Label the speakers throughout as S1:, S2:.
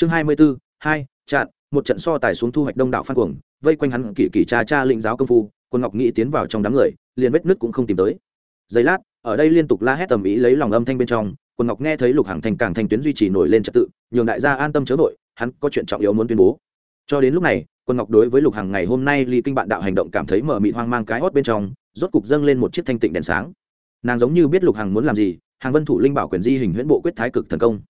S1: chương hai mươi b ố hai, chặn, một trận so tài xuống thu hoạch đông đảo phan cuồng, vây quanh hắn kỳ kỳ cha cha lĩnh giáo công phu, quân ngọc nghĩ tiến vào trong đám người, liền vết nứt cũng không tìm tới. Giây lát, ở đây liên tục la hét tầm ý lấy lòng âm thanh bên trong, quân ngọc nghe thấy lục hàng thành càng thành tuyến duy trì nổi lên trật tự, nhường đại gia an tâm chớ vội, hắn có chuyện trọng yếu muốn tuyên bố. Cho đến lúc này, quân ngọc đối với lục hàng ngày hôm nay ly kinh bạn đạo hành động cảm thấy mở mị hoang mang cái hót bên trong, rốt cục dâng lên một chiếc thanh tịnh đèn sáng. Nàng giống như biết lục hàng muốn làm gì, hàng vân thủ linh bảo quyền di hình huyễn bộ quyết thái cực thần công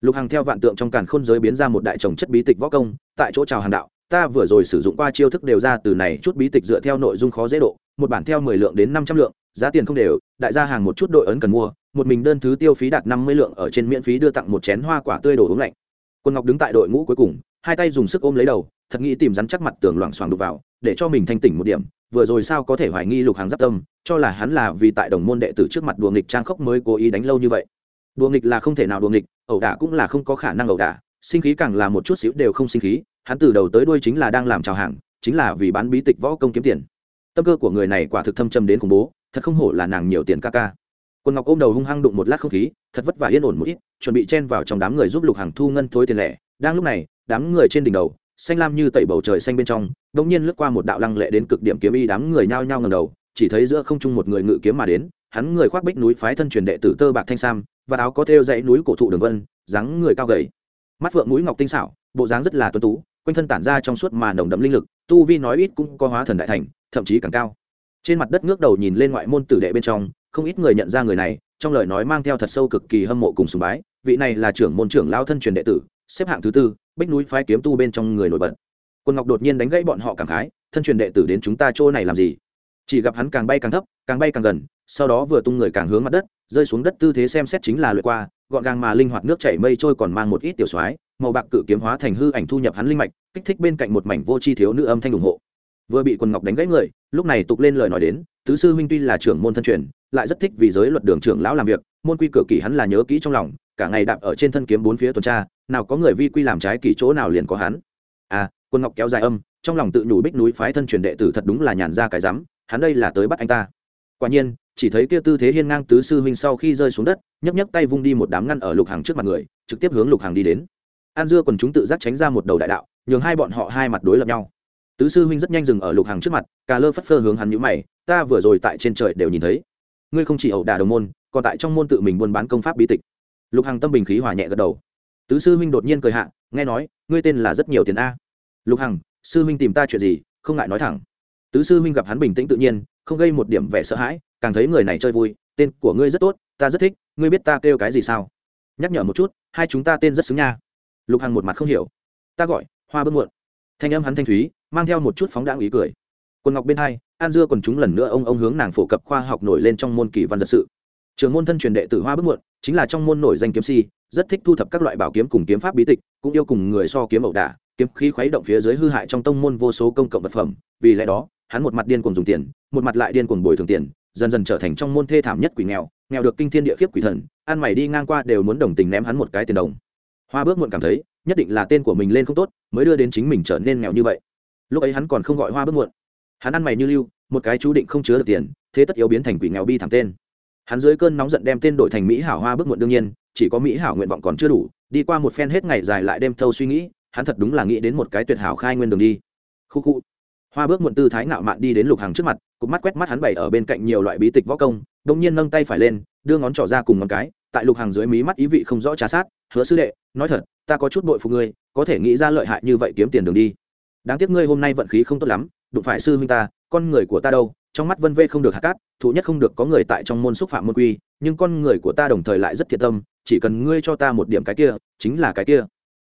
S1: lục hàng theo vạn tượng trong càn khôn giới biến ra một đại chồng chất bí tịch võ công, tại chỗ chào hàng đạo, ta vừa rồi sử dụng qua chiêu thức đều ra từ này chút bí tịch dựa theo nội dung khó dễ độ, một bản theo mười lượng đến năm trăm lượng, giá tiền không đều, đại gia hàng một chút đội ấn cần mua, một mình đơn thứ tiêu phí đạt năm mươi lượng ở trên miễn phí đưa tặng một chén hoa quả tươi đồ uống lạnh. Quân ngọc đứng tại đội ngũ cuối cùng, hai tay dùng sức ôm lấy đầu, thật nghĩ tìm rắn chắc mặt tường loảng xoảng đục vào, để cho mình thanh tỉnh một điểm, vừa rồi sao có thể hoài nghi lục hàng giáp tâm, cho là hắn là vì tại đồng môn đệ tử trước mặt đùa nghịch trang khốc mới cố ý đánh lâu như vậy đùa nghịch là không thể nào đùa nghịch, ẩu đả cũng là không có khả năng ẩu đả, sinh khí càng là một chút xíu đều không sinh khí, hắn từ đầu tới đuôi chính là đang làm trào hàng, chính là vì bán bí tịch võ công kiếm tiền. Tâm cơ của người này quả thực thâm trầm đến khủng bố, thật không hổ là nàng nhiều tiền ca ca. Quân ngọc ôm đầu hung hăng đụng một lát không khí, thật vất vả yên ổn một ít, chuẩn bị chen vào trong đám người giúp lục hàng thu ngân thối tiền lẻ. Đang lúc này, đám người trên đỉnh đầu, xanh lam như tẩy bầu trời xanh bên trong đ ỗ n g nhiên lướt qua một đạo lăng lệ đến cực điểm kiếm y đám người nhao nhao ngầm đầu, chỉ thấy giữa không trung một người ngự kiếm mà đến, hắn người khoác bích núi phái thân truyền đệ tử tơ bạc thanh sam và áo có thêu dãy núi cổ thụ đường vân, dáng người cao gầy. Mắt phượng mũi ngọc tinh xảo, bộ dáng rất là tuấn tú, quanh thân tản ra trong suốt mà nồng đậm linh lực, tu vi nói ít cũng có hóa thần đại thành, thậm chí càng cao. Trên mặt đất ngước đầu nhìn lên ngoại môn tử đệ bên trong, không ít người nhận ra người này, trong lời nói mang theo thật sâu cực kỳ hâm mộ cùng sùng bái, vị này là trưởng môn trưởng lao thân truyền đệ tử, xếp hạng thứ tư, bích núi phái kiếm tu bên trong người nổi bật. Quân ngọc đột nhiên đánh gãy bọn họ cảm khái, thân truyền đệ tử đến chúng ta chỗ này làm gì? Chỉ gặp hắn càng bay càng thấp, càng bay càng gần, sau đó vừa tung người càng hướng mặt đất rơi xuống đất tư thế xem xét chính là lượt qua, gọn gàng mà linh hoạt nước chảy mây trôi còn mang một ít tiểu soái màu bạc cự kiếm hóa thành hư ảnh thu nhập hắn linh mạch, kích thích bên cạnh một mảnh vô chi thiếu nữ âm thanh ủng hộ. Vừa bị quần ngọc đánh gãy người, lúc này tục lên lời nói đến, tứ sư huynh tuy là trưởng môn thân truyền, lại rất thích vì giới luật đường trưởng lão làm việc, môn quy cửa kỷ hắn là nhớ kỹ trong lòng, cả ngày đạp ở trên thân kiếm bốn phía tuần tra, nào có người vi quy làm trái kỷ chỗ nào liền có hắn. À quân ngọc kéo dài âm, trong lòng tự nhủ bích núi phái thân truyền đệ tử thật đúng là nhàn ra cái rắm, hắn đây là tới bắt anh ta. Quả nhiên chỉ thấy kia tư thế hiên ngang tứ sư huynh sau khi rơi xuống đất, nhấc nhấc tay vung đi một đám ngăn ở lục hàng trước mặt người, trực tiếp hướng lục hàng đi đến. An dưa còn chúng tự giác tránh ra một đầu đại đạo, nhường hai bọn họ hai mặt đối lập nhau. Tứ sư huynh rất nhanh dừng ở lục hàng trước mặt, cà lơ phất phơ hướng hắn nhũ mày, ta vừa rồi tại trên trời đều nhìn thấy. Ngươi không chỉ ẩu đả đồng môn, còn tại trong môn tự mình buôn bán công pháp bí tịch. Lục hằng tâm bình khí hòa nhẹ gật đầu. Tứ sư huynh đột nhiên cười hạ, nghe nói, ngươi tên là rất nhiều tiền a. Lục hằng, sư huynh tìm ta chuyện gì, không ngại nói thẳng. Tứ sư huynh gặp hắn bình tĩnh tự nhiên, không gây một điểm vẻ sợ hãi càng thấy người này chơi vui, tên của ngươi rất tốt, ta rất thích, ngươi biết ta kêu cái gì sao? Nhắc nhở một chút, hai chúng ta tên rất xứng nha. Lục hằng một mặt không hiểu. Ta gọi, hoa bơm muộn. Thanh âm hắn thanh thúy, mang theo một chút phóng đãng ý cười. Quần ngọc bên hai, an dưa còn chúng lần nữa ông ông hướng nàng phổ cập khoa học nổi lên trong môn kỳ văn giật sự. Trường môn thân truyền đệ tử hoa bức muộn, chính là trong môn nổi danh kiếm si, rất thích thu thập các loại bảo kiếm cùng kiếm pháp bí tịch, cũng yêu cùng người so kiếm ẩu đả, kiếm khí khuấy động phía dưới hư hại trong tông môn vô số công cộng vật phẩm. Vì lẽ đó, hắn một mặt điên cuồng dùng tiền, một mặt lại điên cuồng bồi thường tiền dần dần trở thành trong môn thê thảm nhất quỷ nghèo nghèo được kinh thiên địa khiếp quỷ thần, ăn mày đi ngang qua đều muốn đồng tình ném hắn một cái tiền đồng. Hoa bước muộn cảm thấy, nhất định là tên của mình lên không tốt, mới đưa đến chính mình trở nên nghèo như vậy. Lúc ấy hắn còn không gọi hoa bước muộn. Hắn ăn mày như lưu, một cái chú định không chứa được tiền, thế tất yếu biến thành quỷ nghèo bi thảm tên. Hắn dưới cơn nóng giận đem tên đổi thành mỹ hảo hoa bước muộn đương nhiên, chỉ có mỹ hảo nguyện vọng còn chưa đủ, đi qua một phen hết ngày dài lại đêm thâu suy nghĩ, hắn thật đúng là nghĩ đến một cái tuyệt hảo khai nguyên đường đi. Khu khu hoa bước muộn tư thái ngạo mạn đi đến lục hàng trước mặt, cụp mắt quét mắt hắn bày ở bên cạnh nhiều loại bí tịch võ công đông nhiên nâng tay phải lên, đưa ngón trỏ ra cùng ngón cái, tại lục hàng dưới mí mắt ý vị không rõ trà sát, hứa sư đệ, nói thật, ta có chút bội phục ngươi, có thể nghĩ ra lợi hại như vậy kiếm tiền đường đi. Đáng tiếc ngươi hôm nay vận khí không tốt lắm, đụng phải sư huynh ta, con người của ta đâu, trong mắt vân vê không được hạt cát, thụ nhất không được có người tại trong môn xúc phạm môn quy, nhưng con người của ta đồng thời lại rất thiệt tâm, chỉ cần ngươi cho ta một điểm cái kia, chính là cái kia.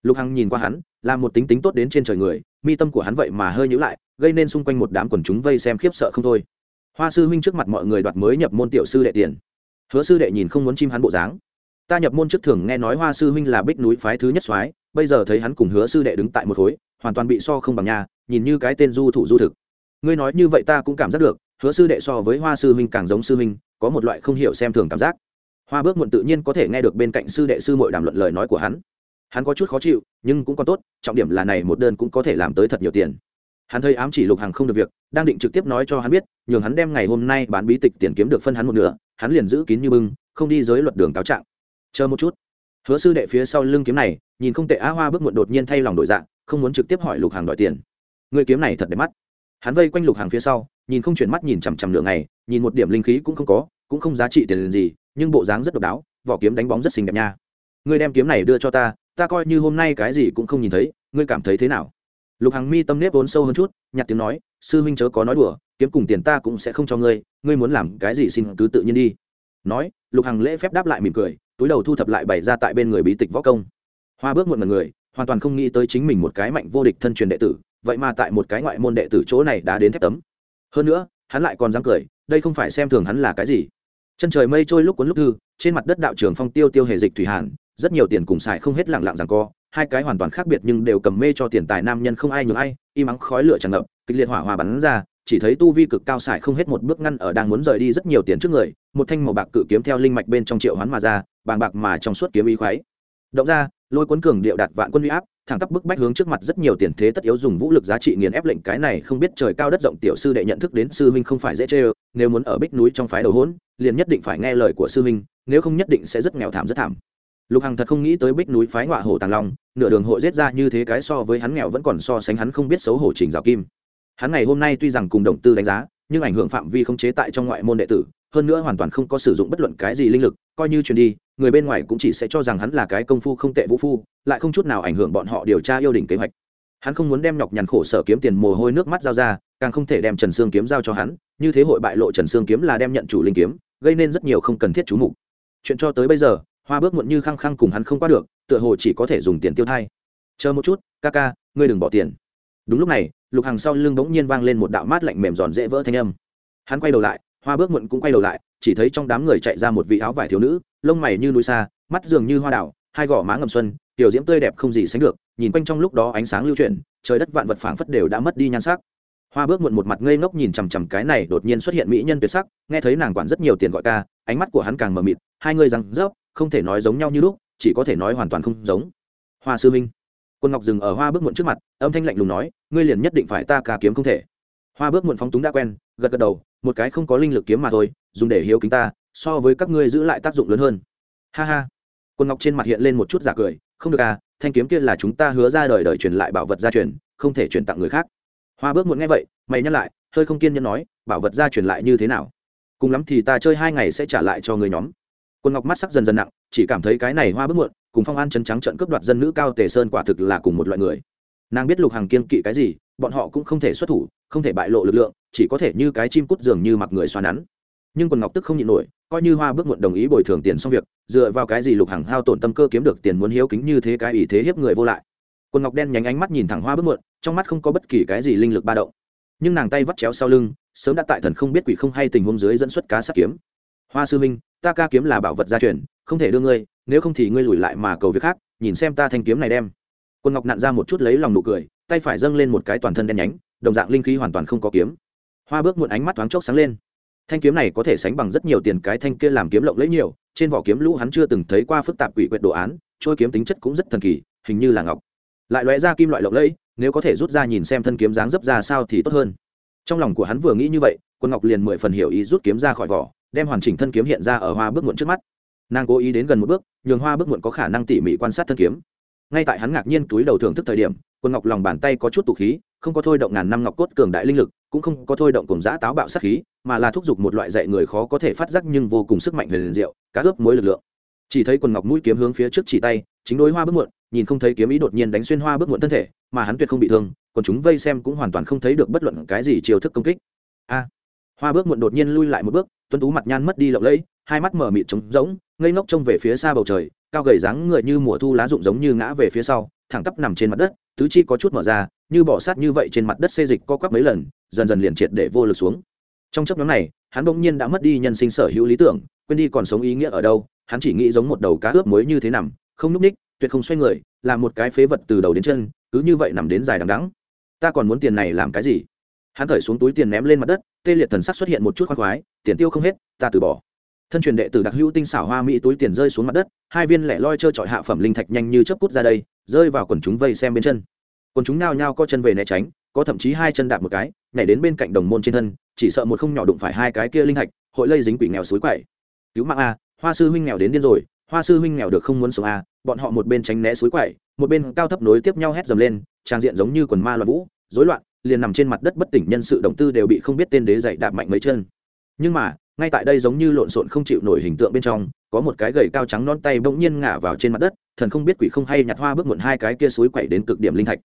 S1: Lục hằng nhìn qua hắn, là một tính tính tốt đến trên trời người mi tâm của hắn vậy mà hơi nhữ lại, gây nên xung quanh một đám quần chúng vây xem khiếp sợ không thôi. Hoa sư huynh trước mặt mọi người đoạt mới nhập môn tiểu sư đệ tiền. Hứa sư đệ nhìn không muốn chim hắn bộ dáng. Ta nhập môn trước thường nghe nói hoa sư huynh là bích núi phái thứ nhất soái, bây giờ thấy hắn cùng hứa sư đệ đứng tại một khối, hoàn toàn bị so không bằng nhà, nhìn như cái tên du thủ du thực. Ngươi nói như vậy ta cũng cảm giác được, hứa sư đệ so với hoa sư huynh càng giống sư huynh, có một loại không hiểu xem thường cảm giác. Hoa bước muộn tự nhiên có thể nghe được bên cạnh sư đệ sư mội đàm luận lời nói của hắn hắn có chút khó chịu nhưng cũng còn tốt trọng điểm là này một đơn cũng có thể làm tới thật nhiều tiền. Hắn thấy ám chỉ lục hàng không được việc đang định trực tiếp nói cho hắn biết nhường hắn đem ngày hôm nay bán bí tịch tiền kiếm được phân hắn một nửa hắn liền giữ kín như bưng không đi giới luật đường cáo trạng. Chờ một chút. Hứa sư đệ phía sau lưng kiếm này nhìn không tệ á hoa bước muộn đột nhiên thay lòng đổi dạng không muốn trực tiếp hỏi lục hàng đòi tiền. Người kiếm này thật đẹp mắt. Hắn vây quanh lục hàng phía sau nhìn không chuyển mắt nhìn chằm chằm nửa này, nhìn một điểm linh khí cũng không có cũng không giá trị tiền gì nhưng bộ dáng rất độc đáo vỏ kiếm đánh bóng rất xinh đẹp nha. Ngươi đem kiếm này đưa cho ta ta coi như hôm nay cái gì cũng không nhìn thấy, ngươi cảm thấy thế nào? Lục hằng mi tâm nếp vốn sâu hơn chút nhặt tiếng nói, sư huynh chớ có nói đùa, kiếm cùng tiền ta cũng sẽ không cho ngươi ngươi muốn làm cái gì xin cứ tự nhiên đi. Nói, lục hằng lễ phép đáp lại mỉm cười, túi đầu thu thập lại bày ra tại bên người bí tịch võ công. Hoa bước một mật người, hoàn toàn không nghĩ tới chính mình một cái mạnh vô địch thân truyền đệ tử, vậy mà tại một cái ngoại môn đệ tử chỗ này đã đến thép tấm. Hơn nữa, hắn lại còn dám cười, đây không phải xem thường hắn là cái gì. Chân trời mây trôi lúc cuốn lúc thư, trên mặt đất đạo trường phong tiêu tiêu hề dịch thủy hàn rất nhiều tiền cùng xài không hết lặng lặng rằng co, hai cái hoàn toàn khác biệt nhưng đều cầm mê cho tiền tài nam nhân không ai nhường ai, im ắng khói lửa tràn ngập, kịch liệt hỏa hòa bắn ra, chỉ thấy tu vi cực cao xài không hết một bước ngăn ở đang muốn rời đi rất nhiều tiền trước người, một thanh màu bạc cự kiếm theo linh mạch bên trong triệu hoán mà ra, bàng bạc mà trong suốt kiếm y khoái động ra, lôi cuốn cường điệu đạt vạn quân uy áp, thẳng tắp bức bách hướng trước mặt rất nhiều tiền thế tất yếu dùng vũ lực giá trị nghiền ép lệnh cái này không biết trời cao đất rộng tiểu sư đệ nhận thức đến sư huynh không phải dễ chê nếu muốn ở bích núi trong phái đầu hỗn, liền nhất định phải nghe lời của sư huynh, nếu không nhất định sẽ rất nghèo thảm rất thảm lục hằng thật không nghĩ tới bích núi phái ngọa hổ tàng long, nửa đường hội giết ra như thế cái so với hắn nghèo vẫn còn so sánh hắn không biết xấu hổ trình rào kim. Hắn ngày hôm nay tuy rằng cùng động tư đánh giá, nhưng ảnh hưởng phạm vi không chế tại trong ngoại môn đệ tử, hơn nữa hoàn toàn không có sử dụng bất luận cái gì linh lực, coi như truyền đi, người bên ngoài cũng chỉ sẽ cho rằng hắn là cái công phu không tệ vũ phu, lại không chút nào ảnh hưởng bọn họ điều tra yêu đình kế hoạch. Hắn không muốn đem nhọc nhằn khổ sở kiếm tiền mồ hôi nước mắt giao ra, càng không thể đem trần sương kiếm giao cho hắn, như thế hội bại lộ trần sương kiếm là đem nhận chủ linh kiếm, gây nên rất nhiều không cần thiết chú mục. Chuyện cho tới bây giờ hoa bước muộn như khăng khăng cùng hắn không qua được, tựa hồ chỉ có thể dùng tiền tiêu thai. Chờ một chút, ca ca, ngươi đừng bỏ tiền. Đúng lúc này, lục hàng sau lưng bỗng nhiên vang lên một đạo mát lạnh mềm giòn dễ vỡ thanh âm. Hắn quay đầu lại, hoa bước muộn cũng quay đầu lại, chỉ thấy trong đám người chạy ra một vị áo vải thiếu nữ, lông mày như núi xa, mắt dường như hoa đảo, hai gò má ngầm xuân, tiểu diễm tươi đẹp không gì sánh được, nhìn quanh trong lúc đó ánh sáng lưu chuyển, trời đất vạn vật phảng phất đều đã mất đi nhan sắc. Hoa bước muộn một mặt ngây ngốc nhìn chằm chằm cái này đột nhiên xuất hiện mỹ nhân tuyệt sắc, nghe thấy nàng quản rất nhiều tiền gọi ca, ánh mắt của hắn càng mờ mịt, hai người răng rớp không thể nói giống nhau như lúc, chỉ có thể nói hoàn toàn không giống. Hoa sư minh quân ngọc dừng ở hoa bước muộn trước mặt, âm thanh lạnh lùng nói, ngươi liền nhất định phải ta ca kiếm không thể. Hoa bước muộn phóng túng đã quen, gật gật đầu, một cái không có linh lực kiếm mà thôi, dùng để hiếu kính ta, so với các ngươi giữ lại tác dụng lớn hơn. Ha ha. Quân ngọc trên mặt hiện lên một chút giả cười, không được à thanh kiếm kia là chúng ta hứa ra đời đời truyền lại bảo vật gia truyền, không thể truyền tặng người khác. Hoa bước muộn nghe vậy, mày nhắc lại, hơi không kiên nhẫn nói, bảo vật gia truyền lại như thế nào? Cùng lắm thì ta chơi hai ngày sẽ trả lại cho người nhóm quân ngọc mắt sắc dần dần nặng, chỉ cảm thấy cái này hoa bước muộn, cùng phong an chấn trắng trận cướp đoạt dân nữ cao tề sơn quả thực là cùng một loại người. Nàng biết lục hàng kiên kỵ cái gì, bọn họ cũng không thể xuất thủ, không thể bại lộ lực lượng, chỉ có thể như cái chim cút dường như mặc người xoa nắn. Nhưng quần ngọc tức không nhịn nổi, coi như hoa bước muộn đồng ý bồi thường tiền xong việc, dựa vào cái gì lục hàng hao tổn tâm cơ kiếm được tiền muốn hiếu kính như thế cái ý thế hiếp người vô lại. Quần ngọc đen nhánh ánh mắt nhìn thẳng hoa bước muộn, trong mắt không có bất kỳ cái gì linh lực ba động. Nhưng nàng tay vắt chéo sau lưng, sớm đã tại thần không biết quỷ không hay tình huống dưới dẫn xuất cá sát kiếm hoa sư minh ta ca kiếm là bảo vật gia truyền, không thể đưa ngươi, nếu không thì ngươi lùi lại mà cầu việc khác, nhìn xem ta thanh kiếm này đem. Quân ngọc nặn ra một chút lấy lòng nụ cười, tay phải dâng lên một cái toàn thân đen nhánh, đồng dạng linh khí hoàn toàn không có kiếm. Hoa bước muộn ánh mắt thoáng chốc sáng lên. Thanh kiếm này có thể sánh bằng rất nhiều tiền, cái thanh kia làm kiếm lộng lẫy nhiều, trên vỏ kiếm lũ hắn chưa từng thấy qua phức tạp quỷ quyệt đồ án, trôi kiếm tính chất cũng rất thần kỳ, hình như là ngọc. Lại lóe ra kim loại lộng lẫy, nếu có thể rút ra nhìn xem thân kiếm dáng dấp ra sao thì tốt hơn. Trong lòng của hắn vừa nghĩ như vậy, quân ngọc liền mười phần hiểu ý rút kiếm ra khỏi vỏ đem hoàn chỉnh thân kiếm hiện ra ở hoa bước muộn trước mắt. Nàng cố ý đến gần một bước, nhường hoa bước muộn có khả năng tỉ mỉ quan sát thân kiếm. Ngay tại hắn ngạc nhiên túi đầu thưởng thức thời điểm quân ngọc lòng bàn tay có chút tụ khí, không có thôi động ngàn năm ngọc cốt cường đại linh lực, cũng không có thôi động cùng giã táo bạo sát khí, mà là thúc giục một loại dạy người khó có thể phát giác nhưng vô cùng sức mạnh huyền diệu, cá ướp mối lực lượng. Chỉ thấy quần ngọc mũi kiếm hướng phía trước chỉ tay, chính đối hoa bước muộn, nhìn không thấy kiếm ý đột nhiên đánh xuyên hoa bước muộn thân thể, mà hắn tuyệt không bị thương, còn chúng vây xem cũng hoàn toàn không thấy được bất luận cái gì chiều thức công kích. A! Hoa bước muộn đột nhiên lui lại một bước tuấn tú mặt nhan mất đi lộng lẫy, hai mắt mở mịt trống rỗng, ngây ngốc trông về phía xa bầu trời, cao gầy dáng người như mùa thu lá rụng giống như ngã về phía sau, thẳng tắp nằm trên mặt đất, tứ chi có chút mở ra, như bỏ sát như vậy trên mặt đất xê dịch co quắp mấy lần, dần dần liền triệt để vô lực xuống. Trong chấp nhóm này, hắn bỗng nhiên đã mất đi nhân sinh sở hữu lý tưởng, quên đi còn sống ý nghĩa ở đâu, hắn chỉ nghĩ giống một đầu cá ướp muối như thế nằm, không núp ních, tuyệt không xoay người, làm một cái phế vật từ đầu đến chân, cứ như vậy nằm đến dài đằng đắng ta còn muốn tiền này làm cái gì? Hắn thởi xuống túi tiền ném lên mặt đất, tê liệt thần sắc xuất hiện một chút khoan khoái, tiền tiêu không hết, ta từ bỏ. Thân truyền đệ tử đặc hữu tinh xảo hoa mỹ túi tiền rơi xuống mặt đất, hai viên lẻ loi trơ trọi hạ phẩm linh thạch nhanh như chớp cút ra đây, rơi vào quần chúng vây xem bên chân. Quần chúng nao nhao co chân về né tránh, có thậm chí hai chân đạp một cái, nhảy đến bên cạnh đồng môn trên thân, chỉ sợ một không nhỏ đụng phải hai cái kia linh thạch, hội lây dính quỷ nghèo suối quậy. Cứu mạng a, hoa sư huynh nghèo đến điên rồi, hoa sư huynh nghèo được không muốn sống a. Bọn họ một bên tránh né suối quậy, một bên cao thấp nối tiếp nhau hét dầm lên trang diện giống như quần ma loạn vũ, rối loạn liền nằm trên mặt đất bất tỉnh nhân sự động tư đều bị không biết tên đế dậy đạp mạnh mấy chân. Nhưng mà, ngay tại đây giống như lộn xộn không chịu nổi hình tượng bên trong, có một cái gầy cao trắng non tay bỗng nhiên ngả vào trên mặt đất, thần không biết quỷ không hay nhặt hoa bước muộn hai cái kia suối quậy đến cực điểm linh thạch.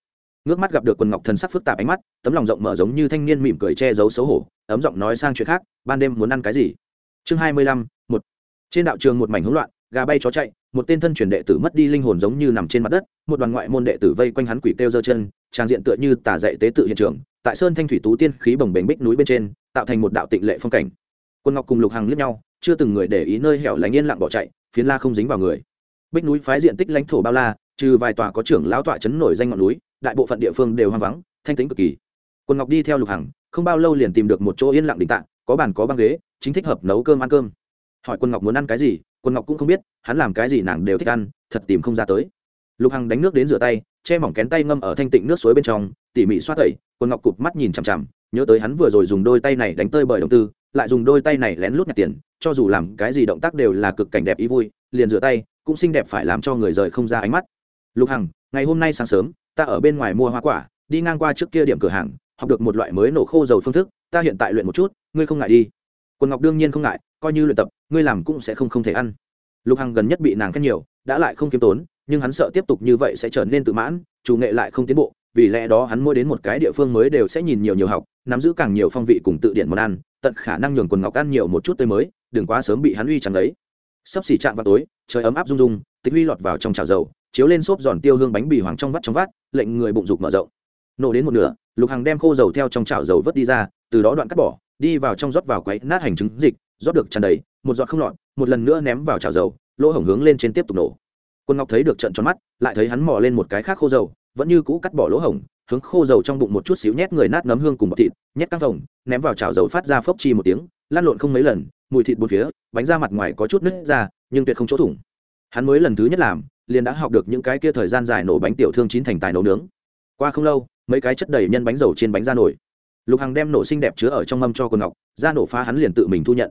S1: Ngước mắt gặp được quần ngọc thần sắc phức tạp ánh mắt, tấm lòng rộng mở giống như thanh niên mỉm cười che giấu xấu hổ, ấm giọng nói sang chuyện khác, ban đêm muốn ăn cái gì? Chương hai mươi lăm, một. Trên đạo trường một mảnh hỗn loạn, gà bay chó chạy, một tên thân truyền đệ tử mất đi linh hồn giống như nằm trên mặt đất, một đoàn ngoại môn đệ tử vây quanh hắn quỷ kêu giơ chân trang diện tựa như tà dạy tế tự hiện trường, tại sơn thanh thủy tú tiên khí bồng bềnh bích núi bên trên, tạo thành một đạo tịnh lệ phong cảnh. Quân ngọc cùng lục hằng liếc nhau, chưa từng người để ý nơi hẻo lánh yên lặng bỏ chạy, phiến la không dính vào người. Bích núi phái diện tích lãnh thổ bao la, trừ vài tòa có trưởng lão tọa chấn nổi danh ngọn núi, đại bộ phận địa phương đều hoang vắng, thanh tính cực kỳ. Quân ngọc đi theo lục hằng, không bao lâu liền tìm được một chỗ yên lặng đình tạng, có bàn có băng ghế, chính thích hợp nấu cơm ăn cơm. Hỏi quân ngọc muốn ăn cái gì, quân ngọc cũng không biết, hắn làm cái gì nàng đều thích ăn, thật tìm không ra tới. Lục hằng đánh nước đến rửa tay che mỏng kén tay ngâm ở thanh tịnh nước suối bên trong, tỉ mỉ xoát tẩy, quân ngọc cụp mắt nhìn chằm chằm, nhớ tới hắn vừa rồi dùng đôi tay này đánh tơi bởi đồng tư, lại dùng đôi tay này lén lút nhặt tiền, cho dù làm cái gì động tác đều là cực cảnh đẹp ý vui, liền rửa tay, cũng xinh đẹp phải làm cho người rời không ra ánh mắt. Lục hằng, ngày hôm nay sáng sớm, ta ở bên ngoài mua hoa quả, đi ngang qua trước kia điểm cửa hàng, học được một loại mới nổ khô dầu phương thức, ta hiện tại luyện một chút, ngươi không ngại đi. Quân ngọc đương nhiên không ngại, coi như luyện tập, ngươi làm cũng sẽ không không thể ăn. Lục hằng gần nhất bị nàng khen nhiều, đã lại không kiếm tốn nhưng hắn sợ tiếp tục như vậy sẽ trở nên tự mãn, chủ nghệ lại không tiến bộ, vì lẽ đó hắn mỗi đến một cái địa phương mới đều sẽ nhìn nhiều nhiều học, nắm giữ càng nhiều phong vị cùng tự điển món ăn, tận khả năng nhường quần ngọc ăn nhiều một chút tươi mới, đừng quá sớm bị hắn uy chẳng lấy sắp xỉ chạm vào tối, trời ấm áp rung rung, tịch huy lọt vào trong chảo dầu, chiếu lên xốp giòn tiêu hương bánh bì hoàng trong vắt trong vắt, lệnh người bụng dục mở rộng. Nổ đến một nửa, lục hàng đem khô dầu theo trong chảo dầu vớt đi ra, từ đó đoạn cắt bỏ, đi vào trong rót vào quấy nát hành trứng dịch, rót được tràn đầy, một giọt không lọt, một lần nữa ném vào chảo dầu, lỗ hổng hướng lên trên tiếp tục nổ quân ngọc thấy được trận tròn mắt, lại thấy hắn mò lên một cái khác khô dầu, vẫn như cũ cắt bỏ lỗ hổng, hướng khô dầu trong bụng một chút xíu nhét người nát nấm hương cùng bọt thịt, nhét căng phồng ném vào chảo dầu phát ra phốc chi một tiếng lan lộn không mấy lần, mùi thịt bốn phía, bánh ra mặt ngoài có chút nứt ra, nhưng tuyệt không chỗ thủng. Hắn mới lần thứ nhất làm, liền đã học được những cái kia thời gian dài nổ bánh tiểu thương chín thành tài nấu nướng. Qua không lâu, mấy cái chất đầy nhân bánh dầu trên bánh ra nổi. Lục hằng đem nổ xinh đẹp chứa ở trong mâm cho Quân ngọc, ra nổ phá hắn liền tự mình thu nhận.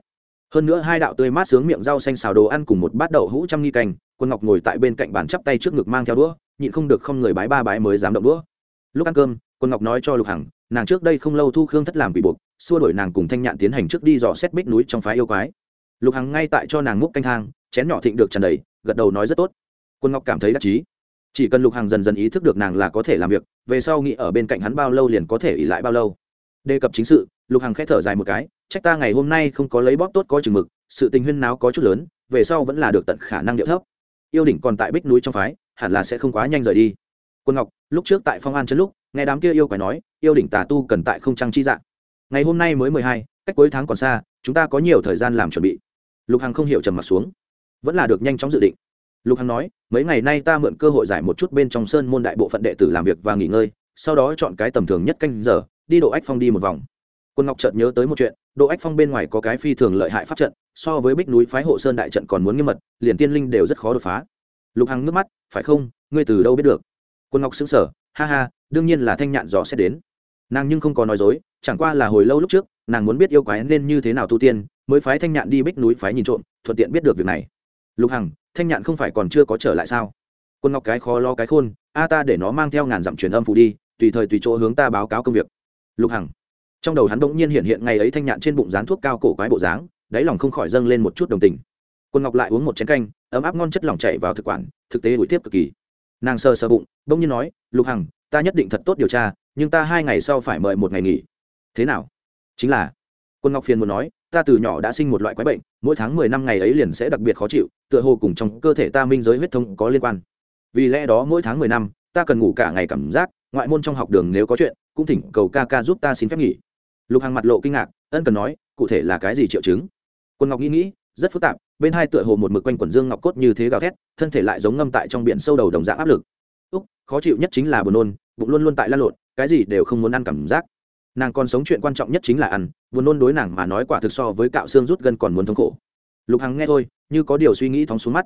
S1: Hơn nữa hai đạo tươi mát sướng miệng rau xanh xào đồ ăn cùng một bát đậu hũ trăm nghi canh quân ngọc ngồi tại bên cạnh bàn chắp tay trước ngực mang theo đũa, nhịn không được không người bái ba bái mới dám động đũa. Lúc ăn cơm, quân ngọc nói cho lục hằng, nàng trước đây không lâu thu khương thất làm bị buộc, xua đổi nàng cùng thanh nhạn tiến hành trước đi dò xét bích núi trong phái yêu quái. Lục hằng ngay tại cho nàng múc canh thang, chén nhỏ thịnh được tràn đầy, gật đầu nói rất tốt. Quân ngọc cảm thấy đắc chí. Chỉ cần lục hằng dần dần ý thức được nàng là có thể làm việc, về sau nghĩ ở bên cạnh hắn bao lâu liền có thể ỉ lại bao lâu. Đề cập chính sự, lục hằng khẽ thở dài một cái, trách ta ngày hôm nay không có lấy bóp tốt có chừng mực, sự tình huyên náo có chút lớn, về sau vẫn là được tận khả năng điệu thấp yêu đỉnh còn tại bích núi trong phái, hẳn là sẽ không quá nhanh rời đi. Quân ngọc, lúc trước tại phong an chân lúc, nghe đám kia yêu quái nói, yêu đỉnh tà tu cần tại không trăng chi dạng. Ngày hôm nay mới mười hai, cách cuối tháng còn xa, chúng ta có nhiều thời gian làm chuẩn bị. Lục hằng không hiểu trầm mặt xuống. Vẫn là được nhanh chóng dự định. Lục hằng nói, mấy ngày nay ta mượn cơ hội giải một chút bên trong sơn môn đại bộ phận đệ tử làm việc và nghỉ ngơi, sau đó chọn cái tầm thường nhất canh giờ, đi độ ách phong đi một vòng quân ngọc chợt nhớ tới một chuyện độ ách phong bên ngoài có cái phi thường lợi hại pháp trận, so với bích núi phái hộ sơn đại trận còn muốn nghiêm mật, liền tiên linh đều rất khó đột phá. Lục hằng nước mắt, phải không? Ngươi từ đâu biết được? Quân ngọc xứng sở ha ha, đương nhiên là thanh nhạn dò xét đến. Nàng nhưng không có nói dối, chẳng qua là hồi lâu lúc trước, nàng muốn biết yêu quái nên như thế nào tu tiên, mới phái thanh nhạn đi bích núi phái nhìn trộm, thuận tiện biết được việc này. Lục hằng, thanh nhạn không phải còn chưa có trở lại sao? Quân ngọc cái khó lo cái khôn, a ta để nó mang theo ngàn dặm truyền âm phụ đi, tùy thời tùy chỗ hướng ta báo cáo công việc. Lục hằng trong đầu hắn bỗng nhiên hiện hiện ngày ấy thanh nhạn trên bụng dán thuốc cao cổ quái bộ dáng, đáy lòng không khỏi dâng lên một chút đồng tình. Quân ngọc lại uống một chén canh, ấm áp ngon chất lỏng chảy vào thực quản, thực tế đuổi tiếp cực kỳ. Nàng sờ sờ bụng, bỗng nhiên nói, lục hằng, ta nhất định thật tốt điều tra, nhưng ta hai ngày sau phải mời một ngày nghỉ. Thế nào? Chính là. Quân ngọc phiền muốn nói, ta từ nhỏ đã sinh một loại quái bệnh, mỗi tháng mười năm ngày ấy liền sẽ đặc biệt khó chịu, tựa hồ cùng trong cơ thể ta minh giới huyết thống có liên quan. Vì lẽ đó mỗi tháng mười năm, ta cần ngủ cả ngày cảm giác, ngoại môn trong học đường nếu có chuyện, cũng thỉnh cầu ca ca giúp ta xin phép nghỉ lục hằng mặt lộ kinh ngạc, ân cần nói, cụ thể là cái gì triệu chứng? Quân ngọc nghĩ nghĩ, rất phức tạp, bên hai tựa hồ một mực quanh quần dương ngọc cốt như thế gào thét, thân thể lại giống ngâm tại trong biển sâu đầu đồng dạng áp lực. Úc, khó chịu nhất chính là buồn nôn, bụng luôn luôn tại lan lộn, cái gì đều không muốn ăn cảm giác. Nàng còn sống chuyện quan trọng nhất chính là ăn, buồn nôn đối nàng mà nói quả thực so với cạo xương rút gân còn muốn thống khổ. Lục hằng nghe thôi, như có điều suy nghĩ thóng xuống mắt.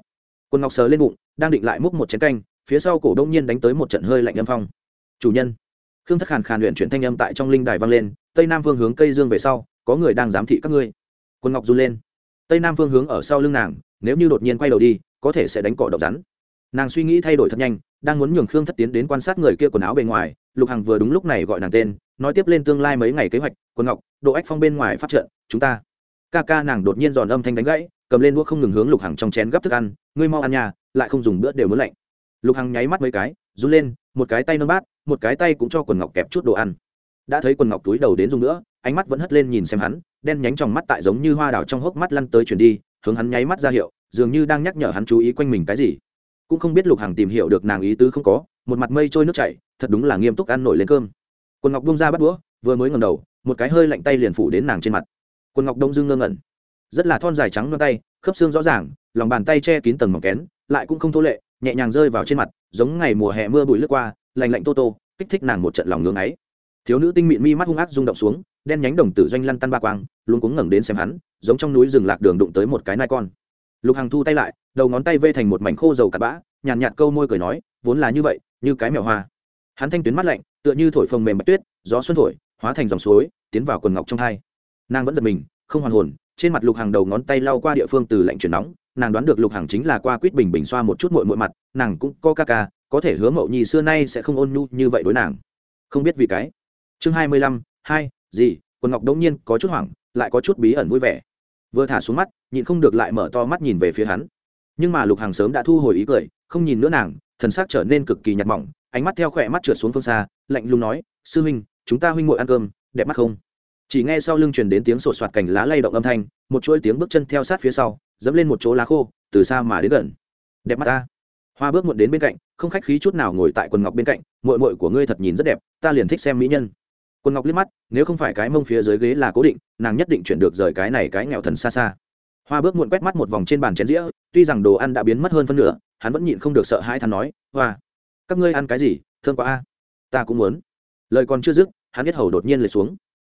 S1: Quân ngọc sờ lên bụng, đang định lại múc một chén canh, phía sau cổ đông nhiên đánh tới một trận hơi lạnh âm phong. Chủ nhân. Khương thất hàn khàn luyện chuyển thanh âm tại trong linh đài vang lên tây nam phương hướng cây dương về sau, có người đang giám thị các ngươi. Quân ngọc run lên. Tây nam phương hướng ở sau lưng nàng, nếu như đột nhiên quay đầu đi, có thể sẽ đánh cỏ độc rắn. Nàng suy nghĩ thay đổi thật nhanh, đang muốn nhường khương thất tiến đến quan sát người kia quần áo bề ngoài, lục hằng vừa đúng lúc này gọi nàng tên, nói tiếp lên tương lai mấy ngày kế hoạch, Quân ngọc, độ ách phong bên ngoài phát trận, chúng ta. Ca ca nàng đột nhiên giòn âm thanh đánh gãy, cầm lên đũa không ngừng hướng lục hằng trong chén gắp thức ăn, ngươi mau ăn nhà lại không dùng bữa đều muốn lạnh. Lục hằng nháy mắt mấy cái, run lên, một cái tay nâng bát, một cái tay cũng cho quần ngọc kẹp chút đồ ăn đã thấy quần ngọc túi đầu đến dùng nữa, ánh mắt vẫn hất lên nhìn xem hắn, đen nhánh trong mắt tại giống như hoa đào trong hốc mắt lăn tới chuyển đi, hướng hắn nháy mắt ra hiệu, dường như đang nhắc nhở hắn chú ý quanh mình cái gì. Cũng không biết lục hằng tìm hiểu được nàng ý tứ không có, một mặt mây trôi nước chảy, thật đúng là nghiêm túc ăn nổi lên cơm. Quần ngọc bông ra bắt đũa, vừa mới ngầm đầu, một cái hơi lạnh tay liền phủ đến nàng trên mặt. Quần ngọc đông dưng ngơ ngẩn. Rất là thon dài trắng ngón tay, khớp xương rõ ràng, lòng bàn tay che kín tầng mỏng kén, lại cũng không thô lệ, nhẹ nhàng rơi vào trên mặt, giống ngày mùa hè mưa bụi lướt qua lành lạnh tô tô, kích thích nàng một trận lòng ngưng ấy thiếu nữ tinh mịn mi mắt hung ác rung động xuống đen nhánh đồng tử doanh lăn tăn ba quang luôn cuống ngẩng đến xem hắn giống trong núi rừng lạc đường đụng tới một cái nai con. Lục hằng thu tay lại đầu ngón tay vê thành một mảnh khô dầu cặp bã nhàn nhạt, nhạt câu môi cười nói vốn là như vậy như cái mèo hoa. Hắn thanh tuyến mắt lạnh tựa như thổi phồng mềm bạch tuyết gió xuân thổi hóa thành dòng suối tiến vào quần ngọc trong thai nàng vẫn giật mình không hoàn hồn trên mặt lục hàng đầu ngón tay lau qua địa phương từ lạnh chuyển nóng nàng đoán được lục hàng chính là qua quýt bình bình xoa một chút mội mội mặt nàng cũng có ca ca có thể hứa mậu nhi xưa nay sẽ không ôn nhu như vậy đối nàng. Không biết vì cái chương hai mươi lăm, hai, gì? Quần ngọc đống nhiên có chút hoảng, lại có chút bí ẩn vui vẻ. Vừa thả xuống mắt, nhịn không được lại mở to mắt nhìn về phía hắn. Nhưng mà lục hàng sớm đã thu hồi ý cười, không nhìn nữa nàng, thần sắc trở nên cực kỳ nhạt mỏng, ánh mắt theo khỏe mắt trượt xuống phương xa, lạnh lùng nói, sư huynh, chúng ta huynh ngồi ăn cơm, đẹp mắt không? Chỉ nghe sau lưng truyền đến tiếng sột soạt cành lá lay động âm thanh, một chuỗi tiếng bước chân theo sát phía sau, dẫm lên một chỗ lá khô, từ xa mà đến gần. Đẹp mắt ta. Hoa bước muộn đến bên cạnh, không khách khí chút nào ngồi tại quần ngọc bên cạnh mội mội của ngươi thật nhìn rất đẹp, ta liền thích xem mỹ nhân. Quân ngọc liếc mắt, nếu không phải cái mông phía dưới ghế là cố định, nàng nhất định chuyển được rời cái này cái nghèo thần xa xa. Hoa bước muộn quét mắt một vòng trên bàn chén dĩa, tuy rằng đồ ăn đã biến mất hơn phân nửa, hắn vẫn nhịn không được sợ hai thằng nói, hoa, các ngươi ăn cái gì? Thương quá a. Ta cũng muốn. Lời còn chưa dứt, hắn biết hầu đột nhiên lệch xuống.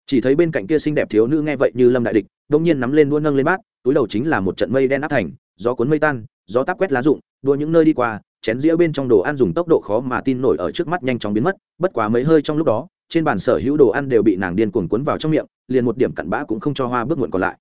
S1: Chỉ thấy bên cạnh kia xinh đẹp thiếu nữ nghe vậy như lâm đại địch, đông nhiên nắm lên đua nâng lên bát, túi đầu chính là một trận mây đen áp thành, gió cuốn mây tan, gió táp quét lá rụng đua những nơi đi qua, chén dĩa bên trong đồ ăn dùng tốc độ khó mà tin nổi ở trước mắt nhanh chóng biến mất, bất quá mấy hơi trong lúc đó trên bàn sở hữu đồ ăn đều bị nàng điên cuồng cuốn vào trong miệng, liền một điểm cặn bã cũng không cho hoa bước muộn còn lại.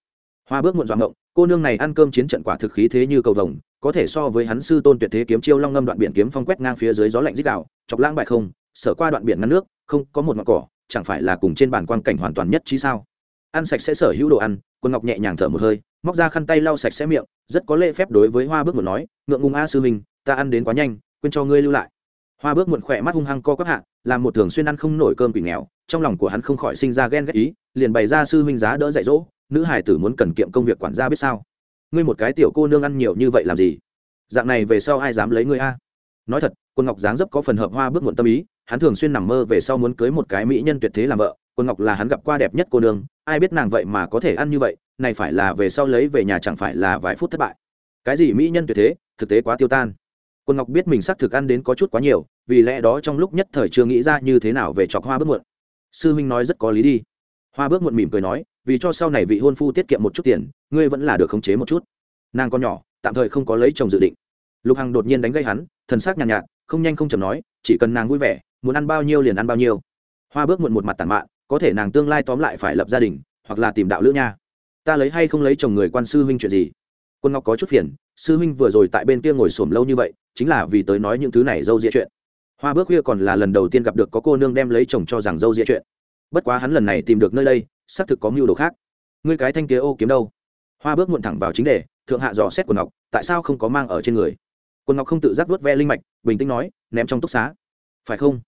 S1: Hoa bước muộn doạng ngộng, cô nương này ăn cơm chiến trận quả thực khí thế như cầu vồng, có thể so với hắn sư tôn tuyệt thế kiếm chiêu long ngâm đoạn biển kiếm phong quét ngang phía dưới gió lạnh dích đạo chọc lãng bại không, sở qua đoạn biển ngăn nước, không, có một mặt cỏ, chẳng phải là cùng trên bàn quan cảnh hoàn toàn nhất trí sao? Ăn sạch sẽ sở hữu đồ ăn. Quân ngọc nhẹ nhàng thở một hơi, móc ra khăn tay lau sạch sẽ miệng, rất có lễ phép đối với hoa bước muộn nói, ngượng ngùng a sư mình ta ăn đến quá nhanh, quên cho ngươi lưu lại. Hoa bước muộn khỏe mắt hung hăng co các hạ làm một thường xuyên ăn không nổi cơm quỷ nghèo, trong lòng của hắn không khỏi sinh ra ghen ghét ý, liền bày ra sư huynh giá đỡ dạy dỗ, nữ hải tử muốn cần kiệm công việc quản gia biết sao? Ngươi một cái tiểu cô nương ăn nhiều như vậy làm gì? Dạng này về sau ai dám lấy ngươi a? Nói thật, quân ngọc dáng dấp có phần hợp hoa bước muộn tâm ý, hắn thường xuyên nằm mơ về sau muốn cưới một cái mỹ nhân tuyệt thế làm vợ. Quân ngọc là hắn gặp qua đẹp nhất cô nương, ai biết nàng vậy mà có thể ăn như vậy, này phải là về sau lấy về nhà chẳng phải là vài phút thất bại. Cái gì mỹ nhân tuyệt thế, thực tế quá tiêu tan quân ngọc biết mình xác thực ăn đến có chút quá nhiều vì lẽ đó trong lúc nhất thời chưa nghĩ ra như thế nào về chọc hoa bước muộn. Sư huynh nói rất có lý đi. Hoa bước muộn mỉm cười nói vì cho sau này vị hôn phu tiết kiệm một chút tiền ngươi vẫn là được khống chế một chút. Nàng con nhỏ tạm thời không có lấy chồng dự định. Lục hằng đột nhiên đánh gây hắn thần sắc nhàn nhạt, nhạt không nhanh không chầm nói chỉ cần nàng vui vẻ muốn ăn bao nhiêu liền ăn bao nhiêu. Hoa bước muộn một mặt tản mạn có thể nàng tương lai tóm lại phải lập gia đình hoặc là tìm đạo lữ nha. Ta lấy hay không lấy chồng người quan sư huynh chuyện gì? Quân ngọc có chút phiền, sư huynh vừa rồi tại bên kia ngồi xổm lâu như vậy, chính là vì tới nói những thứ này dâu dĩa chuyện. Hoa bước khuya còn là lần đầu tiên gặp được có cô nương đem lấy chồng cho rằng dâu dĩa chuyện. Bất quá hắn lần này tìm được nơi đây, xác thực có mưu đồ khác. Ngươi cái thanh kia ô kiếm đâu? Hoa bước muộn thẳng vào chính đề, thượng hạ dò xét quần ngọc, tại sao không có mang ở trên người? Quần ngọc không tự giác vớt ve linh mạch, bình tĩnh nói, ném trong túc xá. Phải không?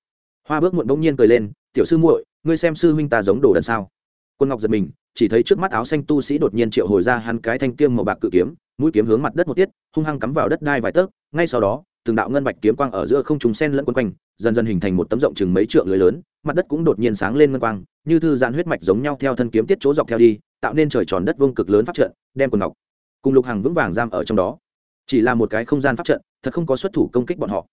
S1: Hoa bước muộn bỗng nhiên cười lên, tiểu sư muội, ngươi xem sư huynh ta giống đồ đần sao? Quân ngọc giật mình chỉ thấy trước mắt áo xanh tu sĩ đột nhiên triệu hồi ra hắn cái thanh kiếm màu bạc cự kiếm, mũi kiếm hướng mặt đất một tiết, hung hăng cắm vào đất đai vài tấc, ngay sau đó, từng đạo ngân bạch kiếm quang ở giữa không trùng sen lẫn quấn quanh, dần dần hình thành một tấm rộng chừng mấy trượng lưới lớn, mặt đất cũng đột nhiên sáng lên ngân quang, như thư giãn huyết mạch giống nhau theo thân kiếm tiết chỗ dọc theo đi, tạo nên trời tròn đất vuông cực lớn pháp trận, đem quần ngọc cùng lục hàng vững vàng giam ở trong đó. Chỉ là một cái không gian pháp trận, thật không có xuất thủ công kích bọn họ.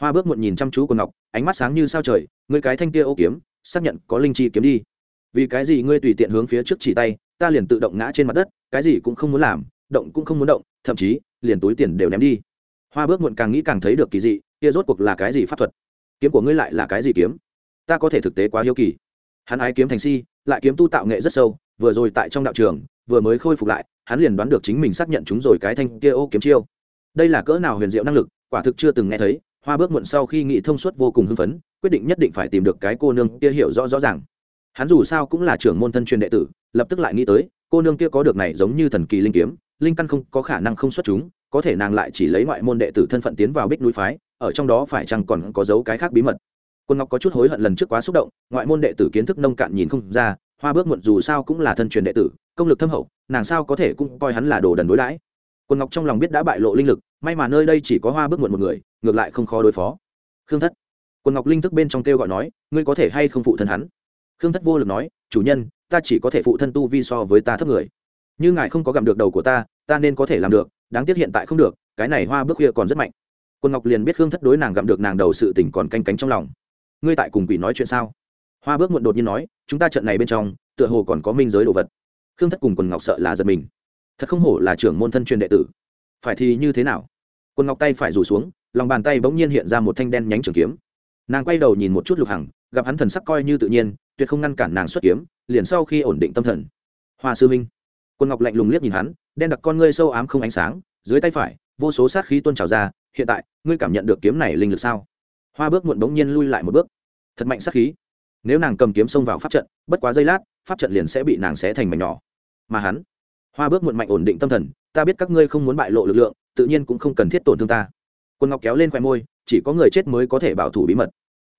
S1: Hoa bước muộn nhìn chăm chú quần ngọc, ánh mắt sáng như sao trời ngươi cái thanh kia ô kiếm, xác nhận có linh chi kiếm đi vì cái gì ngươi tùy tiện hướng phía trước chỉ tay, ta liền tự động ngã trên mặt đất, cái gì cũng không muốn làm, động cũng không muốn động, thậm chí, liền túi tiền đều ném đi. Hoa bước muộn càng nghĩ càng thấy được kỳ dị, kia rốt cuộc là cái gì pháp thuật? Kiếm của ngươi lại là cái gì kiếm? Ta có thể thực tế quá hiếu kỳ. Hắn ái kiếm thành si, lại kiếm tu tạo nghệ rất sâu, vừa rồi tại trong đạo trường, vừa mới khôi phục lại, hắn liền đoán được chính mình xác nhận chúng rồi cái thanh kia ô kiếm chiêu. Đây là cỡ nào huyền diệu năng lực, quả thực chưa từng nghe thấy, hoa bước muộn sau khi nghĩ thông suốt vô cùng hưng phấn, quyết định nhất định phải tìm được cái cô nương kia hiểu rõ rõ ràng hắn dù sao cũng là trưởng môn thân truyền đệ tử, lập tức lại nghĩ tới, cô nương kia có được này giống như thần kỳ linh kiếm, linh căn không có khả năng không xuất chúng, có thể nàng lại chỉ lấy ngoại môn đệ tử thân phận tiến vào bích núi phái, ở trong đó phải chăng còn có dấu cái khác bí mật. Quân ngọc có chút hối hận lần trước quá xúc động, ngoại môn đệ tử kiến thức nông cạn nhìn không ra, hoa bước muộn dù sao cũng là thân truyền đệ tử, công lực thâm hậu, nàng sao có thể cũng coi hắn là đồ đần đối đãi. Quân ngọc trong lòng biết đã bại lộ linh lực, may mà nơi đây chỉ có hoa bước muộn một người, ngược lại không khó đối phó. Khương thất. Quân ngọc linh thức bên trong kêu gọi nói, ngươi có thể hay không phụ thân hắn? Khương thất vô lực nói, chủ nhân, ta chỉ có thể phụ thân tu vi so với ta thấp người. Như ngài không có gặm được đầu của ta ta nên có thể làm được, đáng tiếc hiện tại không được, cái này hoa bước khuya còn rất mạnh. Quân ngọc liền biết khương thất đối nàng gặm được nàng đầu sự tỉnh còn canh cánh trong lòng. Ngươi tại cùng quỷ nói chuyện sao? Hoa bước muộn đột nhiên nói, chúng ta trận này bên trong, tựa hồ còn có minh giới đồ vật. Khương thất cùng quần ngọc sợ là giật mình. Thật không hổ là trưởng môn thân truyền đệ tử. Phải thì như thế nào? Quần ngọc tay phải rủ xuống, lòng bàn tay bỗng nhiên hiện ra một thanh đen nhánh trường kiếm. Nàng quay đầu nhìn một chút lục hằng, gặp hắn thần sắc coi như tự nhiên tuyệt không ngăn cản nàng xuất kiếm, liền sau khi ổn định tâm thần. Hoa sư minh. Quân ngọc lạnh lùng liếc nhìn hắn, đen đặc con ngươi sâu ám không ánh sáng, dưới tay phải, vô số sát khí tuôn trào ra, hiện tại, ngươi cảm nhận được kiếm này linh lực sao? Hoa bước muộn bỗng nhiên lui lại một bước. Thật mạnh sát khí. Nếu nàng cầm kiếm xông vào pháp trận, bất quá giây lát, pháp trận liền sẽ bị nàng xé thành mảnh nhỏ. Mà hắn, hoa bước muộn mạnh ổn định tâm thần, ta biết các ngươi không muốn bại lộ lực lượng, tự nhiên cũng không cần thiết tổn thương ta. Quân ngọc kéo lên khoe môi, chỉ có người chết mới có thể bảo thủ bí mật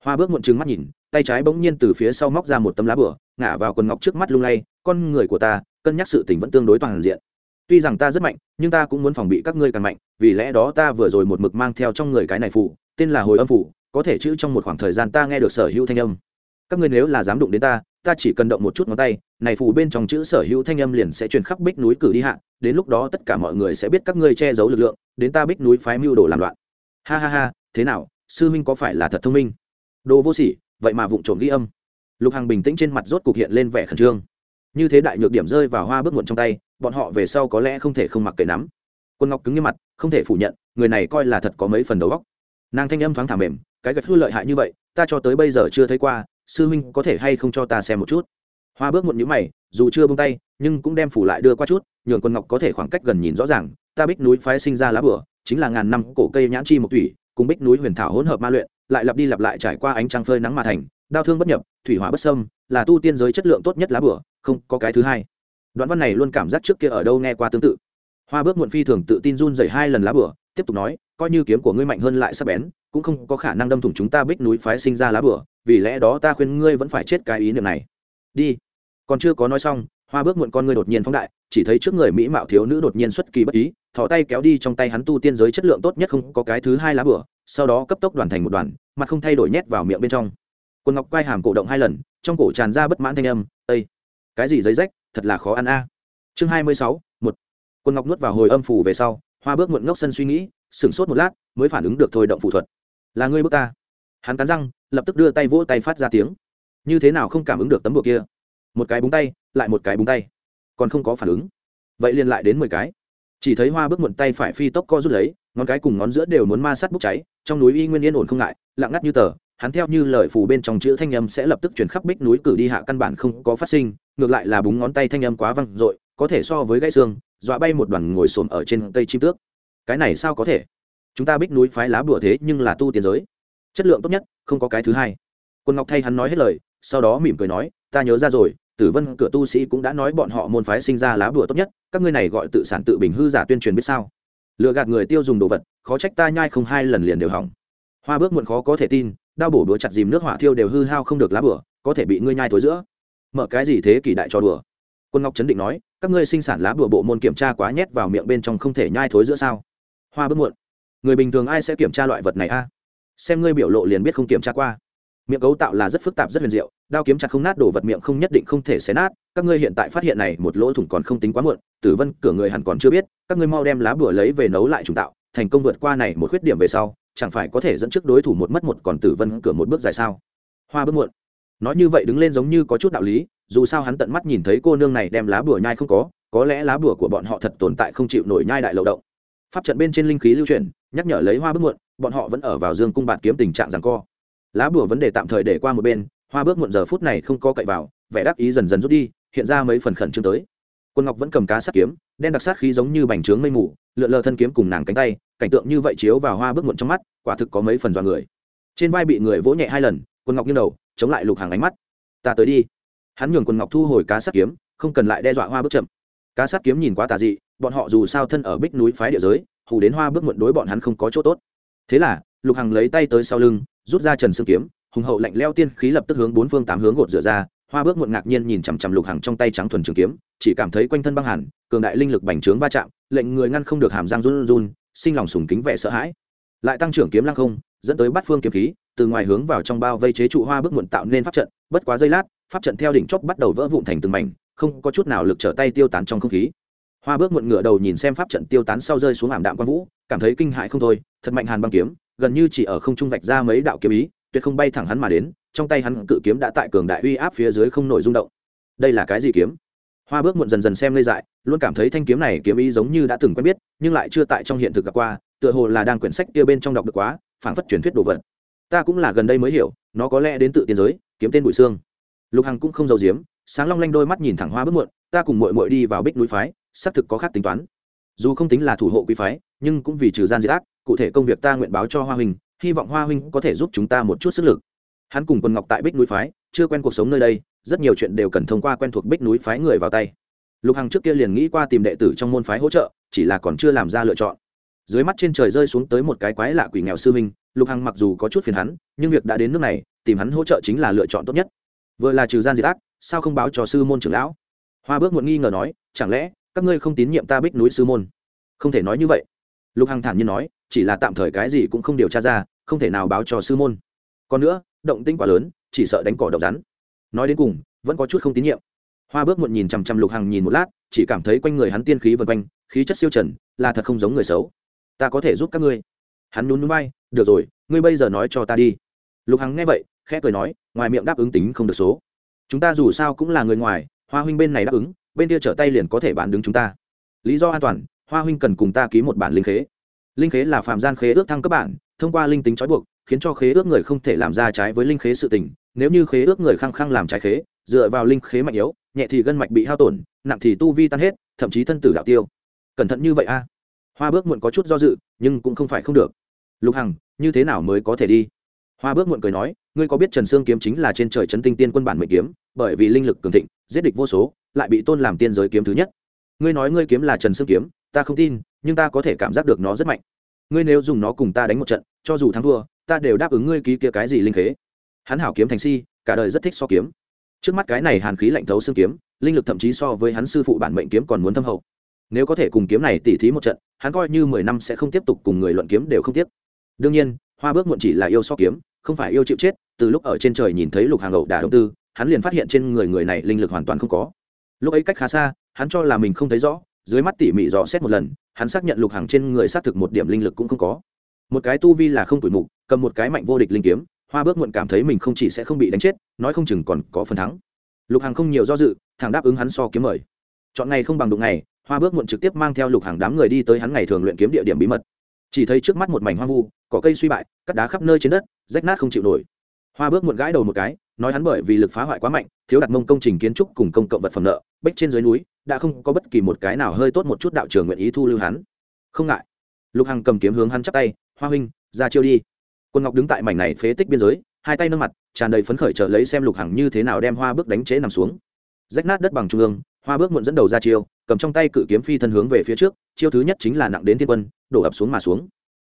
S1: hoa bước muộn trừng mắt nhìn, tay trái bỗng nhiên từ phía sau móc ra một tấm lá bửa ngả vào quần ngọc trước mắt lung lay, con người của ta, cân nhắc sự tình vẫn tương đối toàn diện. Tuy rằng ta rất mạnh, nhưng ta cũng muốn phòng bị các ngươi càng mạnh, vì lẽ đó ta vừa rồi một mực mang theo trong người cái này phủ tên là hồi âm phủ có thể chữ trong một khoảng thời gian ta nghe được sở hữu thanh âm. Các ngươi nếu là dám đụng đến ta ta chỉ cần động một chút ngón tay, này phủ bên trong chữ sở hữu thanh âm liền sẽ truyền khắp bích núi cử đi hạ, đến lúc đó tất cả mọi người sẽ biết các ngươi che giấu lực lượng, đến ta bích núi phái mưu đồ làm loạn. Ha ha ha, thế nào, sư minh có phải là thật thông minh? Đồ vô sỉ, vậy mà vụng trộm ghi âm. Lục hằng bình tĩnh trên mặt rốt cục hiện lên vẻ khẩn trương. Như thế đại nhược điểm rơi vào hoa bước muộn trong tay, bọn họ về sau có lẽ không thể không mặc kệ nắm. Quân ngọc cứng như mặt, không thể phủ nhận, người này coi là thật có mấy phần đầu góc nàng thanh âm thoáng thả mềm, cái gạch hư lợi hại như vậy, ta cho tới bây giờ chưa thấy qua, sư huynh có thể hay không cho ta xem một chút? Hoa bước muộn nhữ mày, dù chưa bông tay, nhưng cũng đem phủ lại đưa qua chút, nhường quân ngọc có thể khoảng cách gần nhìn rõ ràng, ta bích núi phái sinh ra lá bửa, chính là ngàn năm cổ cây nhãn chi một thủy, cùng bích núi huyền thảo hỗn hợp ma luyện lại lặp đi lặp lại trải qua ánh trăng phơi nắng mà thành đau thương bất nhập, thủy hỏa bất sâm là tu tiên giới chất lượng tốt nhất lá bửa, không có cái thứ hai. Đoạn văn này luôn cảm giác trước kia ở đâu nghe qua tương tự. Hoa bước muộn phi thường tự tin run dày hai lần lá bửa, tiếp tục nói, coi như kiếm của ngươi mạnh hơn lại sắp bén, cũng không có khả năng đâm thủng chúng ta bích núi phái sinh ra lá bửa, vì lẽ đó ta khuyên ngươi vẫn phải chết cái ý niệm này. Đi. Còn chưa có nói xong, hoa bước muộn con ngươi đột nhiên phóng đại, chỉ thấy trước người mỹ mạo thiếu nữ đột nhiên xuất kỳ bất ý thò tay kéo đi trong tay hắn tu tiên giới chất lượng tốt nhất không có cái thứ hai lá bửa, sau đó cấp tốc đoàn thành một đoàn, mặt không thay đổi nhét vào miệng bên trong. Quần ngọc quay hàm cổ động hai lần, trong cổ tràn ra bất mãn thanh âm ây cái gì giấy rách, thật là khó ăn a. Chương hai mươi sáu, một. Quần ngọc nuốt vào hồi âm phủ về sau, hoa bước muộn ngốc sân suy nghĩ, sửng sốt một lát, mới phản ứng được thôi động phụ thuật. Là ngươi bước ta. Hắn cắn răng, lập tức đưa tay vỗ tay phát ra tiếng. Như thế nào không cảm ứng được tấm bùa kia? Một cái búng tay, lại một cái búng tay. Còn không có phản ứng. Vậy liền lại đến mười cái chỉ thấy hoa bước muộn tay phải phi tốc co rút lấy, ngón cái cùng ngón giữa đều muốn ma sát bốc cháy, trong núi y nguyên yên ổn không ngại, lặng ngắt như tờ, hắn theo như lời phù bên trong chữ thanh âm sẽ lập tức chuyển khắp bích núi cử đi hạ căn bản không có phát sinh, ngược lại là búng ngón tay thanh âm quá văng dội, có thể so với gãy xương, dọa bay một đoàn ngồi xổm ở trên cây chim tước. Cái này sao có thể? Chúng ta bích núi phái lá bùa thế nhưng là tu tiến giới. Chất lượng tốt nhất, không có cái thứ hai. Quân ngọc thay hắn nói hết lời, sau đó mỉm cười nói, ta nhớ ra rồi tử vân cửa tu sĩ cũng đã nói bọn họ môn phái sinh ra lá bùa tốt nhất các ngươi này gọi tự sản tự bình hư giả tuyên truyền biết sao? Lựa gạt người tiêu dùng đồ vật khó trách ta nhai không hai lần liền đều hỏng. Hoa bước muộn khó có thể tin đao bổ đũa chặt dìm nước hỏa thiêu đều hư hao không được lá bùa, có thể bị ngươi nhai thối giữa. Mở cái gì thế kỳ đại cho đùa? Quân ngọc chấn định nói các ngươi sinh sản lá bùa bộ môn kiểm tra quá nhét vào miệng bên trong không thể nhai thối giữa sao? Hoa bước muộn. Người bình thường ai sẽ kiểm tra loại vật này a? Xem ngươi biểu lộ liền biết không kiểm tra qua miệng cấu tạo là rất phức tạp, rất huyền diệu, đao kiếm chặt không nát đổ vật miệng không nhất định không thể xé nát. Các ngươi hiện tại phát hiện này, một lỗ thủng còn không tính quá muộn, tử vân cửa người hẳn còn chưa biết, các ngươi mau đem lá bửa lấy về nấu lại trùng tạo, thành công vượt qua này một khuyết điểm về sau, chẳng phải có thể dẫn trước đối thủ một mất một, còn tử vân cửa một bước dài sao? Hoa bước muộn. Nói như vậy đứng lên giống như có chút đạo lý, dù sao hắn tận mắt nhìn thấy cô nương này đem lá bùa nhai không có có lẽ lá bùa của bọn họ thật tồn tại không chịu nổi nhai đại lậu động. Pháp trận bên trên linh khí lưu truyền nhắc nhở lấy hoa bước muộn, bọn họ vẫn ở vào dương cung bạt kiếm tình trạng rằng co lá bùa vấn đề tạm thời để qua một bên, hoa bước muộn giờ phút này không có cậy vào, vẻ đắc ý dần dần rút đi, hiện ra mấy phần khẩn trương tới. Quân ngọc vẫn cầm cá sắt kiếm, đen đặc sát khí giống như bành trướng mây mù, lượn lờ thân kiếm cùng nàng cánh tay, cảnh tượng như vậy chiếu vào hoa bước muộn trong mắt, quả thực có mấy phần dọa người. Trên vai bị người vỗ nhẹ hai lần, quân ngọc nghiêng đầu, chống lại lục hàng ánh mắt. Ta tới đi. Hắn nhường quân ngọc thu hồi cá sắt kiếm, không cần lại đe dọa hoa bước chậm. Cá sắt kiếm nhìn quá tà dị, bọn họ dù sao thân ở bích núi phái địa giới, hù đến hoa bước muộn đối bọn hắn không có chỗ tốt. Thế là, lục hằng lấy tay tới sau lưng rút ra trần xương kiếm, hùng hậu lạnh leo tiên khí lập tức hướng bốn phương tám hướng gột rửa ra, hoa bước muộn ngạc nhiên nhìn chằm chằm lục hằng trong tay trắng thuần trường kiếm, chỉ cảm thấy quanh thân băng hẳn, cường đại linh lực bành trướng va chạm, lệnh người ngăn không được hàm răng run run, sinh lòng sùng kính vẻ sợ hãi. Lại tăng trưởng kiếm lăng không, dẫn tới bắt phương kiếm khí, từ ngoài hướng vào trong bao vây chế trụ hoa bước muộn tạo nên pháp trận, bất quá giây lát, pháp trận theo đỉnh chóp bắt đầu vỡ vụn thành từng mảnh, không có chút nào lực trở tay tiêu tán trong không khí. Hoa bước muộn ngựa đầu nhìn xem pháp trận tiêu tán sau rơi xuống ảm đạm quang vũ, cảm thấy kinh hại không thôi, thật mạnh hàn băng kiếm gần như chỉ ở không trung vạch ra mấy đạo kiếm ý, tuyệt không bay thẳng hắn mà đến, trong tay hắn cự kiếm đã tại cường đại uy áp phía dưới không nổi rung động. Đây là cái gì kiếm? Hoa bước muộn dần dần xem lê dại, luôn cảm thấy thanh kiếm này kiếm ý giống như đã từng quen biết, nhưng lại chưa tại trong hiện thực gặp qua, tựa hồ là đang quyển sách kia bên trong đọc được quá, phảng phất truyền thuyết đồ vật. Ta cũng là gần đây mới hiểu, nó có lẽ đến tự tiên giới, kiếm tên bụi xương. Lục hằng cũng không giàu giếm, sáng long lanh đôi mắt nhìn thẳng hoa bước muộn, ta cùng mội mội đi vào bích núi phái, xác thực có khác tính toán dù không tính là thủ hộ quý phái, nhưng cũng vì trừ gian diệt ác, cụ thể công việc ta nguyện báo cho hoa huynh, hy vọng hoa huynh có thể giúp chúng ta một chút sức lực. Hắn cùng quân ngọc tại bích núi phái, chưa quen cuộc sống nơi đây, rất nhiều chuyện đều cần thông qua quen thuộc bích núi phái người vào tay. Lục hằng trước kia liền nghĩ qua tìm đệ tử trong môn phái hỗ trợ, chỉ là còn chưa làm ra lựa chọn. Dưới mắt trên trời rơi xuống tới một cái quái lạ quỷ nghèo sư minh lục hằng mặc dù có chút phiền hắn, nhưng việc đã đến nước này, tìm hắn hỗ trợ chính là lựa chọn tốt nhất. Vừa là trừ gian diệt ác, sao không báo cho sư môn trưởng lão? Hoa bước muộn nghi ngờ nói, chẳng lẽ các ngươi không tín nhiệm ta bích núi sư môn. Không thể nói như vậy. Lục hằng thản nhiên nói, chỉ là tạm thời cái gì cũng không điều tra ra, không thể nào báo cho sư môn. Còn nữa, động tinh quá lớn, chỉ sợ đánh cỏ độc rắn. Nói đến cùng, vẫn có chút không tín nhiệm. Hoa bước muộn nhìn chằm chằm lục hằng nhìn một lát, chỉ cảm thấy quanh người hắn tiên khí vân quanh, khí chất siêu trần, là thật không giống người xấu. Ta có thể giúp các ngươi. Hắn nhún núi bay được rồi, ngươi bây giờ nói cho ta đi. Lục hằng nghe vậy, khẽ cười nói, ngoài miệng đáp ứng tính không được số. Chúng ta dù sao cũng là người ngoài, hoa huynh bên này đáp ứng bên kia trở tay liền có thể bán đứng chúng ta. Lý do an toàn, hoa huynh cần cùng ta ký một bản linh khế. Linh khế là phạm gian khế ước thăng cấp bản, thông qua linh tính trói buộc, khiến cho khế ước người không thể làm ra trái với linh khế sự tình. Nếu như khế ước người khăng khăng làm trái khế, dựa vào linh khế mạnh yếu, nhẹ thì gân mạch bị hao tổn, nặng thì tu vi tan hết, thậm chí thân tử đạo tiêu. Cẩn thận như vậy a. Hoa bước muộn có chút do dự, nhưng cũng không phải không được. Lục hằng, như thế nào mới có thể đi? Hoa bước muộn cười nói ngươi có biết trần sương kiếm chính là trên trời chấn tinh tiên quân bản mệnh kiếm, bởi vì linh lực cường thịnh, giết địch vô số, lại bị tôn làm tiên giới kiếm thứ nhất. Ngươi nói ngươi kiếm là trần sương kiếm, ta không tin, nhưng ta có thể cảm giác được nó rất mạnh. Ngươi nếu dùng nó cùng ta đánh một trận, cho dù thắng thua, ta đều đáp ứng ngươi ký kia cái gì linh khế. Hắn hảo kiếm thành si, cả đời rất thích so kiếm. Trước mắt cái này hàn khí lạnh thấu xương kiếm, linh lực thậm chí so với hắn sư phụ bản mệnh kiếm còn muốn thâm hậu. Nếu có thể cùng kiếm này tỉ thí một trận, hắn coi như mười năm sẽ không tiếp tục cùng người luận kiếm đều không tiếc. Đương nhiên, hoa bước muộn chỉ là yêu so kiếm không phải yêu chịu chết, từ lúc ở trên trời nhìn thấy lục hàng ẩu đả đầu tư, hắn liền phát hiện trên người người này linh lực hoàn toàn không có. Lúc ấy cách khá xa, hắn cho là mình không thấy rõ, dưới mắt tỉ mỉ dò xét một lần, hắn xác nhận lục hàng trên người xác thực một điểm linh lực cũng không có. Một cái tu vi là không tuổi mục, cầm một cái mạnh vô địch linh kiếm, hoa bước muộn cảm thấy mình không chỉ sẽ không bị đánh chết, nói không chừng còn có phần thắng. Lục hàng không nhiều do dự thằng đáp ứng hắn so kiếm mời. Chọn ngày không bằng đụng ngày, hoa bước muộn trực tiếp mang theo lục hàng đám người đi tới hắn ngày thường luyện kiếm địa điểm bí mật. Chỉ thấy trước mắt một mảnh hoang vu cỏ cây suy bại, cắt đá khắp nơi trên đất, rách nát không chịu nổi. Hoa bước muộn gãi đầu một cái, nói hắn bởi vì lực phá hoại quá mạnh, thiếu đặt mông công trình kiến trúc cùng công cộng vật phẩm nợ, bích trên dưới núi, đã không có bất kỳ một cái nào hơi tốt một chút đạo trường nguyện ý thu lưu hắn. Không ngại. Lục hằng cầm kiếm hướng hắn chắp tay, hoa huynh, ra chiêu đi. Quân ngọc đứng tại mảnh này phế tích biên giới, hai tay nâng mặt, tràn đầy phấn khởi chờ lấy xem lục hằng như thế nào đem hoa bước đánh chế nằm xuống. Rách nát đất bằng trung ương, hoa bước muộn dẫn đầu ra chiêu, cầm trong tay cự kiếm phi thân hướng về phía trước, chiêu thứ nhất chính là nặng đến thiên quân, đổ ập xuống mà xuống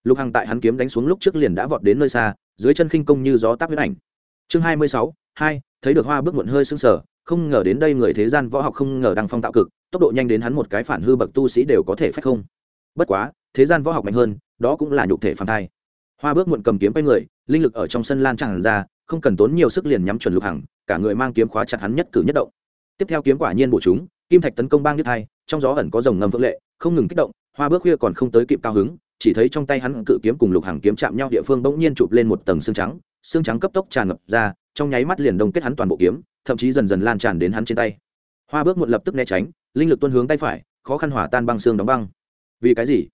S1: lục hằng tại hắn kiếm đánh xuống lúc trước liền đã vọt đến nơi xa, dưới chân khinh công như gió táp huyết ảnh. Chương hai mươi sáu, hai, thấy được hoa bước muộn hơi sưng sờ, không ngờ đến đây người thế gian võ học không ngờ đăng phong tạo cực, tốc độ nhanh đến hắn một cái phản hư bậc tu sĩ đều có thể phách không. Bất quá, thế gian võ học mạnh hơn, đó cũng là nhục thể phản thai. Hoa bước muộn cầm kiếm quay người, linh lực ở trong sân lan tràn ra, không cần tốn nhiều sức liền nhắm chuẩn lục hằng, cả người mang kiếm khóa chặt hắn nhất cử nhất động. Tiếp theo kiếm quả nhiên bổ chúng, kim thạch tấn công bang nhất hai, trong gió ẩn có dòng ngầm vượng lệ, không ngừng kích động, hoa bước khuya còn không tới kịp cao hứng chỉ thấy trong tay hắn cự kiếm cùng lục hàng kiếm chạm nhau địa phương bỗng nhiên chụp lên một tầng xương trắng xương trắng cấp tốc tràn ngập ra, trong nháy mắt liền đông kết hắn toàn bộ kiếm, thậm chí dần dần lan tràn đến hắn trên tay. Hoa bước muộn lập tức né tránh, linh lực tuân hướng tay phải, khó khăn hỏa tan băng xương đóng băng. Vì cái gì?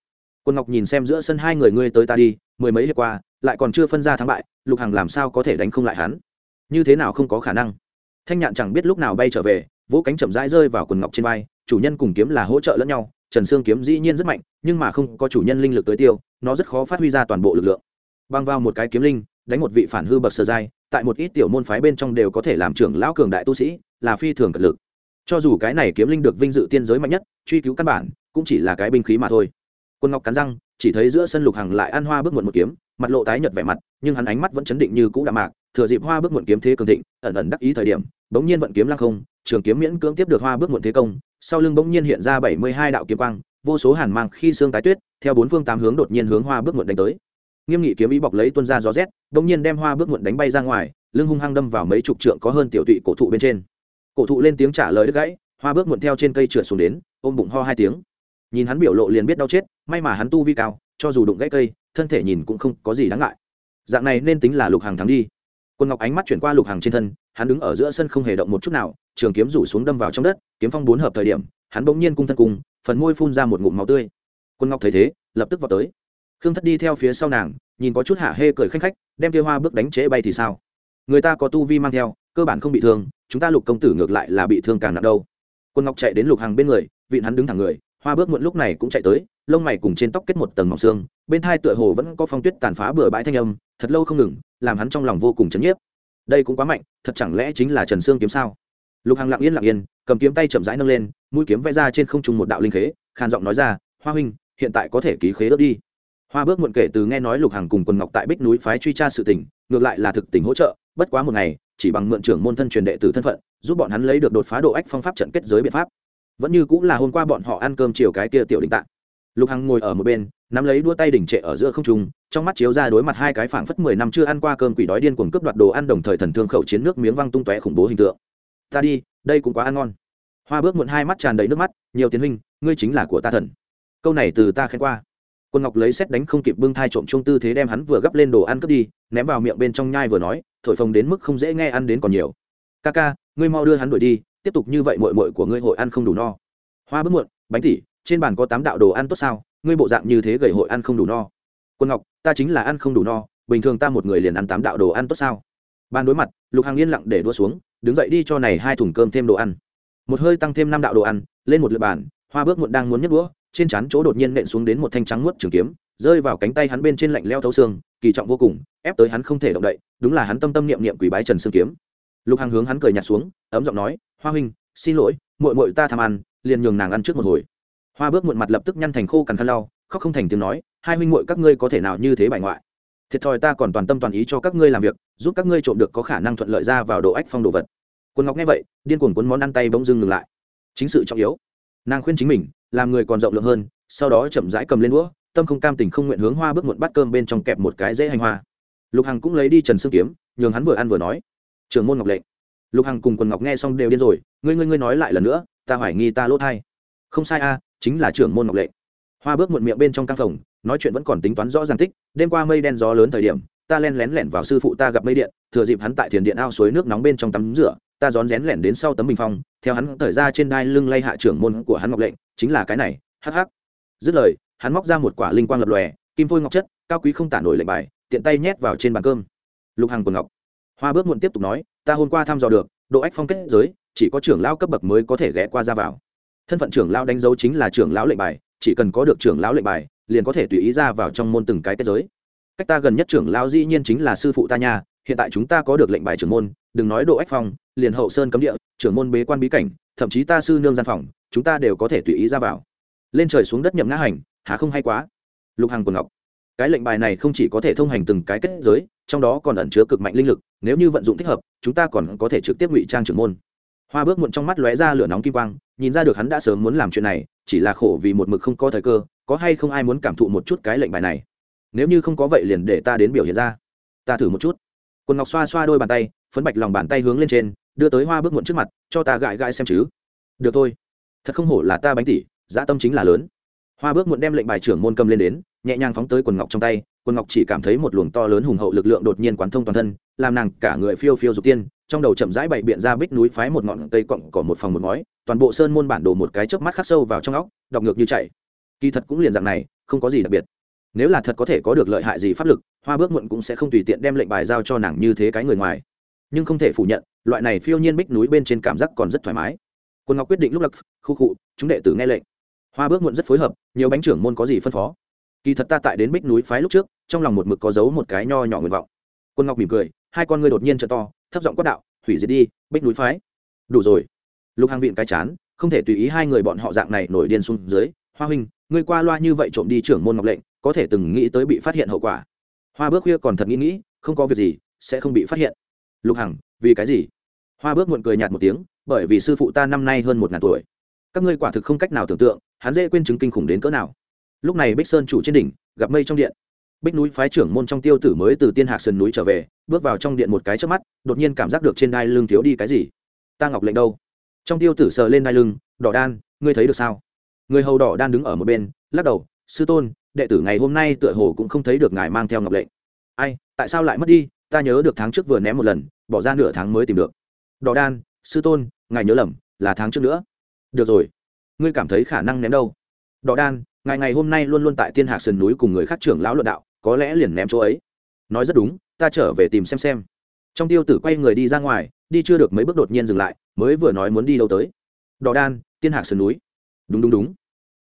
S1: Quân ngọc nhìn xem giữa sân hai người ngươi tới ta đi, mười mấy hiệp qua, lại còn chưa phân ra thắng bại, lục hằng làm sao có thể đánh không lại hắn? Như thế nào không có khả năng? Thanh nhạn chẳng biết lúc nào bay trở về, vỗ cánh chậm rãi rơi vào quần ngọc trên vai, chủ nhân cùng kiếm là hỗ trợ lẫn nhau trần sương kiếm dĩ nhiên rất mạnh, nhưng mà không có chủ nhân linh lực tới tiêu, nó rất khó phát huy ra toàn bộ lực lượng. Băng vào một cái kiếm linh, đánh một vị phản hư bậc sơ giai tại một ít tiểu môn phái bên trong đều có thể làm trưởng lão cường đại tu sĩ, là phi thường cật lực. Cho dù cái này kiếm linh được vinh dự tiên giới mạnh nhất, truy cứu căn bản, cũng chỉ là cái binh khí mà thôi. Quân ngọc cắn răng, chỉ thấy giữa sân lục hằng lại ăn hoa bước muộn một kiếm, mặt lộ tái nhợt vẻ mặt, nhưng hắn ánh mắt vẫn chấn định như cũ đạm mạc, thừa dịp hoa bước muộn kiếm thế cường thịnh, ẩn ẩn đắc ý thời điểm, bỗng nhiên vận kiếm lăng không trường kiếm miễn cưỡng tiếp được hoa bước muộn thế công, sau lưng bỗng nhiên hiện ra bảy mươi hai đạo kiếm quang, vô số hàn mang khi xương tái tuyết, theo bốn phương tám hướng đột nhiên hướng hoa bước muộn đánh tới. Nghiêm nghị kiếm ý bọc lấy tuân ra gió rét, bỗng nhiên đem hoa bước muộn đánh bay ra ngoài, lưng hung hăng đâm vào mấy chục trượng có hơn tiểu tụy cổ thụ bên trên. Cổ thụ lên tiếng trả lời đứt gãy, hoa bước muộn theo trên cây trượt xuống đến, ôm bụng ho hai tiếng. Nhìn hắn biểu lộ liền biết đau chết, may mà hắn tu vi cao, cho dù đụng gãy cây, thân thể nhìn cũng không có gì đáng ngại. Dạng này nên tính là lục hàng thắng đi. Quân ngọc ánh mắt chuyển qua lục hàng trên thân hắn đứng ở giữa sân không hề động một chút nào, trường kiếm rủ xuống đâm vào trong đất, kiếm phong bốn hợp thời điểm, hắn bỗng nhiên cung thân cùng, phần môi phun ra một ngụm máu tươi. Quân ngọc thấy thế, lập tức vào tới. Khương thất đi theo phía sau nàng, nhìn có chút hạ hê cười khanh khách, đem kia hoa bước đánh trễ bay thì sao? Người ta có tu vi mang theo, cơ bản không bị thương, chúng ta lục công tử ngược lại là bị thương càng nặng đâu. Quân ngọc chạy đến lục hàng bên người, vịn hắn đứng thẳng người, hoa bước muộn lúc này cũng chạy tới, lông mày cùng trên tóc kết một tầng mỏng xương, bên thai tựa hồ vẫn có phong tuyết tàn phá bừa bãi thanh âm, thật lâu không ngừng, làm hắn trong lòng vô cùng chấn nhiếp đây cũng quá mạnh, thật chẳng lẽ chính là trần sương kiếm sao? Lục Hằng lặng yên lặng yên, cầm kiếm tay chậm rãi nâng lên, mũi kiếm vẽ ra trên không trung một đạo linh khế, khàn giọng nói ra, hoa huynh, hiện tại có thể ký khế ước đi. Hoa bước muộn kể từ nghe nói lục Hằng cùng quần ngọc tại bích núi phái truy tra sự tình, ngược lại là thực tình hỗ trợ, bất quá một ngày, chỉ bằng mượn trưởng môn thân truyền đệ tử thân phận, giúp bọn hắn lấy được đột phá độ ách phong pháp trận kết giới biện pháp. Vẫn như cũng là hôm qua bọn họ ăn cơm chiều cái kia tiểu đình tạng lục hằng ngồi ở một bên nắm lấy đua tay đỉnh trệ ở giữa không trung, trong mắt chiếu ra đối mặt hai cái phảng phất mười năm chưa ăn qua cơm quỷ đói điên cuồng cướp đoạt đồ ăn đồng thời thần thương khẩu chiến nước miếng văng tung tóe khủng bố hình tượng. Ta đi, đây cũng quá ăn ngon. Hoa bước muộn hai mắt tràn đầy nước mắt, nhiều tiến huynh, ngươi chính là của ta thần. Câu này từ ta khen qua. Quân ngọc lấy xét đánh không kịp bưng thai trộm chung tư thế đem hắn vừa gấp lên đồ ăn cướp đi, ném vào miệng bên trong nhai vừa nói, thổi phồng đến mức không dễ nghe ăn đến còn nhiều. Ca ca, ngươi mau đưa hắn đuổi đi, tiếp tục như vậy mội mội của ngươi hội ăn không đủ no. Hoa bước muộn, bánh tỉ, trên bàn có tám đạo đồ ăn tốt sao? Ngươi bộ dạng như thế gầy hội ăn không đủ no. Quân ngọc, ta chính là ăn không đủ no, bình thường ta một người liền ăn tám đạo đồ ăn tốt sao? Ban đối mặt, lục hàng yên lặng để đua xuống, đứng dậy đi cho này hai thùng cơm thêm đồ ăn. Một hơi tăng thêm năm đạo đồ ăn, lên một lượt bàn, hoa bước muộn đang muốn nhấc đũa, trên trán chỗ đột nhiên nện xuống đến một thanh trắng muốt trường kiếm, rơi vào cánh tay hắn bên trên lạnh leo thấu xương, kỳ trọng vô cùng, ép tới hắn không thể động đậy, đúng là hắn tâm tâm niệm niệm quỷ bái trần xương kiếm. Lục hàng hướng hắn cười nhạt xuống, ấm giọng nói, hoa huynh, xin lỗi, muội muội ta tham ăn, liền nhường nàng ăn trước một hồi hoa bước muộn mặt lập tức nhăn thành khô cằn khăn lau, khóc không thành tiếng nói, hai huynh muội các ngươi có thể nào như thế bài ngoại? Thiệt thòi ta còn toàn tâm toàn ý cho các ngươi làm việc, giúp các ngươi trộm được có khả năng thuận lợi ra vào độ ách phong đồ vật. Quân ngọc nghe vậy, điên cuồng cuốn món ăn tay bỗng dưng ngừng lại. Chính sự trọng yếu. Nàng khuyên chính mình, làm người còn rộng lượng hơn, sau đó chậm rãi cầm lên đũa, tâm không cam tình không nguyện hướng hoa bước muộn bắt cơm bên trong kẹp một cái dễ hành hoa. Lục hằng cũng lấy đi trần sương kiếm, nhường hắn vừa ăn vừa nói trường môn ngọc lệnh. Lục hằng cùng quần ngọc nghe xong đều điên rồi, ngươi ngươi ngươi nói lại lần nữa, ta hoài nghi ta lỗ thai. Không sai a chính là trưởng môn ngọc lệnh hoa bước muộn miệng bên trong căn phòng nói chuyện vẫn còn tính toán rõ ràng tích, đêm qua mây đen gió lớn thời điểm, ta len lén lẻn vào sư phụ ta gặp mây điện, thừa dịp hắn tại thiền điện ao suối nước nóng bên trong tắm rửa, ta rón rén lẻn đến sau tấm bình phong, theo hắn thời ra trên đai lưng lay hạ trưởng môn của hắn ngọc lệnh chính là cái này, hắc hắc. Dứt lời, hắn móc ra một quả linh quang lập lòe, kim phôi ngọc chất, cao quý không tả nổi lệnh bài, tiện tay nhét vào trên bàn cơm. Lục hằng quần ngọc. Hoa bước muộn tiếp tục nói, ta hôm qua thăm dò được, độ ách phong kết giới, chỉ có trưởng lao cấp bậc mới có thể ghé qua ra vào thân phận trưởng lão đánh dấu chính là trưởng lão lệnh bài, chỉ cần có được trưởng lão lệnh bài, liền có thể tùy ý ra vào trong môn từng cái kết giới. Cách ta gần nhất trưởng lão dĩ nhiên chính là sư phụ ta nha, hiện tại chúng ta có được lệnh bài trưởng môn, đừng nói độ ách phong, liền hậu sơn cấm địa, trưởng môn bế quan bí cảnh, thậm chí ta sư nương gian phòng, chúng ta đều có thể tùy ý ra vào. Lên trời xuống đất nhậm ngã hành, há không hay quá. Lục hằng quần ngọc. Cái lệnh bài này không chỉ có thể thông hành từng cái kết giới, trong đó còn ẩn chứa cực mạnh linh lực, nếu như vận dụng thích hợp, chúng ta còn có thể trực tiếp ngụy trang trưởng môn. Hoa bước muộn trong mắt lóe ra lửa nóng kim quang nhìn ra được hắn đã sớm muốn làm chuyện này, chỉ là khổ vì một mực không có thời cơ, có hay không ai muốn cảm thụ một chút cái lệnh bài này? Nếu như không có vậy liền để ta đến biểu hiện ra. Ta thử một chút. Quần ngọc xoa xoa đôi bàn tay, phấn bạch lòng bàn tay hướng lên trên, đưa tới hoa bước muộn trước mặt, cho ta gãi gãi xem chứ. Được thôi. Thật không hổ là ta bánh tỉ, dã tâm chính là lớn. Hoa bước muộn đem lệnh bài trưởng môn cầm lên đến, nhẹ nhàng phóng tới quần ngọc trong tay. Quần ngọc chỉ cảm thấy một luồng to lớn hùng hậu lực lượng đột nhiên quán thông toàn thân, làm nàng cả người phiêu phiêu dục tiên trong đầu chậm rãi bày biện ra bích núi phái một ngọn cây cọng cỏ một phòng một ngói, toàn bộ sơn môn bản đồ một cái chớp mắt khắc sâu vào trong óc, đọc ngược như chạy. Kỳ thật cũng liền dạng này, không có gì đặc biệt. Nếu là thật có thể có được lợi hại gì pháp lực, hoa bước muộn cũng sẽ không tùy tiện đem lệnh bài giao cho nàng như thế cái người ngoài. Nhưng không thể phủ nhận, loại này phiêu nhiên bích núi bên trên cảm giác còn rất thoải mái. Quân ngọc quyết định lúc lặc khu cụ chúng đệ tử nghe lệnh. Hoa bước muộn rất phối hợp, nhiều bánh trưởng môn có gì phân phó. Kỳ thật ta tại đến bích núi phái lúc trước, trong lòng một mực có giấu một cái nho nhỏ nguyện vọng. Quân ngọc mỉm cười, hai con ngươi đột nhiên trở to thấp giọng quát đạo, hủy diệt đi, bích núi phái. Đủ rồi. Lục hàng viện cái chán, không thể tùy ý hai người bọn họ dạng này nổi điên xuống dưới. Hoa huynh, ngươi qua loa như vậy trộm đi trưởng môn ngọc lệnh, có thể từng nghĩ tới bị phát hiện hậu quả. Hoa bước khuya còn thật nghĩ nghĩ, không có việc gì, sẽ không bị phát hiện. Lục hằng, vì cái gì? Hoa bước muộn cười nhạt một tiếng, bởi vì sư phụ ta năm nay hơn một ngàn tuổi. Các ngươi quả thực không cách nào tưởng tượng, hắn dễ quên chứng kinh khủng đến cỡ nào. Lúc này bích sơn chủ trên đỉnh, gặp mây trong điện bích núi phái trưởng môn trong tiêu tử mới từ tiên hạc sơn núi trở về, bước vào trong điện một cái trước mắt, đột nhiên cảm giác được trên đai lưng thiếu đi cái gì. Ta ngọc lệnh đâu? Trong tiêu tử sờ lên đai lưng, đỏ đan, ngươi thấy được sao? Người hầu đỏ đan đứng ở một bên, lắc đầu, sư tôn, đệ tử ngày hôm nay tựa hồ cũng không thấy được ngài mang theo ngọc lệnh. Ai, tại sao lại mất đi? Ta nhớ được tháng trước vừa ném một lần, bỏ ra nửa tháng mới tìm được. Đỏ đan, sư tôn, ngài nhớ lầm, là tháng trước nữa. Được rồi. Ngươi cảm thấy khả năng ném đâu? Đỏ đan ngày ngày hôm nay luôn luôn tại tiên hạc sườn núi cùng người khác trưởng lão luận đạo, có lẽ liền ném chỗ ấy. Nói rất đúng, ta trở về tìm xem xem. Trong tiêu tử quay người đi ra ngoài, đi chưa được mấy bước đột nhiên dừng lại, mới vừa nói muốn đi đâu tới. Đò đan, tiên hạc sườn núi. Đúng đúng đúng.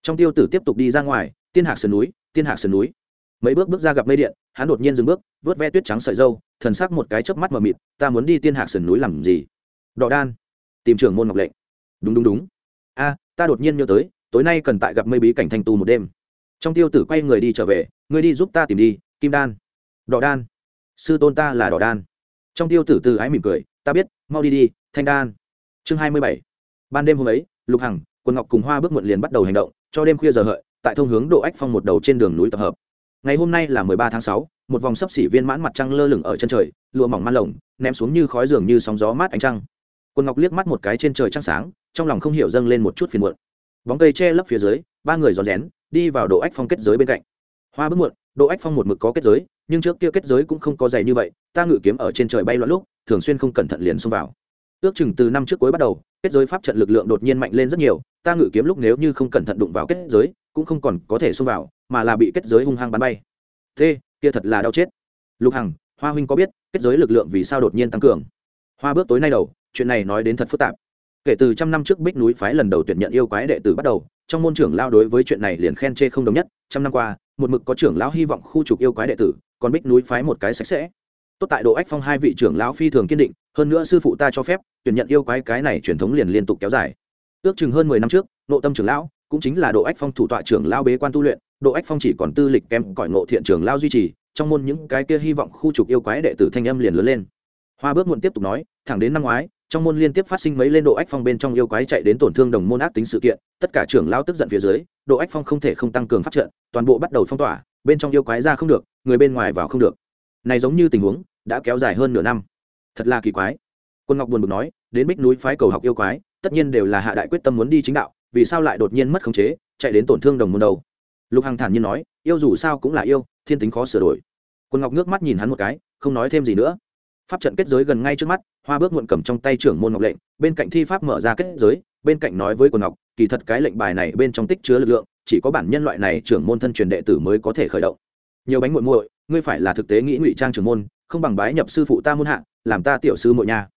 S1: Trong tiêu tử tiếp tục đi ra ngoài, tiên hạc sườn núi, tiên hạc sườn núi. Mấy bước bước ra gặp mây điện, hắn đột nhiên dừng bước, vớt ve tuyết trắng sợi dâu thần sắc một cái chớp mắt mờ mịt, ta muốn đi tiên hạc sườn núi làm gì? Đò đan, tìm trưởng môn ngọc lệnh. Đúng đúng đúng. A, ta đột nhiên nhớ tới tối nay cần tại gặp mây bí cảnh thanh tu một đêm. Trong tiêu tử quay người đi trở về, ngươi đi giúp ta tìm đi, kim đan. Đỏ đan. Sư tôn ta là đỏ đan. Trong tiêu tử từ ái mỉm cười, ta biết, mau đi đi, thanh đan. Chương hai mươi bảy. Ban đêm hôm ấy, lục hằng Quần ngọc cùng hoa bước muộn liền bắt đầu hành động, cho đêm khuya giờ hợi, tại thông hướng độ ách phong một đầu trên đường núi tập hợp. Ngày hôm nay là mười ba tháng sáu, một vòng sấp xỉ viên mãn mặt trăng lơ lửng ở chân trời, lụa mỏng man lồng, ném xuống như khói dường như sóng gió mát ánh trăng. Quần ngọc liếc mắt một cái trên trời trăng sáng, trong lòng không hiểu dâng lên một chút phiền muộn bóng cây che lấp phía dưới, ba người rón rén đi vào độ ách phong kết giới bên cạnh. Hoa bước muộn, độ ách phong một mực có kết giới, nhưng trước kia kết giới cũng không có dày như vậy, ta ngự kiếm ở trên trời bay loạn lúc, thường xuyên không cẩn thận liền xông vào. Ước chừng từ năm trước cuối bắt đầu, kết giới pháp trận lực lượng đột nhiên mạnh lên rất nhiều, ta ngự kiếm lúc nếu như không cẩn thận đụng vào kết giới, cũng không còn có thể xông vào, mà là bị kết giới hung hăng bắn bay. Thế, kia thật là đau chết. Lục hằng, hoa huynh có biết, kết giới lực lượng vì sao đột nhiên tăng cường? Hoa bước tối nay đầu, chuyện này nói đến thật phức tạp kể từ trăm năm trước bích núi phái lần đầu tuyển nhận yêu quái đệ tử bắt đầu, trong môn trưởng lao đối với chuyện này liền khen chê không đồng nhất. Trăm năm qua, một mực có trưởng lão hy vọng khu trục yêu quái đệ tử, còn bích núi phái một cái sạch sẽ. Tốt tại độ ách phong hai vị trưởng lão phi thường kiên định, hơn nữa sư phụ ta cho phép, tuyển nhận yêu quái cái này truyền thống liền liên tục kéo dài. Ước chừng hơn mười năm trước nội tâm trưởng lão, cũng chính là độ ách phong thủ tọa trưởng lao bế quan tu luyện, độ ách phong chỉ còn tư lịch kém cõi ngộ thiện trưởng lao duy trì, trong môn những cái kia hy vọng khu trục yêu quái đệ tử thanh âm liền lớn lên. Hoa bước muộn tiếp tục nói, thẳng đến năm ngoái trong môn liên tiếp phát sinh mấy lên độ ách phong bên trong yêu quái chạy đến tổn thương đồng môn ác tính sự kiện, tất cả trưởng lao tức giận phía dưới, độ ách phong không thể không tăng cường phát trận, toàn bộ bắt đầu phong tỏa, bên trong yêu quái ra không được, người bên ngoài vào không được. Này giống như tình huống, đã kéo dài hơn nửa năm. Thật là kỳ quái. Quân ngọc buồn bực nói, đến bích núi phái cầu học yêu quái, tất nhiên đều là hạ đại quyết tâm muốn đi chính đạo, vì sao lại đột nhiên mất khống chế, chạy đến tổn thương đồng môn đầu lục hằng thản nhiên nói, yêu dù sao cũng là yêu, thiên tính khó sửa đổi. Quân ngọc nước mắt nhìn hắn một cái, không nói thêm gì nữa pháp trận kết giới gần ngay trước mắt, hoa bước muộn cầm trong tay trưởng môn ngọc lệnh, bên cạnh thi pháp mở ra kết giới, bên cạnh nói với quần ngọc, kỳ thật cái lệnh bài này bên trong tích chứa lực lượng, chỉ có bản nhân loại này trưởng môn thân truyền đệ tử mới có thể khởi động. Nhiều bánh muội muội, ngươi phải là thực tế nghĩ ngụy trang trưởng môn, không bằng bái nhập sư phụ ta môn hạ, làm ta tiểu sư muội nha.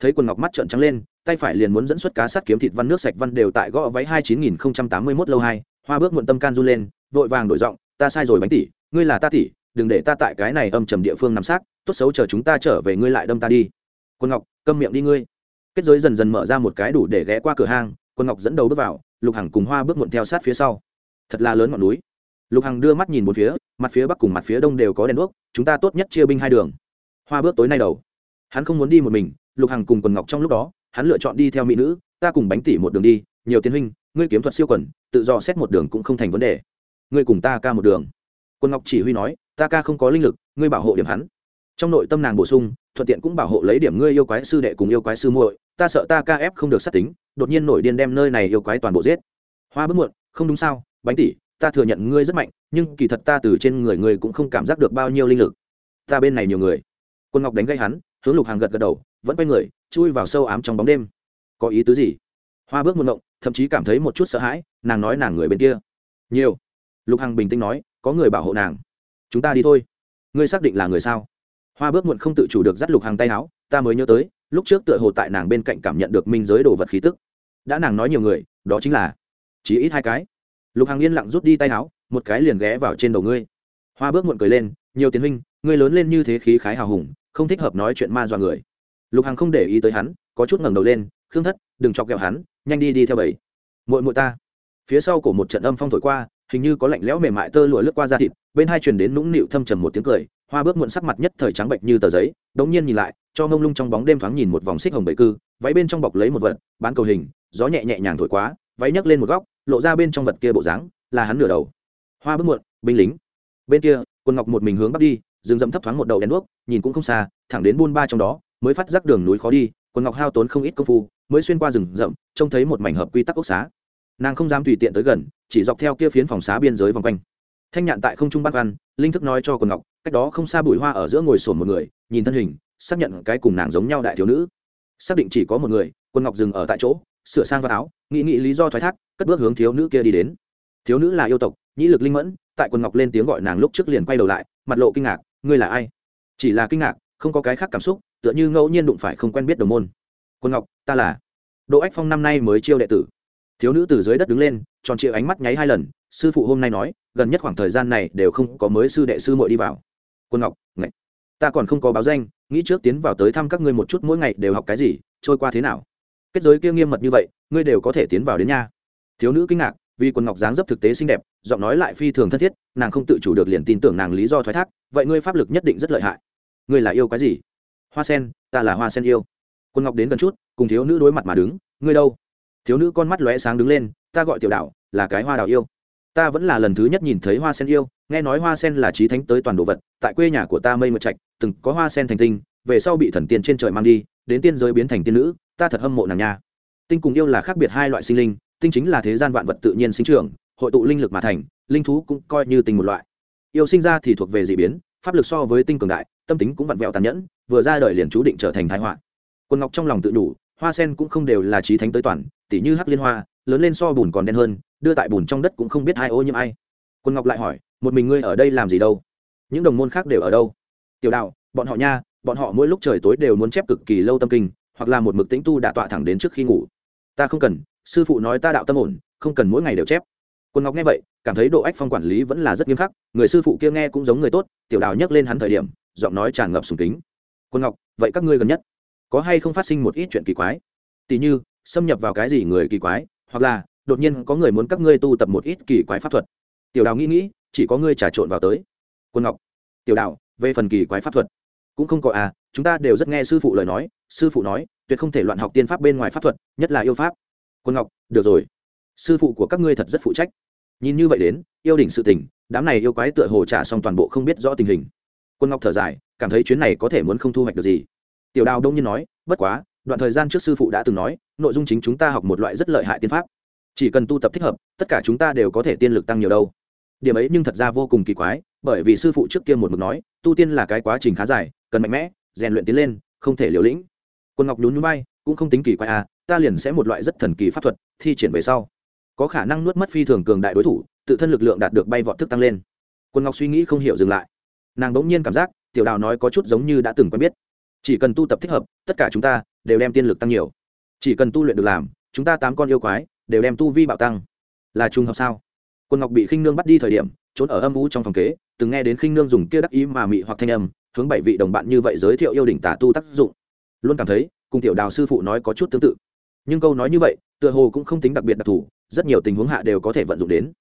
S1: Thấy quần ngọc mắt trợn trắng lên, tay phải liền muốn dẫn xuất cá sắt kiếm thịt văn nước sạch văn đều tại gõ váy hai chín nghìn không trăm tám mươi mốt lâu hai, hoa bước muộn tâm can run lên, vội vàng đổi giọng, ta sai rồi bánh tỷ, ngươi là ta tỷ đừng để ta tại cái này âm trầm địa phương nằm xác, tốt xấu chờ chúng ta trở về ngươi lại đâm ta đi. Quân ngọc, câm miệng đi ngươi. Kết giới dần dần mở ra một cái đủ để ghé qua cửa hang, quân ngọc dẫn đầu bước vào, lục hằng cùng hoa bước muộn theo sát phía sau. Thật là lớn ngọn núi. Lục hằng đưa mắt nhìn một phía, mặt phía bắc cùng mặt phía đông đều có đèn đuốc, chúng ta tốt nhất chia binh hai đường. Hoa bước tối nay đầu. Hắn không muốn đi một mình, lục hằng cùng quần ngọc trong lúc đó, hắn lựa chọn đi theo mỹ nữ, ta cùng bánh tỉ một đường đi, nhiều tiến huynh, ngươi kiếm thuật siêu quần, tự do xét một đường cũng không thành vấn đề. Ngươi cùng ta ca một đường quân ngọc chỉ huy nói, ta ca không có linh lực, ngươi bảo hộ điểm hắn. Trong nội tâm nàng bổ sung, thuận tiện cũng bảo hộ lấy điểm ngươi yêu quái sư đệ cùng yêu quái sư muội, ta sợ ta ca ép không được sát tính, đột nhiên nổi điên đem nơi này yêu quái toàn bộ giết. Hoa bước muộn, không đúng sao, bánh tỉ ta thừa nhận ngươi rất mạnh, nhưng kỳ thật ta từ trên người ngươi cũng không cảm giác được bao nhiêu linh lực. Ta bên này nhiều người. Quân ngọc đánh gây hắn, hướng lục hàng gật gật đầu, vẫn quay người, chui vào sâu ám trong bóng đêm. Có ý tứ gì? Hoa bước một ngộng, thậm chí cảm thấy một chút sợ hãi, nàng nói nàng người bên kia. Nhiều. Lục hằng bình tĩnh nói có người bảo hộ nàng. Chúng ta đi thôi. Ngươi xác định là người sao? Hoa bước muộn không tự chủ được dắt lục hàng tay áo, ta mới nhớ tới, lúc trước tựa hồ tại nàng bên cạnh cảm nhận được minh giới đồ vật khí tức. Đã nàng nói nhiều người, đó chính là, chỉ ít hai cái. Lục hàng yên lặng rút đi tay áo, một cái liền ghé vào trên đầu ngươi. Hoa bước muộn cười lên, nhiều tiến huynh, ngươi lớn lên như thế khí khái hào hùng, không thích hợp nói chuyện ma dọa người. Lục hàng không để ý tới hắn, có chút ngẩng đầu lên, khương thất, đừng chọc ghẹo hắn, nhanh đi đi theo bầy. Muội muội ta. Phía sau của một trận âm phong thổi qua hình như có lạnh lẽo mềm mại tơ lụa lướt qua da thịt, bên hai truyền đến nũng nịu thâm trầm một tiếng cười, hoa bước muộn sắc mặt nhất thời trắng bệnh như tờ giấy, đống nhiên nhìn lại, cho mông lung trong bóng đêm thoáng nhìn một vòng xích hồng bầy cư, váy bên trong bọc lấy một vật, bán cầu hình, gió nhẹ nhẹ nhàng thổi quá, váy nhấc lên một góc, lộ ra bên trong vật kia bộ dáng, là hắn nửa đầu. Hoa bước muộn, binh lính. Bên kia quân ngọc một mình hướng bắc đi, rừng rậm thấp thoáng một đầu đèn đuốc, nhìn cũng không xa, thẳng đến buôn ba trong đó, mới phát giác đường núi khó đi quân ngọc hao tốn không ít công phu, mới xuyên qua rừng rậm, trông thấy một mảnh hợp quy tắc ốc xá. Nàng không dám tùy tiện tới gần chỉ dọc theo kia phiến phòng xá biên giới vòng quanh. Thanh nhạn tại không trung bắt văn, linh thức nói cho quần ngọc, cách đó không xa bụi hoa ở giữa ngồi sổn một người, nhìn thân hình, xác nhận cái cùng nàng giống nhau đại thiếu nữ. Xác định chỉ có một người quân ngọc dừng ở tại chỗ, sửa sang vào áo, nghĩ nghĩ lý do thoái thác, cất bước hướng thiếu nữ kia đi đến. Thiếu nữ là yêu tộc, nhĩ lực linh mẫn, tại quân ngọc lên tiếng gọi nàng lúc trước liền quay đầu lại, mặt lộ kinh ngạc, ngươi là ai? Chỉ là kinh ngạc, không có cái khác cảm xúc, tựa như ngẫu nhiên đụng phải không quen biết đồng môn. Quân ngọc, ta là đỗ ách phong năm nay mới chiêu đệ tử thiếu nữ từ dưới đất đứng lên, tròn trịa ánh mắt nháy hai lần, sư phụ hôm nay nói, gần nhất khoảng thời gian này đều không có mới sư đệ sư muội đi vào. Quân ngọc, ngạch, ta còn không có báo danh, nghĩ trước tiến vào tới thăm các ngươi một chút mỗi ngày đều học cái gì, trôi qua thế nào? Kết giới kia nghiêm mật như vậy, ngươi đều có thể tiến vào đến nha. Thiếu nữ kinh ngạc, vì quần ngọc dáng dấp thực tế xinh đẹp, giọng nói lại phi thường thân thiết, nàng không tự chủ được liền tin tưởng nàng lý do thoái thác, vậy ngươi pháp lực nhất định rất lợi hại. Ngươi là yêu cái gì? Hoa sen, ta là hoa sen yêu. Quân ngọc đến gần chút, cùng thiếu nữ đối mặt mà đứng, ngươi đâu? Thiếu nữ con mắt lóe sáng đứng lên, ta gọi tiểu đạo là cái hoa đào yêu. Ta vẫn là lần thứ nhất nhìn thấy hoa sen yêu, nghe nói hoa sen là trí thánh tới toàn đồ vật, tại quê nhà của ta mây mật trạch, từng có hoa sen thành tinh, về sau bị thần tiên trên trời mang đi, đến tiên giới biến thành tiên nữ, ta thật hâm mộ nàng nha. Tinh cùng yêu là khác biệt hai loại sinh linh, tinh chính là thế gian vạn vật tự nhiên sinh trưởng, hội tụ linh lực mà thành, linh thú cũng coi như tinh một loại. Yêu sinh ra thì thuộc về d ị biến, pháp lực so với tinh cường đại, tâm tính cũng vặn vẹo tàn nhẫn, vừa ra đời liền chú định trở thành thái họa. Quân ngọc trong lòng tự đủ hoa sen cũng không đều là trí thánh tới toàn, tỉ như hắc liên hoa, lớn lên so bùn còn đen hơn, đưa tại bùn trong đất cũng không biết ai ô nhiễm ai. Quân ngọc lại hỏi, một mình ngươi ở đây làm gì đâu? Những đồng môn khác đều ở đâu? Tiểu đạo, bọn họ nha, bọn họ mỗi lúc trời tối đều muốn chép cực kỳ lâu tâm kinh, hoặc là một mực tĩnh tu đã tọa thẳng đến trước khi ngủ. Ta không cần, sư phụ nói ta đạo tâm ổn, không cần mỗi ngày đều chép. Quân ngọc nghe vậy, cảm thấy độ ách phong quản lý vẫn là rất nghiêm khắc, người sư phụ kia nghe cũng giống người tốt, tiểu đào nhắc lên hắn thời điểm, giọng nói tràn ngập sùng kính. Quân ngọc, vậy các ngươi gần nhất? Có hay không phát sinh một ít chuyện kỳ quái? Tỉ như, xâm nhập vào cái gì người kỳ quái, hoặc là, đột nhiên có người muốn các ngươi tu tập một ít kỳ quái pháp thuật. Tiểu đào nghĩ nghĩ, chỉ có ngươi trà trộn vào tới. Quân ngọc, tiểu đào, về phần kỳ quái pháp thuật. Cũng không có à chúng ta đều rất nghe sư phụ lời nói, sư phụ nói, tuyệt không thể loạn học tiên pháp bên ngoài pháp thuật, nhất là yêu pháp. Quân ngọc, được rồi. Sư phụ của các ngươi thật rất phụ trách. Nhìn như vậy đến, yêu đỉnh sự tình, đám này yêu quái tựa hồ trả xong toàn bộ không biết rõ tình hình. Quân ngọc thở dài, cảm thấy chuyến này có thể muốn không thu hoạch được gì tiểu đào đông nhiên nói, bất quá, đoạn thời gian trước sư phụ đã từng nói, nội dung chính chúng ta học một loại rất lợi hại tiên pháp. Chỉ cần tu tập thích hợp, tất cả chúng ta đều có thể tiên lực tăng nhiều đâu. Điểm ấy nhưng thật ra vô cùng kỳ quái, bởi vì sư phụ trước kia một mực nói, tu tiên là cái quá trình khá dài, cần mạnh mẽ, rèn luyện tiến lên, không thể liều lĩnh. Quân ngọc nhún núi bay cũng không tính kỳ quái à ta liền sẽ một loại rất thần kỳ pháp thuật, thi triển về sau. Có khả năng nuốt mất phi thường cường đại đối thủ, tự thân lực lượng đạt được bay vọt thức tăng lên. Quân ngọc suy nghĩ không hiểu dừng lại. Nàng bỗng nhiên cảm giác, tiểu đào nói có chút giống như đã từng quen biết chỉ cần tu tập thích hợp, tất cả chúng ta đều đem tiên lực tăng nhiều. Chỉ cần tu luyện được làm, chúng ta tám con yêu quái đều đem tu vi bạo tăng. Là trùng hợp sao? Quân ngọc bị khinh nương bắt đi thời điểm, trốn ở âm u trong phòng kế, từng nghe đến khinh nương dùng kia đắc ý mà mị hoặc thanh âm, hướng bảy vị đồng bạn như vậy giới thiệu yêu đỉnh tả tu tác dụng. Luôn cảm thấy, cùng tiểu đào sư phụ nói có chút tương tự. Nhưng câu nói như vậy, tựa hồ cũng không tính đặc biệt đặc thù, rất nhiều tình huống hạ đều có thể vận dụng đến.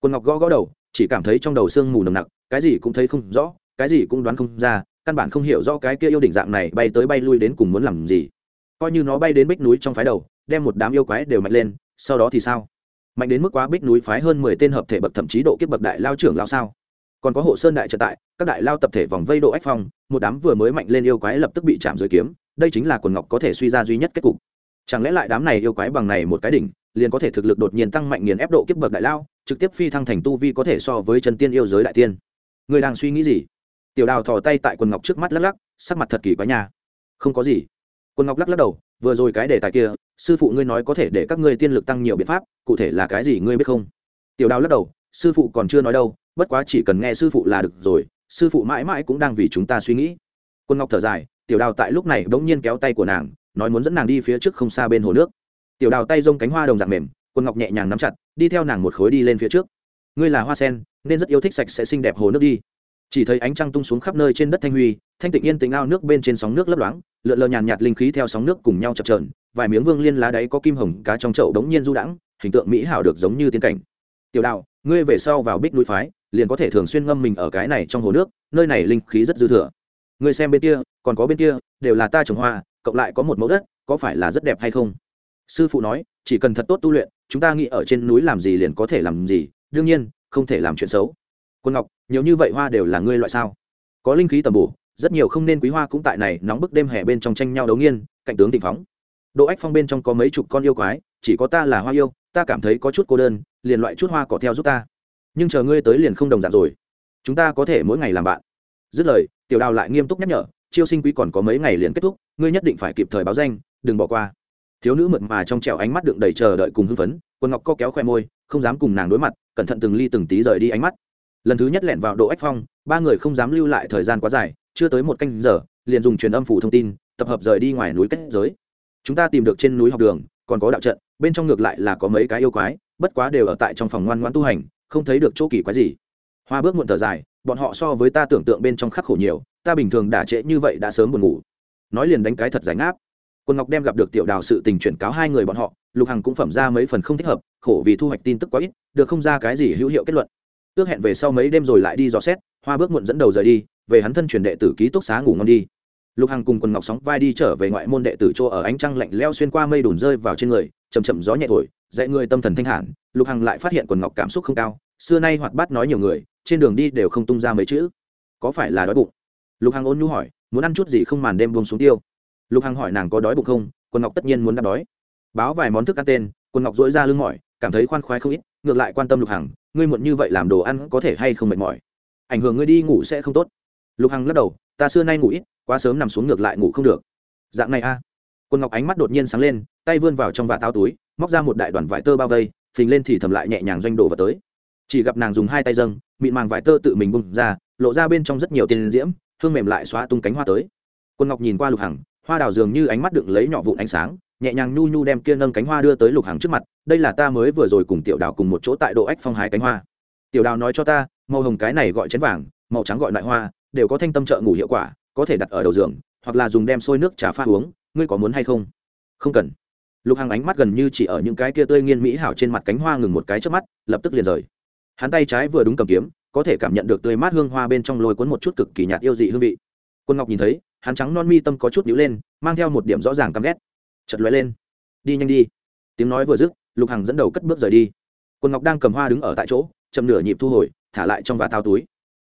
S1: Quân ngọc gõ gõ đầu, chỉ cảm thấy trong đầu sương mù nồng nặc, cái gì cũng thấy không rõ, cái gì cũng đoán không ra căn bản không hiểu rõ cái kia yêu đỉnh dạng này bay tới bay lui đến cùng muốn làm gì. Coi như nó bay đến bích núi trong phái đầu, đem một đám yêu quái đều mạnh lên, sau đó thì sao? Mạnh đến mức quá bích núi phái hơn mười tên hợp thể bậc thậm chí độ kiếp bậc đại lao trưởng lao sao? Còn có hộ sơn đại trợ tại, các đại lao tập thể vòng vây độ ách phong, một đám vừa mới mạnh lên yêu quái lập tức bị chạm dưới kiếm, đây chính là quần ngọc có thể suy ra duy nhất kết cục. Chẳng lẽ lại đám này yêu quái bằng này một cái đỉnh, liền có thể thực lực đột nhiên tăng mạnh nghiền ép độ kiếp bậc đại lao, trực tiếp phi thăng thành tu vi có thể so với chân tiên yêu giới đại tiên? Người đang suy nghĩ gì? Tiểu đào thò tay tại quần ngọc trước mắt lắc lắc, sắc mặt thật kỳ quái nhà không có gì. Quần ngọc lắc lắc đầu, vừa rồi cái đề tài kia, sư phụ ngươi nói có thể để các ngươi tiên lực tăng nhiều biện pháp, cụ thể là cái gì ngươi biết không? Tiểu đào lắc đầu, sư phụ còn chưa nói đâu, bất quá chỉ cần nghe sư phụ là được rồi, sư phụ mãi mãi cũng đang vì chúng ta suy nghĩ. Quân ngọc thở dài, tiểu đào tại lúc này bỗng nhiên kéo tay của nàng, nói muốn dẫn nàng đi phía trước không xa bên hồ nước. Tiểu đào tay rông cánh hoa đồng dạng mềm quân ngọc nhẹ nhàng nắm chặt, đi theo nàng một khối đi lên phía trước. Ngươi là hoa sen, nên rất yêu thích sạch sẽ xinh đẹp hồ nước đi chỉ thấy ánh trăng tung xuống khắp nơi trên đất thanh huy, thanh tịnh yên tĩnh ao nước bên trên sóng nước lấp loáng, lượn lờ nhàn nhạt linh khí theo sóng nước cùng nhau chập trờn vài miếng vương liên lá đáy có kim hồng cá trong chậu đống nhiên du đãng, hình tượng mỹ hảo được giống như tiên cảnh. Tiểu đạo, ngươi về sau vào bích núi phái, liền có thể thường xuyên ngâm mình ở cái này trong hồ nước, nơi này linh khí rất dư thừa. Ngươi xem bên kia, còn có bên kia, đều là ta trồng hoa, cộng lại có một mẫu đất, có phải là rất đẹp hay không? Sư phụ nói, chỉ cần thật tốt tu luyện, chúng ta nghĩ ở trên núi làm gì liền có thể làm gì, đương nhiên, không thể làm chuyện xấu quân ngọc, nhiều như vậy hoa đều là ngươi loại sao? Có linh khí tầm bổ, rất nhiều không nên quý hoa cũng tại này nóng bức đêm hè bên trong tranh nhau đấu nghiên, cạnh tướng tình phóng. Độ ách phong bên trong có mấy chục con yêu quái, chỉ có ta là hoa yêu, ta cảm thấy có chút cô đơn, liền loại chút hoa cỏ theo giúp ta. Nhưng chờ ngươi tới liền không đồng dạng rồi. Chúng ta có thể mỗi ngày làm bạn. Dứt lời, tiểu đào lại nghiêm túc nhắc nhở, chiêu sinh quý còn có mấy ngày liền kết thúc, ngươi nhất định phải kịp thời báo danh, đừng bỏ qua. Thiếu nữ mượt mà trong trẻo ánh mắt đựng đầy chờ đợi cùng hưng phấn, quân ngọc co kéo khoe môi, không dám cùng nàng đối mặt, cẩn thận từng ly từng tí rời đi ánh mắt lần thứ nhất lẻn vào độ ách phong, ba người không dám lưu lại thời gian quá dài, chưa tới một canh giờ, liền dùng truyền âm phủ thông tin, tập hợp rời đi ngoài núi kết giới. Chúng ta tìm được trên núi học đường, còn có đạo trận, bên trong ngược lại là có mấy cái yêu quái, bất quá đều ở tại trong phòng ngoan ngoãn tu hành, không thấy được chỗ kỳ quái gì. Hoa bước muộn thở dài, bọn họ so với ta tưởng tượng bên trong khắc khổ nhiều, ta bình thường đã trễ như vậy đã sớm buồn ngủ. Nói liền đánh cái thật giải ngáp. Quân ngọc đem gặp được tiểu đào sự tình chuyển cáo hai người bọn họ, lục hằng cũng phẩm ra mấy phần không thích hợp, khổ vì thu hoạch tin tức quá ít, được không ra cái gì hữu hiệu kết luận ước hẹn về sau mấy đêm rồi lại đi dò xét, hoa bước muộn dẫn đầu rời đi, về hắn thân truyền đệ tử ký túc xá ngủ ngon đi. Lục hằng cùng quần ngọc sóng vai đi trở về ngoại môn đệ tử chỗ ở ánh trăng lạnh leo xuyên qua mây đùn rơi vào trên người chầm chậm gió nhẹ thổi, dạy người tâm thần thanh hẳn, lục hằng lại phát hiện quần ngọc cảm xúc không cao, xưa nay hoạt bát nói nhiều người, trên đường đi đều không tung ra mấy chữ. Có phải là đói bụng? Lục hằng ôn nhu hỏi, muốn ăn chút gì không màn đêm buông xuống tiêu? Lục hằng hỏi nàng có đói bụng không, quần ngọc tất nhiên muốn đáp đói. Báo vài món thức ăn tên, quần ngọc dỗi ra lưng mỏi, cảm thấy khoan khoái không ít, ngược lại quan tâm lục hằng ngươi muộn như vậy làm đồ ăn có thể hay không mệt mỏi? Ảnh hưởng ngươi đi ngủ sẽ không tốt. Lục hằng lắc đầu, ta xưa nay ngủ ít, quá sớm nằm xuống ngược lại ngủ không được. Dạng này a. À. quân ngọc ánh mắt đột nhiên sáng lên, tay vươn vào trong vạt tao túi, móc ra một đại đoàn vải tơ bao vây, phình lên thì thầm lại nhẹ nhàng doanh đổ vào tới. Chỉ gặp nàng dùng hai tay dâng, mịn màng vải tơ tự mình bung ra, lộ ra bên trong rất nhiều tiền diễm, hương mềm lại xóa tung cánh hoa tới. Quân ngọc nhìn qua lục hằng, hoa đào dường như ánh mắt đựng lấy nhỏ vụn ánh sáng nhẹ nhàng nhu nhu đem kia nâng cánh hoa đưa tới lục hằng trước mặt, đây là ta mới vừa rồi cùng tiểu đào cùng một chỗ tại độ ách phong hái cánh hoa. Tiểu đào nói cho ta, màu hồng cái này gọi chén vàng, màu trắng gọi loại hoa, đều có thanh tâm trợ ngủ hiệu quả, có thể đặt ở đầu giường, hoặc là dùng đem sôi nước trà pha uống, ngươi có muốn hay không? Không cần. Lục hằng ánh mắt gần như chỉ ở những cái kia tươi nghiên mỹ hảo trên mặt cánh hoa ngừng một cái trước mắt, lập tức liền rời. Hắn tay trái vừa đúng cầm kiếm, có thể cảm nhận được tươi mát hương hoa bên trong lôi cuốn một chút cực kỳ nhạt yêu dị hương vị. Quân ngọc nhìn thấy, hắn trắng non mi tâm có chút nhíu lên, mang theo một điểm rõ ràng căm ghét chật lóe lên. Đi nhanh đi. Tiếng nói vừa dứt, lục hằng dẫn đầu cất bước rời đi. Quân ngọc đang cầm hoa đứng ở tại chỗ, chậm nửa nhịp thu hồi, thả lại trong và tao túi.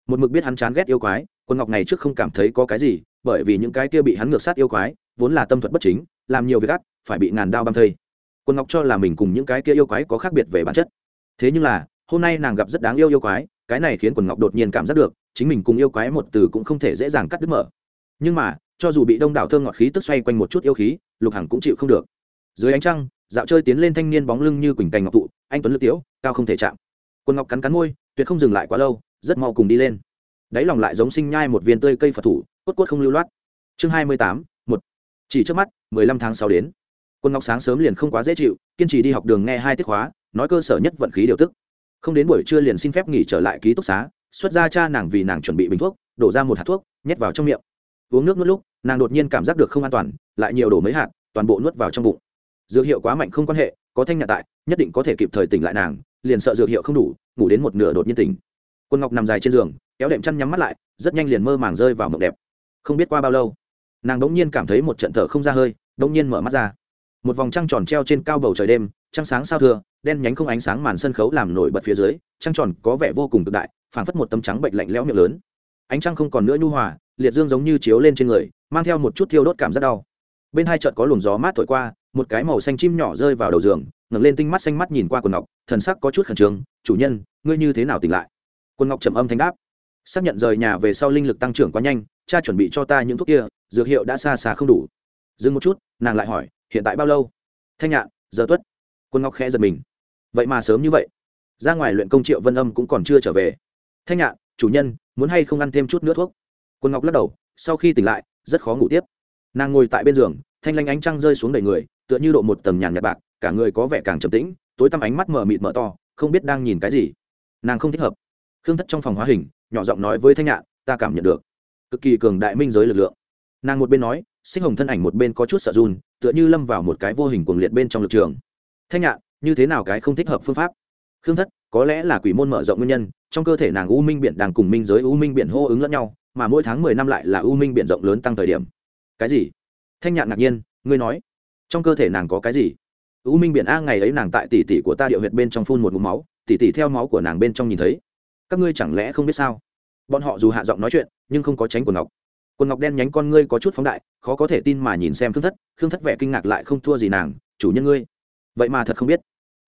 S1: Một mực biết hắn chán ghét yêu quái quân ngọc này trước không cảm thấy có cái gì, bởi vì những cái kia bị hắn ngược sát yêu quái, vốn là tâm thuật bất chính, làm nhiều việc ác, phải bị ngàn đao băm thây. Quân ngọc cho là mình cùng những cái kia yêu quái có khác biệt về bản chất. Thế nhưng là, hôm nay nàng gặp rất đáng yêu yêu quái, cái này khiến quần ngọc đột nhiên cảm giác được, chính mình cùng yêu quái một từ cũng không thể dễ dàng cắt đứt mở. Nhưng mà cho dù bị đông đảo thơm ngọt khí tức xoay quanh một chút yêu khí, lục hằng cũng chịu không được. Dưới ánh trăng, dạo chơi tiến lên thanh niên bóng lưng như quỳnh cành ngọc thụ, anh tuấn lực tiếu, cao không thể chạm. Quân ngọc cắn cắn môi, tuyệt không dừng lại quá lâu, rất mau cùng đi lên. Đáy lòng lại giống sinh nhai một viên tươi cây phật thủ, cốt cốt không lưu loát. Chương hai mươi tám, một. Chỉ trước mắt, mười lăm tháng sau đến. Quân ngọc sáng sớm liền không quá dễ chịu, kiên trì đi học đường nghe hai tiết khóa, nói cơ sở nhất vận khí điều tức. Không đến buổi trưa liền xin phép nghỉ trở lại ký túc xá, xuất ra cha nàng vì nàng chuẩn bị bình thuốc, đổ ra một hạt thuốc, nhét vào trong miệng uống nước nuốt lúc, nàng đột nhiên cảm giác được không an toàn, lại nhiều đổ mấy hạt, toàn bộ nuốt vào trong bụng. Dược hiệu quá mạnh không quan hệ, có thanh nhạc tại, nhất định có thể kịp thời tỉnh lại nàng, liền sợ dược hiệu không đủ, ngủ đến một nửa đột nhiên tỉnh. Quân ngọc nằm dài trên giường, kéo đệm chăn nhắm mắt lại, rất nhanh liền mơ màng rơi vào mộng đẹp. Không biết qua bao lâu, nàng đống nhiên cảm thấy một trận thở không ra hơi, đống nhiên mở mắt ra. Một vòng trăng tròn treo trên cao bầu trời đêm, trăng sáng sao thưa đen nhánh không ánh sáng màn sân khấu làm nổi bật phía dưới, trăng tròn có vẻ vô cùng cực đại, phảng phất một tấm trắng bệnh lạnh lẽo miệng lớn. Ánh trăng không còn nữa nhu hòa liệt dương giống như chiếu lên trên người, mang theo một chút thiêu đốt cảm rất đau. Bên hai chợt có luồng gió mát thổi qua, một cái màu xanh chim nhỏ rơi vào đầu giường, ngẩng lên tinh mắt xanh mắt nhìn qua quần ngọc, thần sắc có chút khẩn trương, chủ nhân, ngươi như thế nào tỉnh lại? Quần ngọc trầm âm thanh đáp. Xác nhận rời nhà về sau linh lực tăng trưởng quá nhanh, cha chuẩn bị cho ta những thuốc kia, dược hiệu đã xa xa không đủ. Dừng một chút, nàng lại hỏi, hiện tại bao lâu? Thanh nhạn giờ tuất. Quân ngọc khẽ giật mình. Vậy mà sớm như vậy. Ra ngoài luyện công triệu vân âm cũng còn chưa trở về. Thanh nhạn chủ nhân, muốn hay không ăn thêm chút nữa thuốc? Quân ngọc lắc đầu, sau khi tỉnh lại, rất khó ngủ tiếp. Nàng ngồi tại bên giường, thanh lanh ánh trăng rơi xuống đầy người, tựa như độ một tầng nhàn nhạt bạc, cả người có vẻ càng trầm tĩnh, tối tăm ánh mắt mở mịt mở to, không biết đang nhìn cái gì. Nàng không thích hợp. Khương thất trong phòng hóa hình, nhỏ giọng nói với thanh nhạn, ta cảm nhận được. Cực kỳ cường đại minh giới lực lượng. Nàng một bên nói, sinh hồng thân ảnh một bên có chút sợ run, tựa như lâm vào một cái vô hình cuồng liệt bên trong lực trường. Thanh nhạn, như thế nào cái không thích hợp phương pháp? Khương thất, có lẽ là quỷ môn mở rộng nguyên nhân, trong cơ thể nàng u minh biển đang cùng minh giới u minh biển hô ứng lẫn nhau mà mỗi tháng mười năm lại là u minh biển rộng lớn tăng thời điểm. Cái gì? Thanh nhạn ngạc nhiên, ngươi nói. Trong cơ thể nàng có cái gì? U minh biển a ngày ấy nàng tại tỷ tỷ của ta điệu huyệt bên trong phun một mũ máu tỷ tỷ theo máu của nàng bên trong nhìn thấy. Các ngươi chẳng lẽ không biết sao? Bọn họ dù hạ giọng nói chuyện, nhưng không có tránh quần ngọc. Quần ngọc đen nhánh con ngươi có chút phóng đại, khó có thể tin mà nhìn xem khương thất. Khương thất vẻ kinh ngạc lại không thua gì nàng, chủ nhân ngươi, vậy mà thật không biết.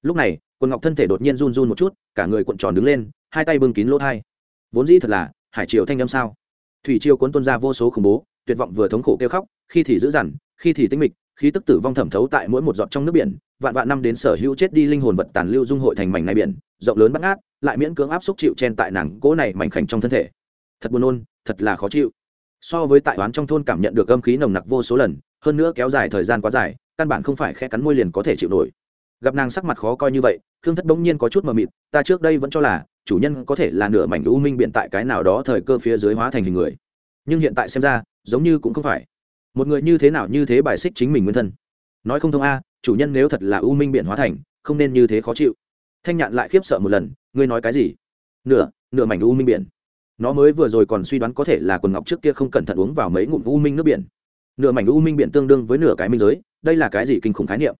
S1: Lúc này quần ngọc thân thể đột nhiên run run một chút, cả người cuộn tròn đứng lên, hai tay bưng kín lỗ thai. Vốn dĩ thật là, hải triều thanh âm sao? Thủy triều cuốn tuôn ra vô số khủng bố, tuyệt vọng vừa thống khổ kêu khóc, khi thì dữ dằn, khi thì tinh mịch khi tức tử vong thẩm thấu tại mỗi một giọt trong nước biển, vạn vạn năm đến sở hữu chết đi linh hồn vật tàn lưu dung hội thành mảnh này biển, rộng lớn bắt ngát, lại miễn cưỡng áp xúc chịu chen tại nàng cỗ này mảnh khảnh trong thân thể. Thật buồn nôn, thật là khó chịu. So với tại oán trong thôn cảm nhận được âm khí nồng nặc vô số lần, hơn nữa kéo dài thời gian quá dài, căn bản không phải khe cắn môi liền có thể chịu nổi. Gặp nàng sắc mặt khó coi như vậy thương thất bỗng nhiên có chút mờ mịt, ta trước đây vẫn cho là chủ nhân có thể là nửa mảnh u minh biện tại cái nào đó thời cơ phía dưới hóa thành hình người. Nhưng hiện tại xem ra, giống như cũng không phải. Một người như thế nào như thế bài xích chính mình nguyên thân. Nói không thông a, chủ nhân nếu thật là u minh biện hóa thành, không nên như thế khó chịu. Thanh nhạn lại khiếp sợ một lần, ngươi nói cái gì? Nửa nửa mảnh u minh biển. Nó mới vừa rồi còn suy đoán có thể là quần ngọc trước kia không cẩn thận uống vào mấy ngụm u minh nước biển. Nửa mảnh u minh biển tương đương với nửa cái minh giới, đây là cái gì kinh khủng khái niệm?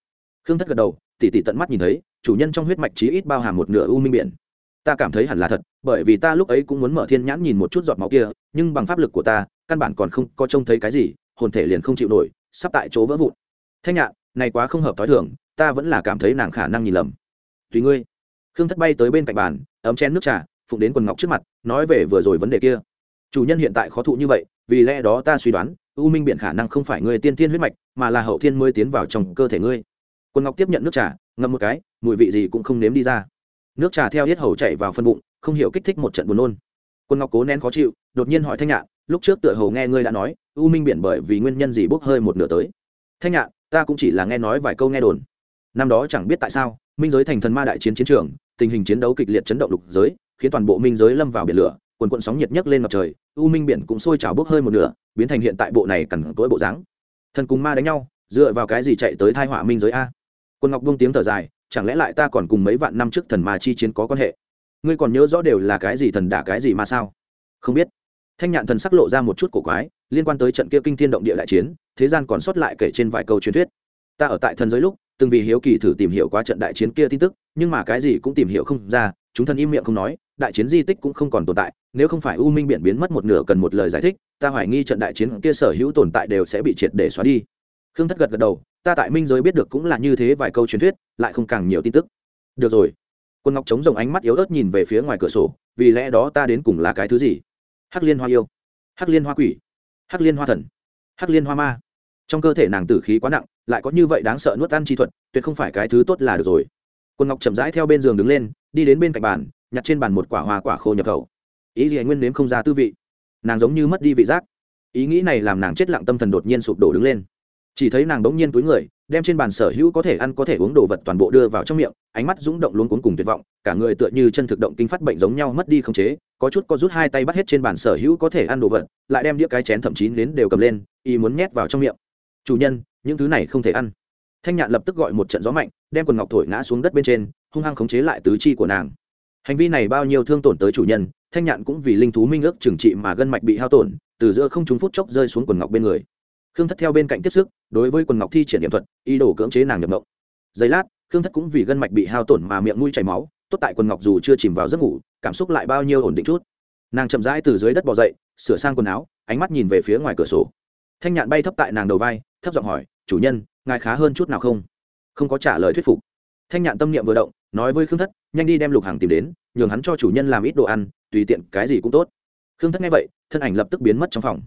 S1: Khương thất gật đầu, tỉ tỉ tận mắt nhìn thấy, chủ nhân trong huyết mạch chí ít bao hàm một nửa u minh biển ta cảm thấy hẳn là thật, bởi vì ta lúc ấy cũng muốn mở thiên nhãn nhìn một chút giọt máu kia, nhưng bằng pháp lực của ta, căn bản còn không có trông thấy cái gì, hồn thể liền không chịu nổi, sắp tại chỗ vỡ vụn. Thanh nhạn, này quá không hợp t h o i thường, ta vẫn là cảm thấy nàng khả năng nhìn lầm. Tùy ngươi. Khương thất bay tới bên cạnh bàn, ấm chen nước trà, phụng đến quần ngọc trước mặt, nói về vừa rồi vấn đề kia. Chủ nhân hiện tại khó thụ như vậy, vì lẽ đó ta suy đoán, u minh biện khả năng không phải người tiên thiên huyết mạch, mà là hậu thiên mới tiến vào trong cơ thể ngươi. Quần ngọc tiếp nhận nước trà ngâm một cái, mùi vị gì cũng không nếm đi ra nước trà theo hết hầu chạy vào phân bụng, không hiểu kích thích một trận buồn nôn. Quân ngọc cố nén khó chịu, đột nhiên hỏi thanh nhạn, lúc trước tựa hầu nghe ngươi đã nói, u minh biển bởi vì nguyên nhân gì bốc hơi một nửa tới? Thanh nhạn, ta cũng chỉ là nghe nói vài câu nghe đồn. Năm đó chẳng biết tại sao, minh giới thành thần ma đại chiến chiến trường, tình hình chiến đấu kịch liệt chấn động lục giới, khiến toàn bộ minh giới lâm vào biển lửa, quần quận sóng nhiệt nhất lên ngập trời, u minh biển cũng sôi trào bốc hơi một nửa, biến thành hiện tại bộ này cằn cỗi bộ dáng. Thần cùng ma đánh nhau, dựa vào cái gì chạy tới thai họa minh giới a? Quân ngọc buông tiếng thở dài chẳng lẽ lại ta còn cùng mấy vạn năm trước thần ma chi chiến có quan hệ? Ngươi còn nhớ rõ đều là cái gì thần đả cái gì mà sao? Không biết. Thanh nhạn thần sắc lộ ra một chút cổ quái, liên quan tới trận kia kinh thiên động địa đại chiến, thế gian còn sót lại kể trên vài câu truyền thuyết. Ta ở tại thần giới lúc, từng vì hiếu kỳ thử tìm hiểu qua trận đại chiến kia tin tức, nhưng mà cái gì cũng tìm hiểu không ra, chúng thần im miệng không nói, đại chiến di tích cũng không còn tồn tại, nếu không phải u minh biển biến mất một nửa cần một lời giải thích, ta hoài nghi trận đại chiến kia sở hữu tồn tại đều sẽ bị triệt để xóa đi. Khương thất gật gật đầu ta tại minh giới biết được cũng là như thế vài câu truyền thuyết, lại không càng nhiều tin tức. Được rồi. Quân ngọc chống rồng ánh mắt yếu ớt nhìn về phía ngoài cửa sổ, vì lẽ đó ta đến cùng là cái thứ gì? Hắc liên hoa yêu. Hắc liên hoa quỷ. Hắc liên hoa thần. Hắc liên hoa ma. Trong cơ thể nàng tử khí quá nặng, lại có như vậy đáng sợ nuốt ăn chi thuật, tuyệt không phải cái thứ tốt là được rồi. Quân ngọc chậm rãi theo bên giường đứng lên, đi đến bên cạnh bàn, nhặt trên bàn một quả hoa quả khô nhập khẩu. Ý gì nguyên nếm không ra tư vị. Nàng giống như mất đi vị giác. Ý nghĩ này làm nàng chết lặng tâm thần đột nhiên sụp đổ đứng lên chỉ thấy nàng đ n g nhiên túi người, đem trên bàn sở hữu có thể ăn có thể uống đồ vật toàn bộ đưa vào trong miệng, ánh mắt rúng động luôn cuốn cùng tuyệt vọng, cả người tựa như chân thực động kinh phát bệnh giống nhau mất đi không chế, có chút có rút hai tay bắt hết trên bàn sở hữu có thể ăn đồ vật, lại đem đĩa cái chén thậm chí đến đều cầm lên, y muốn nhét vào trong miệng. Chủ nhân, những thứ này không thể ăn. Thanh nhạn lập tức gọi một trận gió mạnh, đem quần ngọc thổi ngã xuống đất bên trên, hung hăng khống chế lại tứ chi của nàng. Hành vi này bao nhiêu thương tổn tới chủ nhân, thanh nhạn cũng vì linh thú minh ước trừng trị mà gân mạch bị hao tổn, từ giữa không trúng phút chốc rơi xuống quần ngọc bên người khương thất theo bên cạnh tiếp sức, đối với quần ngọc thi triển điểm thuật, ý đồ cưỡng chế nàng nhập mộng. Giây lát, khương thất cũng vì gân mạch bị hao tổn mà miệng mũi chảy máu, tốt tại quần ngọc dù chưa chìm vào giấc ngủ, cảm xúc lại bao nhiêu ổn định chút. Nàng chậm rãi từ dưới đất bò dậy, sửa sang quần áo, ánh mắt nhìn về phía ngoài cửa sổ. Thanh nhạn bay thấp tại nàng đầu vai, thấp giọng hỏi, chủ nhân, ngài khá hơn chút nào không? Không có trả lời thuyết phục. Thanh nhạn tâm niệm vừa động, nói với khương thất, nhanh đi đem lục hàng tìm đến, nhường hắn cho chủ nhân làm ít đồ ăn, tùy tiện cái gì cũng tốt. Khương thất nghe vậy, thân ảnh lập tức biến mất trong phòng.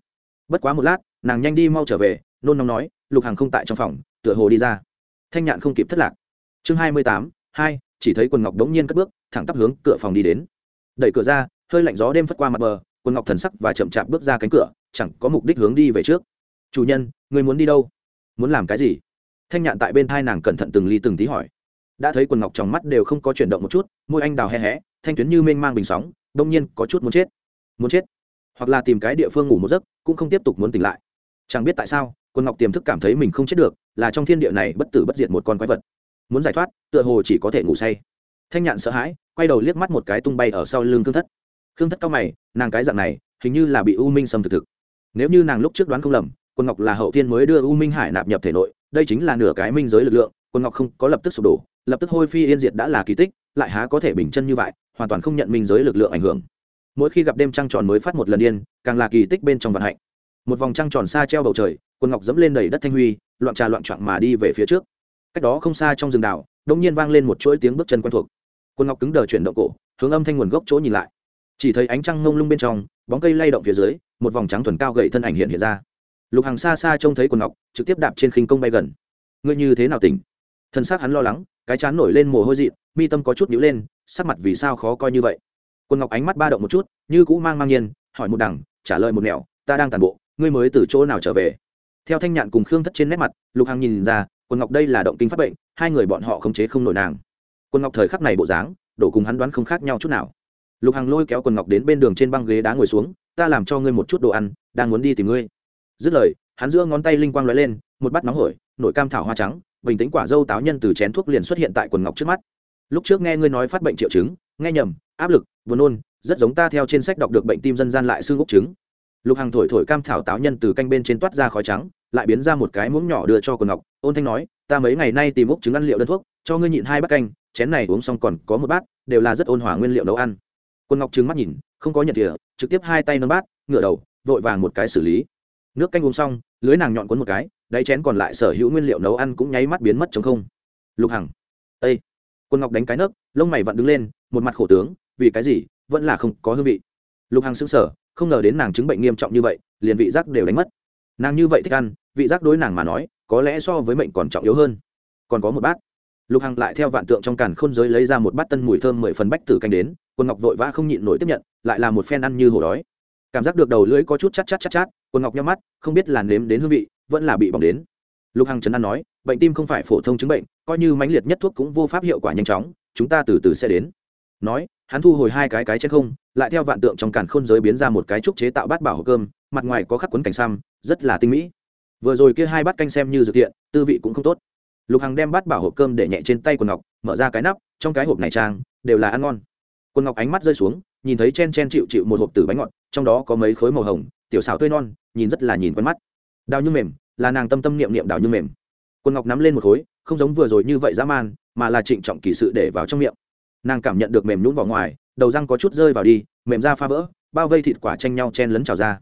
S1: Bất quá một lát nàng nhanh đi mau trở về, nôn nóng nói, lục hàng không tại trong phòng, tựa hồ đi ra. Thanh nhạn không kịp thất lạc. Chương hai mươi tám, hai, chỉ thấy quần ngọc đống nhiên cất bước, thẳng tắp hướng cửa phòng đi đến. Đẩy cửa ra, hơi lạnh gió đêm phất qua mặt bờ, quần ngọc thần sắc và chậm chạp bước ra cánh cửa, chẳng có mục đích hướng đi về trước. Chủ nhân, người muốn đi đâu? Muốn làm cái gì? Thanh nhạn tại bên thai nàng cẩn thận từng ly từng tí hỏi. Đã thấy quần ngọc trong mắt đều không có chuyển động một chút, môi anh đào he hé, thanh tuyến như mênh mang bình sóng đông nhiên có chút muốn chết. Muốn chết? Hoặc là tìm cái địa phương ngủ một giấc, cũng không tiếp tục muốn tỉnh lại chẳng biết tại sao, quân ngọc tiềm thức cảm thấy mình không chết được, là trong thiên địa này bất tử bất diệt một con quái vật. Muốn giải thoát, tựa hồ chỉ có thể ngủ say. Thanh nhạn sợ hãi, quay đầu liếc mắt một cái tung bay ở sau lưng thương thất. Thương thất cao mày, nàng cái dạng này, hình như là bị u minh xâm thực thực. Nếu như nàng lúc trước đoán không lầm, quân ngọc là hậu thiên mới đưa u minh hải nạp nhập thể nội, đây chính là nửa cái minh giới lực lượng, quân ngọc không có lập tức sụp đổ, lập tức hôi phi yên diệt đã là kỳ tích, lại há có thể bình chân như vậy, hoàn toàn không nhận minh giới lực lượng ảnh hưởng. Mỗi khi gặp đêm trăng tròn mới phát một lần điên, càng là kỳ tích bên trong vận hạnh một vòng trăng tròn xa treo bầu trời quân ngọc dẫm lên đầy đất thanh huy, loạn trà loạn trạng mà đi về phía trước. Cách đó không xa trong rừng đảo đông nhiên vang lên một chuỗi tiếng bước chân quen thuộc. Quân ngọc cứng đờ chuyển động cổ, hướng âm thanh nguồn gốc chỗ nhìn lại. Chỉ thấy ánh trăng ngông lung bên trong, bóng cây lay động phía dưới, một vòng trắng thuần cao gậy thân ảnh hiện hiện ra. Lục hàng xa xa trông thấy quần ngọc, trực tiếp đạp trên khinh công bay gần. Ngươi như thế nào tỉnh? Thân xác hắn lo lắng, cái chán nổi lên mồ hôi dị mi tâm có chút nhíu lên, sắc mặt vì sao khó coi như vậy? Quần ngọc ánh mắt ba động một chút, như cũ mang mang nhiên, hỏi một đằng, trả lời một nẻo, ta đang tàn bộ ngươi mới từ chỗ nào trở về? Theo thanh nhạn cùng khương thất trên nét mặt, lục hằng nhìn ra, quần ngọc đây là động kinh phát bệnh, hai người bọn họ khống chế không nổi nàng. Quần ngọc thời khắc này bộ dáng, đổ cùng hắn đoán không khác nhau chút nào. Lục hằng lôi kéo quần ngọc đến bên đường trên băng ghế đá ngồi xuống, ta làm cho ngươi một chút đồ ăn, đang muốn đi tìm ngươi. Dứt lời, hắn giữa ngón tay linh quang lóe lên, một bát nóng hổi, nổi cam thảo hoa trắng, bình tĩnh quả dâu táo nhân từ chén thuốc liền xuất hiện tại quần ngọc trước mắt. Lúc trước nghe ngươi nói phát bệnh triệu chứng, nghe nhầm, áp lực, buồn nôn, rất giống ta theo trên sách đọc được bệnh tim dân gian lại xương úc chứng lục hằng thổi thổi cam thảo táo nhân từ canh bên trên toát ra khói trắng, lại biến ra một cái muỗng nhỏ đưa cho quần ngọc. Ôn thanh nói, ta mấy ngày nay tìm úc trứng ăn liệu đơn thuốc, cho ngươi nhịn hai bát canh, chén này uống xong còn có một bát, đều là rất ôn hòa nguyên liệu nấu ăn. Quân ngọc trừng mắt nhìn, không có nhận thìa, trực tiếp hai tay nâng bát, ngửa đầu, vội vàng một cái xử lý. Nước canh uống xong, lưới nàng nhọn cuốn một cái, đáy chén còn lại sở hữu nguyên liệu nấu ăn cũng nháy mắt biến mất chống không. Lục hằng ây quân ngọc đánh cái nấc, lông mày vặn đứng lên, một mặt khổ tướng, vì cái gì? Vẫn là không có hương vị lục hằng sững sờ, không ngờ đến nàng chứng bệnh nghiêm trọng như vậy, liền vị giác đều đánh mất. Nàng như vậy thích ăn, vị giác đối nàng mà nói, có lẽ so với mệnh còn trọng yếu hơn. Còn có một bát. Lục hằng lại theo vạn tượng trong càn khôn giới lấy ra một bát tân mùi thơm mười phần bách tử canh đến, quân ngọc vội vã không nhịn nổi tiếp nhận, lại là một phen ăn như hổ đói. Cảm giác được đầu lưỡi có chút chát chát chát chát, quân ngọc nhắm mắt, không biết là nếm đến hương vị, vẫn là bị bỏng đến. Lục hằng trấn an nói, bệnh tim không phải phổ thông chứng bệnh, coi như mãnh liệt nhất thuốc cũng vô pháp hiệu quả nhanh chóng, chúng ta từ từ sẽ đến. Nói hắn thu hồi hai cái cái chén không, lại theo vạn tượng trong cản khôn giới biến ra một cái trúc chế tạo bát bảo hộp cơm, mặt ngoài có khắc quấn cảnh sam rất là tinh mỹ. Vừa rồi kia hai bát canh xem như dự tiện tư vị cũng không tốt. Lục hằng đem bát bảo hộp cơm để nhẹ trên tay của ngọc, mở ra cái nắp, trong cái hộp này trang, đều là ăn ngon. Quân ngọc ánh mắt rơi xuống, nhìn thấy chen chen chịu chịu một hộp từ bánh ngọt, trong đó có mấy khối màu hồng, tiểu xào tươi non, nhìn rất là nhìn quen mắt. Đào như mềm, là nàng tâm tâm niệm niệm đào như mềm. Quân ngọc nắm lên một khối, không giống vừa rồi như vậy dã man, mà là trịnh trọng kỳ sự để vào trong miệng nàng cảm nhận được mềm nhún vào ngoài, đầu răng có chút rơi vào đi, mềm ra pha vỡ, bao vây thịt quả tranh nhau chen lấn trào ra.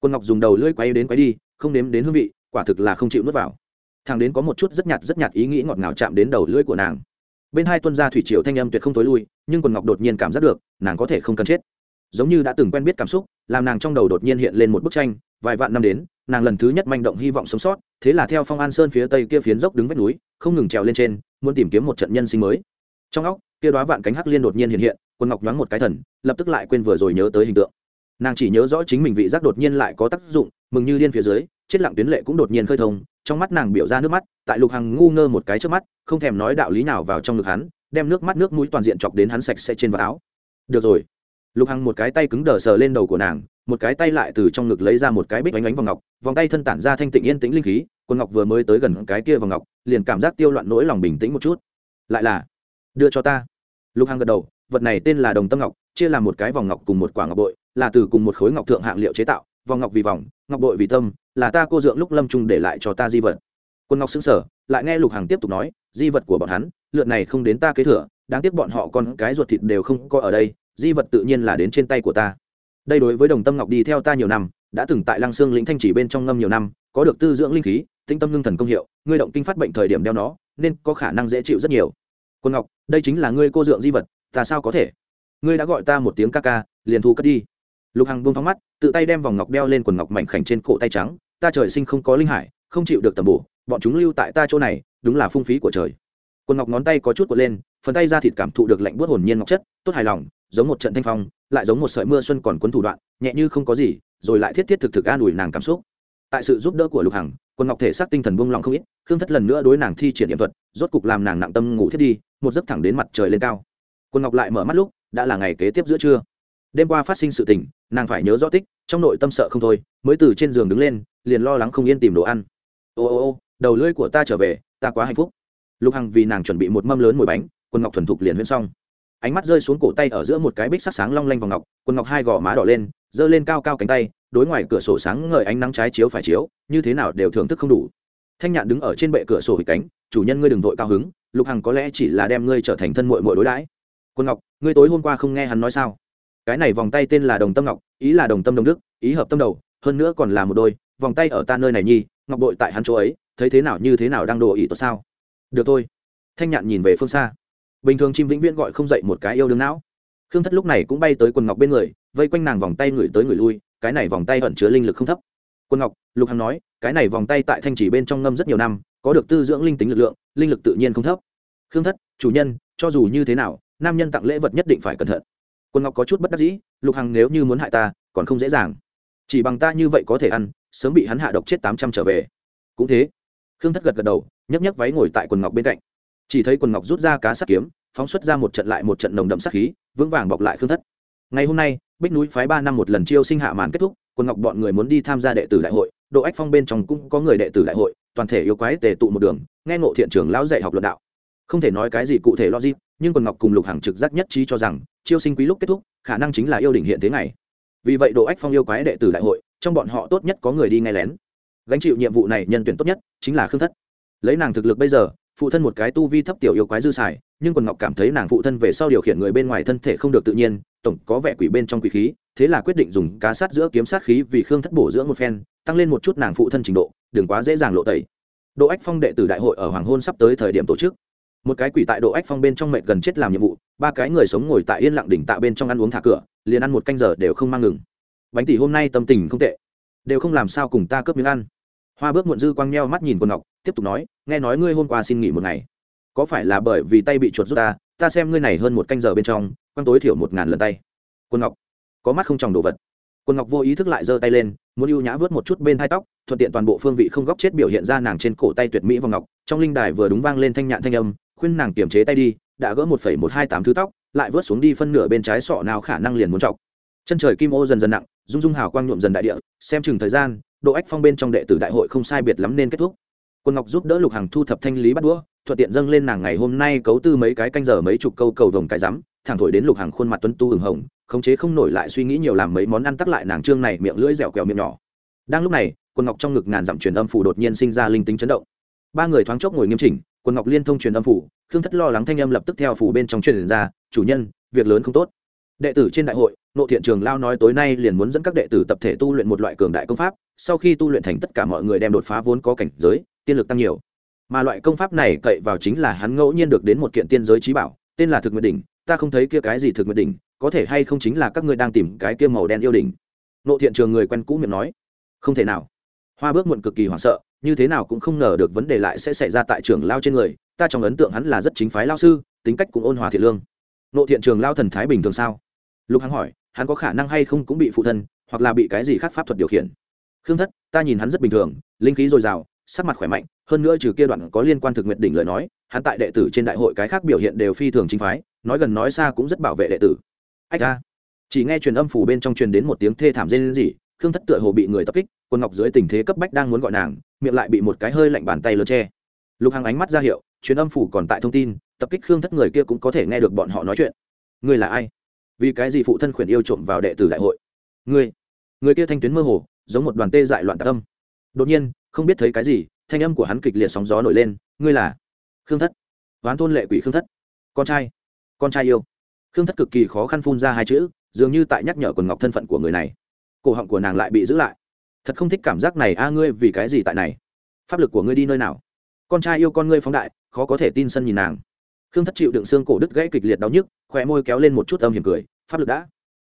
S1: Quân ngọc dùng đầu lưỡi quay đến quay đi, không nếm đến hương vị, quả thực là không chịu nuốt vào. Thằng đến có một chút rất nhạt rất nhạt ý nghĩ ngọt ngào chạm đến đầu lưỡi của nàng. Bên hai tuân gia thủy triều thanh âm tuyệt không tối lui, nhưng quần ngọc đột nhiên cảm giác được, nàng có thể không cần chết. Giống như đã từng quen biết cảm xúc, làm nàng trong đầu đột nhiên hiện lên một bức tranh, vài vạn năm đến, nàng lần thứ nhất manh động hy vọng sống sót, thế là theo phong an sơn phía tây kia phiến dốc đứng vách núi, không ngừng trèo lên trên, muốn tìm kiếm một trận nhân sinh mới. Trong óc kia đóa vạn cánh hắc liên đột nhiên hiện hiện quân ngọc nhoáng một cái thần, lập tức lại quên vừa rồi nhớ tới hình tượng. Nàng chỉ nhớ rõ chính mình vị giác đột nhiên lại có tác dụng, mừng như điên phía dưới, chết lặng tuyến lệ cũng đột nhiên khơi thông, trong mắt nàng biểu ra nước mắt, tại lục hằng ngu ngơ một cái trước mắt, không thèm nói đạo lý nào vào trong ngực hắn, đem nước mắt nước mũi toàn diện chọc đến hắn sạch sẽ trên vạt áo. Được rồi. Lục hằng một cái tay cứng đờ sờ lên đầu của nàng, một cái tay lại từ trong ngực lấy ra một cái bích bánh bánh vòng ngọc, vòng tay thân tản ra thanh tịnh yên tĩnh linh khí quân ngọc vừa mới tới gần cái kia vòng ngọc, liền cảm giác tiêu loạn nỗi lòng bình tĩnh một chút. Lại là, đưa cho ta lục hằng gật đầu, vật này tên là đồng tâm ngọc, chia làm một cái vòng ngọc cùng một quả ngọc bội, là từ cùng một khối ngọc thượng hạng liệu chế tạo, vòng ngọc vì vòng, ngọc bội vì tâm, là ta cô dượng lúc lâm trung để lại cho ta di vật. Quân ngọc xứng sở lại nghe lục hằng tiếp tục nói, di vật của bọn hắn, lượt này không đến ta kế thừa, đáng tiếc bọn họ còn cái ruột thịt đều không có ở đây, di vật tự nhiên là đến trên tay của ta. Đây đối với đồng tâm ngọc đi theo ta nhiều năm, đã từng tại lăng Sương lĩnh thanh chỉ bên trong ngâm nhiều năm, có được tư dưỡng linh khí tinh tâm ngưng thần công hiệu, ngươi động kinh phát bệnh thời điểm đeo nó, nên có khả năng dễ chịu rất nhiều. Quân ngọc đây chính là ngươi cô dượng di vật, ta sao có thể? Ngươi đã gọi ta một tiếng ca ca, liền thu cất đi. Lục hằng buông thóng mắt, tự tay đem vòng ngọc đeo lên quần ngọc mảnh khảnh trên cổ tay trắng, ta trời sinh không có linh hải, không chịu được tầm bổ, bọn chúng lưu tại ta chỗ này, đúng là phung phí của trời. Quần ngọc ngón tay có chút cuộn lên, phần tay ra thịt cảm thụ được lạnh buốt hồn nhiên ngọc chất, tốt hài lòng, giống một trận thanh phong, lại giống một sợi mưa xuân còn cuốn thủ đoạn, nhẹ như không có gì, rồi lại thiết thiết thực thực an ủi nàng cảm xúc. Tại sự giúp đỡ của lục hằng, quần ngọc thể xác tinh thần buông lòng không ít, khương thất lần nữa đối nàng thi triển điểm thuật, rốt cục làm nàng nặng tâm ngủ thiết đi một giấc thẳng đến mặt trời lên cao. Quân ngọc lại mở mắt lúc, đã là ngày kế tiếp giữa trưa. Đêm qua phát sinh sự tình, nàng phải nhớ rõ tích, trong nội tâm sợ không thôi, mới từ trên giường đứng lên, liền lo lắng không yên tìm đồ ăn. Ô ô ô, đầu lưỡi của ta trở về, ta quá hạnh phúc. Lục hằng vì nàng chuẩn bị một mâm lớn mồi bánh quân ngọc thuần thục liền huyên xong. Ánh mắt rơi xuống cổ tay ở giữa một cái bích sắc sáng long lanh vào ngọc quân ngọc hai gò má đỏ lên, giơ lên cao cao cánh tay, đối ngoài cửa sổ sáng ngời ánh nắng trái chiếu phải chiếu, như thế nào đều thưởng thức không đủ thanh nhạn đứng ở trên bệ cửa sổ hịch cánh, chủ nhân ngươi đừng vội cao hứng, lục hằng có lẽ chỉ là đem ngươi trở thành thân mội mội đối đãi. Quân ngọc, ngươi tối hôm qua không nghe hắn nói sao? Cái này vòng tay tên là đồng tâm ngọc, ý là đồng tâm đồng đức, ý hợp tâm đầu, hơn nữa còn là một đôi, vòng tay ở ta nơi này nhi, ngọc bội tại hắn chỗ ấy, thấy thế nào như thế nào đang đồ ý tốt sao? Được thôi. Thanh nhạn nhìn về phương xa. Bình thường chim vĩnh viễn gọi không dậy một cái yêu đương não. Khương thất lúc này cũng bay tới quần ngọc bên người, vây quanh nàng vòng tay người tới người lui, cái này vòng tay ẩn chứa linh lực không thấp. Quân ngọc, lục hằng nói cái này vòng tay tại thanh chỉ bên trong ngâm rất nhiều năm, có được tư dưỡng linh tính lực lượng, linh lực tự nhiên không thấp. Khương thất, chủ nhân, cho dù như thế nào, nam nhân tặng lễ vật nhất định phải cẩn thận. Quân ngọc có chút bất đắc dĩ, lục hằng nếu như muốn hại ta, còn không dễ dàng. Chỉ bằng ta như vậy có thể ăn, sớm bị hắn hạ độc chết tám trăm trở về. Cũng thế. Khương thất gật gật đầu, nhấc nhấc váy ngồi tại quần ngọc bên cạnh. Chỉ thấy quần ngọc rút ra cá sắt kiếm, phóng xuất ra một trận lại một trận nồng đậm sắc khí, vững vàng bọc lại khương thất. Ngày hôm nay, bích núi phái ba năm một lần chiêu sinh hạ màn kết thúc quần ngọc bọn người muốn đi tham gia đệ tử đại hội độ ách phong bên trong cũng có người đệ tử đại hội, toàn thể yêu quái tề tụ một đường, nghe ngộ thiện trưởng lão dạy học luận đạo. Không thể nói cái gì cụ thể logic, nhưng quần ngọc cùng lục hàng trực giác nhất trí cho rằng, chiêu sinh quý lúc kết thúc, khả năng chính là yêu đỉnh hiện thế này vì vậy độ ách phong yêu quái đệ tử đại hội, trong bọn họ tốt nhất có người đi nghe lén. Gánh chịu nhiệm vụ này nhân tuyển tốt nhất, chính là khương thất. Lấy nàng thực lực bây giờ, phụ thân một cái tu vi thấp tiểu yêu quái dư xài, nhưng quần ngọc cảm thấy nàng phụ thân về sau điều khiển người bên ngoài thân thể không được tự nhiên, tổng có vẻ quỷ bên trong quỷ khí, thế là quyết định dùng cá sát giữa kiếm sát khí vì khương thất bổ dưỡng một phen tăng lên một chút nàng phụ thân trình độ, đừng quá dễ dàng lộ tẩy. Độ ách phong đệ tử đại hội ở hoàng hôn sắp tới thời điểm tổ chức. Một cái quỷ tại độ ách phong bên trong mệt gần chết làm nhiệm vụ, ba cái người sống ngồi tại yên lặng đỉnh tạ bên trong ăn uống thả cửa, liền ăn một canh giờ đều không mang ngừng. Bánh tỷ hôm nay tâm tình không tệ. Đều không làm sao cùng ta cướp miếng ăn. Hoa bước muộn dư quang nheo mắt nhìn quần ngọc, tiếp tục nói, nghe nói ngươi hôm qua xin nghỉ một ngày. Có phải là bởi vì tay bị chuột rút ta? Ta xem ngươi này hơn một canh giờ bên trong, quăng tối thiểu một ngàn lần tay. Quân ngọc, có mắt không tròng đồ vật quân ngọc vô ý thức lại giơ tay lên, muốn ưu nhã vớt một chút bên hai tóc, thuận tiện toàn bộ phương vị không góc chết biểu hiện ra nàng trên cổ tay tuyệt mỹ vòng ngọc. Trong linh đài vừa đúng vang lên thanh nhạn thanh âm, khuyên nàng kiềm chế tay đi, đã gỡ một phẩy một hai tám thứ tóc, lại vớt xuống đi phân nửa bên trái sọ nào khả năng liền muốn chọc. Chân trời kim ô dần dần nặng dung dung hào quang nhuộm dần đại địa, xem chừng thời gian, độ ách phong bên trong đệ tử đại hội không sai biệt lắm nên kết thúc. Quân ngọc giúp đỡ lục hàng thu thập thanh lý bắt đũa, thuận tiện dâng lên nàng ngày hôm nay cấu tư mấy cái canh giờ mấy chục câu cầu vồng cái rắm, thẳng thổi đến lục hàng khuôn mặt tuấn tu hừng hồng khống chế không nổi lại suy nghĩ nhiều làm mấy món ăn tắc lại nàng trương này miệng lưỡi dẻo quẹo miệng nhỏ. Đang lúc này quân ngọc trong ngực ngàn dặm truyền âm phủ đột nhiên sinh ra linh tính chấn động. Ba người thoáng chốc ngồi nghiêm chỉnh quân ngọc liên thông truyền âm phủ, khương thất lo lắng thanh âm lập tức theo phủ bên trong truyền ra, chủ nhân, việc lớn không tốt. Đệ tử trên đại hội, nộ thiện trường lao nói tối nay liền muốn dẫn các đệ tử tập thể tu luyện một loại cường đại công pháp, sau khi tu luyện thành tất cả mọi người đem đột phá vốn có cảnh giới, tiên lực tăng nhiều. Mà loại công pháp này cậy vào chính là hắn ngẫu nhiên được đến một kiện tiên giới trí bảo, tên là thực nguyện đỉnh, ta không thấy kia cái gì thực nguyện đỉnh có thể hay không chính là các ngươi đang tìm cái kia màu đen yêu đỉnh. Nộ thiện trường người quen cũ miệng nói, không thể nào. Hoa bước muộn cực kỳ hoảng sợ, như thế nào cũng không ngờ được vấn đề lại sẽ xảy ra tại trường lao trên người, ta trong ấn tượng hắn là rất chính phái lao sư, tính cách cũng ôn hòa thiện lương. Nộ thiện trường lao thần thái bình thường sao? Lục hắn hỏi, hắn có khả năng hay không cũng bị phụ thân, hoặc là bị cái gì khác pháp thuật điều khiển? Khương thất, ta nhìn hắn rất bình thường, linh khí dồi dào, sắc mặt khỏe mạnh, hơn nữa trừ kia đoạn có liên quan thực nguyện đỉnh lời nói, hắn tại đệ tử trên đại hội cái khác biểu hiện đều phi thường chính phái, nói gần nói xa cũng rất bảo vệ đệ tử ách ra chỉ nghe truyền âm phủ bên trong truyền đến một tiếng thê thảm rên rỉ, khương thất tựa hồ bị người tập kích quân ngọc dưới tình thế cấp bách đang muốn gọi nàng miệng lại bị một cái hơi lạnh bàn tay lơ che. Lục hằng ánh mắt ra hiệu truyền âm phủ còn tại thông tin tập kích khương thất người kia cũng có thể nghe được bọn họ nói chuyện. Ngươi là ai? Vì cái gì phụ thân khuyển yêu trộm vào đệ tử đại hội? Ngươi người kia thanh tuyến mơ hồ giống một đoàn tê dại loạn tạc âm. Đột nhiên không biết thấy cái gì thanh âm của hắn kịch liệt sóng gió nổi lên ngươi là? Khương thất. Oán thôn lệ quỷ khương thất. Con trai con trai yêu khương thất cực kỳ khó khăn phun ra hai chữ, dường như tại nhắc nhở quần ngọc thân phận của người này. Cổ họng của nàng lại bị giữ lại. Thật không thích cảm giác này, a, ngươi vì cái gì tại này? Pháp lực của ngươi đi nơi nào? Con trai yêu con ngươi phóng đại, khó có thể tin sân nhìn nàng. Khương thất chịu đựng xương cổ đứt gãy kịch liệt đau nhức khỏe môi kéo lên một chút âm hiểm cười, pháp lực đã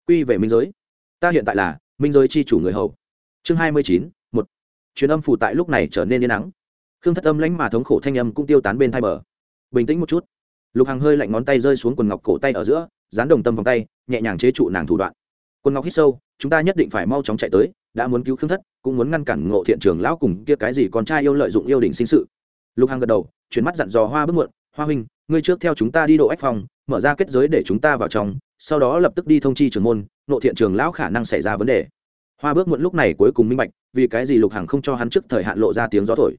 S1: quy về minh giới. Ta hiện tại là minh giới chi chủ người hầu. Chương hai mươi chín, một. Chuyến âm phủ tại lúc này trở nên yên nắng khương thất âm lãnh mà thống khổ thanh âm cũng tiêu tán bên thai bờ. Bình tĩnh một chút lục hằng hơi lạnh ngón tay rơi xuống quần ngọc cổ tay ở giữa, dán đồng tâm vòng tay, nhẹ nhàng chế trụ nàng thủ đoạn. Quần ngọc hít sâu, chúng ta nhất định phải mau chóng chạy tới, đã muốn cứu khương thất, cũng muốn ngăn cản ngộ thiện trường lão cùng kia cái gì con trai yêu lợi dụng yêu đình sinh sự. Lục hằng gật đầu, chuyển mắt dặn dò hoa bước muộn, hoa huynh, ngươi trước theo chúng ta đi độ ách phòng, mở ra kết giới để chúng ta vào trong, sau đó lập tức đi thông chi trường môn, Ngộ thiện trường lão khả năng xảy ra vấn đề. Hoa bước muộn lúc này cuối cùng minh bạch, vì cái gì lục hằng không cho hắn trước thời hạn lộ ra tiếng gió thổi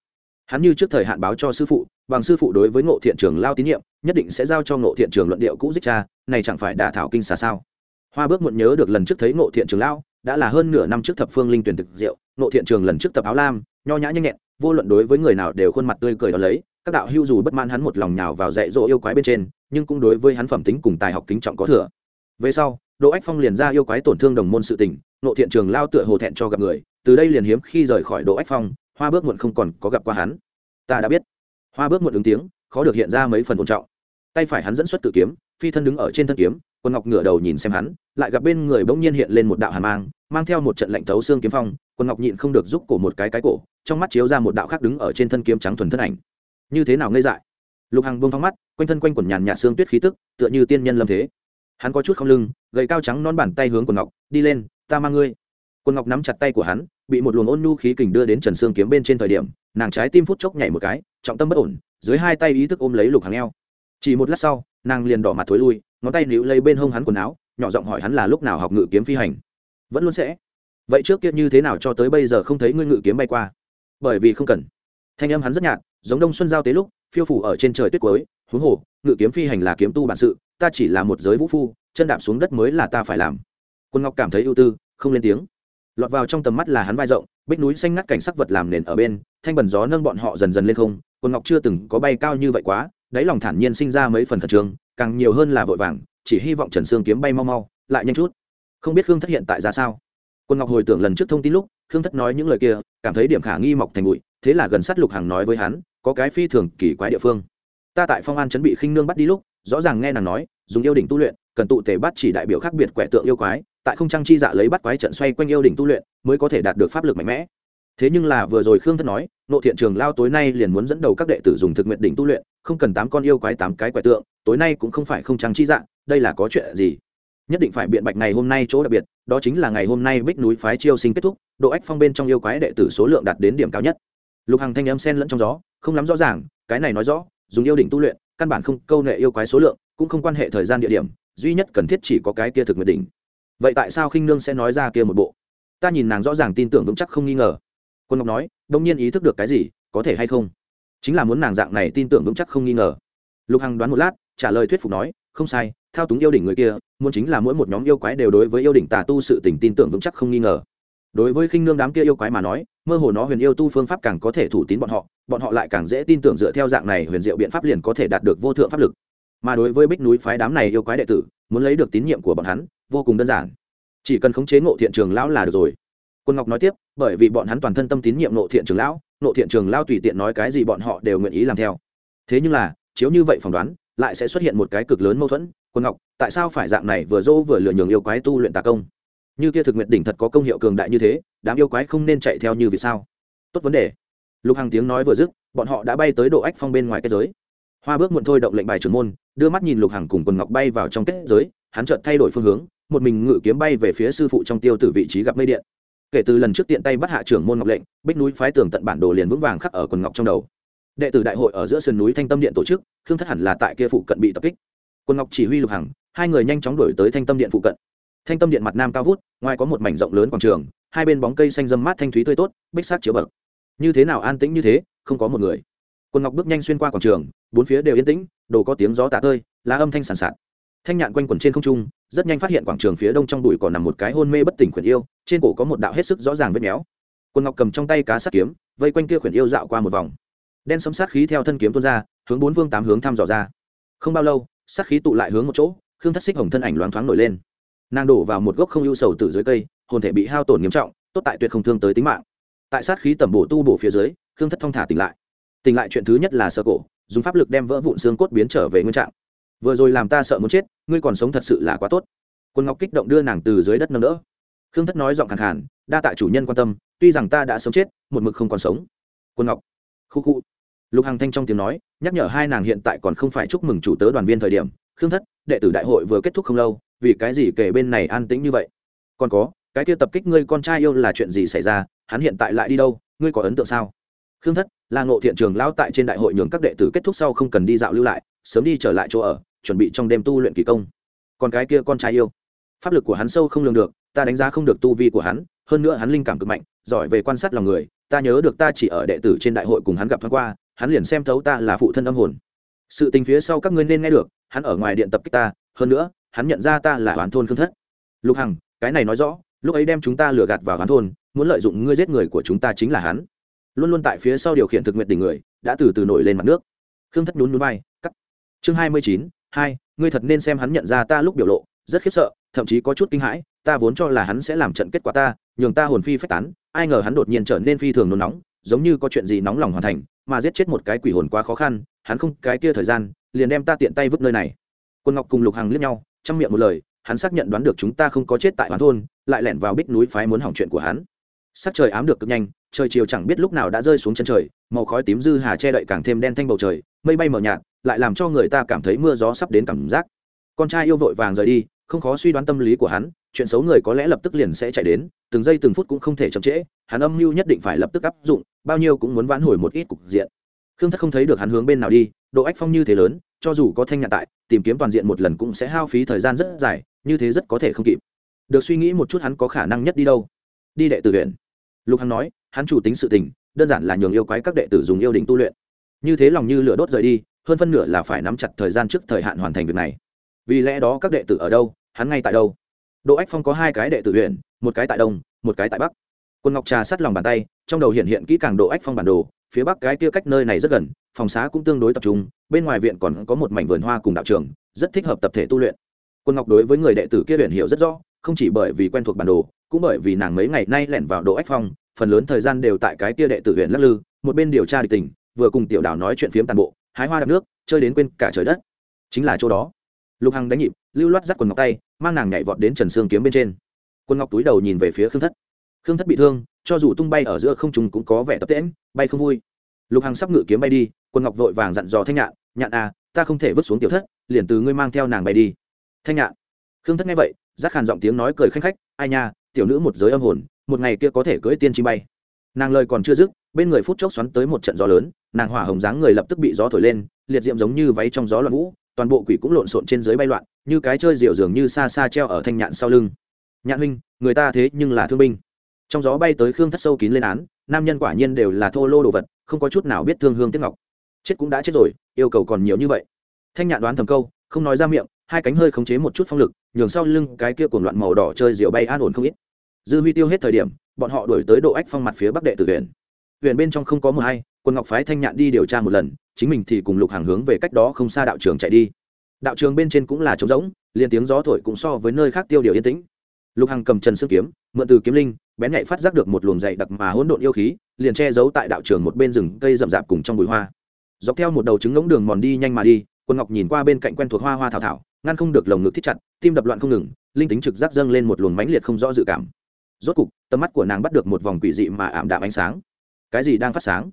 S1: hắn như trước thời hạn báo cho sư phụ, bằng sư phụ đối với ngộ thiện trường lao tín nhiệm, nhất định sẽ giao cho ngộ thiện trường luận điệu cũ dích cha, này chẳng phải đả thảo kinh xà sao? Hoa bước muộn nhớ được lần trước thấy ngộ thiện trường lao, đã là hơn nửa năm trước thập phương linh tuyển thực diệu, ngộ thiện trường lần trước tập áo lam, nho nhã nhanh nhẹn, vô luận đối với người nào đều khuôn mặt tươi cười đó lấy, các đạo hưu dù bất mãn hắn một lòng nhào vào dạy dỗ yêu quái bên trên, nhưng cũng đối với hắn phẩm tính cùng tài học kính trọng có thừa. Về sau, đỗ ách phong liền ra yêu quái tổn thương đồng môn sự tình nộ thiện trường lao tựa hồ thẹn cho gặp người, từ đây liền hiếm khi rời khỏi đỗ ách phong hoa bước muộn không còn có gặp qua hắn. Ta đã biết. Hoa bước muộn ứng tiếng, khó được hiện ra mấy phần ổn trọng. Tay phải hắn dẫn xuất cự kiếm, phi thân đứng ở trên thân kiếm quân ngọc ngửa đầu nhìn xem hắn, lại gặp bên người bỗng nhiên hiện lên một đạo hàn mang mang theo một trận lạnh thấu xương kiếm phong quân ngọc nhịn không được giúp cổ một cái cái cổ, trong mắt chiếu ra một đạo khác đứng ở trên thân kiếm trắng thuần thân ảnh. Như thế nào ngây dại? Lục hằng buông phăng mắt, quanh thân quanh quần nhàn nhạt xương tuyết khí tức, tựa như tiên nhân lâm thế. Hắn có chút không lưng, gầy cao trắng non bàn tay hướng quần ngọc, đi lên, ta mang ngươi. Quân ngọc nắm chặt tay của hắn, bị một luồng ôn nhu khí kình đưa đến trần xương kiếm bên trên thời điểm, nàng trái tim phút chốc nhảy một cái, trọng tâm bất ổn, dưới hai tay ý thức ôm lấy lục hàng eo. Chỉ một lát sau, nàng liền đỏ mặt thối lui, ngón tay níu lấy bên hông hắn quần áo, nhỏ giọng hỏi hắn là lúc nào học ngự kiếm phi hành. Vẫn luôn sẽ. Vậy trước kia như thế nào cho tới bây giờ không thấy ngươi ngự kiếm bay qua? Bởi vì không cần. Thanh âm hắn rất nhạt, giống đông xuân giao tế lúc, phiêu phủ ở trên trời tuyết quới huống hồ, ngự kiếm phi hành là kiếm tu bản sự, ta chỉ là một giới vũ phu, chân đạp xuống đất mới là ta phải làm. Quân ngọc cảm thấy ưu tư, không lên tiếng lọt vào trong tầm mắt là hắn vai rộng, bích núi xanh ngắt cảnh sắc vật làm nền ở bên, thanh bần gió nâng bọn họ dần dần lên không quân ngọc chưa từng có bay cao như vậy quá, đáy lòng thản nhiên sinh ra mấy phần khẩn trương, càng nhiều hơn là vội vàng, chỉ hy vọng trần sương kiếm bay mau mau, lại nhanh chút. Không biết khương thất hiện tại ra sao. Quân ngọc hồi tưởng lần trước thông tin lúc, khương thất nói những lời kia, cảm thấy điểm khả nghi mọc thành bụi, thế là gần sát lục hàng nói với hắn, có cái phi thường kỳ quái địa phương. Ta tại phong an chuẩn bị khinh nương bắt đi lúc, rõ ràng nghe nàng nói, dùng yêu đỉnh tu luyện, cần tụ thể bắt chỉ đại biểu khác biệt quẻ tượng yêu quái tại không trang chi dạ lấy bắt quái trận xoay quanh yêu đỉnh tu luyện, mới có thể đạt được pháp lực mạnh mẽ. Thế nhưng là vừa rồi khương thất nói, nộ thiện trường lao tối nay liền muốn dẫn đầu các đệ tử dùng thực nguyện đỉnh tu luyện, không cần tám con yêu quái tám cái quẻ tượng, tối nay cũng không phải không trang chi dạ đây là có chuyện gì? Nhất định phải biện bạch ngày hôm nay chỗ đặc biệt, đó chính là ngày hôm nay bích núi phái chiêu sinh kết thúc, độ ách phong bên trong yêu quái đệ tử số lượng đạt đến điểm cao nhất. Lục hằng thanh âm sen lẫn trong gió, không lắm rõ ràng, cái này nói rõ, dùng yêu đỉnh tu luyện, căn bản không câu nệ yêu quái số lượng, cũng không quan hệ thời gian địa điểm, duy nhất cần thiết chỉ có cái kia thực nguyện đỉnh vậy tại sao khinh nương sẽ nói ra kia một bộ? Ta nhìn nàng rõ ràng tin tưởng vững chắc không nghi ngờ. Quân ngọc nói, đông nhiên ý thức được cái gì, có thể hay không? Chính là muốn nàng dạng này tin tưởng vững chắc không nghi ngờ. Lục hằng đoán một lát, trả lời thuyết phục nói, không sai, thao túng yêu đỉnh người kia, muốn chính là mỗi một nhóm yêu quái đều đối với yêu đỉnh tà tu sự tình tin tưởng vững chắc không nghi ngờ. Đối với khinh nương đám kia yêu quái mà nói, mơ hồ nó huyền yêu tu phương pháp càng có thể thủ tín bọn họ bọn họ lại càng dễ tin tưởng dựa theo dạng này huyền diệu biện pháp liền có thể đạt được vô thượng pháp lực. Mà đối với bích núi phái đám này yêu quái đệ tử muốn lấy được tín nhiệm của bọn hắn, vô cùng đơn giản. Chỉ cần khống chế ngộ thiện trường lão là được rồi. Quân ngọc nói tiếp, bởi vì bọn hắn toàn thân tâm tín nhiệm ngộ thiện trường lão, ngộ thiện trường lão tùy tiện nói cái gì bọn họ đều nguyện ý làm theo. Thế nhưng là, chiếu như vậy phỏng đoán, lại sẽ xuất hiện một cái cực lớn mâu thuẫn. Quân ngọc, tại sao phải dạng này vừa dỗ vừa lừa nhường yêu quái tu luyện tà công? Như kia thực nguyện đỉnh thật có công hiệu cường đại như thế, đám yêu quái không nên chạy theo như vì sao? Tốt vấn đề. Lục hằng tiếng nói vừa dứt, bọn họ đã bay tới độ ách phong bên ngoài kết giới hoa bước muộn thôi động lệnh bài trưởng môn, đưa mắt nhìn lục hằng cùng quần ngọc bay vào trong kết giới, hắn chợt thay đổi phương hướng, một mình ngự kiếm bay về phía sư phụ trong tiêu tử vị trí gặp mây điện. Kể từ lần trước tiện tay bắt hạ trưởng môn ngọc lệnh, bích núi phái tường tận bản đồ liền vững vàng khắc ở quần ngọc trong đầu. Đệ tử đại hội ở giữa sườn núi thanh tâm điện tổ chức, khương thất hẳn là tại kia phụ cận bị tập kích. Quần ngọc chỉ huy lục hằng, hai người nhanh chóng đổi tới thanh tâm điện phụ cận. Thanh tâm điện mặt nam cao vút, ngoài có một mảnh rộng lớn quảng trường, hai bên bóng cây xanh dâm mát thanh thúy tươi tốt, bích sát chiếu bậc như thế nào an tĩnh như thế, không có một người quân ngọc bước nhanh xuyên qua quảng trường, bốn phía đều yên tĩnh, đồ có tiếng gió tạ tơi, lá âm thanh sàn sạt. Thanh nhạn quanh quẩn trên không trung, rất nhanh phát hiện quảng trường phía đông trong bụi còn nằm một cái hôn mê bất tỉnh khuyển yêu, trên cổ có một đạo hết sức rõ ràng vết méo. Quân ngọc cầm trong tay cá sắt kiếm, vây quanh kia khuyển yêu dạo qua một vòng. Đen sấm sát khí theo thân kiếm tuôn ra, hướng bốn vương tám hướng thăm dò ra. Không bao lâu, sát khí tụ lại hướng một chỗ, khương thất xích hồng thân ảnh loáng thoáng nổi lên. Nàng đổ vào một gốc không ưu sầu từ dưới cây, hồn thể bị hao tổn nghiêm trọng, tốt tại tuyệt không thương tới tính mạng. Tại sát khí tẩm bổ tu bổ phía dưới, khương thất thong thả tỉnh lại tỉnh lại chuyện thứ nhất là sợ cổ, dùng pháp lực đem vỡ vụn xương cốt biến trở về nguyên trạng. Vừa rồi làm ta sợ muốn chết, ngươi còn sống thật sự là quá tốt. Quân ngọc kích động đưa nàng từ dưới đất nâng đỡ. Khương thất nói giọng khẳng hẳn đa tạ chủ nhân quan tâm, tuy rằng ta đã sống chết, một mực không còn sống. Quân ngọc, khu khu. Lục hằng thanh trong tiếng nói, nhắc nhở hai nàng hiện tại còn không phải chúc mừng chủ tớ đoàn viên thời điểm. Khương thất, đệ tử đại hội vừa kết thúc không lâu, vì cái gì kể bên này an tĩnh như vậy? Còn có, cái kia tập kích ngươi con trai yêu là chuyện gì xảy ra? Hắn hiện tại lại đi đâu? Ngươi có ấn tượng sao? Khương thất là ngộ thiện trường lão tại trên đại hội nhường các đệ tử kết thúc sau không cần đi dạo lưu lại, sớm đi trở lại chỗ ở, chuẩn bị trong đêm tu luyện kỳ công. Còn cái kia con trai yêu. Pháp lực của hắn sâu không lường được, ta đánh giá không được tu vi của hắn, hơn nữa hắn linh cảm cực mạnh, giỏi về quan sát lòng người, ta nhớ được ta chỉ ở đệ tử trên đại hội cùng hắn gặp thoáng qua, hắn liền xem thấu ta là phụ thân âm hồn. Sự tình phía sau các ngươi nên nghe được, hắn ở ngoài điện tập kích ta, hơn nữa, hắn nhận ra ta là hoàn thôn khương thất. Lục hằng, cái này nói rõ, lúc ấy đem chúng ta lừa gạt vào hoàn thôn, muốn lợi dụng ngươi giết người của chúng ta chính là hắn luôn luôn tại phía sau điều khiển thực nguyện đỉnh người, đã từ từ nổi lên mặt nước. Khương thất nhún núi bay cắt. Chương hai mươi chín, hai, ngươi thật nên xem hắn nhận ra ta lúc biểu lộ, rất khiếp sợ, thậm chí có chút kinh hãi, ta vốn cho là hắn sẽ làm trận kết quả ta, nhường ta hồn phi phách tán, ai ngờ hắn đột nhiên trở nên phi thường nôn nóng, giống như có chuyện gì nóng lòng hoàn thành, mà giết chết một cái quỷ hồn quá khó khăn, hắn không, cái kia thời gian, liền đem ta tiện tay vứt nơi này. Quân ngọc cùng lục hằng liếc nhau, chăm miệng một lời, hắn xác nhận đoán được chúng ta không có chết tại hoán thôn, lại lẻn vào bích núi phái muốn hỏng chuyện của hắn. Sắc trời ám được cực nhanh trời chiều chẳng biết lúc nào đã rơi xuống chân trời, màu khói tím dư hà che đậy càng thêm đen thanh bầu trời, mây bay mờ nhạt, lại làm cho người ta cảm thấy mưa gió sắp đến cảm giác. Con trai yêu vội vàng rời đi, không khó suy đoán tâm lý của hắn, chuyện xấu người có lẽ lập tức liền sẽ chạy đến, từng giây từng phút cũng không thể chậm trễ, hắn âm mưu nhất định phải lập tức áp dụng, bao nhiêu cũng muốn vãn hồi một ít cục diện. Khương thất không thấy được hắn hướng bên nào đi, độ ách phong như thế lớn, cho dù có thanh nhạc tại, tìm kiếm toàn diện một lần cũng sẽ hao phí thời gian rất dài, như thế rất có thể không kịp. Được suy nghĩ một chút hắn có khả năng nhất đi đâu? Đi đệ tử huyện. Lục hằng nói hắn chủ tính sự tình, đơn giản là nhường yêu quái các đệ tử dùng yêu đình tu luyện. Như thế lòng như lửa đốt rời đi, hơn phân nửa là phải nắm chặt thời gian trước thời hạn hoàn thành việc này. Vì lẽ đó các đệ tử ở đâu, hắn ngay tại đâu? Đỗ ách phong có hai cái đệ tử huyện, một cái tại đông, một cái tại bắc. Quân ngọc trà sát lòng bàn tay, trong đầu hiện hiện kỹ càng độ ách phong bản đồ, phía bắc cái kia cách nơi này rất gần, phòng xá cũng tương đối tập trung, bên ngoài viện còn có một mảnh vườn hoa cùng đạo trường, rất thích hợp tập thể tu luyện. Quân ngọc đối với người đệ tử kia huyện hiểu rất rõ, không chỉ bởi vì quen thuộc bản đồ, cũng bởi vì nàng mấy ngày nay lẻn vào độ ách phong phần lớn thời gian đều tại cái kia đệ tử huyện lắc lư, một bên điều tra địch tình, vừa cùng tiểu đảo nói chuyện phiếm tàn bộ, hái hoa đạp nước, chơi đến quên cả trời đất. Chính là chỗ đó. Lục hằng đánh nhịp, lưu loát dắt quần ngọc tay, mang nàng nhảy vọt đến trần sương kiếm bên trên. Quân ngọc túi đầu nhìn về phía khương thất. Khương thất bị thương, cho dù tung bay ở giữa không trùng cũng có vẻ tập tễm bay không vui. Lục hằng sắp ngự kiếm bay đi quân ngọc vội vàng dặn dò thanh nhạn nhạn à ta không thể vứt xuống tiểu thất, liền từ ngươi mang theo nàng bay đi. Thanh nhạn. Khương thất nghe vậy giác hàn giọng tiếng nói cười khanh khách, ai nha, tiểu nữ một giới âm hồn một ngày kia có thể cưỡi tiên chim bay. Nàng lời còn chưa dứt, bên người phút chốc xoắn tới một trận gió lớn, nàng hỏa hồng dáng người lập tức bị gió thổi lên, liệt diệm giống như váy trong gió loạn vũ, toàn bộ quỷ cũng lộn xộn trên dưới bay loạn, như cái chơi rượu dường như xa xa treo ở thanh nhạn sau lưng. Nhạn huynh, người ta thế nhưng là thương binh. Trong gió bay tới khương thất sâu kín lên án, nam nhân quả nhiên đều là thô lô đồ vật, không có chút nào biết thương hương tiếc ngọc. Chết cũng đã chết rồi, yêu cầu còn nhiều như vậy. Thanh nhạn đoán thầm câu, không nói ra miệng, hai cánh hơi khống chế một chút phong lực, nhường sau lưng cái kia cuồng loạn màu đỏ chơi rượu bay an ổn không ít dư huy tiêu hết thời điểm, bọn họ đuổi tới độ ách phong mặt phía bắc đệ tử huyện. Huyện bên trong không có mờ hay, quân ngọc phái thanh nhạn đi điều tra một lần, chính mình thì cùng lục hàng hướng về cách đó không xa đạo trường chạy đi. Đạo trường bên trên cũng là trống rỗng, liền tiếng gió thổi cũng so với nơi khác tiêu điều yên tĩnh. Lục hằng cầm trần sương kiếm, mượn từ kiếm linh, bén nhạy phát giác được một luồng dày đặc mà hỗn độn yêu khí, liền che giấu tại đạo trường một bên rừng cây rậm rạp cùng trong bụi hoa. Dọc theo một đầu trứng ngỗng đường mòn đi nhanh mà đi, quân ngọc nhìn qua bên cạnh quen thuộc hoa hoa thảo thảo, ngăn không được lồng ngực thích chặt, tim đập loạn không ngừng, linh tính trực giác dâng lên một luồng mãnh liệt không rõ dự cảm rốt cục, tầm mắt của nàng bắt được một vòng quỷ dị mà ảm đạm ánh sáng. Cái gì đang phát sáng?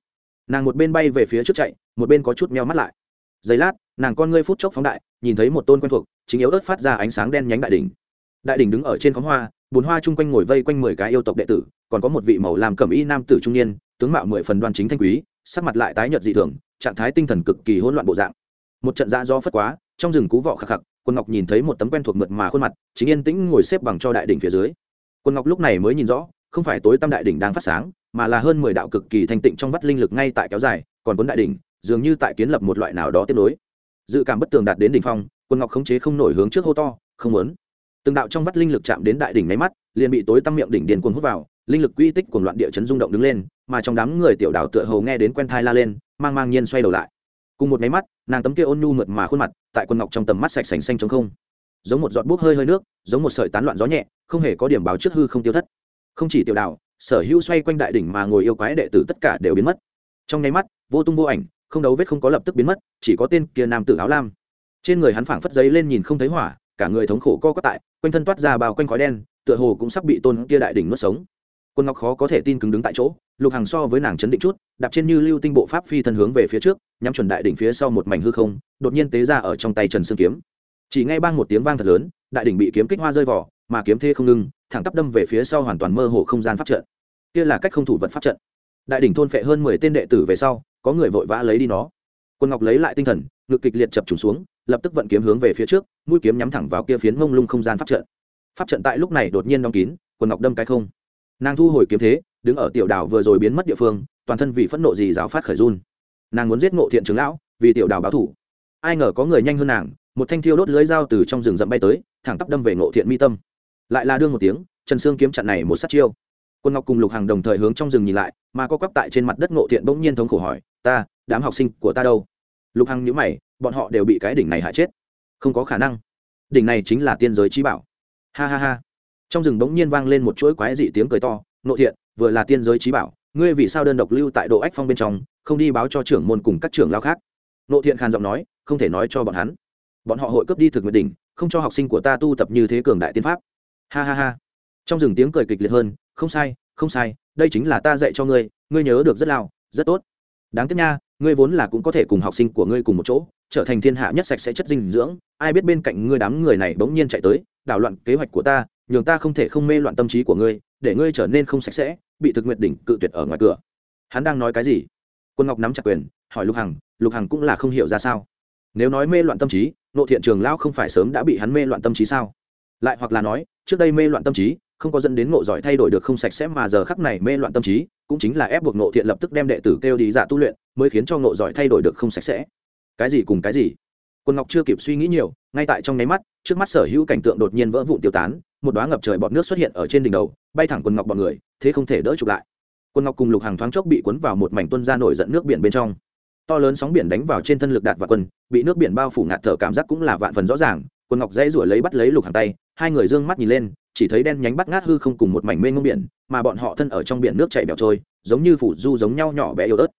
S1: Nàng một bên bay về phía trước chạy, một bên có chút meo mắt lại. Giây lát, nàng con ngươi phút chốc phóng đại, nhìn thấy một tôn quen thuộc, chính yếu ớt phát ra ánh sáng đen nhánh đại đỉnh. Đại đỉnh đứng ở trên khóm hoa, bùn hoa chung quanh ngồi vây quanh mười cái yêu tộc đệ tử, còn có một vị màu làm cẩm y nam tử trung niên, tướng mạo mười phần đoan chính thanh quý, sắc mặt lại tái nhợt dị thường, trạng thái tinh thần cực kỳ hỗn loạn bộ dạng. Một trận dạ do phất quá, trong rừng cú vọ khạc khạc, quân ngọc nhìn thấy một tấm quen thuộc mượt mà khuôn mặt, chính yên tĩnh ngồi xếp bằng cho đại đỉnh phía dưới quân ngọc lúc này mới nhìn rõ, không phải tối tâm đại đỉnh đang phát sáng, mà là hơn mười đạo cực kỳ thanh tịnh trong vắt linh lực ngay tại kéo dài, còn cuốn đại đỉnh, dường như tại kiến lập một loại nào đó tiếp nối. Dự cảm bất tường đạt đến đỉnh phong, quân ngọc khống chế không nổi hướng trước hô to, không muốn. Từng đạo trong vắt linh lực chạm đến đại đỉnh máy mắt, liền bị tối tăm miệng đỉnh điền cuồng hút vào, linh lực quy tích cuồng loạn địa chấn rung động đứng lên, mà trong đám người tiểu đảo tựa hầu nghe đến quen thai la lên, mang mang nhiên xoay đầu lại. Cùng một máy mắt, nàng tấm kia ôn nhu mượt mà khuôn mặt, tại quân ngọc trong tầm mắt sạch sành xanh trống không giống một giọt bút hơi hơi nước, giống một sợi tán loạn gió nhẹ, không hề có điểm báo trước hư không tiêu thất. Không chỉ tiểu đảo, sở hữu xoay quanh đại đỉnh mà ngồi yêu quái đệ tử tất cả đều biến mất. Trong nháy mắt, vô tung vô ảnh, không đấu vết không có lập tức biến mất, chỉ có tên kia nam tử áo lam. Trên người hắn phảng phất giấy lên nhìn không thấy hỏa, cả người thống khổ co quắp tại, quanh thân toát ra bao quanh khói đen, tựa hồ cũng sắp bị tôn kia đại đỉnh nuốt sống. Quân ngọc khó có thể tin cứng đứng tại chỗ, lục hàng so với nàng chấn định chút, đạp trên như lưu tinh bộ pháp phi thân hướng về phía trước, nhắm chuẩn đại đỉnh phía sau một mảnh hư không, đột nhiên tế ra ở trong tay trần sương kiếm chỉ ngay bang một tiếng vang thật lớn, đại đỉnh bị kiếm kích hoa rơi vỏ mà kiếm thê không ngưng thẳng tắp đâm về phía sau hoàn toàn mơ hồ không gian pháp trận. Kia là cách không thủ vật pháp trận. Đại đỉnh thôn phệ hơn mười tên đệ tử về sau, có người vội vã lấy đi nó. Quân ngọc lấy lại tinh thần, ngực kịch liệt chập trùng xuống, lập tức vận kiếm hướng về phía trước, mũi kiếm nhắm thẳng vào kia phiến mông lung không gian pháp trận. Pháp trận tại lúc này đột nhiên đóng kín quần ngọc đâm cái không. Nàng thu hồi kiếm thế, đứng ở tiểu đảo vừa rồi biến mất địa phương, toàn thân vì phẫn nộ gì giáo phát khởi run. Nàng muốn giết ngộ thiện trưởng lão, vì tiểu đảo báo thủ. Ai ngờ có người nhanh hơn nàng một thanh thiêu đốt lưới dao từ trong rừng rậm bay tới, thẳng tắp đâm về ngộ thiện mi tâm. Lại là đương một tiếng, trần sương kiếm chặn này một sát chiêu. Quân ngọc cùng lục hàng đồng thời hướng trong rừng nhìn lại, mà có quắp tại trên mặt đất ngộ thiện bỗng nhiên thống khổ hỏi, ta, đám học sinh của ta đâu? Lục hằng nhữ mày, bọn họ đều bị cái đỉnh này hạ chết. Không có khả năng. Đỉnh này chính là tiên giới trí bảo. Ha ha ha. Trong rừng bỗng nhiên vang lên một chuỗi quái dị tiếng cười to nộ thiện, vừa là tiên giới trí bảo, ngươi vì sao đơn độc lưu tại độ ách phong bên trong, không đi báo cho trưởng môn cùng các trưởng lao khác? Nộ thiện khàn giọng nói, không thể nói cho bọn hắn bọn họ hội cướp đi thực nguyện đỉnh, không cho học sinh của ta tu tập như thế cường đại tiên pháp. Ha ha ha. Trong rừng tiếng cười kịch liệt hơn, không sai không sai, đây chính là ta dạy cho ngươi ngươi nhớ được rất lao, rất tốt. Đáng tiếc nha, ngươi vốn là cũng có thể cùng học sinh của ngươi cùng một chỗ, trở thành thiên hạ nhất sạch sẽ chất dinh dưỡng, ai biết bên cạnh ngươi đám người này bỗng nhiên chạy tới, đảo loạn kế hoạch của ta, nhường ta không thể không mê loạn tâm trí của ngươi, để ngươi trở nên không sạch sẽ, bị thực nguyện đỉnh cự tuyệt ở ngoài cửa. Hắn đang nói cái gì? Quân ngọc nắm chặt quyền, hỏi lục hằng lục hằng cũng là không hiểu ra sao. Nếu nói mê loạn tâm trí nộ thiện trường lão không phải sớm đã bị hắn mê loạn tâm trí sao? Lại hoặc là nói, trước đây mê loạn tâm trí, không có dẫn đến ngộ giỏi thay đổi được không sạch sẽ mà giờ khắc này mê loạn tâm trí, cũng chính là ép buộc ngộ thiện lập tức đem đệ tử kêu đi dạ tu luyện, mới khiến cho ngộ giỏi thay đổi được không sạch sẽ. Cái gì cùng cái gì? Quân ngọc chưa kịp suy nghĩ nhiều, ngay tại trong nháy mắt, trước mắt sở hữu cảnh tượng đột nhiên vỡ vụn tiêu tán, một đoá ngập trời bọt nước xuất hiện ở trên đỉnh đầu, bay thẳng quần ngọc bọn người, thế không thể đỡ chụp lại. Quân ngọc cùng lục hàng thoáng chốc bị cuốn vào một mảnh tuân ra nổi giận nước biển bên trong to lớn sóng biển đánh vào trên thân lực đạt và quân, bị nước biển bao phủ ngạt thở cảm giác cũng là vạn phần rõ ràng. Quân ngọc dãy ruổi lấy bắt lấy lục hàng tay, hai người d ư ơ n g mắt nhìn lên, chỉ thấy đen nhánh bắt ngát hư không cùng một mảnh mênh ngông biển, mà bọn họ thân ở trong biển nước chảy bẹo trôi, giống như phủ du giống nhau nhỏ bé yếu ớt.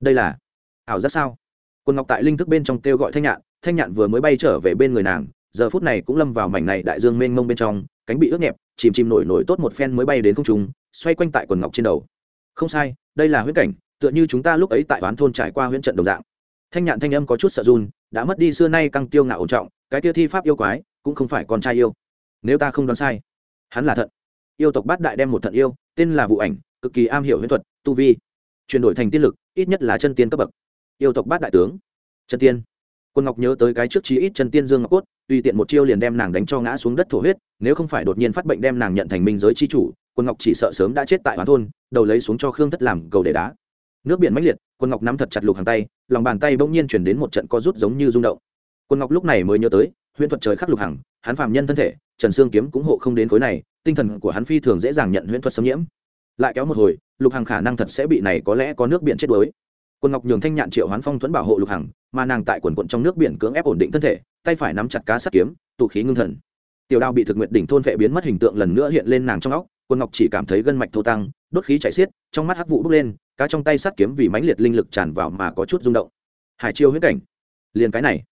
S1: Đây là ảo giác sao? Quân ngọc tại linh thức bên trong kêu gọi thanh nhạn thanh nhạn vừa mới bay trở về bên người nàng, giờ phút này cũng lâm vào mảnh này đại dương mênh mông bên trong, cánh bị ướt nhẹp, chìm chìm nổi nổi tốt một phen mới bay đến không trung, xoay quanh tại quần ngọc trên đầu. Không sai, đây là huyễn cảnh tựa như chúng ta lúc ấy tại quán thôn trải qua huyễn trận đồng dạng. Thanh nhạn thanh âm có chút sợ run, đã mất đi xưa nay căng tiêu ngạo ổn trọng, cái tiêu thi pháp yêu quái, cũng không phải con trai yêu. Nếu ta không đoán sai, hắn là thận. Yêu tộc bát đại đem một thận yêu, tên là vụ ảnh, cực kỳ am hiểu huyễn thuật, tu vi, chuyển đổi thành tiên lực, ít nhất là chân tiên cấp bậc. Yêu tộc bát đại tướng, chân tiên. Quân ngọc nhớ tới cái trước chí ít chân tiên dương ngọc cốt, tùy tiện một chiêu liền đem nàng đánh cho ngã xuống đất thổ huyết, nếu không phải đột nhiên phát bệnh đem nàng nhận thành minh giới chi chủ, quân ngọc chỉ sợ sớm đã chết tại hoán thôn, đầu lấy xuống cho khương thất làm cầu để đá nước biển mãnh liệt, quân ngọc nắm thật chặt lục hàng tay, lòng bàn tay bỗng nhiên chuyển đến một trận co rút giống như rung động. Quân ngọc lúc này mới nhớ tới, huyễn thuật trời khắc lục hằng hắn phàm nhân thân thể, trần sương kiếm cũng hộ không đến khối này, tinh thần của hắn phi thường dễ dàng nhận huyễn thuật xâm nhiễm. Lại kéo một hồi, lục hằng khả năng thật sẽ bị này có lẽ có nước biển chết đuối. Quân ngọc nhường thanh nhạn triệu hoán phong thuẫn bảo hộ lục hằng mà nàng tại quần quận trong nước biển cưỡng ép ổn định thân thể, tay phải nắm chặt cá sắt kiếm, tụ khí ngưng thần. Tiểu đao bị thực nguyện đỉnh thôn vệ biến mất hình tượng lần nữa hiện lên nàng trong óc, quân ngọc chỉ cảm thấy gân mạch thô tăng, đốt khí chạy xiết, trong mắt hắc vụ bốc lên cá trong tay sắt kiếm vì mãnh liệt linh lực tràn vào mà có chút rung động. Hải chiêu huyết cảnh. Liền cái này.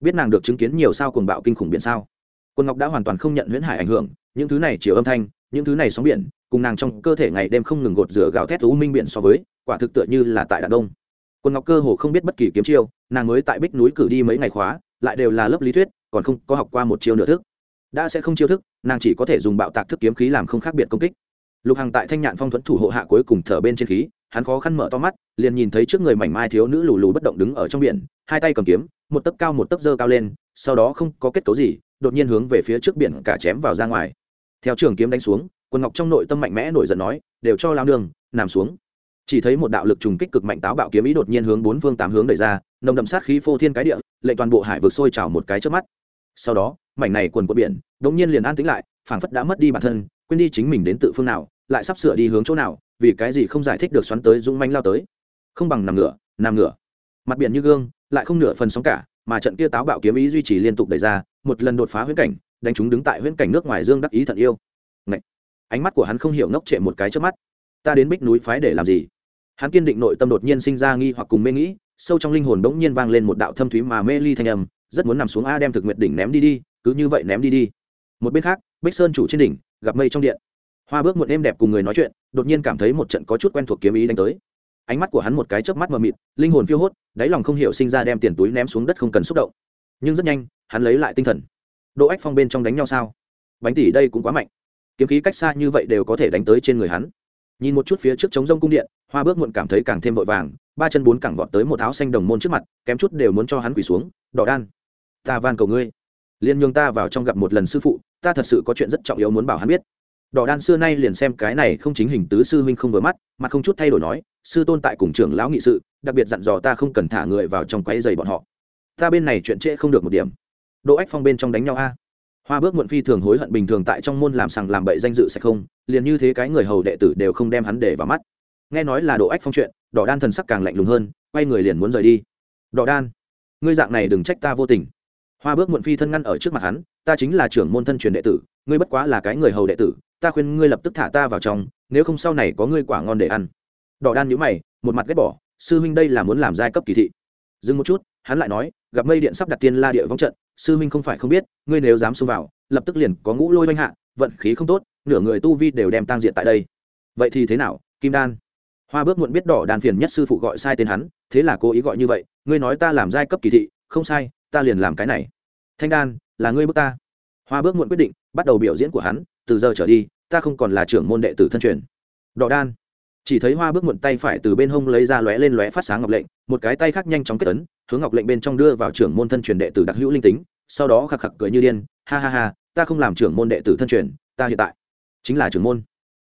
S1: Biết nàng được chứng kiến nhiều sao cuồng bạo kinh khủng biển sao? Quân ngọc đã hoàn toàn không nhận huyễn hải ảnh hưởng, những thứ này chiều âm thanh, những thứ này sóng biển, cùng nàng trong cơ thể ngày đêm không ngừng gột rửa gào thét u minh biển so với, quả thực tựa như là tại đàn đông quân ngọc cơ hồ không biết bất kỳ kiếm chiêu, nàng mới tại bích núi cử đi mấy ngày khóa, lại đều là lớp lý thuyết, còn không có học qua một chiêu nửa thức. Đã sẽ không chiêu thức, nàng chỉ có thể dùng bạo tạc thức kiếm khí làm không khác biệt công kích. Lục hằng tại thanh nhạn phong thuẫn thủ hộ hạ cuối cùng thở bên trên khí hắn khó khăn mở to mắt, liền nhìn thấy trước người mảnh mai thiếu nữ lù lù bất động đứng ở trong biển, hai tay cầm kiếm, một tấc cao một tấc dơ cao lên, sau đó không có kết cấu gì, đột nhiên hướng về phía trước biển cả chém vào ra ngoài. Theo trường kiếm đánh xuống quân ngọc trong nội tâm mạnh mẽ nổi giận nói, đều cho lao nương, nằm xuống. Chỉ thấy một đạo lực trùng kích cực mạnh táo bạo kiếm ý đột nhiên hướng bốn phương tám hướng đẩy ra, nồng đậm sát khí phô thiên cái địa, lệnh toàn bộ hải vực sôi trào một cái trước mắt. Sau đó, mảnh này quần quần biển đống nhiên liền an tĩnh lại, phảng phất đã mất đi bản thân, quên đi chính mình đến tự phương nào, lại sắp sửa đi hướng chỗ nào vì cái gì không giải thích được xoắn tới dũng manh lao tới? Không bằng nằm ngửa nằm ngửa. Mặt biển như gương, lại không nửa phần sóng cả, mà trận kia táo bạo kiếm ý duy trì liên tục đẩy ra, một lần đột phá huyễn cảnh, đánh chúng đứng tại huyễn cảnh nước ngoài dương đắc ý thận yêu. Ngậy! ánh mắt của hắn không hiểu ngốc trệ một cái trước mắt. Ta đến bích núi phái để làm gì? Hắn kiên định nội tâm đột nhiên sinh ra nghi hoặc cùng mê nghĩ, sâu trong linh hồn bỗng nhiên vang lên một đạo thâm thúy mà mê ly thanh âm, rất muốn nằm xuống a đem thực nguyệt đỉnh ném đi đi, cứ như vậy ném đi đi. Một bên khác, bích sơn chủ trên đỉnh, gặp mây trong điện hoa bước muộn êm đẹp cùng người nói chuyện, đột nhiên cảm thấy một trận có chút quen thuộc kiếm ý đánh tới. Ánh mắt của hắn một cái chớp mắt mờ mịt, linh hồn phiêu hốt, đáy lòng không hiểu sinh ra đem tiền túi ném xuống đất không cần xúc động. Nhưng rất nhanh, hắn lấy lại tinh thần. Độ ách phong bên trong đánh nhau sao? Bánh tỷ đây cũng quá mạnh. Kiếm khí cách xa như vậy đều có thể đánh tới trên người hắn. Nhìn một chút phía trước trống rông cung điện, hoa bước muộn cảm thấy càng thêm vội vàng, ba chân bốn cẳng vọt tới một áo xanh đồng môn trước mặt, kém chút đều muốn cho hắn quỳ xuống, đỏ đan, ta van cầu ngươi. Liền nhường ta vào trong gặp một lần sư phụ, ta thật sự có chuyện rất trọng yếu muốn bảo hắn biết đỏ đan xưa nay liền xem cái này không chính hình tứ sư huynh không vừa mắt, mà không chút thay đổi nói, sư tôn tại cùng trưởng lão nghị sự, đặc biệt dặn dò ta không cần thả người vào trong quấy giày bọn họ. Ta bên này chuyện trễ không được một điểm. Đỗ ách phong bên trong đánh nhau a. Hoa bước muộn phi thường hối hận bình thường tại trong môn làm sằng làm bậy danh dự sẽ không, liền như thế cái người hầu đệ tử đều không đem hắn để vào mắt. Nghe nói là đỗ ách phong chuyện, đỏ đan thần sắc càng lạnh lùng hơn, quay người liền muốn rời đi. Đỏ đan, ngươi dạng này đừng trách ta vô tình. Hoa bước muộn phi thân ngăn ở trước mặt hắn, ta chính là trưởng môn thân truyền đệ tử, ngươi bất quá là cái người hầu đệ tử ta khuyên ngươi lập tức thả ta vào trong, nếu không sau này có ngươi quả ngon để ăn. Đỏ đan nhíu mày, một mặt ghét bỏ, sư huynh đây là muốn làm giai cấp kỳ thị. Dừng một chút, hắn lại nói, gặp mây điện sắp đặt tiên la địa vong trận, sư huynh không phải không biết, ngươi nếu dám xông vào, lập tức liền có ngũ lôi oanh hạ, vận khí không tốt, nửa người tu vi đều đem tang diện tại đây. Vậy thì thế nào, kim đan? Hoa bước muộn biết đỏ đan phiền nhất sư phụ gọi sai tên hắn, thế là cố ý gọi như vậy, ngươi nói ta làm giai cấp kỳ thị, không sai, ta liền làm cái này. Thanh đan, là ngươi bước ta. Hoa bước muộn quyết định, bắt đầu biểu diễn của hắn từ giờ trở đi ta không còn là trưởng môn đệ tử thân truyền. Đỏ đan. Chỉ thấy hoa bước muộn tay phải từ bên hông lấy ra lóe lên lóe phát sáng ngọc lệnh một cái tay khác nhanh chóng kết tấn, hướng ngọc lệnh bên trong đưa vào trưởng môn thân truyền đệ tử đặc hữu linh tính sau đó khạc khạc cười như điên ha ha ha ta không làm trưởng môn đệ tử thân truyền ta hiện tại chính là trưởng môn.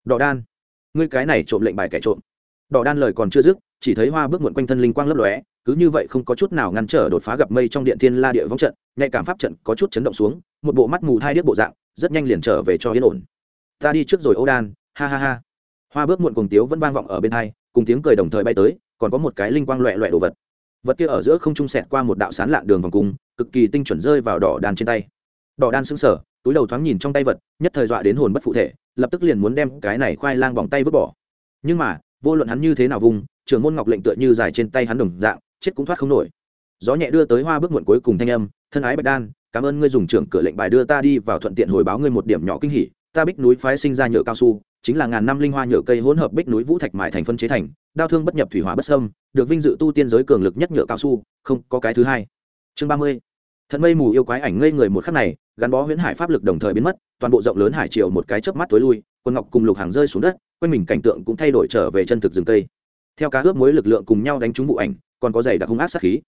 S1: Đỏ đan. Ngươi cái này trộm lệnh bài kẻ trộm. Đỏ đan lời còn chưa dứt chỉ thấy hoa bước muộn quanh thân linh quang lấp lóe cứ như vậy không có chút nào ngăn trở đột phá gặp mây trong điện thiên la địa vong trận nhạy cảm pháp trận có chút chấn động xuống một bộ mắt mù thai điếc bộ dạng, rất nhanh liền trở về cho yên ổn. Ta đi trước rồi, ô đan, ha ha ha. Hoa bước muộn cùng tiếu vẫn vang vọng ở bên hai, cùng tiếng cười đồng thời bay tới, còn có một cái linh quang loẹ loẹ đồ vật. Vật kia ở giữa không trung sẹt qua một đạo sán lạn đường vòng cung, cực kỳ tinh chuẩn rơi vào đỏ đan trên tay. Đỏ đan sững sờ, túi đầu thoáng nhìn trong tay vật, nhất thời dọa đến hồn bất phụ thể, lập tức liền muốn đem cái này khoai lang vòng tay vứt bỏ. Nhưng mà, vô luận hắn như thế nào vùng, trưởng môn ngọc lệnh tựa như dài trên tay hắn đồng dạng, chết cũng thoát không nổi. Gió nhẹ đưa tới hoa bước muộn cuối cùng thanh âm, thân ái bạch đan cảm ơn ngươi dùng trưởng cửa lệnh bài đưa ta đi vào thuận tiện hồi báo ngươi một điểm nhỏ kinh hỉ. Ta bích núi phái sinh ra nhựa cao su, chính là ngàn năm linh hoa nhựa cây hỗn hợp bích núi vũ thạch mại thành phân chế thành, đao thương bất nhập thủy hỏa bất sâm được vinh dự tu tiên giới cường lực nhất nhựa cao su, không, có cái thứ hai. Chương ba mươi. Thần mây mù yêu quái ảnh ngây người một khắc này, gắn bó huyễn hải pháp lực đồng thời biến mất, toàn bộ rộng lớn hải triều một cái chớp mắt tối lui, quân ngọc cùng lục hàng rơi xuống đất, quanh mình cảnh tượng cũng thay đổi trở về chân thực rừng cây. Theo cá ướp mối lực lượng cùng nhau đánh trúng vụ ảnh, còn có giày đặc hung ác sát khí.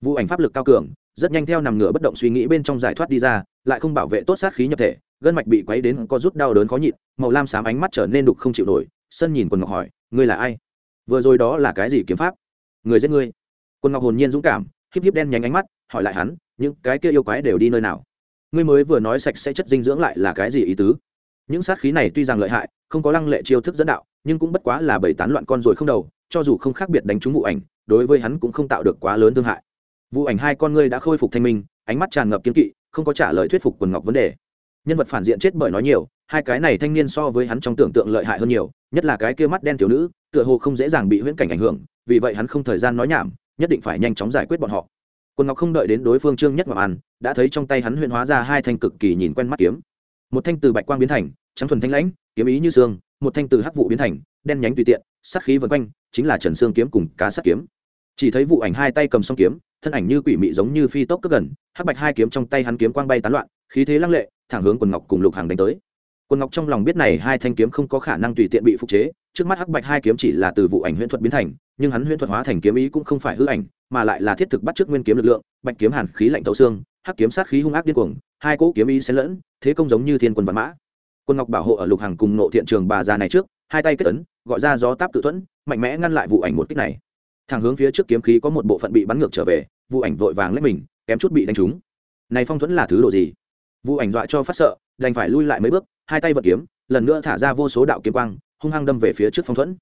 S1: Vụ ảnh pháp lực cao cường rất nhanh theo nằm ngửa bất động suy nghĩ bên trong giải thoát đi ra, lại không bảo vệ tốt sát khí nhập thể, gân mạch bị quấy đến có rút đau đớn khó nhịn, màu lam xám ánh mắt trở nên đục không chịu nổi, sân nhìn quần ngọc hỏi, ngươi là ai? Vừa rồi đó là cái gì kiếm pháp? Người giết ngươi? Quần ngọc hồn nhiên dũng cảm, híp híp đen nhánh ánh mắt, hỏi lại hắn, những cái kia yêu quái đều đi nơi nào? Ngươi mới vừa nói sạch sẽ chất dinh dưỡng lại là cái gì ý tứ? Những sát khí này tuy rằng lợi hại, không có lăng lệ chiêu thức dẫn đạo, nhưng cũng bất quá là bảy tán loạn con rồi không đầu, cho dù không khác biệt đánh trúng vụ ảnh, đối với hắn cũng không tạo được quá lớn thương hại vụ ảnh hai con ngươi đã khôi phục thanh minh, ánh mắt tràn ngập kiên kỵ, không có trả lời thuyết phục quần ngọc vấn đề. Nhân vật phản diện chết bởi nói nhiều, hai cái này thanh niên so với hắn trong tưởng tượng lợi hại hơn nhiều, nhất là cái kia mắt đen thiếu nữ, tựa hồ không dễ dàng bị huyễn cảnh ảnh hưởng, vì vậy hắn không thời gian nói nhảm, nhất định phải nhanh chóng giải quyết bọn họ. Quân ngọc không đợi đến đối phương trương nhất mà ăn, đã thấy trong tay hắn huyễn hóa ra hai thanh cực kỳ nhìn quen mắt kiếm. Một thanh từ bạch quang biến thành, trắng thuần thanh lãnh, kiếm ý như xương, một thanh từ hắc vụ biến thành, đen nhánh tùy tiện, sát khí vần quanh, chính là trần xương kiếm cùng cá sát kiếm. Chỉ thấy vụ ảnh hai tay cầm song kiếm thân ảnh như quỷ mị giống như phi tốc cất gần, hắc bạch hai kiếm trong tay hắn kiếm quang bay tán loạn, khí thế lăng lệ, thẳng hướng quần ngọc cùng lục hàng đánh tới. Quần ngọc trong lòng biết này hai thanh kiếm không có khả năng tùy tiện bị phục chế, trước mắt hắc bạch hai kiếm chỉ là từ vụ ảnh huyễn thuật biến thành, nhưng hắn huyễn thuật hóa thành kiếm ý cũng không phải hư ảnh, mà lại là thiết thực bắt trước nguyên kiếm lực lượng, bạch kiếm hàn khí lạnh thấu xương, hắc kiếm sát khí hung ác điên cuồng, hai cỗ kiếm ý xen lẫn, thế công giống như thiên quân văn mã. Quân ngọc bảo hộ ở lục hàng cùng nộ thiện trường bà già này trước, hai tay kết ấn, gọi ra gió táp tự thuẫn, mạnh mẽ ngăn lại vụ ảnh một kích này. Thẳng hướng phía trước kiếm khí có một bộ phận bị bắn ngược trở về vụ ảnh vội vàng lấy mình, kém chút bị đánh trúng. Này phong thuẫn là thứ đồ gì? Vụ ảnh dọa cho phát sợ, đành phải lui lại mấy bước, hai tay vật kiếm, lần nữa thả ra vô số đạo kiếm quang, hung hăng đâm về phía trước phong thuẫn.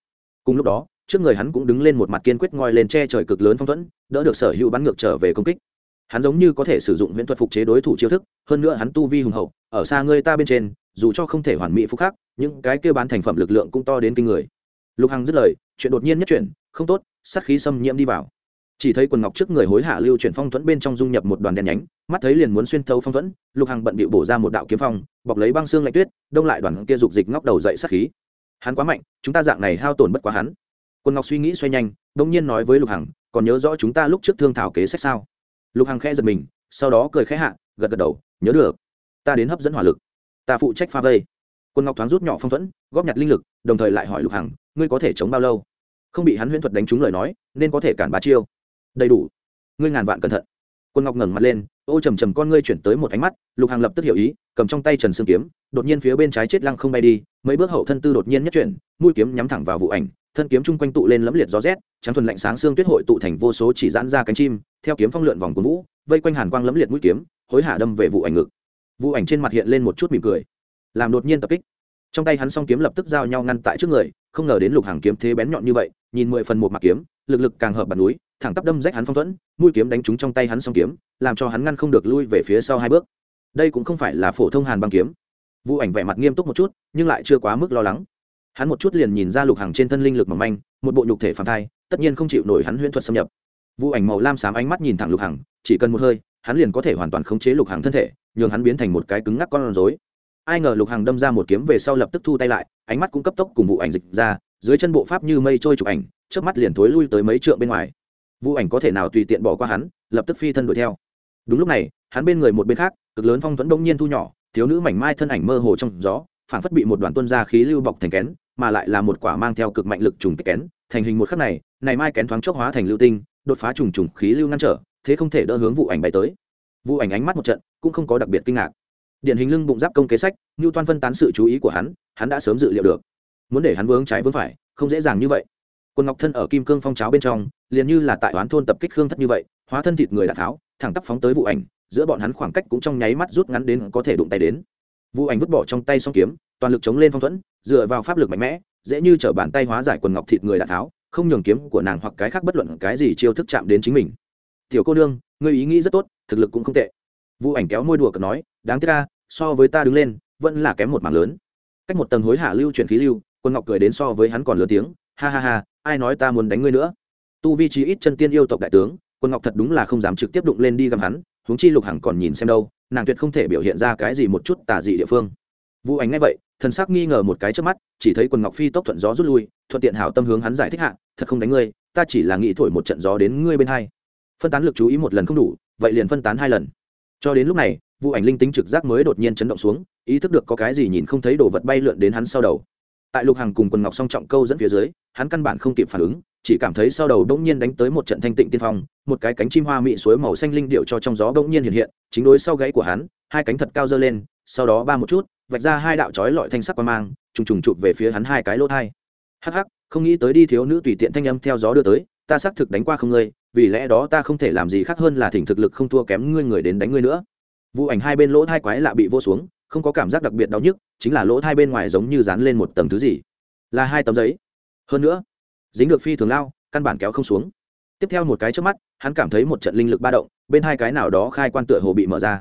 S1: Cùng lúc đó, trước người hắn cũng đứng lên một mặt kiên quyết ngoi lên che trời cực lớn phong thuẫn, đỡ được sở hữu bắn ngược trở về công kích. Hắn giống như có thể sử dụng huyễn thuật phục chế đối thủ chiêu thức, hơn nữa hắn tu vi hùng hậu, ở xa người ta bên trên, dù cho không thể hoàn mỹ phục khác những cái kêu bán thành phẩm lực lượng cũng to đến kinh người. Lục hằng dứt lời, chuyện đột nhiên nhất chuyển, không tốt, sát khí xâm nhiễm đi vào chỉ thấy quần ngọc trước người hối hạ lưu chuyển phong thuẫn bên trong dung nhập một đoàn đen nhánh, mắt thấy liền muốn xuyên thấu phong thuẫn, lục hằng bận bịu bổ ra một đạo kiếm phong, bọc lấy băng xương lạnh tuyết, đông lại đoàn kia dục dịch ngóc đầu dậy sát khí. Hắn quá mạnh, chúng ta dạng này hao tổn bất quá hắn. Quần ngọc suy nghĩ xoay nhanh, đông nhiên nói với lục hằng, còn nhớ rõ chúng ta lúc trước thương thảo kế sách sao? Lục hằng khẽ giật mình, sau đó cười khẽ hạ, gật gật đầu, nhớ được. Ta đến hấp dẫn hỏa lực. Ta phụ trách pha vây. Quân ngọc thoáng rút nhỏ phong thuẫn, góp nhặt linh lực, đồng thời lại hỏi lục hằng, ngươi có thể chống bao lâu? Không bị hắn huyễn thuật đánh trúng lời nói, nên có thể cản ba chiêu đầy đủ. Ngươi ngàn vạn cẩn thận. Quân ngọc ngẩng mặt lên, ô trầm trầm con ngươi chuyển tới một ánh mắt, lục hàng lập tức hiểu ý, cầm trong tay trần xương kiếm, đột nhiên phía bên trái chết lăng không bay đi, mấy bước hậu thân tư đột nhiên nhất chuyển, mũi kiếm nhắm thẳng vào vụ ảnh, thân kiếm chung quanh tụ lên lẫm liệt gió rét, trắng thuần lạnh sáng xương tuyết hội tụ thành vô số chỉ giãn ra cánh chim, theo kiếm phong lượn vòng cuốn vũ, vây quanh hàn quang lẫm liệt mũi kiếm, hối hạ đâm về vụ ảnh ngực. Vụ ảnh trên mặt hiện lên một chút mỉm cười, làm đột nhiên tập kích. Trong tay hắn song kiếm lập tức giao nhau ngăn tại trước người, không ngờ đến lục hàng kiếm thế bén nhọn như vậy, nhìn mười phần một mặt kiếm, lực lực càng hợp bàn núi thẳng tắp đâm rách hắn phong thuẫn, mũi kiếm đánh trúng trong tay hắn song kiếm, làm cho hắn ngăn không được lui về phía sau hai bước. Đây cũng không phải là phổ thông hàn băng kiếm. Vụ ảnh vẻ mặt nghiêm túc một chút, nhưng lại chưa quá mức lo lắng. Hắn một chút liền nhìn ra lục hàng trên thân linh lực mỏng manh, một bộ nhục thể phản thai, tất nhiên không chịu nổi hắn huyễn thuật xâm nhập. Vụ ảnh màu lam xám ánh mắt nhìn thẳng lục hằng, chỉ cần một hơi, hắn liền có thể hoàn toàn khống chế lục hằng thân thể, nhường hắn biến thành một cái cứng ngắc con rối. Ai ngờ lục hằng đâm ra một kiếm về sau lập tức thu tay lại, ánh mắt cũng cấp tốc cùng vụ ảnh dịch ra, dưới chân bộ pháp như mây trôi chụp ảnh trước mắt liền thối lui tới mấy trượng bên ngoài vũ ảnh có thể nào tùy tiện bỏ qua hắn, lập tức phi thân đuổi theo. Đúng lúc này, hắn bên người một bên khác, cực lớn phong thuẫn đông nhiên thu nhỏ, thiếu nữ mảnh mai thân ảnh mơ hồ trong gió, phảng phất bị một đoàn tuân ra khí lưu bọc thành kén, mà lại là một quả mang theo cực mạnh lực trùng kích kén, thành hình một khắc này này mai kén thoáng chốc hóa thành lưu tinh, đột phá trùng trùng khí lưu ngăn trở, thế không thể đỡ hướng vụ ảnh bay tới. Vụ ảnh ánh mắt một trận, cũng không có đặc biệt kinh ngạc. Điển hình lưng bụng giáp công kế sách như toan phân tán sự chú ý của hắn hắn đã sớm dự liệu được. Muốn để hắn vướng trái vướng phải, không dễ dàng như vậy quân ngọc thân ở kim cương phong cháo bên trong, liền như là tại oán thôn tập kích khương thất như vậy, hóa thân thịt người đạn tháo, thẳng tắp phóng tới vụ ảnh, giữa bọn hắn khoảng cách cũng trong nháy mắt rút ngắn đến có thể đụng tay đến. Vụ ảnh vứt bỏ trong tay song kiếm, toàn lực chống lên phong thuẫn, dựa vào pháp lực mạnh mẽ, dễ như t bàn tay hóa giải quần ngọc thịt người đạn tháo, không nhường kiếm của nàng hoặc cái khác bất luận cái gì chiêu thức chạm đến chính mình. Tiểu cô nương, ngươi ý nghĩ rất tốt, thực lực cũng không tệ. Vụ ảnh kéo môi đùa cờ nói, đáng tiếc ra so với ta đứng lên, vẫn là kém một mảng lớn. Cách một tầng hối hạ lưu chuyển khí lưu quân ngọc cười đến so với hắn còn lớn tiếng ha ha ha, ai nói ta muốn đánh ngươi nữa? Tu vi trí ít chân tiên yêu tộc đại tướng, quân ngọc thật đúng là không dám trực tiếp đụng lên đi găm hắn, huống chi lục hằng còn nhìn xem đâu, nàng tuyệt không thể biểu hiện ra cái gì một chút tà dị địa phương. Vũ ánh nghe vậy, thần sắc nghi ngờ một cái trước mắt, chỉ thấy quần ngọc phi tốc thuận gió rút lui, thuận tiện hảo tâm hướng hắn giải thích hạ, thật không đánh ngươi, ta chỉ là nghĩ thổi một trận gió đến ngươi bên hai. Phân tán lực chú ý một lần không đủ, vậy liền phân tán hai lần. Cho đến lúc này vụ ảnh linh tính trực giác mới đột nhiên chấn động xuống, ý thức được có cái gì nhìn không thấy đồ vật bay lượn đến hắn sau đầu tại lục hằng cùng quần ngọc song trọng câu dẫn phía dưới, hắn căn bản không kịp phản ứng, chỉ cảm thấy sau đầu bỗng nhiên đánh tới một trận thanh tịnh tiên phong, một cái cánh chim hoa mị suối màu xanh linh điệu cho trong gió bỗng nhiên hiện hiện, chính đối sau gáy của hắn, hai cánh thật cao dơ lên, sau đó ba một chút, vạch ra hai đạo chói lọi thanh sắc qua mang, trùng trùng chụp về phía hắn hai cái lỗ thai. Hắc hắc, không nghĩ tới đi thiếu nữ tùy tiện thanh âm theo gió đưa tới, ta xác thực đánh qua không ngươi, vì lẽ đó ta không thể làm gì khác hơn là thỉnh thực lực không thua kém ngươi người đến đánh ngươi nữa. Vụ ảnh hai bên lỗ thai quái lạ bị vô xuống không có cảm giác đặc biệt đau nhức, chính là lỗ thai bên ngoài giống như dán lên một tầng thứ gì. Là hai tấm giấy. Hơn nữa, dính được phi thường lao, căn bản kéo không xuống. Tiếp theo một cái trước mắt, hắn cảm thấy một trận linh lực ba động, bên hai cái nào đó khai quan tựa hồ bị mở ra.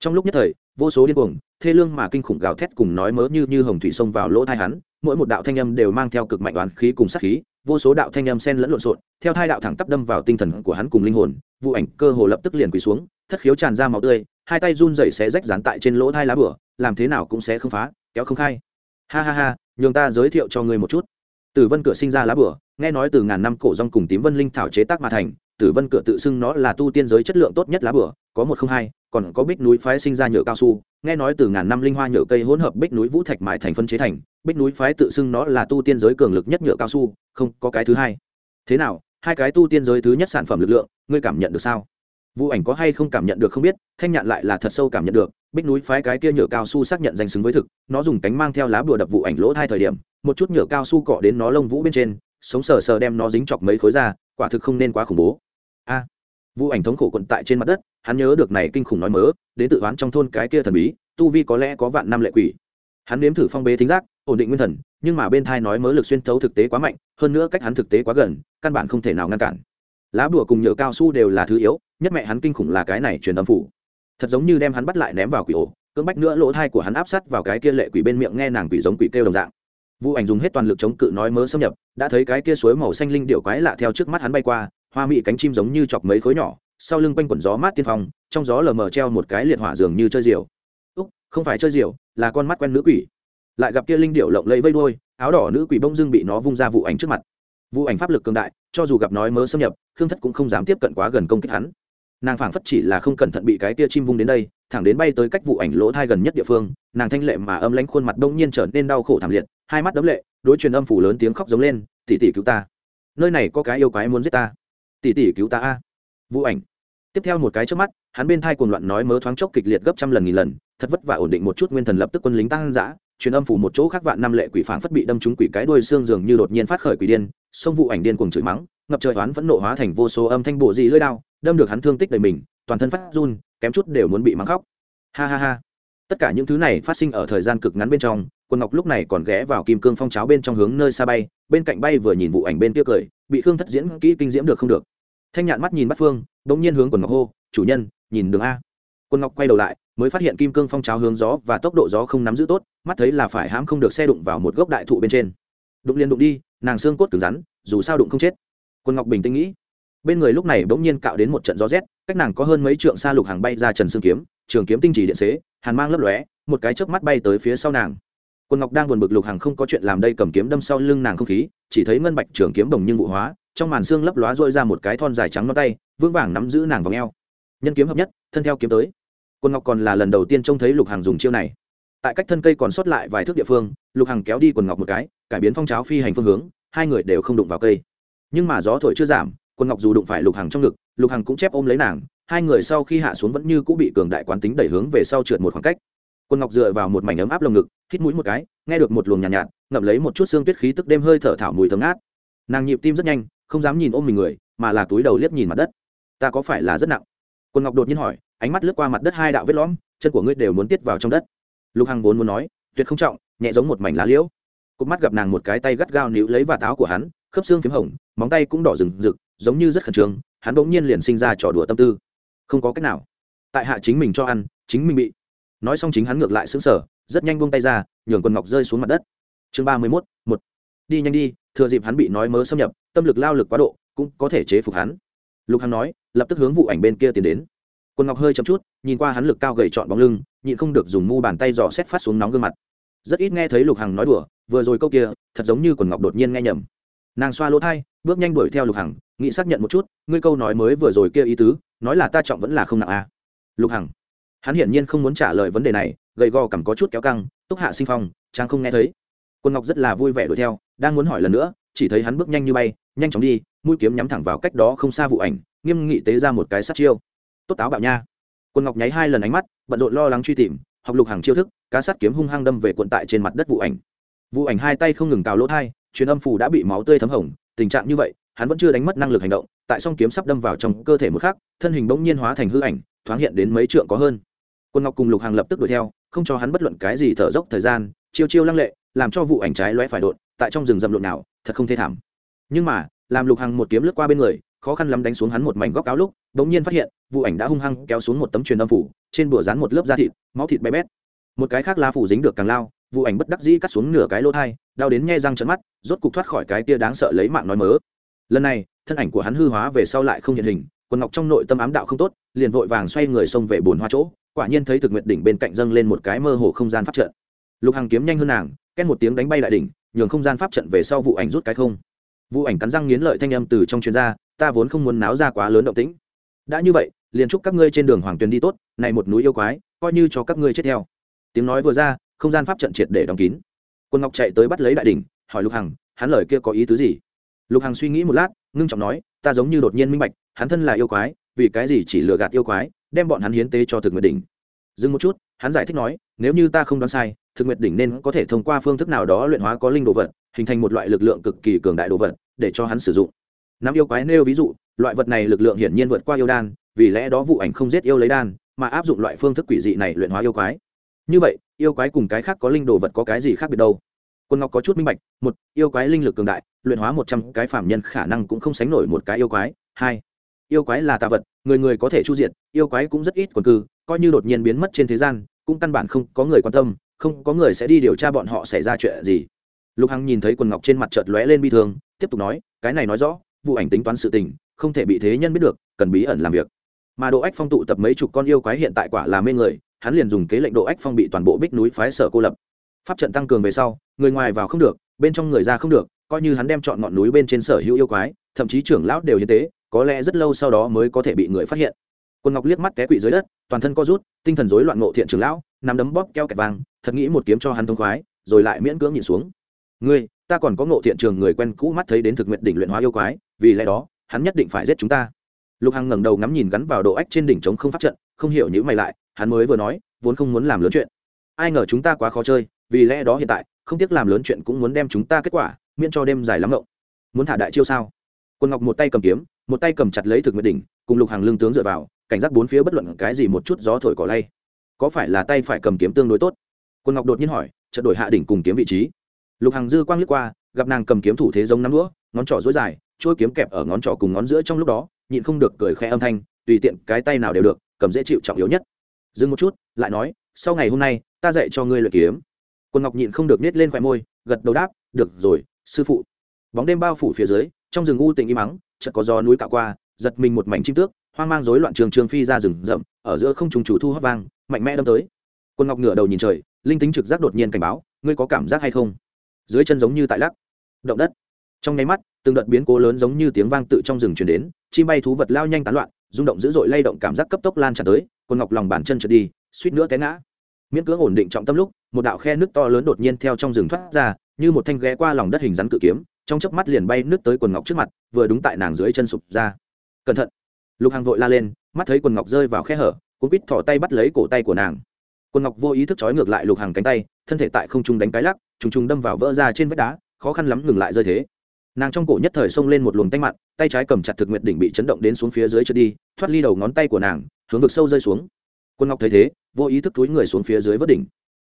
S1: Trong lúc nhất thời, vô số điên cuồng, thê lương mà kinh khủng gào thét cùng nói mớ như như hồng thủy xông vào lỗ thai hắn, mỗi một đạo thanh âm đều mang theo cực mạnh oán khí cùng sát khí, vô số đạo thanh âm sen lẫn lộn xộn, theo hai đạo thẳng tắp đâm vào tinh thần của hắn cùng linh hồn, vụ ảnh cơ hồ lập tức liền quỳ xuống, thất khiếu tràn ra máu tươi, hai tay run rẩy xé rách dán tại trên lỗ thai lá bửa làm thế nào cũng sẽ không phá, kéo không khai. Ha ha ha, nhường ta giới thiệu cho ngươi một chút. Tử vân cửa sinh ra lá bửa nghe nói từ ngàn năm cổ rong cùng tím vân linh thảo chế tác mà thành, tử vân cửa tự xưng nó là tu tiên giới chất lượng tốt nhất lá bửa có một không hai, còn có bích núi phái sinh ra nhựa cao su, nghe nói từ ngàn năm linh hoa nhựa cây hỗn hợp bích núi vũ thạch mại thành phân chế thành, bích núi phái tự xưng nó là tu tiên giới cường lực nhất nhựa cao su, không có cái thứ hai. Thế nào, hai cái tu tiên giới thứ nhất sản phẩm lực lượng, ngươi cảm nhận được sao? Vũ ảnh có hay không cảm nhận được không biết thanh nhạn lại là thật sâu cảm nhận được bích núi phái cái kia nhựa cao su xác nhận danh xứng với thực nó dùng cánh mang theo lá bùa đập vụ ảnh lỗ thai thời điểm một chút nhựa cao su cọ đến nó lông vũ bên trên sống sờ sờ đem nó dính chọc mấy khối ra quả thực không nên quá khủng bố. A! À, vũ ảnh thống khổ quận tại trên mặt đất hắn nhớ được này kinh khủng nói mớ đến tự oán trong thôn cái kia thần bí tu vi có lẽ có vạn năm lệ quỷ. Hắn nếm thử phong bế thính giác ổn định nguyên thần nhưng mà bên thai nói mớ lực xuyên thấu thực tế quá mạnh hơn nữa cách hắn thực tế quá gần căn bản không thể nào ngăn cản lá bùa cùng nhựa cao su đều là thứ yếu, nhất mẹ hắn kinh khủng là cái này truyền âm phủ. Thật giống như đem hắn bắt lại ném vào quỷ ổ, cưỡng bách nữa lỗ thai của hắn áp sát vào cái kia lệ quỷ bên miệng nghe nàng quỷ giống quỷ kêu đồng dạng. Vũ ảnh dùng hết toàn lực chống cự nói mớ xâm nhập, đã thấy cái kia suối màu xanh linh điệu quái lạ theo trước mắt hắn bay qua, hoa mị cánh chim giống như chọc mấy khối nhỏ, sau lưng quanh quẩn gió mát tiên phong, trong gió lờ mờ treo một cái liệt hỏa dường như chơi diều. Úc, không phải chơi diều, là con mắt quen nữ quỷ. Lại gặp kia linh điệu lộng lẫy vây đôi áo đỏ nữ quỷ bông dưng bị nó vung ra vụ ảnh trước mặt vũ ảnh pháp lực cường đại, cho dù gặp nói mớ xâm nhập, khương thất cũng không dám tiếp cận quá gần công kích hắn. Nàng phảng phất chỉ là không cẩn thận bị cái kia chim vung đến đây, thẳng đến bay tới cách vụ ảnh lỗ thai gần nhất địa phương, nàng thanh lệ mà âm lãnh khuôn mặt đông nhiên trở nên đau khổ thảm liệt, hai mắt đấm lệ, đối truyền âm phủ lớn tiếng khóc giống lên tỉ tỉ cứu ta. Nơi này có cái yêu quái muốn giết ta. Tỷ tỷ cứu ta a. Vũ ảnh. Tiếp theo một cái trước mắt, hắn bên thai cuồng loạn nói mớ thoáng chốc kịch liệt gấp trăm lần nghìn lần, thật vất vả ổn định một chút nguyên thần lập tức quân lính tăng dã truyền âm phủ một chỗ khác vạn năm lệ quỷ phảng phất bị đâm trúng quỷ cái đuôi xương dường như đột nhiên phát khởi quỷ điên xông vụ ảnh điên cuồng chửi mắng, ngập trời oán vẫn nộ hóa thành vô số âm thanh bộ dị lưỡi đao, đâm được hắn thương tích đầy mình, toàn thân phát run, kém chút đều muốn bị mắng khóc. Ha ha ha. Tất cả những thứ này phát sinh ở thời gian cực ngắn bên trong, quân ngọc lúc này còn ghé vào kim cương phong cháo bên trong hướng nơi xa bay, bên cạnh bay vừa nhìn vụ ảnh bên kia cười, bị khương thất diễn kỹ kinh diễm được không được. Thanh nhạn mắt nhìn bắt phương, bỗng nhiên hướng quần ngọc hô, chủ nhân, nhìn đường a. Quân ngọc quay đầu lại mới phát hiện kim cương phong cháo hướng gió và tốc độ gió không nắm giữ tốt, mắt thấy là phải hãm không được xe đụng vào một gốc đại thụ bên trên. Đụng liền đụng đi, nàng xương cốt cứng rắn, dù sao đụng không chết. Quân ngọc bình tĩnh nghĩ. Bên người lúc này bỗng nhiên cạo đến một trận gió rét, cách nàng có hơn mấy trượng xa lục hàng bay ra trần xương kiếm, trường kiếm tinh chỉ điện xế, hàn mang lấp lóe, một cái chớp mắt bay tới phía sau nàng. Quân ngọc đang buồn bực lục hàng không có chuyện làm đây cầm kiếm đâm sau lưng nàng không khí, chỉ thấy ngân bạch trường kiếm đồng nhưng vụ hóa, trong màn xương lấp lóa dội ra một cái thon dài trắng ngón tay, vững vàng nắm giữ nàng vào ngheo nhân kiếm hợp nhất, thân theo kiếm tới quân ngọc còn là lần đầu tiên trông thấy lục Hằng dùng chiêu này. Tại cách thân cây còn sót lại vài thước địa phương lục Hằng kéo đi quần ngọc một cái cải biến phong cháo phi hành phương hướng hai người đều không đụng vào cây. Nhưng mà gió thổi chưa giảm quần ngọc dù đụng phải lục Hằng trong ngực lục Hằng cũng chép ôm lấy nàng hai người sau khi hạ xuống vẫn như cũng bị cường đại quán tính đẩy hướng về sau trượt một khoảng cách. Quân ngọc dựa vào một mảnh ấm áp lồng ngực hít mũi một cái nghe được một luồng nhàn nhạt, nhạt ngậm lấy một chút xương tuyết khí tức đêm hơi thở thảo mùi thấm ngát. Nàng nhịp tim rất nhanh không dám nhìn ôm mình người mà là túi đầu liếc nhìn mặt đất. Ta có phải là rất nặng? Quân ngọc đột nhiên hỏi ánh mắt lướt qua mặt đất hai đạo vết lõm, chân của ngươi đều muốn tiết vào trong đất. Lục hằng vốn muốn nói, tuyệt không trọng, nhẹ giống một mảnh lá liễu. Cụp mắt gặp nàng một cái tay gắt gao níu lấy và táo của hắn, khớp xương p h í m hồng, móng tay cũng đỏ rừng rực, giống như rất khẩn trương, hắn bỗng nhiên liền sinh ra trò đùa tâm tư. Không có cách nào. Tại hạ chính mình cho ăn, chính mình bị. Nói xong chính hắn ngược lại xứng sở rất nhanh buông tay ra, nhường quần ngọc rơi xuống mặt đất. Chương ba mươi mốt, một. Đi nhanh đi, thừa dịp hắn bị nói mớ xâm nhập, tâm lực lao lực quá độ, cũng có thể chế phục hắn. Lục hằng nói, lập tức hướng vụ ảnh bên kia tiến đến quần ngọc hơi chậm chút, nhìn qua hắn lực cao gầy trọn bóng lưng, nhịn không được dùng mu bàn tay dò xét phát xuống nóng gương mặt. Rất ít nghe thấy lục hằng nói đùa, vừa rồi câu kia, thật giống như quần ngọc đột nhiên nghe nhầm. Nàng xoa lỗ thai, bước nhanh đuổi theo lục hằng, nghĩ xác nhận một chút, ngươi câu nói mới vừa rồi kia ý tứ, nói là ta trọng vẫn là không nặng à. lục hằng, hắn hiển nhiên không muốn trả lời vấn đề này, gầy gò cằm có chút kéo căng, túc hạ sinh phong trang không nghe thấy. Quân ngọc rất là vui vẻ đuổi theo, đang muốn hỏi lần nữa, chỉ thấy hắn bước nhanh như bay, nhanh chóng đi, mũi kiếm nhắm thẳng vào cách đó không xa vụ ảnh, nghiêm nghị tế ra một cái sát chiêu tốt táo bạo nha. Quân ngọc nháy hai lần ánh mắt, bận rộn lo lắng truy tìm, học lục hàng chiêu thức, cá sắt kiếm hung hăng đâm về quận tại trên mặt đất vụ ảnh. Vụ ảnh hai tay không ngừng cào lỗ thai, truyền âm phủ đã bị máu tươi thấm hồng, tình trạng như vậy, hắn vẫn chưa đánh mất năng lực hành động, tại song kiếm sắp đâm vào trong cơ thể một khắc, thân hình bỗng nhiên hóa thành hư ảnh, thoáng hiện đến mấy trượng có hơn. Quân ngọc cùng lục hàng lập tức đuổi theo, không cho hắn bất luận cái gì thở dốc thời gian, chiêu chiêu lăng lệ, làm cho vụ ảnh trái loé phải đột, tại trong rừng rậm lộn nào thật không thê thảm. Nhưng mà, làm lục hàng một kiếm lướt qua bên người khó khăn lắm đánh xuống hắn một mảnh góc áo lúc bỗng nhiên phát hiện, vụ ảnh đã hung hăng kéo xuống một tấm truyền âm phủ, trên bửa dán một lớp da thịt, máu thịt bé bét. Một cái khác lá phủ dính được càng lao, vụ ảnh bất đắc dĩ cắt xuống nửa cái lỗ thai, đau đến nghe răng trận mắt, rốt cục thoát khỏi cái tia đáng sợ lấy mạng nói mớ. Lần này, thân ảnh của hắn hư hóa về sau lại không hiện hình, quần ngọc trong nội tâm ám đạo không tốt, liền vội vàng xoay người xông về bồn hoa chỗ, quả nhiên thấy thực nguyện đỉnh bên cạnh dâng lên một cái mơ hồ không gian pháp trận. Lục hàng kiếm nhanh hơn nàng, két một tiếng đánh bay lại đỉnh, nhường không gian pháp trận về sau vụ ảnh rút cái không vũ ảnh cắn răng nghiến lợi thanh âm từ trong chuyên gia ta vốn không muốn náo ra quá lớn động tĩnh. Đã như vậy, liền chúc các ngươi trên đường hoàng tuyền đi tốt, này một núi yêu quái, coi như cho các ngươi chết theo. Tiếng nói vừa ra, không gian pháp trận triệt để đóng kín. Quân ngọc chạy tới bắt lấy đại đỉnh, hỏi lục hằng, hắn lời kia có ý tứ gì? Lục hằng suy nghĩ một lát, ngưng trọng nói, ta giống như đột nhiên minh bạch, hắn thân là yêu quái, vì cái gì chỉ lừa gạt yêu quái, đem bọn hắn hiến tế cho thực nguyệt đỉnh? Dừng một chút, hắn giải thích nói, nếu như ta không đoán sai, thực nguyệt đỉnh nên có thể thông qua phương thức nào đó luyện hóa có linh đồ vật, hình thành một loại lực lượng cực kỳ cường đại đồ vật để cho hắn sử dụng. Nam yêu quái nêu ví dụ, loại vật này lực lượng hiển nhiên vượt qua yêu đan, vì lẽ đó vụ ảnh không giết yêu lấy đan, mà áp dụng loại phương thức quỷ dị này luyện hóa yêu quái. Như vậy, yêu quái cùng cái khác có linh đồ vật có cái gì khác biệt đâu? Quân ngọc có chút minh bạch, một, yêu quái linh lực cường đại, luyện hóa một trăm cái phạm nhân khả năng cũng không sánh nổi một cái yêu quái. Hai, yêu quái là tà vật, người người có thể chu diện yêu quái cũng rất ít quần cư, coi như đột nhiên biến mất trên thế gian, cũng căn bản không có người quan tâm, không có người sẽ đi điều tra bọn họ xảy ra chuyện gì. Lục hằng nhìn thấy quần ngọc trên mặt chợt lóe lên bi thương tiếp tục nói, cái này nói rõ, vụ ảnh tính toán sự tình, không thể bị thế nhân biết được, cần bí ẩn làm việc. Mà độ ách phong tụ tập mấy chục con yêu quái hiện tại quả là mê người, hắn liền dùng kế lệnh độ ách phong bị toàn bộ bích núi phái sở cô lập. Pháp trận tăng cường về sau, người ngoài vào không được, bên trong người ra không được, coi như hắn đem chọn ngọn núi bên trên sở hữu yêu quái, thậm chí trưởng lão đều như thế có lẽ rất lâu sau đó mới có thể bị người phát hiện. Quân ngọc liếc mắt té quỵ dưới đất, toàn thân co rút, tinh thần rối loạn ngộ thiện trưởng lão nằm đấm bóp keo kẹt vàng, thật nghĩ một kiếm cho hắn thông khoái, rồi lại miễn cưỡng nhìn xuống. Ngươi ta còn có ngộ thiện trường người quen cũ mắt thấy đến thực nguyện đỉnh luyện hóa yêu quái, vì lẽ đó, hắn nhất định phải giết chúng ta. Lục hằng ngẩng đầu ngắm nhìn gắn vào độ ách trên đỉnh trống không phát trận, không hiểu những mày lại, hắn mới vừa nói, vốn không muốn làm lớn chuyện. Ai ngờ chúng ta quá khó chơi, vì lẽ đó hiện tại, không tiếc làm lớn chuyện cũng muốn đem chúng ta kết quả, miễn cho đêm dài lắm ngộng. Muốn thả đại chiêu sao? Quân ngọc một tay cầm kiếm, một tay cầm chặt lấy thực nguyện đỉnh, cùng lục hàng lương tướng dựa vào, cảnh giác bốn phía bất luận cái gì một chút gió thổi cỏ lay. Có phải là tay phải cầm kiếm tương đối tốt? Quân ngọc đột nhiên hỏi chợt đổi hạ đỉnh cùng kiếm vị trí lục hàng dư quang liếc qua, gặp nàng cầm kiếm thủ thế giống nắm đũa, ngón trỏ dối dài trôi kiếm kẹp ở ngón trỏ cùng ngón giữa trong lúc đó, nhịn không được cười khẽ âm thanh, tùy tiện cái tay nào đều được, cầm dễ chịu trọng yếu nhất. Dừng một chút, lại nói, sau ngày hôm nay, ta dạy cho ngươi luyện kiếm. Quân ngọc nhịn không được nết lên khoe môi, gật đầu đáp, được rồi, sư phụ. Bóng đêm bao phủ phía dưới, trong rừng u tình im mắng chợt có gió núi cạo qua, giật mình một mảnh chim tước, hoang mang rối loạn trường trường phi ra rừng rậm, ở giữa không trùng chủ thu hót vang, mạnh mẽ đâm tới. Quân ngọc ngửa đầu nhìn trời, linh tính trực giác đột nhiên cảnh báo, ngươi có cảm giác hay không? Dưới chân giống như tại lắc. Động đất. Trong nháy mắt, từng đợt biến cố lớn giống như tiếng vang tự trong rừng truyền đến, chim bay thú vật lao nhanh tán loạn, rung động dữ dội lay động cảm giác cấp tốc lan tràn tới, quần ngọc lòng bàn chân trượt đi, suýt nữa té ngã. Miễn cưỡng ổn định trọng tâm lúc, một đạo khe nước to lớn đột nhiên theo trong rừng thoát ra, như một thanh ghé qua lòng đất hình rắn cự kiếm, trong chớp mắt liền bay nước tới quần ngọc trước mặt, vừa đúng tại nàng dưới chân sụp ra. Cẩn thận. Lục hàng vội la lên, mắt thấy quần ngọc rơi vào khe hở cũng quýt thỏ tay bắt lấy cổ tay của nàng. Quần ngọc vô ý thức trói ngược lại lục hàng cánh tay, thân thể tại không trung đánh cái lắc trùng trùng đâm vào vỡ ra trên vách đá, khó khăn lắm ngừng lại rơi thế. Nàng trong cổ nhất thời xông lên một luồng tay mặn, tay trái cầm chặt thực nguyện đỉnh bị chấn động đến xuống phía dưới trượt đi, thoát ly đầu ngón tay của nàng, hướng vực sâu rơi xuống. Quân ngọc thấy thế, vô ý thức túi người xuống phía dưới vớt đỉnh.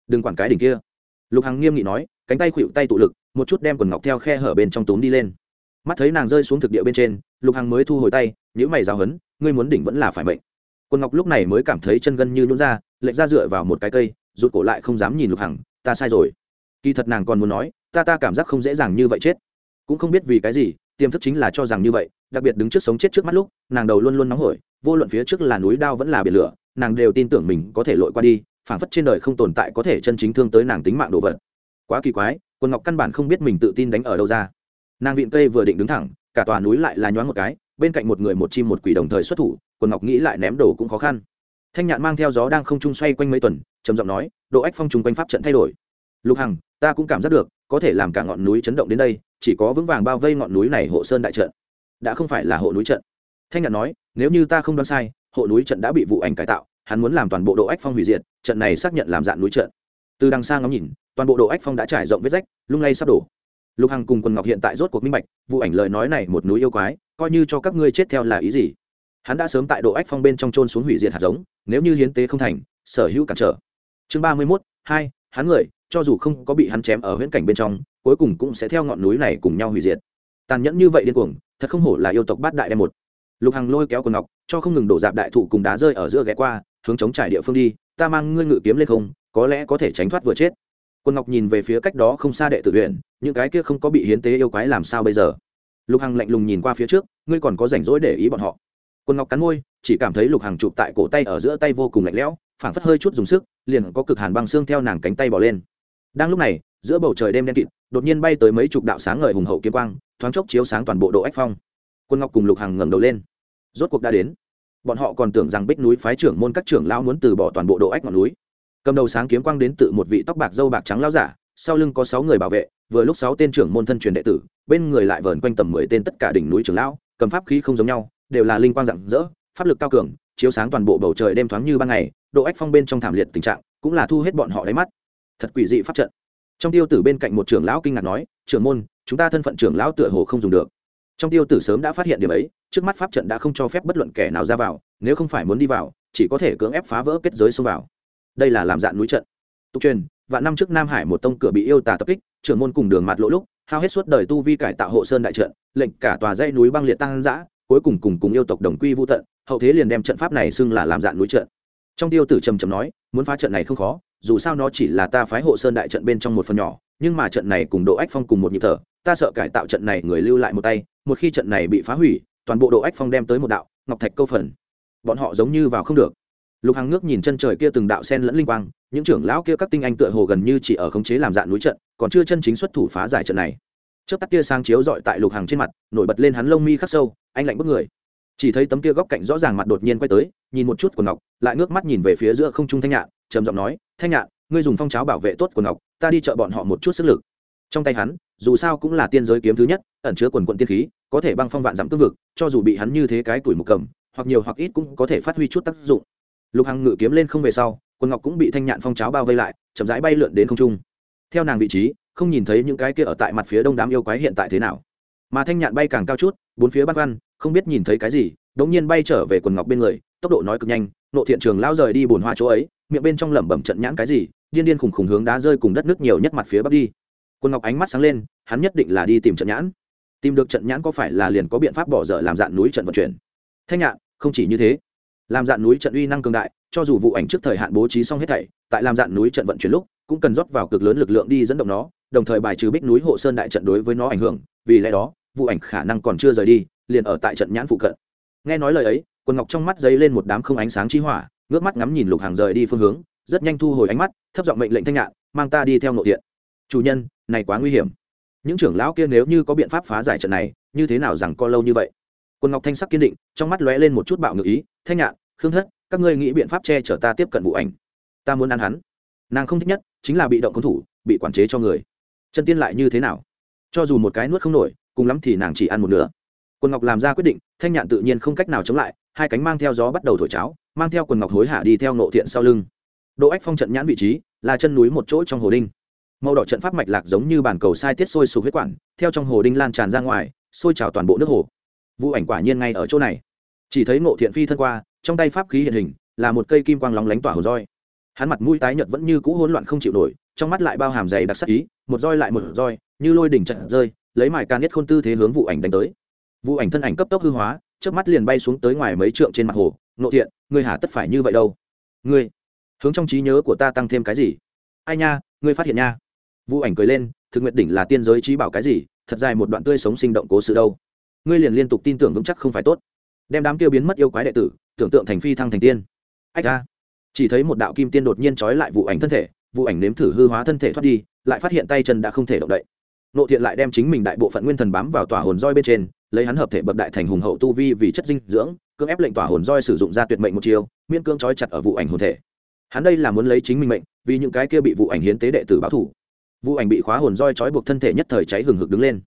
S1: Đừng quản cái đỉnh kia. Lục hằng nghiêm nghị nói, cánh tay khuỵu tay tụ lực, một chút đem quần ngọc theo khe hở bên trong túm đi lên. Mắt thấy nàng rơi xuống thực địa bên trên, lục hằng mới thu hồi tay nhữ mày giáo hấn ngươi muốn đỉnh vẫn là phải mệnh. Quần ngọc lúc này mới cảm thấy chân gân như nhún ra, lệch ra dựa vào một cái cây, rụt cổ lại không dám nhìn lục hằng, ta sai rồi kỳ thật nàng còn muốn nói, ta ta cảm giác không dễ dàng như vậy chết. Cũng không biết vì cái gì, tiềm thức chính là cho rằng như vậy, đặc biệt đứng trước sống chết trước mắt lúc, nàng đầu luôn luôn nóng hổi, vô luận phía trước là núi đao vẫn là biển lửa, nàng đều tin tưởng mình có thể lội qua đi, phảng phất trên đời không tồn tại có thể chân chính thương tới nàng tính mạng đồ vật. Quá kỳ quái quân ngọc căn bản không biết mình tự tin đánh ở đâu ra. Nàng vịn cây vừa định đứng thẳng, cả tòa núi lại là nhoáng một cái, bên cạnh một người một chim một quỷ đồng thời xuất thủ quân ngọc nghĩ lại ném đồ cũng khó khăn. Thanh nhạn mang theo gió đang không trung xoay quanh mấy tuần, trầm giọng nói, độ ách phong trùng quanh pháp trận thay đổi. Lục hằng ta cũng cảm giác được, có thể làm cả ngọn núi chấn động đến đây, chỉ có vững vàng bao vây ngọn núi này hộ sơn đại trận. Đã không phải là hộ núi trận. Thanh nhạn nói, nếu như ta không đoán sai, hộ núi trận đã bị vụ ảnh cải tạo, hắn muốn làm toàn bộ độ ách phong hủy diệt, trận này xác nhận làm dạn núi trận. Từ đằng xa ngắm nhìn, toàn bộ độ ách phong đã trải rộng vết rách, lung lay sắp đổ. Lục hằng cùng quần ngọc hiện tại rốt cuộc minh bạch, vụ ảnh lời nói này một núi yêu quái, coi như cho các ngươi chết theo là ý gì? Hắn đã sớm tại độ ách phong bên trong trôn xuống hủy diệt hạt giống, nếu như hiến tế không thành, sở hữu cản trở. Chương ba mươi mốt, hai, hắn người cho dù không có bị hắn chém ở huyễn cảnh bên trong, cuối cùng cũng sẽ theo ngọn núi này cùng nhau hủy diệt. Tàn nhẫn như vậy điên cuồng, thật không hổ là yêu tộc bát đại đem một. Lục hằng lôi kéo quần ngọc, cho không ngừng đổ dạp đại thụ cùng đá rơi ở giữa ghé qua, hướng chống trải địa phương đi, ta mang ngươi ngự kiếm lên không, có lẽ có thể tránh thoát vừa chết. Quân ngọc nhìn về phía cách đó không xa đệ tử huyện, những cái kia không có bị hiến tế yêu quái làm sao bây giờ? Lục hằng lạnh lùng nhìn qua phía trước, ngươi còn có rảnh rỗi để ý bọn họ. Quân ngọc cắn môi, chỉ cảm thấy lục hằng chụp tại cổ tay ở giữa tay vô cùng lạnh lẽo, phảng phất hơi chút dùng sức, liền có cực hàn băng xương theo nàng cánh tay bỏ lên đang lúc này, giữa bầu trời đêm đen kịt, đột nhiên bay tới mấy chục đạo sáng ngời hùng hậu kiếm quang, thoáng chốc chiếu sáng toàn bộ độ ách phong. Quân ngọc cùng lục hằng ngẩng đầu lên. Rốt cuộc đã đến. Bọn họ còn tưởng rằng bích núi phái trưởng môn các trưởng lao muốn từ bỏ toàn bộ độ ách ngọn núi. Cầm đầu sáng kiếm quang đến từ một vị tóc bạc dâu bạc trắng lao giả, sau lưng có sáu người bảo vệ, vừa lúc sáu tên trưởng môn thân truyền đệ tử, bên người lại vờn quanh tầm mười tên tất cả đỉnh núi trưởng lão, cầm pháp khí không giống nhau, đều là linh quang rạng rỡ, pháp lực cao cường, chiếu sáng toàn bộ bầu trời đêm thoáng như ban ngày, độ ách phong bên trong thảm liệt tình trạng, cũng là thu hết bọn họ đáy mắt thật quỷ dị pháp trận. Trong tiêu tử bên cạnh một trưởng lão kinh ngạc nói, trưởng môn, chúng ta thân phận trưởng lão tựa hồ không dùng được. Trong tiêu tử sớm đã phát hiện điểm ấy, trước mắt pháp trận đã không cho phép bất luận kẻ nào ra vào, nếu không phải muốn đi vào, chỉ có thể cưỡng ép phá vỡ kết giới xông vào. Đây là làm dạn núi trận. Tục truyền và năm trước nam hải một tông cửa bị yêu tà tập kích, trưởng môn cùng đường mặt lỗ lúc, hao hết suốt đời tu vi cải tạo hộ sơn đại trận, lệnh cả tòa dãy núi băng liệt tăng dã, cuối cùng cùng cùng yêu tộc đồng quy vô tận, hậu thế liền đem trận pháp này xưng là làm dạn núi trận. Trong tiêu tử trầm trầm nói, muốn phá trận này không khó dù sao nó chỉ là ta phái hộ sơn đại trận bên trong một phần nhỏ, nhưng mà trận này cùng độ ách phong cùng một nhịp thở, ta sợ cải tạo trận này người lưu lại một tay, một khi trận này bị phá hủy, toàn bộ độ ách phong đem tới một đạo, ngọc thạch câu phần. Bọn họ giống như vào không được. Lục hằng ngước nhìn chân trời kia từng đạo sen lẫn linh quang, những trưởng lão kia các tinh anh tựa hồ gần như chỉ ở khống chế làm dạn núi trận, còn chưa chân chính xuất thủ phá giải trận này. Trước tắc kia sang chiếu dọi tại lục hằng trên mặt, nổi bật lên hắn lông mi khắc sâu, anh lạnh bức người chỉ thấy tấm kia góc cạnh rõ ràng mặt đột nhiên quay tới, nhìn một chút của ngọc, lại ngước mắt nhìn về phía giữa không trung thanh nhạn, trầm giọng nói, thanh nhạn, ngươi dùng phong cháo bảo vệ tốt của ngọc, ta đi chợ bọn họ một chút sức lực. Trong tay hắn, dù sao cũng là tiên giới kiếm thứ nhất, ẩn chứa quần quận tiên khí, có thể băng phong vạn dặm cương vực, cho dù bị hắn như thế cái tuổi mục cầm, hoặc nhiều hoặc ít cũng có thể phát huy chút tác dụng. Lục hằng ngự kiếm lên không về sau, quần ngọc cũng bị thanh nhạn phong cháo bao vây lại, chậm rãi bay lượn đến không trung. Theo nàng vị trí, không nhìn thấy những cái kia ở tại mặt phía đông đám yêu quái hiện tại thế nào. Mà thanh nhạn bay càng cao chút, bốn phía băn khoăn không biết nhìn thấy cái gì đống nhiên bay trở về quần ngọc bên người, tốc độ nói cực nhanh, nộ thiện trường lao rời đi bồn hoa chỗ ấy, miệng bên trong lẩm bẩm trận nhãn cái gì, điên điên khùng khùng hướng đá rơi cùng đất nước nhiều nhất mặt phía bắc đi. Quần ngọc ánh mắt sáng lên, hắn nhất định là đi tìm trận nhãn. Tìm được trận nhãn có phải là liền có biện pháp bỏ dở làm dạn núi trận vận chuyển? Thanh nhạn không chỉ như thế. Làm dạn núi trận uy năng cường đại, cho dù vụ ảnh trước thời hạn bố trí xong hết thảy, tại làm dạn núi trận vận chuyển lúc, cũng cần rót vào cực lớn lực lượng đi dẫn động nó, đồng thời bài trừ bích núi hộ sơn đại trận đối với nó ảnh hưởng, vì lẽ đó, vụ ảnh khả năng còn chưa rời đi liền ở tại trận nhãn phụ cận. Nghe nói lời ấy, quần ngọc trong mắt dấy lên một đám không ánh sáng chi hỏa, ngước mắt ngắm nhìn lục hàng rời đi phương hướng, rất nhanh thu hồi ánh mắt, thấp giọng mệnh lệnh thanh nhạn, mang ta đi theo nội tiện chủ nhân, này quá nguy hiểm. Những trưởng lão kia nếu như có biện pháp phá giải trận này, như thế nào rằng co lâu như vậy? Quân ngọc thanh sắc kiên định, trong mắt lóe lên một chút bạo ngự ý, thanh nhạn, khương thất, các ngươi nghĩ biện pháp che chở ta tiếp cận vụ ảnh. Ta muốn ăn hắn. Nàng không thích nhất, chính là bị động công thủ, bị quản chế cho người. Chân tiên lại như thế nào? Cho dù một cái nuốt không nổi, cùng lắm thì nàng chỉ ăn một nửa quân ngọc làm ra quyết định, thanh nhạn tự nhiên không cách nào chống lại, hai cánh mang theo gió bắt đầu thổi cháo, mang theo quần ngọc hối hả đi theo nộ thiện sau lưng. Đỗ ách phong trận nhãn vị trí, là chân núi một chỗ trong hồ đinh. Màu đỏ trận pháp mạch lạc giống như bản cầu sai tiết sôi sục huyết quản, theo trong hồ đinh lan tràn ra ngoài, sôi trào toàn bộ nước hồ. Vụ ảnh quả nhiên ngay ở chỗ này. Chỉ thấy ngộ thiện phi thân qua, trong tay pháp khí hiện hình, là một cây kim quang lóng lánh tỏa hồ roi. Hắn mặt mũi tái nhợt vẫn như cũ hỗn loạn không chịu nổi, trong mắt lại bao hàm dày đặc sắc ý, một roi lại một roi, như lôi đỉnh trận rơi, lấy mài can nhất khôn tư thế hướng vụ ảnh đánh tới vụ ảnh thân ảnh cấp tốc hư hóa trước mắt liền bay xuống tới ngoài mấy trượng trên mặt hồ. Nộ thiện, ngươi hà tất phải như vậy đâu? Ngươi, hướng trong trí nhớ của ta tăng thêm cái gì? Ai nha, ngươi phát hiện nha. Vụ ảnh cười lên, thực nguyện đỉnh là tiên giới trí bảo cái gì? Thật dài một đoạn tươi sống sinh động cố sự đâu? Ngươi liền liên tục tin tưởng vững chắc không phải tốt. Đem đám kia biến mất yêu quái đệ tử, tưởng tượng thành phi thăng thành tiên. Ách ra chỉ thấy một đạo kim tiên đột nhiên trói lại vụ ảnh thân thể. Vụ ảnh nếm thử hư hóa thân thể thoát đi, lại phát hiện tay chân đã không thể động đậy nộ thiện lại đem chính mình đại bộ phận nguyên thần bám vào tòa hồn roi bên trên, lấy hắn hợp thể bậc đại thành hùng hậu tu vi vì chất dinh dưỡng, cưỡng ép lệnh tỏa hồn roi sử dụng ra tuyệt mệnh một chiều miễn cưỡng trói chặt ở vụ ảnh hồn thể. Hắn đây là muốn lấy chính mình mệnh, vì những cái kia bị vụ ảnh hiến tế đệ tử báo thủ vụ ảnh bị khóa hồn roi trói buộc thân thể nhất thời cháy hừng hực đứng lên.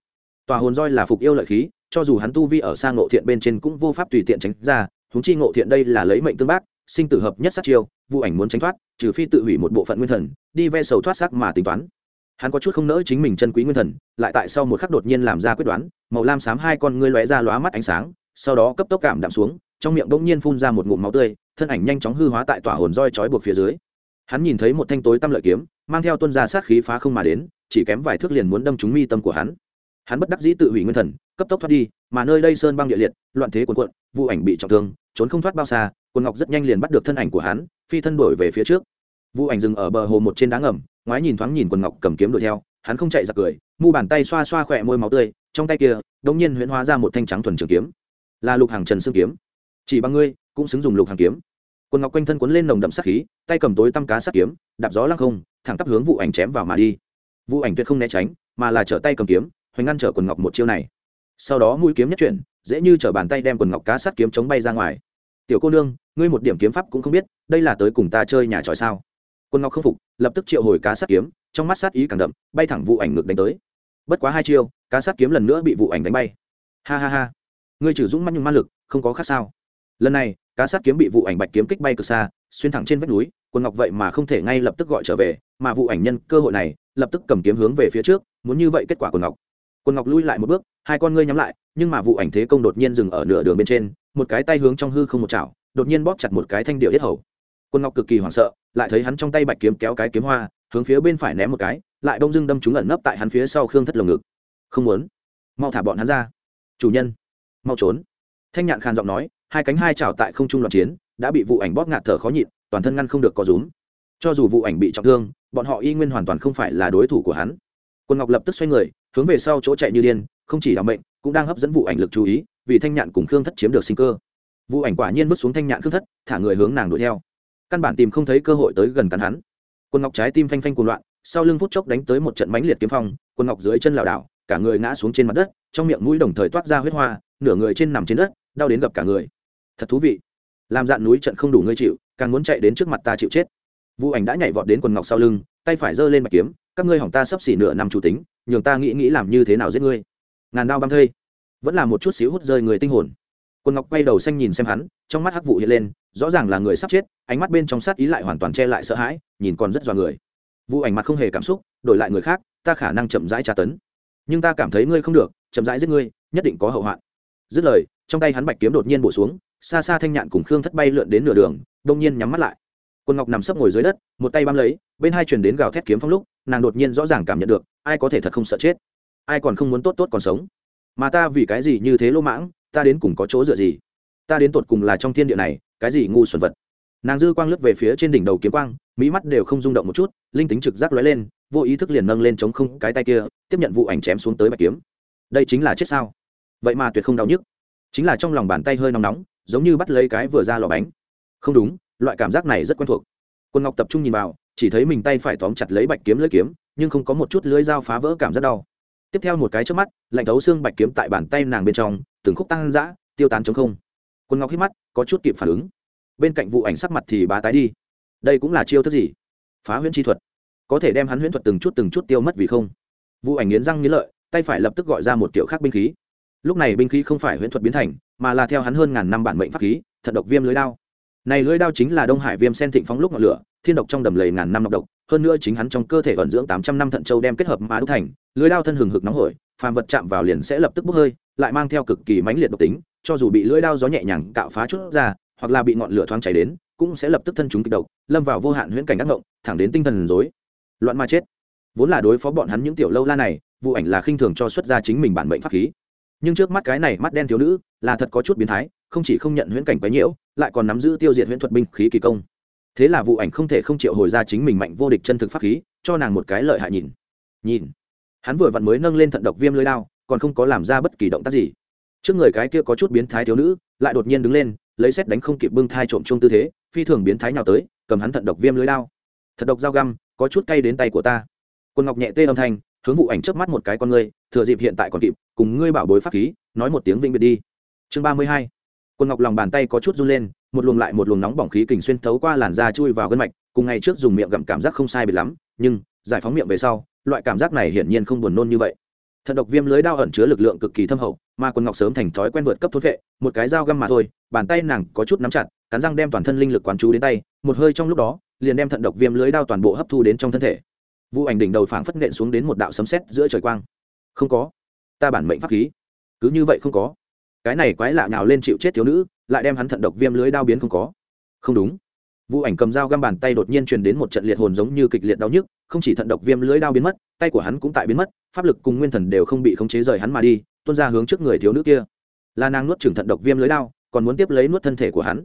S1: Tòa hồn roi là phục yêu lợi khí, cho dù hắn tu vi ở sang ngộ thiện bên trên cũng vô pháp tùy tiện tránh ra húng chi ngộ thiện đây là lấy mệnh tương bác, sinh tử hợp nhất sát chiêu, vụ ảnh muốn tránh thoát, trừ phi tự hủy một bộ phận nguyên thần, đi ve sầu thoát sắc mà tính toán hắn có chút không nỡ chính mình chân quý nguyên thần, lại tại sau một khắc đột nhiên làm ra quyết đoán, màu lam xám hai con ngươi lóe ra lóa mắt ánh sáng, sau đó cấp tốc cảm đạm xuống, trong miệng bỗng nhiên phun ra một ngụm máu tươi, thân ảnh nhanh chóng hư hóa tại tỏa hồn roi trói buộc phía dưới. Hắn nhìn thấy một thanh tối tăm lợi kiếm, mang theo tuân ra sát khí phá không mà đến, chỉ kém vài thước liền muốn đâm trúng mi tâm của hắn. Hắn bất đắc dĩ tự hủy nguyên thần, cấp tốc thoát đi, mà nơi đây sơn băng địa liệt, loạn thế cuồn cuộn, vụ ảnh bị trọng thương, trốn không thoát bao xa quần ngọc rất nhanh liền bắt được thân ảnh của hắn, phi thân đổi về phía trước. Vụ ảnh dừng ở bờ hồ một trên đá ngầm ngoái nhìn thoáng nhìn quần ngọc cầm kiếm đuổi theo, hắn không chạy giặc cười, mu bàn tay xoa xoa khỏe môi máu tươi, trong tay kia đông nhiên huyễn hóa ra một thanh trắng thuần trường kiếm. Là lục hàng trần xương kiếm. Chỉ bằng ngươi, cũng xứng dùng lục hàng kiếm. Quần ngọc quanh thân quấn lên nồng đậm sắc khí, tay cầm tối tăm cá sắc kiếm, đạp gió lăng không, thẳng tắp hướng vụ ảnh chém vào mà đi. Vụ ảnh tuyệt không né tránh, mà là trở tay cầm kiếm, hoành ngăn trở quần ngọc một chiêu này. Sau đó mũi kiếm nhất chuyển, dễ như trở bàn tay đem quần ngọc cá sát kiếm chống bay ra ngoài. Tiểu cô nương, ngươi một điểm kiếm pháp cũng không biết, đây là tới cùng ta chơi nhà tròi sao? Quân ngọc không phục, lập tức triệu hồi cá sát kiếm, trong mắt sát ý càng đậm, bay thẳng vụ ảnh ngược đánh tới. Bất quá hai chiêu, cá sát kiếm lần nữa bị vụ ảnh đánh bay. Ha ha ha. Ngươi trừ dũng mắt nhung ma lực, không có khác sao? Lần này, cá sát kiếm bị vụ ảnh bạch kiếm kích bay cực xa, xuyên thẳng trên vách núi, quân ngọc vậy mà không thể ngay lập tức gọi trở về, mà vụ ảnh nhân cơ hội này, lập tức cầm kiếm hướng về phía trước, muốn như vậy kết quả của ngọc. Quân ngọc lui lại một bước, hai con ngươi nhắm lại, nhưng mà vụ ảnh thế công đột nhiên dừng ở nửa đường bên trên, một cái tay hướng trong hư không một chảo, đột nhiên bóp chặt một cái thanh điệu yết hầu quân ngọc cực kỳ hoảng sợ, lại thấy hắn trong tay bạch kiếm kéo cái kiếm hoa, hướng phía bên phải ném một cái, lại đông dưng đâm chúng ẩn nấp tại hắn phía sau khương thất lồng ngực. Không muốn. Mau thả bọn hắn ra. Chủ nhân, mau trốn. Thanh nhạn khàn giọng nói, hai cánh hai chảo tại không trung loạn chiến, đã bị vụ ảnh bóp ngạt thở khó nhịn, toàn thân ngăn không được có rúm. Cho dù vụ ảnh bị trọng thương, bọn họ y nguyên hoàn toàn không phải là đối thủ của hắn. Quân ngọc lập tức xoay người, hướng về sau chỗ chạy như điên, không chỉ là mệnh, cũng đang hấp dẫn vụ ảnh lực chú ý, vì thanh nhạn cùng khương thất chiếm được sinh cơ. Vụ ảnh quả nhiên vứt xuống thanh nhạn khương thất, thả người hướng nàng đuổi theo căn bản tìm không thấy cơ hội tới gần cắn hắn. Quân ngọc trái tim phanh phanh cuồng loạn, sau lưng phút chốc đánh tới một trận mãnh liệt kiếm phong quân ngọc dưới chân lảo đảo, cả người ngã xuống trên mặt đất, trong miệng mũi đồng thời toát ra huyết hoa, nửa người trên nằm trên đất, đau đến gặp cả người. Thật thú vị. Làm dạn núi trận không đủ ngươi chịu, càng muốn chạy đến trước mặt ta chịu chết. Vũ ảnh đã nhảy vọt đến quần ngọc sau lưng, tay phải giơ lên bạch kiếm, các ngươi hỏng ta sắp xỉ nửa năm chủ tính, nhường ta nghĩ nghĩ làm như thế nào giết ngươi. Ngàn đao băng thây. Vẫn là một chút xíu hút rơi người tinh hồn quân ngọc quay đầu xanh nhìn xem hắn, trong mắt hắc vụ hiện lên, rõ ràng là người sắp chết, ánh mắt bên trong sát ý lại hoàn toàn che lại sợ hãi, nhìn còn rất dò người. Vu ảnh mặt không hề cảm xúc, đổi lại người khác, ta khả năng chậm rãi tra tấn. Nhưng ta cảm thấy ngươi không được, chậm rãi giết ngươi, nhất định có hậu hoạn. Dứt lời, trong tay hắn bạch kiếm đột nhiên bổ xuống, xa xa thanh nhạn cùng khương thất bay lượn đến nửa đường, đông nhiên nhắm mắt lại. Quân ngọc nằm sấp ngồi dưới đất, một tay bám lấy, bên hai truyền đến gào thét kiếm phong lúc, nàng đột nhiên rõ ràng cảm nhận được, ai có thể thật không sợ chết? Ai còn không muốn tốt tốt còn sống? Mà ta vì cái gì như thế lỗ mãng ta đến cùng có chỗ dựa gì? Ta đến tột cùng là trong thiên địa này, cái gì ngu xuẩn vật? Nàng dư quang lướt về phía trên đỉnh đầu kiếm quang, mỹ mắt đều không rung động một chút, linh tính trực giác lóe lên, vô ý thức liền nâng lên chống không cái tay kia, tiếp nhận vụ ảnh chém xuống tới bạch kiếm. Đây chính là chết sao? Vậy mà tuyệt không đau nhức. Chính là trong lòng bàn tay hơi nóng nóng, giống như bắt lấy cái vừa ra lò bánh. Không đúng, loại cảm giác này rất quen thuộc. Quân ngọc tập trung nhìn vào, chỉ thấy mình tay phải tóm chặt lấy bạch kiếm lưỡi kiếm, nhưng không có một chút lưỡi dao phá vỡ cảm giác đau tiếp theo một cái trước mắt, lạnh thấu xương bạch kiếm tại bàn tay nàng bên trong, từng khúc tăng dã, tiêu tán chống không. Quân ngọc hít mắt, có chút kịp phản ứng. Bên cạnh vụ ảnh sắc mặt thì bá tái đi. Đây cũng là chiêu thức gì? Phá huyễn chi thuật. Có thể đem hắn huyễn thuật từng chút từng chút tiêu mất vì không. Vụ ảnh nghiến răng nghiến lợi, tay phải lập tức gọi ra một kiểu khác binh khí. Lúc này binh khí không phải huyễn thuật biến thành, mà là theo hắn hơn ngàn năm bản mệnh pháp khí thật độc viêm lưới đao này lưỡi đao chính là đông hải viêm sen thịnh phóng lúc ngọn lửa, thiên độc trong đầm lầy ngàn năm độc độc, hơn nữa chính hắn trong cơ thể ẩn dưỡng tám trăm năm thận châu đem kết hợp mà đúc thành lưỡi đao thân hừng hực nóng hổi, phàm vật chạm vào liền sẽ lập tức bốc hơi, lại mang theo cực kỳ mãnh liệt độc tính, cho dù bị lưỡi đao gió nhẹ nhàng cạo phá chút ra, hoặc là bị ngọn lửa thoáng cháy đến, cũng sẽ lập tức thân chúng kịch độc, lâm vào vô hạn huyễn cảnh ác ngộng, thẳng đến tinh thần rối, loạn ma chết. Vốn là đối phó bọn hắn những tiểu lâu la này, vụ ảnh là khinh thường cho xuất ra chính mình bản mệnh pháp khí. Nhưng trước mắt cái này mắt đen thiếu nữ, là thật có chút biến thái không chỉ không nhận huyễn cảnh quấy nhiễu, lại còn nắm giữ tiêu diệt huyễn thuật binh khí kỳ công. Thế là vụ ảnh không thể không chịu hồi ra chính mình mạnh vô địch chân thực pháp khí, cho nàng một cái lợi hại nhìn. Nhìn. Hắn vừa vặn mới nâng lên thận độc viêm lưỡi đao, còn không có làm ra bất kỳ động tác gì. Trước người cái kia có chút biến thái thiếu nữ, lại đột nhiên đứng lên, lấy xét đánh không kịp bưng thai trộm chung tư thế, phi thường biến thái nào tới, cầm hắn thận độc viêm lưỡi đao. Thật độc dao găm, có chút cay đến tay của ta. Quân ngọc nhẹ tê âm thanh, hướng vụ ảnh chớp mắt một cái con ngươi, thừa dịp hiện tại còn kịp, cùng ngươi bảo bối pháp khí, nói một tiếng vĩnh biệt đi. Chương ba mươi hai quân ngọc lòng bàn tay có chút run lên, một luồng lại một luồng nóng bỏng khí kình xuyên thấu qua làn da chui vào gân mạch, cùng ngày trước dùng miệng gặm cảm giác không sai biệt lắm, nhưng, giải phóng miệng về sau, loại cảm giác này hiển nhiên không buồn nôn như vậy. Thận độc viêm lưới đao ẩn chứa lực lượng cực kỳ thâm hậu, mà quân ngọc sớm thành thói quen vượt cấp thốt vệ, một cái dao găm mà thôi, bàn tay nàng có chút nắm chặt, cắn răng đem toàn thân linh lực quán chú đến tay, một hơi trong lúc đó, liền đem thận độc viêm lưới đao toàn bộ hấp thu đến trong thân thể. Vụ ảnh đỉnh đầu phảng phất nện xuống đến một đạo sấm sét giữa trời quang. Không có. Ta bản mệnh pháp khí. Cứ như vậy không có cái này quái lạ nào lên chịu chết thiếu nữ, lại đem hắn thận độc viêm lưới đao biến không có. Không đúng. Vụ ảnh cầm dao găm bàn tay đột nhiên truyền đến một trận liệt hồn giống như kịch liệt đau nhức, không chỉ thận độc viêm lưới đao biến mất, tay của hắn cũng tại biến mất, pháp lực cùng nguyên thần đều không bị khống chế rời hắn mà đi, tuôn ra hướng trước người thiếu nữ kia. Là nàng nuốt trừng thận độc viêm lưới đao, còn muốn tiếp lấy nuốt thân thể của hắn.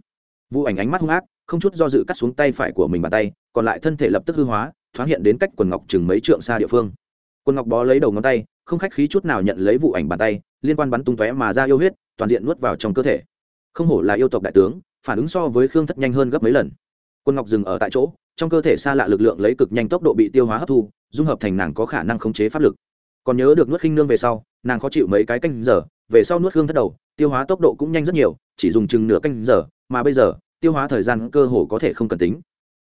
S1: Vụ ảnh ánh mắt hung ác, không chút do dự cắt xuống tay phải của mình bàn tay, còn lại thân thể lập tức hư hóa, thoáng hiện đến cách quần ngọc chừng mấy trượng xa địa phương. Quân ngọc bó lấy đầu ngón tay, không khách khí chút nào nhận lấy vụ ảnh bàn tay, liên quan bắn tung tóe mà ra yêu huyết, toàn diện nuốt vào trong cơ thể. Không hổ là yêu tộc đại tướng, phản ứng so với khương thất nhanh hơn gấp mấy lần. Quân ngọc dừng ở tại chỗ, trong cơ thể xa lạ lực lượng lấy cực nhanh tốc độ bị tiêu hóa hấp thu, dung hợp thành nàng có khả năng khống chế pháp lực. Còn nhớ được nuốt khinh nương về sau, nàng khó chịu mấy cái canh giờ, về sau nuốt khương thất đầu, tiêu hóa tốc độ cũng nhanh rất nhiều, chỉ dùng chừng nửa canh giờ, mà bây giờ, tiêu hóa thời gian cơ hồ có thể không cần tính.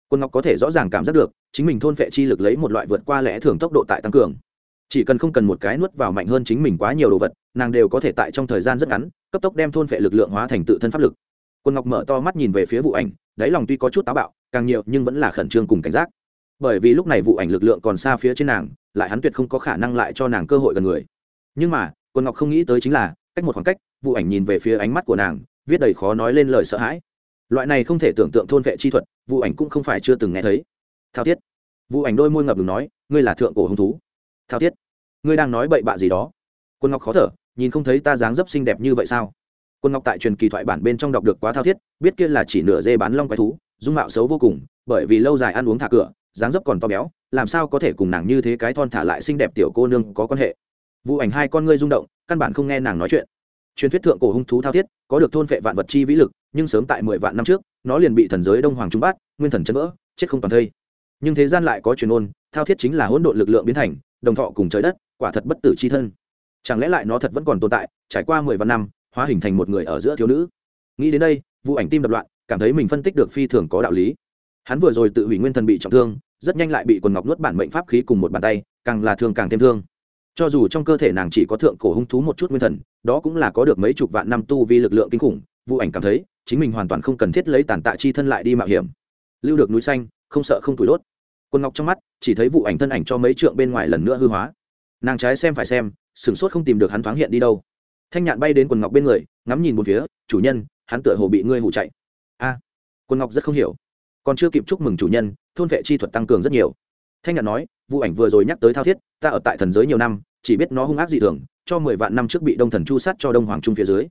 S1: Quân ngọc có thể rõ ràng cảm giác được, chính mình thôn phệ chi lực lấy một loại vượt qua lẽ thường tốc độ tại tăng cường chỉ cần không cần một cái nuốt vào mạnh hơn chính mình quá nhiều đồ vật, nàng đều có thể tại trong thời gian rất ngắn, cấp tốc đem thôn phệ lực lượng hóa thành tự thân pháp lực. Quân ngọc mở to mắt nhìn về phía vụ ảnh, đáy lòng tuy có chút táo bạo, càng nhiều nhưng vẫn là khẩn trương cùng cảnh giác. Bởi vì lúc này vụ ảnh lực lượng còn xa phía trên nàng, lại hắn tuyệt không có khả năng lại cho nàng cơ hội gần người. Nhưng mà, quân ngọc không nghĩ tới chính là, cách một khoảng cách, vụ ảnh nhìn về phía ánh mắt của nàng, viết đầy khó nói lên lời sợ hãi. Loại này không thể tưởng tượng thôn vệ chi thuật, vụ ảnh cũng không phải chưa từng nghe thấy. Thao thiết. Vụ ảnh đôi môi ngập ngừng nói, ngươi là thượng cổ hứng thú thao thiết. Ngươi đang nói bậy bạ gì đó? Quân ngọc khó thở, nhìn không thấy ta dáng dấp xinh đẹp như vậy sao? Quân ngọc tại truyền kỳ thoại bản bên trong đọc được quá thao thiết, biết kia là chỉ nửa dê bán long quái thú, dung mạo xấu vô cùng, bởi vì lâu dài ăn uống thả cửa, dáng dấp còn to béo, làm sao có thể cùng nàng như thế cái thon thả lại xinh đẹp tiểu cô nương có quan hệ? Vụ ảnh hai con ngươi rung động, căn bản không nghe nàng nói chuyện. Truyền thuyết thượng cổ hung thú thao thiết, có được thôn vệ vạn vật chi vĩ lực, nhưng sớm tại mười vạn năm trước, nó liền bị thần giới đông hoàng trung bát, nguyên thần chân vỡ, chết không toàn thây. Nhưng thế gian lại có truyền ôn, thao thiết chính là hỗn độn lực lượng biến thành đồng thọ cùng trời đất, quả thật bất tử c h i thân. Chẳng lẽ lại nó thật vẫn còn tồn tại, trải qua mười vạn năm, hóa hình thành một người ở giữa thiếu nữ? Nghĩ đến đây vụ ảnh tim đập loạn, cảm thấy mình phân tích được phi thường có đạo lý. Hắn vừa rồi tự hủy nguyên thần bị trọng thương, rất nhanh lại bị quần ngọc nuốt bản mệnh pháp khí cùng một bàn tay, càng là thương càng thêm thương. Cho dù trong cơ thể nàng chỉ có thượng cổ hung thú một chút nguyên thần, đó cũng là có được mấy chục vạn năm tu vi lực lượng kinh khủng vụ ảnh cảm thấy, chính mình hoàn toàn không cần thiết lấy tàn tạ chi thân lại đi mạo hiểm. Lưu được núi xanh, không sợ không tủi đốt quân ngọc trong mắt, chỉ thấy vụ ảnh thân ảnh cho mấy trượng bên ngoài lần nữa hư hóa. Nàng trái xem phải xem, sửng sốt không tìm được hắn thoáng hiện đi đâu. Thanh nhạn bay đến quần ngọc bên người, ngắm nhìn một phía, chủ nhân, hắn tựa hồ bị ngươi hụ chạy. A. Quân ngọc rất không hiểu. Còn chưa kịp chúc mừng chủ nhân, thôn vệ chi thuật tăng cường rất nhiều. Thanh nhạn nói, vụ ảnh vừa rồi nhắc tới thao thiết, ta ở tại thần giới nhiều năm, chỉ biết nó hung ác dị thường, cho mười vạn năm trước bị đông thần chu sát cho đông hoàng trung phía dưới.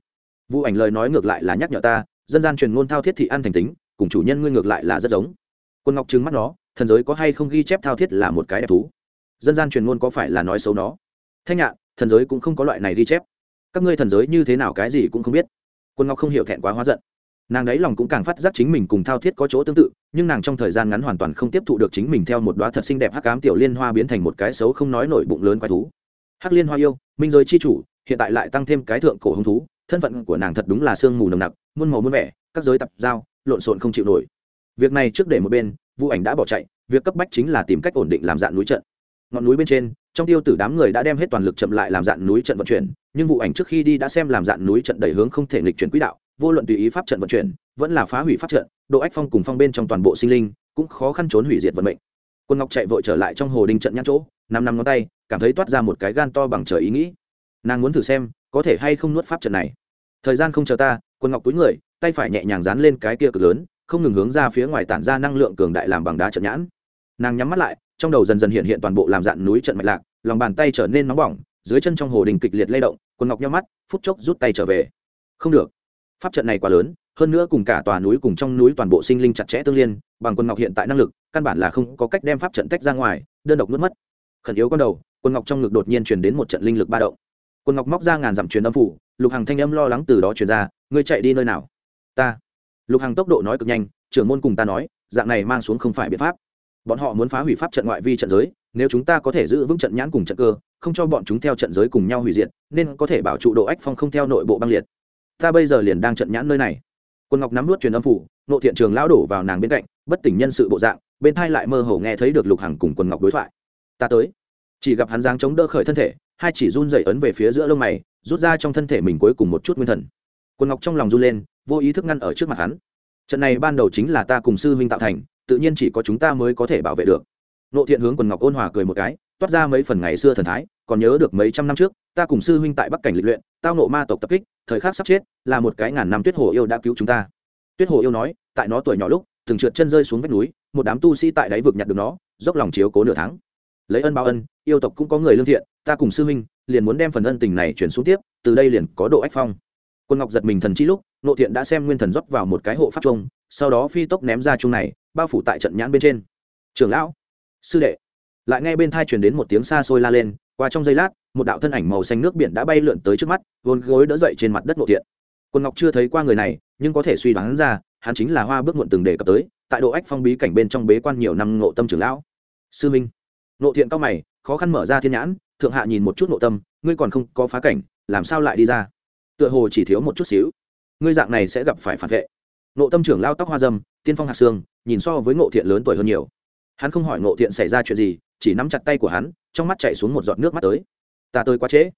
S1: Vụ ảnh lời nói ngược lại là nhắc nhở ta, dân gian truyền ngôn thao thiết thị ăn thành tính, cùng chủ nhân ngươi ngược lại là rất giống. Quân ngọc trừng mắt nó thần giới có hay không ghi chép thao thiết là một cái đẹp thú? Dân gian truyền ngôn có phải là nói xấu nó? Thanh nhạn thần giới cũng không có loại này ghi chép. Các ngươi thần giới như thế nào cái gì cũng không biết. Quân ngọc không hiểu thẹn quá hóa giận. Nàng đấy lòng cũng càng phát giác chính mình cùng thao thiết có chỗ tương tự, nhưng nàng trong thời gian ngắn hoàn toàn không tiếp thụ được chính mình theo một đoá thật xinh đẹp hắc cám tiểu liên hoa biến thành một cái xấu không nói nổi bụng lớn quái thú. Hắc liên hoa yêu, minh giới chi chủ, hiện tại lại tăng thêm cái thượng cổ hứng thú, thân phận của nàng thật đúng là sương mù nồng nặc, muôn màu muôn vẻ, các giới tập giao, lộn xộn không chịu nổi. Việc này trước để một bên vụ ảnh đã bỏ chạy, việc cấp bách chính là tìm cách ổn định làm dạn núi trận. Ngọn núi bên trên, trong tiêu tử đám người đã đem hết toàn lực chậm lại làm dạn núi trận vận chuyển, nhưng vụ ảnh trước khi đi đã xem làm dạn núi trận đẩy hướng không thể nghịch chuyển quỹ đạo, vô luận tùy ý pháp trận vận chuyển, vẫn là phá hủy pháp trận, độ ách phong cùng phong bên trong toàn bộ sinh linh cũng khó khăn trốn hủy diệt vận mệnh. Quân ngọc chạy vội trở lại trong hồ đinh trận nhãn chỗ, năm năm ngón tay, cảm thấy toát ra một cái gan to bằng trời ý nghĩ. Nàng muốn thử xem, có thể hay không nuốt pháp trận này. Thời gian không chờ ta, quân ngọc túi người, tay phải nhẹ nhàng dán lên cái kia cực lớn không ngừng hướng ra phía ngoài tản ra năng lượng cường đại làm bằng đá trận nhãn. Nàng nhắm mắt lại, trong đầu dần dần hiện hiện toàn bộ làm dạn núi trận mạch lạc, lòng bàn tay trở nên nóng bỏng, dưới chân trong hồ đình kịch liệt lay động quân ngọc nhau mắt, phút chốc rút tay trở về. Không được. Pháp trận này quá lớn, hơn nữa cùng cả tòa núi cùng trong núi toàn bộ sinh linh chặt chẽ tương liên, bằng quân ngọc hiện tại năng lực, căn bản là không có cách đem pháp trận tách ra ngoài, đơn độc nuốt mất. Khẩn yếu con đầu quân ngọc trong ngực đột nhiên truyền đến một trận linh lực ba động. Quân ngọc móc ra ngàn dặm truyền âm phủ, lục hàng thanh âm lo lắng từ đó truyền ra, ngươi chạy đi nơi nào? Ta lục Hằng tốc độ nói cực nhanh, trưởng môn cùng ta nói, dạng này mang xuống không phải biện pháp. Bọn họ muốn phá hủy pháp trận ngoại vi trận giới, nếu chúng ta có thể giữ vững trận nhãn cùng trận cơ, không cho bọn chúng theo trận giới cùng nhau hủy diệt, nên có thể bảo trụ độ ách phong không theo nội bộ băng liệt. Ta bây giờ liền đang trận nhãn nơi này. Quân ngọc nắm nuốt truyền âm phủ, nộ thiện trường lão đổ vào nàng bên cạnh, bất tỉnh nhân sự bộ dạng, bên thai lại mơ hồ nghe thấy được lục hằng cùng quân ngọc đối thoại. Ta tới. Chỉ gặp hắn giáng chống đỡ khởi thân thể, hai chỉ run dày ấn về phía giữa lông mày, rút ra trong thân thể mình cuối cùng một chút nguyên thần. Quân ngọc trong lòng run lên vô ý thức ngăn ở trước mặt hắn. Trận này ban đầu chính là ta cùng sư huynh tạo thành, tự nhiên chỉ có chúng ta mới có thể bảo vệ được. Nộ thiện hướng quần ngọc ôn hòa cười một cái, toát ra mấy phần ngày xưa thần thái, còn nhớ được mấy trăm năm trước, ta cùng sư huynh tại bắc cảnh lịch luyện, tao nộ ma tộc tập kích, thời khắc sắp chết, là một cái ngàn năm tuyết hồ yêu đã cứu chúng ta. Tuyết hồ yêu nói, tại nó tuổi nhỏ lúc, từng trượt chân rơi xuống vách núi, một đám tu sĩ tại đáy vực nhặt được nó, dốc lòng chiếu cố nửa tháng. Lấy ân báo ân, yêu tộc cũng có người lương thiện, ta cùng sư huynh liền muốn đem phần ân tình này chuyển xuống tiếp, từ đây liền có độ ách phong. Quân ngọc giật mình thần chi lúc nộ thiện đã xem nguyên thần rót vào một cái hộ pháp trung sau đó phi tốc ném ra chung này, bao phủ tại trận nhãn bên trên. Trưởng lão, sư đệ. Lại nghe bên thai truyền đến một tiếng xa xôi la lên, qua trong giây lát, một đạo thân ảnh màu xanh nước biển đã bay lượn tới trước mắt, vốn gối đỡ dậy trên mặt đất nộ thiện. Quân ngọc chưa thấy qua người này, nhưng có thể suy đoán ra, hắn chính là hoa bước muộn từng đề cập tới, tại độ ách phong bí cảnh bên trong bế quan nhiều năm ngộ tâm trưởng lão. Sư minh. Nộ thiện cao mày, khó khăn mở ra thiên nhãn, thượng hạ nhìn một chút nộ tâm, ngươi còn không có phá cảnh, làm sao lại đi ra? Tựa hồ chỉ thiếu một chút xíu ngươi dạng này sẽ gặp phải phản vệ. Nộ tâm trưởng lao tóc hoa dâm, tiên phong hạt xương nhìn so với ngộ thiện lớn tuổi hơn nhiều. Hắn không hỏi ngộ thiện xảy ra chuyện gì, chỉ nắm chặt tay của hắn, trong mắt chạy xuống một giọt nước mắt tới. Ta tới quá trễ.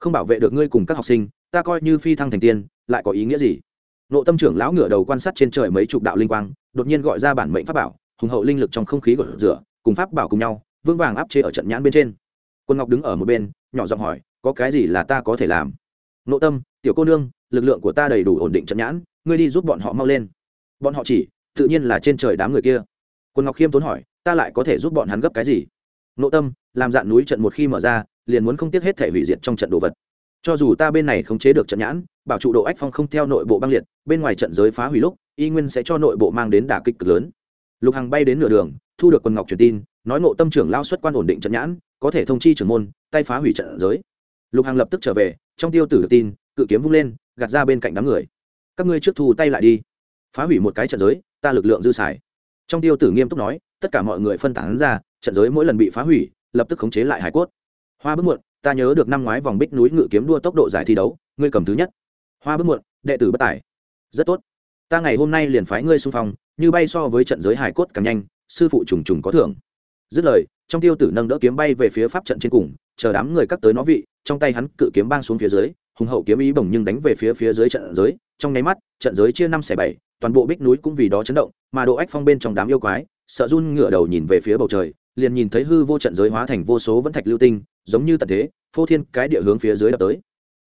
S1: Không bảo vệ được ngươi cùng các học sinh, ta coi như phi thăng thành tiên, lại có ý nghĩa gì? Nộ tâm trưởng lão ngửa đầu quan sát trên trời mấy chục đạo linh quang, đột nhiên gọi ra bản mệnh pháp bảo, hùng hậu linh lực trong không khí gột rửa, cùng pháp bảo cùng nhau vương vàng áp chế ở trận nhãn bên trên. Quân ngọc đứng ở một bên, nhỏ giọng hỏi, có cái gì là ta có thể làm? Nộ tâm, tiểu cô nương, lực lượng của ta đầy đủ ổn định trận nhãn, ngươi đi giúp bọn họ mau lên. Bọn họ chỉ, tự nhiên là trên trời đám người kia. Quân ngọc khiêm tốn hỏi, ta lại có thể giúp bọn hắn gấp cái gì? Nộ tâm, làm dạn núi trận một khi mở ra, liền muốn không tiếc hết thể hủy diệt trong trận đồ vật. Cho dù ta bên này khống chế được trận nhãn, bảo trụ độ ách phong không theo nội bộ băng liệt, bên ngoài trận giới phá hủy lúc, y nguyên sẽ cho nội bộ mang đến đả kích cực lớn. Lục hằng bay đến nửa đường, thu được quân ngọc truyền tin, nói nội tâm trưởng lao xuất quan ổn định trận nhãn, có thể thông chi trưởng môn, tay phá hủy trận giới. Lục hằng lập tức trở về trong tiêu tử được tin, cự kiếm vung lên, gạt ra bên cạnh đám người. Các ngươi trước thu tay lại đi. Phá hủy một cái trận giới, ta lực lượng dư xài. Trong tiêu tử nghiêm túc nói, tất cả mọi người phân tán ra, trận giới mỗi lần bị phá hủy, lập tức khống chế lại hải cốt. Hoa bước muộn, ta nhớ được năm ngoái vòng bích núi ngự kiếm đua tốc độ giải thi đấu, ngươi cầm thứ nhất. Hoa bước muộn, đệ tử bất tài. Rất tốt. Ta ngày hôm nay liền phái ngươi xung phong, như bay so với trận giới hải cốt càng nhanh, sư phụ trùng trùng có thưởng. Dứt lời, trong tiêu tử nâng đỡ kiếm bay về phía pháp trận trên cùng, chờ đám người cắt tới nó vị trong tay hắn cự kiếm bang xuống phía dưới, hùng hậu kiếm ý bổng nhưng đánh về phía phía dưới trận giới, trong nháy mắt, trận giới chia năm xẻ bảy, toàn bộ bích núi cũng vì đó chấn động, mà độ ách phong bên trong đám yêu quái, sợ run ngửa đầu nhìn về phía bầu trời, liền nhìn thấy hư vô trận giới hóa thành vô số vẫn thạch lưu tinh, giống như tận thế, phô thiên cái địa hướng phía dưới đập tới.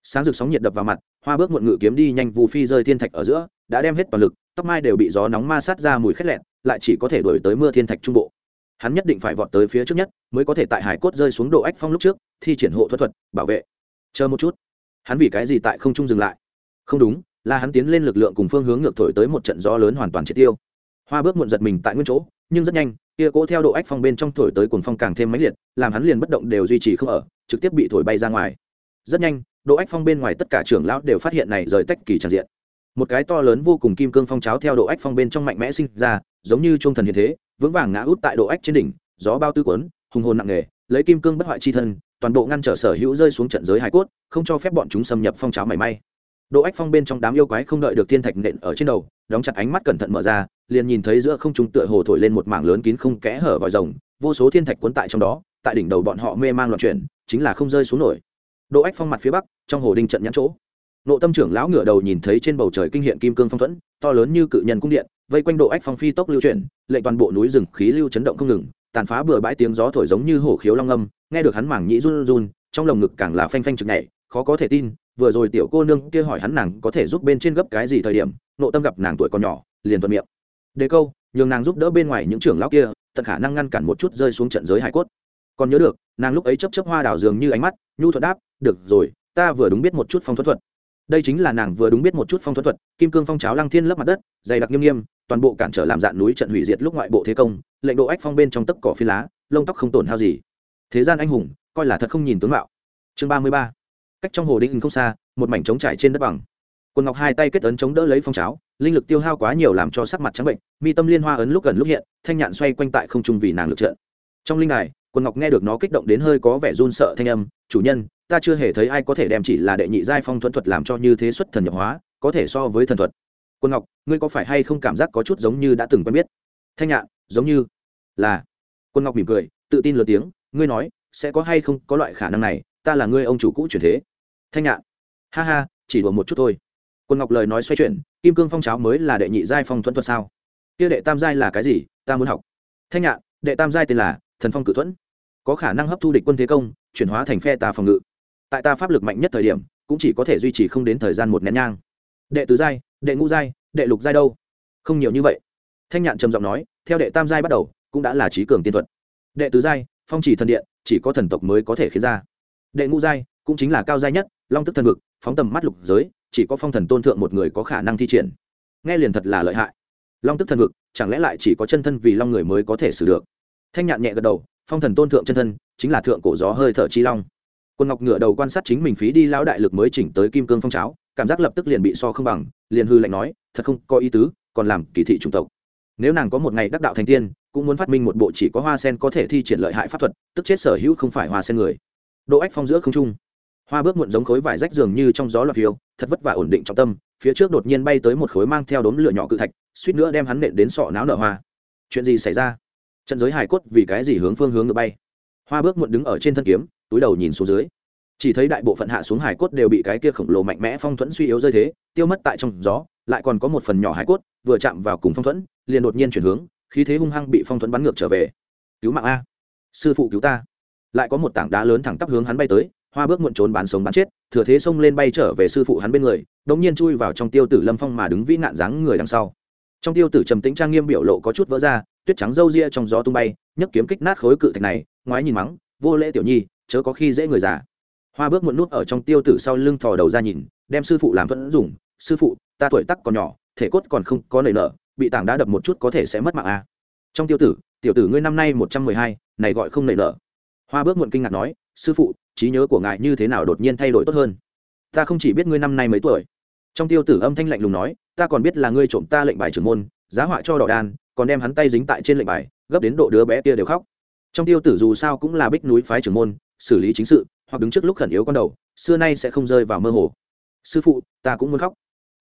S1: Sáng rực sóng nhiệt đập vào mặt, hoa bước muộn ngự kiếm đi nhanh vù phi rơi thiên thạch ở giữa, đã đem hết toàn lực, tóc mai đều bị gió nóng ma sát ra mùi khét lẹn, lại chỉ có thể đổi tới mưa thiên thạch trung bộ hắn nhất định phải vọt tới phía trước nhất, mới có thể tại hải cốt rơi xuống độ ách phong lúc trước, thi triển hộ thuật thuật, bảo vệ. Chờ một chút. Hắn vì cái gì tại không trung dừng lại? Không đúng, là hắn tiến lên lực lượng cùng phương hướng ngược thổi tới một trận gió lớn hoàn toàn triệt tiêu. Hoa bước muộn giật mình tại nguyên chỗ, nhưng rất nhanh, kia cỗ theo độ ách phong bên trong thổi tới cuồng phong càng thêm mãnh liệt, làm hắn liền bất động đều duy trì không ở, trực tiếp bị thổi bay ra ngoài. Rất nhanh, độ ách phong bên ngoài tất cả trưởng lão đều phát hiện này rời tách kỳ tràn diện một cái to lớn vô cùng kim cương phong cháo theo độ ách phong bên trong mạnh mẽ sinh ra, giống như trung thần hiện thế, vững vàng ngã út tại độ ách trên đỉnh, gió bao tư quấn hùng hồn nặng nề, lấy kim cương bất hoại chi thân, toàn bộ ngăn trở sở hữu rơi xuống trận giới hải cốt, không cho phép bọn chúng xâm nhập phong cháo mảy may. Độ ách phong bên trong đám yêu quái không đợi được thiên thạch nện ở trên đầu, đóng chặt ánh mắt cẩn thận mở ra, liền nhìn thấy giữa không trung tựa hồ thổi lên một mảng lớn kín không kẽ hở vòi rồng, vô số thiên thạch cuốn tại trong đó, tại đỉnh đầu bọn họ mê mang loạn chuyển, chính là không rơi xuống nổi. Độ ách phong mặt phía bắc, trong hồ đinh trận nhãn chỗ nộ tâm trưởng lão ngửa đầu nhìn thấy trên bầu trời kinh hiện kim cương phong thuẫn, to lớn như cự nhân cung điện, vây quanh độ ách phong phi tốc lưu chuyển, lệnh toàn bộ núi rừng khí lưu chấn động không ngừng, tàn phá bừa bãi tiếng gió thổi giống như hổ khiếu long âm, nghe được hắn mảng nhĩ run run, trong lồng ngực càng là phanh phanh chực nhảy, khó có thể tin, vừa rồi tiểu cô nương kia hỏi hắn nàng có thể giúp bên trên gấp cái gì thời điểm, nộ tâm gặp nàng tuổi còn nhỏ, liền thuận miệng. Đề câu, nhường nàng giúp đỡ bên ngoài những trưởng lão kia, tận khả năng ngăn cản một chút rơi xuống trận giới hải cốt. Còn nhớ được, nàng lúc ấy chấp chấp hoa đảo dường như ánh mắt, nhu thuật đáp, được rồi, ta vừa đúng biết một chút phong thuật thuật đây chính là nàng vừa đúng biết một chút phong thuật thuật, kim cương phong cháo lăng thiên lấp mặt đất, dày đặc nghiêm nghiêm, toàn bộ cản trở làm dạn núi trận hủy diệt lúc ngoại bộ thế công, lệnh độ ách phong bên trong tấc cỏ phi lá, lông tóc không tổn hao gì. Thế gian anh hùng, coi là thật không nhìn tướng mạo. Chương ba mươi ba. Cách trong hồ đinh không xa, một mảnh trống trải trên đất bằng. Quần ngọc hai tay kết ấn chống đỡ lấy phong cháo, linh lực tiêu hao quá nhiều làm cho sắc mặt trắng bệnh, mi tâm liên hoa ấn lúc gần lúc hiện, thanh nhạn xoay quanh tại không trung vì nàng lực trận trong linh này quần ngọc nghe được nó kích động đến hơi có vẻ run sợ thanh âm, chủ nhân, ta chưa hề thấy ai có thể đem chỉ là đệ nhị giai phong thuẫn thuật làm cho như thế xuất thần nhập hóa, có thể so với thần thuật. Quân ngọc, ngươi có phải hay không cảm giác có chút giống như đã từng quen biết? Thanh nhạn giống như là. Quân ngọc mỉm cười, tự tin lớn tiếng, ngươi nói, sẽ có hay không có loại khả năng này, ta là ngươi ông chủ cũ chuyển thế. Thanh nhạn ha ha, chỉ đùa một chút thôi. Quân ngọc lời nói xoay chuyển, kim cương phong cháo mới là đệ nhị giai phong thuẫn thuật sao? Kia đệ tam giai là cái gì? Ta muốn học. Thanh nhạn đệ tam giai tên là thần phong cự thuẫn. Có khả năng hấp thu địch quân thế công, chuyển hóa thành phe tà phòng ngự. Tại ta pháp lực mạnh nhất thời điểm, cũng chỉ có thể duy trì không đến thời gian một nén nhang. Đệ tứ giai, đệ ngũ giai, đệ lục giai đâu? Không nhiều như vậy. Thanh nhạn trầm giọng nói, theo đệ tam giai bắt đầu, cũng đã là trí cường tiên thuật. Đệ tứ giai, phong chỉ thần điện, chỉ có thần tộc mới có thể khiến ra. Đệ ngũ giai, cũng chính là cao giai nhất, long tức thần vực, phóng tầm mắt lục giới, chỉ có phong thần tôn thượng một người có khả năng thi triển. Nghe liền thật là lợi hại. Long tức thần vực, chẳng lẽ lại chỉ có chân thân vì long người mới có thể xử được? Thanh nhạn nhẹ gật đầu, phong thần tôn thượng chân thân, chính là thượng cổ gió hơi thở chi long. Quân ngọc ngựa đầu quan sát chính mình phí đi lão đại lực mới chỉnh tới kim cương phong cháo, cảm giác lập tức liền bị so không bằng, liền hư lạnh nói, thật không có ý tứ, còn làm kỳ thị chủng tộc. Nếu nàng có một ngày đắc đạo thành tiên, cũng muốn phát minh một bộ chỉ có hoa sen có thể thi triển lợi hại pháp thuật, tức chết sở hữu không phải hoa sen người. Độ ách phong giữa không trung. Hoa bước muộn giống khối vải rách dường như trong gió loạt phiêu, thật vất vả ổn định trọng tâm, phía trước đột nhiên bay tới một khối mang theo đốm lửa nhỏ cự thạch, suýt nữa đem hắn nện đến sọ náo nở hoa. Chuyện gì xảy ra? Trận giới hải cốt vì cái gì hướng phương hướng ngược bay? Hoa bước muộn đứng ở trên thân kiếm, túi đầu nhìn xuống dưới. Chỉ thấy đại bộ phận hạ xuống hải cốt đều bị cái kia khổng lồ mạnh mẽ phong thuẫn suy yếu rơi thế, tiêu mất tại trong gió, lại còn có một phần nhỏ hải cốt, vừa chạm vào cùng phong thuẫn, liền đột nhiên chuyển hướng, khí thế hung hăng bị phong thuẫn bắn ngược trở về. Cứu mạng a. Sư phụ cứu ta. Lại có một tảng đá lớn thẳng tắp hướng hắn bay tới, hoa bước muộn trốn bán sống bán chết, thừa thế xông lên bay trở về sư phụ hắn bên người, đống nhiên chui vào trong tiêu tử lâm phong mà đứng vĩ nạn dáng người đằng sau. Trong tiêu tử trầm tĩnh trang nghiêm biểu lộ có chút vỡ ra tuyết trắng râu ria trong gió tung bay, nhấc kiếm kích nát khối cự thạch này, ngoái nhìn mắng, vô lễ tiểu nhi, chớ có khi dễ người già. Hoa bước muộn nút ở trong tiêu tử sau lưng thò đầu ra nhìn, đem sư phụ làm vẫn dùng, sư phụ, ta tuổi tắc còn nhỏ, thể cốt còn không có nảy nở, bị tảng đá đập một chút có thể sẽ mất mạng à. trong tiêu tử, tiểu tử ngươi năm nay một trăm mười hai, này gọi không nảy nở. Hoa bước muộn kinh ngạc nói, sư phụ, trí nhớ của ngài như thế nào đột nhiên thay đổi tốt hơn? Ta không chỉ biết ngươi năm nay mấy tuổi. Trong tiêu tử âm thanh lạnh lùng nói, ta còn biết là ngươi trộm ta lệnh bài trưởng môn, giá họa cho đỏ đan còn đem hắn tay dính tại trên lệnh bài, gấp đến độ đứa bé kia đều khóc. Trong tiêu tử dù sao cũng là bích núi phái trưởng môn, xử lý chính sự, hoặc đứng trước lúc khẩn yếu con đầu, xưa nay sẽ không rơi vào mơ hồ. Sư phụ, ta cũng muốn khóc.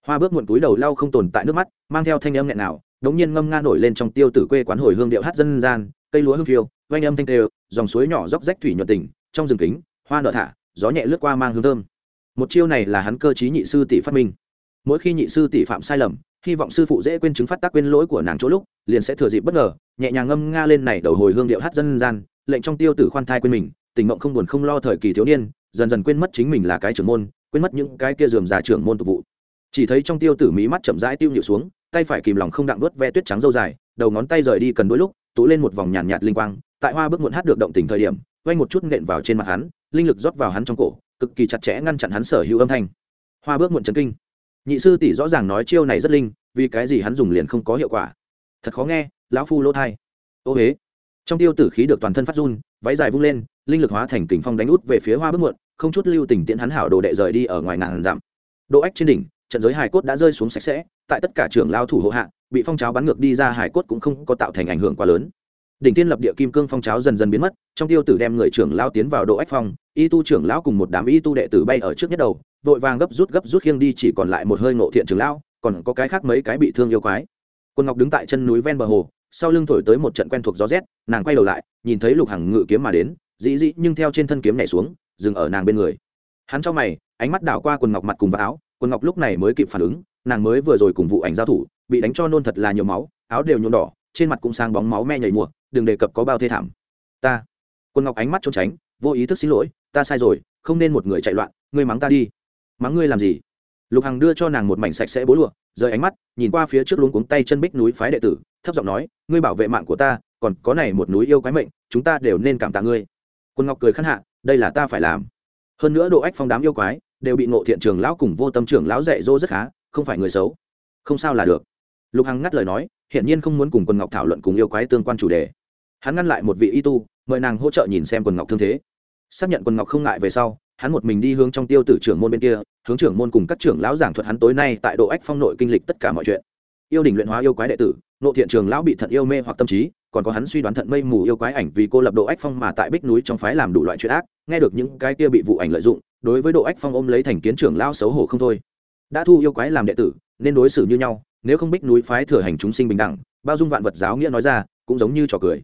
S1: Hoa bước muộn túi đầu lau không tồn tại nước mắt, mang theo thanh âm nghẹn nào, đống nhiên ngâm nga nổi lên trong tiêu tử quê quán hồi hương điệu hát dân gian, cây lúa hương phiêu vanh âm thanh tê, dòng suối nhỏ róc rách thủy nhuận tỉnh, trong rừng kính, hoa nợ thả, gió nhẹ lướt qua mang hương thơm. Một chiêu này là hắn cơ chí nhị sư tỷ phát minh. Mỗi khi nhị sư tỷ phạm sai lầm hy vọng sư phụ dễ quên chứng phát tác quên lỗi của nàng chỗ lúc liền sẽ thừa dịp bất ngờ nhẹ nhàng ngâm nga lên này đầu hồi hương điệu hát dân gian lệnh trong tiêu tử khoan thai quên mình tình mộng không buồn không lo thời kỳ thiếu niên dần dần quên mất chính mình là cái trưởng môn quên mất những cái kia dườm già trưởng môn tục vụ. Chỉ thấy trong tiêu tử mí mắt chậm rãi tiêu nhịu xuống tay phải kìm lòng không đặng đuốt ve tuyết trắng dâu dài đầu ngón tay rời đi cần đôi lúc tụ lên một vòng nhàn nhạt, nhạt linh quang tại hoa bước muộn hát được động tình thời điểm quay một chút nện vào trên mặt hắn linh lực rót vào hắn trong cổ cực kỳ chặt chẽ ngăn chặn hắn sở hữu âm thanh. Hoa bước muộn chấn kinh nhị sư tỷ rõ ràng nói chiêu này rất linh, vì cái gì hắn dùng liền không có hiệu quả. Thật khó nghe, lão phu lỗ thai. Ô huế trong tiêu tử khí được toàn thân phát run, váy dài vung lên, linh lực hóa thành kình phong đánh út về phía hoa bước muộn, không chút lưu tình tiễn hắn hảo đồ đệ rời đi ở ngoài ngàn dặm. Độ ách trên đỉnh, trận giới hải cốt đã rơi xuống sạch sẽ, tại tất cả trưởng lao thủ hộ hạ, bị phong cháo bắn ngược đi ra hải cốt cũng không có tạo thành ảnh hưởng quá lớn. Đỉnh tiên lập địa kim cương phong cháo dần dần biến mất, trong tiêu tử đem người trưởng lao tiến vào độ ách phong, y tu trưởng lão cùng một đám y tu đệ tử bay ở trước nhất đầu vội vàng gấp rút gấp rút khiêng đi chỉ còn lại một hơi ngộ thiện trường lão, còn có cái khác mấy cái bị thương yêu quái. Quân ngọc đứng tại chân núi ven bờ hồ, sau lưng thổi tới một trận quen thuộc gió rét, nàng quay đầu lại, nhìn thấy lục hằng ngự kiếm mà đến, dĩ dĩ nhưng theo trên thân kiếm nhảy xuống, dừng ở nàng bên người. Hắn cho mày, ánh mắt đảo qua quần ngọc mặt cùng vào áo quần ngọc lúc này mới kịp phản ứng, nàng mới vừa rồi cùng vụ ảnh giao thủ, bị đánh cho nôn thật là nhiều máu, áo đều nhuộm đỏ, trên mặt cũng sang bóng máu me nhảy mùa, đừng đề cập có bao thê thảm. Ta. Quần ngọc ánh mắt trốn tránh, vô ý thức xin lỗi, ta sai rồi, không nên một người chạy loạn, ngươi mắng ta đi mắng ngươi làm gì? Lục hằng đưa cho nàng một mảnh sạch sẽ bố lụa, rời ánh mắt, nhìn qua phía trước luống cuống tay chân bích núi phái đệ tử, thấp giọng nói, ngươi bảo vệ mạng của ta, còn có này một núi yêu quái mệnh, chúng ta đều nên cảm tạ ngươi. Quân ngọc cười khăn hạ, đây là ta phải làm. Hơn nữa độ ách phong đám yêu quái, đều bị ngộ thiện trường lão cùng vô tâm trưởng lão dạy dỗ rất khá, không phải người xấu. Không sao là được. Lục hằng ngắt lời nói, hiển nhiên không muốn cùng quân ngọc thảo luận cùng yêu quái tương quan chủ đề. Hắn ngăn lại một vị y tu, mời nàng hỗ trợ nhìn xem quần ngọc thương thế. Xác nhận quần ngọc không ngại về sau hắn một mình đi hướng trong tiêu tử trưởng môn bên kia, hướng trưởng môn cùng các trưởng lão giảng thuật hắn tối nay tại độ ách phong nội kinh lịch tất cả mọi chuyện. Yêu đình luyện hóa yêu quái đệ tử, nộ thiện trường lão bị thận yêu mê hoặc tâm trí, còn có hắn suy đoán thận mây mù yêu quái ảnh vì cô lập độ ách phong mà tại bích núi trong phái làm đủ loại chuyện ác, nghe được những cái kia bị vụ ảnh lợi dụng, đối với độ ách phong ôm lấy thành kiến trưởng lão xấu hổ không thôi. Đã thu yêu quái làm đệ tử, nên đối xử như nhau, nếu không bích núi phái thừa hành chúng sinh bình đẳng, bao dung vạn vật giáo nghĩa nói ra, cũng giống như trò cười.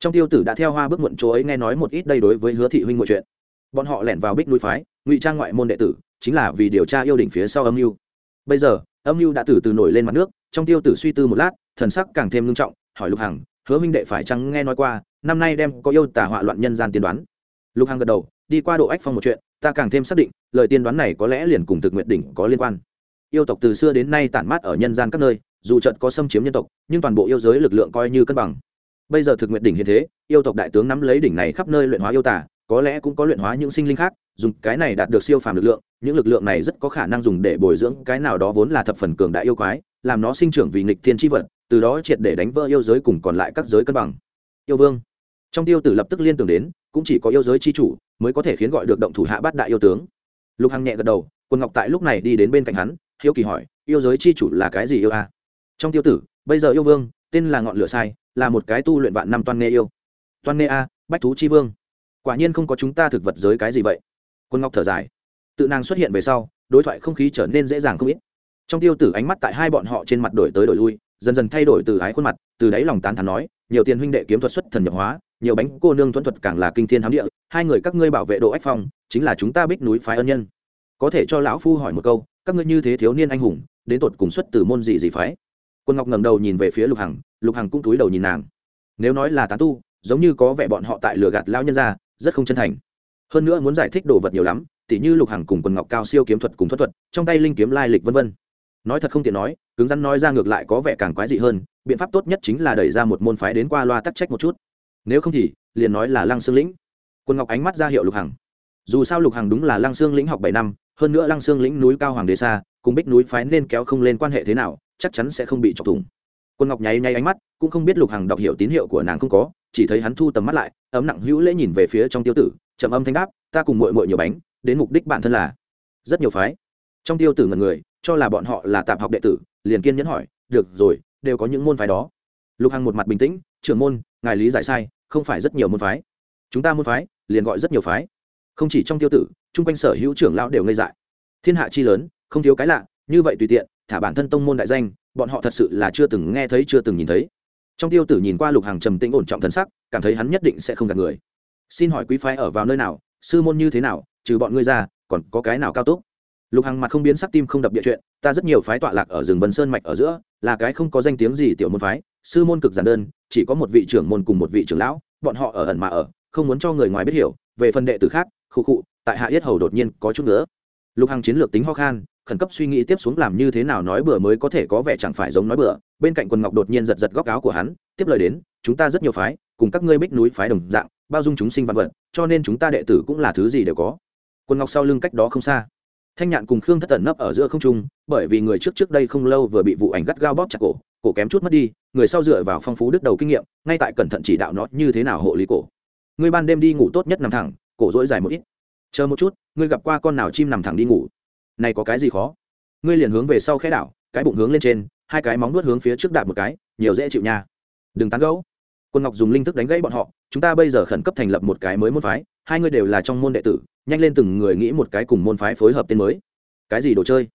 S1: Trong tiêu tử đã theo hoa bước muộn chỗ ấy nghe nói một ít đây đối với hứa thị huynh mọi chuyện bọn họ lẻn vào bích núi phái, ngụy trang ngoại môn đệ tử, chính là vì điều tra yêu đỉnh phía sau âm mưu. Bây giờ, âm mưu đã từ từ nổi lên mặt nước, trong tiêu tử suy tư một lát, thần sắc càng thêm ngưng trọng, hỏi lục hằng, hứa minh đệ phải chăng nghe nói qua, năm nay đem có yêu tả họa loạn nhân gian tiên đoán? Lục hằng gật đầu, đi qua độ ách phong một chuyện, ta càng thêm xác định, lời tiên đoán này có lẽ liền cùng thực nguyện đỉnh có liên quan. Yêu tộc từ xưa đến nay tản mát ở nhân gian các nơi, dù trận có xâm chiếm nhân tộc, nhưng toàn bộ yêu giới lực lượng coi như cân bằng. Bây giờ thực nguyện đỉnh hiện thế, yêu tộc đại tướng nắm lấy đỉnh này khắp nơi luyện hóa yêu tả có lẽ cũng có luyện hóa những sinh linh khác, dùng cái này đạt được siêu phàm lực lượng, những lực lượng này rất có khả năng dùng để bồi dưỡng cái nào đó vốn là thập phần cường đại yêu quái, làm nó sinh trưởng vì nghịch thiên tri vật, từ đó triệt để đánh vỡ yêu giới cùng còn lại các giới cân bằng. Yêu vương. Trong tiêu tử lập tức liên tưởng đến, cũng chỉ có yêu giới chi chủ mới có thể khiến gọi được động thủ hạ bát đại yêu tướng. Lục hằng nhẹ gật đầu, quân ngọc tại lúc này đi đến bên cạnh hắn, hiếu kỳ hỏi, yêu giới chi chủ là cái gì yêu a? Trong tiêu tử, bây giờ yêu vương, tên là ngọn lửa sai, là một cái tu luyện vạn năm toan nghê yêu. Toan nghê a, bách thú chi vương quả nhiên không có chúng ta thực vật giới cái gì vậy. Quân ngọc thở dài. Tự nàng xuất hiện về sau, đối thoại không khí trở nên dễ dàng không ít. Trong tiêu tử ánh mắt tại hai bọn họ trên mặt đổi tới đổi lui, dần dần thay đổi từ ái khuôn mặt, từ đáy lòng tán thắn nói, nhiều tiền huynh đệ kiếm thuật xuất thần nhập hóa, nhiều bánh cô nương thuẫn thuật càng là kinh thiên hám địa, hai người các ngươi bảo vệ độ ách phong, chính là chúng ta bích núi phái ân nhân. Có thể cho lão phu hỏi một câu, các ngươi như thế thiếu niên anh hùng, đến tột cùng xuất từ môn gì gì phái? Quân ngọc ngẩng đầu nhìn về phía lục hằng lục hằng cũng túi đầu nhìn nàng. Nếu nói là tán tu, giống như có vẻ bọn họ tại lừa gạt lao nhân ra rất không chân thành. Hơn nữa muốn giải thích đồ vật nhiều lắm, tỉ như lục hằng cùng quần ngọc cao siêu kiếm thuật cùng thuật thuật, trong tay linh kiếm lai lịch vân vân. Nói thật không tiện nói, cứng rắn nói ra ngược lại có vẻ càng quái dị hơn, biện pháp tốt nhất chính là đẩy ra một môn phái đến qua loa tắc trách một chút. Nếu không thì, liền nói là lăng xương lĩnh. Quân ngọc ánh mắt ra hiệu lục hằng. Dù sao lục hằng đúng là lăng xương lĩnh học bảy năm, hơn nữa lăng xương lĩnh núi cao hoàng đế xa, cùng bích núi phái nên kéo không lên quan hệ thế nào, chắc chắn sẽ không bị chọc thủng. Quân ngọc nháy nháy ánh mắt, cũng không biết lục hằng đọc hiểu tín hiệu của nàng không có chỉ thấy hắn thu tầm mắt lại, ấm nặng hữu lễ nhìn về phía trong tiêu tử, trầm âm thanh đáp, ta cùng mội mội nhiều bánh, đến mục đích bản thân là rất nhiều phái. Trong tiêu tử ngần người, cho là bọn họ là tạp học đệ tử, liền kiên nhẫn hỏi, được rồi, đều có những môn phái đó. Lục hằng một mặt bình tĩnh, trưởng môn, ngài lý giải sai, không phải rất nhiều môn phái. Chúng ta môn phái, liền gọi rất nhiều phái. Không chỉ trong tiêu tử, chung quanh sở hữu trưởng lão đều ngây dại. Thiên hạ chi lớn, không thiếu cái lạ, như vậy tùy tiện, thả bản thân tông môn đại danh, bọn họ thật sự là chưa từng nghe thấy, chưa từng nhìn thấy trong tiêu tử nhìn qua lục hàng trầm tĩnh ổn trọng thân sắc, cảm thấy hắn nhất định sẽ không gạt người. Xin hỏi quý phái ở vào nơi nào, sư môn như thế nào, trừ bọn ngươi ra, còn có cái nào cao túc? Lục hằng mặt không biến sắc tim không đập địa chuyện, ta rất nhiều phái tọa lạc ở rừng vân sơn mạch ở giữa, là cái không có danh tiếng gì tiểu môn phái, sư môn cực giản đơn, chỉ có một vị trưởng môn cùng một vị trưởng lão, bọn họ ở ẩn mà ở, không muốn cho người ngoài biết hiểu, về phần đệ tử khác, khu khụ tại hạ yết hầu đột nhiên có chút nữa. Lục hằng chiến lược tính ho khan khẩn cấp suy nghĩ tiếp xuống làm như thế nào nói bừa mới có thể có vẻ chẳng phải giống nói bừa. Bên cạnh quần ngọc đột nhiên giật giật góc áo của hắn, tiếp lời đến, chúng ta rất nhiều phái, cùng các ngươi bích núi phái đồng dạng, bao dung chúng sinh văn vật, cho nên chúng ta đệ tử cũng là thứ gì đều có. Quần ngọc sau lưng cách đó không xa, thanh nhạn cùng khương thất tẩn nấp ở giữa không trung, bởi vì người trước trước đây không lâu vừa bị vụ ảnh gắt gao bóp chặt cổ cổ kém chút mất đi, người sau dựa vào phong phú đứt đầu kinh nghiệm, ngay tại cẩn thận chỉ đạo nó như thế nào hộ lý cổ. Người ban đêm đi ngủ tốt nhất nằm thẳng, cổ dỗi dài một ít. Chờ một chút, ngươi gặp qua con nào chim nằm thẳng đi ngủ? Này có cái gì khó? Ngươi liền hướng về sau khẽ đảo, cái bụng hướng lên trên, hai cái móng nuốt hướng phía trước đạp một cái, nhiều dễ chịu nha. Đừng tán gẫu. Quân ngọc dùng linh thức đánh gãy bọn họ, chúng ta bây giờ khẩn cấp thành lập một cái mới môn phái, hai ngươi đều là trong môn đệ tử, nhanh lên từng người nghĩ một cái cùng môn phái phối hợp tên mới. Cái gì đồ chơi?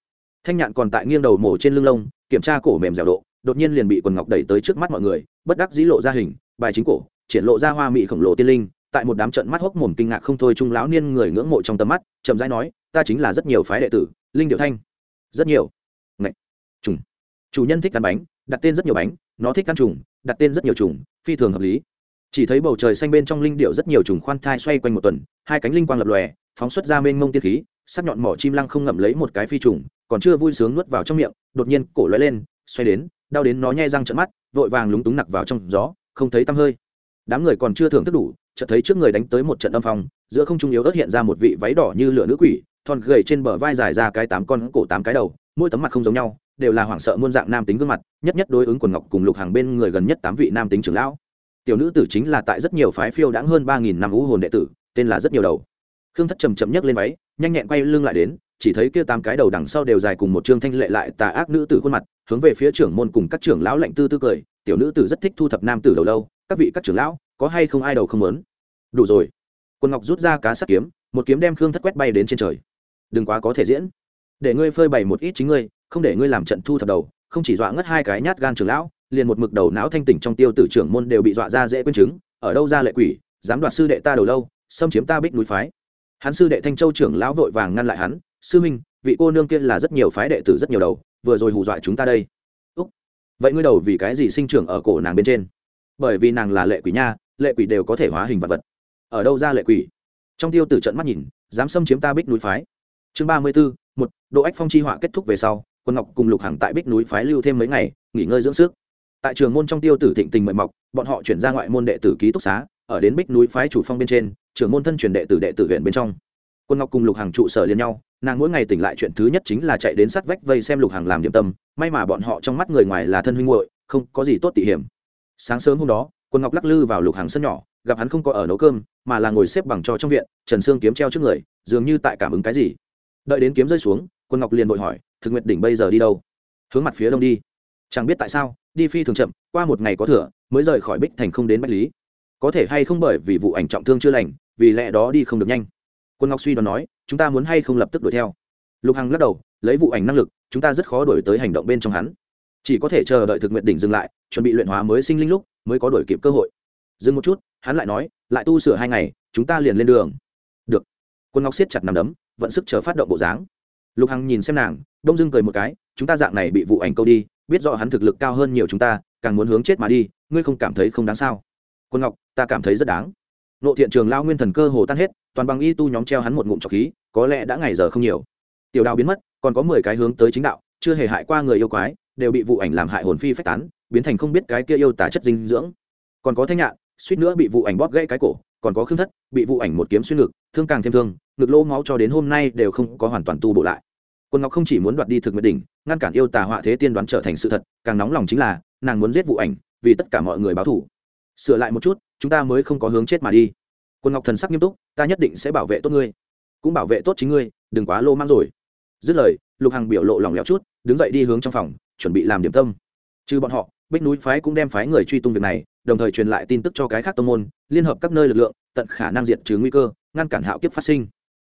S1: Thanh nhạn còn tại nghiêng đầu mổ trên lưng lông, kiểm tra cổ mềm dẻo độ, đột nhiên liền bị quần ngọc đẩy tới trước mắt mọi người, bất đắc dĩ lộ ra hình, bài chính cổ, triển lộ ra hoa mị khổng lồ tiên linh tại một đám trận mắt hốc mồm kinh ngạc không thôi trung lão niên người ngưỡng mộ trong tầm mắt, chậm rãi nói, ta chính là rất nhiều phái đệ tử, linh điệu thanh. Rất nhiều? Ngậy. trùng. Chủ nhân thích ăn bánh, đặt tên rất nhiều bánh, nó thích ăn trùng, đặt tên rất nhiều trùng, phi thường hợp lý. Chỉ thấy bầu trời xanh bên trong linh điệu rất nhiều trùng khoan thai xoay quanh một tuần, hai cánh linh quang lập lòe, phóng xuất ra mênh mông tiên khí, sắc nhọn mỏ chim lăng không ngậm lấy một cái phi trùng, còn chưa vui sướng nuốt vào trong miệng, đột nhiên cổ lóe lên, xoay đến, đau đến nó nhai răng trận mắt, vội vàng lúng túng nặc vào trong gió, không thấy tăm hơi. Đám người còn chưa thưởng thức đủ chợt thấy trước người đánh tới một trận âm phong, giữa không trung yếu ớt hiện ra một vị váy đỏ như lửa nữ quỷ, thon gầy trên bờ vai dài ra cái tám con cổ tám cái đầu, mỗi tấm mặt không giống nhau, đều là hoảng sợ muôn dạng nam tính gương mặt, nhất nhất đối ứng quần ngọc cùng lục hàng bên người gần nhất tám vị nam tính trưởng lão. Tiểu nữ tử chính là tại rất nhiều phái phiêu đãng hơn ba nghìn năm ngũ hồn đệ tử, tên là rất nhiều đầu. Khương thất trầm chậm nhấc lên váy, nhanh nhẹn quay lưng lại đến, chỉ thấy kia tám cái đầu đằng sau đều dài cùng một trương thanh lệ lại tà ác nữ tử khuôn mặt, hướng về phía trưởng môn cùng các trưởng lão lạnh tư tư cười, tiểu nữ tử rất thích thu thập nam tử đầu lâu, các vị các trưởng lão có hay không ai đầu không muốn? Đủ rồi. Quân ngọc rút ra cá sắt kiếm, một kiếm đem khương thất quét bay đến trên trời. Đừng quá có thể diễn. Để ngươi phơi bày một ít chính ngươi, không để ngươi làm trận thu thập đầu, không chỉ dọa ngất hai cái nhát gan trưởng lão, liền một mực đầu não thanh tỉnh trong tiêu tử trưởng môn đều bị dọa ra dễ quên chứng, ở đâu ra lệ quỷ, dám đoạt sư đệ ta đầu lâu, xâm chiếm ta bích núi phái. Hắn sư đệ thanh châu trưởng lão vội vàng ngăn lại hắn, sư minh vị cô nương kia là rất nhiều phái đệ tử rất nhiều đầu, vừa rồi hù dọa chúng ta đây. Úc, vậy ngươi đầu vì cái gì sinh trưởng ở cổ nàng bên trên? Bởi vì nàng là lệ quỷ nha lệ quỷ đều có thể hóa hình vật vật. Ở đâu ra lệ quỷ? Trong tiêu tử trận mắt nhìn, dám xâm chiếm ta bích núi phái. Chương ba mươi b ố một, độ ách phong chi họa kết thúc về sau, quân ngọc cùng lục hàng tại bích núi phái lưu thêm mấy ngày, nghỉ ngơi dưỡng sức. Tại trường môn trong tiêu tử thịnh tình mời mọc, bọn họ chuyển ra ngoại môn đệ tử ký túc xá, ở đến bích núi phái chủ phong bên trên trưởng môn thân truyền đệ tử đệ tử huyện bên trong. Quân ngọc cùng lục hàng trụ sở liền nhau, nàng mỗi ngày tỉnh lại chuyện thứ nhất chính là chạy đến sát vách vây xem lục hàng làm điểm tâm, may mà bọn họ trong mắt người ngoài là thân huynh hội không có gì tốt tỉ hiểm. Sáng sớm hôm đó quân ngọc lắc lư vào lục hàng sân nhỏ, gặp hắn không có ở nấu cơm, mà là ngồi xếp bằng cho trong viện, trần sương kiếm treo trước người, dường như tại cảm ứng cái gì. Đợi đến kiếm rơi xuống quân ngọc liền vội hỏi, thực nguyện đỉnh bây giờ đi đâu? Hướng mặt phía đông đi. Chẳng biết tại sao, đi phi thường chậm, qua một ngày có thừa, mới rời khỏi bích thành không đến bách lý. Có thể hay không bởi vì vụ ảnh trọng thương chưa lành, vì lẽ đó đi không được nhanh. Quân ngọc suy đoán nói, chúng ta muốn hay không lập tức đuổi theo? Lục hằng lắc đầu, lấy vụ ảnh năng lực, chúng ta rất khó đổi tới hành động bên trong hắn chỉ có thể chờ đợi thực nguyện đỉnh dừng lại, chuẩn bị luyện hóa mới sinh linh lúc, mới có đổi kịp cơ hội. Dừng một chút, hắn lại nói, lại tu sửa hai ngày, chúng ta liền lên đường. Được. Quân ngọc siết chặt nằm đấm, vận sức chờ phát động bộ dáng. Lục hằng nhìn xem nàng, đông dưng cười một cái, chúng ta dạng này bị vụ ảnh câu đi, biết rõ hắn thực lực cao hơn nhiều chúng ta, càng muốn hướng chết mà đi, ngươi không cảm thấy không đáng sao? Quân ngọc, ta cảm thấy rất đáng. Nộ thiện trường lao nguyên thần cơ hồ tan hết, toàn bằng y tu nhóm treo hắn một ngụm trọc khí, có lẽ đã ngày giờ không nhiều. Tiểu đào biến mất, còn có mười cái hướng tới chính đạo, chưa hề hại qua người yêu quái đều bị vụ ảnh làm hại hồn phi phách tán, biến thành không biết cái kia yêu tả chất dinh dưỡng. Còn có thanh nhạn, suýt nữa bị vụ ảnh bóp gãy cái cổ, còn có khương thất, bị vụ ảnh một kiếm xuyên ngực, thương càng thêm thương, ngực lỗ máu cho đến hôm nay đều không có hoàn toàn tu bổ lại. Quân ngọc không chỉ muốn đoạt đi thực nguyện đỉnh, ngăn cản yêu tà họa thế tiên đoán trở thành sự thật, càng nóng lòng chính là, nàng muốn giết vụ ảnh, vì tất cả mọi người báo thủ sửa lại một chút, chúng ta mới không có hướng chết mà đi. Quân ngọc thần sắc nghiêm túc, ta nhất định sẽ bảo vệ tốt ngươi. Cũng bảo vệ tốt chính ngươi, đừng quá lô mang rồi. Dứt lời, lục hằng biểu lộ lỏng lẻo chút, đứng dậy đi hướng trong phòng chuẩn bị làm điểm tâm. Trừ bọn họ, bích núi phái cũng đem phái người truy tung việc này, đồng thời truyền lại tin tức cho cái khác tông môn, liên hợp các nơi lực lượng, tận khả năng diệt trừ nguy cơ, ngăn cản hạo kiếp phát sinh.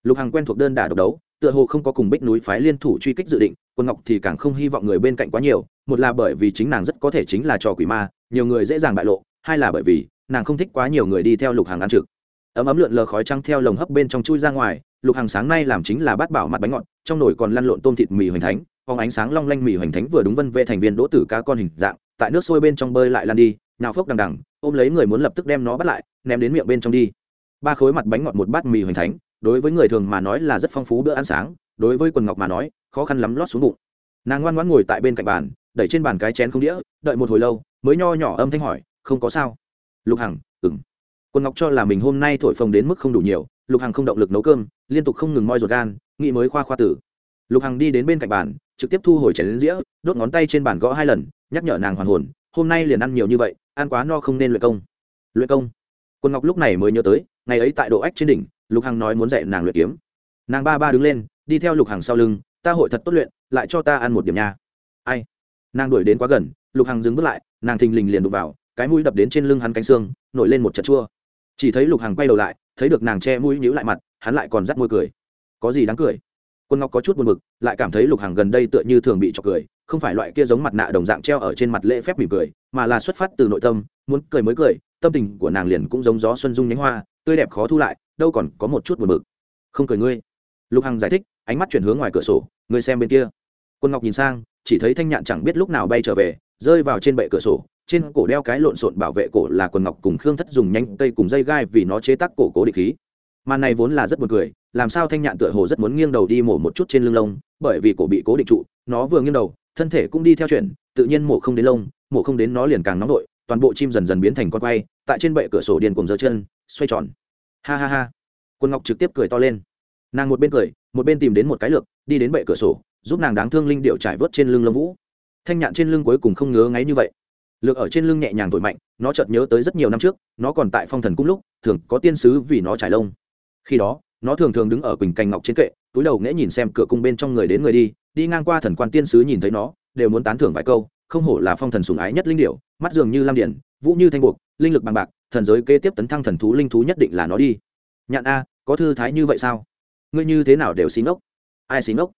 S1: Lục hằng quen thuộc đơn đả độc đấu, tựa hồ không có cùng bích núi phái liên thủ truy kích dự định, quân ngọc thì càng không hy vọng người bên cạnh quá nhiều, một là bởi vì chính nàng rất có thể chính là trò quỷ ma, nhiều người dễ dàng bại lộ, hai là bởi vì nàng không thích quá nhiều người đi theo lục hàng ăn trực. Ấm ấm lượn lờ khói trăng theo lồng hấp bên trong chui ra ngoài, lục hàng sáng nay làm chính là bát bảo mặt bánh ngọt, trong nồi còn lăn lộn tôm thịt mì hoành thánh phóng ánh sáng long lanh mì hoành thánh vừa đúng vân vệ thành viên đỗ tử cá con hình dạng, tại nước sôi bên trong bơi lại lan đi nào phốc đằng đằng, ôm lấy người muốn lập tức đem nó bắt lại, ném đến miệng bên trong đi. Ba khối mặt bánh ngọt một bát mì hoành thánh, đối với người thường mà nói là rất phong phú bữa ăn sáng, đối với quần ngọc mà nói, khó khăn lắm lót xuống bụng. Nàng ngoan ngoãn ngồi tại bên cạnh bàn, đẩy trên bàn cái chén không đĩa, đợi một hồi lâu, mới nho nhỏ âm thanh hỏi, không có sao? Lục hằng ừng quần ngọc cho là mình hôm nay thổi phồng đến mức không đủ nhiều, lục hằng không động lực nấu cơm, liên tục không ngừng moi ruột gan, nghĩ mới khoa khoa tử lục hằng đi đến bên cạnh bàn, trực tiếp thu hồi chén đến dĩa, đốt ngón tay trên bàn gõ hai lần, nhắc nhở nàng hoàn hồn, hôm nay liền ăn nhiều như vậy, ăn quá no không nên luyện công. Luyện công? Quân ngọc lúc này mới nhớ tới, ngày ấy tại độ ách trên đỉnh, lục hằng nói muốn dạy nàng luyện kiếm. Nàng ba ba đứng lên, đi theo lục hằng sau lưng, ta hội thật tốt luyện, lại cho ta ăn một điểm nha. Ai? Nàng đuổi đến quá gần, lục hằng dừng bước lại, nàng thình lình liền đụng vào, cái mũi đập đến trên lưng hắn cánh xương, nổi lên một trận chua. Chỉ thấy lục hằng quay đầu lại, thấy được nàng che mũi nhíu lại mặt, hắn lại còn dắt môi cười. Có gì đáng cười? Quân ngọc có chút buồn bực, lại cảm thấy lục hằng gần đây tựa như thường bị trọc cười, không phải loại kia giống mặt nạ đồng dạng treo ở trên mặt lễ phép mỉm cười, mà là xuất phát từ nội tâm, muốn cười mới cười, tâm tình của nàng liền cũng giống gió xuân dung nhánh hoa, tươi đẹp khó thu lại, đâu còn có một chút buồn bực. Không cười ngươi. Lục hằng giải thích, ánh mắt chuyển hướng ngoài cửa sổ, ngươi xem bên kia. Quân ngọc nhìn sang, chỉ thấy thanh nhạn chẳng biết lúc nào bay trở về, rơi vào trên bệ cửa sổ, trên cổ đeo cái lộn xộn bảo vệ cổ là quần ngọc cùng khương thất dùng nhanh cây cùng dây gai vì nó chế tác cổ cố định khí. Màn này vốn là rất buồn cười làm sao thanh nhạn tựa hồ rất muốn nghiêng đầu đi mổ một chút trên lưng lông, bởi vì cổ bị cố định trụ, nó vừa nghiêng đầu, thân thể cũng đi theo chuyện tự nhiên mổ không đến lông, mổ không đến nó liền càng nóng đội toàn bộ chim dần dần biến thành con quay, tại trên bệ cửa sổ điền cùng giơ chân, xoay tròn. Ha ha ha. Quân ngọc trực tiếp cười to lên. Nàng một bên cười, một bên tìm đến một cái lược, đi đến bệ cửa sổ, giúp nàng đáng thương linh điệu trải vớt trên lưng lông vũ. Thanh nhạn trên lưng cuối cùng không ngứa ngáy như vậy. Lược ở trên lưng nhẹ nhàng thổi mạnh, nó chợt nhớ tới rất nhiều năm trước, nó còn tại phong thần cung lúc, thường có tiên sứ vì nó trải lông. Khi đó nó thường thường đứng ở quỳnh cành ngọc trên kệ, túi đầu nghễ nhìn xem cửa cung bên trong người đến người đi đi ngang qua thần quan tiên sứ nhìn thấy nó, đều muốn tán thưởng vài câu, không hổ là phong thần sùng ái nhất linh điệu mắt dường như lam điển, vũ như thanh buộc, linh lực bằng bạc, thần giới kế tiếp tấn thăng thần thú linh thú nhất định là nó đi. Nhạn a, có thư thái như vậy sao? Ngươi như thế nào đều xí ngốc? Ai xí ngốc?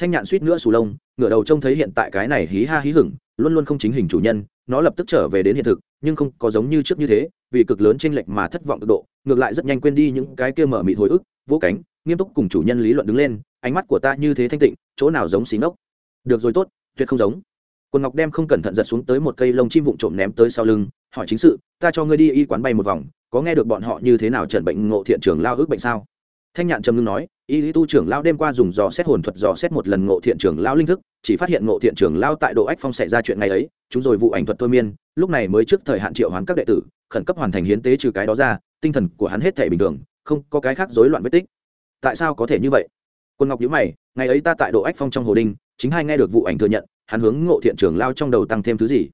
S1: Thanh nhạn suýt nữa sù lông, ngửa đầu trông thấy hiện tại cái này hí ha hí hửng, luôn luôn không chính hình chủ nhân, nó lập tức trở về đến hiện thực, nhưng không có giống như trước như thế, vì cực lớn chênh lệch mà thất vọng cực độ, ngược lại rất nhanh quên đi những cái kia mở mịt hồi ức vỗ cánh, nghiêm túc cùng chủ nhân lý luận đứng lên, ánh mắt của ta như thế thanh tịnh, chỗ nào giống xí ngốc. Được rồi tốt, tuyệt không giống. Quần ngọc đem không cẩn thận giật xuống tới một cây lông chim vụn trộm ném tới sau lưng, hỏi chính sự, ta cho ngươi đi y quán bay một vòng, có nghe được bọn họ như thế nào trần bệnh ngộ thiện trường lao ước bệnh sao? Thanh nhạn trầm ngưng nói, y lý tu trưởng lao đêm qua dùng dò xét hồn thuật dò xét một lần ngộ thiện trưởng lao linh thức, chỉ phát hiện ngộ thiện trưởng lao tại độ ách phong xảy ra chuyện ngày ấy, chúng rồi vụ ảnh thuật thôi miên, lúc này mới trước thời hạn triệu hoán các đệ tử, khẩn cấp hoàn thành hiến tế trừ cái đó ra, tinh thần của hắn hết thể bình thường không có cái khác rối loạn vết tích. Tại sao có thể như vậy? Quân ngọc nhữ mày, ngày ấy ta tại độ ách phong trong hồ đinh, chính hai nghe được vụ ảnh thừa nhận, hắn hướng ngộ thiện trường lao trong đầu tăng thêm thứ gì?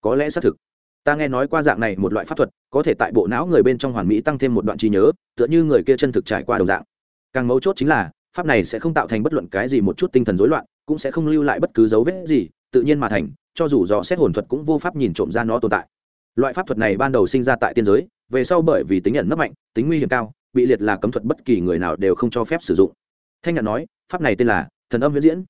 S1: Có lẽ xác thực. Ta nghe nói qua dạng này một loại pháp thuật, có thể tại bộ não người bên trong hoàn mỹ tăng thêm một đoạn trí nhớ, tựa như người kia chân thực trải qua đồng dạng. Càng mấu chốt chính là, pháp này sẽ không tạo thành bất luận cái gì một chút tinh thần rối loạn, cũng sẽ không lưu lại bất cứ dấu vết gì, tự nhiên mà thành, cho dù do xét hồn thuật cũng vô pháp nhìn trộm ra nó tồn tại. Loại pháp thuật này ban đầu sinh ra tại tiên giới, về sau bởi vì tính nhận nấp mạnh, tính nguy hiểm cao bị liệt là cấm thuật bất kỳ người nào đều không cho phép sử dụng. Thanh nhạn nói, pháp này tên là thần âm Viễn diễn.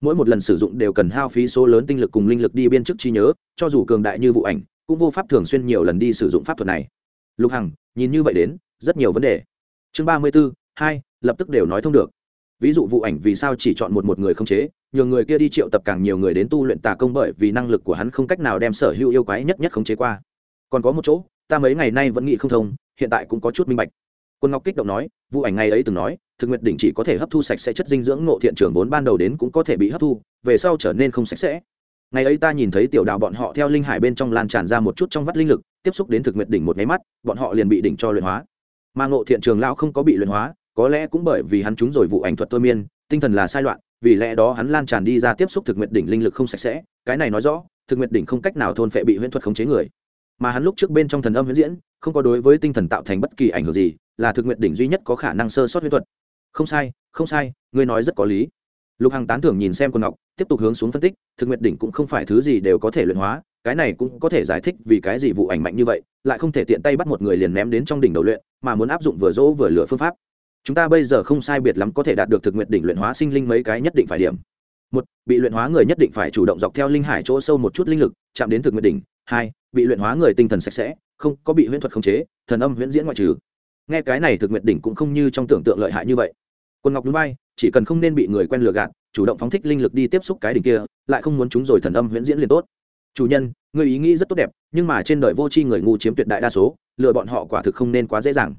S1: Mỗi một lần sử dụng đều cần hao phí số lớn tinh lực cùng linh lực đi biên chức trí nhớ, cho dù cường đại như vụ ảnh, cũng vô pháp thường xuyên nhiều lần đi sử dụng pháp thuật này. Lục hằng, nhìn như vậy đến, rất nhiều vấn đề. Chương ba mươi b ố hai, lập tức đều nói thông được. Ví dụ vụ ảnh vì sao chỉ chọn một một người không chế, nhờ người kia đi triệu tập càng nhiều người đến tu luyện tà công bởi vì năng lực của hắn không cách nào đem sở hữu yêu quái nhất nhất khống chế qua. Còn có một chỗ, ta mấy ngày nay vẫn nghĩ không thông, hiện tại cũng có chút minh bạch quân ngọc kích động nói vụ ảnh ngày ấy từng nói, thực nguyệt đỉnh chỉ có thể hấp thu sạch sẽ chất dinh dưỡng nộ thiện trường vốn ban đầu đến cũng có thể bị hấp thu, về sau trở nên không sạch sẽ. Ngày ấy ta nhìn thấy tiểu đạo bọn họ theo linh hải bên trong lan tràn ra một chút trong vắt linh lực, tiếp xúc đến thực nguyệt đỉnh một nháy mắt, bọn họ liền bị đỉnh cho luyện hóa. Mà ngộ thiện trường lao không có bị luyện hóa, có lẽ cũng bởi vì hắn trúng rồi vụ ảnh thuật thôi miên, tinh thần là sai loạn, vì lẽ đó hắn lan tràn đi ra tiếp xúc thực nguyệt đỉnh linh lực không sạch sẽ, cái này nói rõ, thực nguyệt đỉnh không cách nào thôn phệ bị huyễn thuật khống chế người. Mà hắn lúc trước bên trong thần âm huyễn diễn, không có đối với tinh thần tạo thành bất kỳ ảnh hưởng gì là thực nguyện đỉnh duy nhất có khả năng sơ sót huyết thuật. Không sai không sai, ngươi nói rất có lý. Lục hằng tán thưởng nhìn xem quần ngọc, tiếp tục hướng xuống phân tích, thực nguyện đỉnh cũng không phải thứ gì đều có thể luyện hóa, cái này cũng có thể giải thích vì cái gì vụ ảnh mạnh như vậy, lại không thể tiện tay bắt một người liền ném đến trong đỉnh đầu luyện, mà muốn áp dụng vừa dỗ vừa lựa phương pháp. Chúng ta bây giờ không sai biệt lắm có thể đạt được thực nguyện đỉnh luyện hóa sinh linh mấy cái nhất định phải điểm. Một, bị luyện hóa người nhất định phải chủ động dọc theo linh hải chỗ sâu một chút linh lực, chạm đến thực nguyện đỉnh. Hai, bị luyện hóa người tinh thần sạch sẽ, không có bị huyễn thuật khống chế, thần âm huyễn diễn ngoại trừ nghe cái này thực nguyệt đỉnh cũng không như trong tưởng tượng lợi hại như vậy. Quân ngọc núi bay chỉ cần không nên bị người quen lừa gạt, chủ động phóng thích linh lực đi tiếp xúc cái đỉnh kia, lại không muốn chúng rồi thần âm huyễn diễn liền tốt. Chủ nhân, người ý nghĩ rất tốt đẹp, nhưng mà trên đời vô tri người ngu chiếm tuyệt đại đa số, lừa bọn họ quả thực không nên quá dễ dàng.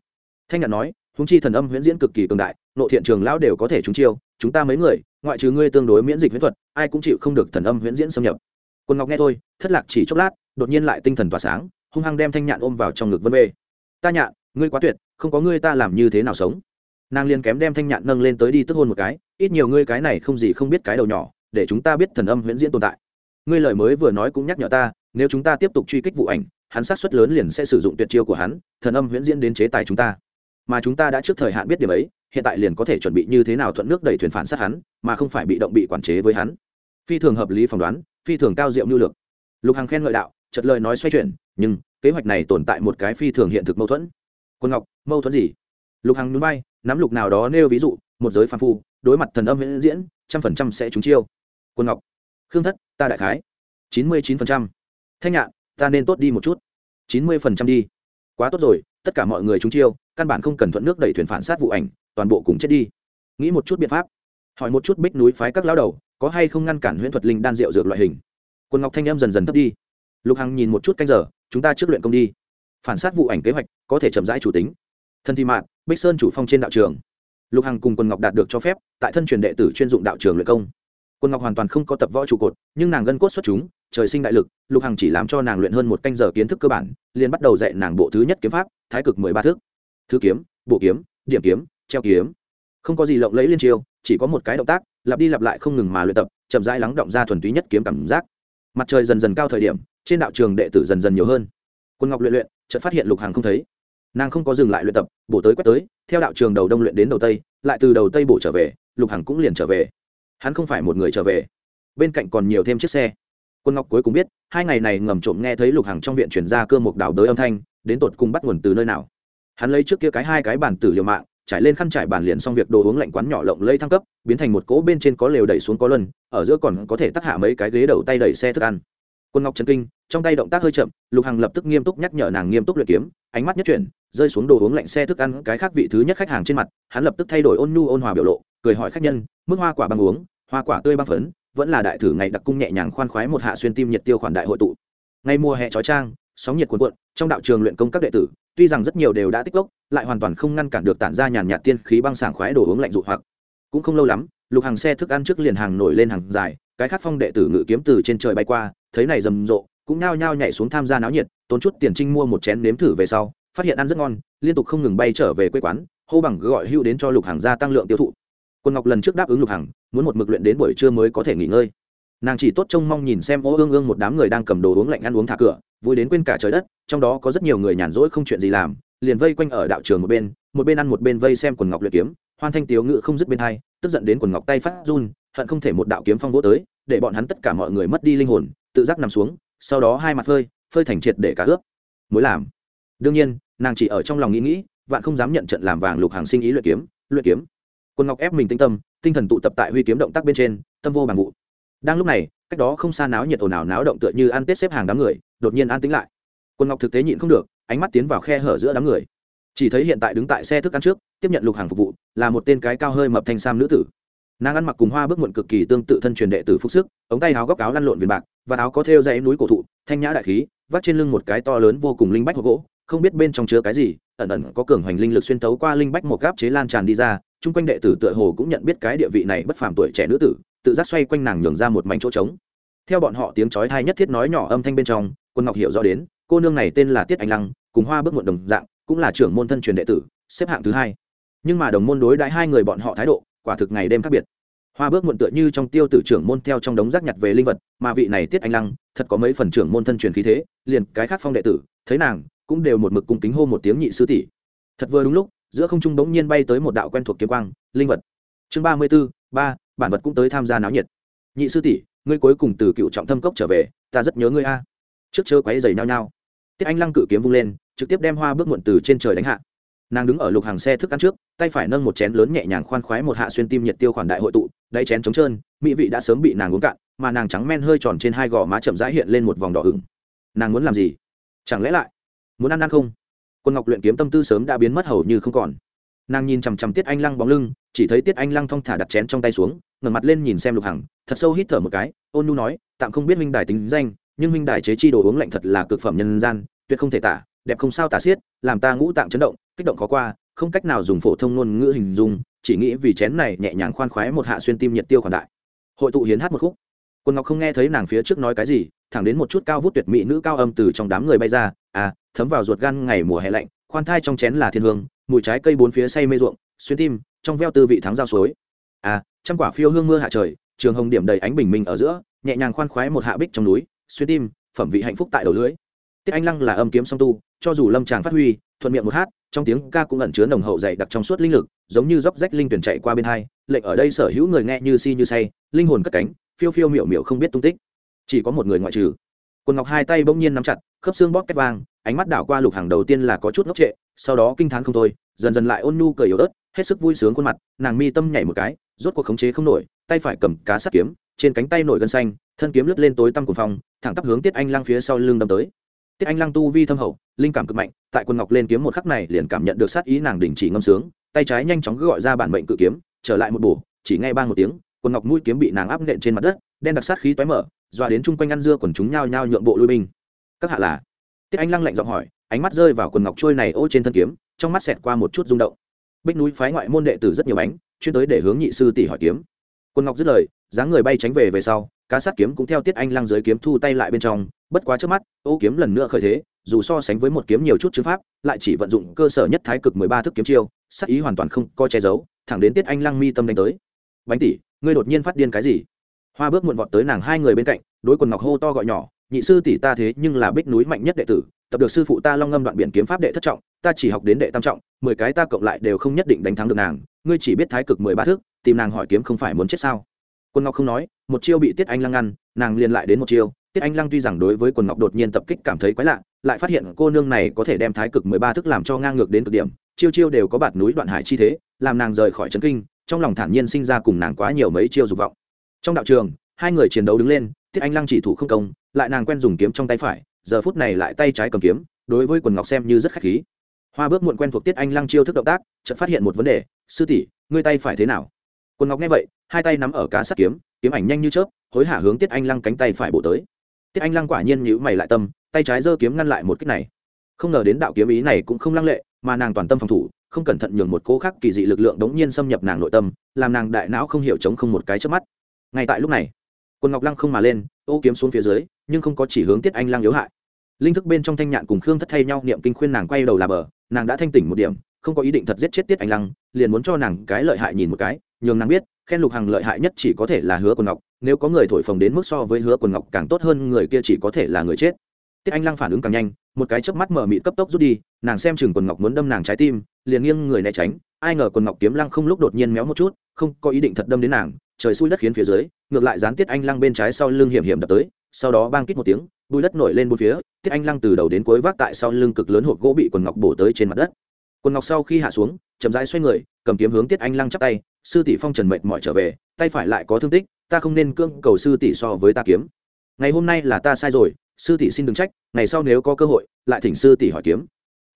S1: Thanh nhạn nói húng chi thần âm huyễn diễn cực kỳ cường đại nộ thiện trường lão đều có thể trúng chiêu, chúng ta mấy người, ngoại trừ ngươi tương đối miễn dịch huyễn thuật, ai cũng chịu không được thần âm huyễn diễn xâm nhập. Quân ngọc nghe thôi, thất lạc chỉ chốc lát, đột nhiên lại tinh thần tỏa sáng, hung hăng đem thanh nhạn ôm vào trong ngực vân bê. Ta nhạn ngươi quá tuyệt, không có ngươi ta làm như thế nào sống. Nàng liền kém đem thanh nhạn nâng lên tới đi tức hôn một cái, ít nhiều ngươi cái này không gì không biết cái đầu nhỏ, để chúng ta biết thần âm huyễn diễn tồn tại. Ngươi lời mới vừa nói cũng nhắc nhở ta, nếu chúng ta tiếp tục truy kích vụ ảnh, hắn sát xuất lớn liền sẽ sử dụng tuyệt chiêu của hắn, thần âm huyễn diễn đến chế tài chúng ta. Mà chúng ta đã trước thời hạn biết điểm ấy, hiện tại liền có thể chuẩn bị như thế nào thuận nước đẩy thuyền phản sát hắn, mà không phải bị động bị quản chế với hắn. Phi thường hợp lý phỏng đoán, phi thường cao diệu nhu lược lục hằng khen ngợi đạo chật lời nói xoay chuyển, nhưng, kế hoạch này tồn tại một cái phi thường hiện thực mâu thuẫn quân ngọc, mâu thuẫn gì? Lục hằng núi bay nắm lục nào đó nêu ví dụ, một giới phàm phu, đối mặt thần âm huyễn diễn, trăm phần trăm sẽ trúng chiêu. Quân ngọc, khương thất, ta đại khái. chín mươi chín phần trăm. Thanh nhạn, ta nên tốt đi một chút. chín mươi phần trăm đi. Quá tốt rồi, tất cả mọi người trúng chiêu, căn bản không cần thuận nước đẩy thuyền phản sát vụ ảnh, toàn bộ cùng chết đi. Nghĩ một chút biện pháp. Hỏi một chút bích núi phái các lão đầu, có hay không ngăn cản huyễn thuật linh đan rượu dược loại hình? Quân ngọc thanh em dần dần thấp đi. Lục hằng nhìn một chút canh giờ, chúng ta trước luyện công đi phản sát vụ ảnh kế hoạch, có thể chậm rãi chủ tính. Thân thi mạng bích sơn chủ phong trên đạo trường. Lục hằng cùng quân ngọc đạt được cho phép, tại thân truyền đệ tử chuyên dụng đạo trường luyện công. Quân ngọc hoàn toàn không có tập võ trụ cột, nhưng nàng gân cốt xuất chúng, trời sinh đại lực, lục hằng chỉ làm cho nàng luyện hơn một canh giờ kiến thức cơ bản, liền bắt đầu dạy nàng bộ thứ nhất kiếm pháp, thái cực mười ba thước thứ kiếm, bộ kiếm, điểm kiếm, treo kiếm. Không có gì lộng lẫy liên chiêu, chỉ có một cái động tác, lặp đi lặp lại không ngừng mà luyện tập, chậm rãi lắng động ra thuần túy nhất kiếm cảm giác. Mặt trời dần dần cao thời điểm, trên đạo trường đệ tử dần dần nhiều hơn. Quân ngọc luyện luyện chợt phát hiện lục hàng không thấy. Nàng không có dừng lại luyện tập, bổ tới quét tới, theo đạo trường đầu đông luyện đến đầu tây, lại từ đầu tây bổ trở về, lục hằng cũng liền trở về. Hắn không phải một người trở về. Bên cạnh còn nhiều thêm chiếc xe. Quân ngọc cuối cùng biết, hai ngày này ngầm trộm nghe thấy lục hằng trong viện chuyển ra cơ mục đào đới âm thanh, đến tột cùng bắt nguồn từ nơi nào. Hắn lấy trước kia cái hai cái bàn tử liều mạng, trải lên khăn trải bàn liền xong việc đồ uống lạnh quán nhỏ lộng lây thăng cấp, biến thành một cỗ bên trên có lều đẩy xuống có luân, ở giữa còn có thể tắc hạ mấy cái ghế đầu tay đẩy xe thức ăn quân ngọc trần kinh trong tay động tác hơi chậm lục hằng lập tức nghiêm túc nhắc nhở nàng nghiêm túc luyện kiếm ánh mắt nhất chuyển rơi xuống đồ uống lạnh xe thức ăn cái khác vị thứ nhất khách hàng trên mặt hắn lập tức thay đổi ôn nhu ôn hòa biểu lộ cười hỏi khách nhân mức hoa quả băng uống hoa quả tươi băng phấn vẫn là đại thử ngày đặc cung nhẹ nhàng khoan khoái một hạ xuyên tim nhiệt tiêu khoản đại hội tụ. Ngày mùa hè trói trang sóng nhiệt cuồn cuộn trong đạo trường luyện công các đệ tử tuy rằng rất nhiều đều đã tích lốc, lại hoàn toàn không ngăn cản được tản ra nhàn nhạt tiên khí băng sảng khoái đồ uống lạnh dụ hoặc. Cũng không lâu lắm lục hàng xe thức ăn trước liền hàng nổi lên hàng dài cái khác phong đệ tử ngự kiếm từ trên trời bay qua thấy này rầm rộ, cũng nhao nhao nhảy xuống tham gia náo nhiệt, tốn chút tiền trinh mua một chén nếm thử về sau, phát hiện ăn rất ngon, liên tục không ngừng bay trở về quê quán, hô bằng gọi hưu đến cho lục hàng gia tăng lượng tiêu thụ. Quân ngọc lần trước đáp ứng lục hàng muốn một mực luyện đến buổi trưa mới có thể nghỉ ngơi. Nàng chỉ tốt trông mong nhìn xem ô ương ương một đám người đang cầm đồ uống lạnh ăn uống thả cửa, vui đến quên cả trời đất, trong đó có rất nhiều người nhàn rỗi không chuyện gì làm, liền vây quanh ở đạo trường một bên một bên ăn một bên vây xem quần ngọc luyện kiếm, hoan thanh tiếu ngự không dứt bên hai, tức giận đến quần ngọc tay phát run, hận không thể một đạo kiếm phong vỗ tới, để bọn hắn tất cả mọi người mất đi linh hồn tự giác nằm xuống, sau đó hai mặt phơi phơi thành triệt để cả ướp. Mới làm. Đương nhiên, nàng chỉ ở trong lòng nghĩ nghĩ, vạn không dám nhận trận làm vàng lục hàng sinh ý luyện kiếm luyện kiếm. Quân ngọc ép mình tinh tâm, tinh thần tụ tập tại huy kiếm động tác bên trên, tâm vô bằng vụ. Đang lúc này, cách đó không xa náo nhiệt ồn ào náo động tựa như ăn tết xếp hàng đám người, đột nhiên an tĩnh lại. Quân ngọc thực tế nhịn không được, ánh mắt tiến vào khe hở giữa đám người. Chỉ thấy hiện tại đứng tại xe thức ăn trước, tiếp nhận lục hàng phục vụ, là một tên cái cao hơi mập thanh sam nữ tử nàng ăn mặc cùng hoa bước muộn cực kỳ tương tự thân truyền đệ tử phúc sức, ống tay áo góc áo lăn lộn viền bạc và áo có thêu dãy núi cổ thụ, thanh nhã đại khí, vắt trên lưng một cái to lớn vô cùng linh bách hộp gỗ, không biết bên trong chứa cái gì, ẩn ẩn có cường hoành linh lực xuyên tấu qua linh bách một gáp chế lan tràn đi ra, chung quanh đệ tử tựa hồ cũng nhận biết cái địa vị này bất phàm tuổi trẻ nữ tử, tự giác xoay quanh nàng nhường ra một mảnh chỗ trống. Theo bọn họ tiếng chói thai nhất thiết nói nhỏ âm thanh bên trong, quân ngọc hiểu rõ đến, cô nương này tên là tiết anh lăng, cùng hoa bước muộn đồng dạng, cũng là trưởng môn thân truyền đệ tử, xếp hạng thứ hai. Nhưng mà đồng môn đối đãi hai người bọn họ thái độ quả thực ngày đêm khác biệt. Hoa bước muộn tựa như trong tiêu tử trưởng môn theo trong đống rác nhặt về linh vật, mà vị này tiết anh lăng, thật có mấy phần trưởng môn thân truyền khí thế, liền cái khác phong đệ tử, thấy nàng, cũng đều một mực cung kính hô một tiếng nhị sư tỷ. Thật vừa đúng lúc, giữa không trung bỗng nhiên bay tới một đạo quen thuộc kiếm quang, linh vật. Chương ba mươi b ố ba, bản vật cũng tới tham gia náo nhiệt. Nhị sư tỷ, ngươi cuối cùng từ cựu trọng thâm cốc trở về, ta rất nhớ ngươi a. Trước chớ quáy dày nhau nhau. Tiết anh lăng cự kiếm vung lên, trực tiếp đem hoa bước muộn từ trên trời đánh hạ nàng đứng ở lục hàng xe thức ăn trước, tay phải nâng một chén lớn nhẹ nhàng khoan khoái một hạ xuyên tim nhiệt tiêu khoản đại hội tụ, đáy chén trống trơn, mỹ vị đã sớm bị nàng uống cạn, mà nàng trắng men hơi tròn trên hai gò má chậm rãi hiện lên một vòng đỏ ửng. Nàng muốn làm gì? Chẳng lẽ lại muốn ăn ăn không? Quân ngọc luyện kiếm tâm tư sớm đã biến mất hầu như không còn. Nàng nhìn chằm chằm tiết anh lăng bóng lưng, chỉ thấy tiết anh lăng thong thả đặt chén trong tay xuống, ngẩng mặt lên nhìn xem lục hằng thật sâu hít thở một cái, ôn nu nói, tạm không biết minh đài tính danh, nhưng minh đài chế chi đồ uống lạnh thật là cực phẩm nhân gian, tuyệt không thể tả đẹp không sao tả xiết, làm ta ngũ tạng chấn động, kích động khó qua, không cách nào dùng phổ thông ngôn ngữ hình dung, chỉ nghĩ vì chén này nhẹ nhàng khoan khoái một hạ xuyên tim nhiệt tiêu khoản đại. Hội tụ hiến hát một khúc. Quân ngọc không nghe thấy nàng phía trước nói cái gì, thẳng đến một chút cao vút tuyệt mỹ nữ cao âm từ trong đám người bay ra à thấm vào ruột gan ngày mùa hè lạnh, khoan thai trong chén là thiên hương, mùi trái cây bốn phía say mê ruộng, xuyên tim, trong veo tư vị thắng giao suối. À trăm quả phiêu hương mưa hạ trời, trường hồng điểm đầy ánh bình minh ở giữa, nhẹ nhàng khoan khoái một hạ bích trong núi, xuyên tim, phẩm vị hạnh phúc tại đầu lưới tiết anh lăng là âm kiếm song tu cho dù lâm tràng phát huy, thuận miệng một hát, trong tiếng ca cũng ẩn chứa nồng hậu dày đặc trong suốt linh lực, giống như dốc rách linh tuyển chạy qua bên hai, lệnh ở đây sở hữu người nghe như si như say, linh hồn cất cánh, phiêu phiêu miểu miểu không biết tung tích. Chỉ có một người ngoại trừ. Quần ngọc hai tay bỗng nhiên nắm chặt, khớp xương bóp két vang, ánh mắt đảo qua lục hàng đầu tiên là có chút ngốc trệ, sau đó kinh t h á n không thôi, dần dần lại ôn nhu cười yếu ớt, hết sức vui sướng khuôn mặt, nàng mi tâm nhảy một cái, rốt cuộc khống chế không nổi, tay phải cầm cá sắt kiếm, trên cánh tay nổi gân xanh, thân kiếm lướt lên tối tăm cuồng phong, thẳng tắp hướng tiết anh lang phía sau lưng đâm tới tiết anh lăng tu vi thâm hậu, linh cảm cực mạnh, tại quần ngọc lên kiếm một khắc này liền cảm nhận được sát ý nàng đình chỉ ngâm sướng, tay trái nhanh chóng gọi ra bản mệnh cự kiếm, trở lại một bổ, chỉ ngay ba một tiếng, quần ngọc mũi kiếm bị nàng áp nện trên mặt đất, đen đặc sát khí toái mở, dọa đến chung quanh ăn dưa quần chúng nhao nhao nhượng bộ lui binh. Các hạ là? Tiết anh lăng lạnh giọng hỏi, ánh mắt rơi vào quần ngọc trôi này ô trên thân kiếm, trong mắt xẹt qua một chút rung động. Bích núi phái ngoại môn đệ tử rất nhiều bánh, chuyên tới để hướng nhị sư tỷ hỏi kiếm. Quần ngọc dứt lời, dáng người bay tránh về về sau cá sát kiếm cũng theo tiết anh lăng dưới kiếm thu tay lại bên trong, bất quá trước mắt, ô kiếm lần nữa khởi thế, dù so sánh với một kiếm nhiều chút chữ pháp, lại chỉ vận dụng cơ sở nhất thái cực mười ba thức kiếm chiêu sắc ý hoàn toàn không có che giấu, thẳng đến tiết anh lăng mi tâm đánh tới. Bánh tỷ, ngươi đột nhiên phát điên cái gì? Hoa bước muộn vọt tới nàng hai người bên cạnh, đối quần ngọc hô to gọi nhỏ, nhị sư tỷ ta thế nhưng là bích núi mạnh nhất đệ tử, tập được sư phụ ta long ngâm đoạn biển kiếm pháp đệ thất trọng, ta chỉ học đến đệ tam trọng, mười cái ta cộng lại đều không nhất định đánh thắng được nàng, ngươi chỉ biết thái cực mười ba thước tìm nàng hỏi kiếm không phải muốn chết sao? Quân ngọc không nói, một chiêu bị tiết anh lăng ngăn, nàng liền lại đến một chiêu. Tiết anh lăng tuy rằng đối với quần ngọc đột nhiên tập kích cảm thấy quái lạ, lại phát hiện cô nương này có thể đem thái cực mười ba thức làm cho ngang ngược đến cực điểm, chiêu chiêu đều có bạt núi đoạn hải chi thế, làm nàng rời khỏi trấn kinh, trong lòng thản nhiên sinh ra cùng nàng quá nhiều mấy chiêu dục vọng. Trong đạo trường, hai người chiến đấu đứng lên, tiết anh lăng chỉ thủ không công, lại nàng quen dùng kiếm trong tay phải, giờ phút này lại tay trái cầm kiếm, đối với quần ngọc xem như rất khách khí. Hoa bước muộn quen thuộc tiết anh lăng chiêu thức động tác, chợt phát hiện một vấn đề, sư tỷ, ngươi tay phải thế nào? Quần ngọc nghe vậy hai tay nắm ở cá sắt kiếm kiếm ảnh nhanh như chớp, hối hả hướng tiết anh lăng cánh tay phải bổ tới. Tiết anh lăng quả nhiên nhíu mày lại tâm, tay trái giơ kiếm ngăn lại một kích này. Không ngờ đến đạo kiếm ý này cũng không lăng lệ, mà nàng toàn tâm phòng thủ, không cẩn thận nhường một cố khác kỳ dị lực lượng đống nhiên xâm nhập nàng nội tâm, làm nàng đại não không hiểu chống không một cái trước mắt. Ngay tại lúc này, quân ngọc lăng không mà lên, ô kiếm xuống phía dưới, nhưng không có chỉ hướng tiết anh lăng yếu hại. Linh thức bên trong thanh nhạn cùng khương thất thay nhau niệm kinh khuyên nàng quay đầu là bờ, nàng đã thanh tỉnh một điểm, không có ý định thật giết chết tiết anh lăng, liền muốn cho nàng cái lợi hại nhìn một cái, nhường nàng biết khen lục hằng lợi hại nhất chỉ có thể là hứa quần ngọc, nếu có người thổi phồng đến mức so với hứa quần ngọc càng tốt hơn người kia chỉ có thể là người chết. Tiết anh lăng phản ứng càng nhanh, một cái chớp mắt mở mịt cấp tốc rút đi, nàng xem chừng quần ngọc muốn đâm nàng trái tim, liền nghiêng người né tránh, ai ngờ quần ngọc kiếm lăng không lúc đột nhiên méo một chút, không có ý định thật đâm đến nàng, trời xui đất khiến phía dưới, ngược lại dán tiết anh lăng bên trái sau lưng hiểm hiểm đập tới, sau đó bang kít một tiếng, bùi đất nổi lên bốn phía, tiết anh lăng từ đầu đến cuối vác tại sau lưng cực lớn hộp gỗ bị quần ngọc bổ tới trên mặt đất. Quần ngọc sau khi hạ xuống, chậm rãi xoay người, cầm kiếm hướng tiết anh lăng chắp tay sư tỷ phong trần mệt mỏi trở về, tay phải lại có thương tích, ta không nên cưỡng cầu sư tỷ so với ta kiếm. Ngày hôm nay là ta sai rồi, sư tỷ xin đừng trách, ngày sau nếu có cơ hội, lại thỉnh sư tỷ hỏi kiếm.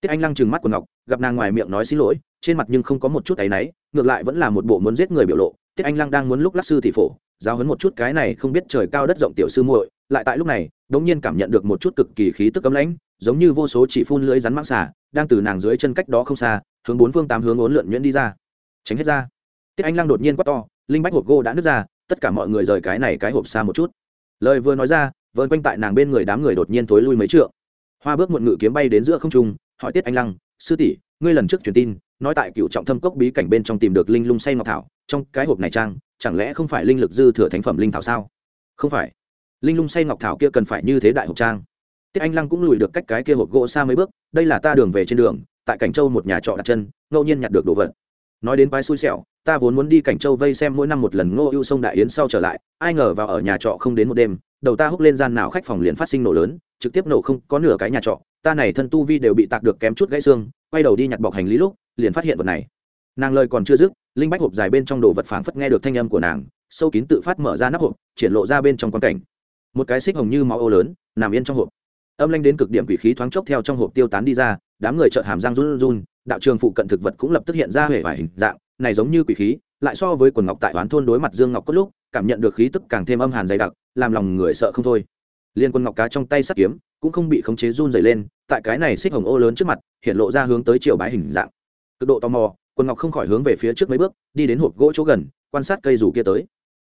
S1: Tiết anh lăng trừng mắt của ngọc, gặp nàng ngoài miệng nói xin lỗi, trên mặt nhưng không có một chút áy náy, ngược lại vẫn là một bộ muốn giết người biểu lộ. Tiết anh lăng đang muốn lúc lắc sư tỷ phổ, giáo hấn một chút cái này không biết trời cao đất rộng tiểu sư muội, lại tại lúc này, đống nhiên cảm nhận được một chút cực kỳ khí tức cấm lãnh, giống như vô số chỉ phun lưỡi rắn mang xả đang từ nàng dưới chân cách đó không xa, hướng bốn phương tám hướng ốn lượn nhuyễn đi ra. Tránh hết ra tiết anh lăng đột nhiên quát to, linh bách hộp gỗ đã nứt ra, tất cả mọi người rời cái này cái hộp xa một chút. Lời vừa nói ra vơn quanh tại nàng bên người đám người đột nhiên thối lui mấy trượng. Hoa bước muộn ngự kiếm bay đến giữa không trung, hỏi tiết anh lăng, sư tỷ, ngươi lần trước truyền tin, nói tại cựu trọng thâm cốc bí cảnh bên trong tìm được linh lung say ngọc thảo, trong cái hộp này trang, chẳng lẽ không phải linh lực dư thừa thánh phẩm linh thảo sao? Không phải. Linh lung say ngọc thảo kia cần phải như thế đại hộp trang. Tiết anh lăng cũng lùi được cách cái kia hộp gỗ xa mấy bước, đây là ta đường về trên đường, tại cảnh châu một nhà trọ đặt chân, ngẫu nhiên nhặt được đồ vật nói đến quái xui xẻo, ta vốn muốn đi cảnh châu vây xem mỗi năm một lần ngô ưu sông đại yến sau trở lại, ai ngờ vào ở nhà trọ không đến một đêm, đầu ta húc lên gian nào khách phòng liền phát sinh nổ lớn, trực tiếp nổ không có nửa cái nhà trọ, ta này thân tu vi đều bị tạc được kém chút gãy xương, quay đầu đi nhặt bọc hành lý lúc, liền phát hiện vật này. Nàng lời còn chưa dứt, linh bách hộp dài bên trong đồ vật phảng phất nghe được thanh âm của nàng, sâu kín tự phát mở ra nắp hộp, triển lộ ra bên trong quan cảnh. Một cái xích hồng như máu ô lớn, nằm yên trong hộp. Âm lanh đến cực điểm quỷ khí thoáng chốc theo trong hộp tiêu tán đi ra, đám người chợt hàm răng run run đạo trường phụ cận thực vật cũng lập tức hiện ra hệ vải hình dạng, này giống như quỷ khí, lại so với quần ngọc tại toán thôn đối mặt dương ngọc cốt lúc, cảm nhận được khí tức càng thêm âm hàn dày đặc, làm lòng người sợ không thôi. Liên quân ngọc cá trong tay sắt kiếm, cũng không bị khống chế run dày lên, tại cái này xích hồng ô lớn trước mặt, hiện lộ ra hướng tới chiều bái hình dạng. Cực độ tò mò quân ngọc không khỏi hướng về phía trước mấy bước, đi đến hộp gỗ chỗ gần, quan sát cây rủ kia tới.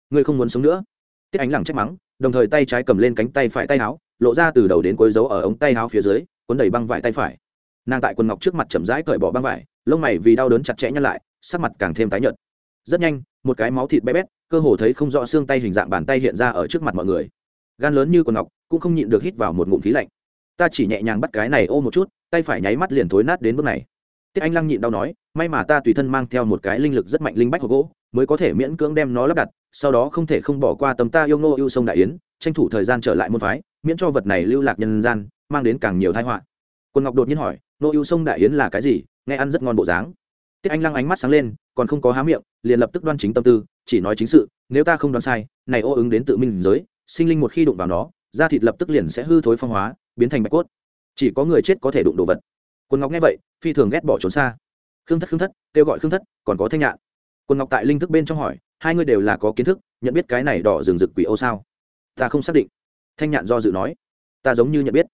S1: Ngươi không muốn sống nữa? Tiết ánh lẳng trách mắng, đồng thời tay trái cầm lên cánh tay phải tay áo, lộ ra từ đầu đến cuối dấu ở ống tay áo phía dưới, cuốn đầy băng vải tay phải nàng tại quần ngọc trước mặt chậm rãi cởi bỏ băng vải, lông mày vì đau đớn chặt chẽ nhăn lại, sắc mặt càng thêm tái nhợt. Rất nhanh, một cái máu thịt bé bét, cơ hồ thấy không rõ xương tay hình dạng bàn tay hiện ra ở trước mặt mọi người. Gan lớn như quần ngọc, cũng không nhịn được hít vào một ngụm khí lạnh. Ta chỉ nhẹ nhàng bắt cái này ô một chút, tay phải nháy mắt liền thối nát đến bước này. Tiết anh lăng nhịn đau nói, may mà ta tùy thân mang theo một cái linh lực rất mạnh linh bách hộp gỗ, mới có thể miễn cưỡng đem nó lắp đặt, sau đó không thể không bỏ qua tấm ta yêu ngô yêu sông đại yến, tranh thủ thời gian trở lại môn phái, miễn cho vật này lưu lạc nhân gian, mang đến càng nhiều tai họa. Quân ngọc đột nhiên hỏi nô ưu sông đại yến là cái gì? Nghe ăn rất ngon bộ dáng. Tiết anh lăng ánh mắt sáng lên, còn không có há miệng, liền lập tức đoan chính tâm tư, chỉ nói chính sự, nếu ta không đoán sai, này ô ứng đến tự minh giới, sinh linh một khi đụng vào nó, da thịt lập tức liền sẽ hư thối phong hóa, biến thành bạch cốt. Chỉ có người chết có thể đụng đồ vật. Quân ngọc nghe vậy, phi thường ghét bỏ trốn xa. Khương thất khương thất, kêu gọi khương thất, còn có thanh nhạn. Quân ngọc tại linh thức bên trong hỏi, hai người đều là có kiến thức, nhận biết cái này đỏ rừng rực quỷ ô sao? Ta không xác định. Thanh nhạn do dự nói. Ta giống như nhận biết.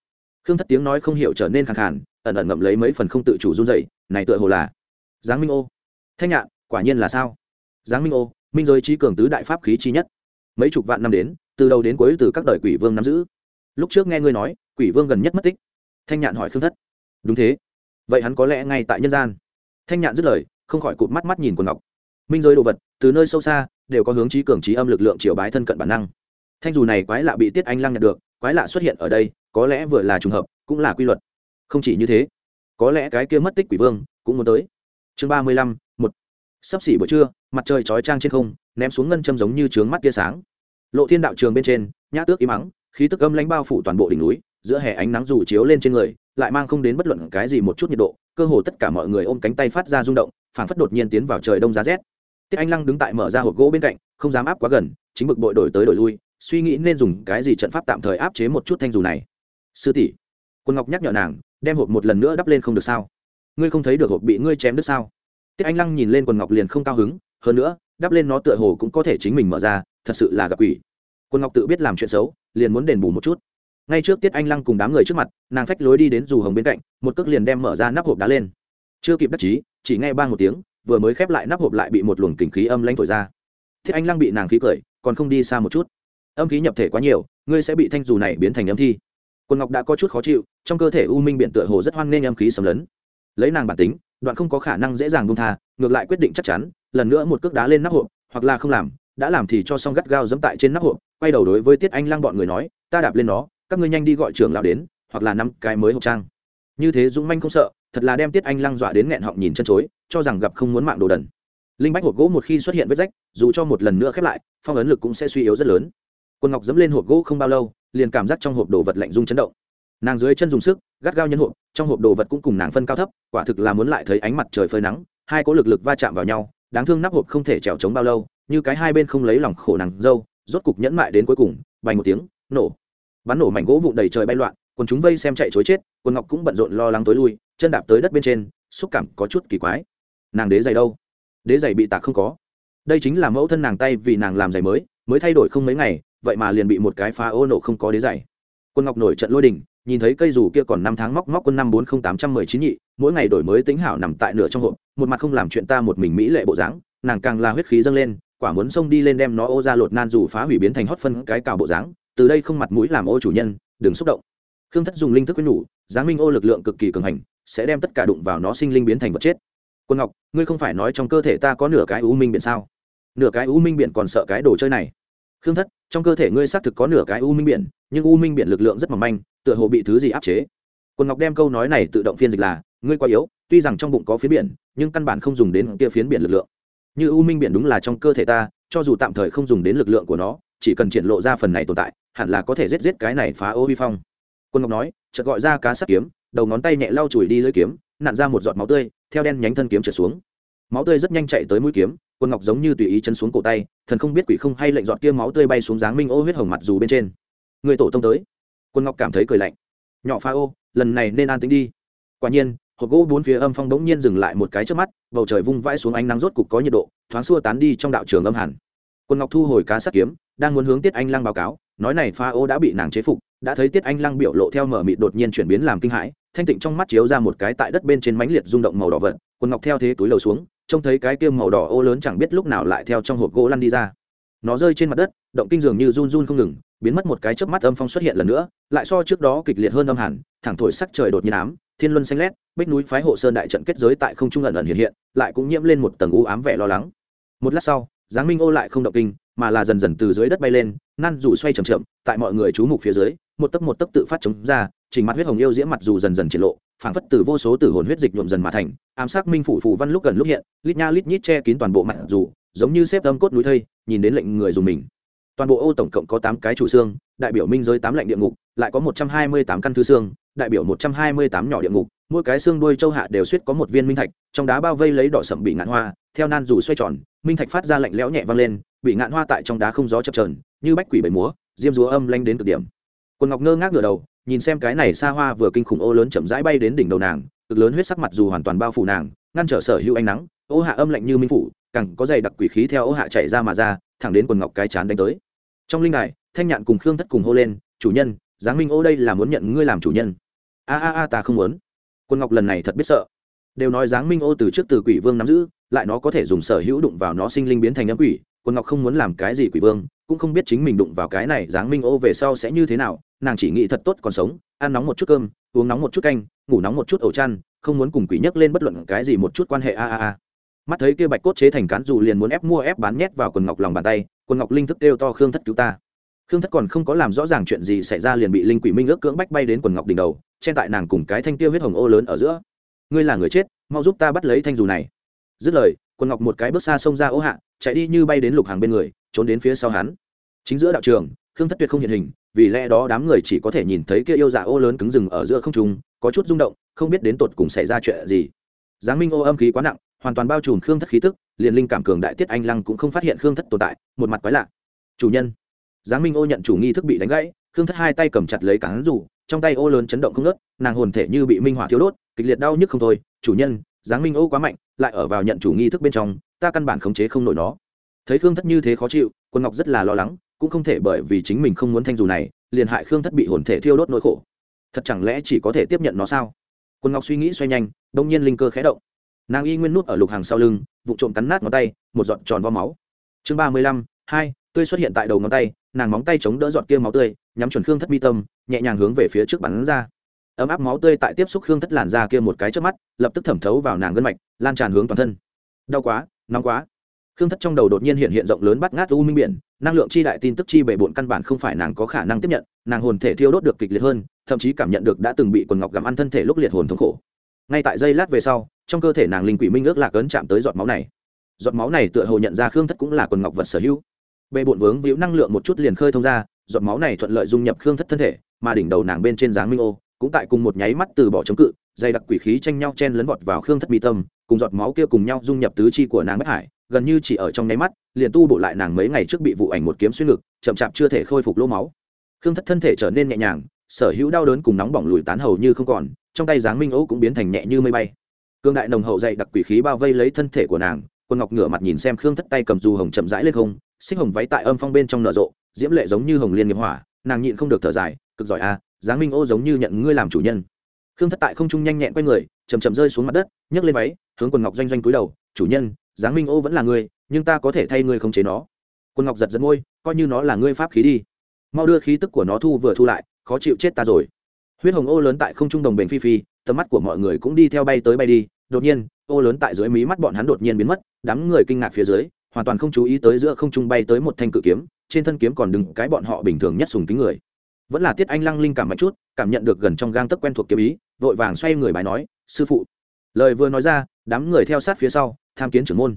S1: Khương thất tiếng nói không hiểu trở nên khẳng khàn ẩn ẩn ngậm lấy mấy phần không tự chủ run dậy này tựa hồ là giáng minh ô. Thanh nhạn, quả nhiên là sao? Giáng minh ô, minh giới trí cường tứ đại pháp khí chi nhất. Mấy chục vạn năm đến, từ đầu đến cuối từ các đời quỷ vương nắm giữ. Lúc trước nghe ngươi nói, quỷ vương gần nhất mất tích. Thanh nhạn hỏi khương thất. Đúng thế. Vậy hắn có lẽ ngay tại nhân gian. Thanh nhạn dứt lời, không khỏi cụt mắt mắt nhìn quần ngọc. Minh giới đồ vật, từ nơi sâu xa, đều có hướng trí cường trí âm lực lượng triều bái thân cận bản năng. Thanh dù này quái lạ bị tiết anh lăng nhận được, quái lạ xuất hiện ở đây, có lẽ vừa là trùng hợp, cũng là quy luật không chỉ như thế, có lẽ cái kia mất tích quỷ vương cũng muốn tới. Chương ba mươi lăm, một. Sắp xỉ buổi trưa, mặt trời chói trang trên không, ném xuống ngân châm giống như trướng mắt tia sáng. Lộ thiên đạo trường bên trên, nhã tước im mắng khí tức âm lãnh bao phủ toàn bộ đỉnh núi, giữa hè ánh nắng dù chiếu lên trên người, lại mang không đến bất luận cái gì một chút nhiệt độ, cơ hồ tất cả mọi người ôm cánh tay phát ra rung động, phảng phất đột nhiên tiến vào trời đông giá rét. Tiết anh lăng đứng tại mở ra hộp gỗ bên cạnh, không dám áp quá gần, chính bực bội đổi tới đổi lui, suy nghĩ nên dùng cái gì trận pháp tạm thời áp chế một chút thanh dù này. Sư tỷ quân ngọc nhắc nhở nàng, đem hộp một lần nữa đắp lên không được sao? Ngươi không thấy được hộp bị ngươi chém đứt sao? Tiết anh lăng nhìn lên quần ngọc liền không cao hứng, hơn nữa, đắp lên nó tựa hồ cũng có thể chính mình mở ra, thật sự là gặp quỷ. Quân ngọc tự biết làm chuyện xấu, liền muốn đền bù một chút. Ngay trước tiết anh lăng cùng đám người trước mặt, nàng phách lối đi đến dù hồng bên cạnh, một cước liền đem mở ra nắp hộp đá lên. Chưa kịp đắc chí, chỉ nghe ba một tiếng, vừa mới khép lại nắp hộp lại bị một luồng kình khí âm lãnh thổi ra. Thiết anh lăng bị nàng khí cười, còn không đi xa một chút. Âm khí nhập thể quá nhiều, ngươi sẽ bị thanh dù này biến thành âm thi. Quần ngọc đã có chút khó chịu, trong cơ thể u minh biện tựa hồ rất hoan nghênh âm khí sầm lấn. Lấy nàng bản tính, đoạn không có khả năng dễ dàng buông tha, ngược lại quyết định chắc chắn, lần nữa một cước đá lên nắp hộp, hoặc là không làm, đã làm thì cho xong gắt gao dẫm tại trên nắp hộp, quay đầu đối với tiết anh lăng bọn người nói, ta đạp lên nó, các ngươi nhanh đi gọi trưởng lão đến, hoặc là năm cái mới hộp trang. Như thế dũng manh không sợ, thật là đem tiết anh lăng dọa đến nghẹn họng nhìn chân chối, cho rằng gặp không muốn mạng đồ đần. Linh bách hộp gỗ một khi xuất hiện vết rách, dù cho một lần nữa khép lại, phong ấn lực cũng sẽ suy yếu rất lớn. Quân ngọc dẫm lên hộp gỗ không bao lâu liền cảm giác trong hộp đồ vật lạnh rung chấn động. Nàng dưới chân dùng sức, gắt gao nhân hộp, trong hộp đồ vật cũng cùng nàng phân cao thấp, quả thực là muốn lại thấy ánh mặt trời phơi nắng, hai có lực lực va chạm vào nhau, đáng thương nắp hộp không thể trèo trống bao lâu, như cái hai bên không lấy lòng khổ nàng dâu, rốt cục nhẫn mại đến cuối cùng, bành một tiếng, nổ. Bắn nổ mảnh gỗ vụn đầy trời bay loạn còn chúng vây xem chạy chối chết quân ngọc cũng bận rộn lo lắng tối lui, chân đạp tới đất bên trên, xúc cảm có chút kỳ quái. Nàng đế giày đâu? Đế giày bị tạc không có. Đây chính là mẫu thân nàng tay vì nàng làm giày mới mới thay đổi không mấy ngày vậy mà liền bị một cái phá ô nổ không có đế dày quân ngọc nổi trận lôi đình, nhìn thấy cây dù kia còn năm tháng móc móc quân năm bốn không tám trăm mười chín nhị, mỗi ngày đổi mới tính hảo nằm tại nửa trong hộp, một mặt không làm chuyện ta một mình mỹ lệ bộ dáng, nàng càng là huyết khí dâng lên, quả muốn xông đi lên đem nó ô ra lột nan dù phá hủy biến thành hót phân cái cào bộ dáng, từ đây không mặt mũi làm ô chủ nhân, đừng xúc động. Khương thất dùng linh thức quyết nhủ, giáng minh ô lực lượng cực kỳ cường hành, sẽ đem tất cả đụng vào nó sinh linh biến thành vật chết. Quân ngọc, ngươi không phải nói trong cơ thể ta có nửa cái u minh biển sao? Nửa cái u minh biển còn sợ cái đồ chơi này khương thất, trong cơ thể ngươi xác thực có nửa cái u minh biển, nhưng u minh biển lực lượng rất mỏng manh, tựa hồ bị thứ gì áp chế. Quân ngọc đem câu nói này tự động phiên dịch là, ngươi quá yếu, tuy rằng trong bụng có phiến biển, nhưng căn bản không dùng đến kia phiến biển lực lượng. Như u minh biển đúng là trong cơ thể ta, cho dù tạm thời không dùng đến lực lượng của nó, chỉ cần triển lộ ra phần này tồn tại, hẳn là có thể giết giết cái này phá ô vi phong. Quân ngọc nói, chợt gọi ra cá sắt kiếm, đầu ngón tay nhẹ lau chùi đi lưỡi kiếm, nặn ra một giọt máu tươi, theo đen nhánh thân kiếm trượt xuống. Máu tươi rất nhanh chạy tới mũi kiếm quân ngọc giống như tùy ý chân xuống cổ tay, thần không biết quỷ không hay lệnh dọn kia máu tươi bay xuống dáng minh ô huyết hồng mặt dù bên trên. Người tổ tông tới. Quân ngọc cảm thấy cười lạnh. Nhỏ pha ô, lần này nên an tính đi. Quả nhiên, hộp gỗ bốn phía âm phong bỗng nhiên dừng lại một cái trước mắt, bầu trời vung vãi xuống ánh nắng rốt cục có nhiệt độ, thoáng xua tán đi trong đạo trường âm hẳn. Quân ngọc thu hồi cá sắt kiếm, đang muốn hướng tiết anh lăng báo cáo, nói này pha ô đã bị nàng chế phục, đã thấy tiết anh lăng biểu lộ theo mở mịt đột nhiên chuyển biến làm kinh hãi, thanh tịnh trong mắt chiếu ra một cái tại đất bên trên mánh liệt rung động màu đỏ vật quân ngọc theo thế túi lầu xuống trông thấy cái kia màu đỏ ô lớn chẳng biết lúc nào lại theo trong hộp gỗ lăn đi ra. Nó rơi trên mặt đất, động kinh dường như run run không ngừng, biến mất một cái chớp mắt âm phong xuất hiện lần nữa, lại so trước đó kịch liệt hơn âm hẳn, thẳng thổi sắc trời đột nhiên ám, thiên luân xanh lét, bích núi phái hộ sơn đại trận kết giới tại không trung ẩn ẩn hiện hiện, lại cũng nhiễm lên một tầng u ám vẻ lo lắng. Một lát sau, giáng minh ô lại không động kinh, mà là dần dần từ dưới đất bay lên, năn rủ xoay chậm chậm, tại mọi người chú mục phía dưới, một tấc một tấc tự phát chống ra, chỉnh mặt huyết hồng yêu diễm mặt dù dần dần triển lộ phảng phất từ vô số tử hồn huyết dịch nhuộm dần mà thành, ám sát minh phủ phủ văn lúc gần lúc hiện, lít nha lít nhít che kín toàn bộ mặt dù, giống như xếp âm cốt núi thây, nhìn đến lệnh người dùng mình. Toàn bộ ô tổng cộng có tám cái chủ xương, đại biểu minh giới tám lệnh địa ngục, lại có một trăm hai mươi tám căn thứ xương, đại biểu một trăm hai mươi tám nhỏ địa ngục, mỗi cái xương đuôi châu hạ đều suýt có một viên minh thạch, trong đá bao vây lấy đỏ sậm bị ngạn hoa, theo nan dù xoay tròn, minh thạch phát ra lạnh lẽo nhẹ vang lên, bị ngạn hoa tại trong đá không gió chập trờn như bách quỷ bảy múa, diêm rúa âm lanh đến cực điểm. Quần ngọc ngơ ngác ngửa đầu nhìn xem cái này xa hoa vừa kinh khủng ô lớn chậm rãi bay đến đỉnh đầu nàng, cực lớn huyết sắc mặt dù hoàn toàn bao phủ nàng, ngăn trở sở hữu ánh nắng, ô hạ âm lạnh như minh phủ cẳng có dày đặc quỷ khí theo ô hạ chạy ra mà ra, thẳng đến quần ngọc cái chán đánh tới. Trong linh đài, thanh nhạn cùng khương thất cùng hô lên, chủ nhân, giáng minh ô đây là muốn nhận ngươi làm chủ nhân. A a a, ta không muốn. Quân ngọc lần này thật biết sợ. Đều nói giáng minh ô từ trước từ quỷ vương nắm giữ, lại nó có thể dùng sở hữu đụng vào nó sinh linh biến thành âm quỷ quân ngọc không muốn làm cái gì quỷ vương, cũng không biết chính mình đụng vào cái này giáng minh ô về sau sẽ như thế nào nàng chỉ nghĩ thật tốt còn sống, ăn nóng một chút cơm, uống nóng một chút canh, ngủ nóng một chút ổ chăn, không muốn cùng quỷ nhấc lên bất luận cái gì một chút quan hệ, a a a. Mắt thấy kia bạch cốt chế thành cán dù liền muốn ép mua ép bán nhét vào quần ngọc lòng bàn tay, quần ngọc linh thức kêu to khương thất cứu ta. Khương thất còn không có làm rõ ràng chuyện gì xảy ra liền bị linh quỷ minh ước cưỡng bách bay đến quần ngọc đỉnh đầu, chen tại nàng cùng cái thanh tiêu huyết hồng ô lớn ở giữa. Ngươi là người chết, mau giúp ta bắt lấy thanh dù này. Dứt lời, quần ngọc một cái bước xa xông ra ô hạ, chạy đi như bay đến lục hàng bên người, trốn đến phía sau hắn. Chính giữa đạo trường, khương thất tuyệt không hiện hình vì lẽ đó đám người chỉ có thể nhìn thấy kia yêu dạ ô lớn cứng rừng ở giữa không trung, có chút rung động, không biết đến tột cùng xảy ra chuyện gì. Giáng minh ô âm khí quá nặng, hoàn toàn bao trùm khương thất khí tức, liền linh cảm cường đại tiết anh lăng cũng không phát hiện khương thất tồn tại, một mặt quái lạ. Chủ nhân. Giáng minh ô nhận chủ nghi thức bị đánh gãy, khương thất hai tay cầm chặt lấy cán rủ, trong tay ô lớn chấn động không nớt nàng hồn thể như bị minh hỏa thiếu đốt, kịch liệt đau nhức không thôi. Chủ nhân, giáng minh ô quá mạnh, lại ở vào nhận chủ nghi thức bên trong, ta căn bản khống chế không nổi nó. Thấy khương thất như thế khó chịu, quân ngọc rất là lo lắng cũng không thể bởi vì chính mình không muốn thanh dù này, liền hại khương thất bị hồn thể thiêu đốt nỗi khổ. Thật chẳng lẽ chỉ có thể tiếp nhận nó sao? Quân ngọc suy nghĩ xoay nhanh, đông nhiên linh cơ khé động. Nàng y nguyên nút ở lục hàng sau lưng, vụ trộm cắn nát ngón tay, một giọt tròn vo máu. Chương ba mươi lăm, hai, tươi xuất hiện tại đầu ngón tay, nàng móng tay chống đỡ giọt kia máu tươi, nhắm chuẩn khương thất mi tâm, nhẹ nhàng hướng về phía trước bắn ra. Ấm áp máu tươi tại tiếp xúc khương thất làn ra kia một cái trước mắt, lập tức thẩm thấu vào nàng gân mạch, lan tràn hướng toàn thân. Đau quá, nóng quá khương thất trong đầu đột nhiên hiện hiện rộng lớn bắt ngát u minh biển, năng lượng chi đại tin tức chi bể bộn căn bản không phải nàng có khả năng tiếp nhận, nàng hồn thể thiêu đốt được kịch liệt hơn, thậm chí cảm nhận được đã từng bị quần ngọc gặm ăn thân thể lúc liệt hồn thống khổ. Ngay tại giây lát về sau, trong cơ thể nàng linh quỷ minh ước lạc ấn chạm tới giọt máu này. Giọt máu này tựa hồ nhận ra khương thất cũng là quần ngọc vật sở hữu. Bề bộn vướng víu năng lượng một chút liền khơi thông ra, giọt máu này thuận lợi dung nhập khương thất thân thể, mà đỉnh đầu nàng bên trên dáng minh ô, cũng tại cùng một nháy mắt từ bỏ chống cự, dày đặc quỷ khí tranh nhau chen lấn vọt vào khương thất mi tâm, cùng giọt máu kia cùng nhau dung nhập tứ chi của nàng bất hải gần như chỉ ở trong nháy mắt liền tu bổ lại nàng mấy ngày trước bị vụ ảnh một kiếm xuyên ngực chậm chạp chưa thể khôi phục lỗ máu. Khương thất thân thể trở nên nhẹ nhàng sở hữu đau đớn cùng nóng bỏng lùi tán hầu như không còn trong tay dáng minh ấu cũng biến thành nhẹ như mây bay. Cương đại nồng hậu dày đặc quỷ khí bao vây lấy thân thể của nàng quân ngọc ngửa mặt nhìn xem khương thất tay cầm dù hồng chậm rãi lên không xích hồng váy tại âm phong bên trong nở rộ diễm lệ giống như hồng liên nghiệp hỏa nàng nhịn không được thở dài cực giỏi a à, giáng minh ô giống như nhận ngươi làm chủ nhân. Khương thất tại không trung nhanh nhẹn quay người chầm chậm rơi xuống mặt đất nhấc lên váy hướng quần ngọc doanh doanh cúi đầu chủ nhân giáng minh ô vẫn là ngươi, nhưng ta có thể thay ngươi không chế nó. Quân ngọc giật giật môi, coi như nó là ngươi pháp khí đi. Mau đưa khí tức của nó thu vừa thu lại, khó chịu chết ta rồi. Huyết hồng ô lớn tại không trung đồng bền phi phi, tầm mắt của mọi người cũng đi theo bay tới bay đi. Đột nhiên, ô lớn tại dưới mí mắt bọn hắn đột nhiên biến mất, đám người kinh ngạc phía dưới, hoàn toàn không chú ý tới giữa không trung bay tới một thanh cự kiếm, trên thân kiếm còn đừng cái bọn họ bình thường nhất sùng kính người. Vẫn là tiết anh lăng linh cảm mạnh chút, cảm nhận được gần trong gang tấc quen thuộc kiếm ý, vội vàng xoay người bài nói, sư phụ. Lời vừa nói ra đám người theo sát phía sau, tham kiến trưởng môn.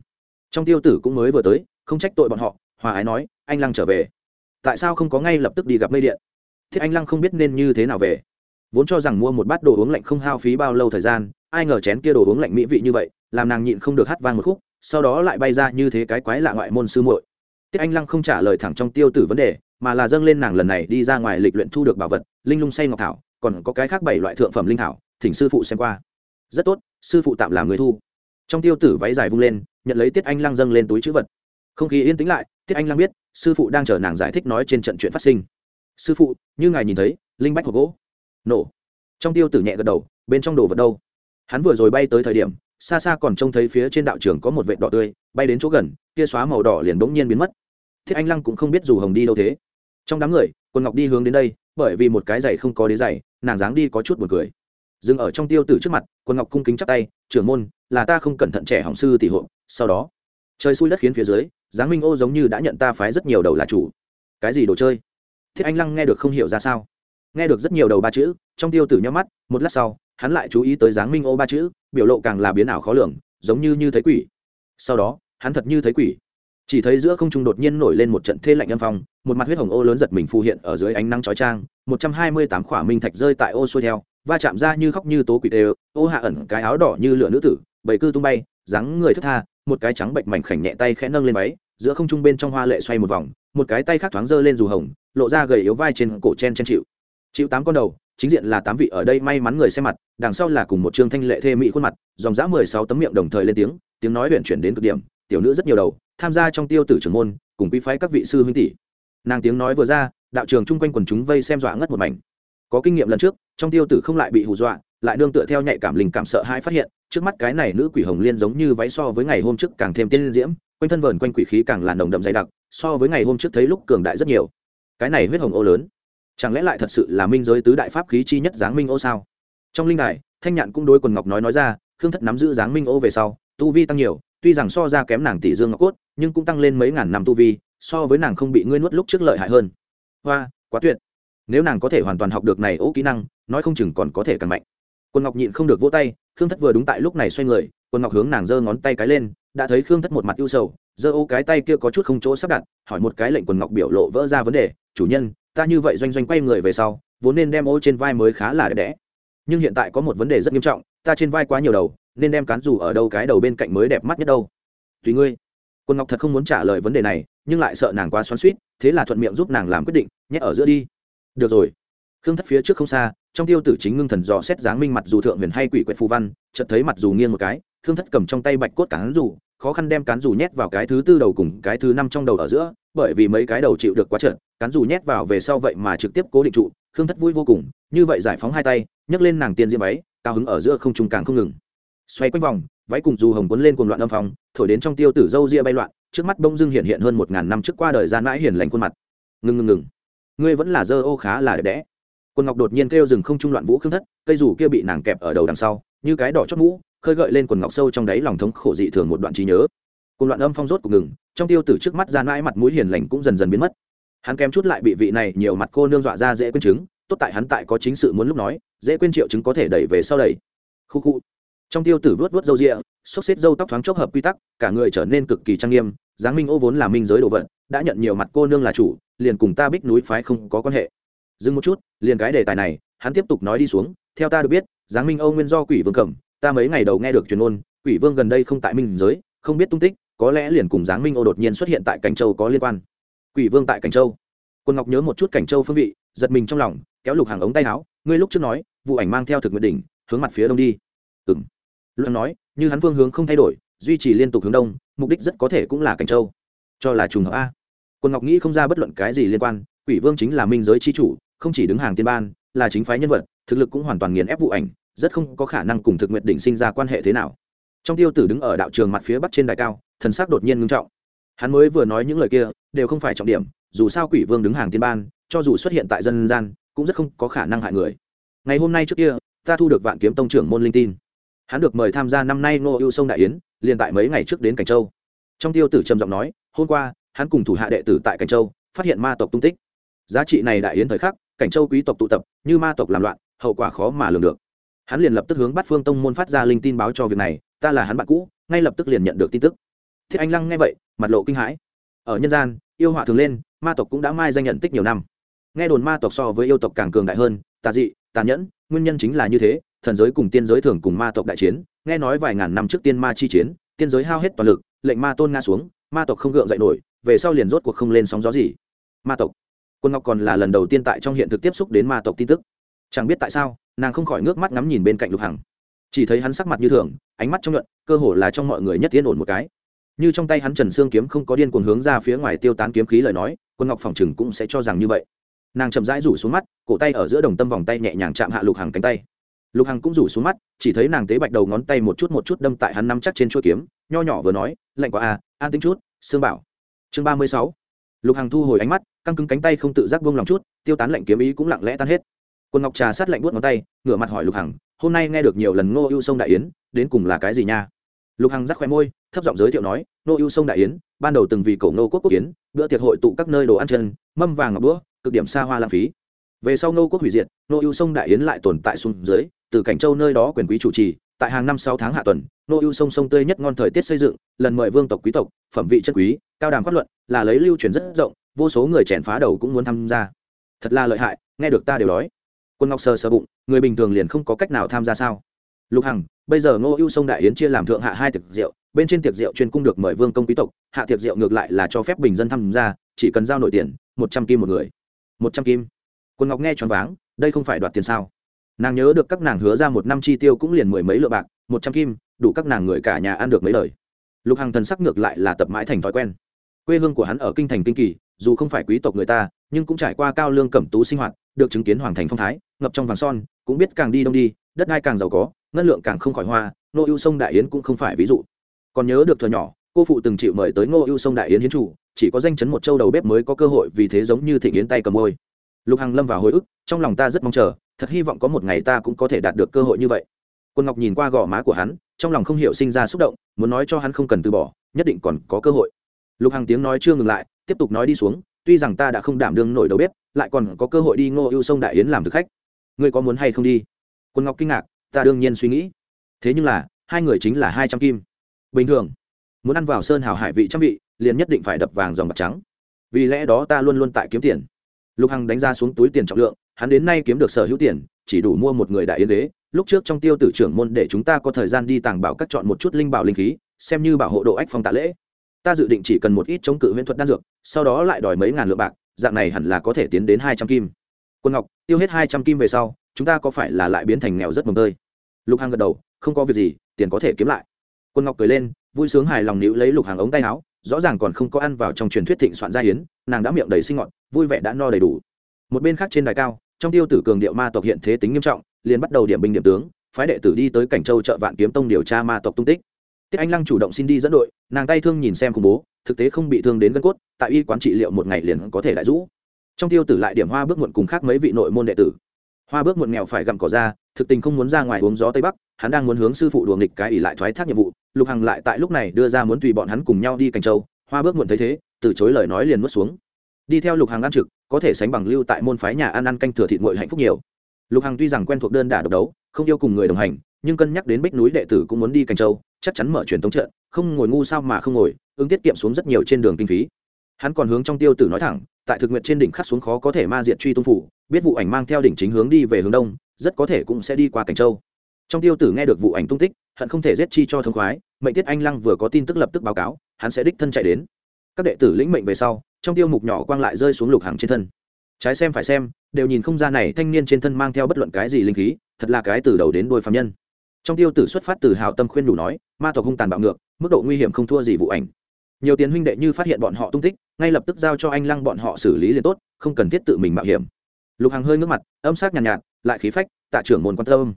S1: Trong tiêu tử cũng mới vừa tới, không trách tội bọn họ, hòa ái nói, anh lăng trở về. Tại sao không có ngay lập tức đi gặp mây điện? Thiết anh lăng không biết nên như thế nào về. Vốn cho rằng mua một bát đồ uống lạnh không hao phí bao lâu thời gian, ai ngờ chén kia đồ uống lạnh mỹ vị như vậy, làm nàng nhịn không được hát vang một khúc, sau đó lại bay ra như thế cái quái lạ ngoại môn sư muội. Tiết anh lăng không trả lời thẳng trong tiêu tử vấn đề, mà là dâng lên nàng lần này đi ra ngoài lịch luyện thu được bảo vật, linh lung say ngọc thảo, còn có cái khác bảy loại thượng phẩm linh thảo, thỉnh sư phụ xem qua. Rất tốt sư phụ tạm làm người thu. Trong tiêu tử váy dài vung lên, nhận lấy tiết anh lăng dâng lên túi chữ vật. Không khí yên tĩnh lại, tiết anh lăng biết, sư phụ đang chờ nàng giải thích nói trên trận chuyện phát sinh. Sư phụ, như ngài nhìn thấy, linh bách hộp gỗ. Nổ. Trong tiêu tử nhẹ gật đầu, bên trong đồ vật đâu? Hắn vừa rồi bay tới thời điểm, xa xa còn trông thấy phía trên đạo trường có một vệt đỏ tươi, bay đến chỗ gần, kia xóa màu đỏ liền bỗng nhiên biến mất. Thiết anh lăng cũng không biết dù hồng đi đâu thế. Trong đám người, quân ngọc đi hướng đến đây, bởi vì một cái giày không có đế giày, nàng dáng đi có chút buồn cười dừng ở trong tiêu tử trước mặt quân ngọc cung kính chắp tay, trưởng môn, là ta không cẩn thận trẻ hỏng sư tỷ hộ. Sau đó, trời xui đất khiến phía dưới, giáng minh ô giống như đã nhận ta phái rất nhiều đầu là chủ. Cái gì đồ chơi? Thiết anh lăng nghe được không hiểu ra sao. Nghe được rất nhiều đầu ba chữ, trong tiêu tử nhắm mắt, một lát sau, hắn lại chú ý tới giáng minh ô ba chữ, biểu lộ càng là biến ảo khó lường, giống như như thấy quỷ. Sau đó, hắn thật như thấy quỷ. Chỉ thấy giữa không trung đột nhiên nổi lên một trận thê lạnh âm phong, một mặt huyết hồng ô lớn giật mình phù hiện ở dưới ánh nắng chói trang một trăm hai mươi tám khỏa minh thạch rơi tại ô xuôi theo va chạm ra như khóc như tố quỷ đều, ô hạ ẩn cái áo đỏ như lửa nữ tử, bầy cư tung bay, dáng người thức tha, một cái trắng bệnh mảnh khảnh nhẹ tay khẽ nâng lên váy, giữa không trung bên trong hoa lệ xoay một vòng, một cái tay khác thoáng giơ lên dù hồng, lộ ra gầy yếu vai trên cổ chen chen chịu. Chịu tám con đầu, chính diện là tám vị ở đây may mắn người xem mặt, đằng sau là cùng một trương thanh lệ thê mỹ khuôn mặt, dòng dã mười sáu tấm miệng đồng thời lên tiếng tiếng nói huyện chuyển đến cực điểm, tiểu nữ rất nhiều đầu, tham gia trong tiêu tử trưởng môn, cùng quý phái các vị sư huynh tỷ. Nàng tiếng nói vừa ra, đạo trường chung quanh quần chúng vây xem dọa ngất một mảnh có kinh nghiệm lần trước, trong tiêu tử không lại bị hù dọa, lại nương tựa theo nhạy cảm linh cảm sợ hãi phát hiện, trước mắt cái này nữ quỷ hồng liên giống như váy so với ngày hôm trước càng thêm tiên diễm, quanh thân vờn quanh quỷ khí càng là nồng đậm dày đặc, so với ngày hôm trước thấy lúc cường đại rất nhiều. Cái này huyết hồng ô lớn, chẳng lẽ lại thật sự là minh giới tứ đại pháp khí chi nhất giáng minh ô sao? Trong linh đài, thanh nhạn cũng đối quần ngọc nói nói ra, khương thất nắm giữ giáng minh ô về sau, tu vi tăng nhiều, tuy rằng so ra kém nàng tỷ dương ngọc cốt, nhưng cũng tăng lên mấy ngàn năm tu vi, so với nàng không bị ngươi nuốt lúc trước lợi hại hơn. Hoa, quá tuyệt nếu nàng có thể hoàn toàn học được này ố kỹ năng, nói không chừng còn có thể càng mạnh. Quân ngọc nhịn không được vỗ tay, khương thất vừa đúng tại lúc này xoay người quân ngọc hướng nàng giơ ngón tay cái lên, đã thấy khương thất một mặt ưu sầu, giơ ô cái tay kia có chút không chỗ sắp đặt, hỏi một cái lệnh quần ngọc biểu lộ vỡ ra vấn đề, chủ nhân, ta như vậy doanh doanh quay người về sau, vốn nên đem ô trên vai mới khá là đẹp đẽ. Nhưng hiện tại có một vấn đề rất nghiêm trọng, ta trên vai quá nhiều đầu, nên đem cán dù ở đâu cái đầu bên cạnh mới đẹp mắt nhất đâu. Tùy ngươi. Quân ngọc thật không muốn trả lời vấn đề này, nhưng lại sợ nàng quá xoắn suýt thế là thuận miệng giúp nàng làm quyết định, nhét ở giữa đi được rồi. Khương thất phía trước không xa, trong tiêu tử chính ngưng thần dò xét dáng minh mặt dù thượng huyền hay quỷ quyệt phù văn, chợt thấy mặt dù nghiêng một cái, khương thất cầm trong tay bạch cốt cán dù khó khăn đem cán dù nhét vào cái thứ tư đầu cùng cái thứ năm trong đầu ở giữa, bởi vì mấy cái đầu chịu được quá trượt cán dù nhét vào về sau vậy mà trực tiếp cố định trụ, khương thất vui vô cùng, như vậy giải phóng hai tay, nhấc lên nàng tiên diễm váy, cao hứng ở giữa không trùng càng không ngừng. Xoay quanh vòng, váy cùng dù hồng quấn lên cùng loạn âm phòng thổi đến trong tiêu tử dâu ria bay loạn, trước mắt bông dưng hiện hiện hơn một ngàn năm trước qua đời gian mãi hiền lành khuôn mặt. Ngừng ngừng ngừng ngươi vẫn là dơ ô khá là đẹp đẽ. Quân ngọc đột nhiên kêu rừng không trung loạn vũ khương thất, cây dù kia bị nàng kẹp ở đầu đằng sau, như cái đỏ chót mũ, khơi gợi lên quần ngọc sâu trong đáy lòng thống khổ dị thường một đoạn trí nhớ. Cùng loạn âm phong rốt cùng ngừng, trong tiêu tử trước mắt ra mãi mặt mũi hiền lành cũng dần dần biến mất. Hắn kém chút lại bị vị này nhiều mặt cô nương dọa ra dễ quên chứng, tốt tại hắn tại có chính sự muốn lúc nói, dễ quên triệu chứng có thể đẩy về sau đẩy. Khu khu. Trong tiêu tử vớt vớt râu rịa, xốc xếp râu tóc thoáng chốc hợp quy tắc, cả người trở nên cực kỳ trang nghiêm giáng minh ô vốn là minh giới đồ vật đã nhận nhiều mặt cô nương là chủ, liền cùng ta bích núi phái không có quan hệ. Dừng một chút, liền cái đề tài này, hắn tiếp tục nói đi xuống, theo ta được biết, giáng minh âu nguyên do quỷ vương cẩm ta mấy ngày đầu nghe được truyền ôn quỷ vương gần đây không tại minh giới, không biết tung tích, có lẽ liền cùng giáng minh âu đột nhiên xuất hiện tại cảnh châu có liên quan. Quỷ vương tại cảnh châu. Quân ngọc nhớ một chút cảnh châu phương vị, giật mình trong lòng, kéo lục hàng ống tay áo, ngươi lúc trước nói, vụ ảnh mang theo thực nguyện đỉnh, hướng mặt phía đông đi. Ừ m luận nói, như hắn phương hướng không thay đổi, duy trì liên tục hướng đông, mục đích rất có thể cũng là cảnh châu. Cho là trùng hợp a quân ngọc nghĩ không ra bất luận cái gì liên quan, quỷ vương chính là minh giới c h i chủ, không chỉ đứng hàng tiên ban, là chính phái nhân vật, thực lực cũng hoàn toàn nghiền ép vụ ảnh, rất không có khả năng cùng thực nguyện đỉnh sinh ra quan hệ thế nào. Trong tiêu tử đứng ở đạo trường mặt phía bắc trên đài cao, thần sắc đột nhiên ngưng trọng. Hắn mới vừa nói những lời kia, đều không phải trọng điểm, dù sao quỷ vương đứng hàng tiên ban, cho dù xuất hiện tại dân gian, cũng rất không có khả năng hại người. Ngày hôm nay trước kia, ta thu được vạn kiếm tông trưởng môn linh tin. Hắn được mời tham gia năm nay ngô ưu sông đại yến, liền tại mấy ngày trước đến cảnh châu. Trong tiêu tử trầm giọng nói, hôm qua hắn cùng thủ hạ đệ tử tại cảnh châu, phát hiện ma tộc tung tích. Giá trị này đại yến thời khắc, cảnh châu quý tộc tụ tập, như ma tộc làm loạn, hậu quả khó mà lường được. Hắn liền lập tức hướng bắt phương tông môn phát ra linh tin báo cho việc này, ta là hắn bạn cũ, ngay lập tức liền nhận được tin tức. Thiết anh lăng nghe vậy, mặt lộ kinh hãi. Ở nhân gian, yêu họa thường lên, ma tộc cũng đã mai danh nhận tích nhiều năm. Nghe đồn ma tộc so với yêu tộc càng cường đại hơn, tà dị tàn nhẫn, nguyên nhân chính là như thế, thần giới cùng tiên giới thường cùng ma tộc đại chiến, nghe nói vài ngàn năm trước tiên ma chi chiến, tiên giới hao hết toàn lực, lệnh ma tôn nga xuống, ma tộc không gượng dậy nổi về sau liền rốt cuộc không lên sóng gió gì. Ma tộc. Quân ngọc còn là lần đầu tiên tại trong hiện thực tiếp xúc đến ma tộc tin tức. Chẳng biết tại sao, nàng không khỏi ngước mắt ngắm nhìn bên cạnh lục hằng. Chỉ thấy hắn sắc mặt như thường, ánh mắt trong nhuận, cơ hồ là trong mọi người nhất tiến ổn một cái. Như trong tay hắn trần xương kiếm không có điên cuồng hướng ra phía ngoài tiêu tán kiếm khí lời nói, quân ngọc phòng chừng cũng sẽ cho rằng như vậy. Nàng chậm rãi rủ xuống mắt, cổ tay ở giữa đồng tâm vòng tay nhẹ nhàng chạm hạ lục hằng cánh tay. Lục hằng cũng rủ xuống mắt, chỉ thấy nàng tế bạch đầu ngón tay một chút một chút đâm tại hắn nắm chắc trên chuỗi kiếm, nho nhỏ vừa nói, lạnh quá à an tính chút, sương bảo chương ba mươi sáu. Lục hằng thu hồi ánh mắt, căng cứng cánh tay không tự giác buông lòng chút, tiêu tán lệnh kiếm ý cũng lặng lẽ tan hết. Quân ngọc trà sát lạnh buốt ngón tay, ngửa mặt hỏi lục hằng, hôm nay nghe được nhiều lần ngô ưu sông đại yến, đến cùng là cái gì nha? Lục hằng rắc khoe môi, thấp giọng giới thiệu nói, ngô ưu sông đại yến, ban đầu từng vì cổ ngô quốc quốc yến, bữa tiệc hội tụ các nơi đồ ăn chân, mâm vàng ngọc đũa, cực điểm xa hoa lãng phí. Về sau ngô quốc hủy diệt, ngô ưu sông đại yến lại tồn tại xuống dưới, từ cảnh châu nơi đó quyền quý chủ trì, tại hàng năm sáu tháng hạ tuần nô ưu sông sông tươi nhất ngon thời tiết xây dựng, lần mời vương tộc quý tộc, phẩm vị chân quý cao đàm phát luận là lấy lưu truyền rất rộng, vô số người chèn phá đầu cũng muốn tham gia. Thật là lợi hại, nghe được ta đều đói. Quân ngọc sờ sờ bụng, người bình thường liền không có cách nào tham gia sao? Lục hằng, bây giờ ngô ưu sông đại yến chia làm thượng hạ hai tiệc rượu, bên trên tiệc rượu chuyên cung được mời vương công quý tộc, hạ tiệc rượu ngược lại là cho phép bình dân tham gia, chỉ cần giao nội tiền, một trăm kim một người. Một trăm kim. Quân ngọc nghe choáng váng, đây không phải đoạt tiền sao? Nàng nhớ được các nàng hứa ra một năm chi tiêu cũng liền mười mấy lượng bạc, một trăm kim, đủ các nàng người cả nhà ăn được mấy lời. Lục hằng thần sắc ngược lại là tập mãi thành thói quen quê hương của hắn ở kinh thành kinh kỳ, dù không phải quý tộc người ta, nhưng cũng trải qua cao lương cẩm tú sinh hoạt, được chứng kiến hoàng thành phong thái, ngập trong vàng son, cũng biết càng đi đông đi, đất đai càng giàu có, ngân lượng càng không khỏi hoa nô ưu sông đại yến cũng không phải ví dụ. Còn nhớ được thời nhỏ, cô phụ từng chịu mời tới ngô ưu sông đại yến hiến chủ, chỉ có danh chấn một châu đầu bếp mới có cơ hội vì thế giống như thịnh yến tay cầm môi. Lục hằng lâm vào hồi ức, trong lòng ta rất mong chờ, thật hy vọng có một ngày ta cũng có thể đạt được cơ hội như vậy. Quân ngọc nhìn qua gò má của hắn, trong lòng không hiểu sinh ra xúc động, muốn nói cho hắn không cần từ bỏ, nhất định còn có cơ hội lục hằng tiếng nói chưa ngừng lại, tiếp tục nói đi xuống, tuy rằng ta đã không đảm đương nổi đầu bếp, lại còn có cơ hội đi ngô ưu sông đại yến làm thực khách. Ngươi có muốn hay không đi? Quân ngọc kinh ngạc, ta đương nhiên suy nghĩ. Thế nhưng là, hai người chính là hai trăm kim. Bình thường, muốn ăn vào sơn hào hải vị trăm vị, liền nhất định phải đập vàng dòng bạc trắng. Vì lẽ đó ta luôn luôn tại kiếm tiền. Lục hằng đánh ra xuống túi tiền trọng lượng, hắn đến nay kiếm được sở hữu tiền, chỉ đủ mua một người đại yến đế lúc trước trong tiêu tử trưởng môn để chúng ta có thời gian đi tàng bảo các chọn một chút linh bảo linh khí, xem như bảo hộ độ ách phong tạ lễ ta dự định chỉ cần một ít chống cự huyễn thuật đan dược, sau đó lại đòi mấy ngàn lượng bạc, dạng này hẳn là có thể tiến đến hai trăm kim. Quân ngọc, tiêu hết hai trăm kim về sau, chúng ta có phải là lại biến thành nghèo rất mồm tơi? Lục hàng gật đầu, không có việc gì, tiền có thể kiếm lại. Quân ngọc cười lên, vui sướng hài lòng níu lấy lục hàng ống tay áo, rõ ràng còn không có ăn vào trong truyền thuyết thịnh soạn gia hiến, nàng đã miệng đầy sinh ngọt, vui vẻ đã no đầy đủ. Một bên khác trên đài cao, trong tiêu tử cường điệu ma tộc hiện thế tính nghiêm trọng, liền bắt đầu điểm binh điểm tướng, phái đệ tử đi tới cảnh châu chợ vạn kiếm tông điều tra ma tộc tung tích tiết anh lăng chủ động xin đi dẫn đội, nàng tay thương nhìn xem khủng bố, thực tế không bị thương đến gân cốt, tại y quán trị liệu một ngày liền có thể lại rũ. Trong tiêu tử lại điểm hoa bước muộn cùng khác mấy vị nội môn đệ tử. Hoa bước muộn nghèo phải gặm cỏ ra, thực tình không muốn ra ngoài uống gió tây bắc, hắn đang muốn hướng sư phụ đùa nghịch cái ỉ lại thoái thác nhiệm vụ, lục hằng lại tại lúc này đưa ra muốn tùy bọn hắn cùng nhau đi cảnh châu, hoa bước muộn thấy thế, từ chối lời nói liền mất xuống. Đi theo lục hằng ăn trực, có thể sánh bằng lưu tại môn phái nhà ăn ăn canh thừa thịt nguội hạnh phúc nhiều. Lục hằng tuy rằng quen thuộc đơn đả độc đấu, không yêu cùng người đồng hành nhưng cân nhắc đến bích núi đệ tử cũng muốn đi cảnh châu, chắc chắn mở truyền thống trận, không ngồi ngu sao mà không ngồi, ứng tiết kiệm xuống rất nhiều trên đường kinh phí. Hắn còn hướng trong tiêu tử nói thẳng, tại thực nguyện trên đỉnh khắc xuống khó có thể ma diện truy tung phủ, biết vụ ảnh mang theo đỉnh chính hướng đi về hướng đông, rất có thể cũng sẽ đi qua cảnh châu. Trong tiêu tử nghe được vụ ảnh tung tích, hận không thể giết chi cho thông khoái, mệnh tiết anh lăng vừa có tin tức lập tức báo cáo, hắn sẽ đích thân chạy đến. Các đệ tử lĩnh mệnh về sau, trong tiêu mục nhỏ quang lại rơi xuống lục hàng trên thân. Trái xem phải xem, đều nhìn không ra này thanh niên trên thân mang theo bất luận cái gì linh khí, thật là cái từ đầu đến đôi phạm nhân trong tiêu tử xuất phát từ hào tâm khuyên đủ nói ma tộc hung tàn bạo ngược mức độ nguy hiểm không thua gì vụ ảnh. Nhiều tiến huynh đệ như phát hiện bọn họ tung tích ngay lập tức giao cho anh lăng bọn họ xử lý liền tốt không cần thiết tự mình mạo hiểm. Lục hàng hơi ngước mặt âm sắc nhàn nhạt, nhạt lại khí phách tạ trưởng môn quan tâm.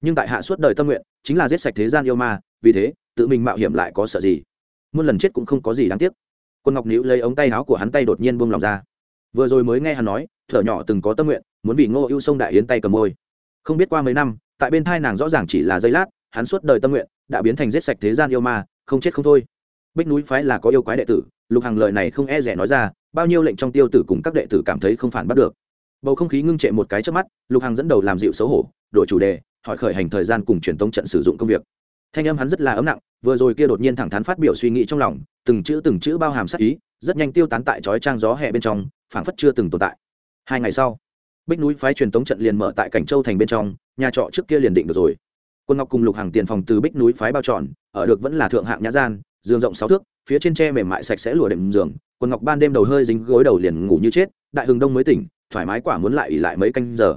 S1: Nhưng tại hạ suốt đời tâm nguyện chính là giết sạch thế gian yêu ma vì thế tự mình mạo hiểm lại có sợ gì? Muôn lần chết cũng không có gì đáng tiếc. Quân ngọc nữ lấy ống tay áo của hắn tay đột nhiên buông lòng ra. Vừa rồi mới nghe hắn nói thở nhỏ từng có tâm nguyện muốn vì ngô ưu sông đại yến tay cầm môi. Không biết qua mấy năm tại bên thai nàng rõ ràng chỉ là giây lát, hắn suốt đời tâm nguyện, đã biến thành giết sạch thế gian yêu ma, không chết không thôi. Bích núi phái là có yêu quái đệ tử, lục hàng lời này không e rẻ nói ra, bao nhiêu lệnh trong tiêu tử cùng các đệ tử cảm thấy không phản bắt được. Bầu không khí ngưng trệ một cái trước mắt, lục hàng dẫn đầu làm dịu xấu hổ, đổi chủ đề, hỏi khởi hành thời gian cùng truyền tống trận sử dụng công việc. Thanh âm hắn rất là ấm nặng, vừa rồi kia đột nhiên thẳng thắn phát biểu suy nghĩ trong lòng, từng chữ từng chữ bao hàm sắc ý, rất nhanh tiêu tán tại chói trang gió hè bên trong, phảng phất chưa từng tồn tại. Hai ngày sau bích núi phái truyền tống trận liền mở tại cảnh châu thành bên trong, nhà trọ trước kia liền định được rồi. Quân ngọc cùng lục hàng tiền phòng từ bích núi phái bao tròn ở được vẫn là thượng hạng nhã gian, giường rộng sáu thước, phía trên tre mềm mại sạch sẽ lùa đệm giường. Quân ngọc ban đêm đầu hơi dính gối đầu liền ngủ như chết, đại hưng đông mới tỉnh, thoải mái quả muốn lại ỉ lại mấy canh giờ.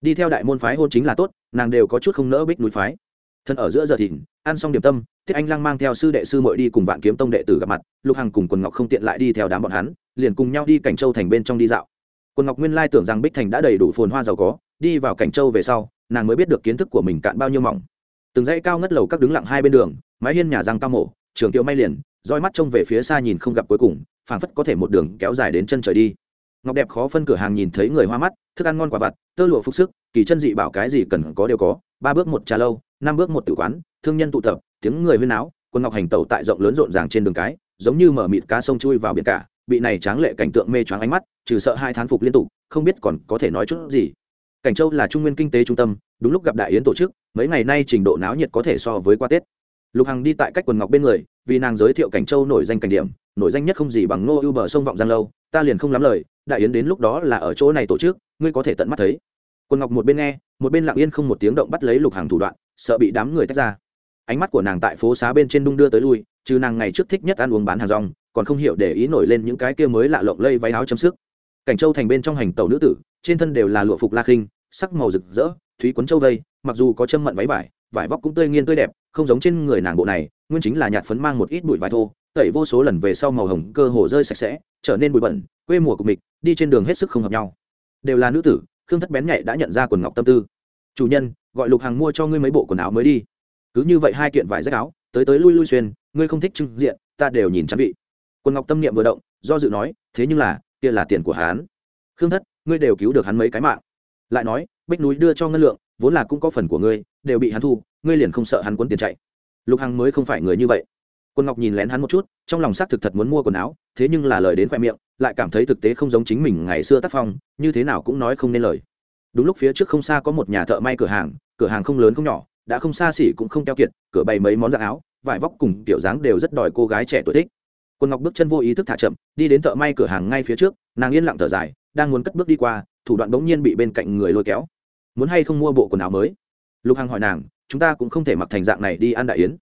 S1: Đi theo đại môn phái hôn chính là tốt, nàng đều có chút không nỡ bích núi phái. Thân ở giữa giờ thìn, ăn xong điểm tâm, tiết anh lăng mang theo sư đệ sư mội đi cùng vạn kiếm tông đệ tử gặp mặt, lục hằng cùng quần ngọc không tiện lại đi theo đám bọn hắn, liền cùng nhau đi cảnh châu thành bên trong đi dạo quân ngọc nguyên lai tưởng rằng bích thành đã đầy đủ phồn hoa giàu có, đi vào cảnh châu về sau, nàng mới biết được kiến thức của mình cạn bao nhiêu mỏng. Từng dãy cao ngất lầu các đứng lặng hai bên đường, mái hiên nhà răng cao mổ, trường kiệu may liền, roi mắt trông về phía xa nhìn không gặp cuối cùng, phảng phất có thể một đường kéo dài đến chân trời đi. Ngọc đẹp khó phân cửa hàng nhìn thấy người hoa mắt, thức ăn ngon quả vặt, tơ lụa phục sức, kỳ chân dị bảo cái gì cần có đều có, ba bước một trà lâu, năm bước một tử quán, thương nhân tụ tập, tiếng người huyên náo quân ngọc hành tẩu tại rộng lớn rộn ràng trên đường cái, giống như mở mịt cá sông chui vào biển cả bị này tráng lệ cảnh tượng mê choáng ánh mắt, trừ sợ hai thán phục liên tục, không biết còn có thể nói chút gì. Cảnh châu là trung nguyên kinh tế trung tâm, đúng lúc gặp đại yến tổ chức, mấy ngày nay trình độ náo nhiệt có thể so với qua tết. Lục hằng đi tại cách quần ngọc bên người, vì nàng giới thiệu cảnh châu nổi danh cảnh điểm, nổi danh nhất không gì bằng ngô ưu bờ sông vọng giang lâu, ta liền không lắm lời, đại yến đến lúc đó là ở chỗ này tổ chức, ngươi có thể tận mắt thấy. Quần ngọc một bên nghe, một bên lặng yên không một tiếng động bắt lấy lục hàng thủ đoạn, sợ bị đám người tách ra. Ánh mắt của nàng tại phố xá bên trên đung đưa tới lui, trừ nàng ngày trước thích nhất ăn uống bán hàng rong còn không hiểu để ý nổi lên những cái kia mới lạ lộng lây váy áo chấm sức. Cảnh châu thành bên trong hành tàu nữ tử, trên thân đều là lụa phục la khinh, sắc màu rực rỡ, thúy quấn châu vây, mặc dù có châm mận váy vải vải vóc cũng tươi nghiên tươi đẹp, không giống trên người nàng bộ này, nguyên chính là nhạt phấn mang một ít bụi vải thô, tẩy vô số lần về sau màu hồng cơ hồ rơi sạch sẽ, trở nên bụi bẩn, quê mùa của mình, đi trên đường hết sức không hợp nhau. Đều là nữ tử, khương thất bén nhạy đã nhận ra quần ngọc tâm tư. Chủ nhân, gọi lục hàng mua cho ngươi mấy bộ quần áo mới đi. Cứ như vậy hai kiện vải rách áo, tới tới lui lui xuyên, ngươi không thích trưng diện, ta đều nhìn chắn vị. Quân ngọc tâm niệm vừa động, do dự nói, thế nhưng là, kia là tiền của hắn. Khương thất, ngươi đều cứu được hắn mấy cái mạng. Lại nói, bích núi đưa cho ngân lượng, vốn là cũng có phần của ngươi, đều bị hắn thu, ngươi liền không sợ hắn cuốn tiền chạy. Lục hằng mới không phải người như vậy. Quân ngọc nhìn lén hắn một chút, trong lòng xác thực thật muốn mua quần áo, thế nhưng là lời đến khoe miệng, lại cảm thấy thực tế không giống chính mình ngày xưa tác phong, như thế nào cũng nói không nên lời. Đúng lúc phía trước không xa có một nhà thợ may cửa hàng cửa hàng không lớn không nhỏ, đã không xa xỉ cũng không keo kiệt, cửa bày mấy món dạng áo, vải vóc cùng kiểu dáng đều rất đòi cô gái trẻ tuổi thích quân ngọc bước chân vô ý thức thả chậm, đi đến thợ may cửa hàng ngay phía trước, nàng yên lặng thở dài, đang muốn cất bước đi qua, thủ đoạn bỗng nhiên bị bên cạnh người lôi kéo. Muốn hay không mua bộ quần áo mới? Lục hằng hỏi nàng, chúng ta cũng không thể mặc thành dạng này đi ăn đại yến.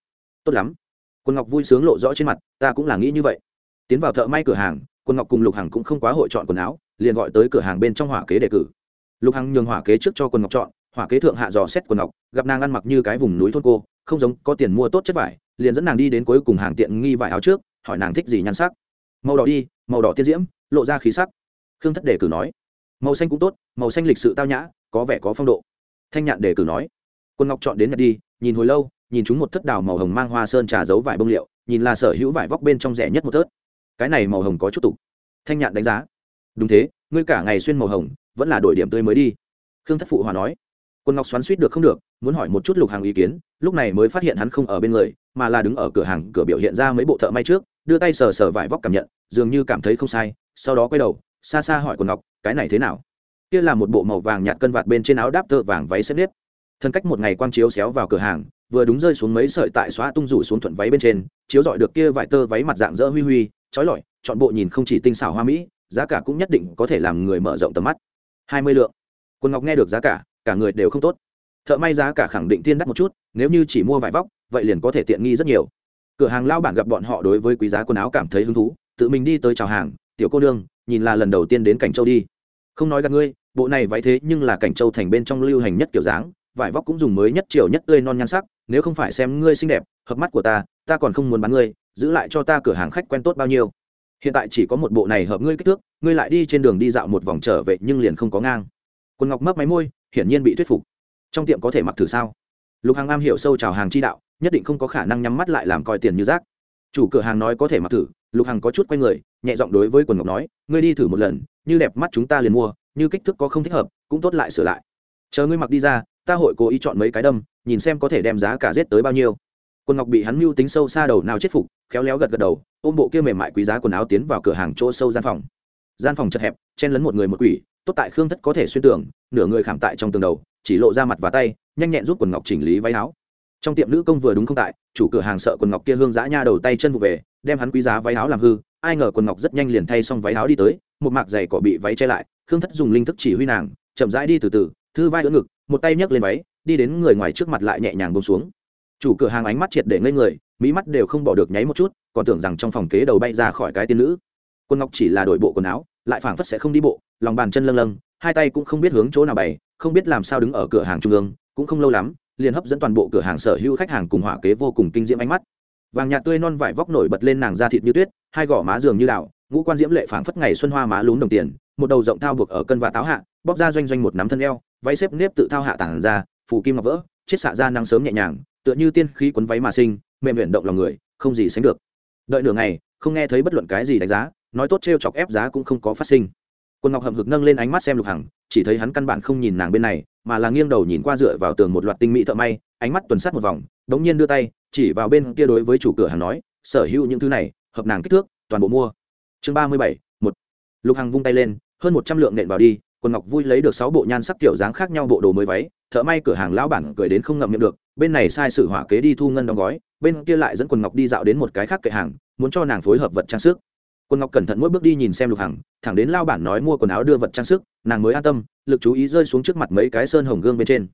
S1: Tốt lắm. Quân ngọc vui sướng lộ rõ trên mặt, ta cũng là nghĩ như vậy. Tiến vào thợ may cửa hàng quân ngọc cùng lục hằng cũng không quá hội chọn quần áo, liền gọi tới cửa hàng bên trong hỏa kế đề cử. Lục hằng nhường hỏa kế trước cho quân ngọc chọn, hỏa kế thượng hạ dò xét quần ngọc, gặp nàng ăn mặc như cái vùng núi thôn cô, không giống có tiền mua tốt chất vải, liền dẫn nàng đi đến cuối cùng hàng tiện nghi vải áo trước hỏi nàng thích gì nhan sắc. Màu đỏ đi, màu đỏ tiên diễm, lộ ra khí sắc. Khương thất đề cử nói. Màu xanh cũng tốt, màu xanh lịch sự tao nhã, có vẻ có phong độ. Thanh nhạn đề cử nói. Quân ngọc chọn đến nhật đi, nhìn hồi lâu, nhìn chúng một thất đào màu hồng mang hoa sơn trà giấu vải bông liệu, nhìn là sở hữu vải vóc bên trong rẻ nhất một thớt. Cái này màu hồng có chút tục. Thanh nhạn đánh giá. Đúng thế, ngươi cả ngày xuyên màu hồng, vẫn là đổi điểm tươi mới đi. Khương thất phụ hòa nói. Quân ngọc xoắn suýt được không được, muốn hỏi một chút lục hàng ý kiến, lúc này mới phát hiện hắn không ở bên người, mà là đứng ở cửa hàng cửa biểu hiện ra mấy bộ thợ may trước đưa tay sờ sờ vải vóc cảm nhận, dường như cảm thấy không sai, sau đó quay đầu, xa xa hỏi quần ngọc, cái này thế nào? Kia là một bộ màu vàng nhạt cân vạt bên trên áo đáp tơ vàng váy xếp nếp. Thân cách một ngày quang chiếu xéo vào cửa hàng, vừa đúng rơi xuống mấy sợi tại xóa tung rủ xuống thuận váy bên trên, chiếu dọi được kia vải tơ váy mặt dạng dỡ huy huy, trói lọi, chọn bộ nhìn không chỉ tinh xảo hoa mỹ, giá cả cũng nhất định có thể làm người mở rộng tầm mắt. Hai mươi lượng. Quân ngọc nghe được giá cả cả người đều không tốt. Thợ may giá cả khẳng định tiên đắt một chút, nếu như chỉ mua vải vóc, vậy liền có thể tiện nghi rất nhiều cửa hàng lao bản gặp bọn họ đối với quý giá quần áo cảm thấy hứng thú, tự mình đi tới chào hàng, tiểu cô nương, nhìn là lần đầu tiên đến cảnh châu đi. Không nói gặp ngươi, bộ này váy thế nhưng là cảnh châu thành bên trong lưu hành nhất kiểu dáng, vải vóc cũng dùng mới nhất chiều nhất tươi non nhan sắc, nếu không phải xem ngươi xinh đẹp, hợp mắt của ta ta còn không muốn bán ngươi, giữ lại cho ta cửa hàng khách quen tốt bao nhiêu. Hiện tại chỉ có một bộ này hợp ngươi kích thước, ngươi lại đi trên đường đi dạo một vòng trở về nhưng liền không có ngang. Quân ngọc mấp máy môi, hiển nhiên bị thuyết phục. Trong tiệm có thể mặc thử sao? Lục hàng am hiểu sâu trào hàng chi đạo, nhất định không có khả năng nhắm mắt lại làm coi tiền như rác. Chủ cửa hàng nói có thể mặc thử, lục hằng có chút quay người, nhẹ giọng đối với quần ngọc nói, ngươi đi thử một lần, như đẹp mắt chúng ta liền mua, như kích thước có không thích hợp, cũng tốt lại sửa lại. Chờ ngươi mặc đi ra, ta hội cố ý chọn mấy cái đâm, nhìn xem có thể đem giá cả rét tới bao nhiêu. Quần ngọc bị hắn mưu tính sâu xa đầu nào chết phục, khéo léo gật gật đầu, ôm bộ kia mềm mại quý giá quần áo tiến vào cửa hàng chỗ sâu gian phòng. Gian phòng chật hẹp, chen lấn một người một quỷ, tốt tại khương thất có thể xuyên tưởng, nửa người khảm tại trong tường đầu chỉ lộ ra mặt và tay, nhanh nhẹn giúp quần ngọc chỉnh lý váy áo. Trong tiệm nữ công vừa đúng không tại, chủ cửa hàng sợ quần ngọc kia hương giã nha đầu tay chân vụ về, đem hắn quý giá váy áo làm hư, ai ngờ quần ngọc rất nhanh liền thay xong váy áo đi tới, một mạc giày cỏ bị váy che lại, khương thất dùng linh thức chỉ huy nàng, chậm rãi đi từ từ, thư vai đỡ ngực, một tay nhấc lên váy, đi đến người ngoài trước mặt lại nhẹ nhàng bông xuống. Chủ cửa hàng ánh mắt triệt để ngây người mỹ mắt đều không bỏ được nháy một chút, còn tưởng rằng trong phòng kế đầu bay ra khỏi cái tiên nữ. Quân ngọc chỉ là đổi bộ quần áo, lại phảng phất sẽ không đi bộ, lòng bàn chân lâng lâng hai tay cũng không biết hướng chỗ nào bày, không biết làm sao đứng ở cửa hàng trung ương, cũng không lâu lắm, liền hấp dẫn toàn bộ cửa hàng sở hữu khách hàng cùng hỏa kế vô cùng kinh diễm ánh mắt. Vàng nhạt tươi non vải vóc nổi bật lên nàng da thịt như tuyết, hai gò má dường như đảo ngũ quan diễm lệ phảng phất ngày xuân hoa má lún đồng tiền, một đầu rộng thao buộc ở cân và táo hạ, bóp ra doanh doanh một nắm thân eo, váy xếp nếp tự thao hạ tản ra phủ kim ngọc vỡ chết xạ ra năng sớm nhẹ nhàng, tựa như tiên khí quấn váy mà sinh, mềm luyện động lòng người, không gì sánh được. Đợi nửa ngày, không nghe thấy bất luận cái gì đánh giá, nói tốt trêu chọc ép giá cũng không có phát sinh quân ngọc hậm hực nâng lên ánh mắt xem lục hằng, chỉ thấy hắn căn bản không nhìn nàng bên này, mà là nghiêng đầu nhìn qua dựa vào tường một loạt tinh mỹ thợ may, ánh mắt tuần sát một vòng, đống nhiên đưa tay, chỉ vào bên kia đối với chủ cửa hàng nói, sở hữu những thứ này, hợp nàng kích thước, toàn bộ mua. Chương ba mươi bảy, một. Lục hằng vung tay lên, hơn một trăm lượng nện vào đi quần ngọc vui lấy được sáu bộ nhan sắc kiểu dáng khác nhau bộ đồ mới váy, thợ may cửa hàng lão bản cười đến không ngậm miệng được, bên này sai sự hỏa kế đi thu ngân đóng gói, bên kia lại dẫn quần ngọc đi dạo đến một cái khác kệ hàng, muốn cho nàng phối hợp vật trang sức. Quân ngọc cẩn thận mỗi bước đi nhìn xem lục hằng, thẳng đến lao bản nói mua quần áo đưa vật trang sức, nàng mới an tâm, lực chú ý rơi xuống trước mặt mấy cái sơn hồng gương bên trên.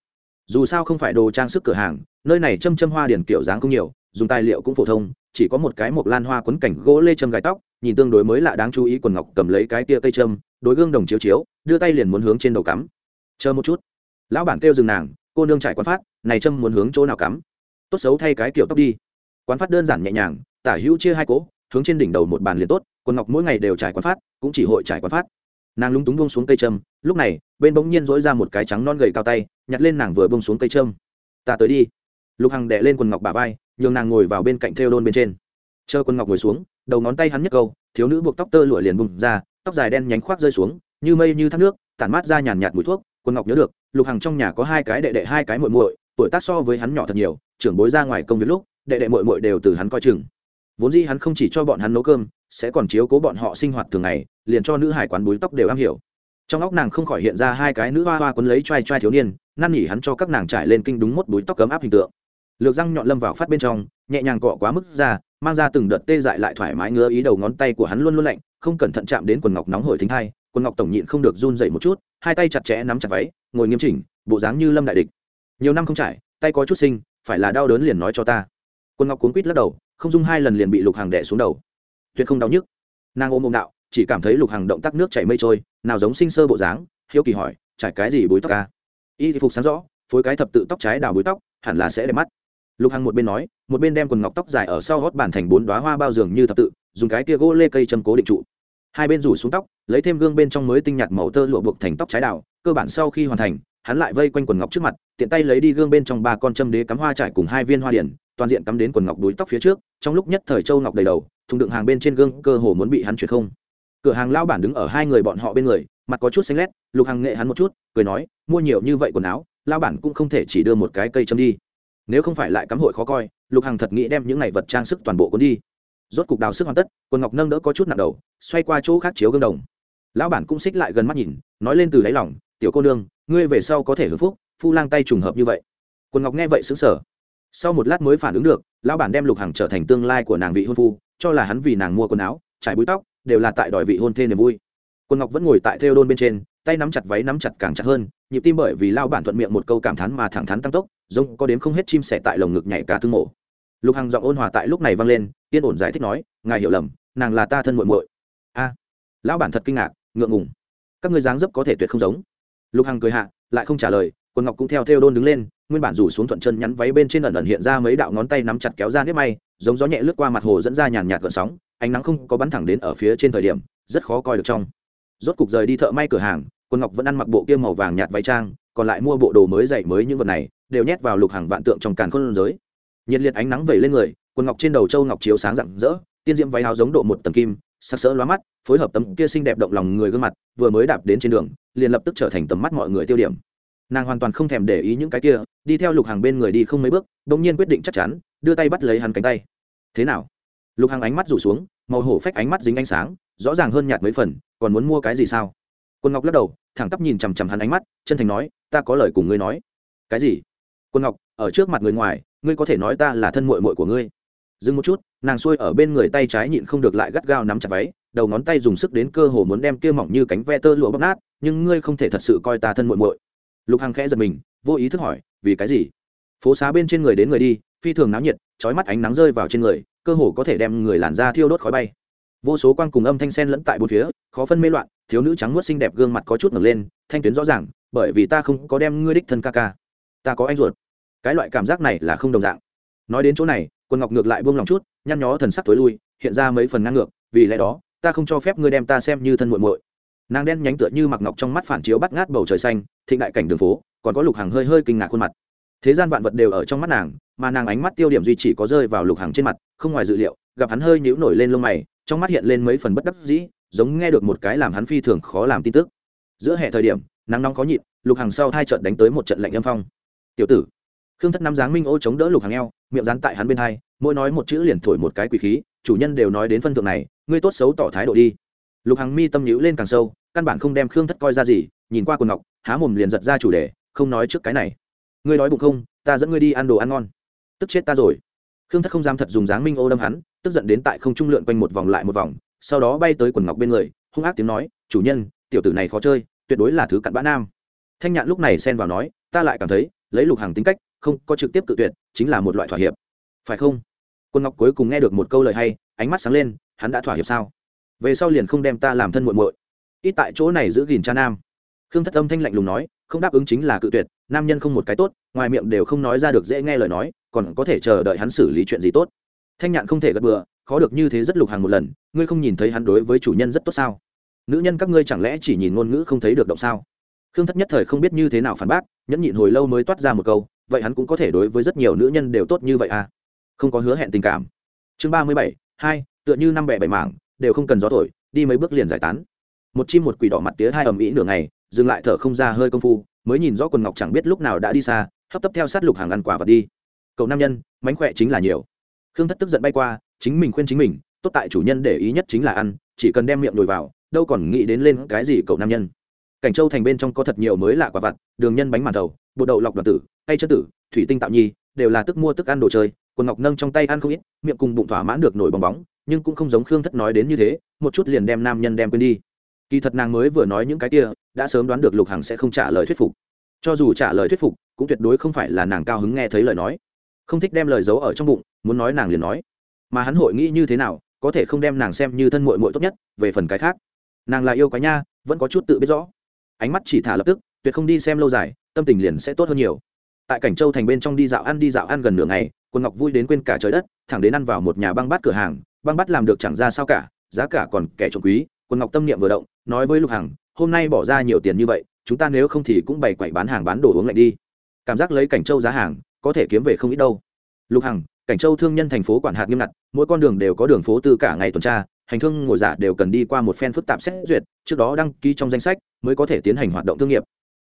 S1: Dù sao không phải đồ trang sức cửa hàng, nơi này châm châm hoa điển kiểu dáng không nhiều, dùng tài liệu cũng phổ thông, chỉ có một cái mộc lan hoa quấn cảnh gỗ lê châm gài tóc, nhìn tương đối mới lạ đáng chú ý quần ngọc cầm lấy cái kia cây châm, đối gương đồng chiếu chiếu, đưa tay liền muốn hướng trên đầu cắm. Chờ một chút. Lão bản kêu dừng nàng, cô nương trải quán phát, này châm muốn hướng chỗ nào cắm? Tốt xấu thay cái kiểu tóc đi. Quán phát đơn giản nhẹ nhàng, tả hữu chia hai cỗ hướng trên đỉnh đầu một bàn liền tốt, quần ngọc mỗi ngày đều trải quán phát, cũng chỉ hội trải quán phát. Nàng lúng túng bông xuống cây châm, lúc này, bên bỗng nhiên dỗi ra một cái trắng non gầy cao tay, nhặt lên nàng vừa bông xuống cây châm. Ta tới đi. Lục hằng đệ lên quần ngọc bà vai, nhường nàng ngồi vào bên cạnh theo đôn bên trên. Chờ quần ngọc ngồi xuống, đầu ngón tay hắn nhấc câu, thiếu nữ buộc tóc tơ lụa liền bùng ra, tóc dài đen nhánh khoác rơi xuống, như mây như thác nước, tản mát ra nhàn nhạt mùi thuốc, quần ngọc nhớ được, lục hằng trong nhà có hai cái đệ đệ, hai cái muội muội, tuổi tác so với hắn nhỏ thật nhiều, trưởng bối ra ngoài công việc lúc, đệ đệ muội muội đều từ hắn coi chừng vốn dĩ hắn không chỉ cho bọn hắn nấu cơm, sẽ còn chiếu cố bọn họ sinh hoạt thường ngày, liền cho nữ hải quán búi tóc đều am hiểu. Trong óc nàng không khỏi hiện ra hai cái nữ hoa hoa quấn lấy t r a i t r a i thiếu niên, năn nỉ hắn cho các nàng trải lên kinh đúng mốt búi tóc cấm áp hình tượng. Lược răng nhọn lâm vào phát bên trong, nhẹ nhàng cọ quá mức ra, mang ra từng đợt tê dại lại thoải mái ngứa ý đầu ngón tay của hắn luôn luôn lạnh, không cẩn thận chạm đến quần ngọc nóng hổi thính hai quần ngọc tổng nhịn không được run dậy một chút, hai tay chặt chẽ nắm chặt váy, ngồi nghiêm chỉnh, bộ dáng như lâm đại địch. Nhiều năm không trải, tay có chút sinh phải là đau đớn liền nói cho ta. Quần ngọc cuốn quýt lắc đầu không dung hai lần liền bị lục hàng đẻ xuống đầu. Tuyệt không đau nhức. Nàng ôm ôm đạo, chỉ cảm thấy lục hàng động tác nước chảy mây trôi, nào giống sinh sơ bộ dáng, hiếu kỳ hỏi, trải cái gì búi tóc ca y phục sáng rõ, phối cái thập tự tóc trái đào búi tóc, hẳn là sẽ đẹp mắt. Lục hằng một bên nói, một bên đem quần ngọc tóc dài ở sau gót bàn thành bốn đoá hoa bao giường như thập tự, dùng cái tia gỗ lê cây châm cố định trụ. Hai bên rủ xuống tóc, lấy thêm gương bên trong mới tinh nhạt màu tơ lụa buộc thành tóc trái đào, cơ bản sau khi hoàn thành, hắn lại vây quanh quần ngọc trước mặt tiện tay lấy đi gương bên trong ba con châm đế cắm hoa trải cùng hai viên hoa điển, toàn diện cắm đến quần ngọc đuối tóc phía trước, trong lúc nhất thời châu ngọc đầy đầu, thùng đựng hàng bên trên gương cơ hồ muốn bị hắn chuyển không. Cửa hàng lao bản đứng ở hai người bọn họ bên người, mặt có chút xanh lét, lục hàng nghệ hắn một chút, cười nói, mua nhiều như vậy quần áo lao bản cũng không thể chỉ đưa một cái cây châm đi. Nếu không phải lại cắm hội khó coi, lục hàng thật nghĩ đem những này vật trang sức toàn bộ cuốn đi. Rốt cục đào sức hoàn tất, quần ngọc nâng đỡ có chút nặng đầu, xoay qua chỗ khác chiếu gương đồng. Lão bản cũng xích lại gần mắt nhìn, nói lên từ đáy lòng, tiểu cô nương, ngươi về sau có thể hưởng phúc phu lang tay trùng hợp như vậy. Quần ngọc nghe vậy xứng sở sau một lát mới phản ứng được, lão bản đem lục hằng trở thành tương lai của nàng vị hôn phu, cho là hắn vì nàng mua quần áo, trải búi tóc, đều là tại đòi vị hôn thê niềm vui. Quần ngọc vẫn ngồi tại theo đôn bên trên, tay nắm chặt váy nắm chặt càng chặt hơn, nhịp tim bởi vì lao bản thuận miệng một câu cảm thán mà thẳng thắn tăng tốc, giống có đến không hết chim sẻ tại lồng ngực nhảy cả tương mổ lục hằng giọng ôn hòa tại lúc này vang lên, yên ổn giải thích nói, ngài hiểu lầm, nàng là ta thân muội muội. A. Lão bản thật kinh ngạc, ngượng ngùng. Các ngươi dáng dấp có thể tuyệt không giống. Lục hằng cười hạ, lại không trả lời quần ngọc cũng theo theo đôn đứng lên, nguyên bản rủ xuống thuận chân nhắn váy bên trên ẩn ẩn hiện ra mấy đạo ngón tay nắm chặt kéo ra nếp may, giống gió nhẹ lướt qua mặt hồ dẫn ra nhàn nhạt gợn sóng, ánh nắng không có bắn thẳng đến ở phía trên thời điểm, rất khó coi được trong. Rốt cục rời đi thợ may cửa hàng quân ngọc vẫn ăn mặc bộ kia màu vàng nhạt váy trang, còn lại mua bộ đồ mới dày mới những vật này, đều nhét vào lục hàng vạn tượng trong càn khôn giới. Nhiệt liệt ánh nắng vẩy lên người quân ngọc trên đầu châu ngọc chiếu sáng rạng rỡ, tiên diễm váy áo giống độ một tầng kim, sắc sỡ lóa mắt, phối hợp tấm kia xinh đẹp động lòng người gương mặt, vừa mới đạp đến trên đường, liền lập tức trở thành tầm mắt mọi người tiêu điểm nàng hoàn toàn không thèm để ý những cái kia, đi theo lục hàng bên người đi không mấy bước đ ỗ n g nhiên quyết định chắc chắn, đưa tay bắt lấy hắn cánh tay. Thế nào? Lục hàng ánh mắt rủ xuống, màu hổ phách ánh mắt dính ánh sáng, rõ ràng hơn nhạt mấy phần, còn muốn mua cái gì sao? Quân ngọc lắc đầu, thẳng tắp nhìn chằm chằm hắn ánh mắt, chân thành nói, ta có lời cùng ngươi nói. Cái gì? Quân ngọc, ở trước mặt người ngoài, ngươi có thể nói ta là thân mội mội của ngươi. Dừng một chút, nàng xuôi ở bên người tay trái nhịn không được lại gắt gao nắm chặt váy, đầu ngón tay dùng sức đến cơ hồ muốn đem kia mỏng như cánh ve tơ lụa bóc nát, nhưng ngươi không thể thật sự coi ta thân mội mội lục hằng khẽ giật mình, vô ý thức hỏi, vì cái gì? Phố xá bên trên người đến người đi, phi thường náo nhiệt trói mắt ánh nắng rơi vào trên người, cơ hồ có thể đem người làn da thiêu đốt khói bay. Vô số quang cùng âm thanh sen lẫn tại bốn phía, khó phân mê loạn, thiếu nữ trắng nuốt xinh đẹp gương mặt có chút ngẩng lên, thanh tuyến rõ ràng, bởi vì ta không có đem ngươi đích thân ca ca. Ta có anh ruột. Cái loại cảm giác này là không đồng dạng. Nói đến chỗ này quân ngọc ngược lại buông lòng chút, nhăn nhó thần sắc tối lui, hiện ra mấy phần ngang ngược, vì lẽ đó, ta không cho phép ngươi đem ta xem như thân muội muội nàng đen nhánh tựa như mặc ngọc trong mắt phản chiếu bắt ngát bầu trời xanh, thịnh đại cảnh đường phố, còn có lục hàng hơi hơi kinh ngạc khuôn mặt. Thế gian vạn vật đều ở trong mắt nàng, mà nàng ánh mắt tiêu điểm duy chỉ có rơi vào lục hàng trên mặt, không ngoài dự liệu, gặp hắn hơi nhíu nổi lên lông mày, trong mắt hiện lên mấy phần bất đắc dĩ, giống nghe được một cái làm hắn phi thường khó làm tin tức. Giữa hệ thời điểm, nắng nóng có nhịn, lục hàng sau hai trận đánh tới một trận lạnh âm phong. Tiểu tử. Khương thất năm dáng minh ô chống đỡ lục hàng eo, miệng dán tại hắn bên hai, mỗi nói một chữ liền thổi một cái quỷ khí, chủ nhân đều nói đến phân thượng này, ngươi tốt xấu tỏ thái độ đi lục hằng mi tâm nhữ lên càng sâu, căn bản không đem khương thất coi ra gì, nhìn qua quần ngọc, há mồm liền giật ra chủ đề, không nói trước cái này. Ngươi nói bụng không? Ta dẫn ngươi đi ăn đồ ăn ngon. Tức chết ta rồi. Khương thất không dám thật dùng dáng minh ô đâm hắn, tức giận đến tại không trung lượn quanh một vòng lại một vòng, sau đó bay tới quần ngọc bên người, hung ác tiếng nói, chủ nhân, tiểu tử này khó chơi, tuyệt đối là thứ cặn bã nam. Thanh nhạn lúc này xen vào nói, ta lại cảm thấy, lấy lục hàng tính cách, không có trực tiếp cự tuyệt, chính là một loại thỏa hiệp. Phải không? Quân ngọc cuối cùng nghe được một câu lời hay, ánh mắt sáng lên, hắn đã thỏa hiệp sao? Về sau liền không đem ta làm thân muội muội. Ít tại chỗ này giữ gìn cha nam. Khương thất âm thanh lạnh lùng nói, không đáp ứng chính là cự tuyệt, nam nhân không một cái tốt, ngoài miệng đều không nói ra được dễ nghe lời nói, còn có thể chờ đợi hắn xử lý chuyện gì tốt. Thanh nhạn không thể gật bừa, khó được như thế rất lục hàng một lần, ngươi không nhìn thấy hắn đối với chủ nhân rất tốt sao? Nữ nhân các ngươi chẳng lẽ chỉ nhìn ngôn ngữ không thấy được động sao? Khương thất nhất thời không biết như thế nào phản bác, nhẫn nhịn hồi lâu mới toát ra một câu, vậy hắn cũng có thể đối với rất nhiều nữ nhân đều tốt như vậy à? Không có hứa hẹn tình cảm. Chương ba mươi bảy, hai, tựa như năm bẻ bảy mảng đều không cần gió thổi, đi mấy bước liền giải tán. Một chim một quỷ đỏ mặt tía hai ầm ĩ nửa ngày, dừng lại thở không ra hơi công phu, mới nhìn rõ quần ngọc chẳng biết lúc nào đã đi xa, hấp tấp theo sát lục hàng ăn quả vật đi. Cậu nam nhân, mánh khỏe chính là nhiều. Khương thất tức giận bay qua, chính mình khuyên chính mình, tốt tại chủ nhân để ý nhất chính là ăn, chỉ cần đem miệng nhồi vào, đâu còn nghĩ đến lên cái gì cậu nam nhân. Cảnh châu thành bên trong có thật nhiều mới lạ quả vặt đường nhân bánh màn thầu, bột đậu lọc đoàn tử hay chất tử, thủy tinh tạo nhi, đều là tức mua tức ăn đồ chơi, quần ngọc nâng trong tay ăn không ít, miệng cùng bụng thỏa mãn được nổi bong bóng nhưng cũng không giống khương thất nói đến như thế, một chút liền đem nam nhân đem quên đi. Kỳ thật nàng mới vừa nói những cái kia, đã sớm đoán được lục hằng sẽ không trả lời thuyết phục. Cho dù trả lời thuyết phục, cũng tuyệt đối không phải là nàng cao hứng nghe thấy lời nói. Không thích đem lời giấu ở trong bụng, muốn nói nàng liền nói. Mà hắn hội nghĩ như thế nào, có thể không đem nàng xem như thân mội mội tốt nhất, về phần cái khác. Nàng là yêu quái nha, vẫn có chút tự biết rõ. Ánh mắt chỉ thả lập tức, tuyệt không đi xem lâu dài, tâm tình liền sẽ tốt hơn nhiều. Tại cảnh châu thành bên trong đi dạo ăn đi dạo ăn gần nửa ngày, quân ngọc vui đến quên cả trời đất, thẳng đến ăn vào một nhà băng bát cửa hàng băng bắt làm được chẳng ra sao cả, giá cả còn kẻ trộm quý quân ngọc tâm niệm vừa động, nói với lục hằng, hôm nay bỏ ra nhiều tiền như vậy, chúng ta nếu không thì cũng bày quậy bán hàng bán đồ uống lạnh đi. Cảm giác lấy cảnh châu giá hàng, có thể kiếm về không ít đâu. Lục hằng, cảnh châu thương nhân thành phố quản hạt nghiêm ngặt, mỗi con đường đều có đường phố tư cả ngày tuần tra, hành thương, ngồi giả đều cần đi qua một phen phức tạp xét duyệt, trước đó đăng ký trong danh sách mới có thể tiến hành hoạt động thương nghiệp.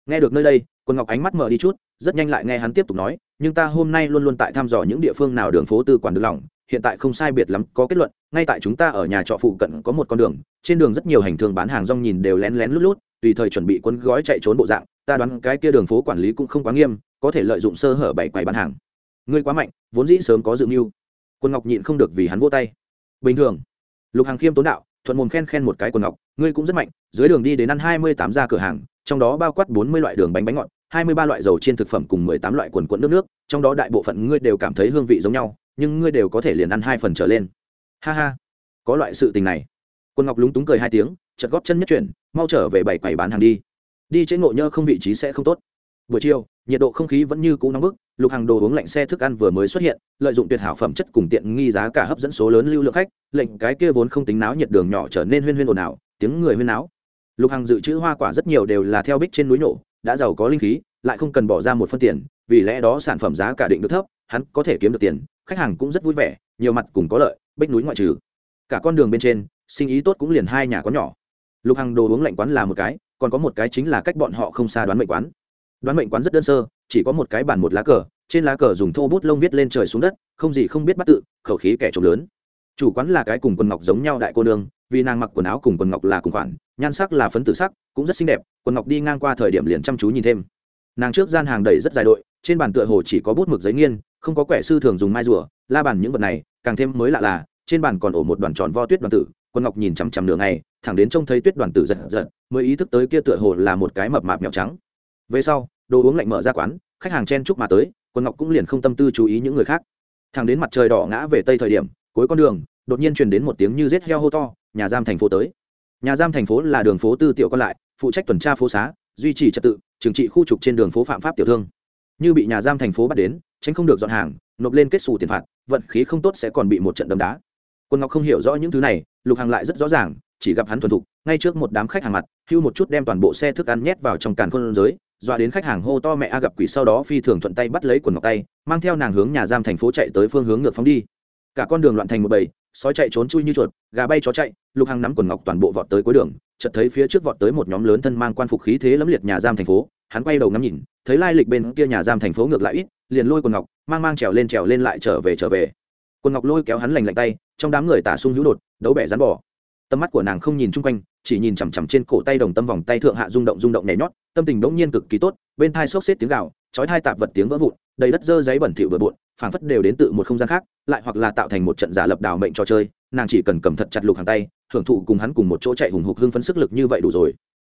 S1: Nghe được nơi đây quân ngọc ánh mắt mở đi chút, rất nhanh lại nghe hắn tiếp tục nói, nhưng ta hôm nay luôn luôn tại thăm dò những địa phương nào đường phố tư quản được lòng hiện tại không sai biệt lắm, có kết luận, ngay tại chúng ta ở nhà trọ phụ cận có một con đường, trên đường rất nhiều hành thương bán hàng rong nhìn đều lén lén lút lút, tùy thời chuẩn bị quân gói chạy trốn bộ dạng, ta đoán cái kia đường phố quản lý cũng không quá nghiêm, có thể lợi dụng sơ hở bảy quầy bán hàng. Ngươi quá mạnh, vốn dĩ sớm có dự mưu. Quân ngọc nhịn không được vì hắn vô tay. Bình thường, lục hàng khiêm tốn đạo, thuận mồm khen khen một cái quần ngọc, ngươi cũng rất mạnh, dưới đường đi đến ăn hai mươi tám ra cửa hàng, trong đó bao quát bốn mươi loại đường bánh bánh ngọt, hai mươi ba loại dầu chiên thực phẩm cùng mười tám loại quần quận nước nước, trong đó đại bộ phận ngươi đều cảm thấy hương vị giống nhau nhưng ngươi đều có thể liền ăn hai phần trở lên. Ha ha, có loại sự tình này. Quân ngọc lúng túng cười hai tiếng chật góp chân nhất chuyển, mau trở về bảy quầy bán hàng đi. Đi chế ngộ nhơ không vị trí sẽ không tốt. Buổi chiều, nhiệt độ không khí vẫn như cũ nóng bức, lục hàng đồ uống lạnh xe thức ăn vừa mới xuất hiện, lợi dụng tuyệt hảo phẩm chất cùng tiện nghi giá cả hấp dẫn số lớn lưu lượng khách, lệnh cái kia vốn không tính náo nhiệt đường nhỏ trở nên huyên huyên ồn ào, tiếng người huyên náo. Lục hàng dự trữ hoa quả rất nhiều đều là theo bích trên núi nổ, đã giàu có linh khí, lại không cần bỏ ra một phân tiền, vì lẽ đó sản phẩm giá cả định được thấp, hắn có thể kiếm được tiền khách hàng cũng rất vui vẻ, nhiều mặt cùng có lợi, bích núi ngoại trừ. Cả con đường bên trên, sinh ý tốt cũng liền hai nhà có nhỏ. Lục hàng đồ uống lạnh quán là một cái, còn có một cái chính là cách bọn họ không xa đoán mệnh quán. Đoán mệnh quán rất đơn sơ, chỉ có một cái bàn một lá cờ, trên lá cờ dùng thô bút lông viết lên trời xuống đất, không gì không biết bắt tự, khẩu khí kẻ trộm lớn. Chủ quán là cái cùng quần ngọc giống nhau đại cô nương, vì nàng mặc quần áo cùng quần ngọc là cùng khoản, nhan sắc là phấn tử sắc, cũng rất xinh đẹp, quần ngọc đi ngang qua thời điểm liền chăm chú nhìn thêm. Nàng trước gian hàng đầy rất dài đội, trên bàn tựa hồ chỉ có bút mực giấy nghiên không có quẻ sư thường dùng mai rùa, la bàn những vật này, càng thêm mới lạ là, trên bàn còn ổ một đoàn tròn vo tuyết đoàn tử, quân ngọc nhìn chằm chằm nửa ngày, thẳng đến trông thấy tuyết đoàn tử giật giật, mới ý thức tới kia tựa hồ là một cái mập mạp nhỏ trắng. Về sau, đồ uống lạnh mở ra quán, khách hàng chen chúc mà tới, quân ngọc cũng liền không tâm tư chú ý những người khác. Thẳng đến mặt trời đỏ ngã về tây thời điểm, cuối con đường, đột nhiên truyền đến một tiếng như rết heo hô to, nhà giam thành phố tới. Nhà giam thành phố là đường phố tư tiểu còn lại, phụ trách tuần tra phố xá, duy trì trật tự, trừng trị khu trục trên đường phố phạm pháp tiểu thương. Như bị nhà giam thành phố bắt đến tránh không được dọn hàng, nộp lên kết xù tiền phạt, vận khí không tốt sẽ còn bị một trận đấm đá. Quân ngọc không hiểu rõ những thứ này, lục hàng lại rất rõ ràng, chỉ gặp hắn thuần thục, ngay trước một đám khách hàng mặt, hưu một chút đem toàn bộ xe thức ăn nhét vào trong càn khôn giới, dọa đến khách hàng hô to mẹ a gặp quỷ sau đó phi thường thuận tay bắt lấy quần ngọc tay, mang theo nàng hướng nhà giam thành phố chạy tới phương hướng ngược phóng đi. Cả con đường loạn thành một bầy, sói chạy trốn chui như chuột, gà bay chó chạy, lục hằng nắm quần ngọc toàn bộ vọt tới cuối đường, chợt thấy phía trước vọt tới một nhóm lớn thân mang quan phục khí thế lẫm liệt nhà giam thành phố, hắn quay đầu ngắm nhìn, thấy lai lịch bên kia nhà giam thành phố ngược lại ít liền lôi quần ngọc, mang mang trèo lên trèo lên lại trở về trở về. Quần ngọc lôi kéo hắn lành lạnh tay, trong đám người tả sung hữu đột, đấu bẻ rắn bỏ tầm mắt của nàng không nhìn chung quanh, chỉ nhìn chằm chằm trên cổ tay đồng tâm vòng tay thượng hạ rung động rung động nhảy nhót, tâm tình bỗng nhiên cực kỳ tốt, bên thai xốc xếp tiếng gạo chói thai tạp vật tiếng vỡ vụn, đầy đất dơ giấy bẩn thỉu bừa bộn, phảng phất đều đến từ một không gian khác, lại hoặc là tạo thành một trận giả lập đảo mệnh trò chơi, nàng chỉ cần cầm thật chặt lục hàng tay, hưởng thụ cùng hắn cùng một chỗ chạy hùng hục hưng phấn sức lực như vậy đủ rồi.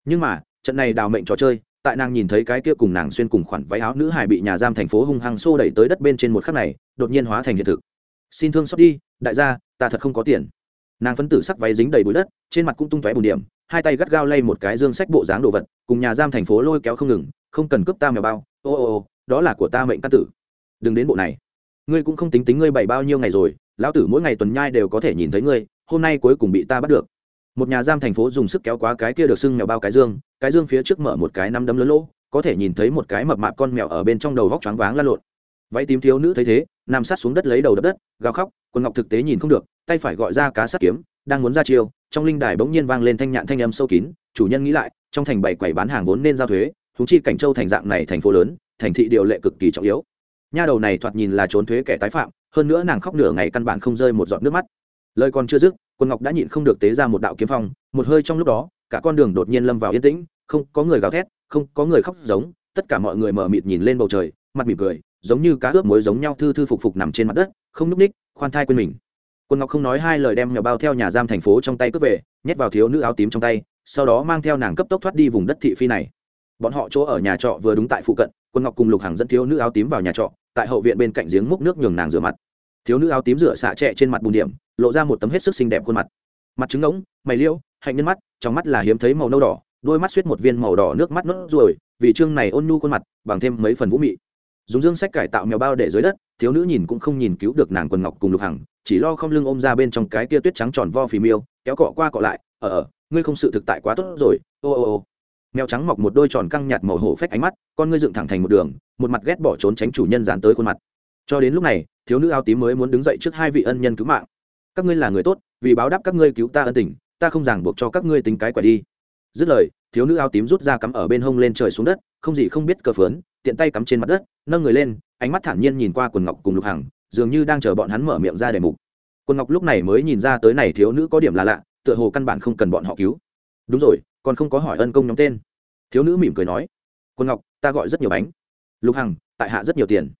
S1: Nhưng mà, trận này đào mệnh trò chơi tại nàng nhìn thấy cái kia cùng nàng xuyên cùng khoản váy áo nữ hài bị nhà giam thành phố hung hăng xô đẩy tới đất bên trên một khắc này, đột nhiên hóa thành hiện thực. Xin thương xót đi, đại gia, ta thật không có tiền. Nàng phấn tử sắc váy dính đầy bụi đất, trên mặt cũng tung tóe bùn điểm, hai tay gắt gao lay một cái dương sách bộ dáng đồ vật, cùng nhà giam thành phố lôi kéo không ngừng, không cần cướp ta mèo bao, ô ô ô, đó là của ta mệnh căn tử. Đừng đến bộ này. Ngươi cũng không tính tính ngươi bảy bao nhiêu ngày rồi, lão tử mỗi ngày tuần nhai đều có thể nhìn thấy ngươi, hôm nay cuối cùng bị ta bắt được một nhà giam thành phố dùng sức kéo quá cái kia được xưng mèo bao cái dương cái dương phía trước mở một cái nắm đấm lớn lỗ, có thể nhìn thấy một cái mập mạp con mèo ở bên trong đầu vóc choáng váng la lộn. Váy tím thiếu nữ thấy thế, nằm sát xuống đất lấy đầu đập đất, gào khóc quân ngọc thực tế nhìn không được, tay phải gọi ra cá sắt kiếm, đang muốn ra chiêu, trong linh đài bỗng nhiên vang lên thanh nhạn thanh âm sâu kín, chủ nhân nghĩ lại, trong thành bảy quầy bán hàng vốn nên giao thuế húng chi cảnh châu thành dạng này thành phố lớn, thành thị điều lệ cực kỳ trọng yếu. Nha đầu này thoạt nhìn là trốn thuế kẻ tái phạm, hơn nữa nàng khóc nửa ngày căn bản không rơi một giọt nước mắt lời còn chưa dứt, quân ngọc đã nhịn không được tế ra một đạo kiếm phong, một hơi trong lúc đó, cả con đường đột nhiên lâm vào yên tĩnh, không có người gào thét, không có người khóc giống, tất cả mọi người mở mịt nhìn lên bầu trời, mặt mỉm cười, giống như cá ướp muối giống nhau thư thư phục phục nằm trên mặt đất, không núp ních, khoan thai quên mình. Quân ngọc không nói hai lời đem nhỏ bao theo nhà giam thành phố trong tay cướp về, nhét vào thiếu nữ áo tím trong tay, sau đó mang theo nàng cấp tốc thoát đi vùng đất thị phi này. Bọn họ chỗ ở nhà trọ vừa đúng tại phụ cận, quân ngọc cùng lục hàng dẫn thiếu nữ áo tím vào nhà trọ, tại hậu viện bên cạnh giếng múc nước nhường nàng rửa mặt thiếu nữ áo tím rửa xạ trẻ trên mặt bùn điểm lộ ra một tấm hết sức xinh đẹp khuôn mặt. Mặt trứng ngỗng mày liêu hạnh nhân mắt trong mắt là hiếm thấy màu nâu đỏ đôi mắt suýt một viên màu đỏ nước mắt nốt ruồi vì chương này ôn nhu khuôn mặt bằng thêm mấy phần vũ mị. Dùng dương sách cải tạo mèo bao để dưới đất thiếu nữ nhìn cũng không nhìn cứu được nàng quần ngọc cùng lục hằng chỉ lo không lưng ôm ra bên trong cái tia tuyết trắng tròn vo phì miêu kéo cọ qua cọ lại ở ờ, ở ngươi không sự thực tại quá tốt rồi ô ô ô. Mèo trắng mọc một đôi tròn căng nhạt màu hổ phách ánh mắt con ngươi dựng thẳng thành một đường một mặt ghét bỏ trốn tránh chủ nhân dán tới khuôn mặt. Cho đến lúc này thiếu nữ áo tím mới muốn đứng dậy trước hai vị ân nhân cứu mạng. Các ngươi là người tốt, vì báo đáp các ngươi cứu ta ân tình, ta không ràng buộc cho các ngươi tính cái quả đi. Dứt lời, thiếu nữ áo tím rút ra cắm ở bên hông lên trời xuống đất, không gì không biết cờ phướn, tiện tay cắm trên mặt đất, nâng người lên, ánh mắt thản nhiên nhìn qua quần ngọc cùng lục hằng, dường như đang chờ bọn hắn mở miệng ra đề mục. Quần ngọc lúc này mới nhìn ra tới này thiếu nữ có điểm là lạ, tựa hồ căn bản không cần bọn họ cứu. Đúng rồi, còn không có hỏi ân công nhóm tên. Thiếu nữ mỉm cười nói quân ngọc, ta gọi rất nhiều bánh. Lục hằng, tại hạ rất nhiều tiền.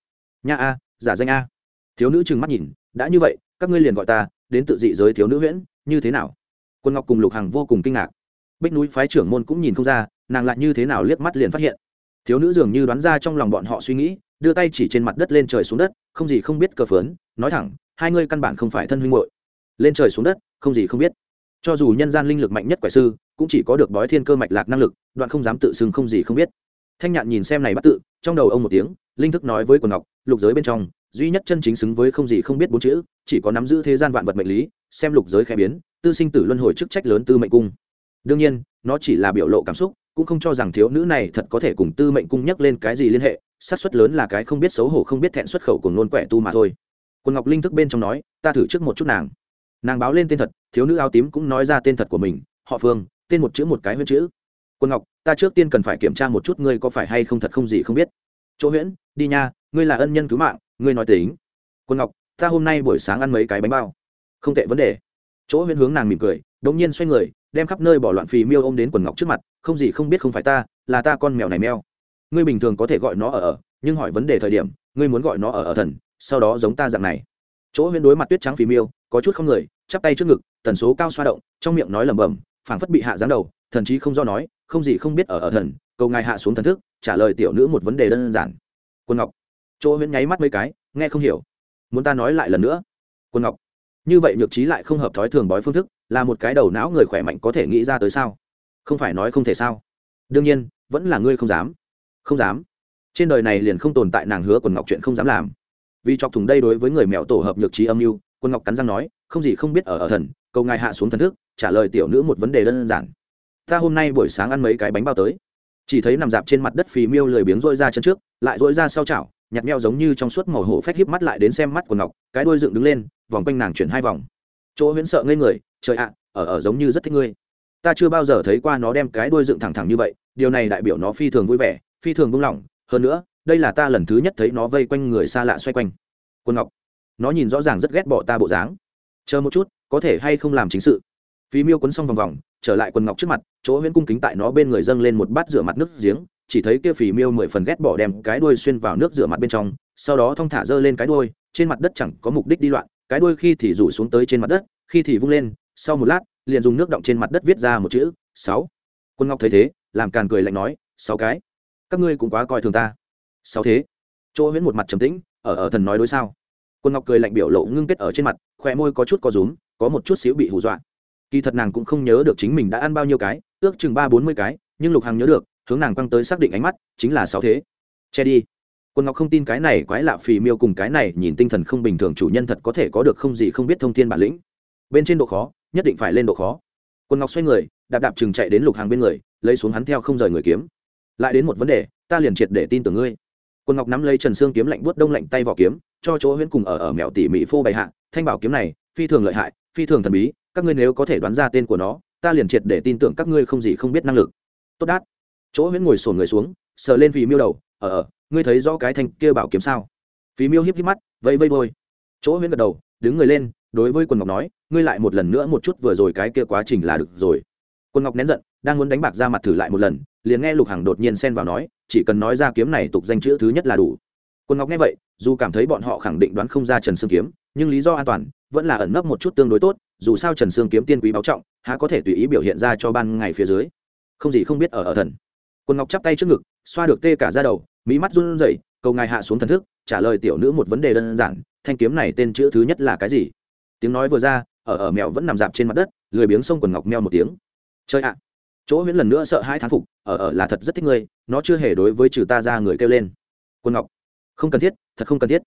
S1: Nha a, giả danh a thiếu nữ trừng mắt nhìn, đã như vậy, các ngươi liền gọi ta, đến tự dị giới thiếu nữ huyễn, như thế nào? Quân ngọc cùng lục hằng vô cùng kinh ngạc. Bích núi phái trưởng môn cũng nhìn không ra, nàng lại như thế nào liếc mắt liền phát hiện. Thiếu nữ dường như đoán ra trong lòng bọn họ suy nghĩ, đưa tay chỉ trên mặt đất lên trời xuống đất, không gì không biết cờ phớn, nói thẳng, hai ngươi căn bản không phải thân huynh hội lên trời xuống đất, không gì không biết. Cho dù nhân gian linh lực mạnh nhất quẻ sư, cũng chỉ có được bói thiên cơ mạch lạc năng lực, đoạn không dám tự xưng không gì không biết. Thanh nhạn nhìn xem này bắt tự, trong đầu ông một tiếng, linh thức nói với quần ngọc, lục giới bên trong duy nhất chân chính xứng với không gì không biết bốn chữ, chỉ có nắm giữ thế gian vạn vật mệnh lý, xem lục giới khẽ biến, tư sinh tử luân hồi chức trách lớn tư mệnh cung. Đương nhiên, nó chỉ là biểu lộ cảm xúc, cũng không cho rằng thiếu nữ này thật có thể cùng tư mệnh cung nhắc lên cái gì liên hệ, xác suất lớn là cái không biết xấu hổ không biết thẹn xuất khẩu của nôn quẻ tu mà thôi. Quân ngọc linh thức bên trong nói, ta thử trước một chút nàng. Nàng báo lên tên thật, thiếu nữ áo tím cũng nói ra tên thật của mình, họ phương, tên một chữ một cái huyễn chữ. Quân ngọc, ta trước tiên cần phải kiểm tra một chút ngươi có phải hay không thật không gì không biết. Chỗ huyễn, đi nha, ngươi là ân nhân cứu mạng ngươi nói tính. Quân ngọc, ta hôm nay buổi sáng ăn mấy cái bánh bao. Không tệ vấn đề. Chỗ huyễn hướng nàng mỉm cười, đống nhiên xoay người, đem khắp nơi bỏ loạn phì miêu ôm đến quần ngọc trước mặt, không gì không biết không phải ta, là ta con mèo này mèo. Ngươi bình thường có thể gọi nó ở ở, nhưng hỏi vấn đề thời điểm, ngươi muốn gọi nó ở ở thần, sau đó giống ta dạng này. Chỗ huyễn đối mặt tuyết trắng phì miêu, có chút không người, chắp tay trước ngực, tần số cao xoa động, trong miệng nói lẩm bẩm, phảng phất bị hạ giáng đầu, thần chí không do nói, không gì không biết ở ở thần, cầu ngài hạ xuống thần thức, trả lời tiểu nữ một vấn đề đơn giản. Quân ngọc chỗ huyễn nháy mắt mấy cái, nghe không hiểu. Muốn ta nói lại lần nữa? Quân ngọc, như vậy nhược trí lại không hợp thói thường bói phương thức, là một cái đầu não người khỏe mạnh có thể nghĩ ra tới sao? Không phải nói không thể sao? Đương nhiên, vẫn là ngươi không dám. Không dám. Trên đời này liền không tồn tại nàng hứa quần ngọc chuyện không dám làm. Vì chọc thùng đây đối với người mẹo tổ hợp nhược trí âm mưu, quân ngọc cắn răng nói, không gì không biết ở ở thần, cầu ngài hạ xuống thần thức, trả lời tiểu nữ một vấn đề đơn giản. Ta hôm nay buổi sáng ăn mấy cái bánh bao tới. Chỉ thấy nằm dạp trên mặt đất phì miêu lười biếng rỗi ra chân trước, lại rỗi ra sau chảo nhạt meo giống như trong suốt màu hổ phách híp mắt lại đến xem mắt của ngọc, cái đuôi dựng đứng lên, vòng quanh nàng chuyển hai vòng. Chỗ huyễn sợ ngây người, trời ạ, ở ở giống như rất thích ngươi. Ta chưa bao giờ thấy qua nó đem cái đuôi dựng thẳng thẳng như vậy, điều này đại biểu nó phi thường vui vẻ, phi thường buông lỏng. Hơn nữa, đây là ta lần thứ nhất thấy nó vây quanh người xa lạ xoay quanh. Quân ngọc, nó nhìn rõ ràng rất ghét bỏ ta bộ dáng. Chờ một chút, có thể hay không làm chính sự? Phí miêu quấn xong vòng vòng, trở lại quần ngọc trước mặt, chỗ huyễn cung kính tại nó bên người dâng lên một bát rửa mặt nước giếng chỉ thấy kia phì miêu mười phần ghét bỏ đem cái đuôi xuyên vào nước rửa mặt bên trong, sau đó thong thả giơ lên cái đuôi, trên mặt đất chẳng có mục đích đi loạn, cái đuôi khi thì rủ xuống tới trên mặt đất, khi thì vung lên, sau một lát, liền dùng nước động trên mặt đất viết ra một chữ, sáu. Quân ngọc thấy thế, làm càn cười lạnh nói, sáu cái? Các ngươi cũng quá coi thường ta. Sáu thế? Chỗ huyễn một mặt trầm tĩnh, ở ở thần nói đối sao? Quân ngọc cười lạnh biểu lộ ngưng kết ở trên mặt khoe môi có chút có rúm, có một chút xíu bị hù dọa. Kỳ thật nàng cũng không nhớ được chính mình đã ăn bao nhiêu cái, ước chừng ba bốn mươi cái, nhưng lục hằng nhớ được hướng nàng quăng tới xác định ánh mắt, chính là sáu thế. Che đi. Quân ngọc không tin cái này quái lạ phì miêu cùng cái này nhìn tinh thần không bình thường chủ nhân thật có thể có được không gì không biết thông tin bản lĩnh. Bên trên độ khó, nhất định phải lên độ khó. Quân ngọc xoay người, đạp đạp chừng chạy đến lục hàng bên người, lấy xuống hắn theo không rời người kiếm. Lại đến một vấn đề, ta liền triệt để tin tưởng ngươi. Quân ngọc nắm lấy trần xương kiếm lạnh buốt đông lạnh tay vỏ kiếm, cho chỗ huyễn cùng ở ở mẹo tỉ mỉ phô bày hạ, thanh bảo kiếm này, phi thường lợi hại, phi thường thần bí, các ngươi nếu có thể đoán ra tên của nó, ta liền triệt để tin tưởng các ngươi không gì không biết năng lực. Tốt đát chỗ huyễn ngồi sổn người xuống, sờ lên phì miêu đầu ở ở ngươi thấy rõ cái thanh kia bảo kiếm sao? Phì miêu híp híp mắt vây vây bôi chỗ huyễn gật đầu, đứng người lên, đối với quần ngọc nói, ngươi lại một lần nữa một chút vừa rồi cái kia quá trình là được rồi. Quân ngọc nén giận, đang muốn đánh bạc ra mặt thử lại một lần, liền nghe lục hằng đột nhiên xen vào nói, chỉ cần nói ra kiếm này tục danh chữ thứ nhất là đủ. Quân ngọc nghe vậy, dù cảm thấy bọn họ khẳng định đoán không ra trần sương kiếm, nhưng lý do an toàn vẫn là ẩn nấp một chút tương đối tốt, dù sao trần sương kiếm tiên quý báo trọng, há có thể tùy ý biểu hiện ra cho ban ngày phía dưới. Không gì không biết ở ở thần. Quần ngọc chắp tay trước ngực, xoa được tê cả ra đầu mỹ mắt run rẩy, cầu ngài hạ xuống thần thức, trả lời tiểu nữ một vấn đề đơn giản, thanh kiếm này tên chữ thứ nhất là cái gì? Tiếng nói vừa ra, ở ở mèo vẫn nằm dạp trên mặt đất, lười biếng sông quần ngọc meo một tiếng. Chơi ạ! Chỗ huyễn lần nữa sợ hai thán phục, ở ở là thật rất thích ngươi, nó chưa hề đối với trừ ta ra người kêu lên. Quần ngọc! Không cần thiết, thật không cần thiết.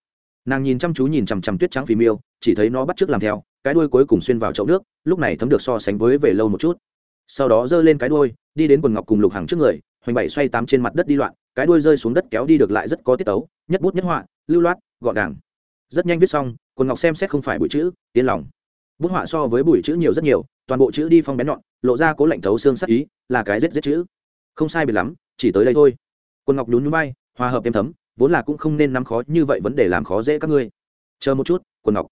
S1: Nàng nhìn chăm chú nhìn chằm chằm tuyết trắng phì miêu, chỉ thấy nó bắt t r ư ớ c làm theo, cái đuôi cuối cùng xuyên vào chậu nước, lúc này thấm được so sánh với về lâu một chút. Sau đó giơ lên cái đuôi, đi đến quần ngọc cùng lục hàng trước người hoành bảy xoay tám trên mặt đất đi loạn, cái đuôi rơi xuống đất kéo đi được lại rất có tiết tấu, nhất bút nhất họa, lưu loát, gọn gàng. Rất nhanh viết xong, quần ngọc xem xét không phải bụi chữ, yên lòng. Bút họa so với bụi chữ nhiều rất nhiều, toàn bộ chữ đi phong bén nhọn, lộ ra cố lạnh thấu xương sắc ý, là cái rết rết chữ. Không sai biệt lắm, chỉ tới đây thôi. Quân ngọc nhún nhún bay hòa hợp êm thấm, vốn là cũng không nên nắm khó, như vậy vấn đề làm khó dễ các ngươi. Chờ một chút quân ngọc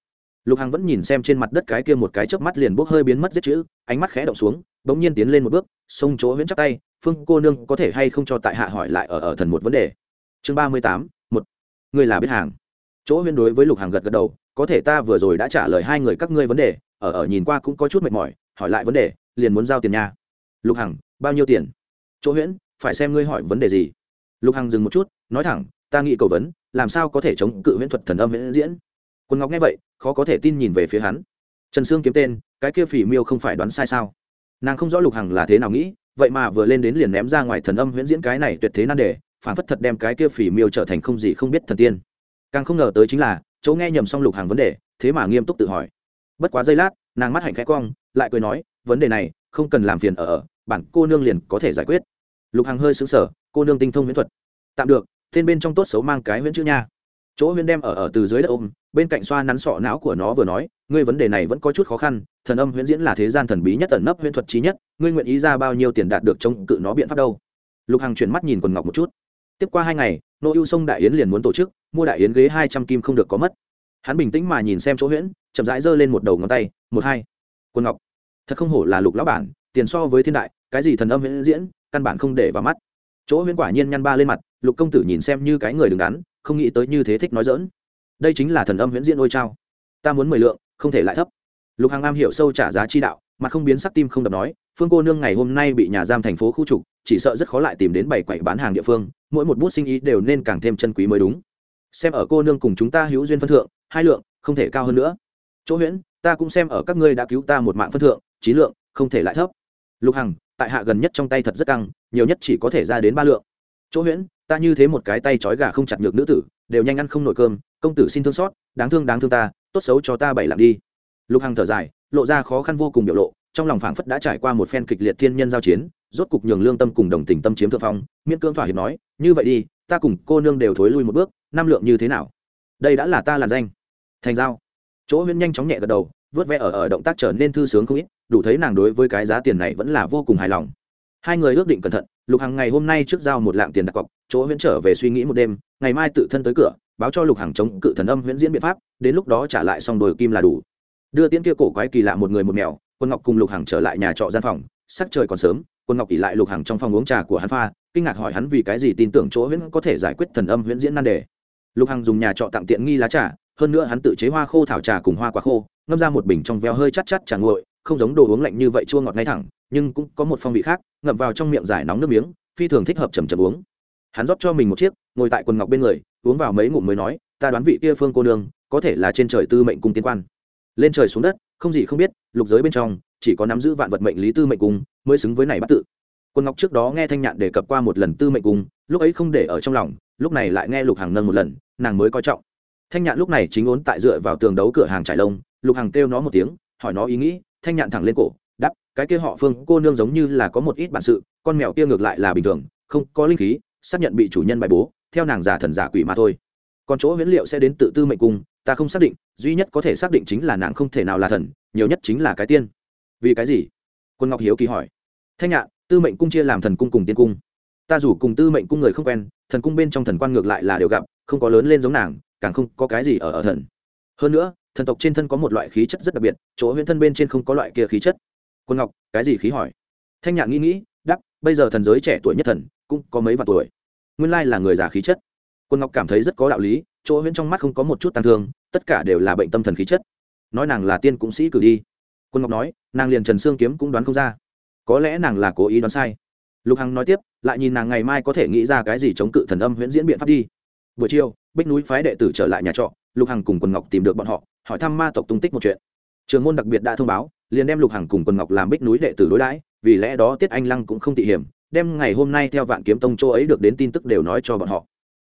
S1: lục hằng vẫn nhìn xem trên mặt đất cái kia một cái chớp mắt liền bốc hơi biến mất giết chữ, ánh mắt khẽ động xuống, bỗng nhiên tiến lên một bước, xông chỗ huyễn chắc tay, phương cô nương, có thể hay không cho tại hạ hỏi lại ở ở thần một vấn đề? Chương ba mươi tám, một. Người là biết hàng. Chỗ huyễn đối với lục Hằng gật gật đầu, có thể ta vừa rồi đã trả lời hai người các ngươi vấn đề, ở ở nhìn qua cũng có chút mệt mỏi, hỏi lại vấn đề, liền muốn giao tiền nha. Lục hằng, bao nhiêu tiền? Chỗ huyễn, phải xem ngươi hỏi vấn đề gì. Lục hằng dừng một chút, nói thẳng, ta nghĩ cầu vấn, làm sao có thể chống cự huyễn thuật thần âm huyễn diễn? Quân ngọc nghe vậy, khó có thể tin nhìn về phía hắn. Trần sương kiếm tên, cái kia phỉ miêu không phải đoán sai sao? Nàng không rõ lục hằng là thế nào nghĩ, vậy mà vừa lên đến liền ném ra ngoài thần âm huyễn diễn cái này tuyệt thế nan đề, phản phất thật đem cái kia phỉ miêu trở thành không gì không biết thần tiên. Càng không ngờ tới chính là, chỗ nghe nhầm xong lục hàng vấn đề, thế mà nghiêm túc tự hỏi. Bất quá giây lát, nàng mắt hạnh khẽ cong, lại cười nói, vấn đề này, không cần làm phiền ở ở, bản cô nương liền có thể giải quyết. Lục hằng hơi xứng sở cô nương tinh thông huyễn thuật. Tạm được, tên bên trong tốt xấu mang cái huyễn chữ nha chỗ Huyên đem ở ở từ dưới đất ôm, bên cạnh xoa nắn sọ não của nó vừa nói, ngươi vấn đề này vẫn có chút khó khăn, thần âm huyễn diễn là thế gian thần bí nhất tận nấp huyễn thuật trí nhất, ngươi nguyện ý ra bao nhiêu tiền đạt được chống cự nó biện pháp đâu? Lục hằng chuyển mắt nhìn quần ngọc một chút. Tiếp qua hai ngày, nô ưu sông đại yến liền muốn tổ chức, mua đại yến ghế hai trăm kim không được có mất. Hắn bình tĩnh mà nhìn xem chỗ huyễn, chậm rãi giơ lên một đầu ngón tay, một hai. Quần ngọc, thật không hổ là lục lão bản, tiền so với thiên đại, cái gì thần âm huyễn diễn, căn bản không để vào mắt. Chỗ huyễn quả nhiên nhăn ba lên mặt, lục công tử nhìn xem như cái người đứng đắn không nghĩ tới như thế thích nói dỡn đây chính là thần âm huyễn diễn ôi trao. Ta muốn mười lượng, không thể lại thấp. Lục hàng am hiểu sâu trả giá chi đạo mà không biến sắc tim không đập nói, phương cô nương ngày hôm nay bị nhà giam thành phố khu trục, chỉ sợ rất khó lại tìm đến bảy quậy bán hàng địa phương, mỗi một bút sinh ý đều nên càng thêm chân quý mới đúng. Xem ở cô nương cùng chúng ta hữu duyên phân thượng, hai lượng, không thể cao hơn nữa. Chỗ huyễn, ta cũng xem ở các ngươi đã cứu ta một mạng phân thượng trí lượng, không thể lại thấp. Lục hằng, tại hạ gần nhất trong tay thật rất căng, nhiều nhất chỉ có thể ra đến ba lượng. Chỗ huyễn ta như thế một cái tay trói gà không chặt được nữ tử, đều nhanh ăn không nổi cơm, công tử xin thương xót, đáng thương đáng thương ta, tốt xấu cho ta bảy lặng đi. Lục hằng thở dài, lộ ra khó khăn vô cùng biểu lộ, trong lòng phảng phất đã trải qua một phen kịch liệt thiên nhân giao chiến, rốt cục nhường lương tâm cùng đồng tình tâm chiếm thượng phong, miễn cương thỏa hiệp nói, như vậy đi, ta cùng cô nương đều thối lui một bước, năm lượng như thế nào? Đây đã là ta làn danh. Thành giao. Chỗ huyễn nhanh chóng nhẹ gật đầu, vớt vẽ ở ở động tác trở nên thư sướng không ít, đủ thấy nàng đối với cái giá tiền này vẫn là vô cùng hài lòng hai người ước định cẩn thận, lục hằng ngày hôm nay trước giao một lạng tiền đặt cọc, chỗ huyễn trở về suy nghĩ một đêm, ngày mai tự thân tới cửa, báo cho lục hằng chống cự thần âm huyễn diễn biện pháp, đến lúc đó trả lại xong đồi kim là đủ. Đưa tiễn kia cổ quái kỳ lạ một người một mèo, quân ngọc cùng lục hằng trở lại nhà trọ gian phòng, sắc trời còn sớm, quân ngọc ỉ lại lục hằng trong phòng uống trà của hắn pha, kinh ngạc hỏi hắn vì cái gì tin tưởng chỗ huyễn có thể giải quyết thần âm huyễn diễn nan đề. Lục hằng dùng nhà trọ tặng tiện nghi lá trà, hơn nữa hắn tự chế hoa khô thảo trà cùng hoa quả khô, ngâm ra một bình trong veo hơi chắt chắt trà nguội, không giống đồ uống lạnh như vậy chua ngọt ngay thẳng nhưng cũng có một phong vị khác, ngậm vào trong miệng giải nóng nước miếng, phi thường thích hợp chầm chầm uống. Hắn rót cho mình một chiếc, ngồi tại quần ngọc bên người, uống vào mấy ngụm mới nói, ta đoán vị kia phương cô nương, có thể là trên trời tư mệnh cung tiên quan. Lên trời xuống đất, không gì không biết, lục giới bên trong, chỉ có nắm giữ vạn vật mệnh lý tư mệnh cung, mới xứng với này bắt tự. Quân ngọc trước đó nghe thanh nhạn đề cập qua một lần tư mệnh cung, lúc ấy không để ở trong lòng, lúc này lại nghe lục hàng nâng một lần, nàng mới coi trọng. Thanh nhạn lúc này chính ốn tại dựa vào tường đấu cửa hàng trải lông, lục hàng kêu nó một tiếng, hỏi nó ý nghĩ, thanh nhạn thẳng lên cổ cái kia họ phương cô nương giống như là có một ít bản sự, con mèo kia ngược lại là bình thường, không có linh khí, xác nhận bị chủ nhân bài bố, theo nàng giả thần giả quỷ mà thôi. Còn chỗ huyễn liệu sẽ đến tự tư mệnh cung, ta không xác định, duy nhất có thể xác định chính là nàng không thể nào là thần, nhiều nhất chính là cái tiên. Vì cái gì? Quân ngọc hiếu kỳ hỏi. Thanh nhạn tư mệnh cung chia làm thần cung cùng tiên cung. Ta rủ cùng tư mệnh cung người không quen, thần cung bên trong thần quan ngược lại là đều gặp, không có lớn lên giống nàng, càng không có cái gì ở ở thần. Hơn nữa, thần tộc trên thân có một loại khí chất rất đặc biệt, chỗ huyễn thân bên trên không có loại kia khí chất quân ngọc, cái gì khí hỏi? Thanh nhạn nghĩ nghĩ đắp bây giờ thần giới trẻ tuổi nhất thần, cũng có mấy vạn tuổi. Nguyên lai là người già khí chất. Quân ngọc cảm thấy rất có đạo lý, chỗ huyễn trong mắt không có một chút tàn thương, tất cả đều là bệnh tâm thần khí chất. Nói nàng là tiên cũng sĩ cử đi. Quân ngọc nói, nàng liền trần sương kiếm cũng đoán không ra. Có lẽ nàng là cố ý đoán sai. Lục hằng nói tiếp, lại nhìn nàng ngày mai có thể nghĩ ra cái gì chống cự thần âm huyễn diễn biện pháp đi. Buổi chiều, bích núi phái đệ tử trở lại nhà trọ, lục hằng cùng quần ngọc tìm được bọn họ, hỏi thăm ma tộc tung tích một chuyện. Trường môn đặc biệt đã thông báo liền đem lục hằng cùng quần ngọc làm bích núi đệ tử đối đãi, vì lẽ đó tiết anh lăng cũng không tị hiểm, đem ngày hôm nay theo vạn kiếm tông châu ấy được đến tin tức đều nói cho bọn họ.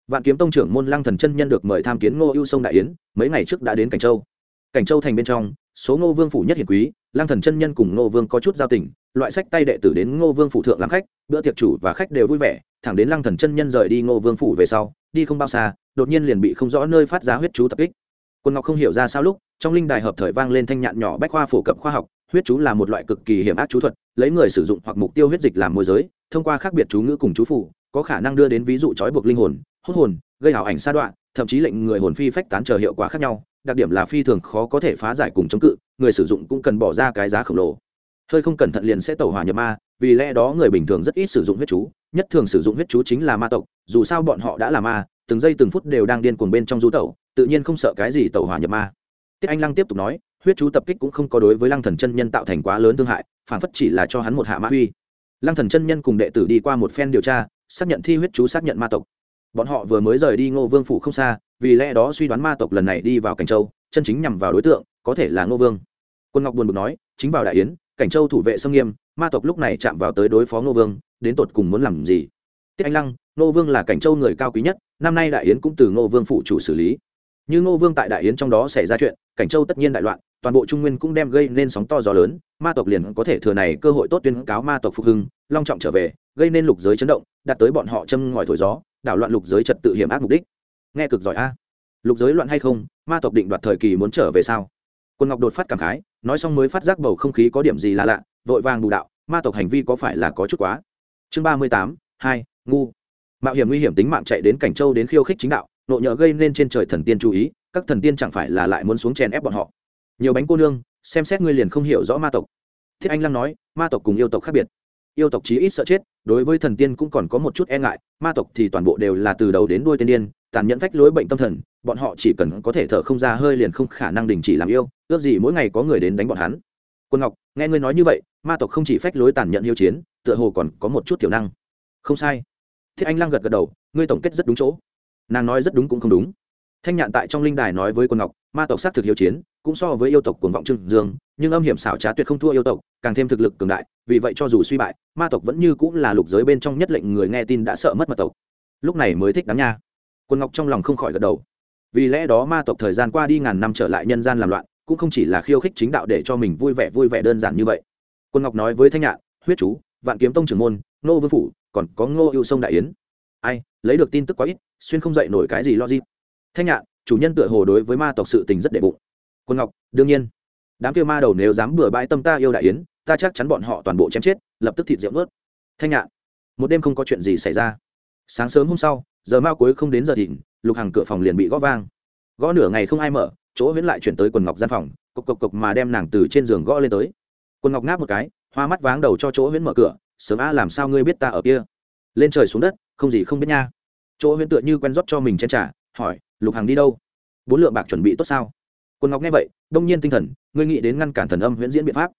S1: Vạn kiếm tông trưởng môn lăng thần chân nhân được mời tham kiến ngô ưu sông đại yến, mấy ngày trước đã đến cảnh châu. Cảnh châu thành bên trong, số ngô vương phủ nhất hiển quý, lăng thần chân nhân cùng ngô vương có chút giao tình, loại sách tay đệ tử đến ngô vương phủ thượng làm khách, bữa tiệc chủ và khách đều vui vẻ, thẳng đến lăng thần chân nhân rời đi ngô vương phủ về sau, đi không bao xa, đột nhiên liền bị không rõ nơi phát ra huyết chú tập kích quân ngọc không hiểu ra sao lúc, trong linh đài hợp thời vang lên thanh nhạn nhỏ bách khoa phổ cập khoa học, huyết chú là một loại cực kỳ hiểm ác chú thuật, lấy người sử dụng hoặc mục tiêu huyết dịch làm môi giới, thông qua khác biệt chú ngữ cùng chú phủ có khả năng đưa đến ví dụ trói buộc linh hồn, hút hồn, gây ảo ảnh sa đoạn thậm chí lệnh người hồn phi phách tán chờ hiệu quả khác nhau, đặc điểm là phi thường khó có thể phá giải cùng chống cự, người sử dụng cũng cần bỏ ra cái giá khổng lồ. Hơi không cẩn thận liền sẽ tẩu hỏa nhập ma, vì lẽ đó người bình thường rất ít sử dụng huyết chú, nhất thường sử dụng huyết chú chính là ma tộc, dù sao bọn họ đã là ma, từng giây từng phút đều đang điên cuồng bên trong du tẩu tự nhiên không sợ cái gì tẩu hỏa nhập ma. Tiết anh lăng tiếp tục nói, huyết chú tập kích cũng không có đối với lăng thần chân nhân tạo thành quá lớn thương hại, phản phất chỉ là cho hắn một hạ mã huy. lăng thần chân nhân cùng đệ tử đi qua một phen điều tra, xác nhận thi huyết chú xác nhận ma tộc. Bọn họ vừa mới rời đi ngô vương phủ không xa, vì lẽ đó suy đoán ma tộc lần này đi vào cảnh châu, chân chính nhằm vào đối tượng, có thể là ngô vương. Quân ngọc buồn bực nói, chính vào đại yến, cảnh châu thủ vệ sông nghiêm, ma tộc lúc này chạm vào tới đối phó ngô vương, đến tột cùng muốn làm gì? Tiết anh lăng, ngô vương là cảnh châu người cao quý nhất, năm nay đại yến cũng từ ngô vương phụ chủ xử lý như ngô vương tại đại yến trong đó xảy ra chuyện, cảnh châu tất nhiên đại loạn, toàn bộ trung nguyên cũng đem gây nên sóng to gió lớn, ma tộc liền có thể thừa này cơ hội tốt tuyên cáo ma tộc phục hưng, long trọng trở về, gây nên lục giới chấn động, đạt tới bọn họ châm ngòi thổi gió, đảo loạn lục giới trật tự hiểm ác mục đích. Nghe cực giỏi a. Lục giới loạn hay không, ma tộc định đoạt thời kỳ muốn trở về sao? Quân ngọc đột phát cảm khái, nói xong mới phát giác bầu không khí có điểm gì là lạ, vội vàng bù đạo, ma tộc hành vi có phải là có chút quá? Chương ba mươi tám, hai, ngu. Mạo hiểm nguy hiểm tính mạng chạy đến cảnh châu đến khiêu khích chính đạo nộ nhỡ gây nên trên trời thần tiên chú ý, các thần tiên chẳng phải là lại muốn xuống chèn ép bọn họ. Nhiều bánh cô nương, xem xét ngươi liền không hiểu rõ ma tộc. Thiết anh lăng nói, ma tộc cùng yêu tộc khác biệt. Yêu tộc chí ít sợ chết, đối với thần tiên cũng còn có một chút e ngại, ma tộc thì toàn bộ đều là từ đầu đến đuôi tiên điên, tàn nhẫn phách lối bệnh tâm thần, bọn họ chỉ cần có thể thở không ra hơi liền không khả năng đình chỉ làm yêu, ước gì mỗi ngày có người đến đánh bọn hắn. Quân ngọc, nghe ngươi nói như vậy, ma tộc không chỉ phách lối tàn nhẫn yêu chiến, tựa hồ còn có một chút thiểu năng. Không sai. Thiết anh lăng gật gật đầu, ngươi tổng kết rất đúng chỗ nàng nói rất đúng cũng không đúng. Thanh nhạn tại trong linh đài nói với quân ngọc, ma tộc xác thực hiếu chiến, cũng so với yêu tộc cuồng vọng trương dương, nhưng âm hiểm xảo trá tuyệt không thua yêu tộc, càng thêm thực lực cường đại, vì vậy cho dù suy bại, ma tộc vẫn như cũng là lục giới bên trong nhất lệnh người nghe tin đã sợ mất mật tộc. Lúc này mới thích đáng nha. Quân ngọc trong lòng không khỏi gật đầu. Vì lẽ đó ma tộc thời gian qua đi ngàn năm trở lại nhân gian làm loạn, cũng không chỉ là khiêu khích chính đạo để cho mình vui vẻ vui vẻ đơn giản như vậy. Quân ngọc nói với thanh nhạn, huyết chú, vạn kiếm tông trưởng môn nô vương phủ, còn có ngô ưu sông đại yến. Ai lấy được tin tức quá ít, xuyên không dậy nổi cái gì lo gì thanh nhạn, chủ nhân tựa hồ đối với ma tộc sự tình rất đệ bụng. Quân ngọc, đương nhiên. Đám kia ma đầu nếu dám bừa bãi tâm ta yêu đại yến, ta chắc chắn bọn họ toàn bộ chém chết, lập tức thịt rượu ướt thanh nhạn, một đêm không có chuyện gì xảy ra. Sáng sớm hôm sau, giờ mao cuối không đến giờ thịnh, lục hàng cửa phòng liền bị gõ vang. Gõ nửa ngày không ai mở, chỗ viễn lại chuyển tới quần ngọc gian phòng, cộc cộc cộc mà đem nàng từ trên giường gõ lên tới. Quần ngọc ngáp một cái, hoa mắt váng đầu cho chỗ viễn mở cửa, sớm a làm sao ngươi biết ta ở kia? Lên trời xuống đất không gì không biết nha. Chỗ huyễn tựa như quen rót cho mình chen trả hỏi, lục hàng đi đâu? Bốn lượng bạc chuẩn bị tốt sao? Quân ngọc nghe vậy, đông nhiên tinh thần, ngươi nghĩ đến ngăn cản thần âm huyễn diễn biện pháp?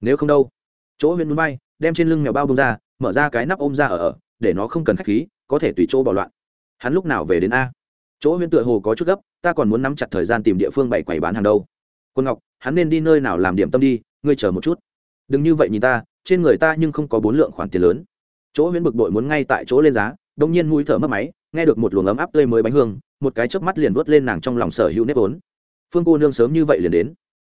S1: Nếu không đâu. Chỗ huyễn núi bay đem trên lưng mèo bao bông ra, mở ra cái nắp ôm ra ở ở, để nó không cần khách khí, có thể tùy chỗ bỏ loạn. Hắn lúc nào về đến a? Chỗ huyễn tựa hồ có chút gấp, ta còn muốn nắm chặt thời gian tìm địa phương bày quầy bán hàng đâu. Quân ngọc, hắn nên đi nơi nào làm điểm tâm đi, ngươi chờ một chút. Đừng như vậy nhìn ta, trên người ta nhưng không có bốn lượng khoản tiền lớn. Chỗ huyễn bực bội muốn ngay tại chỗ lên giá đông nhiên mũi thở mất máy, nghe được một luồng ấm áp tươi mới bánh hương, một cái chớp mắt liền vớt lên nàng trong lòng sở hữu nếp vốn. Phương cô nương sớm như vậy liền đến.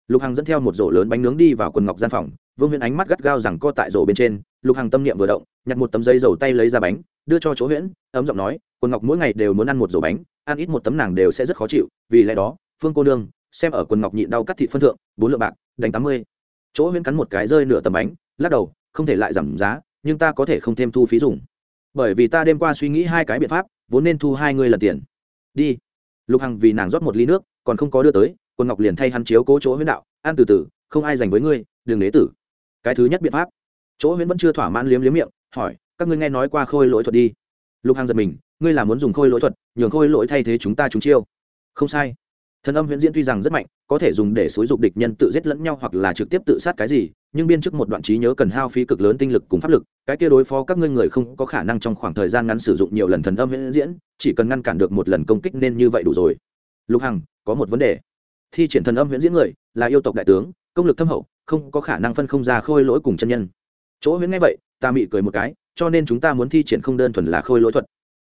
S1: Lục hằng dẫn theo một rổ lớn bánh nướng đi vào quần ngọc gian phòng, vương huyễn ánh mắt gắt gao rằng co tại rổ bên trên, lục hằng tâm niệm vừa động, nhặt một tấm giấy dầu tay lấy ra bánh, đưa cho chỗ huyễn, ấm giọng nói, quần ngọc mỗi ngày đều muốn ăn một rổ bánh, ăn ít một tấm nàng đều sẽ rất khó chịu, vì lẽ đó, phương cô nương, xem ở quần ngọc nhịn đau cắt thị phân thượng, bốn lượng bạc, đánh tám mươi. Chỗ huyễn cắn một cái rơi nửa tấm bánh, lắc đầu, không thể lại giảm giá, nhưng ta có thể không thêm thu phí dùng bởi vì ta đêm qua suy nghĩ hai cái biện pháp, vốn nên thu hai người lần tiền. Đi. Lục hằng vì nàng rót một ly nước, còn không có đưa tới, quân ngọc liền thay hắn chiếu cố chỗ huyễn đạo ăn từ từ, không ai dành với ngươi, đừng đế tử. Cái thứ nhất biện pháp. Chỗ huyễn vẫn chưa thỏa mãn liếm liếm miệng, hỏi, các ngươi nghe nói qua khôi lỗi thuật đi? Lục hằng giật mình, ngươi là muốn dùng khôi lỗi thuật, nhường khôi lỗi thay thế chúng ta chúng chiêu. Không sai thần âm huyễn diễn tuy rằng rất mạnh, có thể dùng để xúi dục địch nhân tự giết lẫn nhau hoặc là trực tiếp tự sát cái gì, nhưng biên chức một đoạn trí nhớ cần hao phí cực lớn tinh lực cùng pháp lực, cái kia đối phó các ngươi người không có khả năng trong khoảng thời gian ngắn sử dụng nhiều lần thần âm huyễn diễn, chỉ cần ngăn cản được một lần công kích nên như vậy đủ rồi. Lục hằng, có một vấn đề. Thi triển thần âm huyễn diễn người, là yêu tộc đại tướng, công lực thâm hậu, không có khả năng phân không ra khôi lỗi cùng chân nhân. Chỗ huyễn nghe vậy, ta mị cười một cái, cho nên chúng ta muốn thi triển không đơn thuần là khôi lỗi thuật.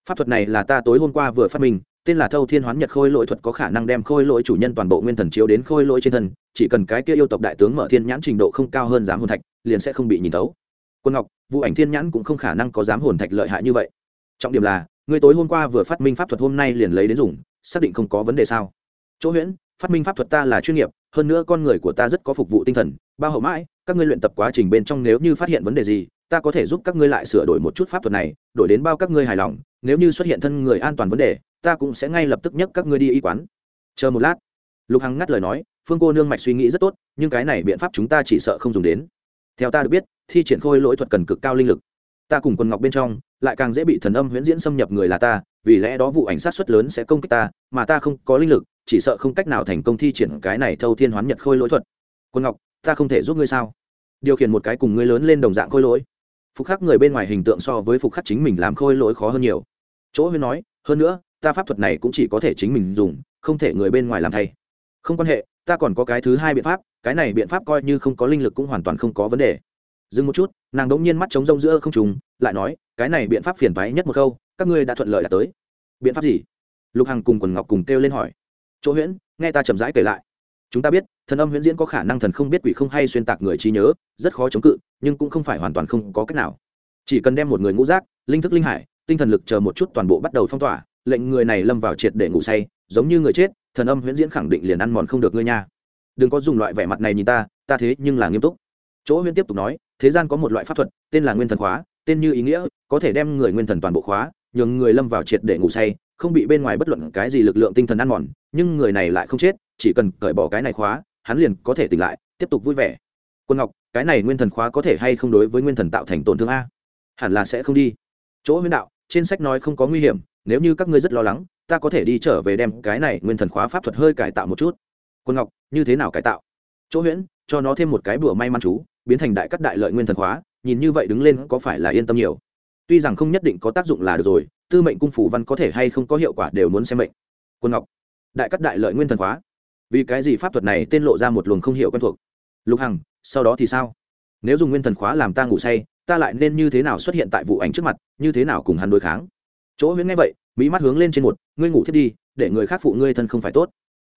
S1: Pháp thuật này là ta tối hôm qua vừa phát minh tên là thâu thiên hoán nhật khôi lỗi thuật có khả năng đem khôi lỗi chủ nhân toàn bộ nguyên thần chiếu đến khôi lỗi trên thân, chỉ cần cái kia yêu tộc đại tướng mở thiên nhãn trình độ không cao hơn giám hồn thạch, liền sẽ không bị nhìn thấu. Quân ngọc vụ ảnh thiên nhãn cũng không khả năng có giám hồn thạch lợi hại như vậy. Trọng điểm là, người tối hôm qua vừa phát minh pháp thuật hôm nay liền lấy đến dùng, xác định không có vấn đề sao? Chỗ huyễn, phát minh pháp thuật ta là chuyên nghiệp, hơn nữa con người của ta rất có phục vụ tinh thần, bao hậu mãi, các ngươi luyện tập quá trình bên trong nếu như phát hiện vấn đề gì ta có thể giúp các ngươi lại sửa đổi một chút pháp thuật này, đổi đến bao các ngươi hài lòng, nếu như xuất hiện thân người an toàn vấn đề, ta cũng sẽ ngay lập tức nhấc các ngươi đi y quán. Chờ một lát, lục hằng ngắt lời nói, phương cô nương mạch suy nghĩ rất tốt, nhưng cái này biện pháp chúng ta chỉ sợ không dùng đến. Theo ta được biết, thi triển khôi lỗi thuật cần cực cao linh lực. Ta cùng quần ngọc bên trong, lại càng dễ bị thần âm huyễn diễn xâm nhập người là ta, vì lẽ đó vụ ảnh sát xuất lớn sẽ công kích ta, mà ta không có linh lực, chỉ sợ không cách nào thành công thi triển cái này thâu thiên hoán nhật khôi lỗi thuật. Quân ngọc, ta không thể giúp ngươi sao? Điều khiển một cái cùng ngươi lớn lên đồng dạng khôi lỗi phục khắc người bên ngoài hình tượng so với phục khắc chính mình làm khôi lỗi khó hơn nhiều. Chỗ huyên nói, hơn nữa, ta pháp thuật này cũng chỉ có thể chính mình dùng, không thể người bên ngoài làm thay. Không quan hệ, ta còn có cái thứ hai biện pháp, cái này biện pháp coi như không có linh lực cũng hoàn toàn không có vấn đề. Dừng một chút, nàng đ ỗ n g nhiên mắt trống rông giữa không trùng lại nói, cái này biện pháp phiền váy nhất một câu, các ngươi đã thuận lợi đã tới. Biện pháp gì? Lục hằng cùng quần ngọc cùng kêu lên hỏi. Chỗ huyễn, nghe ta chậm rãi kể lại chúng ta biết, thần âm huyễn diễn có khả năng thần không biết quỷ không hay xuyên tạc người trí nhớ, rất khó chống cự, nhưng cũng không phải hoàn toàn không có cách nào. Chỉ cần đem một người ngũ giác, linh thức linh hải, tinh thần lực chờ một chút toàn bộ bắt đầu phong tỏa, lệnh người này lâm vào triệt để ngủ say, giống như người chết, thần âm huyễn diễn khẳng định liền ăn mòn không được ngươi nha. Đừng có dùng loại vẻ mặt này nhìn ta ta thế nhưng là nghiêm túc. Chỗ huyễn tiếp tục nói, thế gian có một loại pháp thuật, tên là nguyên thần khóa, tên như ý nghĩa, có thể đem người nguyên thần toàn bộ khóa, nhường người lâm vào triệt để ngủ say, không bị bên ngoài bất luận cái gì lực lượng tinh thần ăn mòn, nhưng người này lại không chết chỉ cần cởi bỏ cái này khóa, hắn liền có thể tỉnh lại, tiếp tục vui vẻ. Quân ngọc, cái này nguyên thần khóa có thể hay không đối với nguyên thần tạo thành tổn thương a? Hẳn là sẽ không đi. Chỗ huyễn đạo, trên sách nói không có nguy hiểm, nếu như các ngươi rất lo lắng, ta có thể đi trở về đem cái này nguyên thần khóa pháp thuật hơi cải tạo một chút. Quân ngọc, như thế nào cải tạo? Chỗ huyễn cho nó thêm một cái bùa may mắn chú, biến thành đại cắt đại lợi nguyên thần khóa, nhìn như vậy đứng lên có phải là yên tâm nhiều? Tuy rằng không nhất định có tác dụng là được rồi, tư mệnh cung phủ văn có thể hay không có hiệu quả đều muốn xem mệnh. Quân ngọc, đại cắt đại lợi nguyên thần khóa vì cái gì pháp thuật này tên lộ ra một luồng không hiểu quen thuộc? Lục hằng, sau đó thì sao? Nếu dùng nguyên thần khóa làm ta ngủ say, ta lại nên như thế nào xuất hiện tại vụ ảnh trước mặt, như thế nào cùng hắn đối kháng? Chỗ huyễn nghe vậy, mỹ mắt hướng lên trên một, ngươi ngủ thiết đi, để người khác phụ ngươi thân không phải tốt.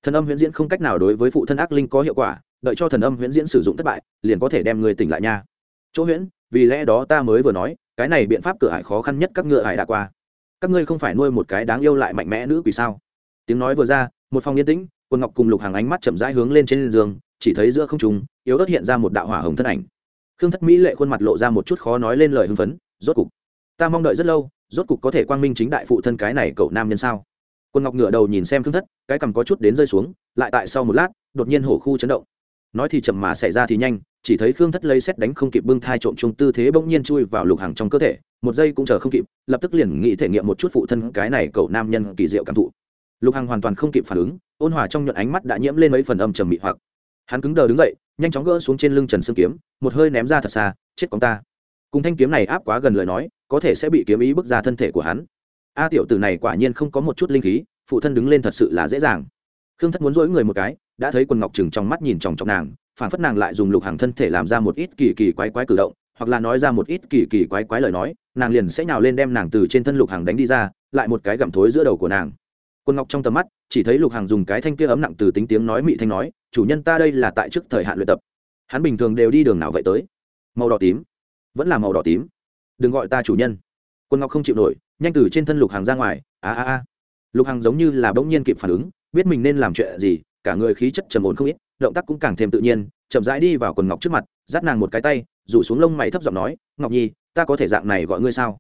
S1: Thần âm huyễn diễn không cách nào đối với phụ thân ác linh có hiệu quả, đợi cho thần âm huyễn diễn sử dụng thất bại, liền có thể đem người tỉnh lại nha. Chỗ huyễn, vì lẽ đó ta mới vừa nói, cái này biện pháp cửa hải khó khăn nhất các ngựa hải đã qua. Các ngươi không phải nuôi một cái đáng yêu lại mạnh mẽ nữ quỷ sao? Tiếng nói vừa ra, một phòng yên tĩnh quân ngọc cùng lục hàng ánh mắt chậm rãi hướng lên trên giường, chỉ thấy giữa không trung, yếu ớt hiện ra một đạo hỏa hồng thân ảnh. Khương thất mỹ lệ khuôn mặt lộ ra một chút khó nói lên lời hưng phấn, rốt cục, ta mong đợi rất lâu, rốt cục có thể quang minh chính đại phụ thân cái này cậu nam nhân sao? Quân ngọc ngửa đầu nhìn xem khương thất, cái cằm có chút đến rơi xuống, lại tại sau một lát, đột nhiên hổ khu chấn động. Nói thì chậm mà xảy ra thì nhanh, chỉ thấy khương thất lấy xét đánh không kịp bưng thai trộm chung tư thế bỗng nhiên chui vào lục hàng trong cơ thể, một giây cũng chờ không kịp, lập tức liền nghĩ thể nghiệm một chút phụ thân cái này cậu nam nhân kỳ diệu cảm thụ. Lục hằng hoàn toàn không kịp phản ứng ôn hòa trong nhuận ánh mắt đã nhiễm lên mấy phần âm trầm mị hoặc. Hắn cứng đờ đứng dậy, nhanh chóng gỡ xuống trên lưng trần sương kiếm, một hơi ném ra thật xa, chết con ta. Cùng thanh kiếm này áp quá gần lời nói, có thể sẽ bị kiếm ý bước ra thân thể của hắn. A tiểu tử này quả nhiên không có một chút linh khí, phụ thân đứng lên thật sự là dễ dàng. Khương thất muốn dỗi người một cái, đã thấy quần ngọc trừng trong mắt nhìn chòng chọc nàng phản phất nàng lại dùng lục hàng thân thể làm ra một ít kỳ kỳ quái quái cử động, hoặc là nói ra một ít kỳ kỳ quái quái lời nói, nàng liền sẽ nhào lên đem nàng từ trên thân lục hàng đánh đi ra, lại một cái gặm thối giữa đầu của nàng quân ngọc trong tầm mắt, chỉ thấy lục hàng dùng cái thanh kia ấm nặng từ tính tiếng nói mị thanh nói, chủ nhân ta đây là tại trước thời hạn luyện tập. Hắn bình thường đều đi đường nào vậy tới? Màu đỏ tím. Vẫn là màu đỏ tím. Đừng gọi ta chủ nhân. Quân ngọc không chịu nổi, nhanh từ trên thân lục hàng ra ngoài. A a a. Lục hàng giống như là bỗng nhiên kịp phản ứng, biết mình nên làm chuyện gì, cả người khí chất trầm ổn không ít, động tác cũng càng thêm tự nhiên, chậm rãi đi vào quần ngọc trước mặt, dắt nàng một cái tay, rủ xuống lông mày thấp giọng nói, ngọc nhi, ta có thể dạng này gọi ngươi sao?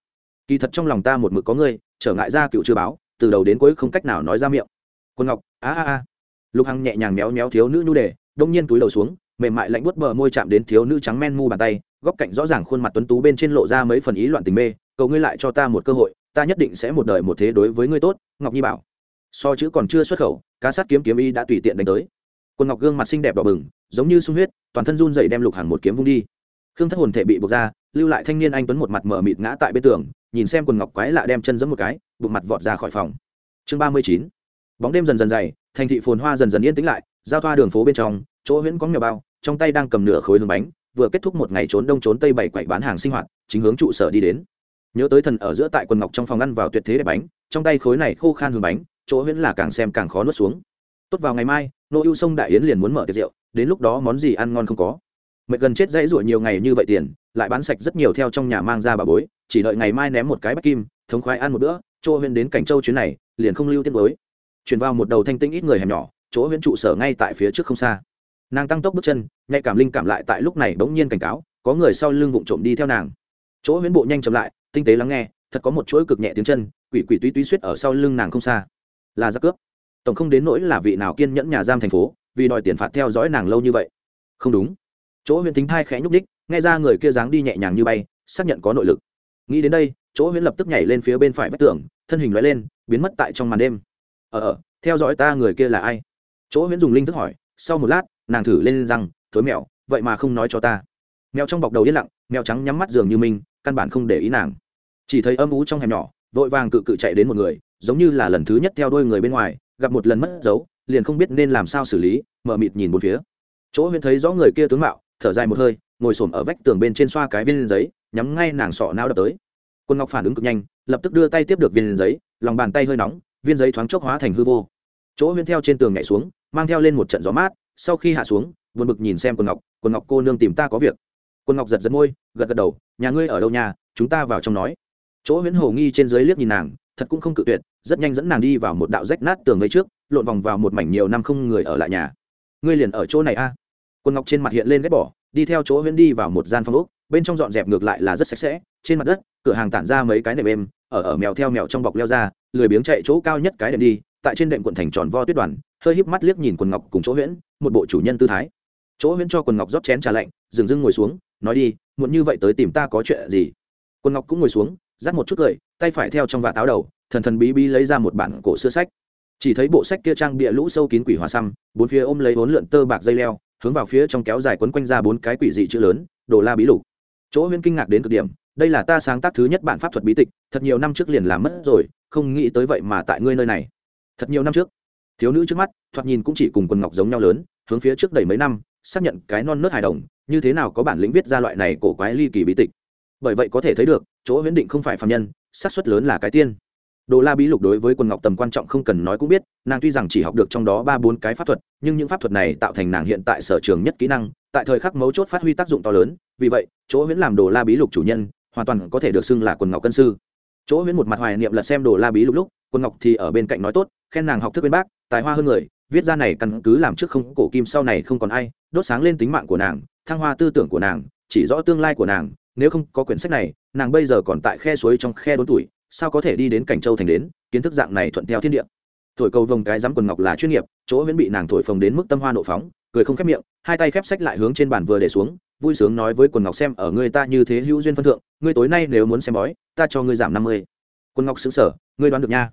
S1: Kỳ thật trong lòng ta một mực có ngươi, trở ngại ra cựu chưa báo từ đầu đến cuối không cách nào nói ra miệng. Quân ngọc, a a a. Lục hằng nhẹ nhàng méo méo thiếu nữ nhu đề, đông nhiên túi đầu xuống, mềm mại lạnh buốt bờ môi chạm đến thiếu nữ trắng men mu bàn tay, góc cạnh rõ ràng khuôn mặt tuấn tú bên trên lộ ra mấy phần ý loạn tình mê, cầu ngươi lại cho ta một cơ hội, ta nhất định sẽ một đời một thế đối với ngươi tốt, ngọc nhi bảo. So chữ còn chưa xuất khẩu, cá sát kiếm kiếm y đã tùy tiện đánh tới. Quân ngọc gương mặt xinh đẹp đỏ bừng, giống như sung huyết, toàn thân run dậy đem lục Hằng một kiếm vung đi. Khương thất hồn thể bị buộc ra, lưu lại thanh niên anh tuấn một mặt mở mịt ngã tại bên tường nhìn xem quần ngọc quái lạ đem chân giẫm một cái, bụng mặt vọt ra khỏi phòng. Chương ba mươi chín. Bóng đêm dần dần dày, thành thị phồn hoa dần dần yên tĩnh lại, giao thoa đường phố bên trong, chỗ huyễn có nhỏ bao, trong tay đang cầm nửa khối hương bánh, vừa kết thúc một ngày trốn đông trốn tây bảy quậy bán hàng sinh hoạt, chính hướng trụ sở đi đến. Nhớ tới thần ở giữa tại quần ngọc trong phòng ăn vào tuyệt thế đẹp bánh, trong tay khối này khô khan hương bánh, chỗ huyễn là càng xem càng khó nuốt xuống. Tốt vào ngày mai, nô ưu sông đại yến liền muốn mở tiệc rượu, đến lúc đó món gì ăn ngon không có mệt gần chết dãy ruổi nhiều ngày như vậy tiền, lại bán sạch rất nhiều theo trong nhà mang ra bà bối, chỉ đợi ngày mai ném một cái bách kim, thống khoái ăn một bữa, chỗ huyễn đến cảnh châu chuyến này, liền không lưu tiết mới. Chuyển vào một đầu thanh tinh ít người hẻm nhỏ, chỗ huyễn trụ sở ngay tại phía trước không xa. Nàng tăng tốc bước chân, nhạy cảm linh cảm lại tại lúc này bỗng nhiên cảnh cáo, có người sau lưng vụng trộm đi theo nàng. Chỗ huyễn bộ nhanh chậm lại, tinh tế lắng nghe, thật có một chuỗi cực nhẹ tiếng chân, quỷ quỷ túy túy suýt ở sau lưng nàng không xa. Là giặc cướp. Tổng không đến nỗi là vị nào kiên nhẫn nhà giam thành phố, vì đòi tiền phạt theo dõi nàng lâu như vậy. Không đúng chỗ huyện tính thai khẽ nhúc đích nghe ra người kia dáng đi nhẹ nhàng như bay xác nhận có nội lực. Nghĩ đến đây chỗ huyện lập tức nhảy lên phía bên phải vách tường thân hình loại lên biến mất tại trong màn đêm. Ờ ờ theo dõi ta người kia là ai? Chỗ huyện dùng linh thức hỏi sau một lát nàng thử lên rằng, thối mèo vậy mà không nói cho ta. Mèo trong bọc đầu yên lặng mèo trắng nhắm mắt giường như mình căn bản không để ý nàng. Chỉ thấy âm ú trong hẻm nhỏ vội vàng cự cự chạy đến một người giống như là lần thứ nhất theo đôi người bên ngoài gặp một lần mất dấu liền không biết nên làm sao xử lý mở mịt nhìn một phía. Chỗ huyện thấy rõ người kia tướng mạo thở dài một hơi, ngồi s ở vách tường bên trên xoa cái viên giấy, nhắm ngay nàng sọ não đập tới. Quân ngọc phản ứng cực nhanh, lập tức đưa tay tiếp được viên giấy, lòng bàn tay hơi nóng, viên giấy thoáng chốc hóa thành hư vô. Chỗ huyên theo trên tường nhảy xuống, mang theo lên một trận gió mát, sau khi hạ xuống, buồn bực nhìn xem quân ngọc quân ngọc cô nương tìm ta có việc. Quân ngọc giật giật môi, gật gật đầu, nhà ngươi ở đâu nhà chúng ta vào trong nói. Chỗ huyễn hồ nghi trên dưới liếc nhìn nàng, thật cũng không cự tuyệt, rất nhanh dẫn nàng đi vào một đạo rách nát tường ngay trước, lộn vòng vào một mảnh nhiều năm không người ở lại nhà. Ngươi liền ở chỗ này a? à? Quân ngọc trên mặt hiện lên ghét bỏ, đi theo chỗ huyễn đi vào một gian phòng úc bên trong dọn dẹp ngược lại là rất sạch sẽ, trên mặt đất, cửa hàng tản ra mấy cái nệm êm, ở ở mèo theo mèo trong bọc leo ra, lười biếng chạy chỗ cao nhất cái đệm đi, tại trên đệm quận thành tròn vo tuyết đoàn, hơi híp mắt liếc nhìn quần ngọc cùng chỗ huyễn, một bộ chủ nhân tư thái. Chỗ huyễn cho quần ngọc rót chén trà lạnh, dừng dưng ngồi xuống, nói đi, muộn như vậy tới tìm ta có chuyện gì? Quần ngọc cũng ngồi xuống, dắt một chút cười, tay phải theo trong vạt táo đầu, thần thần bí bí lấy ra một bản cổ xưa sách. Chỉ thấy bộ sách kia trang bịa lũ sâu kín quỷ hòa xăm, bốn phía ôm lấy bốn lượn tơ bạc dây leo hướng vào phía trong kéo dài quấn quanh ra bốn cái quỷ dị chữ lớn, đồ la bí lục. Chỗ huyễn kinh ngạc đến cực điểm, đây là ta sáng tác thứ nhất bản pháp thuật bí tịch, thật nhiều năm trước liền làm mất rồi, không nghĩ tới vậy mà tại ngươi nơi này. Thật nhiều năm trước. Thiếu nữ trước mắt, thoạt nhìn cũng chỉ cùng quần ngọc giống nhau lớn, hướng phía trước đầy mấy năm, xác nhận cái non nớt hài đồng, như thế nào có bản lĩnh viết ra loại này cổ quái ly kỳ bí tịch. Bởi vậy có thể thấy được, chỗ huyễn định không phải phạm nhân, xác suất lớn là cái tiên đồ la bí lục đối với quần ngọc tầm quan trọng không cần nói cũng biết, nàng tuy rằng chỉ học được trong đó ba bốn cái pháp thuật, nhưng những pháp thuật này tạo thành nàng hiện tại sở trường nhất kỹ năng, tại thời khắc mấu chốt phát huy tác dụng to lớn, vì vậy, chỗ huyễn làm đồ la bí lục chủ nhân, hoàn toàn có thể được xưng là quần ngọc cân sư. Chỗ huyễn một mặt hoài niệm lật xem đồ la bí lục lúc, quần ngọc thì ở bên cạnh nói tốt, khen nàng học thức bên bác, tài hoa hơn người, viết ra này căn cứ làm trước không cổ kim, sau này không còn ai, đốt sáng lên tính mạng của nàng, thăng hoa tư tưởng của nàng, chỉ rõ tương lai của nàng, nếu không có quyển sách này, nàng bây giờ còn tại khe suối trong khe đốn tuổi sao có thể đi đến cảnh châu thành đến, kiến thức dạng này thuận theo thiên địa. Thổi cầu vồng cái dám quần ngọc là chuyên nghiệp, chỗ huyễn bị nàng thổi phồng đến mức tâm hoa nộ phóng, cười không khép miệng, hai tay khép sách lại hướng trên bàn vừa để xuống, vui sướng nói với quần ngọc xem, ở ngươi ta như thế hữu duyên phân thượng, ngươi tối nay nếu muốn xem bói, ta cho ngươi giảm năm mươi. Quần ngọc xứng sở ngươi đoán được nha.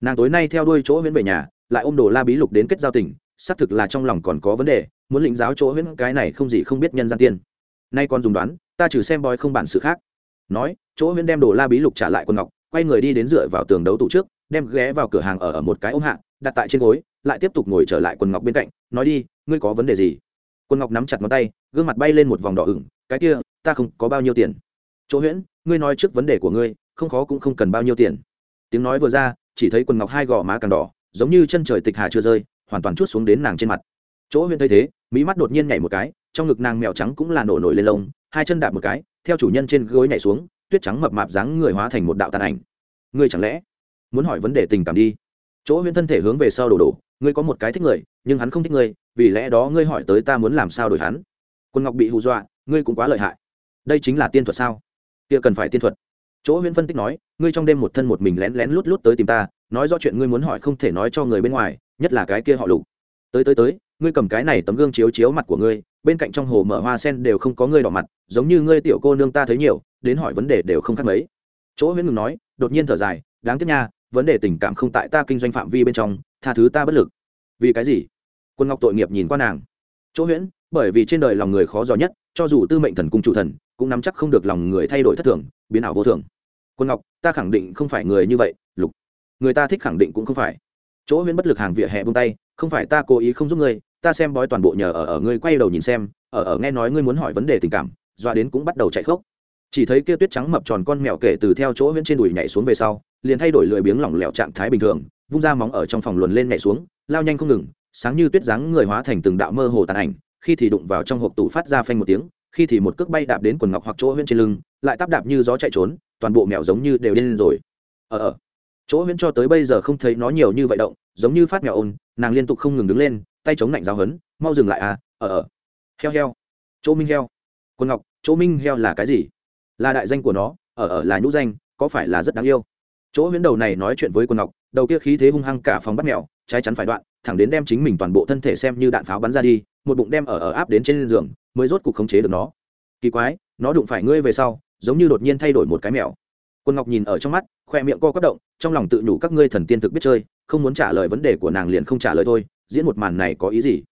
S1: Nàng tối nay theo đuôi chỗ huyễn về nhà, lại ôm đồ la bí lục đến kết giao tình, xác thực là trong lòng còn có vấn đề, muốn lĩnh giáo chỗ huyễn, cái này không gì không biết nhân gian tiên. Nay còn dùng đoán, ta trừ xem bói không bản sự khác. Nói, chỗ huyễn đem đồ la bí lục trả lại quần ngọc quay người đi đến dựa vào tường đấu tủ trước, đem ghé vào cửa hàng ở ở một cái ôm hạ, đặt tại trên gối, lại tiếp tục ngồi trở lại quần ngọc bên cạnh, nói đi, ngươi có vấn đề gì? Quần ngọc nắm chặt ngón tay, gương mặt bay lên một vòng đỏ ửng, cái kia, ta không có bao nhiêu tiền. Chỗ huyễn, ngươi nói trước vấn đề của ngươi, không khó cũng không cần bao nhiêu tiền. Tiếng nói vừa ra, chỉ thấy quần ngọc hai gò má càng đỏ, giống như chân trời tịch hà chưa rơi, hoàn toàn chút xuống đến nàng trên mặt. Chỗ huyễn thấy thế mỹ mắt đột nhiên nhảy một cái, trong ngực nàng mèo trắng cũng là nổ nổi lên lông, hai chân đạp một cái, theo chủ nhân trên gối nhảy xuống tuyết trắng mập mạp dáng người hóa thành một đạo tàn ảnh. Ngươi chẳng lẽ muốn hỏi vấn đề tình cảm đi? Chỗ huyễn thân thể hướng về sau đổ đổ, ngươi có một cái thích người, nhưng hắn không thích ngươi, vì lẽ đó ngươi hỏi tới ta muốn làm sao đổi hắn? Quân ngọc bị hù dọa, ngươi cũng quá lợi hại. Đây chính là tiên thuật sao? Kia cần phải tiên thuật. Chỗ huyễn phân tích nói, ngươi trong đêm một thân một mình lén lén lút lút tới tìm ta, nói rõ chuyện ngươi muốn hỏi không thể nói cho người bên ngoài, nhất là cái kia họ lục. Tới tới tới, ngươi cầm cái này tấm gương chiếu chiếu mặt của ngươi bên cạnh trong hồ mở hoa sen đều không có ngươi đỏ mặt, giống như ngươi tiểu cô nương ta thấy nhiều, đến hỏi vấn đề đều không khác mấy. Chỗ huyễn ngừng nói, đột nhiên thở dài, đáng tiếc nha, vấn đề tình cảm không tại ta kinh doanh phạm vi bên trong, tha thứ ta bất lực. Vì cái gì? Quân ngọc tội nghiệp nhìn qua nàng. Chỗ huyễn, bởi vì trên đời lòng người khó dò nhất, cho dù tư mệnh thần cung chủ thần, cũng nắm chắc không được lòng người thay đổi thất thường, biến ảo vô thường. Quân ngọc, ta khẳng định không phải người như vậy, lục. Người ta thích khẳng định cũng không phải. Chỗ huyễn bất lực hàng vỉa hè bông tay, không phải ta cố ý không giúp ngươi ta xem bói toàn bộ nhờ ở ở ngươi quay đầu nhìn xem, ở ở nghe nói ngươi muốn hỏi vấn đề tình cảm, doa đến cũng bắt đầu chạy khốc. Chỉ thấy kia tuyết trắng mập tròn con mèo kể từ theo chỗ huyễn trên đùi nhảy xuống về sau, liền thay đổi lười biếng lỏng lẻo trạng thái bình thường, vung ra móng ở trong phòng luồn lên nhảy xuống, lao nhanh không ngừng, sáng như tuyết dáng người hóa thành từng đạo mơ hồ tàn ảnh, khi thì đụng vào trong hộp tủ phát ra phanh một tiếng, khi thì một cước bay đạp đến quần ngọc hoặc chỗ huyễn trên lưng, lại tắp đạp như gió chạy trốn, toàn bộ mèo giống như đều lên rồi. Ở ở chỗ huyễn cho tới bây giờ không thấy nó nhiều như vậy động, giống như phát mèo ôn, nàng liên tục không ngừng đứng lên tay chống lạnh giáo hấn, mau dừng lại à ở ở heo heo. Chỗ minh heo. Quân ngọc, chỗ minh heo là cái gì? Là đại danh của nó ở ở là nhũ danh, có phải là rất đáng yêu? Chỗ huyễn đầu này nói chuyện với quân ngọc, đầu kia khí thế hung hăng cả phòng bắt mèo, trái chắn phải đoạn, thẳng đến đem chính mình toàn bộ thân thể xem như đạn pháo bắn ra đi, một bụng đem ở ở áp đến trên giường, mới rốt cuộc khống chế được nó. Kỳ quái, nó đụng phải ngươi về sau, giống như đột nhiên thay đổi một cái mèo. Quân ngọc nhìn ở trong mắt, khoe miệng co quất động, trong lòng tự nhủ các ngươi thần tiên thực biết chơi, không muốn trả lời vấn đề của nàng liền không trả lời thôi diễn một màn này có ý gì?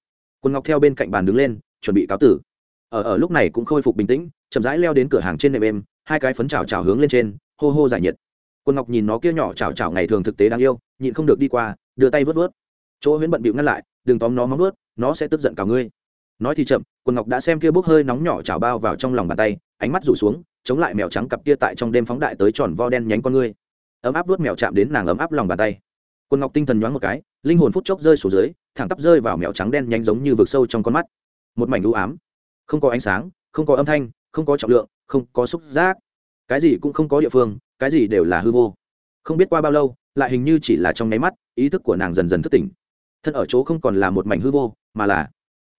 S1: Quân ngọc theo bên cạnh bàn đứng lên, chuẩn bị cáo tử. Ở ở lúc này cũng khôi phục bình tĩnh, chậm rãi leo đến cửa hàng trên nệm êm hai cái phấn chảo chảo hướng lên trên, hô hô giải nhiệt. Quân ngọc nhìn nó kia nhỏ chảo chảo ngày thường thực tế đáng yêu, nhịn không được đi qua, đưa tay vớt vớt. Chỗ huyễn bận bịu ngăn lại, đừng tóm nó móng vớt nó sẽ tức giận cả ngươi. Nói thì chậm quân ngọc đã xem kia bốc hơi nóng nhỏ chảo bao vào trong lòng bàn tay, ánh mắt rủ xuống, chống lại mèo trắng cặp kia tại trong đêm phóng đại tới tròn vo đen nhánh con ngươi. Ấm áp vớt mèo chạm đến nàng ấm áp lòng bàn tay quân ngọc tinh thần nhoáng một cái, linh hồn phút chốc rơi xuống dưới, thẳng tắp rơi vào mèo trắng đen nhánh giống như vực sâu trong con mắt. Một mảnh u ám. Không có ánh sáng, không có âm thanh, không có trọng lượng, không có xúc giác. Cái gì cũng không có địa phương, cái gì đều là hư vô. Không biết qua bao lâu, lại hình như chỉ là trong nháy mắt, ý thức của nàng dần dần thức tỉnh. Thân ở chỗ không còn là một mảnh hư vô, mà là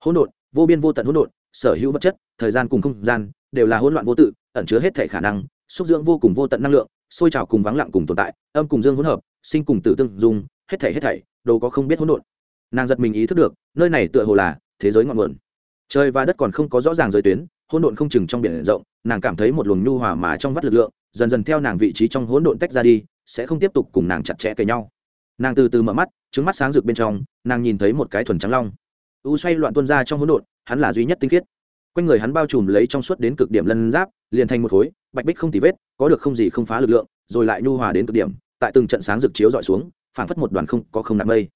S1: hỗn độn, vô biên vô tận hỗn độn, sở hữu vật chất, thời gian cùng không gian, đều là hỗn loạn vô tự, ẩn chứa hết thể khả năng, xúc dưỡng vô cùng vô tận năng lượng, sôi trào cùng vắng lặng cùng tồn tại, âm cùng dương hỗn hợp sinh cùng tử tương dung, hết thảy hết thảy, đồ có không biết hỗn độn. Nàng giật mình ý thức được, nơi này tựa hồ là thế giới ngọn nguồn. Trời và đất còn không có rõ ràng giới tuyến, hỗn độn không chừng trong biển rộng, nàng cảm thấy một luồng nhu hòa mà trong vắt lực lượng, dần dần theo nàng vị trí trong hỗn độn tách ra đi, sẽ không tiếp tục cùng nàng chặt chẽ kề nhau. Nàng từ từ mở mắt, trứng mắt sáng rực bên trong, nàng nhìn thấy một cái thuần trắng long. U xoay loạn tuôn ra trong hỗn độn, hắn là duy nhất tinh khiết. Quanh người hắn bao trùm lấy trong suốt đến cực điểm lân giáp, liền thành một khối, bạch bích không tì vết, có được không gì không phá lực lượng, rồi lại nhu hòa đến cực điểm tại từng trận sáng rực chiếu dọi xuống, phảng phất một đoàn không có không nặng mây.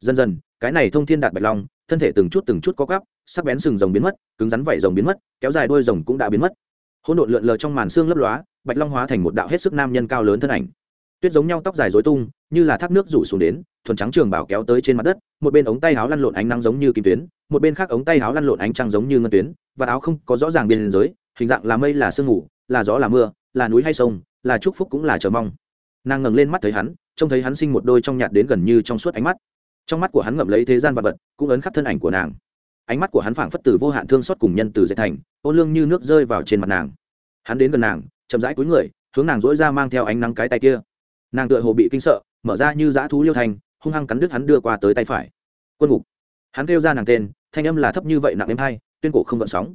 S1: Dần dần, cái này thông thiên đạt bạch long, thân thể từng chút từng chút có gắp sắc bén sừng rồng biến mất, cứng rắn vảy rồng biến mất, kéo dài đuôi rồng cũng đã biến mất. Hỗn độn lượn lờ trong màn xương lấp lóa, bạch long hóa thành một đạo hết sức nam nhân cao lớn thân ảnh. Tuyết giống nhau tóc dài dối tung, như là thác nước rủ xuống đến, thuần trắng trường bảo kéo tới trên mặt đất, một bên ống tay áo lăn lộn ánh nắng giống như kim tuyến, một bên khác ống tay áo lăn lộn ánh trăng giống như ngân tuyến, và áo không có rõ ràng biên giới, hình dạng là mây là sương ngủ là gió là mưa, là núi hay sông, là chúc phúc cũng là chờ mong nàng ngẩng lên mắt thấy hắn, trông thấy hắn sinh một đôi trong nhạt đến gần như trong suốt ánh mắt. Trong mắt của hắn ngậm lấy thế gian vật vật, cũng ấn khắp thân ảnh của nàng. Ánh mắt của hắn phảng phất từ vô hạn thương xót cùng nhân từ dệt thành ôn lương như nước rơi vào trên mặt nàng. Hắn đến gần nàng, chậm rãi cúi người, hướng nàng dỗi ra mang theo ánh nắng cái tay kia. Nàng tựa hồ bị kinh sợ, mở ra như dã thú liêu thành, hung hăng cắn đứt hắn đưa qua tới tay phải. Quân ngục. Hắn kêu ra nàng tên, thanh âm là thấp như vậy nặng êm hay, tuyên cổ không gợn sóng.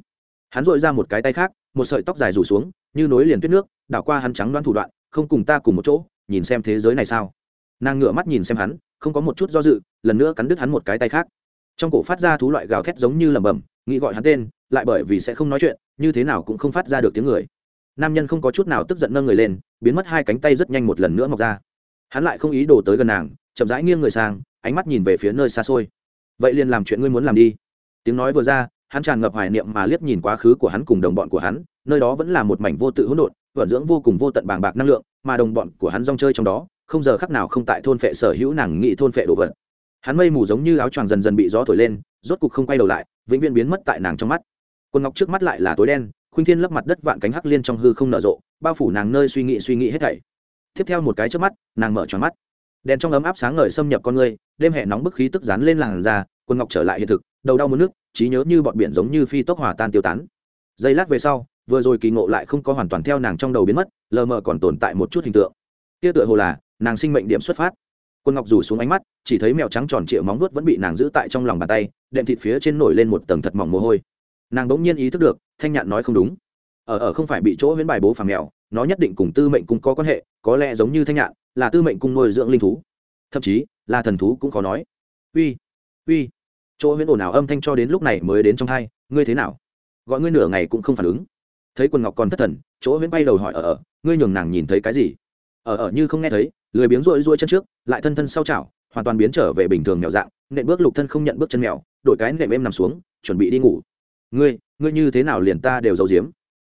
S1: Hắn dội ra một cái tay khác, một sợi tóc dài rủ xuống, như nối liền tuyết nước, đảo qua hắn trắng đoán thủ đoạn, không cùng ta cùng một chỗ nhìn xem thế giới này sao? Nàng ngửa mắt nhìn xem hắn, không có một chút do dự, lần nữa cắn đứt hắn một cái tay khác. Trong cổ phát ra thú loại gào thét giống như lẩm bẩm, nghĩ gọi hắn tên, lại bởi vì sẽ không nói chuyện, như thế nào cũng không phát ra được tiếng người. Nam nhân không có chút nào tức giận nâng người lên, biến mất hai cánh tay rất nhanh một lần nữa mọc ra. Hắn lại không ý đồ tới gần nàng, chậm rãi nghiêng người sang, ánh mắt nhìn về phía nơi xa xôi. Vậy liền làm chuyện ngươi muốn làm đi. Tiếng nói vừa ra, hắn tràn ngập hoài niệm mà liếc nhìn quá khứ của hắn cùng đồng bọn của hắn, nơi đó vẫn là một mảnh vô tự hỗn độn, vận dưỡng vô cùng vô tận bàng bạc năng lượng mà đồng bọn của hắn rong chơi trong đó, không giờ khắc nào không tại thôn phệ sở hữu nàng nghị thôn phệ đồ vật. Hắn mây mù giống như áo choàng dần dần bị gió thổi lên, rốt cục không quay đầu lại, vĩnh viễn biến mất tại nàng trong mắt. Quần ngọc trước mắt lại là tối đen, khuynh thiên lấp mặt đất vạn cánh hắc liên trong hư không nở rộ, bao phủ nàng nơi suy nghĩ suy nghĩ hết thảy. Tiếp theo một cái trước mắt, nàng mở tròn mắt. Đèn trong ấm áp sáng ngời xâm nhập con người, đêm hè nóng bức khí tức dán lên làn da, quần ngọc trở lại hiện thực, đầu đau muốn nước, trí nhớ như bọn biển giống như phi tốc hòa tan tiêu tán. Giây lát về sau vừa rồi kỳ ngộ lại không có hoàn toàn theo nàng trong đầu biến mất, lờ mờ còn tồn tại một chút hình tượng. Kia tựa hồ là, nàng sinh mệnh điểm xuất phát. Quân ngọc rủ xuống ánh mắt, chỉ thấy mèo trắng tròn trịa móng vuốt vẫn bị nàng giữ tại trong lòng bàn tay, đệm thịt phía trên nổi lên một tầng thật mỏng mồ hôi. Nàng bỗng nhiên ý thức được, thanh nhạn nói không đúng. Ở ở không phải bị chỗ huyễn bài bố phàm mèo, nó nhất định cùng tư mệnh cung có quan hệ, có lẽ giống như thanh nhạn, là tư mệnh cung nuôi dưỡng linh thú. Thậm chí, là thần thú cũng khó nói. Uy uy. Chỗ huyễn ồn ào âm thanh cho đến lúc này mới đến trong thai, ngươi thế nào? Gọi ngươi nửa ngày cũng không phản ứng thấy quần ngọc còn thất thần, chỗ huyễn bay đầu hỏi, ở ở, ngươi nhường nàng nhìn thấy cái gì? Ở ở, như không nghe thấy. Lười biếng rội rội chân trước, lại thân thân sau chảo, hoàn toàn biến trở về bình thường mèo dạng, nện bước lục thân không nhận bước chân mèo, đổi cái nệm em nằm xuống, chuẩn bị đi ngủ. Ngươi ngươi như thế nào liền ta đều giấu giếm?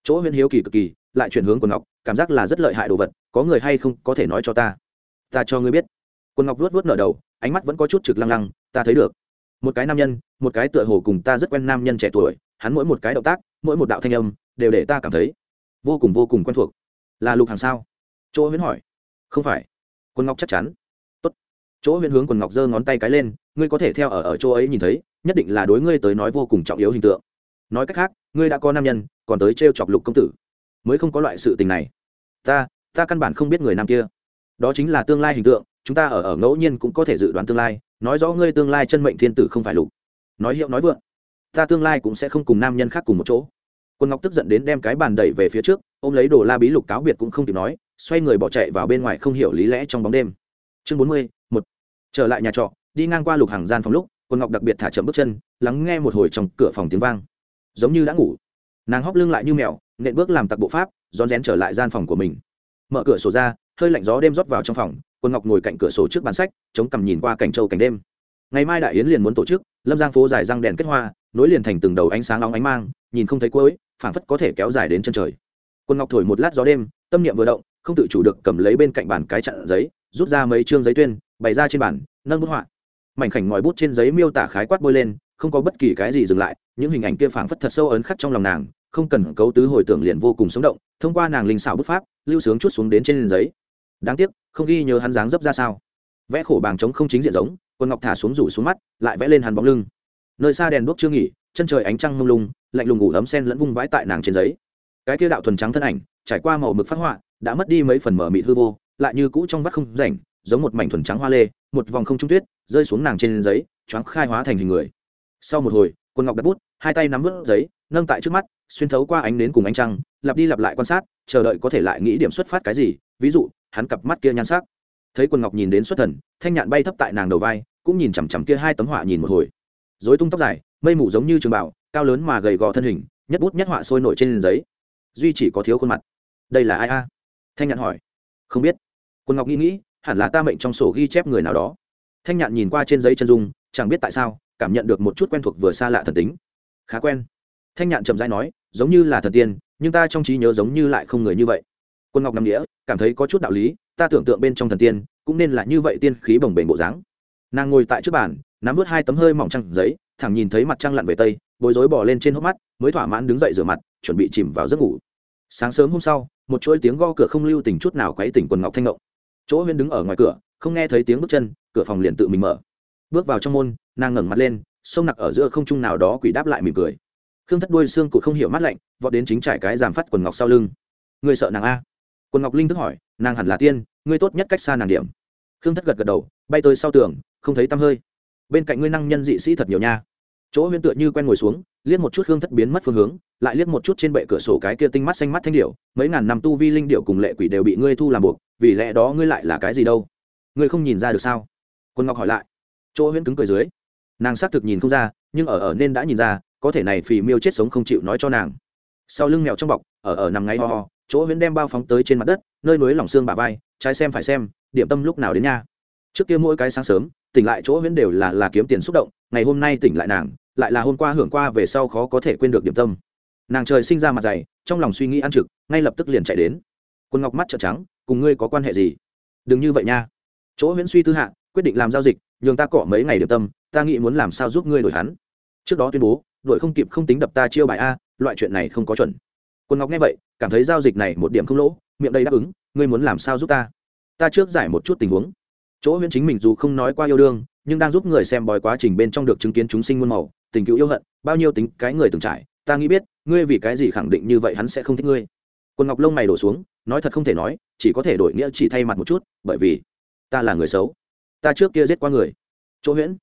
S1: Chỗ huyễn hiếu kỳ cực kỳ, lại chuyển hướng quần ngọc, cảm giác là rất lợi hại đồ vật, có người hay không có thể nói cho ta? Ta cho ngươi biết. Quần ngọc vuốt vuốt nở đầu, ánh mắt vẫn có chút trực lăng lăng, ta thấy được. Một cái nam nhân, một cái tựa hồ cùng ta rất quen nam nhân trẻ tuổi, hắn mỗi một cái động tác, mỗi một đạo thanh âm đều để ta cảm thấy vô cùng vô cùng quen thuộc. Là lục hàng sao? Chỗ huyễn hỏi. Không phải. Quân ngọc chắc chắn. Tốt. chỗ huyễn hướng quần ngọc giơ ngón tay cái lên, ngươi có thể theo ở ở chỗ ấy nhìn thấy, nhất định là đối ngươi tới nói vô cùng trọng yếu hình tượng. Nói cách khác, ngươi đã có nam nhân, còn tới t chọc lục công tử. Mới không có loại sự tình này. Ta ta căn bản không biết người nam kia. Đó chính là tương lai hình tượng, chúng ta ở ở ngẫu nhiên cũng có thể dự đoán tương lai. Nói rõ ngươi tương lai chân mệnh thiên tử không phải lục. Nói hiệu nói vượng, ta tương lai cũng sẽ không cùng nam nhân khác cùng một chỗ quân ngọc tức giận đến đem cái bàn đẩy về phía trước, ôm lấy đồ la bí lục cáo biệt cũng không kịp nói, xoay người bỏ chạy vào bên ngoài không hiểu lý lẽ trong bóng đêm. Chương bốn mươi, một. Trở lại nhà trọ, đi ngang qua lục hàng gian phòng lúc, quân ngọc đặc biệt thả chậm bước chân, lắng nghe một hồi trong cửa phòng tiếng vang. Giống như đã ngủ. Nàng hóc lưng lại như mèo, nện bước làm tặc bộ pháp, rón rén trở lại gian phòng của mình. Mở cửa sổ ra, hơi lạnh gió đêm rót vào trong phòng, quân ngọc ngồi cạnh cửa sổ trước bàn sách, chống cằm nhìn qua cảnh châu cảnh đêm. Ngày mai đại yến liền muốn tổ chức, lâm giang phố dài răng đèn kết hoa, nối liền thành từng đầu ánh sáng long ánh mang, nhìn không thấy cuối phảng phất có thể kéo dài đến chân trời. Quân ngọc thổi một lát gió đêm, tâm niệm vừa động, không tự chủ được cầm lấy bên cạnh bàn cái chặn giấy, rút ra mấy chương giấy tuyên, bày ra trên bàn, nâng bút họa. Mảnh khảnh ngòi bút trên giấy miêu tả khái quát bôi lên, không có bất kỳ cái gì dừng lại, những hình ảnh kia phảng phất thật sâu ấn khắc trong lòng nàng, không cần cấu tứ hồi tưởng liền vô cùng sống động, thông qua nàng linh xảo bút pháp, lưu sướng chút xuống đến trên giấy. Đáng tiếc, không ghi nhớ hắn dáng dấp ra sao. Vẽ khổ bàng trống không chính diện giống, quân ngọc thả xuống rủ xuống mắt, lại vẽ lên hắn bóng lưng. Nơi xa đèn đuốc chưa nghỉ chân trời ánh trăng mông lung, lạnh lùng ngủ ấm sen lẫn vung vãi tại nàng trên giấy. Cái kia đạo thuần trắng thân ảnh, trải qua màu mực phát họa, đã mất đi mấy phần mở mịt hư vô, lại như cũ trong vắt không rảnh, giống một mảnh thuần trắng hoa lê, một vòng không trung tuyết, rơi xuống nàng trên giấy, choáng khai hóa thành hình người. Sau một hồi quân ngọc đặt bút, hai tay nắm vớt giấy, nâng tại trước mắt, xuyên thấu qua ánh nến cùng ánh trăng, lặp đi lặp lại quan sát, chờ đợi có thể lại nghĩ điểm xuất phát cái gì, ví dụ, hắn cặp mắt kia nhan sắc. Thấy quân ngọc nhìn đến xuất thần, thanh nhạn bay thấp tại nàng đầu vai, cũng nhìn chằm chằm kia hai tấm họa nhìn một hồi dối tung tóc dài, mây mù giống như trường bảo cao lớn mà gầy gò thân hình, nhất bút nhất họa sôi nổi trên giấy. Duy chỉ có thiếu khuôn mặt. Đây là ai a? Thanh nhạn hỏi. Không biết. Quân ngọc nghĩ nghĩ, hẳn là ta mệnh trong sổ ghi chép người nào đó. Thanh nhạn nhìn qua trên giấy chân dung, chẳng biết tại sao, cảm nhận được một chút quen thuộc vừa xa lạ thần tính. Khá quen. Thanh nhạn chậm rãi nói, giống như là thần tiên, nhưng ta trong trí nhớ giống như lại không người như vậy. Quân ngọc nằm nghĩa cảm thấy có chút đạo lý, ta tưởng tượng bên trong thần tiên, cũng nên là như vậy tiên khí bồng bềnh bộ dáng. Nàng ngồi tại trước bàn nắm vớt hai tấm hơi mỏng trăng giấy, thẳng nhìn thấy mặt trăng lặn về tây, bối rối bỏ lên trên hốc mắt, mới thỏa mãn đứng dậy rửa mặt, chuẩn bị chìm vào giấc ngủ. Sáng sớm hôm sau, một chuỗi tiếng go cửa không lưu tình chút nào quấy tỉnh quần ngọc thanh ngộng. Chỗ huyên đứng ở ngoài cửa, không nghe thấy tiếng bước chân, cửa phòng liền tự mình mở. Bước vào trong môn, nàng ngẩng mặt lên, sông nặc ở giữa không trung nào đó quỷ đáp lại mỉm cười. Khương thất đuôi xương cụ không hiểu mắt lạnh, vọt đến chính trải cái giảm phát quần ngọc sau lưng. Người sợ nàng a? Quần ngọc linh thức hỏi, nàng hẳn là tiên ngươi tốt nhất cách xa nàng điểm. Khương thất gật gật đầu, bay tới sau tường, không thấy tăm hơi bên cạnh ngươi năng nhân dị sĩ thật nhiều nha. Chỗ huyên tựa như quen ngồi xuống, liếc một chút hương thất biến mất phương hướng, lại liếc một chút trên bệ cửa sổ cái kia tinh mắt xanh mắt thanh điệu mấy ngàn năm tu vi linh điệu cùng lệ quỷ đều bị ngươi thu làm buộc, vì lẽ đó ngươi lại là cái gì đâu? Ngươi không nhìn ra được sao? Quân ngọc hỏi lại. Chỗ huyễn cứng cười dưới. Nàng xác thực nhìn không ra, nhưng ở ở nên đã nhìn ra, có thể này phì miêu chết sống không chịu nói cho nàng. Sau lưng mèo trong bọc, ở ở nằm ngay ho ho, chỗ huyễn đem bao phóng tới trên mặt đất, nơi núi lỏng xương bà vai, trái xem phải xem, điểm tâm lúc nào đến nha. Trước kia mỗi cái sáng sớm tỉnh lại chỗ huyễn đều là là kiếm tiền xúc động, ngày hôm nay tỉnh lại nàng, lại là hôm qua hưởng qua về sau khó có thể quên được điểm tâm. Nàng trời sinh ra mặt dày, trong lòng suy nghĩ ăn trực, ngay lập tức liền chạy đến. Quân ngọc mắt trợn trắng, cùng ngươi có quan hệ gì? Đừng như vậy nha. Chỗ huyễn suy tư hạ, quyết định làm giao dịch, nhường ta cọ mấy ngày điểm tâm, ta nghĩ muốn làm sao giúp ngươi đổi hắn. Trước đó tuyên bố đội không kịp không tính đập ta chiêu bài a, loại chuyện này không có chuẩn. Quân ngọc nghe vậy, cảm thấy giao dịch này một điểm không lỗ, miệng đây đáp ứng, ngươi muốn làm sao giúp ta? Ta trước giải một chút tình huống chỗ huyễn chính mình dù không nói qua yêu đương, nhưng đang giúp người xem bói quá trình bên trong được chứng kiến chúng sinh muôn màu, tình cứu yêu hận, bao nhiêu tính cái người từng trải, ta nghĩ biết, ngươi vì cái gì khẳng định như vậy hắn sẽ không thích ngươi. Quân ngọc lông mày đổ xuống, nói thật không thể nói, chỉ có thể đổi nghĩa chỉ thay mặt một chút, bởi vì ta là người xấu. Ta trước kia giết qua người. Chỗ huyễn.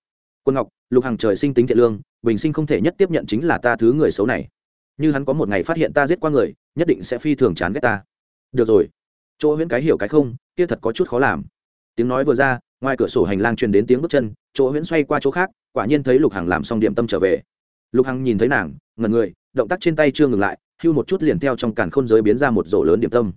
S1: Quân ngọc, lục hàng trời sinh tính thiện lương, bình sinh không thể nhất tiếp nhận chính là ta thứ người xấu này. Như hắn có một ngày phát hiện ta giết qua người, nhất định sẽ phi thường chán ghét ta. Được rồi. Chỗ huyễn cái hiểu cái không, kia thật có chút khó làm tiếng nói vừa ra, ngoài cửa sổ hành lang truyền đến tiếng bước chân, chỗ huyễn xoay qua chỗ khác, quả nhiên thấy lục hằng làm xong điểm tâm trở về. Lục hằng nhìn thấy nàng ngần người, động tác trên tay chưa ngừng lại, hưu một chút liền theo trong càn khôn giới biến ra một rổ lớn điểm tâm.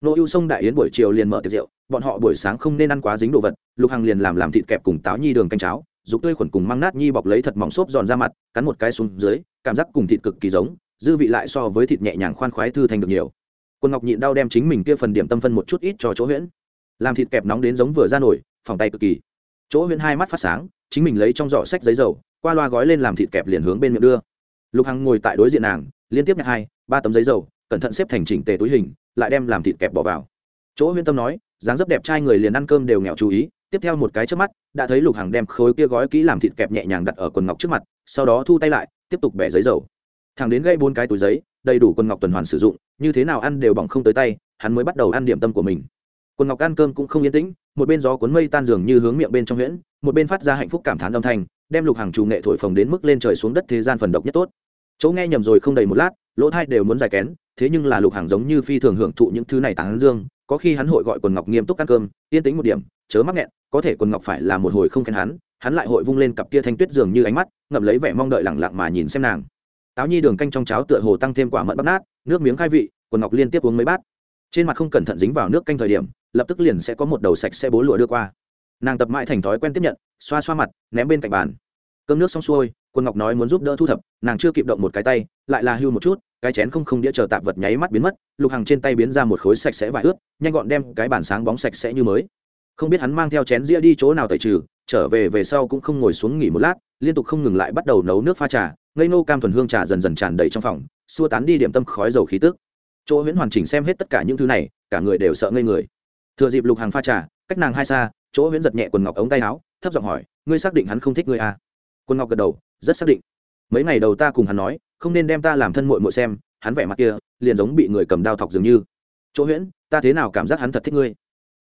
S1: Nô ưu sông đại yến buổi chiều liền mở tiệc rượu, bọn họ buổi sáng không nên ăn quá dính đồ vật, lục hằng liền làm làm thịt kẹp cùng táo nhi đường canh cháo, dục tươi khuẩn cùng măng nát nhi bọc lấy thật mỏng xốp giòn ra mặt, cắn một cái xuống dưới, cảm giác cùng thịt cực kỳ giống, dư vị lại so với thịt nhẹ nhàng khoan khoái thư thành được nhiều. Quân ngọc nhịn đau đem chính mình kia phần điểm tâm phân một chút ít cho chỗ huyễn làm thịt kẹp nóng đến giống vừa ra nổi, phòng tay cực kỳ. Chỗ huyễn hai mắt phát sáng, chính mình lấy trong giỏ sách giấy dầu, qua loa gói lên làm thịt kẹp liền hướng bên miệng đưa. Lục hằng ngồi tại đối diện nàng, liên tiếp nhặt hai, ba tấm giấy dầu, cẩn thận xếp thành chỉnh tề túi hình, lại đem làm thịt kẹp bỏ vào. Chỗ huyên tâm nói, dáng dấp đẹp trai người liền ăn cơm đều nghèo chú ý, tiếp theo một cái trước mắt, đã thấy lục hằng đem khối kia gói kỹ làm thịt kẹp nhẹ nhàng đặt ở quần ngọc trước mặt, sau đó thu tay lại, tiếp tục bẻ giấy dầu. Thằng đến gây bốn cái túi giấy, đầy đủ quần ngọc tuần hoàn sử dụng, như thế nào ăn đều bỏng không tới tay, hắn mới bắt đầu ăn điểm tâm của mình quần ngọc ăn cơm cũng không yên tĩnh, một bên gió cuốn mây tan dường như hướng miệng bên trong huyễn, một bên phát ra hạnh phúc cảm thán âm thanh, đem lục hàng chủ nghệ thổi phồng đến mức lên trời xuống đất thế gian phần độc nhất tốt. Chỗ nghe nhầm rồi không đầy một lát, lỗ thai đều muốn giải kén, thế nhưng là lục hàng giống như phi thường hưởng thụ những thứ này tán dương, có khi hắn hội gọi quần ngọc nghiêm túc ăn cơm, yên tĩnh một điểm, chớ mắc nghẹn, có thể quần ngọc phải là một hồi không khen hắn hắn lại hội vung lên cặp kia thanh tuyết dường như ánh mắt, ngậm lấy vẻ mong đợi lẳng lặng mà nhìn xem nàng. Táo nhi đường canh trong cháo tựa hồ tăng thêm quả mận bắp nát, nước miếng khai vị, quần ngọc liên tiếp uống mấy bát trên mặt không cẩn thận dính vào nước canh thời điểm, lập tức liền sẽ có một đầu sạch sẽ bố lụa đưa qua. Nàng tập mãi thành thói quen tiếp nhận, xoa xoa mặt, ném bên cạnh bàn. Cơm nước xong xuôi, quân ngọc nói muốn giúp đỡ thu thập, nàng chưa kịp động một cái tay, lại là hưu một chút, cái chén không không đĩa chờ tạp vật nháy mắt biến mất, lục hàng trên tay biến ra một khối sạch sẽ vải ướt, nhanh gọn đem cái bàn sáng bóng sạch sẽ như mới. Không biết hắn mang theo chén dĩa đi chỗ nào tẩy trừ, trở về về sau cũng không ngồi xuống nghỉ một lát, liên tục không ngừng lại bắt đầu nấu nước pha trà, ngây nô cam thuần hương trà dần dần tràn đầy trong phòng, xua tán đi điểm tâm khói dầu khí tức chỗ huyễn hoàn chỉnh xem hết tất cả những thứ này, cả người đều sợ ngây người. Thừa dịp lục hàng pha trà, cách nàng hai xa, chỗ huyễn giật nhẹ quần ngọc ống tay áo, thấp giọng hỏi, ngươi xác định hắn không thích ngươi à? quân ngọc gật đầu, rất xác định. Mấy ngày đầu ta cùng hắn nói, không nên đem ta làm thân mội mội xem, hắn vẻ mặt kia, liền giống bị người cầm đao thọc dường như. Chỗ huyễn, ta thế nào cảm giác hắn thật thích ngươi?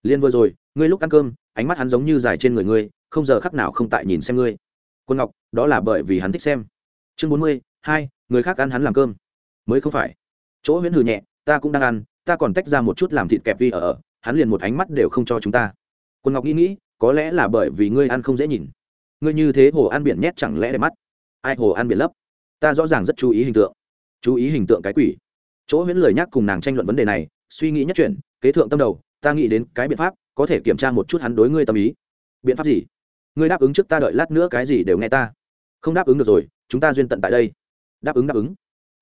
S1: Liên vừa rồi, ngươi lúc ăn cơm, ánh mắt hắn giống như dài trên người ngươi, không giờ khắc nào không tại nhìn xem ngươi. Quân ngọc, đó là bởi vì hắn thích xem. Chương bốn mươi hai, người khác ăn hắn làm cơm. Mới không phải. Chỗ huyễn hừ nhẹ ta cũng đang ăn, ta còn tách ra một chút làm thịt kẹp vi ở ở, hắn liền một ánh mắt đều không cho chúng ta. Quân ngọc nghĩ nghĩ, có lẽ là bởi vì ngươi ăn không dễ nhìn. Ngươi như thế hồ ăn biển nhét chẳng lẽ đẹp mắt? Ai hồ ăn biển lấp? Ta rõ ràng rất chú ý hình tượng. Chú ý hình tượng cái quỷ. Chỗ huyễn lời nhắc cùng nàng tranh luận vấn đề này, suy nghĩ nhất chuyển, kế thượng tâm đầu, ta nghĩ đến cái biện pháp, có thể kiểm tra một chút hắn đối ngươi tâm ý. Biện pháp gì? Ngươi đáp ứng trước ta đợi lát nữa cái gì đều nghe ta. Không đáp ứng được rồi, chúng ta duyên tận tại đây. Đáp ứng đáp ứng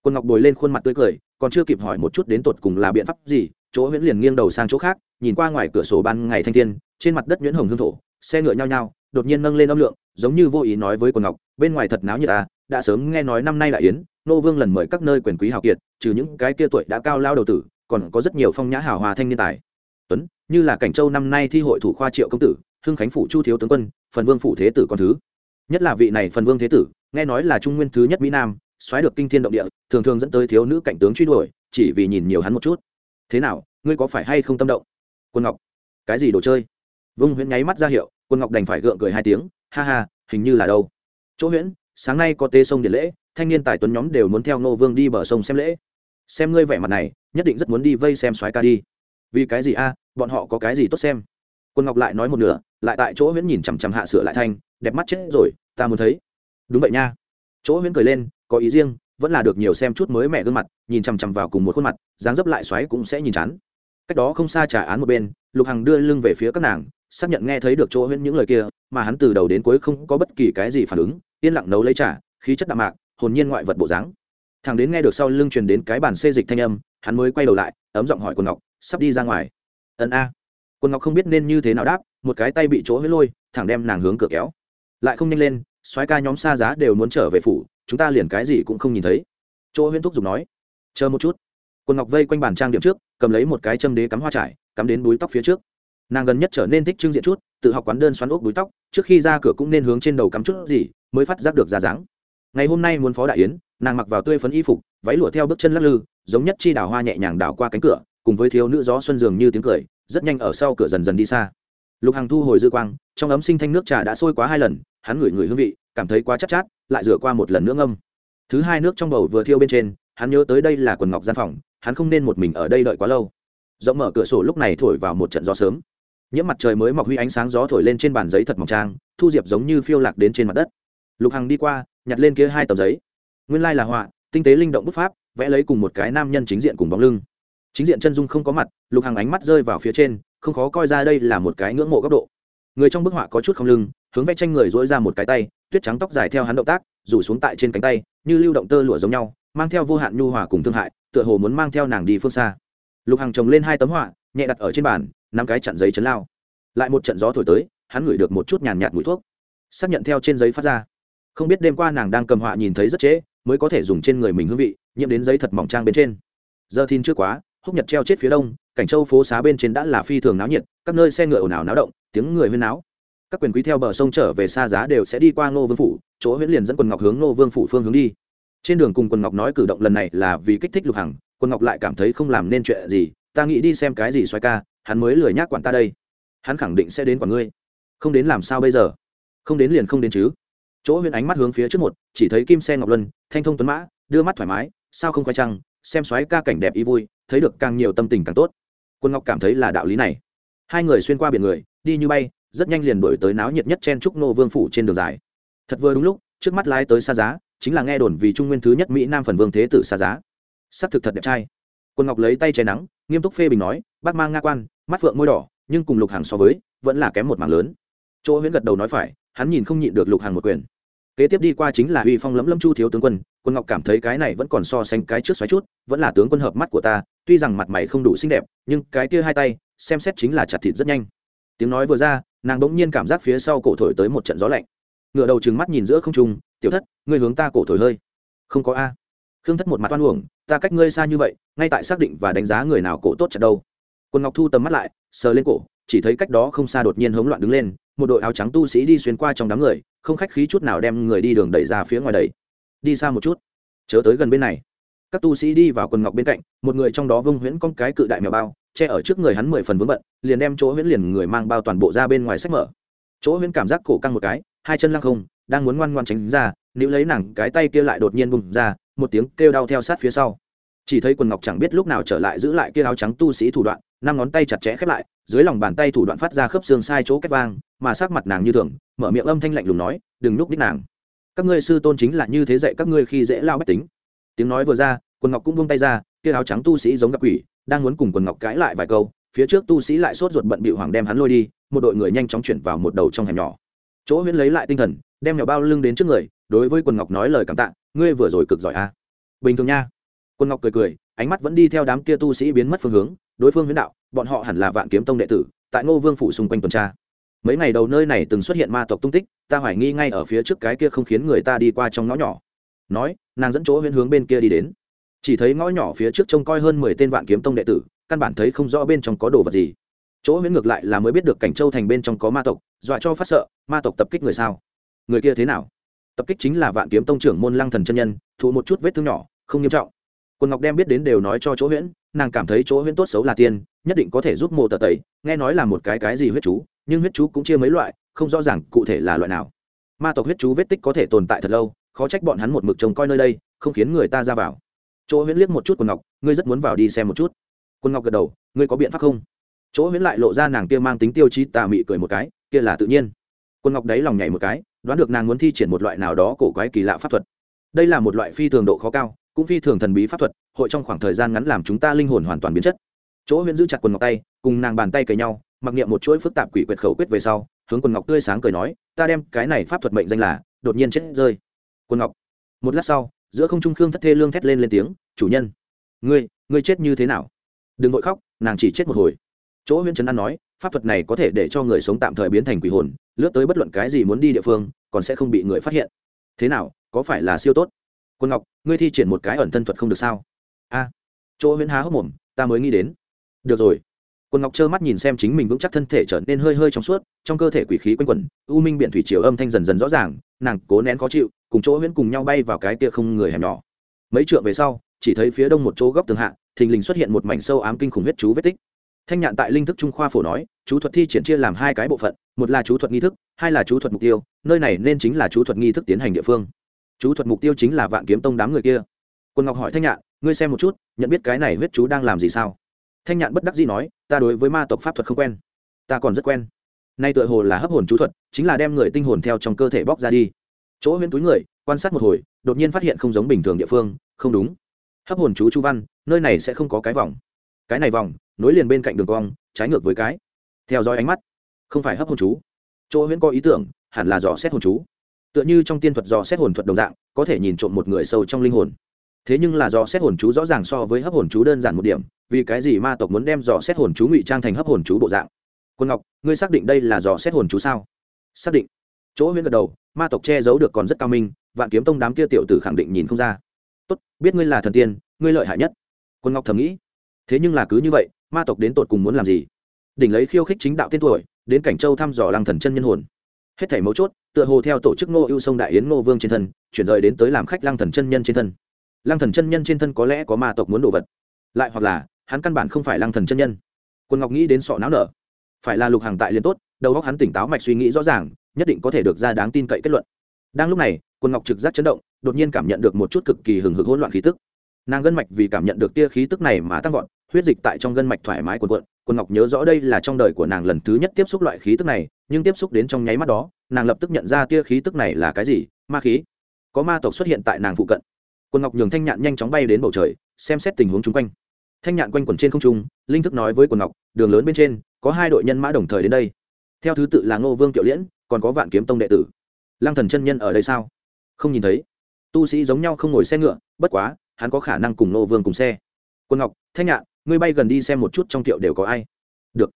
S1: quân ngọc bồi lên khuôn mặt tươi cười, còn chưa kịp hỏi một chút đến tột cùng là biện pháp gì, chỗ huyễn liền nghiêng đầu sang chỗ khác, nhìn qua ngoài cửa sổ ban ngày thanh thiên, trên mặt đất nhuyễn hồng hương thổ, xe ngựa nhao nhao, đột nhiên nâng lên âm lượng, giống như vô ý nói với quần ngọc, bên ngoài thật náo như ta à, đã sớm nghe nói năm nay đại yến, nô vương lần mời các nơi quyền quý hào kiệt, trừ những cái kia tuổi đã cao lao đầu tử, còn có rất nhiều phong nhã hào hòa thanh niên tài. Tuấn, như là cảnh châu năm nay thi hội thủ khoa triệu công tử, hưng khánh phủ chu thiếu tướng quân, phần vương phủ thế tử con thứ. Nhất là vị này phần vương thế tử, nghe nói là trung nguyên thứ nhất mỹ nam xoáy được kinh thiên động địa, thường thường dẫn tới thiếu nữ cảnh tướng truy đuổi, chỉ vì nhìn nhiều hắn một chút. Thế nào, ngươi có phải hay không tâm động? Quân ngọc, cái gì đồ chơi? Vung huyễn nháy mắt ra hiệu, quân ngọc đành phải gượng cười hai tiếng, ha ha, hình như là đâu. Chỗ huyễn, sáng nay có tê sông điện lễ, thanh niên tài tuấn nhóm đều muốn theo nô vương đi bờ sông xem lễ. Xem ngươi vẻ mặt này, nhất định rất muốn đi vây xem soái ca đi. Vì cái gì a, bọn họ có cái gì tốt xem? Quân ngọc lại nói một nửa, lại tại chỗ huyễn nhìn chằm chằm hạ sửa lại thanh, đẹp mắt chết rồi, ta muốn thấy. Đúng vậy nha. Chỗ huyễn cười lên có ý riêng, vẫn là được nhiều xem chút mới mẹ gương mặt, nhìn chằm chằm vào cùng một khuôn mặt, dáng dấp lại xoáy cũng sẽ nhìn chán. Cách đó không xa trả án một bên, lục hằng đưa lưng về phía các nàng, xác nhận nghe thấy được chỗ huyễn những lời kia, mà hắn từ đầu đến cuối không có bất kỳ cái gì phản ứng, yên lặng nấu lấy trả khí chất đạm mạc, hồn nhiên ngoại vật bộ dáng. Thằng đến nghe được sau lưng truyền đến cái bàn xê dịch thanh âm, hắn mới quay đầu lại, ấm giọng hỏi quần ngọc, sắp đi ra ngoài? Ẩn a. Quần ngọc không biết nên như thế nào đáp, một cái tay bị chỗ huyết lôi, thẳng đem nàng hướng cửa kéo. Lại không nhanh lên xoáy ca nhóm xa giá đều muốn trở về phủ chúng ta liền cái gì cũng không nhìn thấy. Chỗ huyễn thúc giục nói, chờ một chút. Quần ngọc vây quanh bàn trang điểm trước, cầm lấy một cái châm đế cắm hoa trải, cắm đến búi tóc phía trước. Nàng gần nhất trở nên thích trưng diện chút, tự học quán đơn xoắn ốc búi tóc, trước khi ra cửa cũng nên hướng trên đầu cắm chút gì, mới phát giác được ra dáng. Ngày hôm nay muốn phó đại yến, nàng mặc vào tươi phấn y phục, váy lụa theo bước chân lắc lư, giống nhất chi đào hoa nhẹ nhàng đào qua cánh cửa, cùng với thiếu nữ gió xuân dường như tiếng cười, rất nhanh ở sau cửa dần dần đi xa. Lục hàng thu hồi dư quang, trong ấm sinh thanh nước trà đã sôi quá hai lần hắn ngửi ngửi hương vị cảm thấy quá chắc chát, chát lại rửa qua một lần nữa ngâm. Thứ hai nước trong bầu vừa thiêu bên trên hắn nhớ tới đây là quần ngọc gian phòng hắn không nên một mình ở đây đợi quá lâu. Rộng mở cửa sổ lúc này thổi vào một trận gió sớm. Những mặt trời mới mọc huy ánh sáng gió thổi lên trên bàn giấy thật mỏng trang thu diệp giống như phiêu lạc đến trên mặt đất. Lục hằng đi qua nhặt lên kia hai tờ giấy. Nguyên lai là họa tinh tế linh động bút pháp vẽ lấy cùng một cái nam nhân chính diện cùng bóng lưng. Chính diện chân dung không có mặt lục hằng ánh mắt rơi vào phía trên không khó coi ra đây là một cái ngưỡng mộ góc độ. Người trong bức họa có chút không lưng hướng vẽ tranh người dỗi ra một cái tay, tuyết trắng tóc dài theo hắn động tác, rủ xuống tại trên cánh tay, như lưu động tơ lụa giống nhau, mang theo vô hạn nhu hòa cùng thương hại, tựa hồ muốn mang theo nàng đi phương xa. Lục hàng trồng lên hai tấm họa, nhẹ đặt ở trên bàn năm cái chặn giấy chấn lao. Lại một trận gió thổi tới, hắn ngửi được một chút nhàn nhạt mùi thuốc. Xác nhận theo trên giấy phát ra. Không biết đêm qua nàng đang cầm họa nhìn thấy rất trễ, mới có thể dùng trên người mình hương vị, nhiễm đến giấy thật mỏng trang bên trên. Giờ thìn chưa quá, húc nhật treo chết phía đông, cảnh châu phố xá bên trên đã là phi thường náo nhiệt, các nơi xe ngựa ồn ào náo động, tiếng người huyên náo các quyền quý theo bờ sông trở về xa giá đều sẽ đi qua ngô vương phủ, chỗ huyễn liền dẫn quần ngọc hướng ngô vương phủ phương hướng đi. Trên đường cùng quần ngọc nói cử động lần này là vì kích thích lục hằng, quần ngọc lại cảm thấy không làm nên chuyện gì, ta nghĩ đi xem cái gì xoay ca, hắn mới lười nhác quản ta đây. Hắn khẳng định sẽ đến quản ngươi. Không đến làm sao bây giờ? Không đến liền không đến chứ. Chỗ huyễn ánh mắt hướng phía trước một, chỉ thấy kim xe ngọc luân, thanh thông tuấn mã, đưa mắt thoải mái, sao không khoai trăng, xem xoáy ca cảnh đẹp ý vui, thấy được càng nhiều tâm tình càng tốt. Quân ngọc cảm thấy là đạo lý này. Hai người xuyên qua biển người, đi như bay rất nhanh liền đổi tới náo nhiệt nhất chen trúc nô vương phủ trên đường dài. Thật vừa đúng lúc, trước mắt lái tới xa giá, chính là nghe đồn vì trung nguyên thứ nhất mỹ nam phần vương thế tử xa giá. Sắc thực thật đẹp trai. Quân ngọc lấy tay che nắng, nghiêm túc phê bình nói, bác mang nga quan, mắt phượng môi đỏ, nhưng cùng lục hàng so với, vẫn là kém một mảng lớn. Chỗ huyễn gật đầu nói phải, hắn nhìn không nhịn được lục hàng một quyền. Kế tiếp đi qua chính là uy phong lẫm lâm chu thiếu tướng quân quân ngọc cảm thấy cái này vẫn còn so sánh cái trước xoáy chút, vẫn là tướng quân hợp mắt của ta, tuy rằng mặt mày không đủ xinh đẹp, nhưng cái kia hai tay, xem xét chính là chặt thịt rất nhanh. Tiếng nói vừa ra nàng bỗng nhiên cảm giác phía sau cổ thổi tới một trận gió lạnh. Ngựa đầu trừng mắt nhìn giữa không trung, tiểu thất, ngươi hướng ta cổ thổi hơi. Không có a. Khương thất một mặt oan uổng, ta cách ngươi xa như vậy, ngay tại xác định và đánh giá người nào cổ tốt chặt đâu. Quân ngọc thu tầm mắt lại, sờ lên cổ, chỉ thấy cách đó không xa đột nhiên hống loạn đứng lên, một đội áo trắng tu sĩ đi xuyên qua trong đám người, không khách khí chút nào đem người đi đường đẩy ra phía ngoài đầy đi xa một chút, chớ tới gần bên này. Các tu sĩ đi vào quần ngọc bên cạnh, một người trong đó vông huyễn con cái cự đại mèo bao che ở trước người hắn mười phần vướng bận, liền đem chỗ huyễn liền người mang bao toàn bộ ra bên ngoài sách mở. Chỗ huyễn cảm giác cổ căng một cái, hai chân lăng không, đang muốn ngoan ngoan tránh ra nếu lấy nàng cái tay kia lại đột nhiên bùng ra, một tiếng kêu đau theo sát phía sau. Chỉ thấy quần ngọc chẳng biết lúc nào trở lại giữ lại kia áo trắng tu sĩ thủ đoạn, năm ngón tay chặt chẽ khép lại, dưới lòng bàn tay thủ đoạn phát ra khớp xương sai chỗ kết vang, mà sắc mặt nàng như thường, mở miệng âm thanh lạnh lùng nói, đừng núp đích nàng. Các ngươi sư tôn chính là như thế dạy các ngươi khi dễ lao bách tính. Tiếng nói vừa ra quần ngọc cũng buông tay ra, kia áo trắng tu sĩ giống gặp quỷ, đang muốn cùng quần ngọc cãi lại vài câu, phía trước tu sĩ lại sốt ruột bận bịu hoàng đem hắn lôi đi, một đội người nhanh chóng chuyển vào một đầu trong hẻm nhỏ. Chỗ huyễn lấy lại tinh thần, đem nhỏ bao lưng đến trước người, đối với quần ngọc nói lời cảm tạ, ngươi vừa rồi cực giỏi a. Bình thường nha. Quần ngọc cười cười, ánh mắt vẫn đi theo đám kia tu sĩ biến mất phương hướng, đối phương huyễn đạo, bọn họ hẳn là vạn kiếm tông đệ tử, tại ngô vương phủ xung quanh tuần tra. Mấy ngày đầu nơi này từng xuất hiện ma tộc tung tích, ta hoài nghi ngay ở phía trước cái kia không khiến người ta đi qua trong ngõ nhỏ. Nói, nàng dẫn chỗ huyễn hướng bên kia đi đến chỉ thấy ngõ nhỏ phía trước trông coi hơn mười tên vạn kiếm tông đệ tử, căn bản thấy không rõ bên trong có đồ vật gì. Chỗ huyễn ngược lại là mới biết được cảnh châu thành bên trong có ma tộc, dọa cho phát sợ, ma tộc tập kích người sao? Người kia thế nào? Tập kích chính là vạn kiếm tông trưởng môn lăng thần chân nhân, thụ một chút vết thương nhỏ, không nghiêm trọng. Quân ngọc đem biết đến đều nói cho chỗ huyễn, nàng cảm thấy chỗ huyễn tốt xấu là tiên, nhất định có thể giúp mộ tờ tẩy, nghe nói là một cái cái gì huyết chú, nhưng huyết chú cũng chia mấy loại, không rõ ràng cụ thể là loại nào. Ma tộc huyết chú vết tích có thể tồn tại thật lâu, khó trách bọn hắn một mực trông coi nơi đây, không khiến người ta ra vào chỗ huyễn liếc một chút quần ngọc, ngươi rất muốn vào đi xem một chút. Quân ngọc gật đầu, ngươi có biện pháp không? Chỗ huyễn lại lộ ra nàng kia mang tính tiêu chí tà mị cười một cái, kia là tự nhiên. Quân ngọc đấy lòng nhảy một cái, đoán được nàng muốn thi triển một loại nào đó cổ quái kỳ lạ pháp thuật. Đây là một loại phi thường độ khó cao, cũng phi thường thần bí pháp thuật, hội trong khoảng thời gian ngắn làm chúng ta linh hồn hoàn toàn biến chất. Chỗ huyễn giữ chặt quần ngọc tay, cùng nàng bàn tay cầy nhau, mặc niệm một chuỗi phức tạp quỷ quyệt khẩu quyết về sau, hướng quần ngọc tươi sáng cười nói, ta đem cái này pháp thuật mệnh danh là, đột nhiên chết rơi. Quần ngọc, một lát sau giữa không trung khương thất thê lương thét lên lên tiếng, chủ nhân, ngươi ngươi chết như thế nào? Đừng vội khóc, nàng chỉ chết một hồi. Chỗ huyễn trấn an nói, pháp thuật này có thể để cho người sống tạm thời biến thành quỷ hồn, lướt tới bất luận cái gì muốn đi địa phương, còn sẽ không bị người phát hiện. Thế nào, có phải là siêu tốt? Quân ngọc, ngươi thi triển một cái ẩn thân thuật không được sao? A. Chỗ huyễn há hốc mồm, ta mới nghĩ đến. Được rồi. Quân ngọc trơ mắt nhìn xem chính mình vững chắc thân thể trở nên hơi hơi trong suốt, trong cơ thể quỷ khí quanh quẩn, u minh biện thủy chiều âm thanh dần dần rõ ràng, nàng cố nén khó chịu cùng chỗ huyễn cùng nhau bay vào cái kia không người hẻm nhỏ. Mấy trượng về sau, chỉ thấy phía đông một chỗ góc tường hạ, thình lình xuất hiện một mảnh sâu ám kinh khủng huyết chú vết tích. Thanh nhạn tại linh thức trung khoa phổ nói, chú thuật thi triển chia làm hai cái bộ phận, một là chú thuật nghi thức, hai là chú thuật mục tiêu, nơi này nên chính là chú thuật nghi thức tiến hành địa phương. Chú thuật mục tiêu chính là vạn kiếm tông đám người kia. Quân ngọc hỏi thanh nhạn, ngươi xem một chút, nhận biết cái này huyết chú đang làm gì sao? Thanh nhạn bất đắc dĩ nói, ta đối với ma tộc pháp thuật không quen. Ta còn rất quen. Nay tựa hồ là hấp hồn chú thuật, chính là đem người tinh hồn theo trong cơ thể bóc ra đi chỗ huyễn túi người, quan sát một hồi, đột nhiên phát hiện không giống bình thường địa phương, không đúng. Hấp hồn chú chu văn, nơi này sẽ không có cái vòng. Cái này vòng, nối liền bên cạnh đường cong, trái ngược với cái. Theo dõi ánh mắt, không phải hấp hồn chú. Chỗ huyễn có ý tưởng, hẳn là dò xét hồn chú. Tựa như trong tiên thuật dò xét hồn thuật đồng dạng, có thể nhìn trộm một người sâu trong linh hồn. Thế nhưng là dò xét hồn chú rõ ràng so với hấp hồn chú đơn giản một điểm, vì cái gì ma tộc muốn đem dò xét hồn chú ngụy trang thành hấp hồn chú bộ dạng? Quân ngọc, ngươi xác định đây là dò xét hồn chú sao? Xác định chỗ huyễn gật đầu, ma tộc che giấu được còn rất cao minh, vạn kiếm tông đám kia tiểu tử khẳng định nhìn không ra. Tốt, biết ngươi là thần tiên, ngươi lợi hại nhất. Quân ngọc thầm nghĩ. Thế nhưng là cứ như vậy, ma tộc đến tột cùng muốn làm gì? Đỉnh lấy khiêu khích chính đạo tên tuổi, đến cảnh châu thăm dò lăng thần chân nhân hồn. Hết thảy mấu chốt, tựa hồ theo tổ chức ngô ưu sông đại yến ngô vương trên thân, chuyển rời đến tới làm khách lăng thần chân nhân trên thân. Lăng thần chân nhân trên thân có lẽ có ma tộc muốn đồ vật. Lại hoặc là, hắn căn bản không phải lăng thần chân nhân. Quân ngọc nghĩ đến sọ não nở. Phải là lục hàng tại liền tốt, đầu óc hắn tỉnh táo mạch suy nghĩ rõ ràng nhất định có thể được ra đáng tin cậy kết luận. Đang lúc này, quân ngọc trực giác chấn động, đột nhiên cảm nhận được một chút cực kỳ hừng hực hỗn loạn khí tức. Nàng gân mạch vì cảm nhận được tia khí tức này mà tăng vọt, huyết dịch tại trong gân mạch thoải mái cuộn quận quân ngọc nhớ rõ đây là trong đời của nàng lần thứ nhất tiếp xúc loại khí tức này, nhưng tiếp xúc đến trong nháy mắt đó, nàng lập tức nhận ra tia khí tức này là cái gì? Ma khí. Có ma tộc xuất hiện tại nàng phụ cận. Quân ngọc nhường thanh nhạn nhanh chóng bay đến bầu trời, xem xét tình huống chung quanh. Thanh nhạn quanh quẩn trên không trung, linh thức nói với quần ngọc, đường lớn bên trên, có hai đội nhân mã đồng thời đến đây. Theo thứ tự là ngô vương kiệu liễn còn có vạn kiếm tông đệ tử. Lăng thần chân nhân ở đây sao? Không nhìn thấy. Tu sĩ giống nhau không ngồi xe ngựa, bất quá, hắn có khả năng cùng nô vương cùng xe. Quân ngọc, thanh nhạn, ngươi bay gần đi xem một chút trong tiệu đều có ai. Được.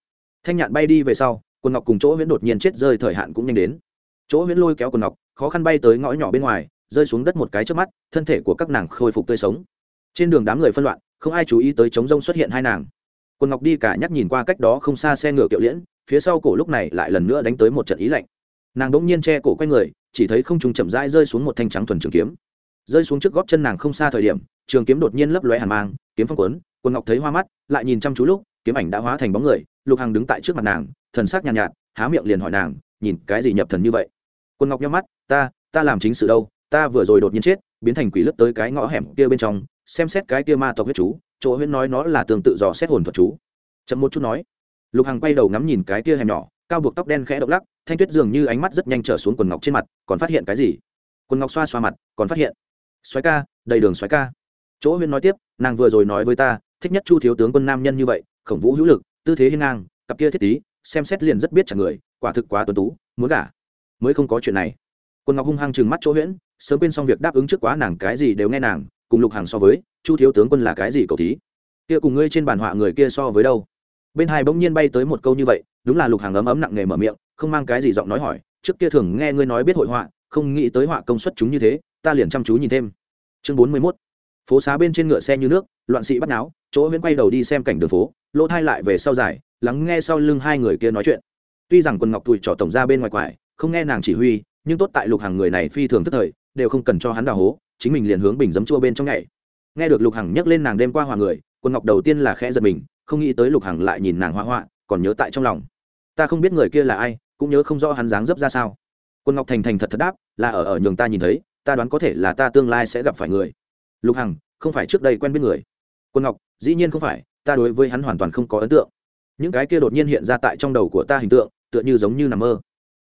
S1: Thanh nhạn bay đi về sau, quân ngọc cùng chỗ huyễn đột nhiên chết rơi thời hạn cũng nhanh đến. Chỗ huyễn lôi kéo quân ngọc, khó khăn bay tới ngõ nhỏ bên ngoài, rơi xuống đất một cái trước mắt, thân thể của các nàng khôi phục tươi sống. Trên đường đám người phân loạn, không ai chú ý tới trống rông xuất hiện hai nàng. Quân ngọc đi cả nhắc nhìn qua cách đó không xa xe ngựa kiệu liễn, phía sau cổ lúc này lại lần nữa đánh tới một trận ý lạnh nàng đỗng nhiên che cổ q u a y người chỉ thấy không trùng chậm rãi rơi xuống một thanh trắng thuần trường kiếm. Rơi xuống trước góp chân nàng không xa thời điểm trường kiếm đột nhiên lấp lóe hàn mang kiếm phong quấn quân ngọc thấy hoa mắt lại nhìn chăm chú lúc kiếm ảnh đã hóa thành bóng người lục hằng đứng tại trước mặt nàng thần sắc nhàn nhạt, nhạt há miệng liền hỏi nàng nhìn cái gì nhập thần như vậy? Quân ngọc nhắm mắt ta ta làm chính sự đâu ta vừa rồi đột nhiên chết biến thành quỷ lướt tới cái ngõ hẻm kia bên trong xem xét cái kia ma tộc huyết chú chỗ huyễn nói nó là tương tự dò xét hồn thuật chú. Chậm một chút nói lục hằng quay đầu ngắm nhìn cái kia hẻm nhỏ cao buộc tóc đen khẽ động lắc, thanh tuyết dường như ánh mắt rất nhanh trở xuống quần ngọc trên mặt, còn phát hiện cái gì? Quần ngọc xoa xoa mặt, còn phát hiện. Xoáy ca, đầy đường xoáy ca. Chỗ Huyên nói tiếp, nàng vừa rồi nói với ta, thích nhất chu thiếu tướng quân nam nhân như vậy, khổng vũ hữu lực, tư thế hiên ngang, cặp kia thiết tí, xem xét liền rất biết chẳng người, quả thực quá tuấn tú, muốn gả. Mới không có chuyện này. Quân ngọc hung hăng chừng mắt chỗ huyễn, sớm quên xong việc đáp ứng trước quá nàng cái gì đều nghe nàng, cùng lục hàng so với, chu thiếu tướng quân là cái gì cầu thí? Kia cùng ngươi trên bàn họa người kia so với đâu? Bên hai bỗng nhiên bay tới một câu như vậy, đúng là lục hàng ấm ấm nặng nề mở miệng, không mang cái gì giọng nói hỏi, trước kia thường nghe ngươi nói biết hội họa, không nghĩ tới họa công suất chúng như thế, ta liền chăm chú nhìn thêm. Chương bốn mươi mốt. Phố xá bên trên ngựa xe như nước, loạn sĩ bắt náo, chỗ huyễn quay đầu đi xem cảnh đường phố, lỗ thai lại về sau dài, lắng nghe sau lưng hai người kia nói chuyện. Tuy rằng quần ngọc tùi trỏ tổng ra bên ngoài quải, không nghe nàng chỉ huy, nhưng tốt tại lục hàng người này phi thường tức thời, đều không cần cho hắn đào hố, chính mình liền hướng bình dấm chua bên trong nhảy. Nghe được lục hằng nhắc lên nàng đêm qua hòa người quân ngọc đầu tiên là khẽ giật mình không nghĩ tới lục hằng lại nhìn nàng hoa hoa, còn nhớ tại trong lòng. Ta không biết người kia là ai, cũng nhớ không rõ hắn dáng dấp ra sao. Quân ngọc thành thành thật thật đáp, là ở ở nhường ta nhìn thấy, ta đoán có thể là ta tương lai sẽ gặp phải người. Lục hằng, không phải trước đây quen biết người. Quân ngọc, dĩ nhiên không phải, ta đối với hắn hoàn toàn không có ấn tượng. Những cái kia đột nhiên hiện ra tại trong đầu của ta hình tượng, tựa như giống như nằm mơ.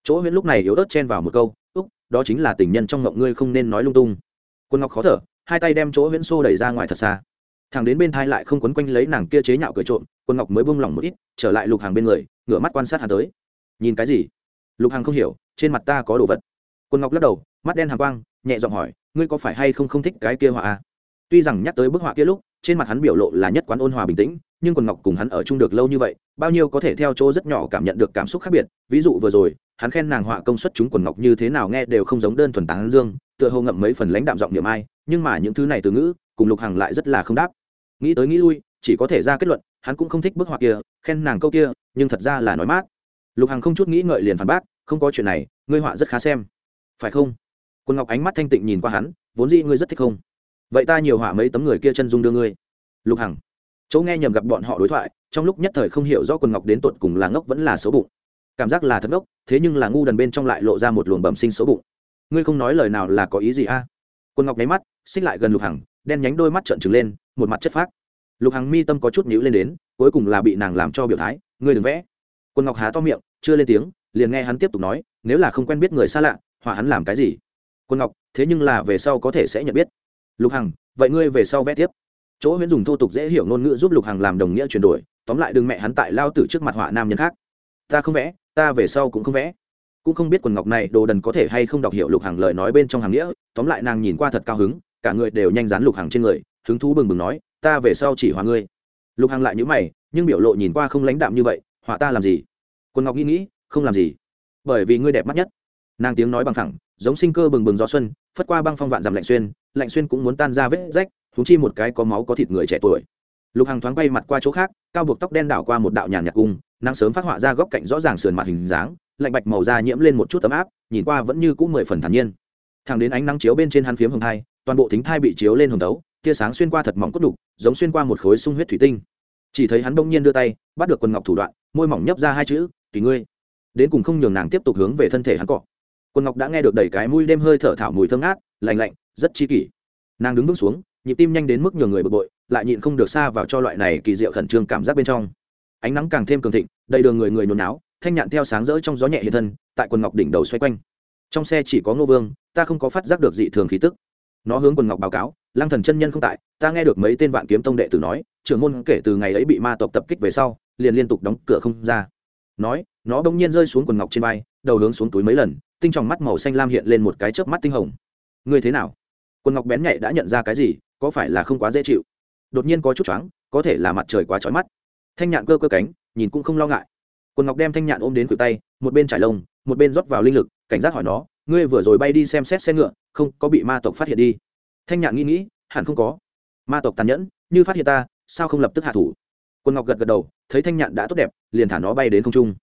S1: Chỗ huyễn lúc này yếu ớt chen vào một câu, úc, đó chính là tình nhân trong ngộng ngươi không nên nói lung tung. Quân ngọc khó thở, hai tay đem chỗ huyễn xô đẩy ra ngoài thật xa thằng đến bên thai lại không quấn quanh lấy nàng kia chế nhạo cười trộm, quân ngọc mới buông lỏng một ít, trở lại lục hàng bên người, ngửa mắt quan sát hắn tới. Nhìn cái gì? Lục hàng không hiểu, trên mặt ta có đồ vật. Quân ngọc lắc đầu, mắt đen hàng quang, nhẹ giọng hỏi, ngươi có phải hay không không thích cái kia họa à? tuy rằng nhắc tới bức họa kia lúc, trên mặt hắn biểu lộ là nhất quán ôn hòa bình tĩnh, nhưng quần ngọc cùng hắn ở chung được lâu như vậy, bao nhiêu có thể theo chỗ rất nhỏ cảm nhận được cảm xúc khác biệt. Ví dụ vừa rồi, hắn khen nàng họa công suất chúng quần ngọc như thế nào nghe đều không giống đơn thuần tán dương, tựa hồ ngậm mấy phần lãnh đạm giọng niệm ai, nhưng mà những thứ này từ ngữ, cùng lục hằng lại rất là không đáp nghĩ tới nghĩ lui, chỉ có thể ra kết luận, hắn cũng không thích bức họa kia, khen nàng câu kia, nhưng thật ra là nói mát. Lục hằng không chút nghĩ ngợi liền phản bác, không có chuyện này, ngươi họa rất khá xem. Phải không? Quân ngọc ánh mắt thanh tịnh nhìn qua hắn, vốn dĩ ngươi rất thích không? Vậy ta nhiều họa mấy tấm người kia chân dung đưa ngươi. Lục hằng. Chỗ nghe nhầm gặp bọn họ đối thoại, trong lúc nhất thời không hiểu rõ quân ngọc đến tột cùng là ngốc vẫn là xấu bụng. Cảm giác là thật ngốc, thế nhưng là ngu đần bên trong lại lộ ra một luồng bẩm sinh xấu bụng. Ngươi không nói lời nào là có ý gì a? Quân ngọc nháy mắt, xích lại gần lục hằng, đen nhánh đôi mắt trợn trừng lên một mặt chất phác. Lục hằng mi tâm có chút nhữ lên đến, cuối cùng là bị nàng làm cho biểu thái, ngươi đừng vẽ. Quân ngọc há to miệng, chưa lên tiếng, liền nghe hắn tiếp tục nói, nếu là không quen biết người xa lạ, họa hắn làm cái gì? Quân ngọc, thế nhưng là về sau có thể sẽ nhận biết. Lục hằng, vậy ngươi về sau vẽ tiếp. Chỗ huyễn dùng thô tục dễ hiểu ngôn ngữ giúp lục hằng làm đồng nghĩa chuyển đổi, tóm lại đừng mẹ hắn tại lao tử trước mặt họa nam nhân khác. Ta không vẽ, ta về sau cũng không vẽ. Cũng không biết quần ngọc này đồ đần có thể hay không đọc hiểu lục hằng lời nói bên trong hàng nghĩa, tóm lại nàng nhìn qua thật cao hứng, cả người đều nhanh dán lục hằng trên người hứng thú bừng bừng nói, ta về sau chỉ hòa ngươi. Lục hằng lại nhữ mày, nhưng biểu lộ nhìn qua không lãnh đạm như vậy họa ta làm gì? Quân ngọc nghĩ nghĩ, không làm gì, bởi vì ngươi đẹp mắt nhất. Nàng tiếng nói bằng thẳng giống sinh cơ bừng bừng gió xuân, phất qua băng phong vạn dằm lạnh xuyên lạnh xuyên cũng muốn tan ra vết rách thúng chi một cái có máu có thịt người trẻ tuổi. Lục hằng thoáng bay mặt qua chỗ khác, cao buộc tóc đen đảo qua một đạo nhàn nhạc cung, nắng sớm phát họa ra góc cạnh rõ ràng sườn mặt hình dáng, lạnh bạch màu da nhiễm lên một chút tấm áp, nhìn qua vẫn như cũ mười phần thản nhiên. Thẳng đến ánh nắng chiếu bên trên hắn phiếm hồng thai, toàn bộ thính thai bị chiếu lên hồng tấu tia sáng xuyên qua thật mỏng cốt đục, giống xuyên qua một khối sung huyết thủy tinh. Chỉ thấy hắn bỗng nhiên đưa tay, bắt được quần ngọc thủ đoạn, môi mỏng nhấp ra hai chữ, tùy ngươi. Đến cùng không nhường nàng tiếp tục hướng về thân thể hắn cọ. Quần ngọc đã nghe được đầy cái mũi đêm hơi thở thảo mùi thơm ngát lành lạnh, rất chi kỷ. Nàng đứng vững xuống, nhịp tim nhanh đến mức nhường người bực bội, lại nhịn không được xa vào cho loại này kỳ diệu khẩn trương cảm giác bên trong. Ánh nắng càng thêm cường thịnh, đầy đường người người nhốn náo, thanh nhạn theo sáng rỡ trong gió nhẹ hiện thân, tại quần ngọc đỉnh đầu xoay quanh. Trong xe chỉ có ngô vương, ta không có phát giác được dị thường khí tức. Nó hướng quần ngọc báo cáo lăng thần chân nhân không tại, ta nghe được mấy tên vạn kiếm tông đệ tử nói, trưởng môn kể từ ngày ấy bị ma tộc tập kích về sau, liền liên tục đóng cửa không ra. Nói, nó bỗng nhiên rơi xuống quần ngọc trên vai, đầu hướng xuống túi mấy lần, tinh tròng mắt màu xanh lam hiện lên một cái chớp mắt tinh hồng. Ngươi thế nào? Quần ngọc bén nhạy đã nhận ra cái gì, có phải là không quá dễ chịu? Đột nhiên có chút choáng, có thể là mặt trời quá chói mắt. Thanh nhạn cơ cơ cánh, nhìn cũng không lo ngại. Quần ngọc đem thanh nhạn ôm đến cửa tay, một bên trải lông, một bên rót vào linh lực, cảnh giác hỏi nó, ngươi vừa rồi bay đi xem xét xe ngựa, không có bị ma tộc phát hiện đi? Thanh nhạn nghĩ nghĩ, hẳn không có. Ma tộc tàn nhẫn, như phát hiện ta, sao không lập tức hạ thủ? Quân ngọc gật gật đầu, thấy thanh nhạn đã tốt đẹp, liền thả nó bay đến không trung.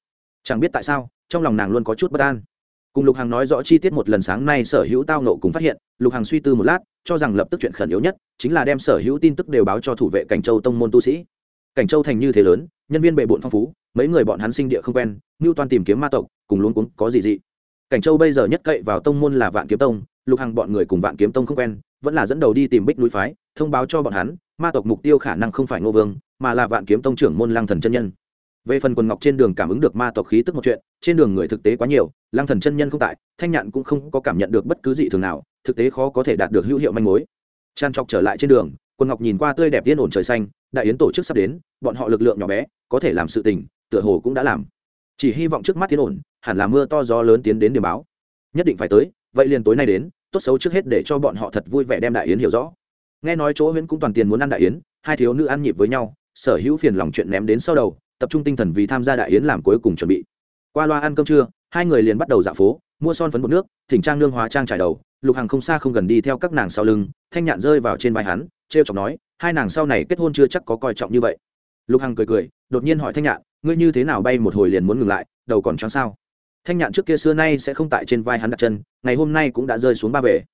S1: Chẳng biết tại sao, trong lòng nàng luôn có chút bất an. Cùng lục hằng nói rõ chi tiết một lần sáng nay sở hữu tao nộ cùng phát hiện, lục hằng suy tư một lát, cho rằng lập tức chuyện khẩn yếu nhất, chính là đem sở hữu tin tức đều báo cho thủ vệ cảnh châu tông môn tu sĩ. Cảnh châu thành như thế lớn, nhân viên bệ bộn phong phú, mấy người bọn hắn sinh địa không quen ngưu toan tìm kiếm ma tộc, cùng luôn cuống, có gì dị. Cảnh châu bây giờ nhất cậy vào tông môn là vạn kiếm tông, lục hằng bọn người cùng vạn kiếm tông không quen vẫn là dẫn đầu đi tìm bích núi phái, thông báo cho bọn hắn, ma tộc mục tiêu khả năng không phải ngô vương, mà là vạn kiếm tông trưởng môn lăng thần chân nhân. Về phần quần ngọc trên đường cảm ứng được ma tộc khí tức một chuyện, trên đường người thực tế quá nhiều, lăng thần chân nhân không tại, thanh nhạn cũng không có cảm nhận được bất cứ gì thường nào, thực tế khó có thể đạt được hữu hiệu manh mối. Tràn trọc trở lại trên đường, quần ngọc nhìn qua tươi đẹp yên ổn trời xanh, đại yến tổ chức sắp đến, bọn họ lực lượng nhỏ bé, có thể làm sự tình, tựa hồ cũng đã làm. Chỉ hy vọng trước mắt tiến ổn, hẳn là mưa to gió lớn tiến đến điểm báo. Nhất định phải tới, vậy liền tối nay đến tốt xấu trước hết để cho bọn họ thật vui vẻ đem đại yến hiểu rõ. Nghe nói chỗ huyễn cũng toàn tiền muốn ăn đại yến, hai thiếu nữ ăn nhịp với nhau, sở hữu phiền lòng chuyện ném đến sau đầu, tập trung tinh thần vì tham gia đại yến làm cuối cùng chuẩn bị. Qua loa ăn cơm trưa, hai người liền bắt đầu dạo phố, mua son phấn bột nước, thỉnh trang nương hóa trang trải đầu, lục hàng không xa không gần đi theo các nàng sau lưng, thanh nhạn rơi vào trên vai hắn t r e o chọc nói, hai nàng sau này kết hôn chưa chắc có coi trọng như vậy. Lục hằng cười cười, đột nhiên hỏi thanh nhạn, ngươi như thế nào bay một hồi liền muốn ngừng lại, đầu còn choáng sao? Thanh nhạn trước kia xưa nay sẽ không tại trên vai hắn đặt chân, ngày hôm nay cũng đã rơi xuống ba về.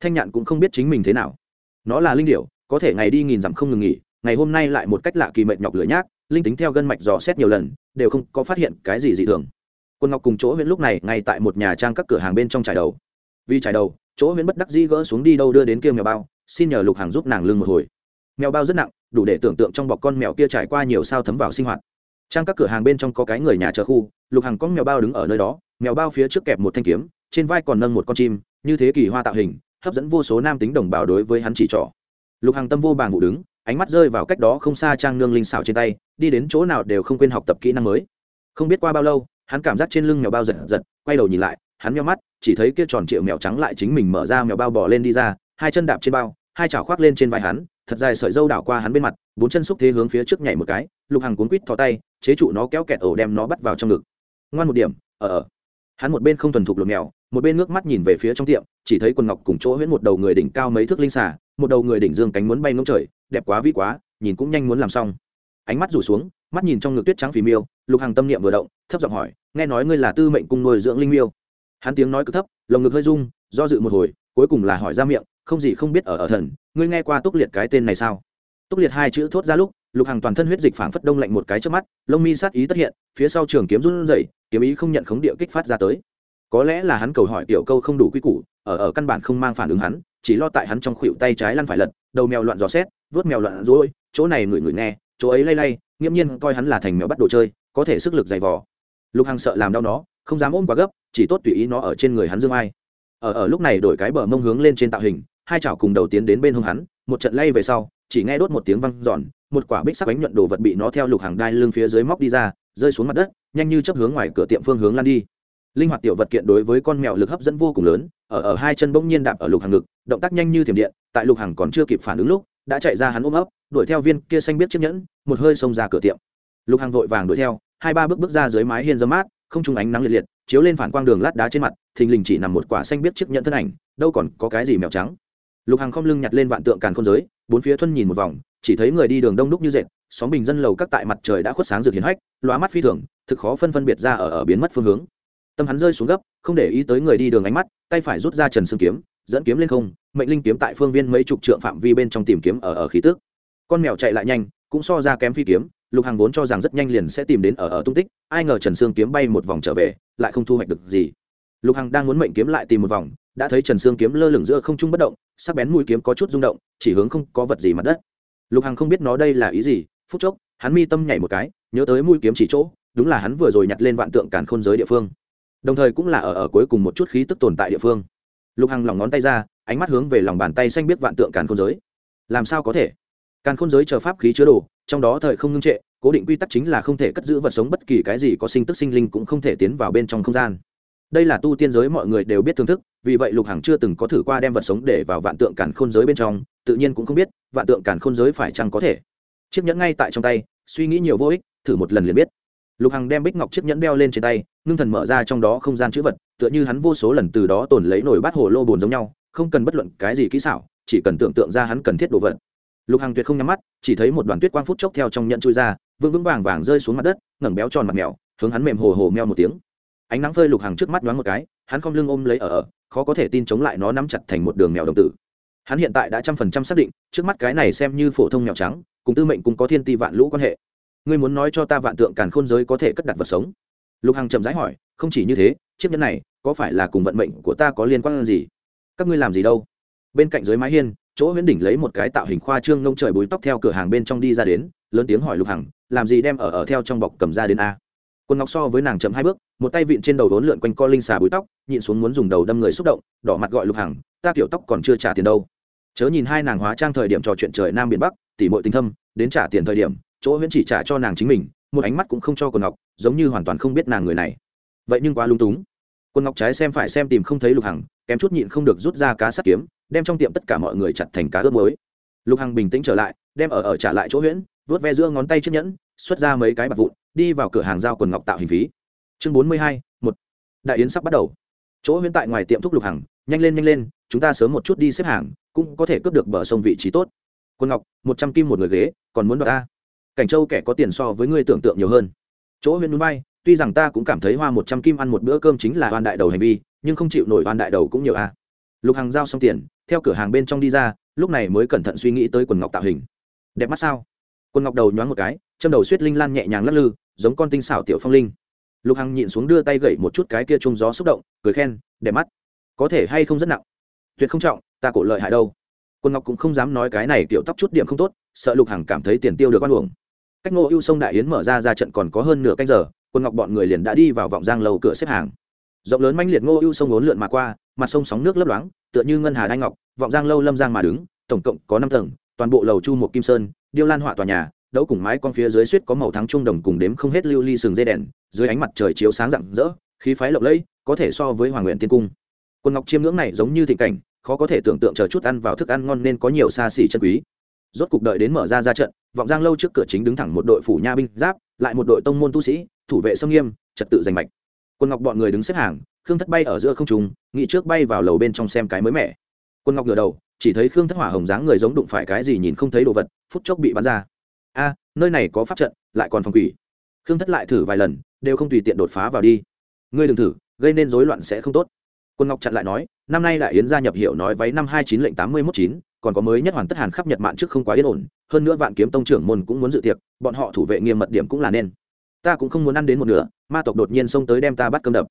S1: Thanh nhạn cũng không biết chính mình thế nào. Nó là linh điệu có thể ngày đi nghìn dặm không ngừng nghỉ, ngày hôm nay lại một cách lạ kỳ mệt nhọc lửa nhác, linh tính theo gân mạch dò xét nhiều lần, đều không có phát hiện cái gì dị thường. Quân ngọc cùng chỗ huyện lúc này ngay tại một nhà trang các cửa hàng bên trong trải đầu. Vì trải đầu, chỗ huyện bất đắc dĩ gỡ xuống đi đâu đưa đến kia mèo bao, xin nhờ lục hàng giúp nàng lưng một hồi. Mèo bao rất nặng, đủ để tưởng tượng trong bọc con mèo kia trải qua nhiều sao thấm vào sinh hoạt. Trang các cửa hàng bên trong có cái người nhà chờ khu lục Hằng có mèo bao đứng ở nơi đó, mèo bao phía trước kẹp một thanh kiếm, trên vai còn nâng một con chim, như thế kỳ hoa tạo hình, hấp dẫn vô số nam tính đồng bào đối với hắn chỉ trỏ. Lục Hằng tâm vô bàng vụ đứng, ánh mắt rơi vào cách đó không xa trang nương linh xảo trên tay, đi đến chỗ nào đều không quên học tập kỹ năng mới. Không biết qua bao lâu, hắn cảm giác trên lưng mèo bao giật giật, quay đầu nhìn lại, hắn meo mắt, chỉ thấy kia tròn triệu mèo trắng lại chính mình mở ra mèo bao bỏ lên đi ra, hai chân đạp trên bao, hai chảo khoác lên trên vai hắn, thật dài sợi dâu đảo qua hắn bên mặt, bốn chân xúc thế hướng phía trước nhảy một cái, lục Hằng cuốn quít thò tay, chế trụ nó kéo kẹt ổ đem nó bắt vào trong ngực ngoan một điểm ở ở hắn một bên không thuần thục lột mèo, một bên nước mắt nhìn về phía trong tiệm, chỉ thấy quần ngọc cùng chỗ huyễn một đầu người đỉnh cao mấy thước linh xả một đầu người đỉnh dương cánh muốn bay ngông trời, đẹp quá vĩ quá, nhìn cũng nhanh muốn làm xong. Ánh mắt rủ xuống, mắt nhìn trong ngực tuyết trắng phì miêu, lục hàng tâm niệm vừa động, thấp giọng hỏi, nghe nói ngươi là tư mệnh cung nuôi dưỡng linh miêu? Hắn tiếng nói cực thấp, lồng ngực hơi rung, do dự một hồi, cuối cùng là hỏi ra miệng, không gì không biết ở ở thần, ngươi nghe qua túc liệt cái tên này sao? Túc liệt hai chữ thốt ra lúc lục hàng toàn thân huyết dịch phảng phất đông lạnh một cái trước mắt, lông mi sát ý tất hiện, phía sau trường kiếm run rẩy, kiếm ý không nhận khống địa kích phát ra tới. Có lẽ là hắn cầu hỏi tiểu câu không đủ quy củ, ở ở căn bản không mang phản ứng hắn, chỉ lo tại hắn trong khuỷu tay trái lăn phải lật, đầu mèo loạn dò xét vớt mèo loạn rối, chỗ này người người nghe, chỗ ấy lay lay, nghiễm nhiên coi hắn là thành mèo bắt đồ chơi, có thể sức lực dày vò. Lục Hằng sợ làm đau nó, không dám ôm quá gấp, chỉ tốt tùy ý nó ở trên người hắn dương ai. Ở ở lúc này đổi cái bờ mông hướng lên trên tạo hình, hai chảo cùng đầu tiến đến bên hông hắn, một trận lay về sau, chỉ nghe đốt một tiếng văng giòn một quả bích sắc bánh nhuận đồ vật bị nó theo lục hàng đai lưng phía dưới móc đi ra, rơi xuống mặt đất, nhanh như chấp hướng ngoài cửa tiệm phương hướng lan đi. Linh hoạt tiểu vật kiện đối với con mèo lực hấp dẫn vô cùng lớn, ở ở hai chân bỗng nhiên đạp ở lục hàng ngực, động tác nhanh như thiểm điện, tại lục hàng còn chưa kịp phản ứng lúc, đã chạy ra hắn ôm ấp, đuổi theo viên kia xanh biết chiếc nhẫn, một hơi xông ra cửa tiệm. Lục hàng vội vàng đuổi theo, hai ba bước bước ra dưới mái hiên dâm mát, không trung ánh nắng liệt liệt, chiếu lên phản quang đường lát đá trên mặt, thình lình chỉ nằm một quả xanh biết chiếc nhẫn thân ảnh, đâu còn có cái gì mèo trắng. Lục hàng không lưng nhặt lên vạn tượng càn không giới, bốn phía thuân nhìn một vòng chỉ thấy người đi đường đông đúc như dệt, xóm bình dân lầu các tại mặt trời đã khuất sáng rực hiến hách, lóa mắt phi thường, thực khó phân phân biệt ra ở ở biến mất phương hướng. Tâm hắn rơi xuống gấp, không để ý tới người đi đường ánh mắt, tay phải rút ra trần xương kiếm, dẫn kiếm lên không, mệnh linh kiếm tại phương viên mấy chục trượng phạm vi bên trong tìm kiếm ở ở khí tước con mèo chạy lại nhanh, cũng so ra kém phi kiếm, lục hàng vốn cho rằng rất nhanh liền sẽ tìm đến ở ở tung tích, ai ngờ trần sương kiếm bay một vòng trở về, lại không thu hoạch được gì. Lục hằng đang muốn mệnh kiếm lại tìm một vòng, đã thấy trần sương kiếm lơ lửng giữa không trung bất động, sắc bén mũi kiếm có chút rung động, chỉ hướng không có vật gì mặt đất lục hằng không biết nó đây là ý gì, phút chốc, hắn mi tâm nhảy một cái, nhớ tới mũi kiếm chỉ chỗ, đúng là hắn vừa rồi nhặt lên vạn tượng càn khôn giới địa phương. Đồng thời cũng là ở ở cuối cùng một chút khí tức tồn tại địa phương. Lục hằng lòng ngón tay ra, ánh mắt hướng về lòng bàn tay xanh biết vạn tượng càn khôn giới. Làm sao có thể? Càn khôn giới chờ pháp khí chứa đồ, trong đó thời không ngưng trệ, cố định quy tắc chính là không thể cất giữ vật sống bất kỳ cái gì có sinh tức sinh linh cũng không thể tiến vào bên trong không gian. Đây là tu tiên giới mọi người đều biết thưởng thức, vì vậy lục hằng chưa từng có thử qua đem vật sống để vào vạn tượng cản khôn giới bên trong tự nhiên cũng không biết, vạn tượng cản khôn giới phải chăng có thể. Chiếc nhẫn ngay tại trong tay, suy nghĩ nhiều vô ích, thử một lần liền biết. Lục hằng đem bích ngọc chiếc nhẫn đeo lên trên tay, ngưng thần mở ra trong đó không gian chữ vật, tựa như hắn vô số lần từ đó tồn lấy nổi bát hồ lô bồn giống nhau, không cần bất luận cái gì kỹ xảo, chỉ cần tưởng tượng ra hắn cần thiết đồ vật. Lục hằng tuyệt không nhắm mắt, chỉ thấy một đoàn tuyết quang phút chốc theo trong nhận chui ra vương vững vàng vàng rơi xuống mặt đất, ngẩng béo tròn mặt mèo, hướng hắn mềm hồ hồ meo một tiếng. Ánh nắng phơi lục hằng trước mắt nhoáng một cái, hắn không lưng ôm lấy ở ở, khó có thể tin chống lại nó nắm chặt thành một đường mèo đồng tử hắn hiện tại đã trăm phần trăm xác định, trước mắt cái này xem như phổ thông nhỏ trắng, cùng tư mệnh cũng có thiên ti vạn lũ quan hệ. Ngươi muốn nói cho ta vạn tượng càn khôn giới có thể cất đặt vật sống? Lục hằng chậm rãi hỏi, không chỉ như thế, chiếc nhẫn này có phải là cùng vận mệnh của ta có liên quan gì? Các ngươi làm gì đâu? Bên cạnh dưới mái hiên, chỗ huyễn đỉnh lấy một cái tạo hình khoa trương nông trời búi tóc theo cửa hàng bên trong đi ra đến, lớn tiếng hỏi lục hằng, làm gì đem ở ở theo trong bọc cầm ra đến a? Quân ngọc so với nàng chậm hai bước, một tay vịn trên đầu đốn lượn quanh co linh xà búi tóc, nhịn xuống muốn dùng đầu đâm người xúc động, đỏ mặt gọi lục hằng, ta kiểu tóc còn chưa trả tiền đâu chớ nhìn hai nàng hóa trang thời điểm trò chuyện trời nam biển bắc, tỉ mọi tình thâm, đến trả tiền thời điểm, chỗ huyễn chỉ trả cho nàng chính mình, một ánh mắt cũng không cho quân ngọc, giống như hoàn toàn không biết nàng người này. Vậy nhưng quá lung túng. Quân ngọc trái xem phải xem tìm không thấy lục hằng, kém chút nhịn không được rút ra cá sắt kiếm, đem trong tiệm tất cả mọi người chặt thành cá ướp mới lục hằng bình tĩnh trở lại, đem ở ở trả lại chỗ huyễn vớt ve giữa ngón tay chiếc nhẫn, xuất ra mấy cái bạc vụn, đi vào cửa hàng giao quần ngọc tạo hình phí. Chương bốn mươi hai, một. Đại yến sắp bắt đầu. Chỗ huyễn tại ngoài tiệm thúc lục Hằng, nhanh lên nhanh lên, chúng ta sớm một chút đi xếp hàng cũng có thể cướp được bờ sông vị trí tốt. Quân ngọc, một trăm kim một người ghế, còn muốn đoạt ta? Cảnh châu kẻ có tiền so với ngươi tưởng tượng nhiều hơn. Chỗ huyễn núi bay, tuy rằng ta cũng cảm thấy hoa một trăm kim ăn một bữa cơm chính là oan đại đầu hành vi, nhưng không chịu nổi oan đại đầu cũng nhiều a. Lục hàng giao xong tiền, theo cửa hàng bên trong đi ra, lúc này mới cẩn thận suy nghĩ tới quần ngọc tạo hình. Đẹp mắt sao? Quần ngọc đầu nhoáng một cái, châm đầu suýt linh lan nhẹ nhàng lắc lư, giống con tinh xảo tiểu phong linh. Lục hằng nhịn xuống đưa tay gậy một chút cái kia chung gió xúc động, cười khen, đẹp mắt. Có thể hay không rất nặng? Tuyệt không trọng, ta cổ lợi hại đâu. Quân ngọc cũng không dám nói cái này tiểu tóc chút điểm không tốt, sợ lục hằng cảm thấy tiền tiêu được oan uổng. Cách ngô ưu sông đại yến mở ra ra trận còn có hơn nửa canh giờ, quân ngọc bọn người liền đã đi vào vọng giang lầu cửa xếp hàng. Rộng lớn manh liệt ngô ưu sông ốn lượn mà qua, mặt sông sóng nước lấp loáng, tựa như ngân hà đai ngọc, vọng giang lâu lâm giang mà đứng, tổng cộng có năm tầng, toàn bộ lầu chu một kim sơn, điêu lan họa tòa nhà, đấu cùng mái con phía dưới suýt có màu thắng trung đồng cùng đếm không hết lưu ly sừng dây đèn, dưới ánh mặt trời chiếu sáng rạng rỡ, khí phái lộng lẫy, có thể so với hoàng nguyện tiên cung quân ngọc chiêm ngưỡng này giống như thịnh cảnh, khó có thể tưởng tượng chờ chút ăn vào thức ăn ngon nên có nhiều xa xỉ chân quý. Rốt cục đợi đến mở ra ra trận, vọng giang lâu trước cửa chính đứng thẳng một đội phủ nha binh giáp, lại một đội tông môn tu sĩ, thủ vệ sông nghiêm, trật tự giành mạch. Quân ngọc bọn người đứng xếp hàng, khương thất bay ở giữa không trùng nghĩ trước bay vào lầu bên trong xem cái mới mẻ. Quân ngọc ngửa đầu, chỉ thấy khương thất hỏa hồng dáng người giống đụng phải cái gì nhìn không thấy đồ vật, phút chốc bị bắn ra. A, nơi này có pháp trận, lại còn phòng quỷ. Khương thất lại thử vài lần, đều không tùy tiện đột phá vào đi. Ngươi đừng thử, gây nên rối loạn sẽ không tốt quân ngọc chặn lại nói, năm nay đại yến gia nhập hiệu nói váy năm hai chín lệnh tám mươi mốt chín, còn có mới nhất hoàn tất hàn khắp nhật mạn trước không quá yên ổn, hơn nữa vạn kiếm tông trưởng môn cũng muốn dự tiệc, bọn họ thủ vệ nghiêm mật điểm cũng là nên. Ta cũng không muốn ăn đến một nửa, ma tộc đột nhiên xông tới đem ta bắt cơm đập.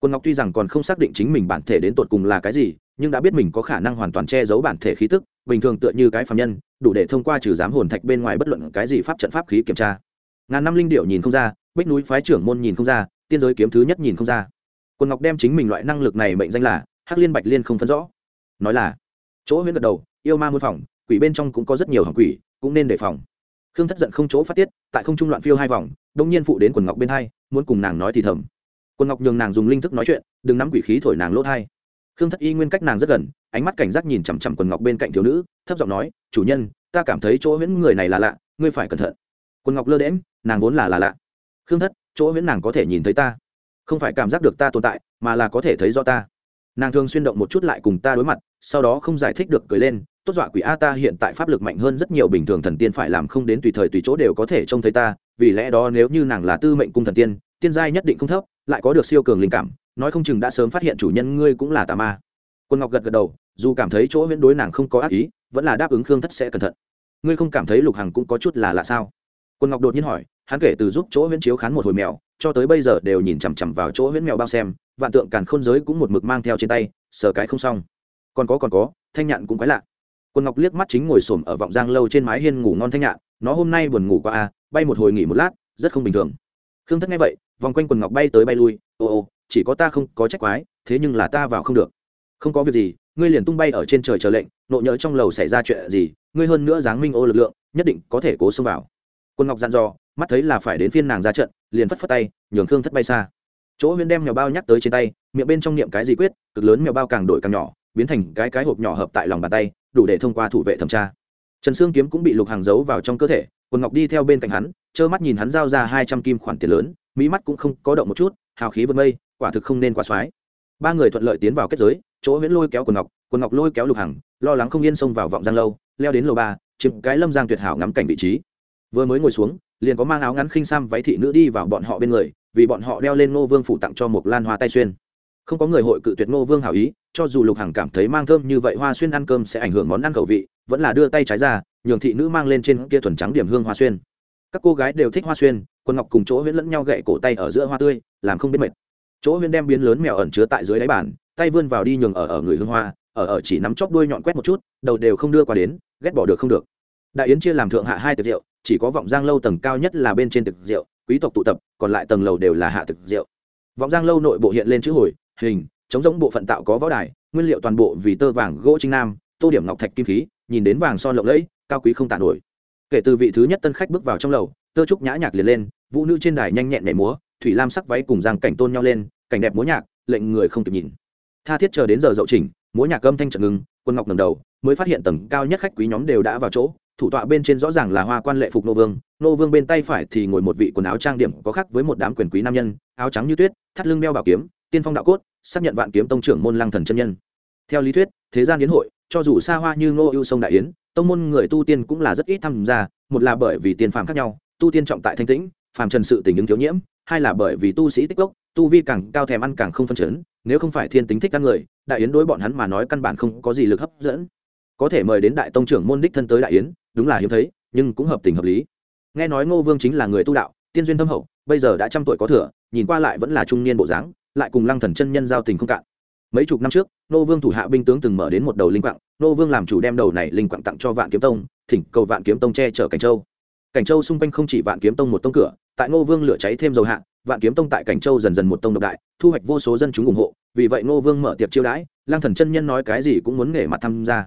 S1: Quân ngọc tuy rằng còn không xác định chính mình bản thể đến tột cùng là cái gì, nhưng đã biết mình có khả năng hoàn toàn che giấu bản thể khí tức, bình thường tựa như cái phạm nhân, đủ để thông qua trừ giám hồn thạch bên ngoài bất luận cái gì pháp trận pháp khí kiểm tra. Ngàn năm linh điệu nhìn không ra, bích núi phái trưởng môn nhìn không ra, tiên giới kiếm thứ nhất nhìn không ra quân ngọc đem chính mình loại năng lực này mệnh danh là hắc liên bạch liên không phân rõ. Nói là, chỗ huyễn gật đầu, yêu ma muôn phòng, quỷ bên trong cũng có rất nhiều hỏng quỷ, cũng nên đề phòng. Khương thất giận không chỗ phát tiết, tại không trung loạn phiêu hai vòng đông nhiên phụ đến quần ngọc bên hai, muốn cùng nàng nói thì thầm. Quần ngọc nhường nàng dùng linh thức nói chuyện, đừng nắm quỷ khí thổi nàng lỗ thai. Khương thất y nguyên cách nàng rất gần, ánh mắt cảnh giác nhìn chằm chằm quần ngọc bên cạnh thiếu nữ, thấp giọng nói, chủ nhân, ta cảm thấy chỗ huyễn người này là lạ, ngươi phải cẩn thận. Quần ngọc lơ đễm nàng vốn là là lạ. Khương thất, chỗ huyễn nàng có thể nhìn thấy ta không phải cảm giác được ta tồn tại, mà là có thể thấy do ta. Nàng thường xuyên động một chút lại cùng ta đối mặt, sau đó không giải thích được cười lên, tốt dọa quỷ a ta hiện tại pháp lực mạnh hơn rất nhiều, bình thường thần tiên phải làm không đến tùy thời tùy chỗ đều có thể trông thấy ta, vì lẽ đó nếu như nàng là tư mệnh cung thần tiên tiên giai nhất định không thấp, lại có được siêu cường linh cảm, nói không chừng đã sớm phát hiện chủ nhân ngươi cũng là tà ma. Quân ngọc gật gật đầu, dù cảm thấy chỗ huyễn đối nàng không có ác ý, vẫn là đáp ứng khương thất sẽ cẩn thận. Ngươi không cảm thấy lục hằng cũng có chút là lạ sao? Quân ngọc đột nhiên hỏi, hắn kể từ giúp chỗ huyễn chiếu khán một hồi mèo, cho tới bây giờ đều nhìn chằm chằm vào chỗ huyễn mèo bao xem, vạn tượng càn khôn giới cũng một mực mang theo trên tay, sờ cái không xong. Còn có còn có, thanh nhạn cũng quái lạ. Quân ngọc liếc mắt chính ngồi xổm ở vọng giang lâu trên mái hiên ngủ ngon thanh nhạn, nó hôm nay buồn ngủ qua a à, bay một hồi nghỉ một lát, rất không bình thường. Khương thất nghe vậy, vòng quanh quần ngọc bay tới bay lui, ô ô, chỉ có ta không có trách quái, thế nhưng là ta vào không được. Không có việc gì, ngươi liền tung bay ở trên trời chờ lệnh, nộ nhỡ trong lầu xảy ra chuyện gì, ngươi hơn nữa dáng minh ô lực lượng, nhất định có thể cố xông vào quân ngọc dặn dò, mắt thấy là phải đến phiên nàng ra trận, liền phất phất tay, nhường khương thất bay xa. Chỗ huyễn đem mèo bao nhắc tới trên tay, miệng bên trong niệm cái gì quyết, cực lớn mèo bao càng đổi càng nhỏ, biến thành cái cái hộp nhỏ hợp tại lòng bàn tay, đủ để thông qua thủ vệ thẩm tra. Trần sương kiếm cũng bị lục hàng giấu vào trong cơ thể quần ngọc đi theo bên cạnh hắn, trơ mắt nhìn hắn giao ra hai trăm kim khoản tiền lớn, mỹ mắt cũng không có động một chút, hào khí vượt mây, quả thực không nên quá soái ba người thuận lợi tiến vào kết giới, chỗ huyễn lôi kéo quần ngọc quần ngọc lôi kéo lục hằng, lo lắng không yên xông vào vọng giang lâu, leo đến lầu ba, chiếm cái lâm giang tuyệt hảo ngắm cảnh vị trí vừa mới ngồi xuống, liền có mang áo ngắn khinh sam váy thị nữ đi vào bọn họ bên người, vì bọn họ đeo lên ngô vương phủ tặng cho một lan hoa tay xuyên. Không có người hội cự tuyệt ngô vương hảo ý, cho dù lục hằng cảm thấy mang thơm như vậy hoa xuyên ăn cơm sẽ ảnh hưởng món ăn khẩu vị, vẫn là đưa tay trái ra, nhường thị nữ mang lên trên kia thuần trắng điểm hương hoa xuyên. Các cô gái đều thích hoa xuyên quân ngọc cùng chỗ huyễn lẫn nhau gậy cổ tay ở giữa hoa tươi, làm không biết mệt. Chỗ huyễn đem biến lớn mèo ẩn chứa tại dưới đáy bàn, tay vươn vào đi nhường ở ở người hương hoa, ở ở chỉ nắm chóp đuôi nhọn quét một chút, đầu đều không đưa qua đến, ghét bỏ được không được. Đại yến chia làm thượng hạ hai tiệc rượu chỉ có vọng giang lâu tầng cao nhất là bên trên thực rượu quý tộc tụ tập còn lại tầng lầu đều là hạ thực rượu vọng giang lâu nội bộ hiện lên chữ hồi hình chống giống bộ phận tạo có võ đài nguyên liệu toàn bộ vì tơ vàng gỗ trinh nam tô điểm ngọc thạch kim khí nhìn đến vàng son lộng lẫy cao quý không tàn nổi. Kể từ vị thứ nhất tân khách bước vào trong lầu tơ trúc nhã nhạc liền lên vũ nữ trên đài nhanh nhẹn nhảy múa thủy lam sắc váy cùng giang cảnh tôn nhau lên cảnh đẹp múa nhạc lệnh người không kịp nhìn. Tha thiết chờ đến giờ dậu chỉnh, múa nhạc âm thanh trận ngừng quân ngọc ngầm đầu mới phát hiện tầng cao nhất khách quý nhóm đều đã vào chỗ thủ tọa bên trên rõ ràng là hoa quan lệ phục nô vương nô vương bên tay phải thì ngồi một vị quần áo trang điểm có khác với một đám quyền quý nam nhân, áo trắng như tuyết, thắt lưng đeo bảo kiếm, tiên phong đạo cốt, xác nhận vạn kiếm tông trưởng môn lăng thần chân nhân. Theo lý thuyết, thế gian yến hội, cho dù xa hoa như ngô ưu sông đại yến, tông môn người tu tiên cũng là rất ít tham gia, một là bởi vì tiền phàm khác nhau, tu tiên trọng tại thanh tĩnh, phàm trần sự tình ứng thiếu nhiễm, hai là bởi vì tu sĩ tích gốc tu vi càng cao thèm ăn càng không phân chấn, nếu không phải thiên tính thích ăn người, đại yến đối bọn hắn mà nói căn bản không có gì lực hấp dẫn. Có thể mời đến đại tông trưởng môn đích thân tới đại yến đúng là hiếm thấy, nhưng cũng hợp tình hợp lý. Nghe nói ngô vương chính là người tu đạo, tiên duyên thâm hậu, bây giờ đã trăm tuổi có thừa, nhìn qua lại vẫn là trung niên bộ dáng, lại cùng lăng thần chân nhân giao tình không cạn. Mấy chục năm trước nô vương thủ hạ binh tướng từng mở đến một đầu linh quạng nô vương làm chủ đem đầu này linh quạng tặng cho vạn kiếm tông, thỉnh cầu vạn kiếm tông che chở cảnh châu. Cảnh châu xung quanh không chỉ vạn kiếm tông một tông cửa, tại ngô vương lửa cháy thêm dầu hạ, vạn kiếm tông tại cảnh châu dần dần một tông độc đại, thu hoạch vô số dân chúng ủng hộ, vì vậy ngô vương mở tiệc chiêu đãi lang thần chân nhân nói cái gì cũng muốn nghề mặt tham gia.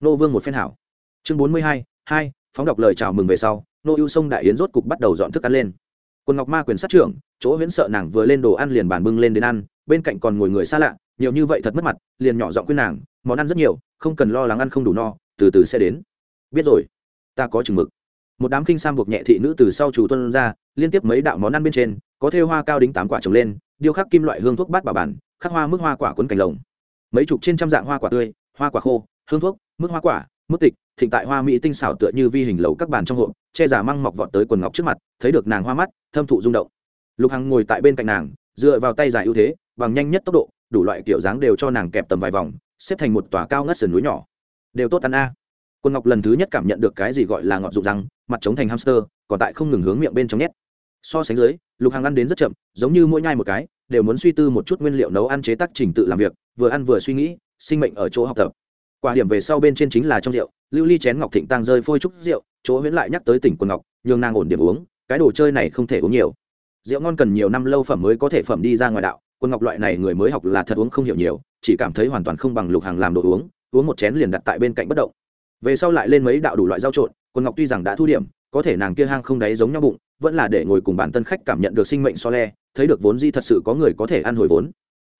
S1: Ngô vương một phen hảo. Chương bốn mươi hai hai, phóng đọc lời chào mừng về sau, nô ưu sông đại yến rốt cục bắt đầu dọn thức ăn lên. Quân ngọc ma quyền sát trưởng, chỗ huyễn sợ nàng vừa lên đồ ăn liền bàn bưng lên đến ăn, bên cạnh còn ngồi người xa lạ, nhiều như vậy thật mất mặt, liền nhỏ giọng khuyên nàng, món ăn rất nhiều, không cần lo lắng ăn không đủ no, từ từ sẽ đến. Biết rồi, ta có chừng mực. Một đám kinh sam buộc nhẹ thị nữ từ sau chủ tuân ra, liên tiếp mấy đạo món ăn bên trên, có thêu hoa cao đính tám quả trồng lên, điêu khắc kim loại hương thuốc bát bà bản, khắc hoa mức hoa quả cuốn cành lồng. Mấy chục trên trăm dạng hoa quả tươi, hoa quả khô, hương thuốc, mức hoa quả, mức tịch thịnh tại hoa mỹ tinh xảo tựa như vi hình lầu các bàn trong hộp, che giả măng mọc vọt tới quần ngọc trước mặt, thấy được nàng hoa mắt, thâm thụ rung động. Lục hằng ngồi tại bên cạnh nàng, dựa vào tay dài ưu thế, bằng nhanh nhất tốc độ, đủ loại kiểu dáng đều cho nàng kẹp tầm vài vòng, xếp thành một tòa cao ngất sườn núi nhỏ. Đều tốt ăn a. Quần ngọc lần thứ nhất cảm nhận được cái gì gọi là ngọt rụng răng, mặt trống thành hamster, còn tại không ngừng hướng miệng bên trong nhét. So sánh dưới, lục Hằng ăn đến rất chậm, giống như mỗi nhai một cái, đều muốn suy tư một chút nguyên liệu nấu ăn chế tác trình tự làm việc, vừa ăn vừa suy nghĩ, sinh mệnh ở chỗ học tập quả điểm về sau bên trên chính là trong rượu, lưu ly chén ngọc thịnh tăng rơi phôi trúc rượu, chỗ huyễn lại nhắc tới tỉnh quân ngọc, nhường nàng ổn điểm uống, cái đồ chơi này không thể uống nhiều. Rượu ngon cần nhiều năm lâu phẩm mới có thể phẩm đi ra ngoài đạo quân ngọc loại này người mới học là thật uống không hiểu nhiều, chỉ cảm thấy hoàn toàn không bằng lục hàng làm đồ uống uống một chén liền đặt tại bên cạnh bất động. Về sau lại lên mấy đạo đủ loại rau trộn quân ngọc tuy rằng đã thu điểm, có thể nàng kia hang không đáy giống nhau bụng, vẫn là để ngồi cùng bản thân khách cảm nhận được sinh mệnh so le, thấy được vốn di thật sự có người có thể ăn hồi vốn.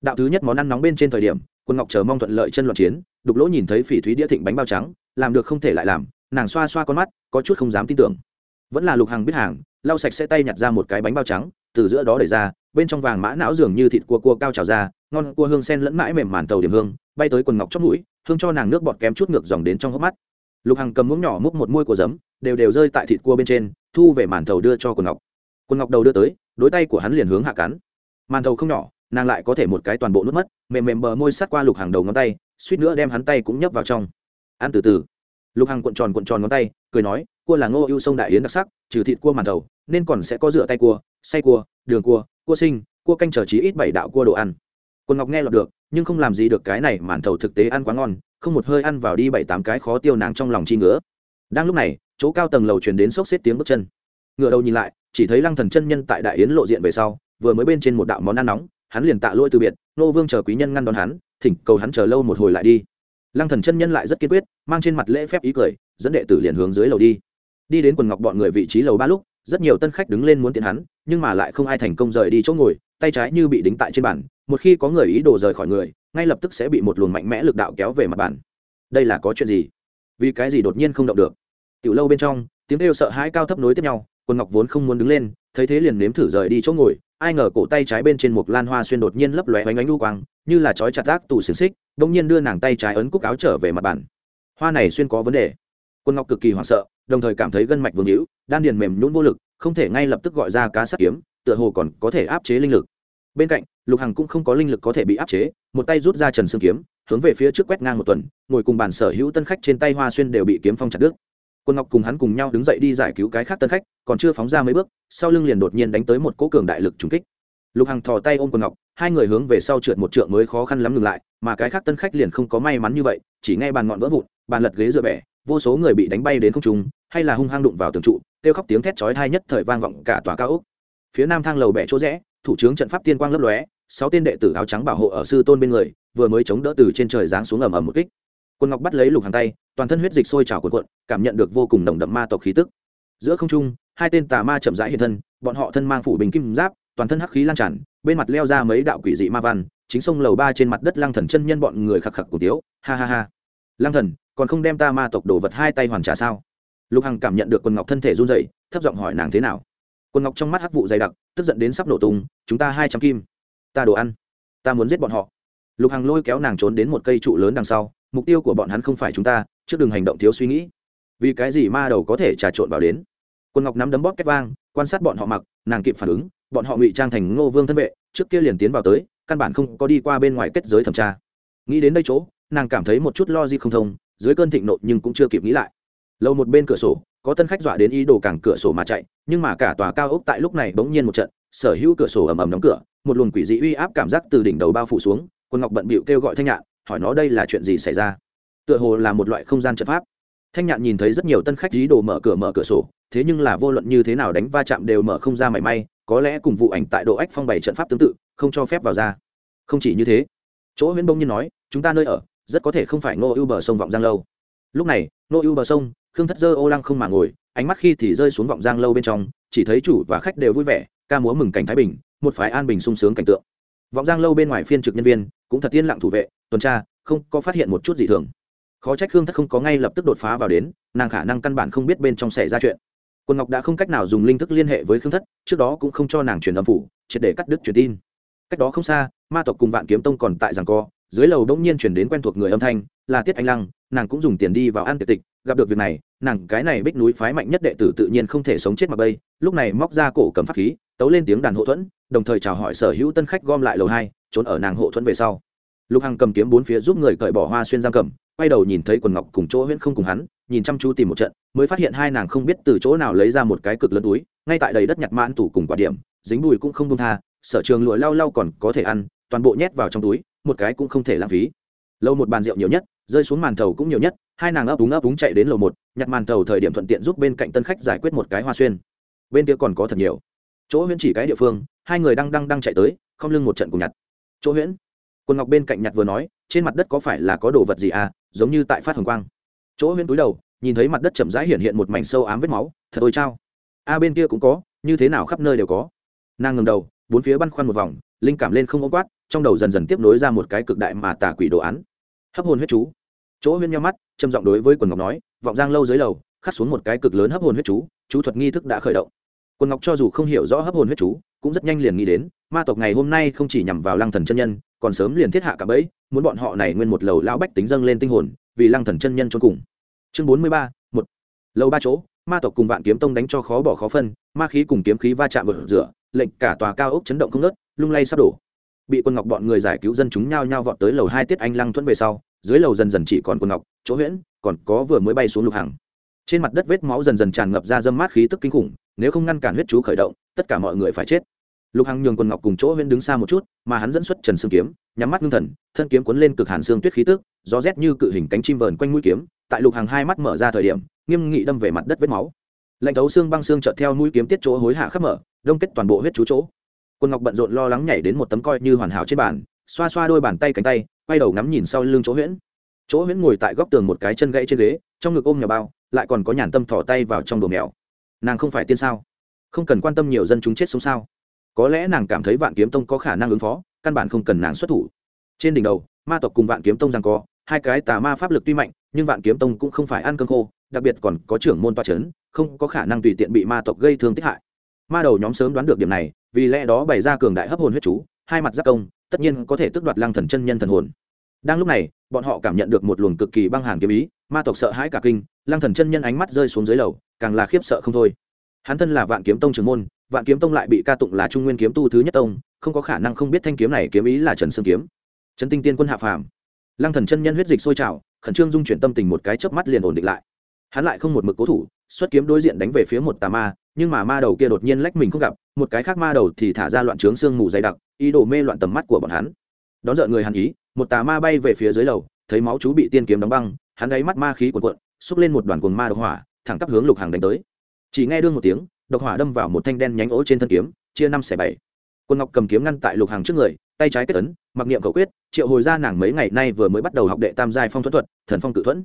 S1: Đạo thứ nhất món ăn nóng bên trên thời điểm quân ngọc chờ mong thuận lợi chân loạn chiến đục lỗ nhìn thấy phỉ thúy đĩa thịnh bánh bao trắng, làm được không thể lại làm, nàng xoa xoa con mắt, có chút không dám tin tưởng. Vẫn là lục hàng biết hàng, lau sạch sẽ tay nhặt ra một cái bánh bao trắng, từ giữa đó đẩy ra, bên trong vàng mã não dường như thịt cua cua cao trào ra, ngon cua hương sen lẫn mãi mềm màn tàu điểm hương, bay tới quần ngọc chót mũi, hương cho nàng nước bọt kém chút ngược dòng đến trong hốc mắt. Lục hằng cầm muỗng nhỏ múc một môi của giấm, đều đều rơi tại thịt cua bên trên, thu về màn thầu đưa cho quần ngọc. Quần ngọc đầu đưa tới, đối tay của hắn liền hướng hạ cắn. Màn thầu không nhỏ, nàng lại có thể một cái toàn bộ nuốt mất, mềm mềm bờ môi sát qua lục hàng đầu ngón tay suýt nữa đem hắn tay cũng nhấp vào trong. Ăn từ từ. Lục hằng cuộn tròn cuộn tròn ngón tay, cười nói, cua là ngô ưu sông đại yến đặc sắc, trừ thịt cua màn thầu, nên còn sẽ có rửa tay cua say cua, đường cua cua sinh, cua canh trở trí ít bảy đạo cua đồ ăn. Quân ngọc nghe lọt được, nhưng không làm gì được cái này màn thầu thực tế ăn quá ngon, không một hơi ăn vào đi bảy tám cái khó tiêu nàng trong lòng chi ngứa. Đang lúc này, chỗ cao tầng lầu truyền đến sốc xếp tiếng bước chân. Ngựa đầu nhìn lại, chỉ thấy lăng thần chân nhân tại đại yến lộ diện về sau, vừa mới bên trên một đạo món ăn nóng, hắn liền tạ lỗi từ biệt, nô vương chờ quý nhân ngăn đón hắn thỉnh cầu hắn chờ lâu một hồi lại đi. Lăng thần chân nhân lại rất kiên quyết, mang trên mặt lễ phép ý cười, dẫn đệ tử liền hướng dưới lầu đi. Đi đến quần ngọc bọn người vị trí lầu ba lúc, rất nhiều tân khách đứng lên muốn tiến hắn, nhưng mà lại không ai thành công rời đi chỗ ngồi, tay trái như bị đính tại trên bàn, một khi có người ý đồ rời khỏi người, ngay lập tức sẽ bị một luồng mạnh mẽ lực đạo kéo về mặt bàn. Đây là có chuyện gì? Vì cái gì đột nhiên không động được? Tiểu lâu bên trong, tiếng kêu sợ hãi cao thấp nối tiếp nhau, quần ngọc vốn không muốn đứng lên thấy thế liền nếm thử rời đi chỗ ngồi, ai ngờ cổ tay trái bên trên một lan hoa xuyên đột nhiên lấp lóe bánh ánh lưu quang, như là chói chặt rác tủ xiềng xích đông nhiên đưa nàng tay trái ấn cúc áo trở về mặt bàn. Hoa này xuyên có vấn đề. Quân ngọc cực kỳ hoảng sợ, đồng thời cảm thấy gân mạch vương hữu, đan điền mềm nhún vô lực, không thể ngay lập tức gọi ra cá sắt kiếm, tựa hồ còn có thể áp chế linh lực. Bên cạnh, lục hằng cũng không có linh lực có thể bị áp chế, một tay rút ra trần xương kiếm, hướng về phía trước quét ngang một tuần, ngồi cùng bàn sở hữu tân khách trên tay hoa xuyên đều bị kiếm phong chặt đứt quân ngọc cùng hắn cùng nhau đứng dậy đi giải cứu cái khác tân khách, còn chưa phóng ra mấy bước, sau lưng liền đột nhiên đánh tới một cỗ cường đại lực trùng kích. Lục hằng thò tay ôm quân ngọc, hai người hướng về sau trượt một trượng mới khó khăn lắm ngừng lại, mà cái khác tân khách liền không có may mắn như vậy, chỉ nghe bàn ngọn vỡ vụn, bàn lật ghế dựa bẻ, vô số người bị đánh bay đến không trung, hay là hung hăng đụng vào tường trụ, kêu khóc tiếng thét chói tai nhất thời vang vọng cả tòa cao ốc. Phía nam thang lầu bẻ chỗ rẽ, thủ tướng trận pháp tiên quang lấp lóe, sáu tên đệ tử áo trắng bảo hộ ở sư tôn bên người, vừa mới chống đỡ từ trên trời giáng xuống ầm ầm một kích. Quân ngọc bắt lấy lục hàng tay toàn thân huyết dịch sôi trào cuộn cuộn, cảm nhận được vô cùng nồng đậm ma tộc khí tức. Giữa không trung, hai tên tà ma chậm rãi hiện thân, bọn họ thân mang phủ bình kim giáp, toàn thân hắc khí lan tràn, bên mặt leo ra mấy đạo quỷ dị ma văn, chính sông lầu ba trên mặt đất lăng thần chân nhân bọn người khặc khặc cổ tiếu, ha ha ha. Lăng thần, còn không đem ta ma tộc đồ vật hai tay hoàn trả sao? Lục hằng cảm nhận được quần ngọc thân thể run dậy thấp giọng hỏi nàng thế nào? Quần ngọc trong mắt hắc vụ dày đặc, tức giận đến sắp nổ tung, chúng ta hai trăm kim, ta đồ ăn, ta muốn giết bọn họ. Lục hằng lôi kéo nàng trốn đến một cây trụ lớn đằng sau, mục tiêu của bọn hắn không phải chúng ta trước đừng hành động thiếu suy nghĩ. Vì cái gì ma đầu có thể trà trộn vào đến? Quân ngọc nắm đấm bóp két vang, quan sát bọn họ mặc, nàng kịp phản ứng, bọn họ ngụy trang thành ngô vương thân vệ, trước kia liền tiến vào tới, căn bản không có đi qua bên ngoài kết giới thẩm tra. Nghĩ đến đây chỗ, nàng cảm thấy một chút lo gì không thông, dưới cơn thịnh nộ nhưng cũng chưa kịp nghĩ lại. Lâu một bên cửa sổ, có tân khách dọa đến ý đồ cảng cửa sổ mà chạy, nhưng mà cả tòa cao ốc tại lúc này bỗng nhiên một trận, sở hữu cửa sổ ầm ầm đóng cửa, một luồng quỷ dị uy áp cảm giác từ đỉnh đầu bao phủ xuống, quân ngọc bận bịu kêu gọi thanh nhạn, hỏi nó đây là chuyện gì xảy ra tựa hồ là một loại không gian trận pháp. Thanh nhạn nhìn thấy rất nhiều tân khách ý đồ mở cửa mở cửa sổ, thế nhưng là vô luận như thế nào đánh va chạm đều mở không ra mảy may, có lẽ cùng vụ ảnh tại độ ách phong bày trận pháp tương tự, không cho phép vào ra. Không chỉ như thế, chỗ huyễn bông nhiên nói, chúng ta nơi ở, rất có thể không phải ngô ưu bờ sông vọng giang lâu. Lúc này, ngô ưu bờ sông, khương thất dơ, ô lăng không mà ngồi, ánh mắt khi thì rơi xuống vọng giang lâu bên trong, chỉ thấy chủ và khách đều vui vẻ, ca múa mừng cảnh thái bình, một phái an bình sung sướng cảnh tượng. Vọng giang lâu bên ngoài phiên trực nhân viên, cũng thật tiên lặng thủ vệ, tuần tra, không có phát hiện một chút gì thường khó trách khương thất không có ngay lập tức đột phá vào đến, nàng khả năng căn bản không biết bên trong xảy ra chuyện. Quân ngọc đã không cách nào dùng linh thức liên hệ với khương thất, trước đó cũng không cho nàng truyền âm phủ, triệt để cắt đứt truyền tin. Cách đó không xa, ma tộc cùng vạn kiếm tông còn tại rằng co, dưới lầu đông nhiên chuyển đến quen thuộc người âm thanh, là tiết anh lăng, nàng cũng dùng tiền đi vào ăn tiệc tịch, gặp được việc này, nàng cái này bích núi phái mạnh nhất đệ tử tự nhiên không thể sống chết mà bây lúc này móc ra cổ cầm pháp khí, tấu lên tiếng đàn hộ thuẫn, đồng thời chào hỏi sở hữu tân khách gom lại lầu hai, trốn ở nàng hộ thuẫn về sau. Lục hằng cầm kiếm bốn phía giúp người cởi bỏ hoa xuyên giam cầm quay đầu nhìn thấy quần ngọc cùng chỗ huyễn không cùng hắn, nhìn chăm chú tìm một trận, mới phát hiện hai nàng không biết từ chỗ nào lấy ra một cái cực lớn túi, ngay tại đầy đất nhặt mãn tủ cùng quả điểm, dính bùi cũng không đông tha, sở trường lụa lau lau còn có thể ăn, toàn bộ nhét vào trong túi, một cái cũng không thể lãng phí. Lâu một bàn rượu nhiều nhất, rơi xuống màn thầu cũng nhiều nhất, hai nàng ấp úng ấp úng chạy đến lầu một, nhặt màn thầu thời điểm thuận tiện giúp bên cạnh tân khách giải quyết một cái hoa xuyên. Bên kia còn có thật nhiều. Chỗ huyễn chỉ cái địa phương, hai người đang đang đang chạy tới, không lưng một trận cùng nhặt. Chỗ huyễn. Quân ngọc bên cạnh nhặt vừa nói, trên mặt đất có phải là có đồ vật gì à? Giống như tại phát hồng quang. Chỗ huyên túi đầu, nhìn thấy mặt đất chậm rãi hiện hiện một mảnh sâu ám vết máu, thật ôi trao a bên kia cũng có, như thế nào khắp nơi đều có. Nàng ngầm đầu, bốn phía băn khoăn một vòng, linh cảm lên không ố quát, trong đầu dần dần tiếp nối ra một cái cực đại mà tà quỷ đồ án. Hấp hồn huyết chú. Chỗ huyên nhau mắt, trầm giọng đối với quần ngọc nói, vọng giang lâu dưới lầu, khắc xuống một cái cực lớn hấp hồn huyết chú chú thuật nghi thức đã khởi động. Quần ngọc cho dù không hiểu rõ hấp hồn huyết chú, cũng rất nhanh liền nghĩ đến, ma tộc ngày hôm nay không chỉ nhằm vào lăng thần chân nhân, còn sớm liền thiết hạ cả bẫy muốn bọn họ này nguyên một lầu lão bách tính dâng lên tinh hồn, vì lăng thần chân nhân cho cùng. Chương bốn mươi ba, một. Lầu ba chỗ, ma tộc cùng vạn kiếm tông đánh cho khó bỏ khó phân, ma khí cùng kiếm khí va chạm vượt rửa lệnh cả tòa cao ốc chấn động không nớt lung lay sắp đổ. Bị quân ngọc bọn người giải cứu dân chúng nhao nhao vọt tới lầu hai tiết anh lăng thuẫn về sau, dưới lầu dần dần chỉ còn quân ngọc, chỗ huyễn, còn có vừa mới bay xuống lục hàng trên mặt đất vết máu dần dần tràn ngập ra dâm mát khí tức kinh khủng, nếu không ngăn cản huyết chú khởi động, tất cả mọi người phải chết lục hằng nhường quần ngọc cùng chỗ Huyên đứng xa một chút, mà hắn dẫn xuất trần xương kiếm, nhắm mắt ngưng thần, thân kiếm cuốn lên cực hàn xương tuyết khí tức, gió rét như cự hình cánh chim vờn quanh mũi kiếm, tại lục hằng hai mắt mở ra thời điểm, nghiêm nghị đâm về mặt đất vết máu. Lạnh thấu xương băng xương chợt theo mũi kiếm tiết chỗ hối hạ khắp mở, đông kết toàn bộ huyết chú chỗ. Quân ngọc bận rộn lo lắng nhảy đến một tấm coi như hoàn hảo trên bàn, xoa xoa đôi bàn tay cánh tay, quay đầu ngắm nhìn sau lưng chỗ huyễn. Chỗ huyễn ngồi tại góc tường một cái chân gãy trên ghế, trong ngực ôm nhà bao, lại còn có nhàn tâm thỏ tay vào trong đồ mèo. Nàng không phải tiên sao? Không cần quan tâm nhiều dân chúng chết sống sao? Có lẽ nàng cảm thấy vạn kiếm tông có khả năng ứng phó, căn bản không cần nàng xuất thủ. Trên đỉnh đầu, ma tộc cùng vạn kiếm tông rằng có hai cái tà ma pháp lực tuy mạnh, nhưng vạn kiếm tông cũng không phải ăn cơm khô, đặc biệt còn có trưởng môn toa c h ấ n không có khả năng tùy tiện bị ma tộc gây thương tích hại. Ma đầu nhóm sớm đoán được điểm này, vì lẽ đó bày ra cường đại hấp hồn huyết chú, hai mặt giác công, tất nhiên có thể tước đoạt lăng thần chân nhân thần hồn. Đang lúc này, bọn họ cảm nhận được một luồng cực kỳ băng hàn kiếm ý, ma tộc sợ hãi cả kinh, lăng thần chân nhân ánh mắt rơi xuống dưới lầu, càng là khiếp sợ không thôi hắn thân là vạn kiếm tông trưởng môn, vạn kiếm tông lại bị ca tụng là trung nguyên kiếm tu thứ nhất tông, không có khả năng không biết thanh kiếm này kiếm ý là trần sương kiếm. Trấn tinh tiên quân hạ phàm. Lăng thần chân nhân huyết dịch sôi trào, khẩn trương dung chuyển tâm tình một cái chớp mắt liền ổn định lại. Hắn lại không một mực cố thủ, xuất kiếm đối diện đánh về phía một tà ma, nhưng mà ma đầu kia đột nhiên lách mình không gặp, một cái khác ma đầu thì thả ra loạn trướng xương mù dày đặc, ý đồ mê loạn tầm mắt của bọn hắn. Đón dợ người hắn ý, một tà ma bay về phía dưới lầu, thấy máu chú bị tiên kiếm đóng băng, hắn đáy mắt ma khí cuộn cuộn, xúc lên một đoàn cuồng ma độc hỏa, thẳng tắp hướng lục hàng đánh tới chỉ nghe đương một tiếng, độc hỏa đâm vào một thanh đen nhánh ố trên thân kiếm, chia năm xẻ bảy. Quân ngọc cầm kiếm ngăn tại lục hàng trước người, tay trái kết ấn, mặc niệm cầu quyết, triệu hồi ra nàng mấy ngày nay vừa mới bắt đầu học đệ tam giai phong thuẫn thuật, thần phong cự thuẫn.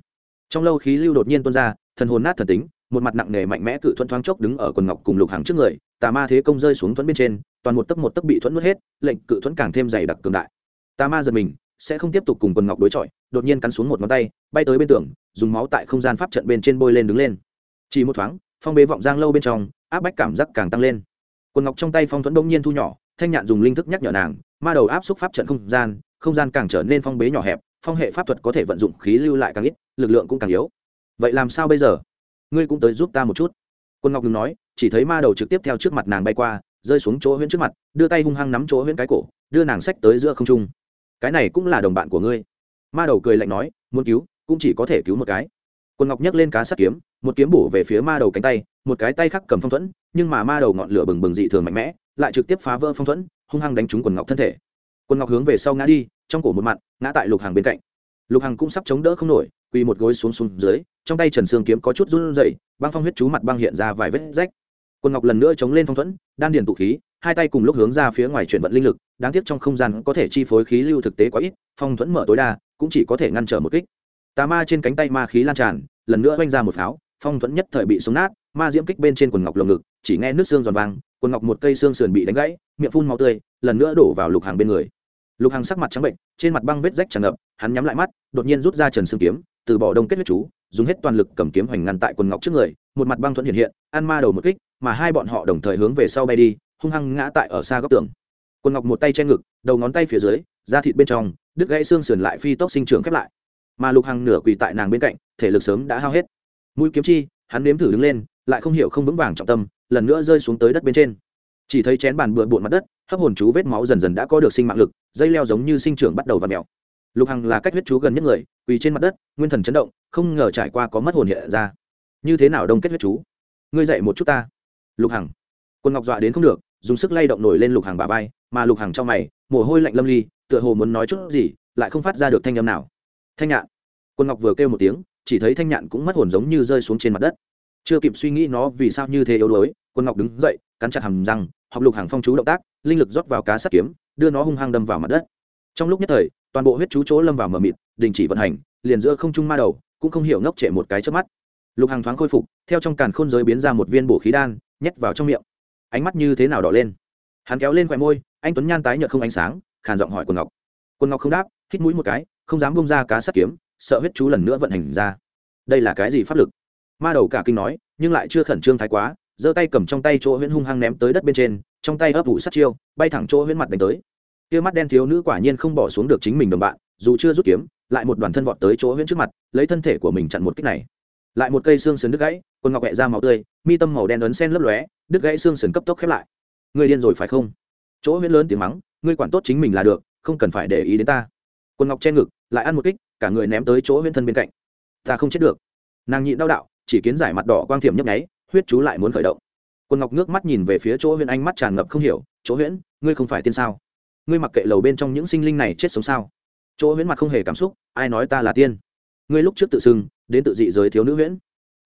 S1: Trong lâu khí lưu đột nhiên tuôn ra, thần hồn nát thần tính, một mặt nặng nề mạnh mẽ cự thuẫn thoáng chốc đứng ở quần ngọc cùng lục hàng trước người, tà ma thế công rơi xuống thuẫn bên trên, toàn một tấc một tấc bị thuẫn nuốt hết, lệnh cự thuẫn càng thêm dày đặc cường đại. Tà ma giật mình, sẽ không tiếp tục cùng quần ngọc đối chọi, đột nhiên cắn xuống một ngón tay, bay tới bên tường, dùng máu tại không gian pháp trận bên trên bôi lên đứng lên. Chỉ một thoáng phong bế vọng giang lâu bên trong, áp bách cảm giác càng tăng lên. Quần ngọc trong tay phong thuẫn bỗng nhiên thu nhỏ, thanh nhạn dùng linh thức nhắc nhở nàng, ma đầu áp xúc pháp trận không gian không gian càng trở nên phong bế nhỏ hẹp, phong hệ pháp thuật có thể vận dụng khí lưu lại càng ít, lực lượng cũng càng yếu. Vậy làm sao bây giờ? Ngươi cũng tới giúp ta một chút. Quân ngọc ngừng nói, chỉ thấy ma đầu trực tiếp theo trước mặt nàng bay qua, rơi xuống chỗ huyễn trước mặt, đưa tay hung hăng nắm chỗ huyễn cái cổ, đưa nàng sách tới giữa không trung. Cái này cũng là đồng bạn của ngươi. Ma đầu cười lạnh nói, muốn cứu, cũng chỉ có thể cứu một cái. Quân ngọc nhấc lên cá sắt kiếm một kiếm bổ về phía ma đầu cánh tay, một cái tay khác cầm phong thuẫn, nhưng mà ma đầu ngọn lửa bừng bừng dị thường mạnh mẽ, lại trực tiếp phá vỡ phong thuẫn, hung hăng đánh trúng quần ngọc thân thể. Quần ngọc hướng về sau ngã đi, trong cổ một mặt, ngã tại lục hàng bên cạnh. Lục hàng cũng sắp chống đỡ không nổi, quỳ một gối xuống xuống dưới, trong tay trần sương kiếm có chút run rẩy, băng phong huyết chú mặt băng hiện ra vài vết rách. Quần ngọc lần nữa chống lên phong thuẫn, đan điền tụ khí, hai tay cùng lúc hướng ra phía ngoài chuyển vận linh lực, đáng tiếc trong không gian có thể chi phối khí lưu thực tế quá ít, phong thuẫn mở tối đa, cũng chỉ có thể ngăn trở một kích. Tà ma trên cánh tay ma khí lan tràn, lần nữa oanh ra một pháo phong thuẫn nhất thời bị sống nát, ma diễm kích bên trên quần ngọc lồng ngực, chỉ nghe nước xương giòn vang quần ngọc một cây xương sườn bị đánh gãy, miệng phun máu tươi, lần nữa đổ vào lục hàng bên người. Lục hàng sắc mặt trắng bệnh, trên mặt băng vết rách tràn ngập, hắn nhắm lại mắt, đột nhiên rút ra trần xương kiếm, từ bỏ đông kết huyết chú, dùng hết toàn lực cầm kiếm hoành ngăn tại quần ngọc trước người, một mặt băng thuẫn hiện hiện, ăn ma đầu một kích, mà hai bọn họ đồng thời hướng về sau bay đi, hung hăng ngã tại ở xa góc tường. Quần ngọc một tay che ngực, đầu ngón tay phía dưới, da thịt bên trong, đứt gãy xương sườn lại phi tốc sinh trưởng khép lại. Mà lục hằng nửa quỳ tại nàng bên cạnh, thể lực sớm đã hao hết mũi kiếm chi, hắn nếm thử đứng lên, lại không hiểu không vững vàng trọng tâm, lần nữa rơi xuống tới đất bên trên. Chỉ thấy chén bàn bừa bộn mặt đất, hấp hồn chú vết máu dần dần đã có được sinh mạng lực, dây leo giống như sinh trưởng bắt đầu và mèo. Lục hằng là cách huyết chú gần nhất người, quỳ trên mặt đất, nguyên thần chấn động, không ngờ trải qua có mất hồn hiện ra. Như thế nào đông kết huyết chú? Ngươi dậy một chút ta. Lục hằng. Quân ngọc dọa đến không được, dùng sức lay động nổi lên lục hằng bà vai, mà lục hằng trong mày, mồ hôi lạnh lâm ly, tựa hồ muốn nói chút gì, lại không phát ra được thanh âm nào. Thanh nhạn quân ngọc vừa kêu một tiếng chỉ thấy thanh nhạn cũng mất hồn giống như rơi xuống trên mặt đất. Chưa kịp suy nghĩ nó vì sao như thế yếu đuối, quân ngọc đứng dậy, cắn chặt hầm răng, học lục hàng phong chú động tác, linh lực rót vào cá sắt kiếm, đưa nó hung hăng đâm vào mặt đất. Trong lúc nhất thời, toàn bộ huyết chú chỗ lâm vào mờ mịt, đình chỉ vận hành, liền giữa không trung ma đầu, cũng không hiểu ngốc trệ một cái trước mắt. Lục hàng thoáng khôi phục, theo trong càn khôn giới biến ra một viên bổ khí đan, nhét vào trong miệng. Ánh mắt như thế nào đỏ lên? Hắn kéo lên khoe môi, anh tuấn nhan tái nhợt không ánh sáng, khàn giọng hỏi quần ngọc. Quần ngọc không đáp, hít mũi một cái không dám bông ra cá sắt kiếm, sợ huyết chú lần nữa vận hành ra. Đây là cái gì pháp lực? Ma đầu cả kinh nói, nhưng lại chưa khẩn trương thái quá, giơ tay cầm trong tay chỗ huyễn hung hăng ném tới đất bên trên, trong tay ấp vụ sát chiêu, bay thẳng chỗ huyễn mặt đánh tới. Kia mắt đen thiếu nữ quả nhiên không bỏ xuống được chính mình đồng bạn, dù chưa rút kiếm, lại một đoàn thân vọt tới chỗ huyễn trước mặt, lấy thân thể của mình chặn một kích này. Lại một cây xương sườn đứt gãy, quần ngọc hẹ ra máu tươi, mi tâm màu đen ấn sen lấp lóe, đứt gãy xương sườn cấp tốc khép lại. Người điên rồi phải không? Chỗ huyễn lớn tiếng mắng, ngươi quản tốt chính mình là được, không cần phải để ý đến ta quần ngọc che ngực, lại ăn một kích, cả người ném tới chỗ huyễn thân bên cạnh. Ta không chết được. Nàng nhịn đau đạo, chỉ kiến giải mặt đỏ quang thiểm nhấp nháy, huyết chú lại muốn khởi động. Quân ngọc ngước mắt nhìn về phía chỗ huyễn anh mắt tràn ngập không hiểu, chỗ huyễn, ngươi không phải tiên sao? Ngươi mặc kệ lầu bên trong những sinh linh này chết sống sao? Chỗ huyễn mặt không hề cảm xúc, ai nói ta là tiên? Ngươi lúc trước tự xưng, đến tự dị giới thiếu nữ huyễn.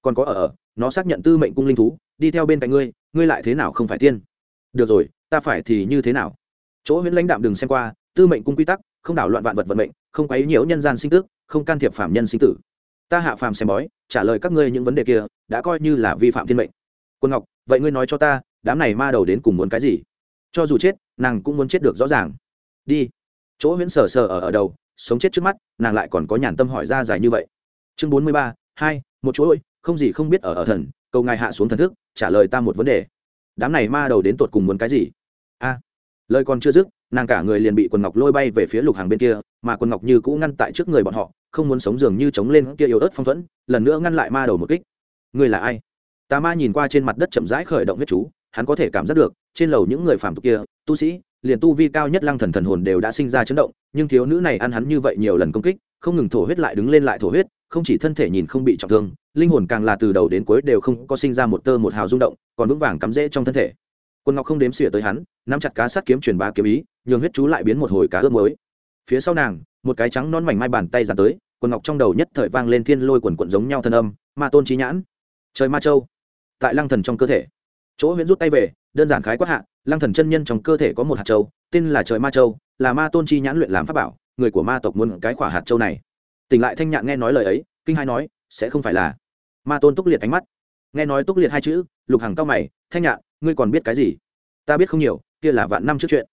S1: Còn có ở ở, nó xác nhận tư mệnh cung linh thú, đi theo bên cạnh ngươi ngươi lại thế nào không phải tiên? Được rồi, ta phải thì như thế nào? Chỗ huyễn lãnh đạm đừng xem qua, tư mệnh cung quy tắc không đảo loạn vạn vật vận mệnh, không quấy nhiễu nhân gian sinh tước, không can thiệp phạm nhân sinh tử. Ta hạ phàm xem bói, trả lời các ngươi những vấn đề kia, đã coi như là vi phạm thiên mệnh. Quân ngọc, vậy ngươi nói cho ta, đám này ma đầu đến cùng muốn cái gì? Cho dù chết, nàng cũng muốn chết được rõ ràng. Đi. Chỗ huyễn sờ sờ ở ở đầu, sống chết trước mắt, nàng lại còn có nhàn tâm hỏi ra dài như vậy. Chương bốn mươi ba, hai, một chỗ ơi không gì không biết ở ở thần, cầu ngài hạ xuống thần thức, trả lời ta một vấn đề. Đám này ma đầu đến tột cùng muốn cái gì? A. Lời còn chưa dứt nàng cả người liền bị quần ngọc lôi bay về phía lục hàng bên kia, mà quần ngọc như cũ ngăn tại trước người bọn họ, không muốn sống dường như chống lên kia yếu ớt phong thuẫn, lần nữa ngăn lại ma đầu một kích. Người là ai? Tà ma nhìn qua trên mặt đất chậm rãi khởi động huyết chú, hắn có thể cảm giác được, trên lầu những người phàm tục kia, tu sĩ, liền tu vi cao nhất lăng thần thần hồn đều đã sinh ra chấn động, nhưng thiếu nữ này ăn hắn như vậy nhiều lần công kích, không ngừng thổ huyết lại đứng lên lại thổ huyết, không chỉ thân thể nhìn không bị trọng thương, linh hồn càng là từ đầu đến cuối đều không có sinh ra một tơ một hào rung động, còn vững vàng cắm rễ trong thân thể quân ngọc không đếm xỉa tới hắn, nắm chặt cá sắt kiếm truyền bá kiếm ý, nhường huyết chú lại biến một hồi cá ướp mới phía sau nàng, một cái trắng non mảnh mai bàn tay dàn tới quần ngọc trong đầu nhất thời vang lên thiên lôi quần quận giống nhau thân âm, ma tôn trí nhãn, trời ma châu. Tại lăng thần trong cơ thể, chỗ huyễn rút tay về, đơn giản khái quát hạ, lăng thần chân nhân trong cơ thể có một hạt châu, tên là trời ma châu, là ma tôn chi nhãn luyện làm pháp bảo, người của ma tộc muốn cái khỏa hạt châu này. Tỉnh lại thanh nhạn nghe nói lời ấy, kinh hai nói, sẽ không phải là. Ma tôn túc liệt ánh mắt, nghe nói túc liệt hai chữ, lục hàng cao mày, thanh nhạn ngươi còn biết cái gì? Ta biết không nhiều, kia là vạn năm trước chuyện.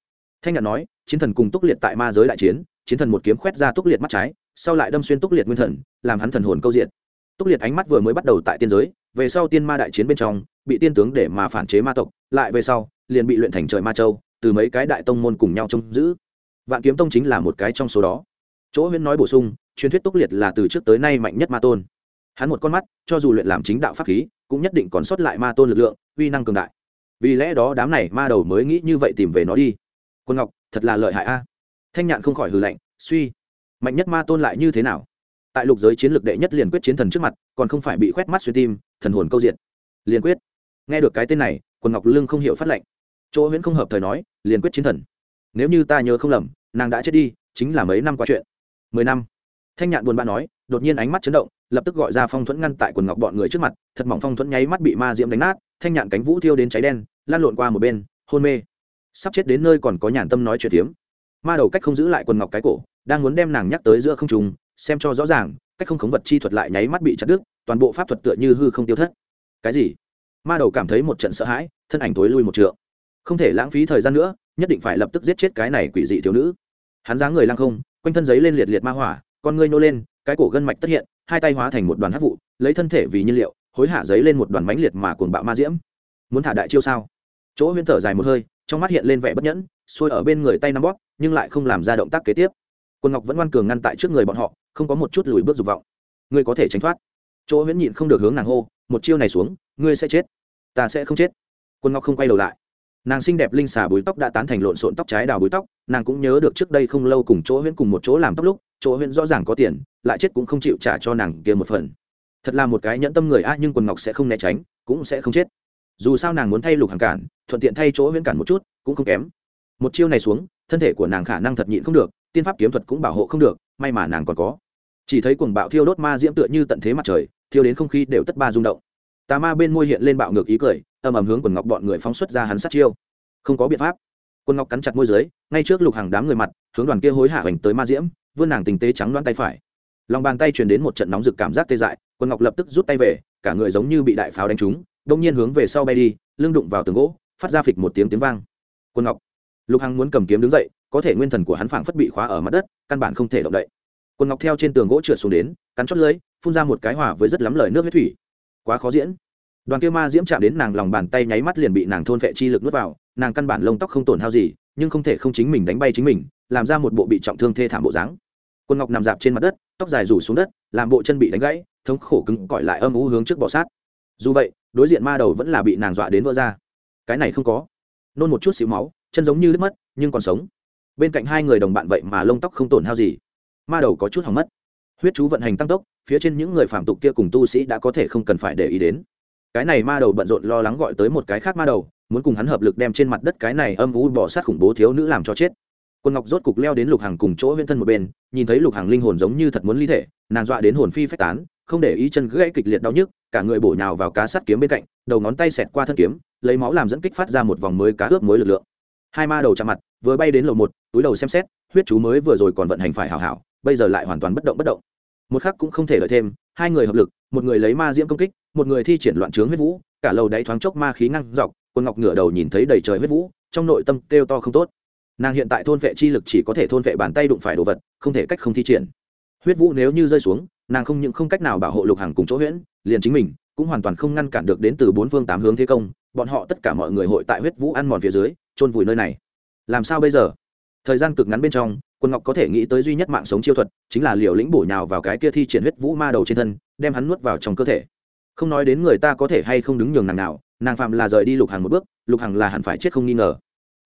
S1: Thanh nhạn nói, chiến thần cùng túc liệt tại ma giới đại chiến chiến thần một kiếm khoét ra túc liệt mắt trái, sau lại đâm xuyên túc liệt nguyên thần, làm hắn thần hồn câu diện. Túc liệt ánh mắt vừa mới bắt đầu tại tiên giới, về sau tiên ma đại chiến bên trong, bị tiên tướng để mà phản chế ma tộc, lại về sau, liền bị luyện thành trời ma châu, từ mấy cái đại tông môn cùng nhau trông giữ. Vạn kiếm tông chính là một cái trong số đó. Chỗ huyễn nói bổ sung, truyền thuyết túc liệt là từ trước tới nay mạnh nhất ma tôn. Hắn một con mắt, cho dù luyện làm chính đạo pháp khí, cũng nhất định còn sót lại ma tôn lực lượng, uy năng cường đại vì lẽ đó đám này ma đầu mới nghĩ như vậy tìm về nó đi. Quân ngọc, thật là lợi hại a. Thanh nhạn không khỏi hừ lạnh, suy, mạnh nhất ma tôn lại như thế nào? Tại lục giới chiến lược đệ nhất liền quyết chiến thần trước mặt, còn không phải bị khoét mắt xuyên tim, thần hồn câu diện liền quyết. Nghe được cái tên này quần ngọc lương không hiểu phát lệnh. Chỗ huyễn không hợp thời nói, liền quyết chiến thần. Nếu như ta nhớ không lầm, nàng đã chết đi, chính là mấy năm qua chuyện. Mười năm. Thanh nhạn buồn bã nói, đột nhiên ánh mắt chấn động, lập tức gọi ra phong thuẫn ngăn tại quần ngọc bọn người trước mặt, thật mỏng phong thuẫn nháy mắt bị ma diễm đánh nát thanh nhạn cánh vũ thiêu đến cháy đen, lan lộn qua một bên, hôn mê. Sắp chết đến nơi còn có nhàn tâm nói chuyện tiếm ma đầu cách không giữ lại quần ngọc cái cổ, đang muốn đem nàng nhắc tới giữa không trùng xem cho rõ ràng, cách không khống vật chi thuật lại nháy mắt bị chặt đứt, toàn bộ pháp thuật tựa như hư không tiêu thất. Cái gì? Ma đầu cảm thấy một trận sợ hãi, thân ảnh tối lui một trượng. Không thể lãng phí thời gian nữa, nhất định phải lập tức giết chết cái này quỷ dị thiếu nữ. Hắn dáng người lăng không, quanh thân giấy lên liệt liệt ma hỏa, con ngươi nô lên, cái cổ gân mạch tất hiện, hai tay hóa thành một đoàn hát vụ, lấy thân thể vì nhiên liệu hối hạ giấy lên một đoàn bánh liệt mà cuồng bạo ma diễm. Muốn thả đại chiêu sao? Chỗ huyễn thở dài một hơi, trong mắt hiện lên vẻ bất nhẫn, xuôi ở bên người tay nắm bóp, nhưng lại không làm ra động tác kế tiếp. Quân ngọc vẫn ngoan cường ngăn tại trước người bọn họ, không có một chút lùi bước dục vọng. Ngươi có thể tránh thoát. Chỗ huyễn nhịn không được hướng nàng hô, một chiêu này xuống, ngươi sẽ chết. Ta sẽ không chết. Quân ngọc không quay đầu lại. Nàng xinh đẹp linh xà búi tóc đã tán thành lộn xộn tóc trái đào búi tóc, nàng cũng nhớ được trước đây không lâu cùng chỗ huyễn cùng một chỗ làm tóc lúc, chỗ huyễn rõ ràng có tiền, lại chết cũng không chịu trả cho nàng kia một phần thật là một cái nhẫn tâm người a, nhưng quần ngọc sẽ không né tránh, cũng sẽ không chết. Dù sao nàng muốn thay lục hàng cản, thuận tiện thay chỗ huyễn cản một chút, cũng không kém. Một chiêu này xuống, thân thể của nàng khả năng thật nhịn không được, tiên pháp kiếm thuật cũng bảo hộ không được, may mà nàng còn có. Chỉ thấy cuồng bạo thiêu đốt ma diễm tựa như tận thế mặt trời, thiêu đến không khí đều tất ba rung động. Tà ma bên môi hiện lên bạo ngược ý cười, ầm ầm hướng quần ngọc bọn người phóng xuất ra hắn sát chiêu. Không có biện pháp. Quần ngọc cắn chặt môi dưới, ngay trước lục hàng đám người mặt, hướng đoàn kia hối hạ hoành tới ma diễm, vươn nàng tình tế trắng đoán tay phải lòng bàn tay truyền đến một trận nóng rực cảm giác tê dại, quân ngọc lập tức rút tay về, cả người giống như bị đại pháo đánh trúng, đông nhiên hướng về sau bay đi, lưng đụng vào tường gỗ, phát ra phịch một tiếng tiếng vang. Quân ngọc, lục hằng muốn cầm kiếm đứng dậy, có thể nguyên thần của hắn phảng phất bị khóa ở mặt đất, căn bản không thể động đậy. Quân ngọc theo trên tường gỗ trượt xuống đến, cắn chót lưới phun ra một cái hỏa với rất lắm lời nước huyết thủy. Quá khó diễn. Đoàn kia ma diễm chạm đến nàng lòng bàn tay nháy mắt liền bị nàng thôn vệ chi lực nuốt vào, nàng căn bản lông tóc không tổn hao gì, nhưng không thể không chính mình đánh bay chính mình, làm ra một bộ bị trọng thương thê thảm bộ dáng. Quân ngọc nằm dạp trên mặt đất tóc dài rủ xuống đất, làm bộ chân bị đánh gãy, thống khổ cứng cỏi lại âm u hướng trước bọ sát. Dù vậy, đối diện ma đầu vẫn là bị nàng dọa đến vỡ ra. Cái này không có. Nôn một chút xíu máu, chân giống như đứt mất, nhưng còn sống. Bên cạnh hai người đồng bạn vậy mà lông tóc không tổn hao gì. Ma đầu có chút hỏng mất. Huyết chú vận hành tăng tốc, phía trên những người phạm tục kia cùng tu sĩ đã có thể không cần phải để ý đến. Cái này ma đầu bận rộn lo lắng gọi tới một cái khác ma đầu, muốn cùng hắn hợp lực đem trên mặt đất cái này âm u bỏ sát khủng bố thiếu nữ làm cho chết quân ngọc rốt cục leo đến lục hàng cùng chỗ huyễn thân một bên, nhìn thấy lục hàng linh hồn giống như thật muốn ly thể, nàng dọa đến hồn phi phách tán, không để ý chân gãy kịch liệt đau nhức, cả người bổ nhào vào cá sắt kiếm bên cạnh, đầu ngón tay xẹt qua thân kiếm, lấy máu làm dẫn kích phát ra một vòng mới cá ướp mới lực lượng. Hai ma đầu chạm mặt, vừa bay đến lầu một, túi đầu xem xét, huyết chú mới vừa rồi còn vận hành phải hảo hảo, bây giờ lại hoàn toàn bất động bất động. Một khắc cũng không thể lợi thêm, hai người hợp lực, một người lấy ma diễm công kích, một người thi triển loạn trướng huyết vũ, cả lầu đáy thoáng chốc ma khí ngăn dọc, quân ngọc ngửa đầu nhìn thấy đầy trời huyết vũ, trong nội tâm kêu to không tốt nàng hiện tại thôn vệ chi lực chỉ có thể thôn vệ bàn tay đụng phải đồ vật, không thể cách không thi triển. Huyết vũ nếu như rơi xuống, nàng không những không cách nào bảo hộ lục hàng cùng chỗ huyễn, liền chính mình cũng hoàn toàn không ngăn cản được đến từ bốn phương tám hướng thế công, bọn họ tất cả mọi người hội tại huyết vũ ăn mòn phía dưới trôn vùi nơi này. Làm sao bây giờ? Thời gian cực ngắn bên trong, quân ngọc có thể nghĩ tới duy nhất mạng sống chiêu thuật, chính là liều lĩnh bổ nhào vào cái kia thi triển huyết vũ ma đầu trên thân, đem hắn nuốt vào trong cơ thể. Không nói đến người ta có thể hay không đứng nhường nàng nào, nàng phạm là rời đi lục hàng một bước, lục hàng là hẳn phải chết không nghi ngờ.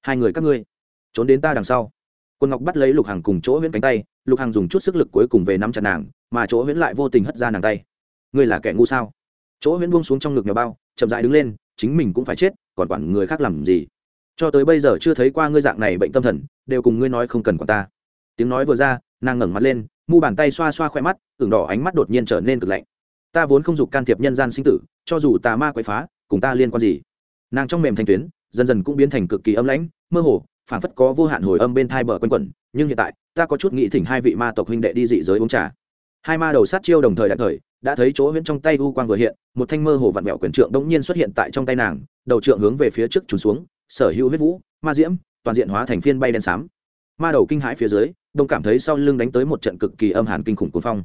S1: Hai người các ngươi trốn đến ta đằng sau. Quân ngọc bắt lấy lục hàng cùng chỗ huyễn cánh tay, lục hàng dùng chút sức lực cuối cùng về nắm chặt nàng, mà chỗ huyễn lại vô tình hất ra nàng tay. Ngươi là kẻ ngu sao? Chỗ huyễn buông xuống trong ngực nhà bao, chậm dại đứng lên, chính mình cũng phải chết, còn quản người khác làm gì? Cho tới bây giờ chưa thấy qua ngươi dạng này bệnh tâm thần, đều cùng ngươi nói không cần quản ta. Tiếng nói vừa ra, nàng ngẩng mặt lên, mu bàn tay xoa xoa khỏe mắt tưởng đỏ ánh mắt đột nhiên trở nên cực lạnh. Ta vốn không dục can thiệp nhân gian sinh tử, cho dù tà ma quậy phá, cùng ta liên quan gì? Nàng trong mềm thanh tuyến, dần dần cũng biến thành cực kỳ âm lãnh, mơ hồ phảng phất có vô hạn hồi âm bên thai bờ quanh quẩn nhưng hiện tại ta có chút nghĩ thỉnh hai vị ma tộc huynh đệ đi dị giới uống trà. Hai ma đầu sát chiêu đồng thời đã thời đã thấy chỗ huyễn trong tay u quang vừa hiện một thanh mơ hồ vặn vẹo quyền trượng đống nhiên xuất hiện tại trong tay nàng đầu trượng hướng về phía trước trùn xuống sở hữu huyết vũ ma diễm toàn diện hóa thành phiên bay đen xám. Ma đầu kinh hãi phía dưới đông cảm thấy sau lưng đánh tới một trận cực kỳ âm hàn kinh khủng cuồng phong.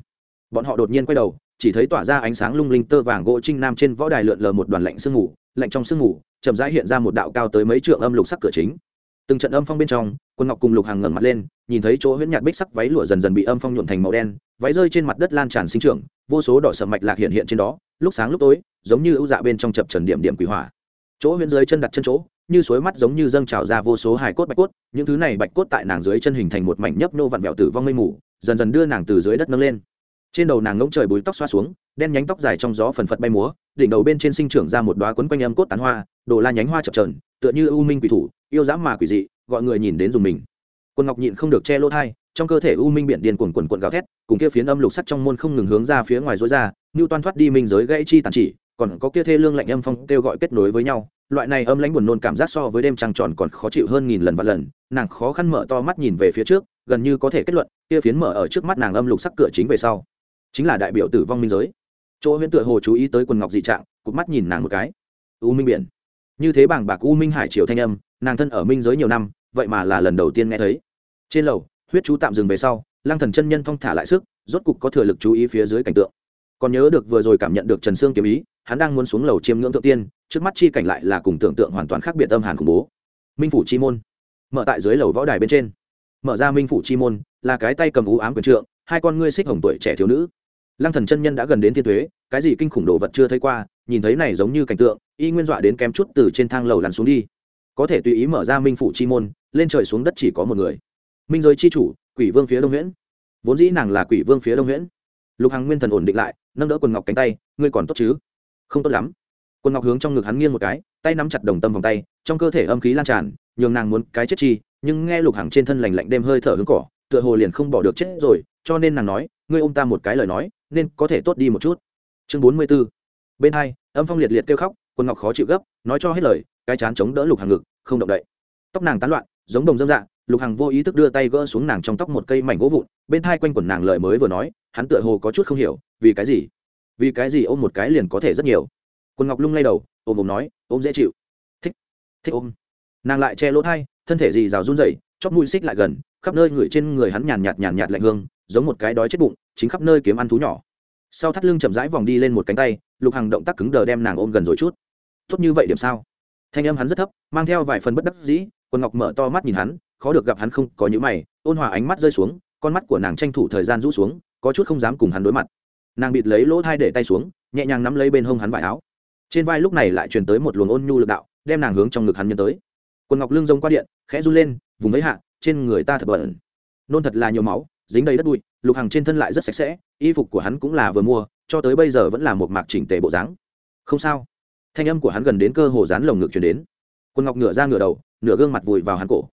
S1: Bọn họ đột nhiên quay đầu chỉ thấy tỏa ra ánh sáng lung linh tơ vàng gỗ trinh nam trên võ đài lượn lờ một đoàn lạnh sương ngủ, lạnh trong sương ngủ chậm rãi hiện ra một đạo cao tới mấy trượng âm lục sắc cửa chính từng trận âm phong bên trong, quân ngọc cùng lục hàng ngẩng mặt lên, nhìn thấy chỗ huyễn nhạt bích sắc váy lụa dần dần bị âm phong nhuộn thành màu đen, váy rơi trên mặt đất lan tràn sinh trưởng, vô số đỏ sầm mạch lạc hiện hiện trên đó, lúc sáng lúc tối, giống như ưu dạ bên trong chập trần điểm điểm quỷ hỏa. Chỗ huyễn dưới chân đặt chân chỗ, như suối mắt giống như dâng trào ra vô số hài cốt bạch cốt, những thứ này bạch cốt tại nàng dưới chân hình thành một mảnh nhấp nô vặn vẹo tử vong mây mù, dần dần đưa nàng từ dưới đất nâng lên trên đầu nàng ngỗng trời bùi tóc xoa xuống, đen nhánh tóc dài trong gió phần phật bay múa, đỉnh đầu bên trên sinh trưởng ra một đoá quấn quanh âm cốt tán hoa, đồ la nhánh hoa chập trờn tựa như u minh quỷ thủ, yêu dã mà quỷ dị, gọi người nhìn đến dùng mình. Quân ngọc nhịn không được che lỗ thai, trong cơ thể u minh biển điền cuồn cuộn cuộn gào thét, cùng kia phiến âm lục sắt trong môn không ngừng hướng ra phía ngoài rối ra, như toan thoát đi minh giới gãy chi tàn chỉ, còn có kia thê lương lạnh âm phong kêu gọi kết nối với nhau, loại này âm lãnh buồn nôn cảm giác so với đêm trăng tròn còn khó chịu hơn nghìn lần và lần, nàng khó khăn mở to mắt nhìn về phía trước, gần như có thể kết luận, kia phiến mở ở trước mắt nàng âm lục sắc cửa chính về sau chính là đại biểu tử vong minh giới. Chỗ huyễn tựa hồ chú ý tới quần ngọc dị trạng, cụp mắt nhìn nàng một cái. U minh biển. Như thế bảng bạc u minh hải triều thanh âm, nàng thân ở minh giới nhiều năm, vậy mà là lần đầu tiên nghe thấy. Trên lầu, huyết chú tạm dừng về sau lang thần chân nhân thong thả lại sức, rốt cục có thừa lực chú ý phía dưới cảnh tượng. Còn nhớ được vừa rồi cảm nhận được trần sương kiếm ý, hắn đang muốn xuống lầu chiêm ngưỡng thượng tiên, trước mắt chi cảnh lại là cùng tưởng tượng hoàn toàn khác biệt âm hàn khủng bố. Minh phủ chi môn. Mở tại dưới lầu võ đài bên trên. Mở ra minh phủ chi môn, là cái tay cầm ú ám quyền trượng, hai con ngươi xích hồng tuổi trẻ thiếu nữ lăng thần chân nhân đã gần đến thiên thuế cái gì kinh khủng đồ vật chưa thấy qua, nhìn thấy này giống như cảnh tượng, y nguyên dọa đến kém chút từ trên thang lầu lăn xuống đi. Có thể tùy ý mở ra minh phủ chi môn, lên trời xuống đất chỉ có một người. Minh giới chi chủ, quỷ vương phía đông nguyễn vốn dĩ nàng là quỷ vương phía đông nguyễn lục hằng nguyên thần ổn định lại, nâng đỡ quần ngọc cánh tay, ngươi còn tốt chứ? Không tốt lắm. Quần ngọc hướng trong ngực hắn nghiêng một cái, tay nắm chặt đồng tâm vòng tay, trong cơ thể âm khí lan tràn, nhường nàng muốn cái chết chi, nhưng nghe lục hằng trên thân lành lạnh đêm hơi thở hướng cỏ, tựa hồ liền không bỏ được chết rồi, cho nên nàng nói, ngươi ôm ta một cái lời nói nên có thể tốt đi một chút. Chương bốn mươi b ố bên hai, âm phong liệt liệt kêu khóc, quần ngọc khó chịu gấp, nói cho hết lời, cái chán chống đỡ lục hàng ngực, không động đậy. Tóc nàng tán loạn, giống đồng dâm dạ lục hằng vô ý thức đưa tay gỡ xuống nàng trong tóc một cây mảnh gỗ vụn, bên thai quanh quần nàng lời mới vừa nói, hắn tựa hồ có chút không hiểu, vì cái gì? Vì cái gì ôm một cái liền có thể rất nhiều? Quần ngọc lung lay đầu ôm ôm nói, ôm dễ chịu. Thích thích ôm. Nàng lại che lỗ thai, thân thể gì rào run rẩy, chóp mũi xích lại gần, khắp nơi người trên người hắn nhàn nhạt nhàn nhạt lạnh hương, giống một cái đói chết bụng chính khắp nơi kiếm ăn thú nhỏ. Sau thắt lưng chậm rãi vòng đi lên một cánh tay, lục hằng động tác cứng đờ đem nàng ôm gần rồi chút. Tốt như vậy điểm sao? Thanh âm hắn rất thấp, mang theo vài phần bất đắc dĩ, quần ngọc mở to mắt nhìn hắn, khó được gặp hắn không có những mày, ôn hòa ánh mắt rơi xuống, con mắt của nàng tranh thủ thời gian rũ xuống, có chút không dám cùng hắn đối mặt. Nàng bịt lấy lỗ thai để tay xuống, nhẹ nhàng nắm lấy bên hông hắn vải áo. Trên vai lúc này lại truyền tới một luồng ôn nhu lực đạo, đem nàng hướng trong ngực hắn nhân tới. Quần ngọc lưng rông qua điện, khẽ run lên, vùng với hạ, trên người ta thật bẩn. Nôn thật là nhiều máu dính đầy đất bụi, lục hằng trên thân lại rất sạch sẽ, y phục của hắn cũng là vừa mua, cho tới bây giờ vẫn là một mạc chỉnh tề bộ dáng. Không sao. Thanh âm của hắn gần đến cơ hồ dán lồng ngực chuyển đến. Quân ngọc ngửa ra ngửa đầu, nửa gương mặt vùi vào hắn cổ.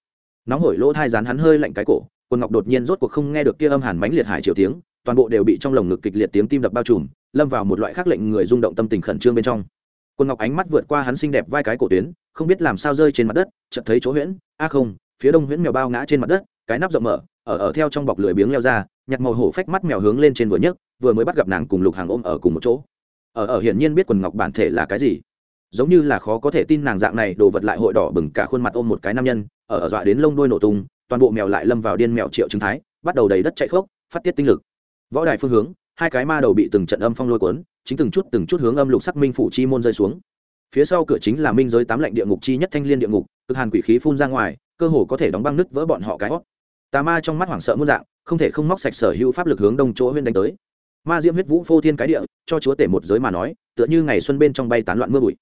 S1: Nóng hổi lỗ thai dán hắn hơi lạnh cái cổ, quân ngọc đột nhiên rốt cuộc không nghe được kia âm hàn mãnh liệt hải triều tiếng, toàn bộ đều bị trong lồng ngực kịch liệt tiếng tim đập bao trùm, lâm vào một loại khác lệnh người rung động tâm tình khẩn trương bên trong. Quân ngọc ánh mắt vượt qua hắn xinh đẹp vai cái cổ tuyến, không biết làm sao rơi trên mặt đất, chợt thấy chỗ huyễn, a không, phía đông huyễn mèo bao ngã trên mặt đất, cái nắp rộng mở ở ở theo trong bọc lưỡi biếng leo ra, nhặt màu hổ phách mắt mèo hướng lên trên vừa nhấc, vừa mới bắt gặp nàng cùng lục hàng ôm ở cùng một chỗ. Ở ở hiển nhiên biết quần ngọc bản thể là cái gì. Giống như là khó có thể tin nàng dạng này đồ vật lại hội đỏ bừng cả khuôn mặt ôm một cái nam nhân, ở ở dọa đến lông đuôi nổ tung, toàn bộ mèo lại lâm vào điên mèo triệu chứng thái, bắt đầu đầy đất chạy khốc, phát tiết tinh lực. Võ đài phương hướng, hai cái ma đầu bị từng trận âm phong lôi cuốn, chính từng chút từng chút hướng âm lục sắc minh phủ chi môn rơi xuống. Phía sau cửa chính là minh giới tám lạnh địa ngục chi nhất thanh liên địa ngục, cực hàn quỷ khí phun ra ngoài, cơ hồ có thể đóng băng nứt vỡ bọn họ cái hót tà ma trong mắt hoảng sợ muôn dạng, không thể không móc sạch sở hữu pháp lực hướng đông chỗ huyên đánh tới. Ma diễm huyết vũ phô thiên cái địa, cho chúa tể một giới mà nói, tựa như ngày xuân bên trong bay tán loạn mưa bụi.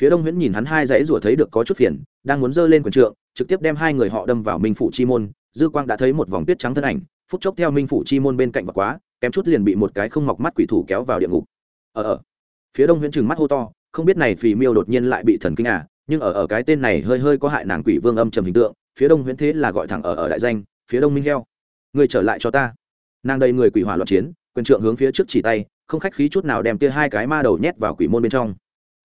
S1: Phía đông huyễn nhìn hắn hai dãy rủa thấy được có chút phiền, đang muốn giơ lên quần trượng, trực tiếp đem hai người họ đâm vào minh phủ chi môn, dư quang đã thấy một vòng tuyết trắng thân ảnh, phút chốc theo minh phủ chi môn bên cạnh và quá, kém chút liền bị một cái không mọc mắt quỷ thủ kéo vào địa ngục. Ở ở phía đông huyễn trừng mắt hô to, không biết này phì miêu đột nhiên lại bị thần kinh à nhưng ở ở cái tên này hơi hơi có hại nàng quỷ vương âm trầm hình tượng, phía đông huyễn thế là gọi thẳng ở ở đại danh phía đông minh heo. Người trở lại cho ta. Nàng đây người quỷ hỏa loạn chiến, quyền trượng hướng phía trước chỉ tay, không khách khí chút nào đem kia hai cái ma đầu nhét vào quỷ môn bên trong.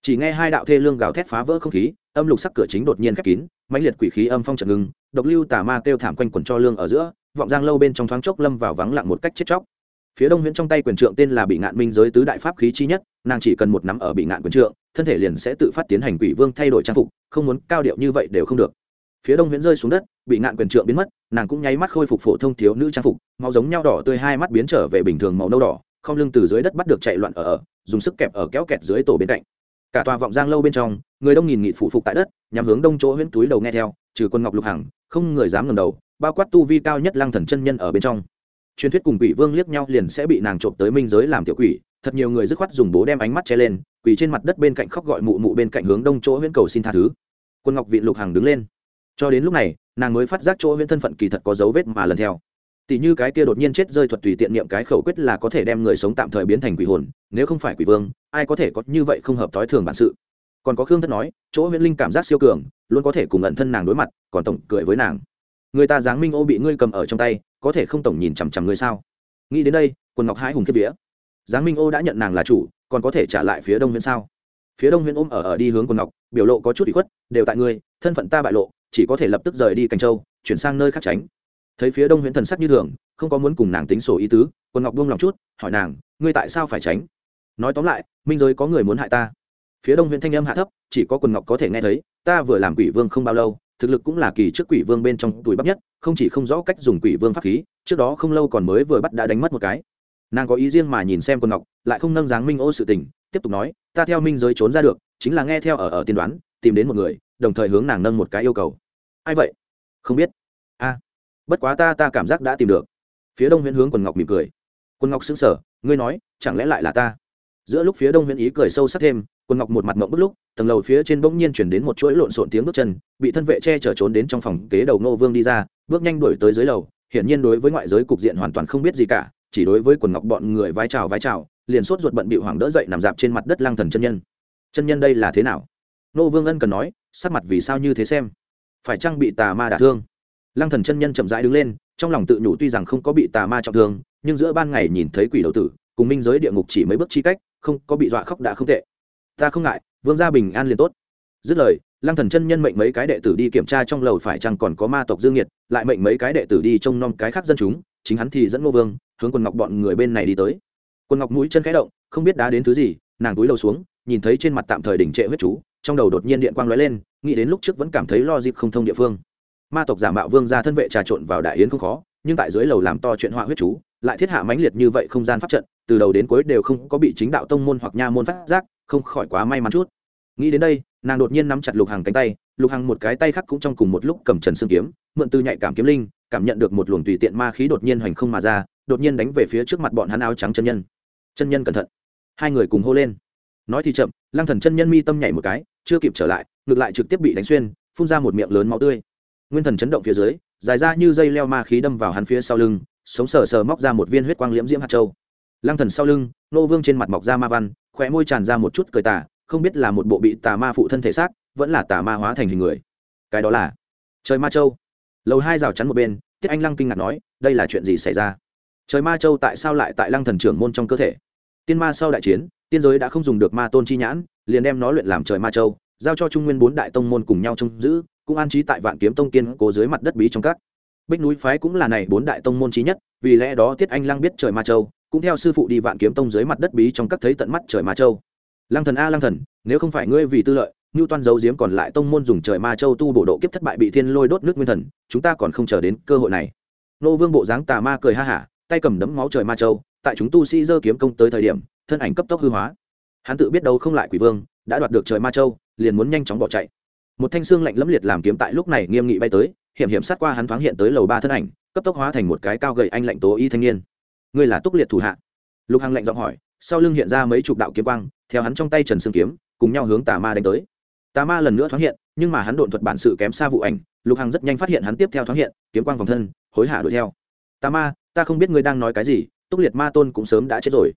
S1: Chỉ nghe hai đạo thê lương gào thét phá vỡ không khí, âm lục sắc cửa chính đột nhiên khép kín, mãnh liệt quỷ khí âm phong trận ngừng, độc lưu tà ma kêu thảm quanh quần cho lương ở giữa, vọng giang lâu bên trong thoáng chốc lâm vào vắng lặng một cách chết chóc. Phía đông huyễn trong tay quyền trượng tên là bị ngạn minh giới tứ đại pháp khí chi nhất, nàng chỉ cần một nắm ở bị ngạn quyền trượng, thân thể liền sẽ tự phát tiến hành quỷ vương thay đổi trang phục, không muốn cao điệu như vậy đều không được phía đông huyễn rơi xuống đất, bị ngạn quyền trượng biến mất, nàng cũng nháy mắt khôi phục phổ thông thiếu nữ trang phục màu giống nhau đỏ tươi hai mắt biến trở về bình thường màu nâu đỏ, không lưng từ dưới đất bắt được chạy loạn ở ở, dùng sức kẹp ở kéo kẹt dưới tổ bên cạnh. Cả tòa vọng giang lâu bên trong, người đông nghìn nghị phụ phục tại đất nhằm hướng đông chỗ huyễn túi đầu nghe theo, trừ quân ngọc lục hằng, không người dám ngầm đầu, bao quát tu vi cao nhất lăng thần chân nhân ở bên trong. Truyền thuyết cùng quỷ vương liếc nhau liền sẽ bị nàng trộm tới minh giới làm tiểu quỷ, thật nhiều người dứt khoát dùng bố đem ánh mắt che lên, quỳ trên mặt đất bên cạnh khóc gọi mụ mụ bên cạnh hướng đông chỗ huyễn cầu xin tha thứ. Quân ngọc vị lục hằng đứng lên cho đến lúc này, nàng mới phát giác chỗ huyễn thân phận kỳ thật có dấu vết mà lần theo. Tỷ như cái kia đột nhiên chết rơi thuật tùy tiện niệm cái khẩu quyết là có thể đem người sống tạm thời biến thành quỷ hồn, nếu không phải quỷ vương, ai có thể có như vậy không hợp thói thường bản sự. Còn có khương thất nói, chỗ huyễn linh cảm giác siêu cường, luôn có thể cùng ẩn thân nàng đối mặt, còn tổng cười với nàng. Người ta giáng minh ô bị ngươi cầm ở trong tay, có thể không tổng nhìn chằm chằm ngươi sao? Nghĩ đến đây, quần ngọc hai hùng kiếp vía. Giáng minh ô đã nhận nàng là chủ, còn có thể trả lại phía đông huyễn sao? Phía đông huyễn ôm ở ở đi hướng quần ngọc, biểu lộ có chút bị khuất, đều tại ngươi, thân phận ta bại lộ chỉ có thể lập tức rời đi cành châu, chuyển sang nơi khác tránh. Thấy phía đông huyện thần sắc như thường, không có muốn cùng nàng tính sổ ý tứ, Quân ngọc buông lòng chút, hỏi nàng, ngươi tại sao phải tránh? Nói tóm lại, minh giới có người muốn hại ta. Phía đông huyện thanh âm hạ thấp, chỉ có quần ngọc có thể nghe thấy, ta vừa làm quỷ vương không bao lâu, thực lực cũng là kỳ trước quỷ vương bên trong tuổi bắp nhất, không chỉ không rõ cách dùng quỷ vương pháp khí, trước đó không lâu còn mới vừa bắt đã đánh mất một cái. Nàng có ý riêng mà nhìn xem quần ngọc, lại không nâng dáng minh ô sự tình, tiếp tục nói, ta theo minh giới trốn ra được, chính là nghe theo ở ở tiên đoán, tìm đến một người đồng thời hướng nàng nâng một cái yêu cầu. Ai vậy? Không biết. A. Bất quá ta ta cảm giác đã tìm được. Phía đông huyễn hướng quần ngọc mỉm cười. Quần ngọc xứng sở ngươi nói, chẳng lẽ lại là ta? Giữa lúc phía đông huyễn ý cười sâu sắc thêm, quần ngọc một mặt mộng bức lúc, tầng lầu phía trên bỗng nhiên chuyển đến một chuỗi lộn xộn tiếng bước chân, bị thân vệ che chở trốn đến trong phòng kế đầu ngô vương đi ra, bước nhanh đuổi tới dưới lầu, hiển nhiên đối với ngoại giới cục diện hoàn toàn không biết gì cả, chỉ đối với quần ngọc bọn người vai chào vai chào, liền sốt ruột bận bị hoảng đỡ dậy nằm dạp trên mặt đất lang thần chân nhân. Chân nhân đây là thế nào? Nô vương ân cần nói sắc mặt vì sao như thế xem? Phải chăng bị tà ma đả thương? Lăng thần chân nhân chậm rãi đứng lên, trong lòng tự nhủ tuy rằng không có bị tà ma trọng thương, nhưng giữa ban ngày nhìn thấy quỷ đầu tử, cùng minh giới địa ngục chỉ mấy bước chi cách, không có bị dọa khóc đã không tệ. Ta không ngại, vương gia bình an liền tốt. Dứt lời, lăng thần chân nhân mệnh mấy cái đệ tử đi kiểm tra trong lầu phải chăng còn có ma tộc dương nhiệt, lại mệnh mấy cái đệ tử đi trông nom cái khác dân chúng, chính hắn thì dẫn ngô vương, hướng quần ngọc bọn người bên này đi tới. Quần ngọc mũi chân khẽ động, không biết đá đến thứ gì, nàng túi đầu xuống, nhìn thấy trên mặt tạm thời đỉnh trệ huyết chú trong đầu đột nhiên điện quang lóe lên, nghĩ đến lúc trước vẫn cảm thấy lo dịp không thông địa phương. Ma tộc giả mạo vương gia thân vệ trà trộn vào đại yến không khó, nhưng tại dưới lầu làm to chuyện họa huyết chú, lại thiết hạ mãnh liệt như vậy không gian pháp trận, từ đầu đến cuối đều không có bị chính đạo tông môn hoặc nha môn phát giác, không khỏi quá may mắn chút. Nghĩ đến đây, nàng đột nhiên nắm chặt lục hàng cánh tay, lục hàng một cái tay khác cũng trong cùng một lúc cầm trần xương kiếm, mượn từ nhạy cảm kiếm linh, cảm nhận được một luồng tùy tiện ma khí đột nhiên hoành không mà ra, đột nhiên đánh về phía trước mặt bọn hắn áo trắng chân nhân. Chân nhân cẩn thận. Hai người cùng hô lên. Nói thì chậm, lăng thần chân nhân mi tâm nhảy một cái chưa kịp trở lại, ngược lại trực tiếp bị đánh xuyên, phun ra một miệng lớn máu tươi. Nguyên thần chấn động phía dưới, dài ra như dây leo ma khí đâm vào hắn phía sau lưng, sống sờ sờ móc ra một viên huyết quang liễm diễm hạt châu. Lăng thần sau lưng, nô vương trên mặt mọc ra ma văn khỏe môi tràn ra một chút cười tà, không biết là một bộ bị tà ma phụ thân thể xác, vẫn là tà ma hóa thành hình người. Cái đó là trời ma châu. Lầu hai rào chắn một bên, tiết anh lăng kinh ngạc nói, đây là chuyện gì xảy ra? Trời ma châu tại sao lại tại lăng thần trưởng môn trong cơ thể? Tiên ma sau đại chiến, tiên giới đã không dùng được ma tôn chi nhãn liền đem nó luyện làm trời ma châu, giao cho trung nguyên bốn đại tông môn cùng nhau trông giữ, cũng an trí tại vạn kiếm tông kiên cố dưới mặt đất bí trong các. Bích núi phái cũng là này bốn đại tông môn trí nhất, vì lẽ đó tiết anh lăng biết trời ma châu, cũng theo sư phụ đi vạn kiếm tông dưới mặt đất bí trong các thấy tận mắt trời ma châu. Lăng thần a, lăng thần, nếu không phải ngươi vì tư lợi như toan giấu giếm còn lại tông môn dùng trời ma châu tu bổ độ kiếp thất bại bị thiên lôi đốt nước nguyên thần, chúng ta còn không chờ đến cơ hội này. Nô vương bộ dáng tà ma cười ha hả, tay cầm đấm máu trời ma châu, tại chúng tu sĩ dơ kiếm công tới thời điểm, thân ảnh cấp tốc hư hóa hắn tự biết đâu không lại quỷ vương, đã đoạt được trời ma châu, liền muốn nhanh chóng bỏ chạy. Một thanh xương lạnh lẫm liệt làm kiếm tại lúc này nghiêm nghị bay tới, hiểm hiểm sát qua hắn thoáng hiện tới lầu ba thân ảnh, cấp tốc hóa thành một cái cao gậy anh lạnh tố y thanh niên. Ngươi là túc liệt thủ hạ? Lục hằng lạnh giọng hỏi, sau lưng hiện ra mấy chục đạo kiếm quang, theo hắn trong tay trần xương kiếm, cùng nhau hướng tà ma đánh tới. Tà ma lần nữa thoáng hiện, nhưng mà hắn độn thuật bản sự kém xa vụ ảnh, lục hằng rất nhanh phát hiện hắn tiếp theo thoáng hiện, kiếm quang vòng thân, hối hả đuổi theo. Tà ma, ta không biết ngươi đang nói cái gì, túc liệt ma tôn cũng sớm đã chết rồi.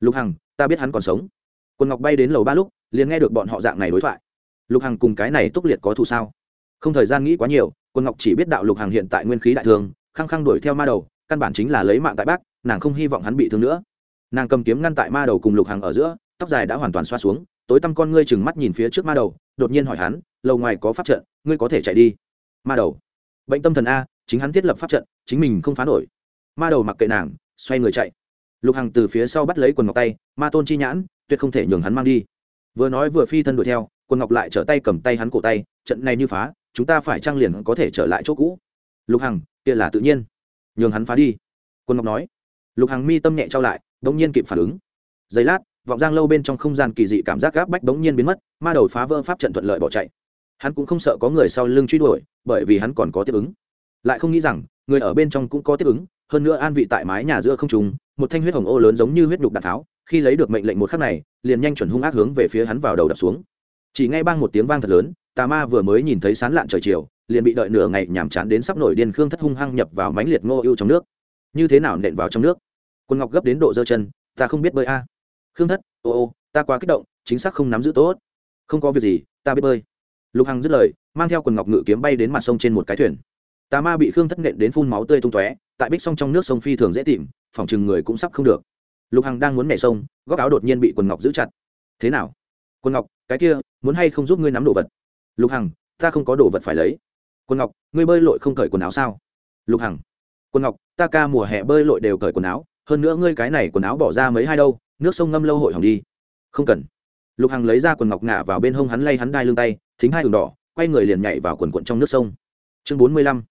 S1: Lục hằng, ta biết hắn còn sống quân ngọc bay đến lầu ba lúc, liền nghe được bọn họ dạng này đối thoại. Lục hằng cùng cái này túc liệt có thù sao? Không thời gian nghĩ quá nhiều quân ngọc chỉ biết đạo lục hằng hiện tại nguyên khí đại thường, khăng khăng đuổi theo ma đầu, căn bản chính là lấy mạng tại bác, nàng không hy vọng hắn bị thương nữa. Nàng cầm kiếm ngăn tại ma đầu cùng lục hằng ở giữa, tóc dài đã hoàn toàn xoa xuống, tối tăm con ngươi chừng mắt nhìn phía trước ma đầu, đột nhiên hỏi hắn lâu ngoài có pháp trận, ngươi có thể chạy đi? Ma đầu, bệnh tâm thần a, chính hắn thiết lập pháp trận, chính mình không phá nổi. Ma đầu mặc kệ nàng, xoay người chạy lục hằng từ phía sau bắt lấy quần ngọc tay, ma tôn chi nhãn, tuyệt không thể nhường hắn mang đi. Vừa nói vừa phi thân đuổi theo, quần ngọc lại trở tay cầm tay hắn cổ tay, trận này như phá, chúng ta phải trang liền có thể trở lại chỗ cũ? Lục hằng, kia là tự nhiên, nhường hắn phá đi. Quân ngọc nói. Lục hằng mi tâm nhẹ trao lại đ ỗ n g nhiên kịp phản ứng. Giây lát, vọng giang lâu bên trong không gian kỳ dị cảm giác gáp bách đ ỗ n g nhiên biến mất, ma đầu phá vỡ pháp trận thuận lợi bỏ chạy. Hắn cũng không sợ có người sau lưng truy đuổi, bởi vì hắn còn có tiếp ứng. Lại không nghĩ rằng, người ở bên trong cũng có tiếp ứng, hơn nữa an vị tại mái nhà giữa không trùng một thanh huyết hồng ô lớn giống như huyết nhục đạn tháo, khi lấy được mệnh lệnh một khắc này, liền nhanh chuẩn hung ác hướng về phía hắn vào đầu đập xuống. Chỉ ngay bang một tiếng vang thật lớn, tà ma vừa mới nhìn thấy sán lạn trời chiều, liền bị đợi nửa ngày nhàm chán đến sắp nổi điên khương thất hung hăng nhập vào mánh liệt ngô ưu trong nước. Như thế nào nện vào trong nước? Quân ngọc gấp đến độ dơ chân, ta không biết bơi a. Khương thất, ô ô, ta quá kích động, chính xác không nắm giữ tốt. Không có việc gì, ta biết bơi. Lục hằng dứt lời, mang theo quần ngọc ngự kiếm bay đến mặt sông trên một cái thuyền. Tà ma bị khương thất nện đến phun máu tươi tung tóe, tại bích sông trong nước sông phi thường dễ tìm phòng chừng người cũng sắp không được. Lục hằng đang muốn nhảy sông, góc áo đột nhiên bị quần ngọc giữ chặt. Thế nào? Quần ngọc, cái kia, muốn hay không giúp ngươi nắm đồ vật? Lục hằng, ta không có đồ vật phải lấy. Quần ngọc, ngươi bơi lội không cởi quần áo sao? Lục hằng, quần ngọc, ta ca mùa hè bơi lội đều cởi quần áo, hơn nữa ngươi cái này quần áo bỏ ra mấy hai đâu, nước sông ngâm lâu hội hỏng đi. Không cần. Lục hằng lấy ra quần ngọc ngả vào bên hông hắn lay hắn đai lưng tay, thính hai đường đỏ, quay người liền nhảy vào quần quận trong nước sông. Chương bốn mươi lăm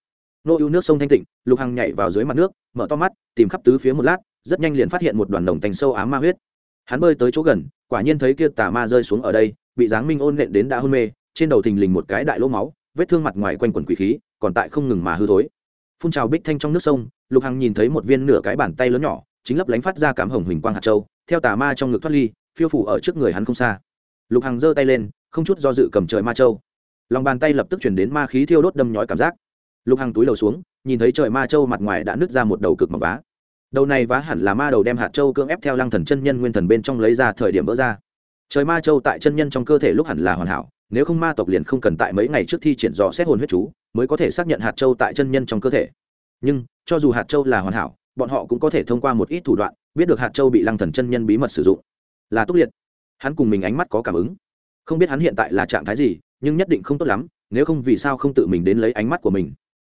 S1: nô ưu nước sông thanh tịnh, lục hằng nhảy vào dưới mặt nước, mở to mắt, tìm khắp tứ phía một lát, rất nhanh liền phát hiện một đoàn đồng tành sâu ám ma huyết. Hắn bơi tới chỗ gần, quả nhiên thấy kia tà ma rơi xuống ở đây, bị giáng minh ôn nện đến đã hôn mê, trên đầu thình lình một cái đại lỗ máu, vết thương mặt ngoài quanh quần quỷ khí, còn tại không ngừng mà hư thối. Phun trào bích thanh trong nước sông, lục hằng nhìn thấy một viên nửa cái bàn tay lớn nhỏ, chính lấp lánh phát ra cảm hồng huỳnh quang hạt châu, theo tà ma trong ngực thoát ly, phiêu phủ ở trước người hắn không xa. Lục hằng giơ tay lên, không chút do dự cầm trời ma châu. Lòng bàn tay lập tức chuyển đến ma khí thiêu đốt đâm nhói cảm giác lục hằng túi đầu xuống, nhìn thấy trời ma châu mặt ngoài đã nứt ra một đầu cực mỏng vá. Đầu này vá hẳn là ma đầu đem hạt châu cưỡng ép theo lăng thần chân nhân nguyên thần bên trong lấy ra thời điểm vỡ ra. Trời ma châu tại chân nhân trong cơ thể lúc hẳn là hoàn hảo, nếu không ma tộc liền không cần tại mấy ngày trước thi triển dò xét hồn huyết chú, mới có thể xác nhận hạt châu tại chân nhân trong cơ thể. Nhưng, cho dù hạt châu là hoàn hảo, bọn họ cũng có thể thông qua một ít thủ đoạn, biết được hạt châu bị lăng thần chân nhân bí mật sử dụng. Là túc liệt. Hắn cùng mình ánh mắt có cảm ứng. Không biết hắn hiện tại là trạng thái gì, nhưng nhất định không tốt lắm, nếu không vì sao không tự mình đến lấy ánh mắt của mình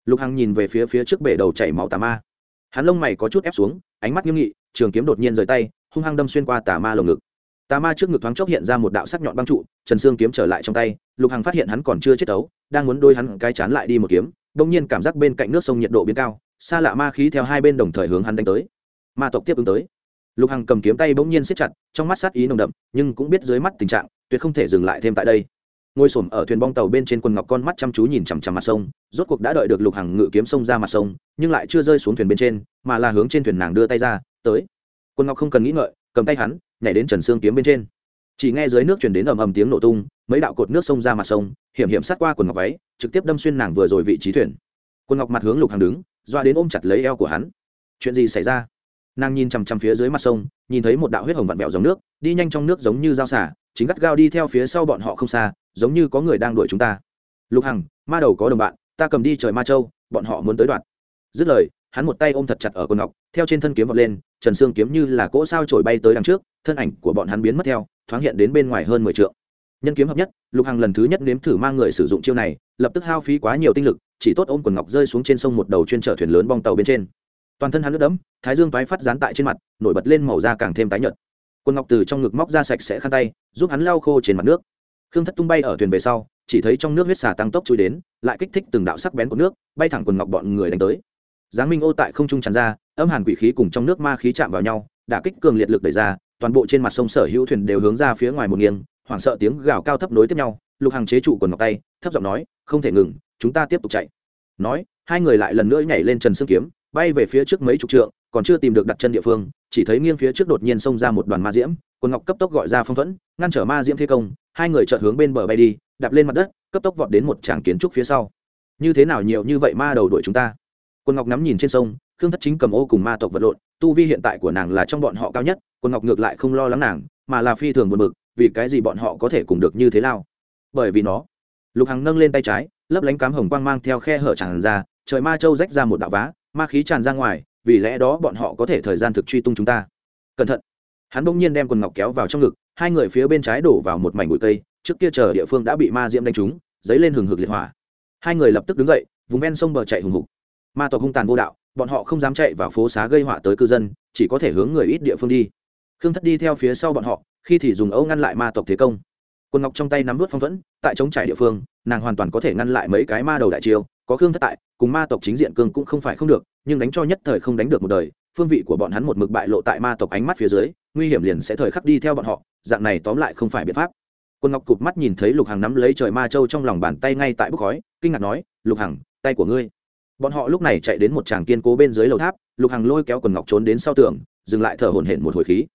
S1: lục hằng nhìn về phía phía trước bể đầu chảy máu tà ma. Hắn lông mày có chút ép xuống, ánh mắt nghiêm nghị, trường kiếm đột nhiên rời tay, hung hăng đâm xuyên qua tà ma lồng ngực. Tà ma trước ngực thoáng chốc hiện ra một đạo sắc nhọn băng trụ, trần sương kiếm trở lại trong tay, lục hằng phát hiện hắn còn chưa chết ấu đang muốn đôi hắn cai chán lại đi một kiếm đông nhiên cảm giác bên cạnh nước sông nhiệt độ biến cao, xa lạ ma khí theo hai bên đồng thời hướng hắn đánh tới. Ma tộc tiếp ứng tới. Lục hằng cầm kiếm tay bỗng nhiên siết chặt, trong mắt sát ý nồng đậm, nhưng cũng biết dưới mắt tình trạng, tuyệt không thể dừng lại thêm tại đây ngồi s ở thuyền bong tàu bên trên quần ngọc con mắt chăm chú nhìn chằm chằm mặt sông, rốt cuộc đã đợi được lục hằng ngự kiếm sông ra mặt sông, nhưng lại chưa rơi xuống thuyền bên trên, mà là hướng trên thuyền nàng đưa tay ra, tới. Quân ngọc không cần nghĩ ngợi, cầm tay hắn, nhảy đến trần xương kiếm bên trên. Chỉ nghe dưới nước chuyển đến ầm ầm tiếng nổ tung, mấy đạo cột nước sông ra mặt sông, hiểm hiểm sát qua quần ngọc váy, trực tiếp đâm xuyên nàng vừa rồi vị trí thuyền. Quần ngọc mặt hướng lục hàng đứng, doa đến ôm chặt lấy eo của hắn. Chuyện gì xảy ra? Nàng nhìn chằm chằm phía dưới mặt sông, nhìn thấy một đạo huyết hồng vặn vẹo dòng nước, đi nhanh trong nước giống như dao xả chính gắt gao đi theo phía sau bọn họ không xa, giống như có người đang đuổi chúng ta. Lục hằng, ma đầu có đồng bạn, ta cầm đi trời ma châu, bọn họ muốn tới đoạn. Dứt lời, hắn một tay ôm thật chặt ở quần ngọc, theo trên thân kiếm vọt lên, trần sương kiếm như là cỗ sao trổi bay tới đằng trước, thân ảnh của bọn hắn biến mất theo, thoáng hiện đến bên ngoài hơn mười t nhân kiếm hợp nhất, lục hằng lần thứ nhất nếm thử mang người sử dụng chiêu này, lập tức hao phí quá nhiều tinh lực, chỉ tốt ôm quần ngọc rơi xuống trên sông một đầu chuyên trở thuyền lớn bong tàu bên trên. Toàn thân hắn lướt đẫm, thái dương toái phát dán tại trên mặt, nổi bật lên màu da càng thêm tái nhợt. Quân ngọc từ trong ngực móc ra sạch sẽ khăn tay, giúp hắn lau khô trên mặt nước. Khương thất tung bay ở thuyền về sau, chỉ thấy trong nước huyết xà tăng tốc chui đến, lại kích thích từng đạo sắc bén của nước, bay thẳng quần ngọc bọn người đánh tới. Giáng minh ô tại không trung tràn ra, âm hàn quỷ khí cùng trong nước ma khí chạm vào nhau, đả kích cường liệt lực đẩy ra, toàn bộ trên mặt sông sở hữu thuyền đều hướng ra phía ngoài một nghiêng, hoảng sợ tiếng gào cao thấp nối tiếp nhau, lục hàng chế trụ quần ngọc tay, thấp giọng nói, không thể ngừng, chúng ta tiếp tục chạy. Nói, hai người lại lần nữa nhảy lên trần xương kiếm bay về phía trước mấy chục trượng, còn chưa tìm được đặt chân địa phương, chỉ thấy nghiêng phía trước đột nhiên xông ra một đoàn ma diễm, quần ngọc cấp tốc gọi ra phong thuẫn, ngăn trở ma diễm thế công, hai người chợt hướng bên bờ bay đi, đạp lên mặt đất, cấp tốc vọt đến một tràng kiến trúc phía sau. Như thế nào nhiều như vậy ma đầu đuổi chúng ta? Quần ngọc ngắm nhìn trên sông, khương thất chính cầm ô cùng ma tộc vật lộn, tu vi hiện tại của nàng là trong bọn họ cao nhất, quần ngọc ngược lại không lo lắng nàng, mà là phi thường buồn bực, vì cái gì bọn họ có thể cùng được như thế lao? Bởi vì nó, lục hằng nâng lên tay trái, lấp lánh cám hồng quang mang theo khe hở tràn ra, trời ma châu rách ra một đạo vá ma khí tràn ra ngoài, vì lẽ đó bọn họ có thể thời gian thực truy tung chúng ta. Cẩn thận. Hắn bỗng nhiên đem quần ngọc kéo vào trong ngực, hai người phía bên trái đổ vào một mảnh bụi cây, trước kia chờ địa phương đã bị ma diễm đánh trúng dấy lên hừng hực liệt hỏa. Hai người lập tức đứng dậy, vùng ven sông bờ chạy hùng hục. Ma tộc hung tàn vô đạo, bọn họ không dám chạy vào phố xá gây họa tới cư dân, chỉ có thể hướng người ít địa phương đi. Khương thất đi theo phía sau bọn họ, khi thì dùng âu ngăn lại ma tộc thế công. Quân ngọc trong tay nắm vớt phong thuẫn, tại chống trải địa phương, nàng hoàn toàn có thể ngăn lại mấy cái ma đầu đại chiêu có khương thất tại, cùng ma tộc chính diện cương cũng không phải không được, nhưng đánh cho nhất thời không đánh được một đời, phương vị của bọn hắn một mực bại lộ tại ma tộc ánh mắt phía dưới, nguy hiểm liền sẽ thời khắc đi theo bọn họ, dạng này tóm lại không phải biện pháp. Quân ngọc cụp mắt nhìn thấy lục hằng nắm lấy trời ma châu trong lòng bàn tay ngay tại bức khói, kinh ngạc nói, lục hằng, tay của ngươi. Bọn họ lúc này chạy đến một tràng kiên cố bên dưới lầu tháp, lục hằng lôi kéo quần ngọc trốn đến sau tường, dừng lại thở hổn hển một hồi khí.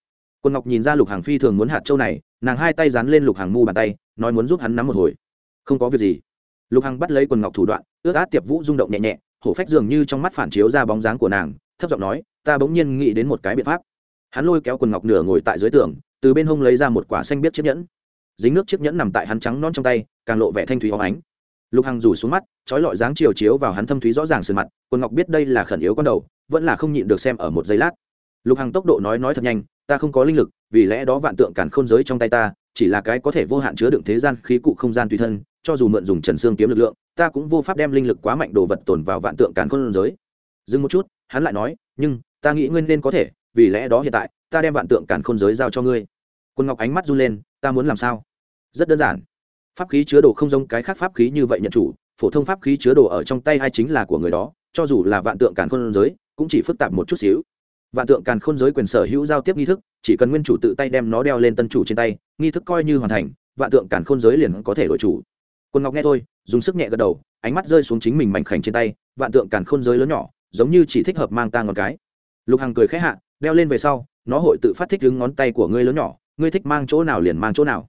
S1: Quần ngọc nhìn ra lục hằng phi thường muốn hạt châu này, nàng hai tay dán lên lục hằng mu bàn tay, nói muốn giúp hắn nắm một hồi. Không có việc gì lục hằng bắt lấy quần ngọc thủ đoạn ướt át tiệp vũ rung động nhẹ nhẹ, hổ phách dường như trong mắt phản chiếu ra bóng dáng của nàng, thấp giọng nói, ta bỗng nhiên nghĩ đến một cái biện pháp. Hắn lôi kéo quần ngọc nửa ngồi tại dưới tường, từ bên hông lấy ra một quả xanh biết chiếc nhẫn. Dính nước chiếc nhẫn nằm tại hắn trắng non trong tay, càng lộ vẻ thanh thúy hóng ánh. Lục hằng rủ xuống mắt, trói lọi dáng chiều chiếu vào hắn thâm thúy rõ ràng sườn mặt, quần ngọc biết đây là khẩn yếu con đầu, vẫn là không nhịn được xem ở một giây lát. Lục hằng tốc độ nói nói thật nhanh, ta không có linh lực, vì lẽ đó vạn tượng càn khôn giới trong tay ta, chỉ là cái có thể vô hạn chứa đựng thế gian khí cụ không gian tùy thân cho dù mượn dùng trần xương kiếm lực lượng, ta cũng vô pháp đem linh lực quá mạnh đồ vật tồn vào vạn tượng cản khôn giới. Dừng một chút, hắn lại nói, nhưng, ta nghĩ ngươi nên có thể, vì lẽ đó hiện tại, ta đem vạn tượng cản khôn giới giao cho ngươi. Quân ngọc ánh mắt run lên, ta muốn làm sao? Rất đơn giản. Pháp khí chứa đồ không giống cái khác pháp khí như vậy nhận chủ, phổ thông pháp khí chứa đồ ở trong tay hay chính là của người đó, cho dù là vạn tượng càn khôn giới, cũng chỉ phức tạp một chút xíu. Vạn tượng càn khôn giới quyền sở hữu giao tiếp nghi thức, chỉ cần nguyên chủ tự tay đem nó đeo lên tân chủ trên tay, nghi thức coi như hoàn thành, vạn tượng càn khôn giới liền có thể đổi chủ quân ngọc nghe thôi, dùng sức nhẹ gật đầu, ánh mắt rơi xuống chính mình mảnh khảnh trên tay, vạn tượng càn khôn giới lớn nhỏ, giống như chỉ thích hợp mang ta ngón cái. Lục hằng cười khẽ hạ, đeo lên về sau, nó hội tự phát thích đứng ngón tay của ngươi lớn nhỏ, ngươi thích mang chỗ nào liền mang chỗ nào.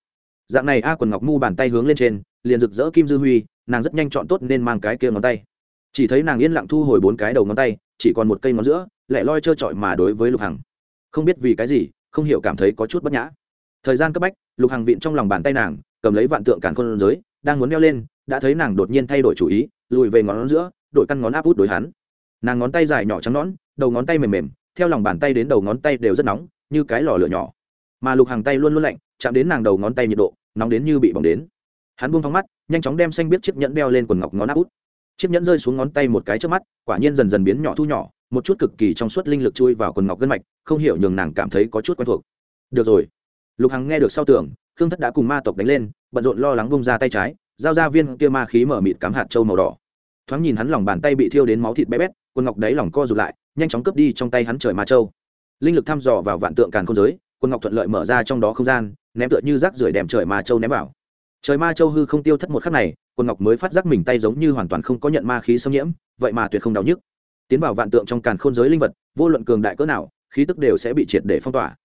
S1: Dạng này a quần ngọc mu bàn tay hướng lên trên, liền rực rỡ kim dư huy, nàng rất nhanh chọn tốt nên mang cái kia ngón tay. Chỉ thấy nàng yên lặng thu hồi bốn cái đầu ngón tay, chỉ còn một cây ngón giữa lại loi trơ trọi mà đối với lục hằng. Không biết vì cái gì, không hiểu cảm thấy có chút bất nhã. Thời gian cấp bách, lục hằng vịn trong lòng bàn tay nàng, cầm lấy vạn tượng càn khôn giới đang muốn đeo lên, đã thấy nàng đột nhiên thay đổi chủ ý, lùi về ngón giữa, đổi căn ngón áp út đối hắn. Nàng ngón tay dài nhỏ trắng nõn, đầu ngón tay mềm mềm, theo lòng bàn tay đến đầu ngón tay đều rất nóng, như cái lò lửa nhỏ. Mà lục hàng tay luôn luôn lạnh, chạm đến nàng đầu ngón tay nhiệt độ, nóng đến như bị bỏng đến. Hắn buông thong mắt, nhanh chóng đem xanh biết chiếc nhẫn đeo lên quần ngọc ngón áp út. Chiếc nhẫn rơi xuống ngón tay một cái trước mắt, quả nhiên dần dần biến nhỏ thu nhỏ, một chút cực kỳ trong suốt linh lực chui vào quần ngọc gân mạch, không hiểu nhường nàng cảm thấy có chút quen thuộc. Được rồi. Lục hằng nghe được sau tưởng khương thất đã cùng ma tộc đánh lên, bận rộn lo lắng bông ra tay trái, giao ra viên kia ma khí mở mịt cắm hạt trâu màu đỏ. Thoáng nhìn hắn lòng bàn tay bị thiêu đến máu thịt bé bét, quần ngọc đáy lòng co rụt lại, nhanh chóng cướp đi trong tay hắn trời ma châu. Linh lực thăm dò vào vạn tượng càn không giới quân ngọc thuận lợi mở ra trong đó không gian, ném tựa như rác rưởi đèm trời ma châu ném vào. Trời ma châu hư không tiêu thất một khắc này quân ngọc mới phát giác mình tay giống như hoàn toàn không có nhận ma khí xâm nhiễm, vậy mà tuyệt không đau nhức. Tiến vào vạn tượng trong càn khôn giới linh vật, vô luận cường đại cỡ nào, khí tức đều sẽ bị triệt để phong tỏa.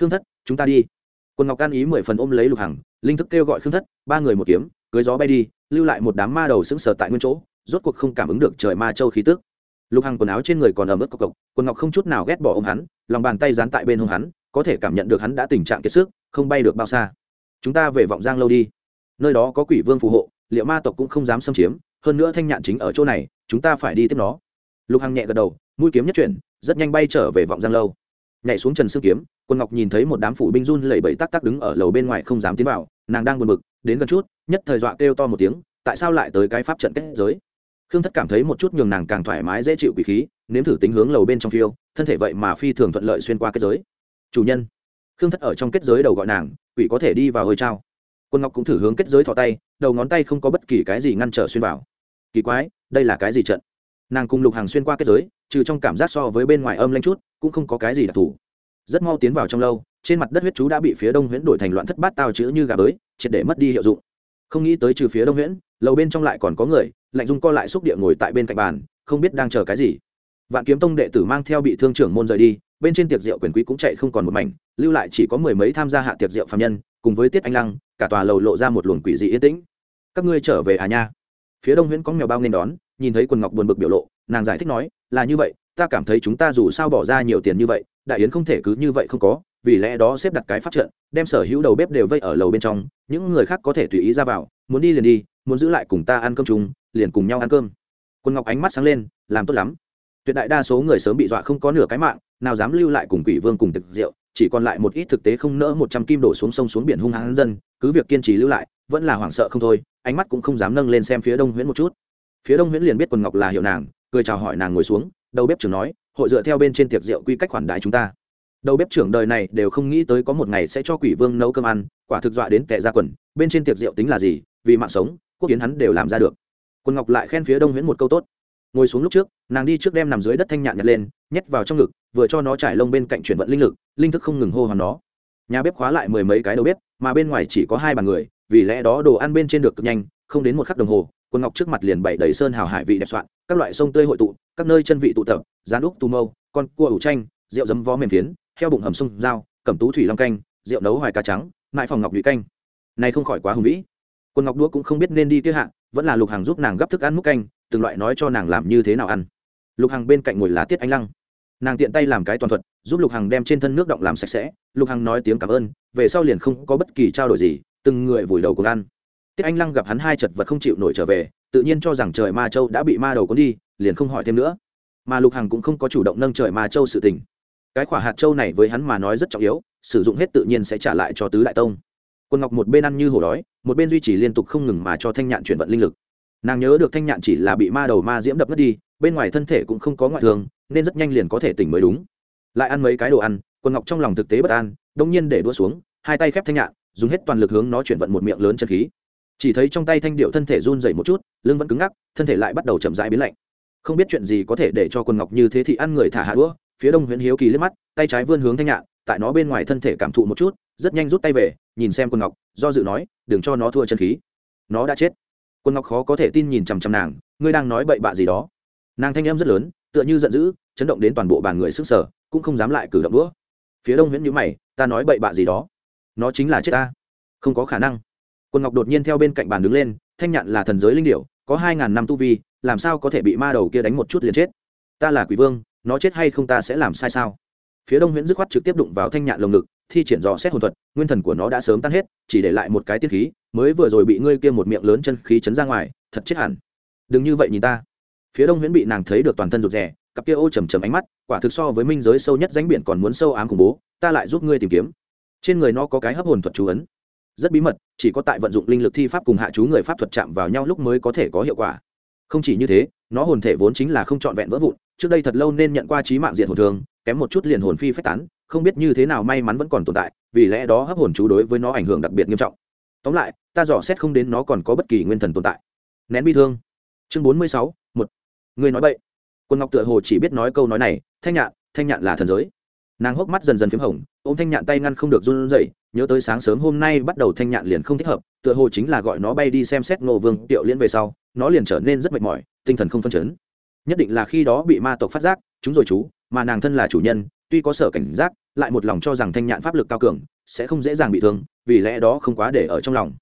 S1: Khương thất, chúng ta đi quân ngọc can ý mười phần ôm lấy lục hằng, linh thức kêu gọi khương thất, ba người một kiếm, cưới gió bay đi, lưu lại một đám ma đầu sững sờ tại nguyên chỗ, rốt cuộc không cảm ứng được trời ma châu khí tức. Lục hằng quần áo trên người còn ẩm ướt cộc cộc, quần ngọc không chút nào ghét bỏ ông hắn, lòng bàn tay dán tại bên hông hắn, có thể cảm nhận được hắn đã tình trạng kiệt sức, không bay được bao xa. Chúng ta về vọng giang lâu đi. Nơi đó có quỷ vương phù hộ, liệu ma tộc cũng không dám xâm chiếm, hơn nữa thanh nhạn chính ở chỗ này, chúng ta phải đi tiếp nó. Lục hằng nhẹ gật đầu, mũi kiếm nhất chuyển, rất nhanh bay trở về vọng giang lâu. Nhảy xuống trần xương kiếm quân ngọc nhìn thấy một đám phủ binh run lẩy bẩy tắc tắc đứng ở lầu bên ngoài không dám tiến vào, nàng đang buồn bực, đến gần chút, nhất thời dọa kêu to một tiếng, tại sao lại tới cái pháp trận kết giới? Khương thất cảm thấy một chút nhường nàng càng thoải mái dễ chịu quỷ khí, nếm thử tính hướng lầu bên trong phiêu, thân thể vậy mà phi thường thuận lợi xuyên qua kết giới. Chủ nhân. Khương thất ở trong kết giới đầu gọi nàng, quỷ có thể đi vào hơi trao. Quân ngọc cũng thử hướng kết giới thọ tay, đầu ngón tay không có bất kỳ cái gì ngăn trở xuyên vào. Kỳ quái, đây là cái gì trận? Nàng cùng lục hàng xuyên qua kết giới, trừ trong cảm giác so với bên ngoài âm lanh chút, cũng không có cái gì đặc thù rất mau tiến vào trong lâu, trên mặt đất huyết chú đã bị phía đông huyễn đổi thành loạn thất bát tao chữ như gà bới, triệt để mất đi hiệu dụng. Không nghĩ tới trừ phía đông huyễn, lầu bên trong lại còn có người, lạnh dung co lại xúc địa ngồi tại bên cạnh bàn, không biết đang chờ cái gì. Vạn kiếm tông đệ tử mang theo bị thương trưởng môn rời đi, bên trên tiệc rượu quyền quý cũng chạy không còn một mảnh, lưu lại chỉ có mười mấy tham gia hạ tiệc rượu phạm nhân, cùng với tiết anh lăng, cả tòa lầu lộ ra một luồng quỷ dị yên tĩnh. Các ngươi trở về à nha? Phía đông huyễn có mèo bao nên đón, nhìn thấy quần ngọc buồn bực biểu lộ, nàng giải thích nói, là như vậy ta cảm thấy chúng ta dù sao bỏ ra nhiều tiền như vậy, đại yến không thể cứ như vậy không có, vì lẽ đó xếp đặt cái pháp trận, đem sở hữu đầu bếp đều vây ở lầu bên trong, những người khác có thể tùy ý ra vào, muốn đi liền đi, muốn giữ lại cùng ta ăn cơm chung, liền cùng nhau ăn cơm. Quân ngọc ánh mắt sáng lên, làm tốt lắm. Tuyệt đại đa số người sớm bị dọa không có nửa cái mạng, nào dám lưu lại cùng quỷ vương cùng thực rượu, chỉ còn lại một ít thực tế không nỡ một trăm kim đổ xuống sông xuống biển hung hãn dân, cứ việc kiên trì lưu lại, vẫn là hoảng sợ không thôi, ánh mắt cũng không dám nâng lên xem phía đông huyễn một chút. Phía đông huyễn liền biết quần ngọc là hiệu nàng, cười chào hỏi nàng ngồi xuống đầu bếp trưởng nói, hội dựa theo bên trên tiệc rượu quy cách khoản đại chúng ta. Đầu bếp trưởng đời này đều không nghĩ tới có một ngày sẽ cho quỷ vương nấu cơm ăn, quả thực dọa đến tệ ra quần, bên trên tiệc rượu tính là gì, vì mạng sống, quốc kiến hắn đều làm ra được. Quân ngọc lại khen phía đông huyễn một câu tốt. Ngồi xuống lúc trước, nàng đi trước đem nằm dưới đất thanh nhạn nhặt lên, nhét vào trong ngực, vừa cho nó trải lông bên cạnh chuyển vận linh lực, linh thức không ngừng hô hoán nó. Nhà bếp khóa lại mười mấy cái đầu bếp, mà bên ngoài chỉ có hai bàn người, vì lẽ đó đồ ăn bên trên được cực nhanh, không đến một khắc đồng hồ quân ngọc trước mặt liền bày đầy sơn hào hải vị đẹp soạn, các loại sông tươi hội tụ, các nơi chân vị tụ tập, rán úc tù mâu, con cua ủ chanh, rượu giấm vó mềm phiến, heo bụng hầm sung dao, cẩm tú thủy long canh, rượu nấu hoài cá trắng, mại phòng ngọc nhụy canh. Này không khỏi quá hùng vĩ. Quân ngọc đũa cũng không biết nên đi kia hạ, vẫn là lục hàng giúp nàng gấp thức ăn múc canh, từng loại nói cho nàng làm như thế nào ăn. Lục hằng bên cạnh ngồi lá tiết anh lăng. Nàng tiện tay làm cái toàn thuật, giúp lục hằng đem trên thân nước động làm sạch sẽ, lục hằng nói tiếng cảm ơn, về sau liền không có bất kỳ trao đổi gì, từng người vùi đầu cùng ăn tiết anh lăng gặp hắn hai chật vật không chịu nổi trở về, tự nhiên cho rằng trời ma châu đã bị ma đầu cuốn đi, liền không hỏi thêm nữa. Mà lục hằng cũng không có chủ động nâng trời ma châu sự tình. Cái khỏa hạt châu này với hắn mà nói rất trọng yếu, sử dụng hết tự nhiên sẽ trả lại cho tứ đại tông. Quân ngọc một bên ăn như hổ đói, một bên duy trì liên tục không ngừng mà cho thanh nhạn chuyển vận linh lực. Nàng nhớ được thanh nhạn chỉ là bị ma đầu ma diễm đập mất đi, bên ngoài thân thể cũng không có ngoại thương, nên rất nhanh liền có thể tỉnh mới đúng. Lại ăn mấy cái đồ ăn, quân ngọc trong lòng thực tế bất an, đông nhiên để đua xuống, hai tay khép thanh nhạn, dùng hết toàn lực hướng nó chuyển vận một miệng lớn chân khí chỉ thấy trong tay thanh điệu thân thể run dậy một chút, lưng vẫn cứng ngắc, thân thể lại bắt đầu chậm rãi biến lạnh. Không biết chuyện gì có thể để cho quân ngọc như thế thì ăn người thả hạ đũa, phía đông huyện hiếu kỳ liếc mắt, tay trái vươn hướng thanh nhạn, tại nó bên ngoài thân thể cảm thụ một chút, rất nhanh rút tay về, nhìn xem quân ngọc, do dự nói, đừng cho nó thua chân khí. Nó đã chết. Quân ngọc khó có thể tin nhìn chằm chằm nàng, ngươi đang nói bậy bạ gì đó? Nàng thanh em rất lớn, tựa như giận dữ, chấn động đến toàn bộ bàn người sức sở cũng không dám lại cử động đũa. Phía đông huyễn nhữ mày, ta nói bậy bạ gì đó? Nó chính là chết ta. Không có khả năng quân ngọc đột nhiên theo bên cạnh bàn đứng lên, thanh nhạn là thần giới linh điệu có hai ngàn năm tu vi, làm sao có thể bị ma đầu kia đánh một chút liền chết? Ta là quỷ vương, nó chết hay không ta sẽ làm sai sao? Phía đông huyễn dứt khoát trực tiếp đụng vào thanh nhạn lồng ngực, thi triển dò xét hồn thuật, nguyên thần của nó đã sớm tan hết, chỉ để lại một cái tiên khí, mới vừa rồi bị ngươi kia một miệng lớn chân khí chấn ra ngoài, thật chết hẳn. Đừng như vậy nhìn ta. Phía đông huyễn bị nàng thấy được toàn thân rụt rè, cặp kia ô trầm trầm ánh mắt, quả thực so với minh giới sâu nhất danh biển còn muốn sâu ám khủng bố, ta lại giúp ngươi tìm kiếm. Trên người nó có cái hấp hồn thuật chú ấn rất bí mật, chỉ có tại vận dụng linh lực thi pháp cùng hạ chú người pháp thuật chạm vào nhau lúc mới có thể có hiệu quả. Không chỉ như thế, nó hồn thể vốn chính là không trọn vẹn vỡ vụn, trước đây thật lâu nên nhận qua trí mạng diện hồn thường, kém một chút liền hồn phi phách tán, không biết như thế nào may mắn vẫn còn tồn tại, vì lẽ đó hấp hồn chú đối với nó ảnh hưởng đặc biệt nghiêm trọng. Tóm lại, ta dò xét không đến nó còn có bất kỳ nguyên thần tồn tại. Nén bi thương. Chương bốn mươi sáu, một. Người nói vậy quân ngọc tựa hồ chỉ biết nói câu nói này, thanh nhạn thanh nhạn là thần giới nàng hốc mắt dần dần p h í m hồng ô m thanh nhạn tay ngăn không được run rẩy, nhớ tới sáng sớm hôm nay bắt đầu thanh nhạn liền không thích hợp, tựa hồ chính là gọi nó bay đi xem xét ngô vương tiệu liễn về sau, nó liền trở nên rất mệt mỏi, tinh thần không phân chấn. Nhất định là khi đó bị ma tộc phát giác, chúng rồi chú, mà nàng thân là chủ nhân, tuy có sở cảnh giác, lại một lòng cho rằng thanh nhạn pháp lực cao cường, sẽ không dễ dàng bị thương, vì lẽ đó không quá để ở trong lòng.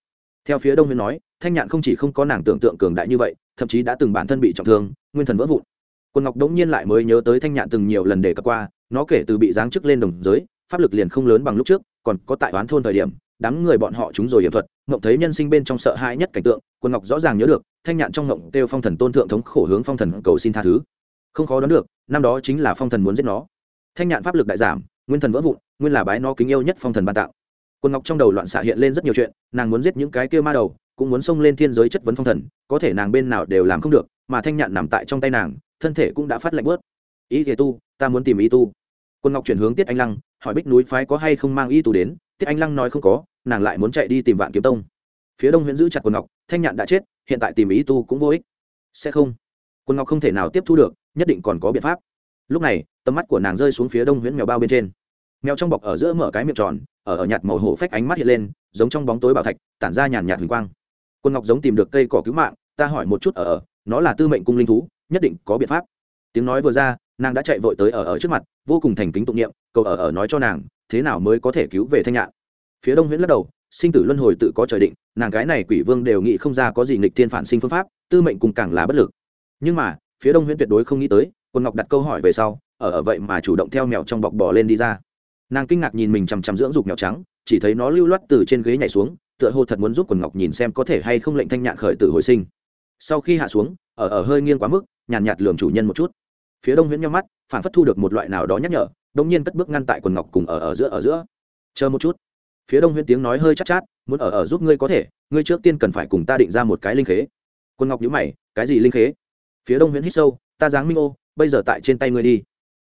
S1: Theo phía đông huyên nói, thanh nhạn không chỉ không có nàng tưởng tượng cường đại như vậy, thậm chí đã từng bản thân bị trọng thương, nguyên thần vỡ vụn. Quân ngọc đống nhiên lại mới nhớ tới thanh nhạn từng nhiều lần đề cập qua nó kể từ bị giáng chức lên đồng giới, pháp lực liền không lớn bằng lúc trước, còn có tại oán thôn thời điểm, đám người bọn họ chúng rồi hiểm thuật ngộng thấy nhân sinh bên trong sợ hãi nhất cảnh tượng, quân ngọc rõ ràng nhớ được, thanh nhạn trong ngộng kêu phong thần tôn thượng thống khổ hướng phong thần cầu xin tha thứ. Không khó đoán được, năm đó chính là phong thần muốn giết nó. Thanh nhạn pháp lực đại giảm, nguyên thần vỡ vụn, nguyên là bái nó kính yêu nhất phong thần ban tạo quân ngọc trong đầu loạn xạ hiện lên rất nhiều chuyện, nàng muốn giết những cái kia ma đầu, cũng muốn xông lên thiên giới chất vấn phong thần, có thể nàng bên nào đều làm không được, mà thanh nhạn nằm tại trong tay nàng, thân thể cũng đã phát lạnh bớt. Ý thế tu ta muốn tìm y tu. Quân ngọc chuyển hướng tiết anh lăng, hỏi bích núi phái có hay không mang y tu đến. Tiết anh lăng nói không có, nàng lại muốn chạy đi tìm vạn kiếm tông. Phía đông huyện giữ chặt quân ngọc, thanh nhạn đã chết, hiện tại tìm y tu cũng vô ích. Sẽ không. Quân ngọc không thể nào tiếp thu được, nhất định còn có biện pháp. Lúc này, tầm mắt của nàng rơi xuống phía đông huyện mèo bao bên trên. Mèo trong bọc ở giữa mở cái miệng tròn, ở ở nhạt màu hổ phách ánh mắt hiện lên, giống trong bóng tối bảo thạch, tản ra nhàn nhạt huỳnh quang. Quân ngọc giống tìm được cây cỏ cứu mạng, ta hỏi một chút ở ở, nó là tư mệnh cung linh thú, nhất định có biện pháp. Tiếng nói vừa ra nàng đã chạy vội tới ở ở trước mặt vô cùng thành kính tụng niệm cầu ở ở nói cho nàng thế nào mới có thể cứu về thanh nhạn. Phía đông huyễn lắc đầu sinh tử luân hồi tự có trời định nàng cái này quỷ vương đều nghĩ không ra có gì nghịch thiên phản sinh phương pháp tư mệnh cùng càng là bất lực. Nhưng mà phía đông huyễn tuyệt đối không nghĩ tới quân ngọc đặt câu hỏi về sau ở ở vậy mà chủ động theo mèo trong bọc bỏ lên đi ra. Nàng kinh ngạc nhìn mình chằm chằm dưỡng dục mèo trắng chỉ thấy nó lưu loát từ trên ghế nhảy xuống tựa hồ thật muốn giúp quần ngọc nhìn xem có thể hay không lệnh thanh nhạn khởi tử hồi sinh. Sau khi hạ xuống ở ở hơi nghiêng quá mức nhàn nhạt, nhạt lường chủ nhân một chút phía đông huyễn nhau mắt phản phất thu được một loại nào đó nhắc nhở đông nhiên cất bước ngăn tại quần ngọc cùng ở ở giữa ở giữa. Chờ một chút. Phía đông huyễn tiếng nói hơi chát chát, muốn ở ở giúp ngươi có thể, ngươi trước tiên cần phải cùng ta định ra một cái linh khế. Quần ngọc nhíu mày, cái gì linh khế? Phía đông huyễn hít sâu, ta dáng minh ô, bây giờ tại trên tay ngươi đi.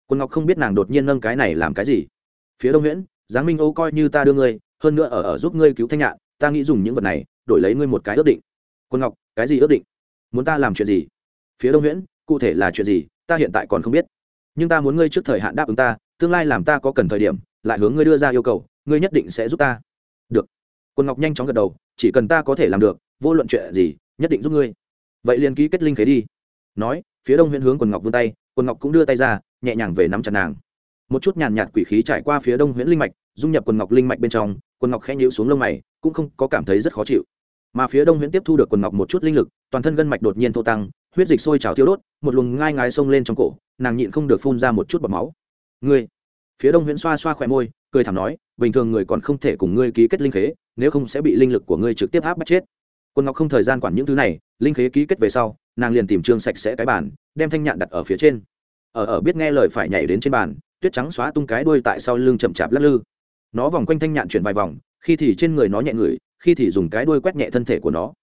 S1: Quần ngọc không biết nàng đột nhiên nâng cái này làm cái gì. Phía đông huyễn giáng minh ô coi như ta đưa ngươi, hơn nữa ở ở giúp ngươi cứu thanh nhạn, ta nghĩ dùng những vật này, đổi lấy ngươi một cái ước định. Quân ngọc, cái gì ước định? Muốn ta làm chuyện gì? Phía đông huyễn, cụ thể là chuyện gì? Ta hiện tại còn không biết. Nhưng ta muốn ngươi trước thời hạn đáp ứng ta, tương lai làm ta có cần thời điểm, lại hướng ngươi đưa ra yêu cầu, ngươi nhất định sẽ giúp ta. Được. Quân ngọc nhanh chóng gật đầu, chỉ cần ta có thể làm được, vô luận chuyện gì, nhất định giúp ngươi. Vậy liền ký kết linh khế đi. Nói, phía đông huyện hướng quần ngọc vươn tay quần ngọc cũng đưa tay ra, nhẹ nhàng về nắm chặt nàng. Một chút nhàn nhạt quỷ khí trải qua phía đông huyện linh mạch, dung nhập quần ngọc linh mạch bên trong quần ngọc khẽ nhíu xuống lông mày, cũng không có cảm thấy rất khó chịu. Mà phía đông huyện tiếp thu được quần ngọc một chút linh lực, toàn thân gân mạch đột nhiên thô tăng huyết dịch sôi trào thiêu đốt, một luồng ngai ngái xông lên trong cổ, nàng nhịn không được phun ra một chút bọt máu. Ngươi? Phía đông Huyễn xoa xoa khỏe môi, cười thảm nói, bình thường người còn không thể cùng ngươi ký kết linh khế, nếu không sẽ bị linh lực của ngươi trực tiếp áp bắt chết. Quân ngọc không thời gian quản những thứ này, linh khế ký kết về sau, nàng liền tìm trương sạch sẽ cái bàn, đem thanh nhạn đặt ở phía trên. Ở ở biết nghe lời phải nhảy đến trên bàn, tuyết trắng xóa tung cái đuôi tại sau lưng chậm chạp lắc lư. Nó vòng quanh thanh nhạn chuyển vài vòng, khi thì trên người nó nhẹ ngửi khi thì dùng cái đuôi quét nhẹ thân thể của nó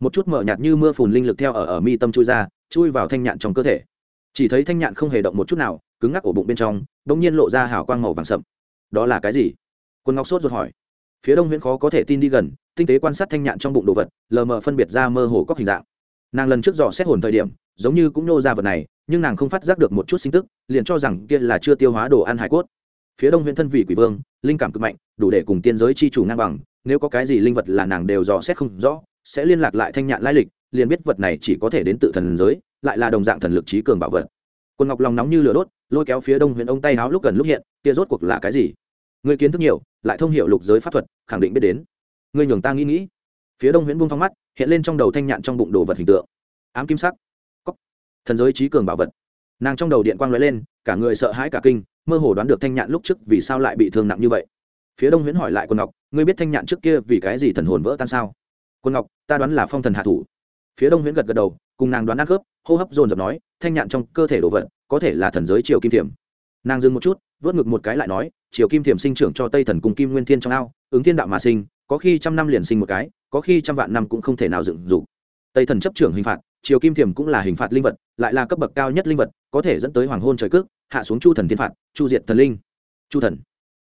S1: một chút mở nhạt như mưa phùn linh lực theo ở ở mi tâm chui ra, chui vào thanh nhạn trong cơ thể. Chỉ thấy thanh nhạn không hề động một chút nào, cứng ngắc ổ bụng bên trong đ ỗ n g nhiên lộ ra hào quang màu vàng sậm. Đó là cái gì? Quân ngọc sốt ruột hỏi. Phía đông huyễn khó có thể tin đi gần, tinh tế quan sát thanh nhạn trong bụng đồ vật, lờ mờ phân biệt ra mơ hồ cóc hình dạng. Nàng lần trước dò xét hồn thời điểm, giống như cũng nô ra vật này, nhưng nàng không phát giác được một chút sinh tức, liền cho rằng kia là chưa tiêu hóa đồ ăn hải cốt. Phía đông huyện thân vị quỷ vương, linh cảm cực mạnh, đủ để cùng tiên giới chi chủ ngang bằng, nếu có cái gì linh vật là nàng đều dò xét không rõ sẽ liên lạc lại thanh nhạn lai lịch, liền biết vật này chỉ có thể đến tự thần giới, lại là đồng dạng thần lực trí cường bảo vật. Quân ngọc lòng nóng như lửa đốt, lôi kéo phía đông huyện ông tay háo lúc gần lúc hiện, kia rốt cuộc là cái gì? Người kiến thức nhiều, lại thông hiểu lục giới pháp thuật, khẳng định biết đến. Người nhường ta nghĩ nghĩ. Phía đông huyện buông thong mắt, hiện lên trong đầu thanh nhạn trong bụng đồ vật hình tượng. Ám kim sắc. Cóc thần giới trí cường bảo vật. Nàng trong đầu điện quang lóe lên, cả người sợ hãi cả kinh, mơ hồ đoán được thanh nhạn lúc trước vì sao lại bị thương nặng như vậy. Phía đông huyễn hỏi lại quân ngọc, ngươi biết thanh nhạn trước kia vì cái gì thần hồn vỡ tan sao? Quân ngọc, ta đoán là phong thần hạ thủ. Phía đông huyễn gật gật đầu, cùng nàng đoán ăn khớp, hô hấp dồn dập nói, thanh nhạn trong cơ thể đồ vật, có thể là thần giới triều kim thiểm. Nàng dừng một chút, vớt ngực một cái lại nói, triều kim thiểm sinh trưởng cho tây thần cùng kim nguyên thiên trong ao, ứng thiên đạo mà sinh, có khi trăm năm liền sinh một cái, có khi trăm vạn năm cũng không thể nào dựng dục. Tây thần chấp trưởng hình phạt, triều kim thiểm cũng là hình phạt linh vật, lại là cấp bậc cao nhất linh vật, có thể dẫn tới hoàng hôn trời cước, hạ xuống chu thần thiên phạt, chu diệt thần linh. Chu thần.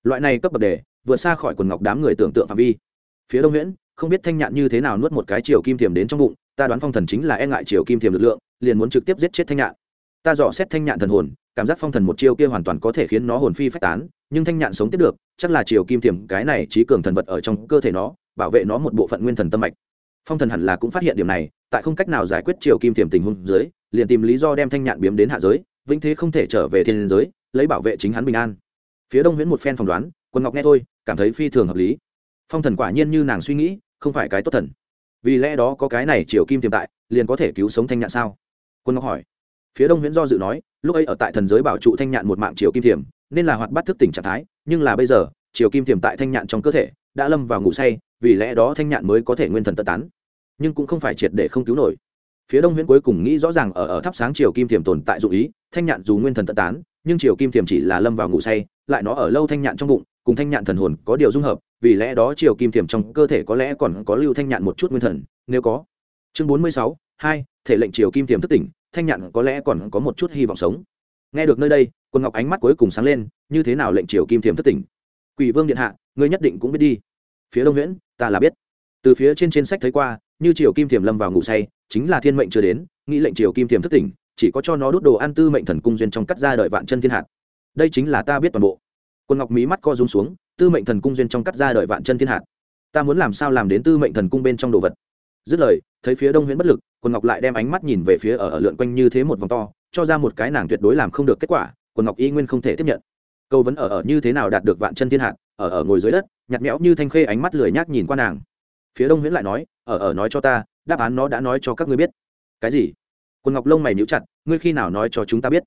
S1: Loại này cấp bậc đề, vượt xa khỏi quần ngọc đám người tưởng tượng phạm vi phía đông huyễn, không biết thanh nhạn như thế nào nuốt một cái chiều kim thiềm đến trong bụng, ta đoán phong thần chính là e ngại chiều kim thiềm lực lượng, liền muốn trực tiếp giết chết thanh nhạn. Ta dò xét thanh nhạn thần hồn, cảm giác phong thần một chiêu kia hoàn toàn có thể khiến nó hồn phi phách tán, nhưng thanh nhạn sống tiếp được, chắc là chiều kim thiềm cái này trí cường thần vật ở trong cơ thể nó, bảo vệ nó một bộ phận nguyên thần tâm mạch. Phong thần hẳn là cũng phát hiện điểm này, tại không cách nào giải quyết chiều kim thiềm tình huống dưới, liền tìm lý do đem thanh nhạn biếm đến hạ giới, vĩnh thế không thể trở về thiên giới, lấy bảo vệ chính hắn bình an. Phía đông huyễn một phen phỏng đoán, quân ngọc nghe thôi, cảm thấy phi thường hợp lý phong thần quả nhiên như nàng suy nghĩ, không phải cái tốt thần. Vì lẽ đó có cái này triều kim tiềm tại, liền có thể cứu sống thanh nhạn sao? Quân ngọc hỏi. Phía đông huyễn do dự nói, lúc ấy ở tại thần giới bảo trụ thanh nhạn một mạng triều kim tiềm, nên là hoạt bắt thức tỉnh trạng thái, nhưng là bây giờ, triều kim tiềm tại thanh nhạn trong cơ thể, đã lâm vào ngủ say, vì lẽ đó thanh nhạn mới có thể nguyên thần tự tán. Nhưng cũng không phải triệt để không cứu nổi. Phía đông huyễn cuối cùng nghĩ rõ ràng ở ở thắp sáng triều kim tiềm tồn tại dụ ý, thanh nhạn dù nguyên thần tự tán, nhưng triều kim tiềm chỉ là lâm vào ngủ say, lại nó ở lâu thanh nhạn trong bụng cùng thanh nhạn thần hồn có điều dung hợp, vì lẽ đó triều kim tiềm trong cơ thể có lẽ còn có lưu thanh nhạn một chút nguyên thần, nếu có. Chương bốn mươi sáu, hai, thể lệnh triều kim tiềm thức tỉnh, thanh nhạn có lẽ còn có một chút hy vọng sống. Nghe được nơi đây, quân ngọc ánh mắt cuối cùng sáng lên, như thế nào lệnh triều kim tiềm thức tỉnh? Quỷ vương điện hạ, ngươi nhất định cũng biết đi. Phía đông nguyễn, ta là biết. Từ phía trên trên sách thấy qua, như triều kim tiềm lâm vào ngủ say, chính là thiên mệnh chưa đến, nghĩ lệnh triều kim tiềm thức tỉnh, chỉ có cho nó đút đồ ăn tư mệnh thần cung duyên trong cắt ra đợi vạn chân thiên hạt. Đây chính là ta biết toàn bộ quân ngọc mí mắt co rúm xuống tư mệnh thần cung duyên trong cắt ra đợi vạn chân thiên hạt. Ta muốn làm sao làm đến tư mệnh thần cung bên trong đồ vật? Dứt lời thấy phía đông huyễn bất lực quân ngọc lại đem ánh mắt nhìn về phía ở, ở lượn quanh như thế một vòng to cho ra một cái nàng tuyệt đối làm không được kết quả quân ngọc y nguyên không thể tiếp nhận. Câu vấn ở ở như thế nào đạt được vạn chân thiên hạt ở ở ngồi dưới đất nhặt nhẽo như thanh khê ánh mắt lười nhác nhìn qua nàng. Phía đông huyễn lại nói ở ở nói cho ta đáp án nó đã nói cho các ngươi biết. Cái gì? Quân ngọc lông mày níu chặt ngươi khi nào nói cho chúng ta biết?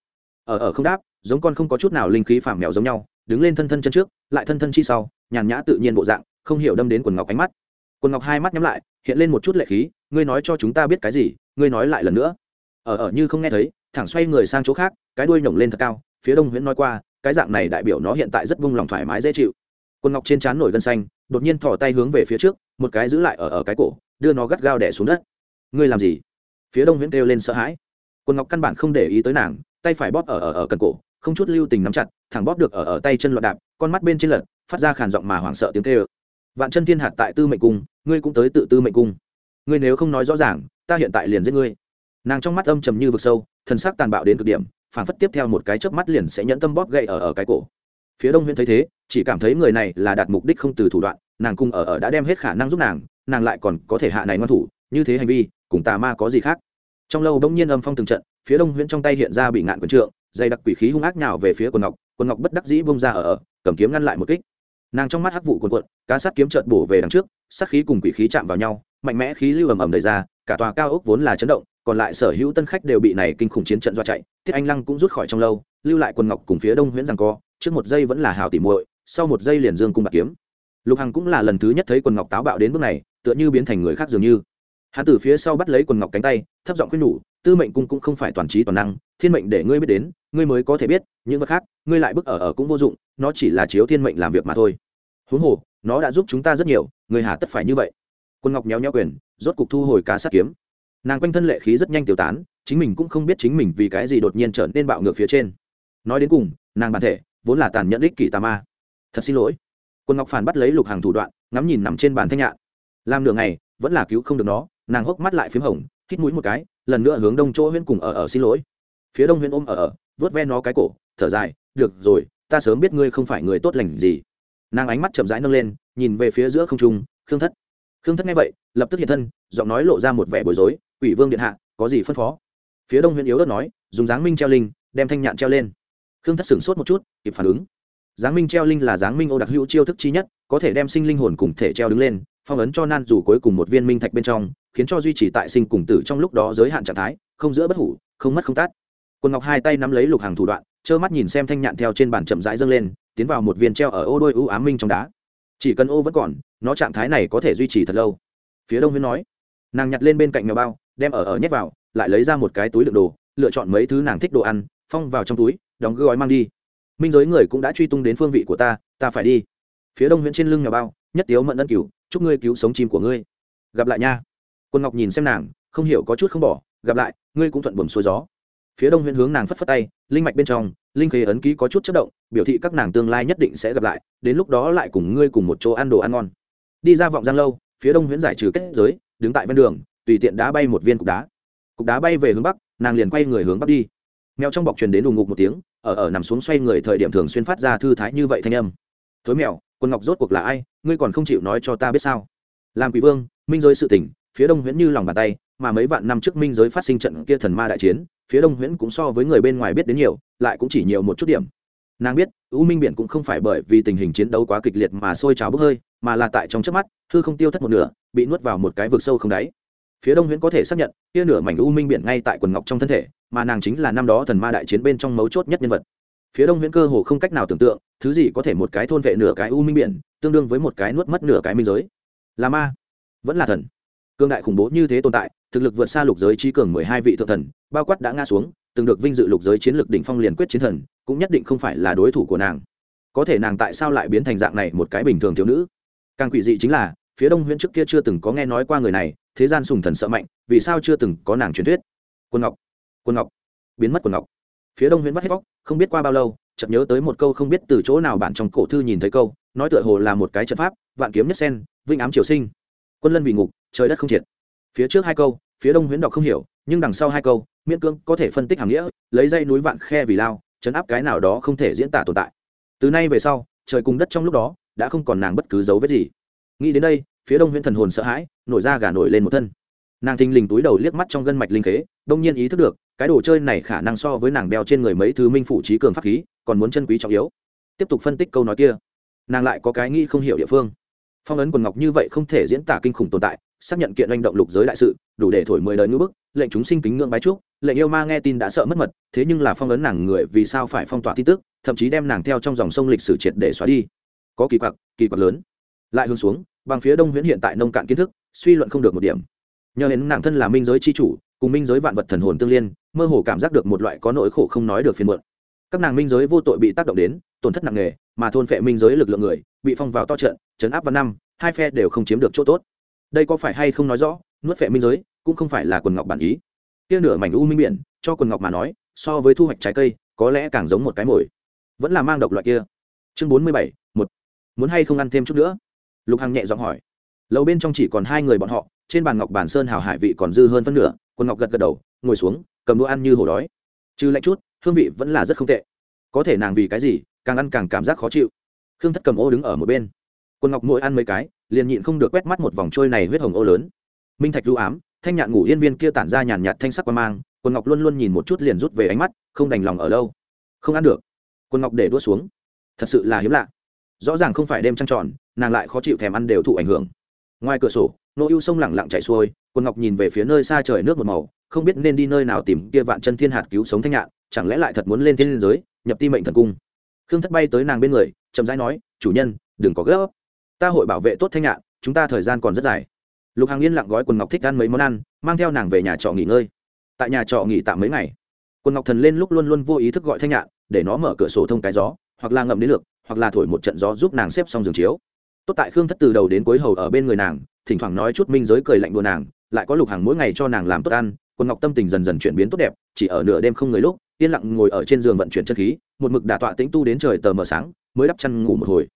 S1: Ở ở không đáp giống con không có chút nào linh khí phàm mèo giống nhau đứng lên thân thân chân trước, lại thân thân chi sau, nhàn nhã tự nhiên bộ dạng, không hiểu đâm đến quần ngọc ánh mắt. Quần ngọc hai mắt nhắm lại, hiện lên một chút lệ khí, ngươi nói cho chúng ta biết cái gì, ngươi nói lại lần nữa. Ở ở như không nghe thấy, thẳng xoay người sang chỗ khác, cái đuôi nhổng lên thật cao, phía đông huyễn nói qua, cái dạng này đại biểu nó hiện tại rất vung lòng thoải mái dễ chịu. Quần ngọc trên trán nổi gân xanh, đột nhiên thò tay hướng về phía trước, một cái giữ lại ở ở cái cổ, đưa nó gắt gao đẻ xuống đất. Ngươi làm gì? Phía đông huyễn kêu lên sợ hãi. Quần ngọc căn bản không để ý tới nàng, tay phải bóp ở ở ở cần cổ không chút lưu tình nắm chặt, thẳng bóp được ở ở tay chân loạn đạp, con mắt bên trên lật, phát ra khàn giọng mà hoảng sợ tiếng kêu. Vạn chân thiên hạt tại tư mệnh cung, ngươi cũng tới tự tư mệnh cung. Ngươi nếu không nói rõ ràng, ta hiện tại liền giết ngươi. Nàng trong mắt âm trầm như vực sâu thân xác tàn bạo đến cực điểm, phảng phất tiếp theo một cái chớp mắt liền sẽ nhẫn tâm bóp gậy ở ở cái cổ. Phía đông huyễn thấy thế, chỉ cảm thấy người này là đạt mục đích không từ thủ đoạn, nàng cung ở ở đã đem hết khả năng giúp nàng nàng lại còn có thể hạ này ngoan thủ, như thế hành vi, cùng tà ma có gì khác? Trong lâu đông nhiên âm phong từng trận, phía đông huyễn trong tay hiện ra bị ngạn quần trượng dày đặc quỷ khí hung ác nhào về phía quần ngọc quần ngọc bất đắc dĩ bông ra ở ở, cầm kiếm ngăn lại một kích. Nàng trong mắt hắc vụ quần quận cá sát kiếm trợn bổ về đằng trước, sát khí cùng quỷ khí chạm vào nhau, mạnh mẽ khí lưu ầm ầm đầy ra, cả tòa cao ốc vốn là chấn động, còn lại sở hữu tân khách đều bị này kinh khủng chiến trận do chạy, tiết anh lăng cũng rút khỏi trong lâu, lưu lại quần ngọc cùng phía đông huyễn rằng co, trước một giây vẫn là hào tỉ muội, sau một giây liền dương cung bạc kiếm. Lục hằng cũng là lần thứ nhất thấy quần ngọc táo bạo đến bước này, tựa như biến thành người khác dường như. Hắn từ phía sau bắt lấy quần ngọc cánh tay, thấp giọng khuyên nhủ tư mệnh cung cũng không phải toàn trí toàn năng, thiên mệnh để ngươi biết đến, ngươi mới có thể biết, những vật khác, ngươi lại bức ở ở cũng vô dụng, nó chỉ là chiếu thiên mệnh làm việc mà thôi. Huống hồ, nó đã giúp chúng ta rất nhiều, người hà tất phải như vậy. Quân ngọc nhéo nhéo quyền, rốt cục thu hồi cá sát kiếm. Nàng quanh thân lệ khí rất nhanh tiêu tán, chính mình cũng không biết chính mình vì cái gì đột nhiên trở nên bạo ngược phía trên. Nói đến cùng, nàng bản thể, vốn là tàn nhẫn ích kỷ tà ma. Thật xin lỗi. Quân ngọc phản bắt lấy lục hàng thủ đoạn, ngắm nhìn nằm trên bàn thanh nhạn. Làm nửa ngày, vẫn là cứu không được nó, nàng hốc mắt lại p h í m hồng, hít mũi một cái lần nữa hướng đông chỗ huyễn cùng ở ở, xin lỗi. Phía đông huyễn ôm ở ở vớt ve nó cái cổ, thở dài, được rồi, ta sớm biết ngươi không phải người tốt lành gì. Nàng ánh mắt chậm rãi nâng lên, nhìn về phía giữa không trung, khương thất. Khương thất nghe vậy, lập tức hiện thân, giọng nói lộ ra một vẻ bối rối ủy vương điện hạ, có gì phân phó? Phía đông huyện yếu đất nói, dùng giáng minh treo linh, đem thanh nhạn treo lên. Khương thất sửng sốt một chút, kịp phản ứng. Giáng minh treo linh là giáng minh ô đặc hữu chiêu thức chi nhất, có thể đem sinh linh hồn cùng thể treo đứng lên phong ấn cho nan dù cuối cùng một viên minh thạch bên trong, khiến cho duy trì tại sinh cùng tử trong lúc đó giới hạn trạng thái, không giữa bất hủ, không mất không tát. Quân ngọc hai tay nắm lấy lục hàng thủ đoạn, trơ mắt nhìn xem thanh nhạn theo trên bàn chậm rãi dâng lên, tiến vào một viên treo ở ô đôi ưu ám minh trong đá. Chỉ cần ô vẫn còn, nó trạng thái này có thể duy trì thật lâu. Phía đông huyên nói, nàng nhặt lên bên cạnh mèo bao, đem ở ở nhét vào, lại lấy ra một cái túi đựng đồ, lựa chọn mấy thứ nàng thích đồ ăn, phong vào trong túi, đóng gói mang đi. Minh giới người cũng đã truy tung đến phương vị của ta ta phải đi. Phía đông huyện trên lưng mèo bao nhất tiếu mận ân cửu, chúc ngươi cứu sống chim của ngươi. Gặp lại nha. Quân ngọc nhìn xem nàng, không hiểu có chút không bỏ, gặp lại, ngươi cũng thuận buồm xuôi gió. Phía đông huyện hướng nàng phất phất tay, linh mạch bên trong, linh khế ấn ký có chút chất động, biểu thị các nàng tương lai nhất định sẽ gặp lại, đến lúc đó lại cùng ngươi cùng một chỗ ăn đồ ăn ngon. Đi ra vọng giang lâu, phía đông huyễn giải trừ kết giới, đứng tại ven đường, tùy tiện đá bay một viên cục đá. Cục đá bay về hướng bắc, nàng liền quay người hướng bắc đi. Mèo trong bọc truyền đến đùng ngục một tiếng, ở ở nằm xuống xoay người thời điểm thường xuyên phát ra thư thái như vậy thanh âm. Thối mèo quân ngọc rốt cuộc là ai, ngươi còn không chịu nói cho ta biết sao? Làm quỷ vương, minh giới sự tỉnh phía đông huyễn như lòng bàn tay, mà mấy vạn năm trước minh giới phát sinh trận kia thần ma đại chiến, phía đông huyễn cũng so với người bên ngoài biết đến nhiều, lại cũng chỉ nhiều một chút điểm. Nàng biết, u minh biển cũng không phải bởi vì tình hình chiến đấu quá kịch liệt mà sôi trào bốc hơi, mà là tại trong trước mắt, hư không tiêu thất một nửa, bị nuốt vào một cái vực sâu không đáy. Phía đông huyễn có thể xác nhận, kia nửa mảnh u minh biển ngay tại quần ngọc trong thân thể, mà nàng chính là năm đó thần ma đại chiến bên trong mấu chốt nhất nhân vật phía đông huyễn cơ hồ không cách nào tưởng tượng, thứ gì có thể một cái thôn vệ nửa cái u minh biển, tương đương với một cái nuốt mất nửa cái minh giới. Là ma. Vẫn là thần. Cương đại khủng bố như thế tồn tại, thực lực vượt xa lục giới trí cường mười hai vị thượng thần, bao quát đã ngã xuống, từng được vinh dự lục giới chiến lược đỉnh phong liền quyết chiến thần, cũng nhất định không phải là đối thủ của nàng. Có thể nàng tại sao lại biến thành dạng này một cái bình thường thiếu nữ? Càng quỷ dị chính là, phía đông huyễn trước kia chưa từng có nghe nói qua người này, thế gian sùng thần sợ mạnh, vì sao chưa từng có nàng truyền thuyết? Quân ngọc. Quân ngọc. Biến mất quân ngọc phía đông huyễn vắt hết vóc, không biết qua bao lâu, chợt nhớ tới một câu không biết từ chỗ nào bạn trong cổ thư nhìn thấy câu, nói tựa hồ là một cái trận pháp, vạn kiếm nhất sen vinh ám triều sinh. Quân lân vì ngục, trời đất không triệt. Phía trước hai câu, phía đông huyễn đọc không hiểu, nhưng đằng sau hai câu, miễn cưỡng có thể phân tích hàm nghĩa, lấy dây núi vạn khe vì lao, chấn áp cái nào đó không thể diễn tả tồn tại. Từ nay về sau, trời cùng đất trong lúc đó, đã không còn nàng bất cứ dấu vết gì. Nghĩ đến đây, phía đông huyễn thần hồn sợ hãi, nổi ra gà nổi lên một thân. Nàng thình lình túi đầu liếc mắt trong gân mạch linh khế, đông nhiên ý thức được cái đồ chơi này khả năng so với nàng đeo trên người mấy thứ minh phủ trí cường pháp khí, còn muốn chân quý trọng yếu. Tiếp tục phân tích câu nói kia. Nàng lại có cái nghĩ không hiểu địa phương. Phong ấn quần ngọc như vậy không thể diễn tả kinh khủng tồn tại, xác nhận kiện oanh động lục giới đại sự, đủ để thổi mười đời ngữ bức, lệnh chúng sinh kính ngưỡng bái trúc lệnh yêu ma nghe tin đã sợ mất mật, thế nhưng là phong ấn nàng người vì sao phải phong tỏa tin tức, thậm chí đem nàng theo trong dòng sông lịch sử triệt để xóa đi. Có kỳ quặc kỳ quặc lớn. Lại hướng xuống bằng phía đông huyễn hiện tại nông cạn kiến thức, suy luận không được một điểm. Nhờ đến nàng thân là minh giới c h i chủ cùng minh giới vạn vật thần hồn tương liên, mơ hồ cảm giác được một loại có nỗi khổ không nói được phiền muộn. Các nàng minh giới vô tội bị tác động đến, tổn thất nặng nề, mà thôn phệ minh giới lực lượng người, bị phong vào to trận chấn áp vào năm, hai phe đều không chiếm được chỗ tốt. Đây có phải hay không nói rõ, nuốt phệ minh giới cũng không phải là quần ngọc bản ý. Kia nửa mảnh u minh biển, cho quần ngọc mà nói, so với thu hoạch trái cây, có lẽ càng giống một cái mồi. Vẫn là mang độc loại kia. Chương bốn mươi bảy, một. Muốn hay không ăn thêm chút nữa? Lục hằng nhẹ giọng hỏi. Lầu bên trong chỉ còn hai người bọn họ, trên bàn ngọc bản sơn hào hải vị còn dư hơn phân nửa quần ngọc gật gật đầu, ngồi xuống, cầm đũa ăn như hổ đói. Trừ lạnh chút, hương vị vẫn là rất không tệ. Có thể nàng vì cái gì, càng ăn càng cảm giác khó chịu. Khương thất cầm ô đứng ở một bên. Quân ngọc mỗi ăn mấy cái, liền nhịn không được quét mắt một vòng trôi này huyết hồng ô lớn. Minh thạch du ám, thanh nhạn ngủ yên viên kia tản ra nhàn nhạt thanh sắc qua mang, quân ngọc luôn luôn nhìn một chút liền rút về ánh mắt, không đành lòng ở lâu. Không ăn được. Quân ngọc để đua xuống. Thật sự là hiếm lạ. Rõ ràng không phải đêm trăng tròn, nàng lại khó chịu thèm ăn đều thụ ảnh hưởng. Ngoài cửa sổ nô ưu sông lẳng lặng chạy xuôi quân ngọc nhìn về phía nơi xa trời nước một màu, không biết nên đi nơi nào tìm kia vạn chân thiên hạt cứu sống thanh nhạn, chẳng lẽ lại thật muốn lên thiên liên giới, nhập ti mệnh thần cung. Khương thất bay tới nàng bên người, chậm rãi nói, chủ nhân, đừng có gấp. Ta hội bảo vệ tốt thanh nhạn, chúng ta thời gian còn rất dài. Lục hàng yên lặng gói quần ngọc thích ăn mấy món ăn, mang theo nàng về nhà trọ nghỉ ngơi. Tại nhà trọ nghỉ tạm mấy ngày, quần ngọc thần lên lúc luôn luôn vô ý thức gọi thanh nhạn, để nó mở cửa sổ thông cái gió, hoặc là ngậm đến lược, hoặc là thổi một trận gió giúp nàng xếp xong giường chiếu. Tốt tại khương thất từ đầu đến cuối hầu ở bên người nàng thỉnh thoảng nói chút minh giới cười lạnh đùa nàng, lại có lục hàng mỗi ngày cho nàng làm tốt ăn quần ngọc tâm tình dần dần chuyển biến tốt đẹp, chỉ ở nửa đêm không người lúc, yên lặng ngồi ở trên giường vận chuyển chân khí, một mực đả tọa tĩnh tu đến trời tờ mờ sáng, mới đắp chăn ngủ một hồi.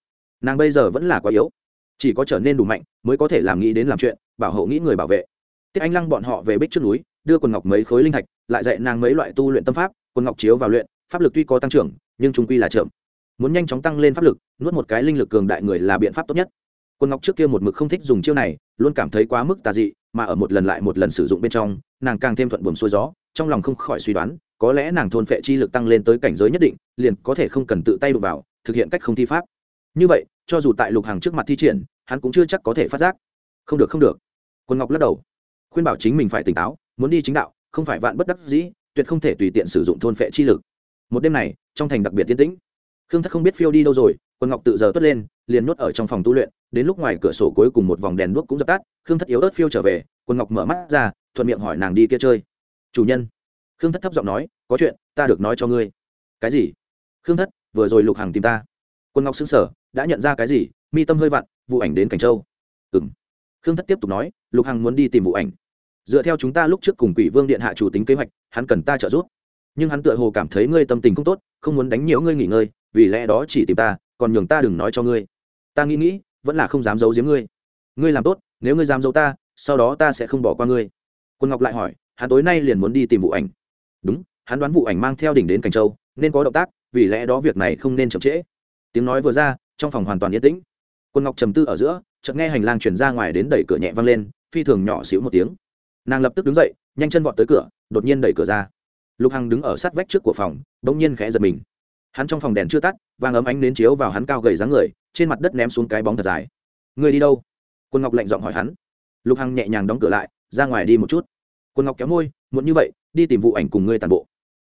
S1: Nàng bây giờ vẫn là quá yếu, chỉ có trở nên đủ mạnh, mới có thể làm nghĩ đến làm chuyện, bảo hộ nghĩ người bảo vệ. Tiết anh lăng bọn họ về bích trước núi, đưa quần ngọc mấy khối linh thạch, lại dạy nàng mấy loại tu luyện tâm pháp quần ngọc chiếu vào luyện, pháp lực tuy có tăng trưởng, nhưng trung quy là chậm. Muốn nhanh chóng tăng lên pháp lực, nuốt một cái linh lực cường đại người là biện pháp tốt nhất. Quân ngọc trước kia một mực không thích dùng chiêu này, luôn cảm thấy quá mức tà dị, mà ở một lần lại một lần sử dụng bên trong, nàng càng thêm thuận buồm xuôi gió, trong lòng không khỏi suy đoán, có lẽ nàng thôn phệ chi lực tăng lên tới cảnh giới nhất định, liền có thể không cần tự tay đụng vào, thực hiện cách không thi pháp. Như vậy, cho dù tại lục hàng trước mặt thi triển, hắn cũng chưa chắc có thể phát giác. Không được không được. Quân ngọc lắc đầu, khuyên bảo chính mình phải tỉnh táo, muốn đi chính đạo, không phải vạn bất đắc dĩ, tuyệt không thể tùy tiện sử dụng thôn phệ chi lực. Một đêm này, trong thành đặc biệt tiến tĩnh. Khương thất không biết phiêu đi đâu rồi quân ngọc tự giờ tuất lên, liền nuốt ở trong phòng tu luyện, đến lúc ngoài cửa sổ cuối cùng một vòng đèn đuốc cũng dập tắt, khương thất yếu ớt phiêu trở về quân ngọc mở mắt ra, thuận miệng hỏi nàng đi kia chơi. Chủ nhân. Khương thất thấp giọng nói, có chuyện, ta được nói cho ngươi. Cái gì? Khương thất, vừa rồi lục hàng tìm ta. Quân ngọc xứng sở đã nhận ra cái gì? Mi tâm hơi vặn, vụ ảnh đến cảnh châu. Ừ m khương thất tiếp tục nói, lục hằng muốn đi tìm vụ ảnh. Dựa theo chúng ta lúc trước cùng quỷ vương điện hạ chủ tính kế hoạch, hắn cần ta trợ giúp. Nhưng hắn tựa hồ cảm thấy ngươi tâm tình không tốt, không muốn đánh nhiễu ngươi nghỉ ngơi, vì lẽ đó chỉ tìm ta còn nhường ta đừng nói cho ngươi. Ta nghĩ nghĩ, vẫn là không dám giấu giếm ngươi. Ngươi làm tốt, nếu ngươi dám giấu ta, sau đó ta sẽ không bỏ qua ngươi. Quân ngọc lại hỏi, hắn tối nay liền muốn đi tìm vụ ảnh. Đúng, hắn đoán vụ ảnh mang theo đỉnh đến cảnh châu, nên có động tác, vì lẽ đó việc này không nên chậm trễ. Tiếng nói vừa ra, trong phòng hoàn toàn yên tĩnh. Quân ngọc trầm tư ở giữa, chợt nghe hành lang chuyển ra ngoài đến đẩy cửa nhẹ văng lên, phi thường nhỏ xíu một tiếng. Nàng lập tức đứng dậy, nhanh chân vọt tới cửa, đột nhiên đẩy cửa ra. Lục hằng đứng ở sát vách trước của phòng đ ỗ n g nhiên khẽ giật mình hắn trong phòng đèn chưa tắt vàng ấm ánh đến chiếu vào hắn cao gầy dáng người, trên mặt đất ném xuống cái bóng thật dài. Người đi đâu? Quân ngọc lạnh giọng hỏi hắn. Lục hằng nhẹ nhàng đóng cửa lại, ra ngoài đi một chút. Quân ngọc kéo môi muốn như vậy, đi tìm vụ ảnh cùng ngươi tàn bộ.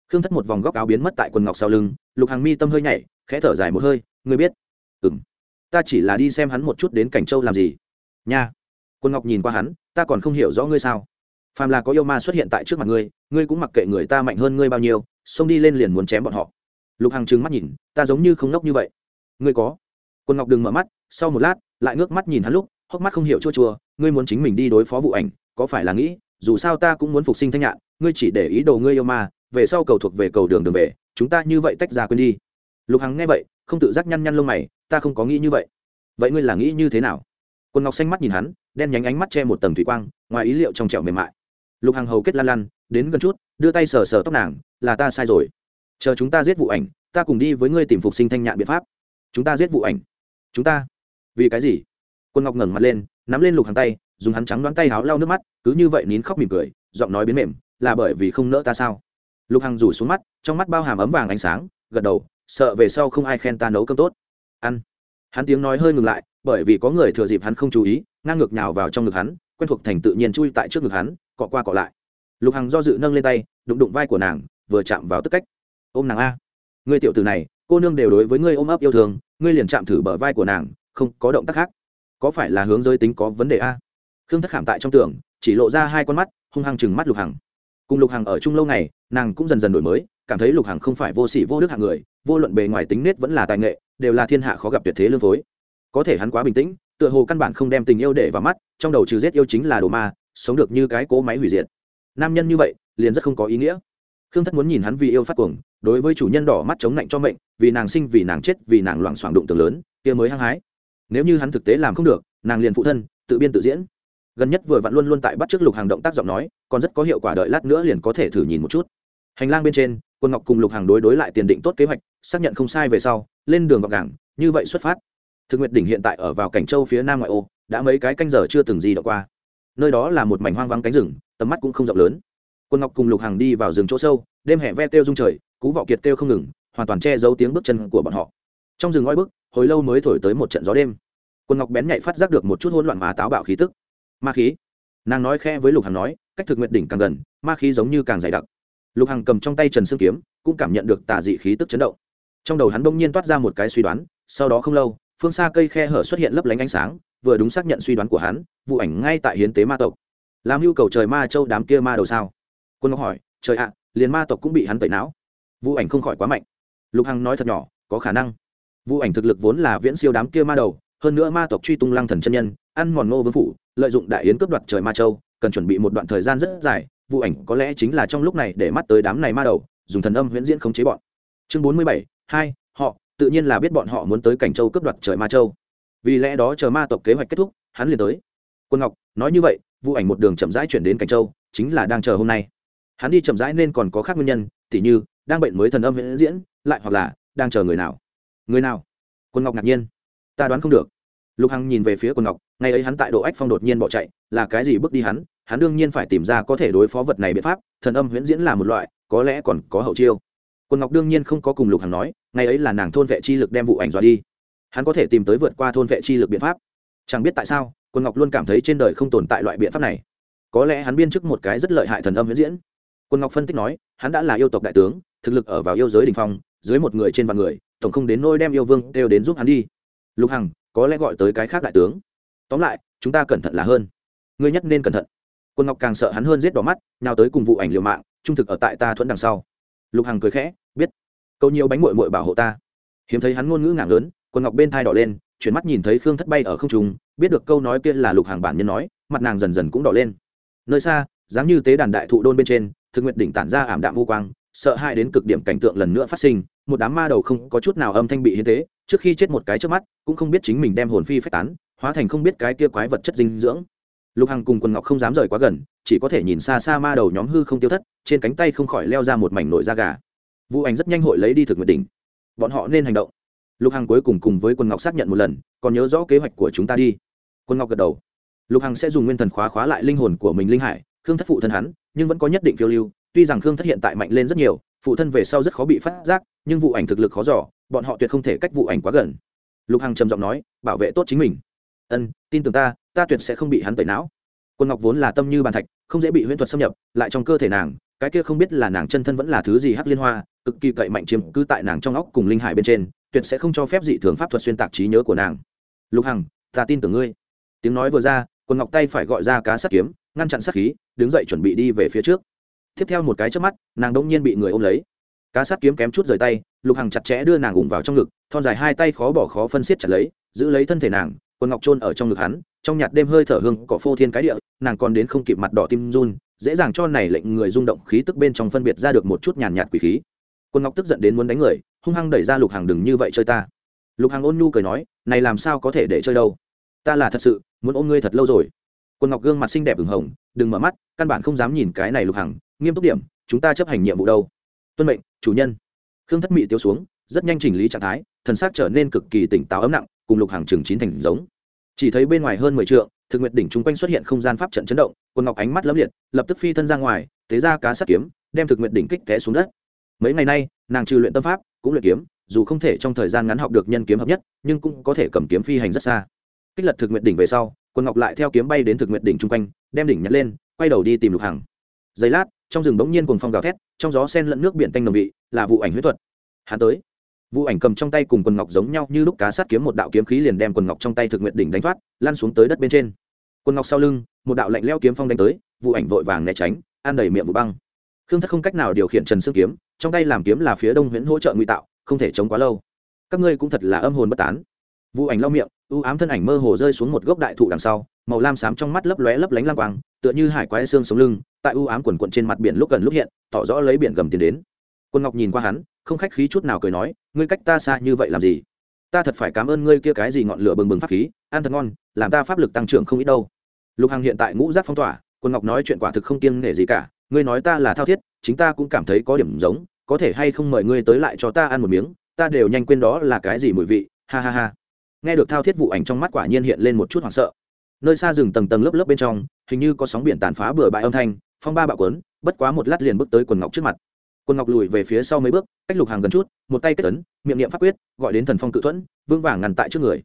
S1: Khương thất một vòng góc áo biến mất tại quần ngọc sau lưng, lục hằng mi tâm hơi nhảy, khẽ thở dài một hơi, ngươi biết? Ừ m ta chỉ là đi xem hắn một chút đến cảnh châu làm gì. Nha. Quân ngọc nhìn qua hắn, ta còn không hiểu rõ ngươi sao. Phàm là có yêu ma xuất hiện tại trước mặt ngươi ngươi cũng mặc kệ người ta mạnh hơn ngươi bao nhiêu, xông đi lên liền muốn chém bọn họ lục hằng trừng mắt nhìn, ta giống như không nốc như vậy. Ngươi có? Quân ngọc đừng mở mắt, sau một lát, lại ngước mắt nhìn hắn lúc, hốc mắt không hiểu chua chua, ngươi muốn chính mình đi đối phó vụ ảnh, có phải là nghĩ, dù sao ta cũng muốn phục sinh thanh nhạn, ngươi chỉ để ý đồ ngươi yêu ma, về sau cầu thuộc về cầu đường đường về, chúng ta như vậy tách ra quên đi. Lục hằng nghe vậy, không tự giác nhăn nhăn lông mày, ta không có nghĩ như vậy. Vậy ngươi là nghĩ như thế nào? Quân ngọc xanh mắt nhìn hắn, đen nhánh ánh mắt che một tầng thủy quang, ngoài ý liệu trong trẻo mềm mại. Lục Hằng hầu kết lan lăn đến gần chút, đưa tay sờ sờ tóc nàng, là ta sai rồi chờ chúng ta giết vụ ảnh, ta cùng đi với ngươi tìm phục sinh thanh nhạn biện pháp. Chúng ta giết vụ ảnh. Chúng ta? Vì cái gì? Quân ngọc ngẩng mặt lên, nắm lên lục hàng tay, dùng hắn trắng đoán tay háo lau nước mắt, cứ như vậy nín khóc mỉm cười, giọng nói biến mềm, là bởi vì không nỡ ta sao? Lục hằng rủ xuống mắt, trong mắt bao hàm ấm vàng ánh sáng, gật đầu, sợ về sau không ai khen ta nấu cơm tốt. Ăn. Hắn tiếng nói hơi ngừng lại, bởi vì có người thừa dịp hắn không chú ý, ngang ngược nhào vào trong ngực hắn, quen thuộc thành tự nhiên chui tại trước ngực hắn, cọ qua cọ lại. Lục hằng do dự nâng lên tay, đụng đụng vai của nàng, vừa chạm vào tức cách ôm nàng a. Người tiểu tử này, cô nương đều đối với ngươi ôm ấp yêu thương, ngươi liền chạm thử bờ vai của nàng, không có động tác khác. Có phải là hướng giới tính có vấn đề a? Khương thất khảm tại trong tường, chỉ lộ ra hai con mắt, hung hăng chừng mắt lục hằng. Cùng lục hằng ở chung lâu này nàng cũng dần dần đổi mới, cảm thấy lục hằng không phải vô sỉ vô đức hạng người, vô luận bề ngoài tính nết vẫn là tài nghệ, đều là thiên hạ khó gặp tuyệt thế lương phối. Có thể hắn quá bình tĩnh, tựa hồ căn bản không đem tình yêu để vào mắt, trong đầu trừ giết yêu chính là đồ ma, sống được như cái cỗ máy hủy diệt. Nam nhân như vậy, liền rất không có ý nghĩa khương thất muốn nhìn hắn vì yêu phát cuồng, đối với chủ nhân đỏ mắt chống lạnh cho mệnh, vì nàng sinh, vì nàng chết, vì nàng loảng xoảng đụng tường lớn, kia mới hăng hái. Nếu như hắn thực tế làm không được, nàng liền phụ thân, tự biên tự diễn. Gần nhất vừa vặn luôn luôn tại bắt trước lục hàng động tác giọng nói, còn rất có hiệu quả đợi lát nữa liền có thể thử nhìn một chút. Hành lang bên trên, quân ngọc cùng lục hàng đối đối lại tiền định tốt kế hoạch, xác nhận không sai về sau, lên đường gọc cảng như vậy xuất phát. Thực nguyệt đỉnh hiện tại ở vào cảnh châu phía nam ngoại ô, đã mấy cái canh giờ chưa từng gì đọc qua. Nơi đó là một mảnh hoang vắng cánh rừng, tầm mắt cũng không rộng lớn quân ngọc cùng lục Hằng đi vào rừng chỗ sâu, đêm hẹ ve kêu rung trời, cú vọ kiệt kêu không ngừng, hoàn toàn che giấu tiếng bước chân của bọn họ. Trong rừng ngoi bức, hồi lâu mới thổi tới một trận gió đêm. Quân ngọc bén nhạy phát giác được một chút hỗn loạn mà táo bạo khí tức. Ma khí. Nàng nói khe với lục hằng nói, cách thực nguyện đỉnh càng gần, ma khí giống như càng dày đặc. Lục hằng cầm trong tay trần Sương kiếm, cũng cảm nhận được tà dị khí tức chấn động. Trong đầu hắn bỗng nhiên toát ra một cái suy đoán, sau đó không lâu, phương xa cây khe hở xuất hiện lấp lánh ánh sáng, vừa đúng xác nhận suy đoán của hắn, vụ ảnh ngay tại hiến tế ma tộc. Làm mưu cầu trời ma châu đám kia ma đầu sao? Quân ngọc hỏi, trời ạ, liền ma tộc cũng bị hắn tẩy não. Vũ ảnh không khỏi quá mạnh. Lục hằng nói thật nhỏ, có khả năng. Vũ ảnh thực lực vốn là viễn siêu đám kia ma đầu, hơn nữa ma tộc truy tung lăng thần chân nhân, ăn mòn ngô vương phủ, lợi dụng đại yến cướp đoạt trời ma châu, cần chuẩn bị một đoạn thời gian rất dài, vũ ảnh có lẽ chính là trong lúc này để mắt tới đám này ma đầu, dùng thần âm huyễn diễn khống chế bọn. Chương bốn mươi bảy, hai, họ, tự nhiên là biết bọn họ muốn tới cảnh châu cướp đoạt trời ma châu. Vì lẽ đó chờ ma tộc kế hoạch kết thúc, hắn liền tới. Quân ngọc, nói như vậy, vũ ảnh một đường chậm rãi chuyển đến cảnh châu, chính là đang chờ hôm nay hắn đi chậm rãi nên còn có khác nguyên nhân, tỉ như, đang bệnh mới thần âm huyễn diễn, lại hoặc là, đang chờ người nào. Người nào? Quân ngọc ngạc nhiên. Ta đoán không được. Lục hằng nhìn về phía quân ngọc, ngày ấy hắn tại độ ách phong đột nhiên bỏ chạy, là cái gì bước đi hắn? Hắn đương nhiên phải tìm ra có thể đối phó vật này biện pháp, thần âm huyễn diễn là một loại, có lẽ còn có hậu chiêu. Quân ngọc đương nhiên không có cùng lục hằng nói, ngày ấy là nàng thôn vệ chi lực đem vụ ảnh dọa đi. Hắn có thể tìm tới vượt qua thôn vệ chi lực biện pháp. Chẳng biết tại sao, quân ngọc luôn cảm thấy trên đời không tồn tại loại biện pháp này. Có lẽ hắn biên chức một cái rất lợi hại thần âm huyễn diễn quân ngọc phân tích nói, hắn đã là yêu tộc đại tướng, thực lực ở vào yêu giới đình phong, dưới một người trên vạn người, tổng không đến nôi đem yêu vương đều đến giúp hắn đi. Lục hằng, có lẽ gọi tới cái khác đại tướng. Tóm lại, chúng ta cẩn thận là hơn. Ngươi nhất nên cẩn thận. Quân ngọc càng sợ hắn hơn giết đỏ mắt, nào tới cùng vụ ảnh liều mạng, trung thực ở tại ta thuẫn đằng sau. Lục hằng cười khẽ, biết. Câu nhiều bánh mội mội bảo hộ ta. Hiếm thấy hắn ngôn ngữ ngảng lớn, quân ngọc bên thai đỏ lên, chuyển mắt nhìn thấy khương thất bay ở không trung, biết được câu nói kia là lục hàng bản nhân nói, mặt nàng dần dần cũng đỏ lên. Nơi xa, dáng như tế đàn đại thụ đôn bên trên thực nguyện đỉnh tản ra ảm đạm vô quang, sợ hai đến cực điểm cảnh tượng lần nữa phát sinh, một đám ma đầu không có chút nào âm thanh bị hiến tế, trước khi chết một cái trước mắt, cũng không biết chính mình đem hồn phi phách tán, hóa thành không biết cái kia quái vật chất dinh dưỡng. Lục hằng cùng quần ngọc không dám rời quá gần, chỉ có thể nhìn xa xa ma đầu nhóm hư không tiêu thất, trên cánh tay không khỏi leo ra một mảnh nổi da gà. Vũ ảnh rất nhanh hội lấy đi thực nguyện đỉnh. Bọn họ nên hành động. Lục hằng cuối cùng cùng với quần ngọc xác nhận một lần, còn nhớ rõ kế hoạch của chúng ta đi. Quân ngọc gật đầu. Lục hằng sẽ dùng nguyên thần khóa khóa lại linh hồn của mình linh hải, khương thất phụ thân hắn nhưng vẫn có nhất định phiêu lưu, tuy rằng khương thất hiện tại mạnh lên rất nhiều, phụ thân về sau rất khó bị phát giác, nhưng vụ ảnh thực lực khó giỏ bọn họ tuyệt không thể cách vụ ảnh quá gần. Lục hằng trầm giọng nói, bảo vệ tốt chính mình. Ân, tin tưởng ta ta tuyệt sẽ không bị hắn tẩy não. Quân ngọc vốn là tâm như bàn thạch, không dễ bị huyễn thuật xâm nhập, lại trong cơ thể nàng, cái kia không biết là nàng chân thân vẫn là thứ gì hắc liên hoa, cực kỳ cậy mạnh chiếm cứ tại nàng trong óc cùng linh hải bên trên, tuyệt sẽ không cho phép dị thường pháp thuật xuyên tạc trí nhớ của nàng. Lục hằng, ta tin tưởng ngươi. Tiếng nói vừa ra quân ngọc tay phải gọi ra cá sắt kiếm, ngăn chặn sát khí, đứng dậy chuẩn bị đi về phía trước. Tiếp theo một cái trước mắt, nàng đông nhiên bị người ôm lấy. Cá sắt kiếm kém chút rời tay, lục hằng chặt chẽ đưa nàng ủng vào trong ngực, thon dài hai tay khó bỏ khó phân xiết chặt lấy, giữ lấy thân thể nàng, quần ngọc trôn ở trong ngực hắn, trong nhạt đêm hơi thở hương cỏ phô thiên cái địa, nàng còn đến không kịp mặt đỏ tim run, dễ dàng cho này lệnh người rung động khí tức bên trong phân biệt ra được một chút nhàn nhạt quỷ khí. Quân ngọc tức giận đến muốn đánh người, hung hăng đẩy ra lục Hằng đừng như vậy chơi ta. Lục Hằng ôn nhu cười nói, này làm sao có thể để chơi đâu? Ta là thật sự muốn ôm ngươi thật lâu rồi. Quân ngọc gương mặt xinh đẹp ửng hồng, đừng mở mắt, căn bản không dám nhìn cái này lục hằng, nghiêm túc điểm, chúng ta chấp hành nhiệm vụ đâu. Tuân mệnh, chủ nhân. Khương thất mị tiêu xuống, rất nhanh chỉnh lý trạng thái, thần xác trở nên cực kỳ tỉnh táo ấm nặng, cùng lục hàng chừng chín thành giống. Chỉ thấy bên ngoài hơn mười t thực nguyện đỉnh chung quanh xuất hiện không gian pháp trận chấn động quân ngọc ánh mắt lấm liệt, lập tức phi thân ra ngoài, tế ra cá sắt kiếm, đem thực nguyện đỉnh kích té xuống đất. Mấy ngày nay, nàng trừ luyện tâm pháp, cũng luyện kiếm, dù không thể trong thời gian ngắn học được nhân kiếm hợp nhất, nhưng cũng có thể cầm kiếm phi hành rất xa kích lật thực nguyện đỉnh về sau quân ngọc lại theo kiếm bay đến thực nguyện đỉnh chung quanh, đem đỉnh nhặt lên, quay đầu đi tìm lục hằng. Giây lát, trong rừng bỗng nhiên cùng phong gào thét, trong gió sen lẫn nước biển tanh đồng vị, là vụ ảnh huyết thuật. Hắn tới. Vụ ảnh cầm trong tay cùng quần ngọc giống nhau như lúc cá sát kiếm một đạo kiếm khí liền đem quần ngọc trong tay thực nguyện đỉnh đánh thoát lan xuống tới đất bên trên. Quần ngọc sau lưng, một đạo lạnh leo kiếm phong đánh tới, vụ ảnh vội vàng né tránh, an đầy miệng vụ băng. Khương thất không cách nào điều khiển trần xương kiếm, trong tay làm kiếm là phía đông huyễn hỗ trợ ngụy tạo, không thể chống quá lâu. Các ngươi cũng thật là âm hồn bất tán. Vụ ảnh lau miệng U ám thân ảnh mơ hồ rơi xuống một gốc đại thụ đằng sau, màu lam xám trong mắt lấp lóe lấp lánh lang quang, tựa như hải quái xương sống lưng, tại u ám quần quận trên mặt biển lúc gần lúc hiện, tỏ rõ lấy biển gầm tiến đến. Quân ngọc nhìn qua hắn, không khách khí chút nào cười nói, ngươi cách ta xa như vậy làm gì? Ta thật phải cảm ơn ngươi kia cái gì ngọn lửa bừng bừng pháp khí, ăn thật ngon, làm ta pháp lực tăng trưởng không ít đâu. Lục hằng hiện tại ngũ giác phong tỏa, quân ngọc nói chuyện quả thực không kiêng nể gì cả, ngươi nói ta là thao thiết, chính ta cũng cảm thấy có điểm giống, có thể hay không mời ngươi tới lại cho ta ăn một miếng, ta đều nhanh quên đó là cái gì mùi vị, ha ha ha nghe được thao thiết vụ ảnh trong mắt quả nhiên hiện lên một chút hoảng sợ. Nơi xa rừng tầng tầng lớp lớp bên trong, hình như có sóng biển tàn phá bừa bãi âm thanh, phong ba bạo quấn bất quá một lát liền bước tới quần ngọc trước mặt. Quần ngọc lùi về phía sau mấy bước, cách lục hàng gần chút, một tay kết tấn miệng niệm pháp quyết, gọi đến thần phong cự thuẫn, vương vàng ngăn tại trước người.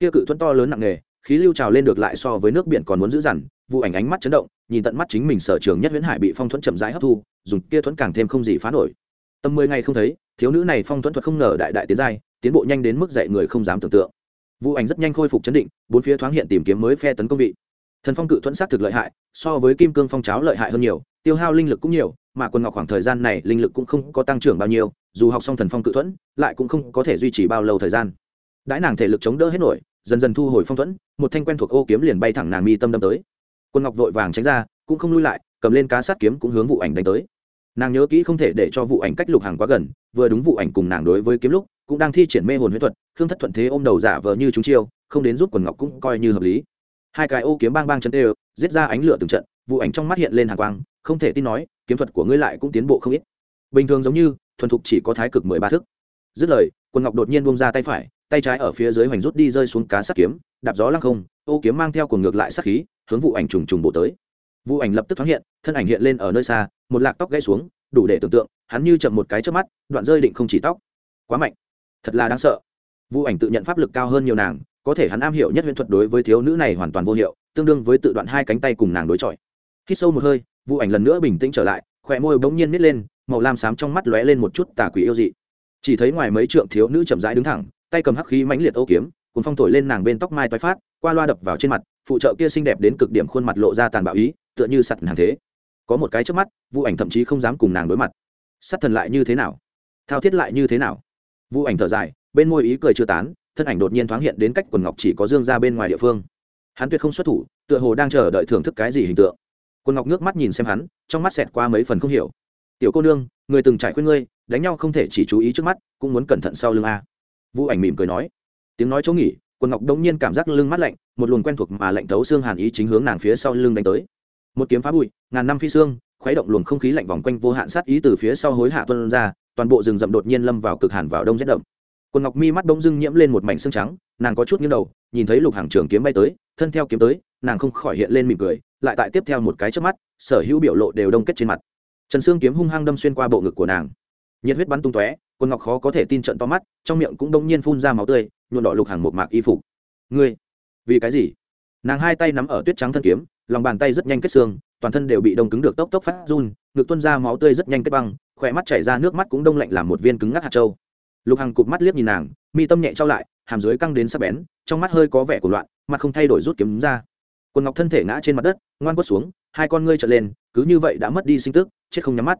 S1: Kia cự thuẫn to lớn nặng nề, khí lưu trào lên được lại so với nước biển còn muốn giữ dằn, vụ ảnh ánh mắt chấn động, nhìn tận mắt chính mình sở trường nhất huyễn hải bị phong thuẫn chậm rãi hấp thu, dùng kia thuẫn càng thêm không gì phá nổi. Tầm mười ngày không thấy, thiếu nữ này phong thuẫn thuật không ngờ đại đại tiến giai, tiến bộ nhanh đến mức dạy người không dám tưởng tượng vũ ảnh rất nhanh khôi phục chấn định, bốn phía thoáng hiện tìm kiếm mới phe tấn công vị. Thần phong cự thuẫn sát thực lợi hại, so với kim cương phong cháo lợi hại hơn nhiều, tiêu hao linh lực cũng nhiều, mà quần ngọc khoảng thời gian này linh lực cũng không có tăng trưởng bao nhiêu, dù học xong thần phong cự thuẫn, lại cũng không có thể duy trì bao lâu thời gian. Đãi nàng thể lực chống đỡ hết nổi, dần dần thu hồi phong thuẫn, một thanh quen thuộc ô kiếm liền bay thẳng nàng mi tâm đâm tới. Quần ngọc vội vàng tránh ra, cũng không lui lại, cầm lên cá sát kiếm cũng hướng vụ ảnh đánh tới nàng nhớ kỹ không thể để cho vụ ảnh cách lục hàng quá gần, vừa đúng vụ ảnh cùng nàng đối với kiếm lúc, cũng đang thi triển mê hồn huyết thuật, khương thất thuận thế ôm đầu giả vờ như chúng chiêu, không đến giúp quần ngọc cũng coi như hợp lý. Hai cái ô kiếm bang bang chân tê giết ra ánh lửa từng trận, vụ ảnh trong mắt hiện lên hàng quang, không thể tin nói, kiếm thuật của ngươi lại cũng tiến bộ không ít. Bình thường giống như, thuần thục chỉ có thái cực mười ba thức. Dứt lời, quần ngọc đột nhiên buông ra tay phải, tay trái ở phía dưới hoành rút đi rơi xuống cá sắt kiếm, đạp gió lăng không, ô kiếm mang theo cuồng ngược lại sát khí, hướng vụ ảnh trùng trùng bộ tới vũ ảnh lập tức thoáng hiện, thân ảnh hiện lên ở nơi xa, một lạc tóc gãy xuống, đủ để tưởng tượng, hắn như chậm một cái trước mắt, đoạn rơi định không chỉ tóc. Quá mạnh. Thật là đáng sợ. Vũ ảnh tự nhận pháp lực cao hơn nhiều nàng, có thể hắn am hiểu nhất huyễn thuật đối với thiếu nữ này hoàn toàn vô hiệu, tương đương với tự đoạn hai cánh tay cùng nàng đối chọi. Hít sâu một hơi, vũ ảnh lần nữa bình tĩnh trở lại khỏe môi bỗng nhiên nít lên, màu lam xám trong mắt lóe lên một chút tà quỷ yêu dị. Chỉ thấy ngoài mấy trượng thiếu nữ chậm rãi đứng thẳng, tay cầm hắc khí mãnh liệt ô kiếm cùng phong thổi lên nàng bên tóc mai toái phát, qua loa đập vào trên mặt, phụ trợ kia xinh đẹp đến cực điểm khuôn mặt lộ ra tàn bạo ý tựa như sặt nàng thế. Có một cái trước mắt Vu ảnh thậm chí không dám cùng nàng đối mặt. Sắt thần lại như thế nào? Thao thiết lại như thế nào? Vu ảnh thở dài, bên môi ý cười chưa tán, thân ảnh đột nhiên thoáng hiện đến cách quần ngọc chỉ có dương ra bên ngoài địa phương. Hắn tuyệt không xuất thủ, tựa hồ đang chờ đợi thưởng thức cái gì hình tượng. Quần ngọc nước mắt nhìn xem hắn, trong mắt xẹt qua mấy phần không hiểu. Tiểu cô nương, người từng trải khuyên ngươi, đánh nhau không thể chỉ chú ý trước mắt, cũng muốn cẩn thận sau lưng a. Vũ ảnh mỉm cười nói. Tiếng nói chỗ nghỉ, quần ngọc đông nhiên cảm giác lưng mắt lạnh, một luồng quen thuộc mà lạnh thấu xương hàn ý chính hướng nàng phía sau lưng đánh tới một kiếm phá bụi, ngàn năm phi xương, khuấy động luồng không khí lạnh vòng quanh vô hạn sát ý từ phía sau hối hạ tuân ra, toàn bộ rừng rậm đột nhiên lâm vào cực hàn vào đông rét đậm. Quần ngọc mi mắt bỗng dưng nhiễm lên một mảnh xương trắng, nàng có chút nghiêng đầu, nhìn thấy lục hàng trường kiếm bay tới, thân theo kiếm tới, nàng không khỏi hiện lên mỉm cười, lại tại tiếp theo một cái trước mắt, sở hữu biểu lộ đều đông kết trên mặt. Trần xương kiếm hung hăng đâm xuyên qua bộ ngực của nàng. Nhiệt huyết bắn tung tóe, quần ngọc khó có thể tin trận to mắt, trong miệng cũng đông nhiên phun ra máu tươi nhuộn đỏ lục hàng một mạc y phục. Ngươi, vì cái gì? Nàng hai tay nắm ở tuyết trắng thân kiếm lòng bàn tay rất nhanh kết xương, toàn thân đều bị đông cứng được tốc tốc phát run, ngực tuôn ra máu tươi rất nhanh kết băng, khỏe mắt chảy ra nước mắt cũng đông lạnh làm một viên cứng ngắc hạt trâu lục hằng cụp mắt liếc nhìn nàng, mi tâm nhẹ trao lại, hàm dưới căng đến sắp bén, trong mắt hơi có vẻ của loạn, mặt không thay đổi rút kiếm ra. Quần ngọc thân thể ngã trên mặt đất, ngoan quất xuống, hai con ngươi trở lên, cứ như vậy đã mất đi sinh tức, chết không nhắm mắt.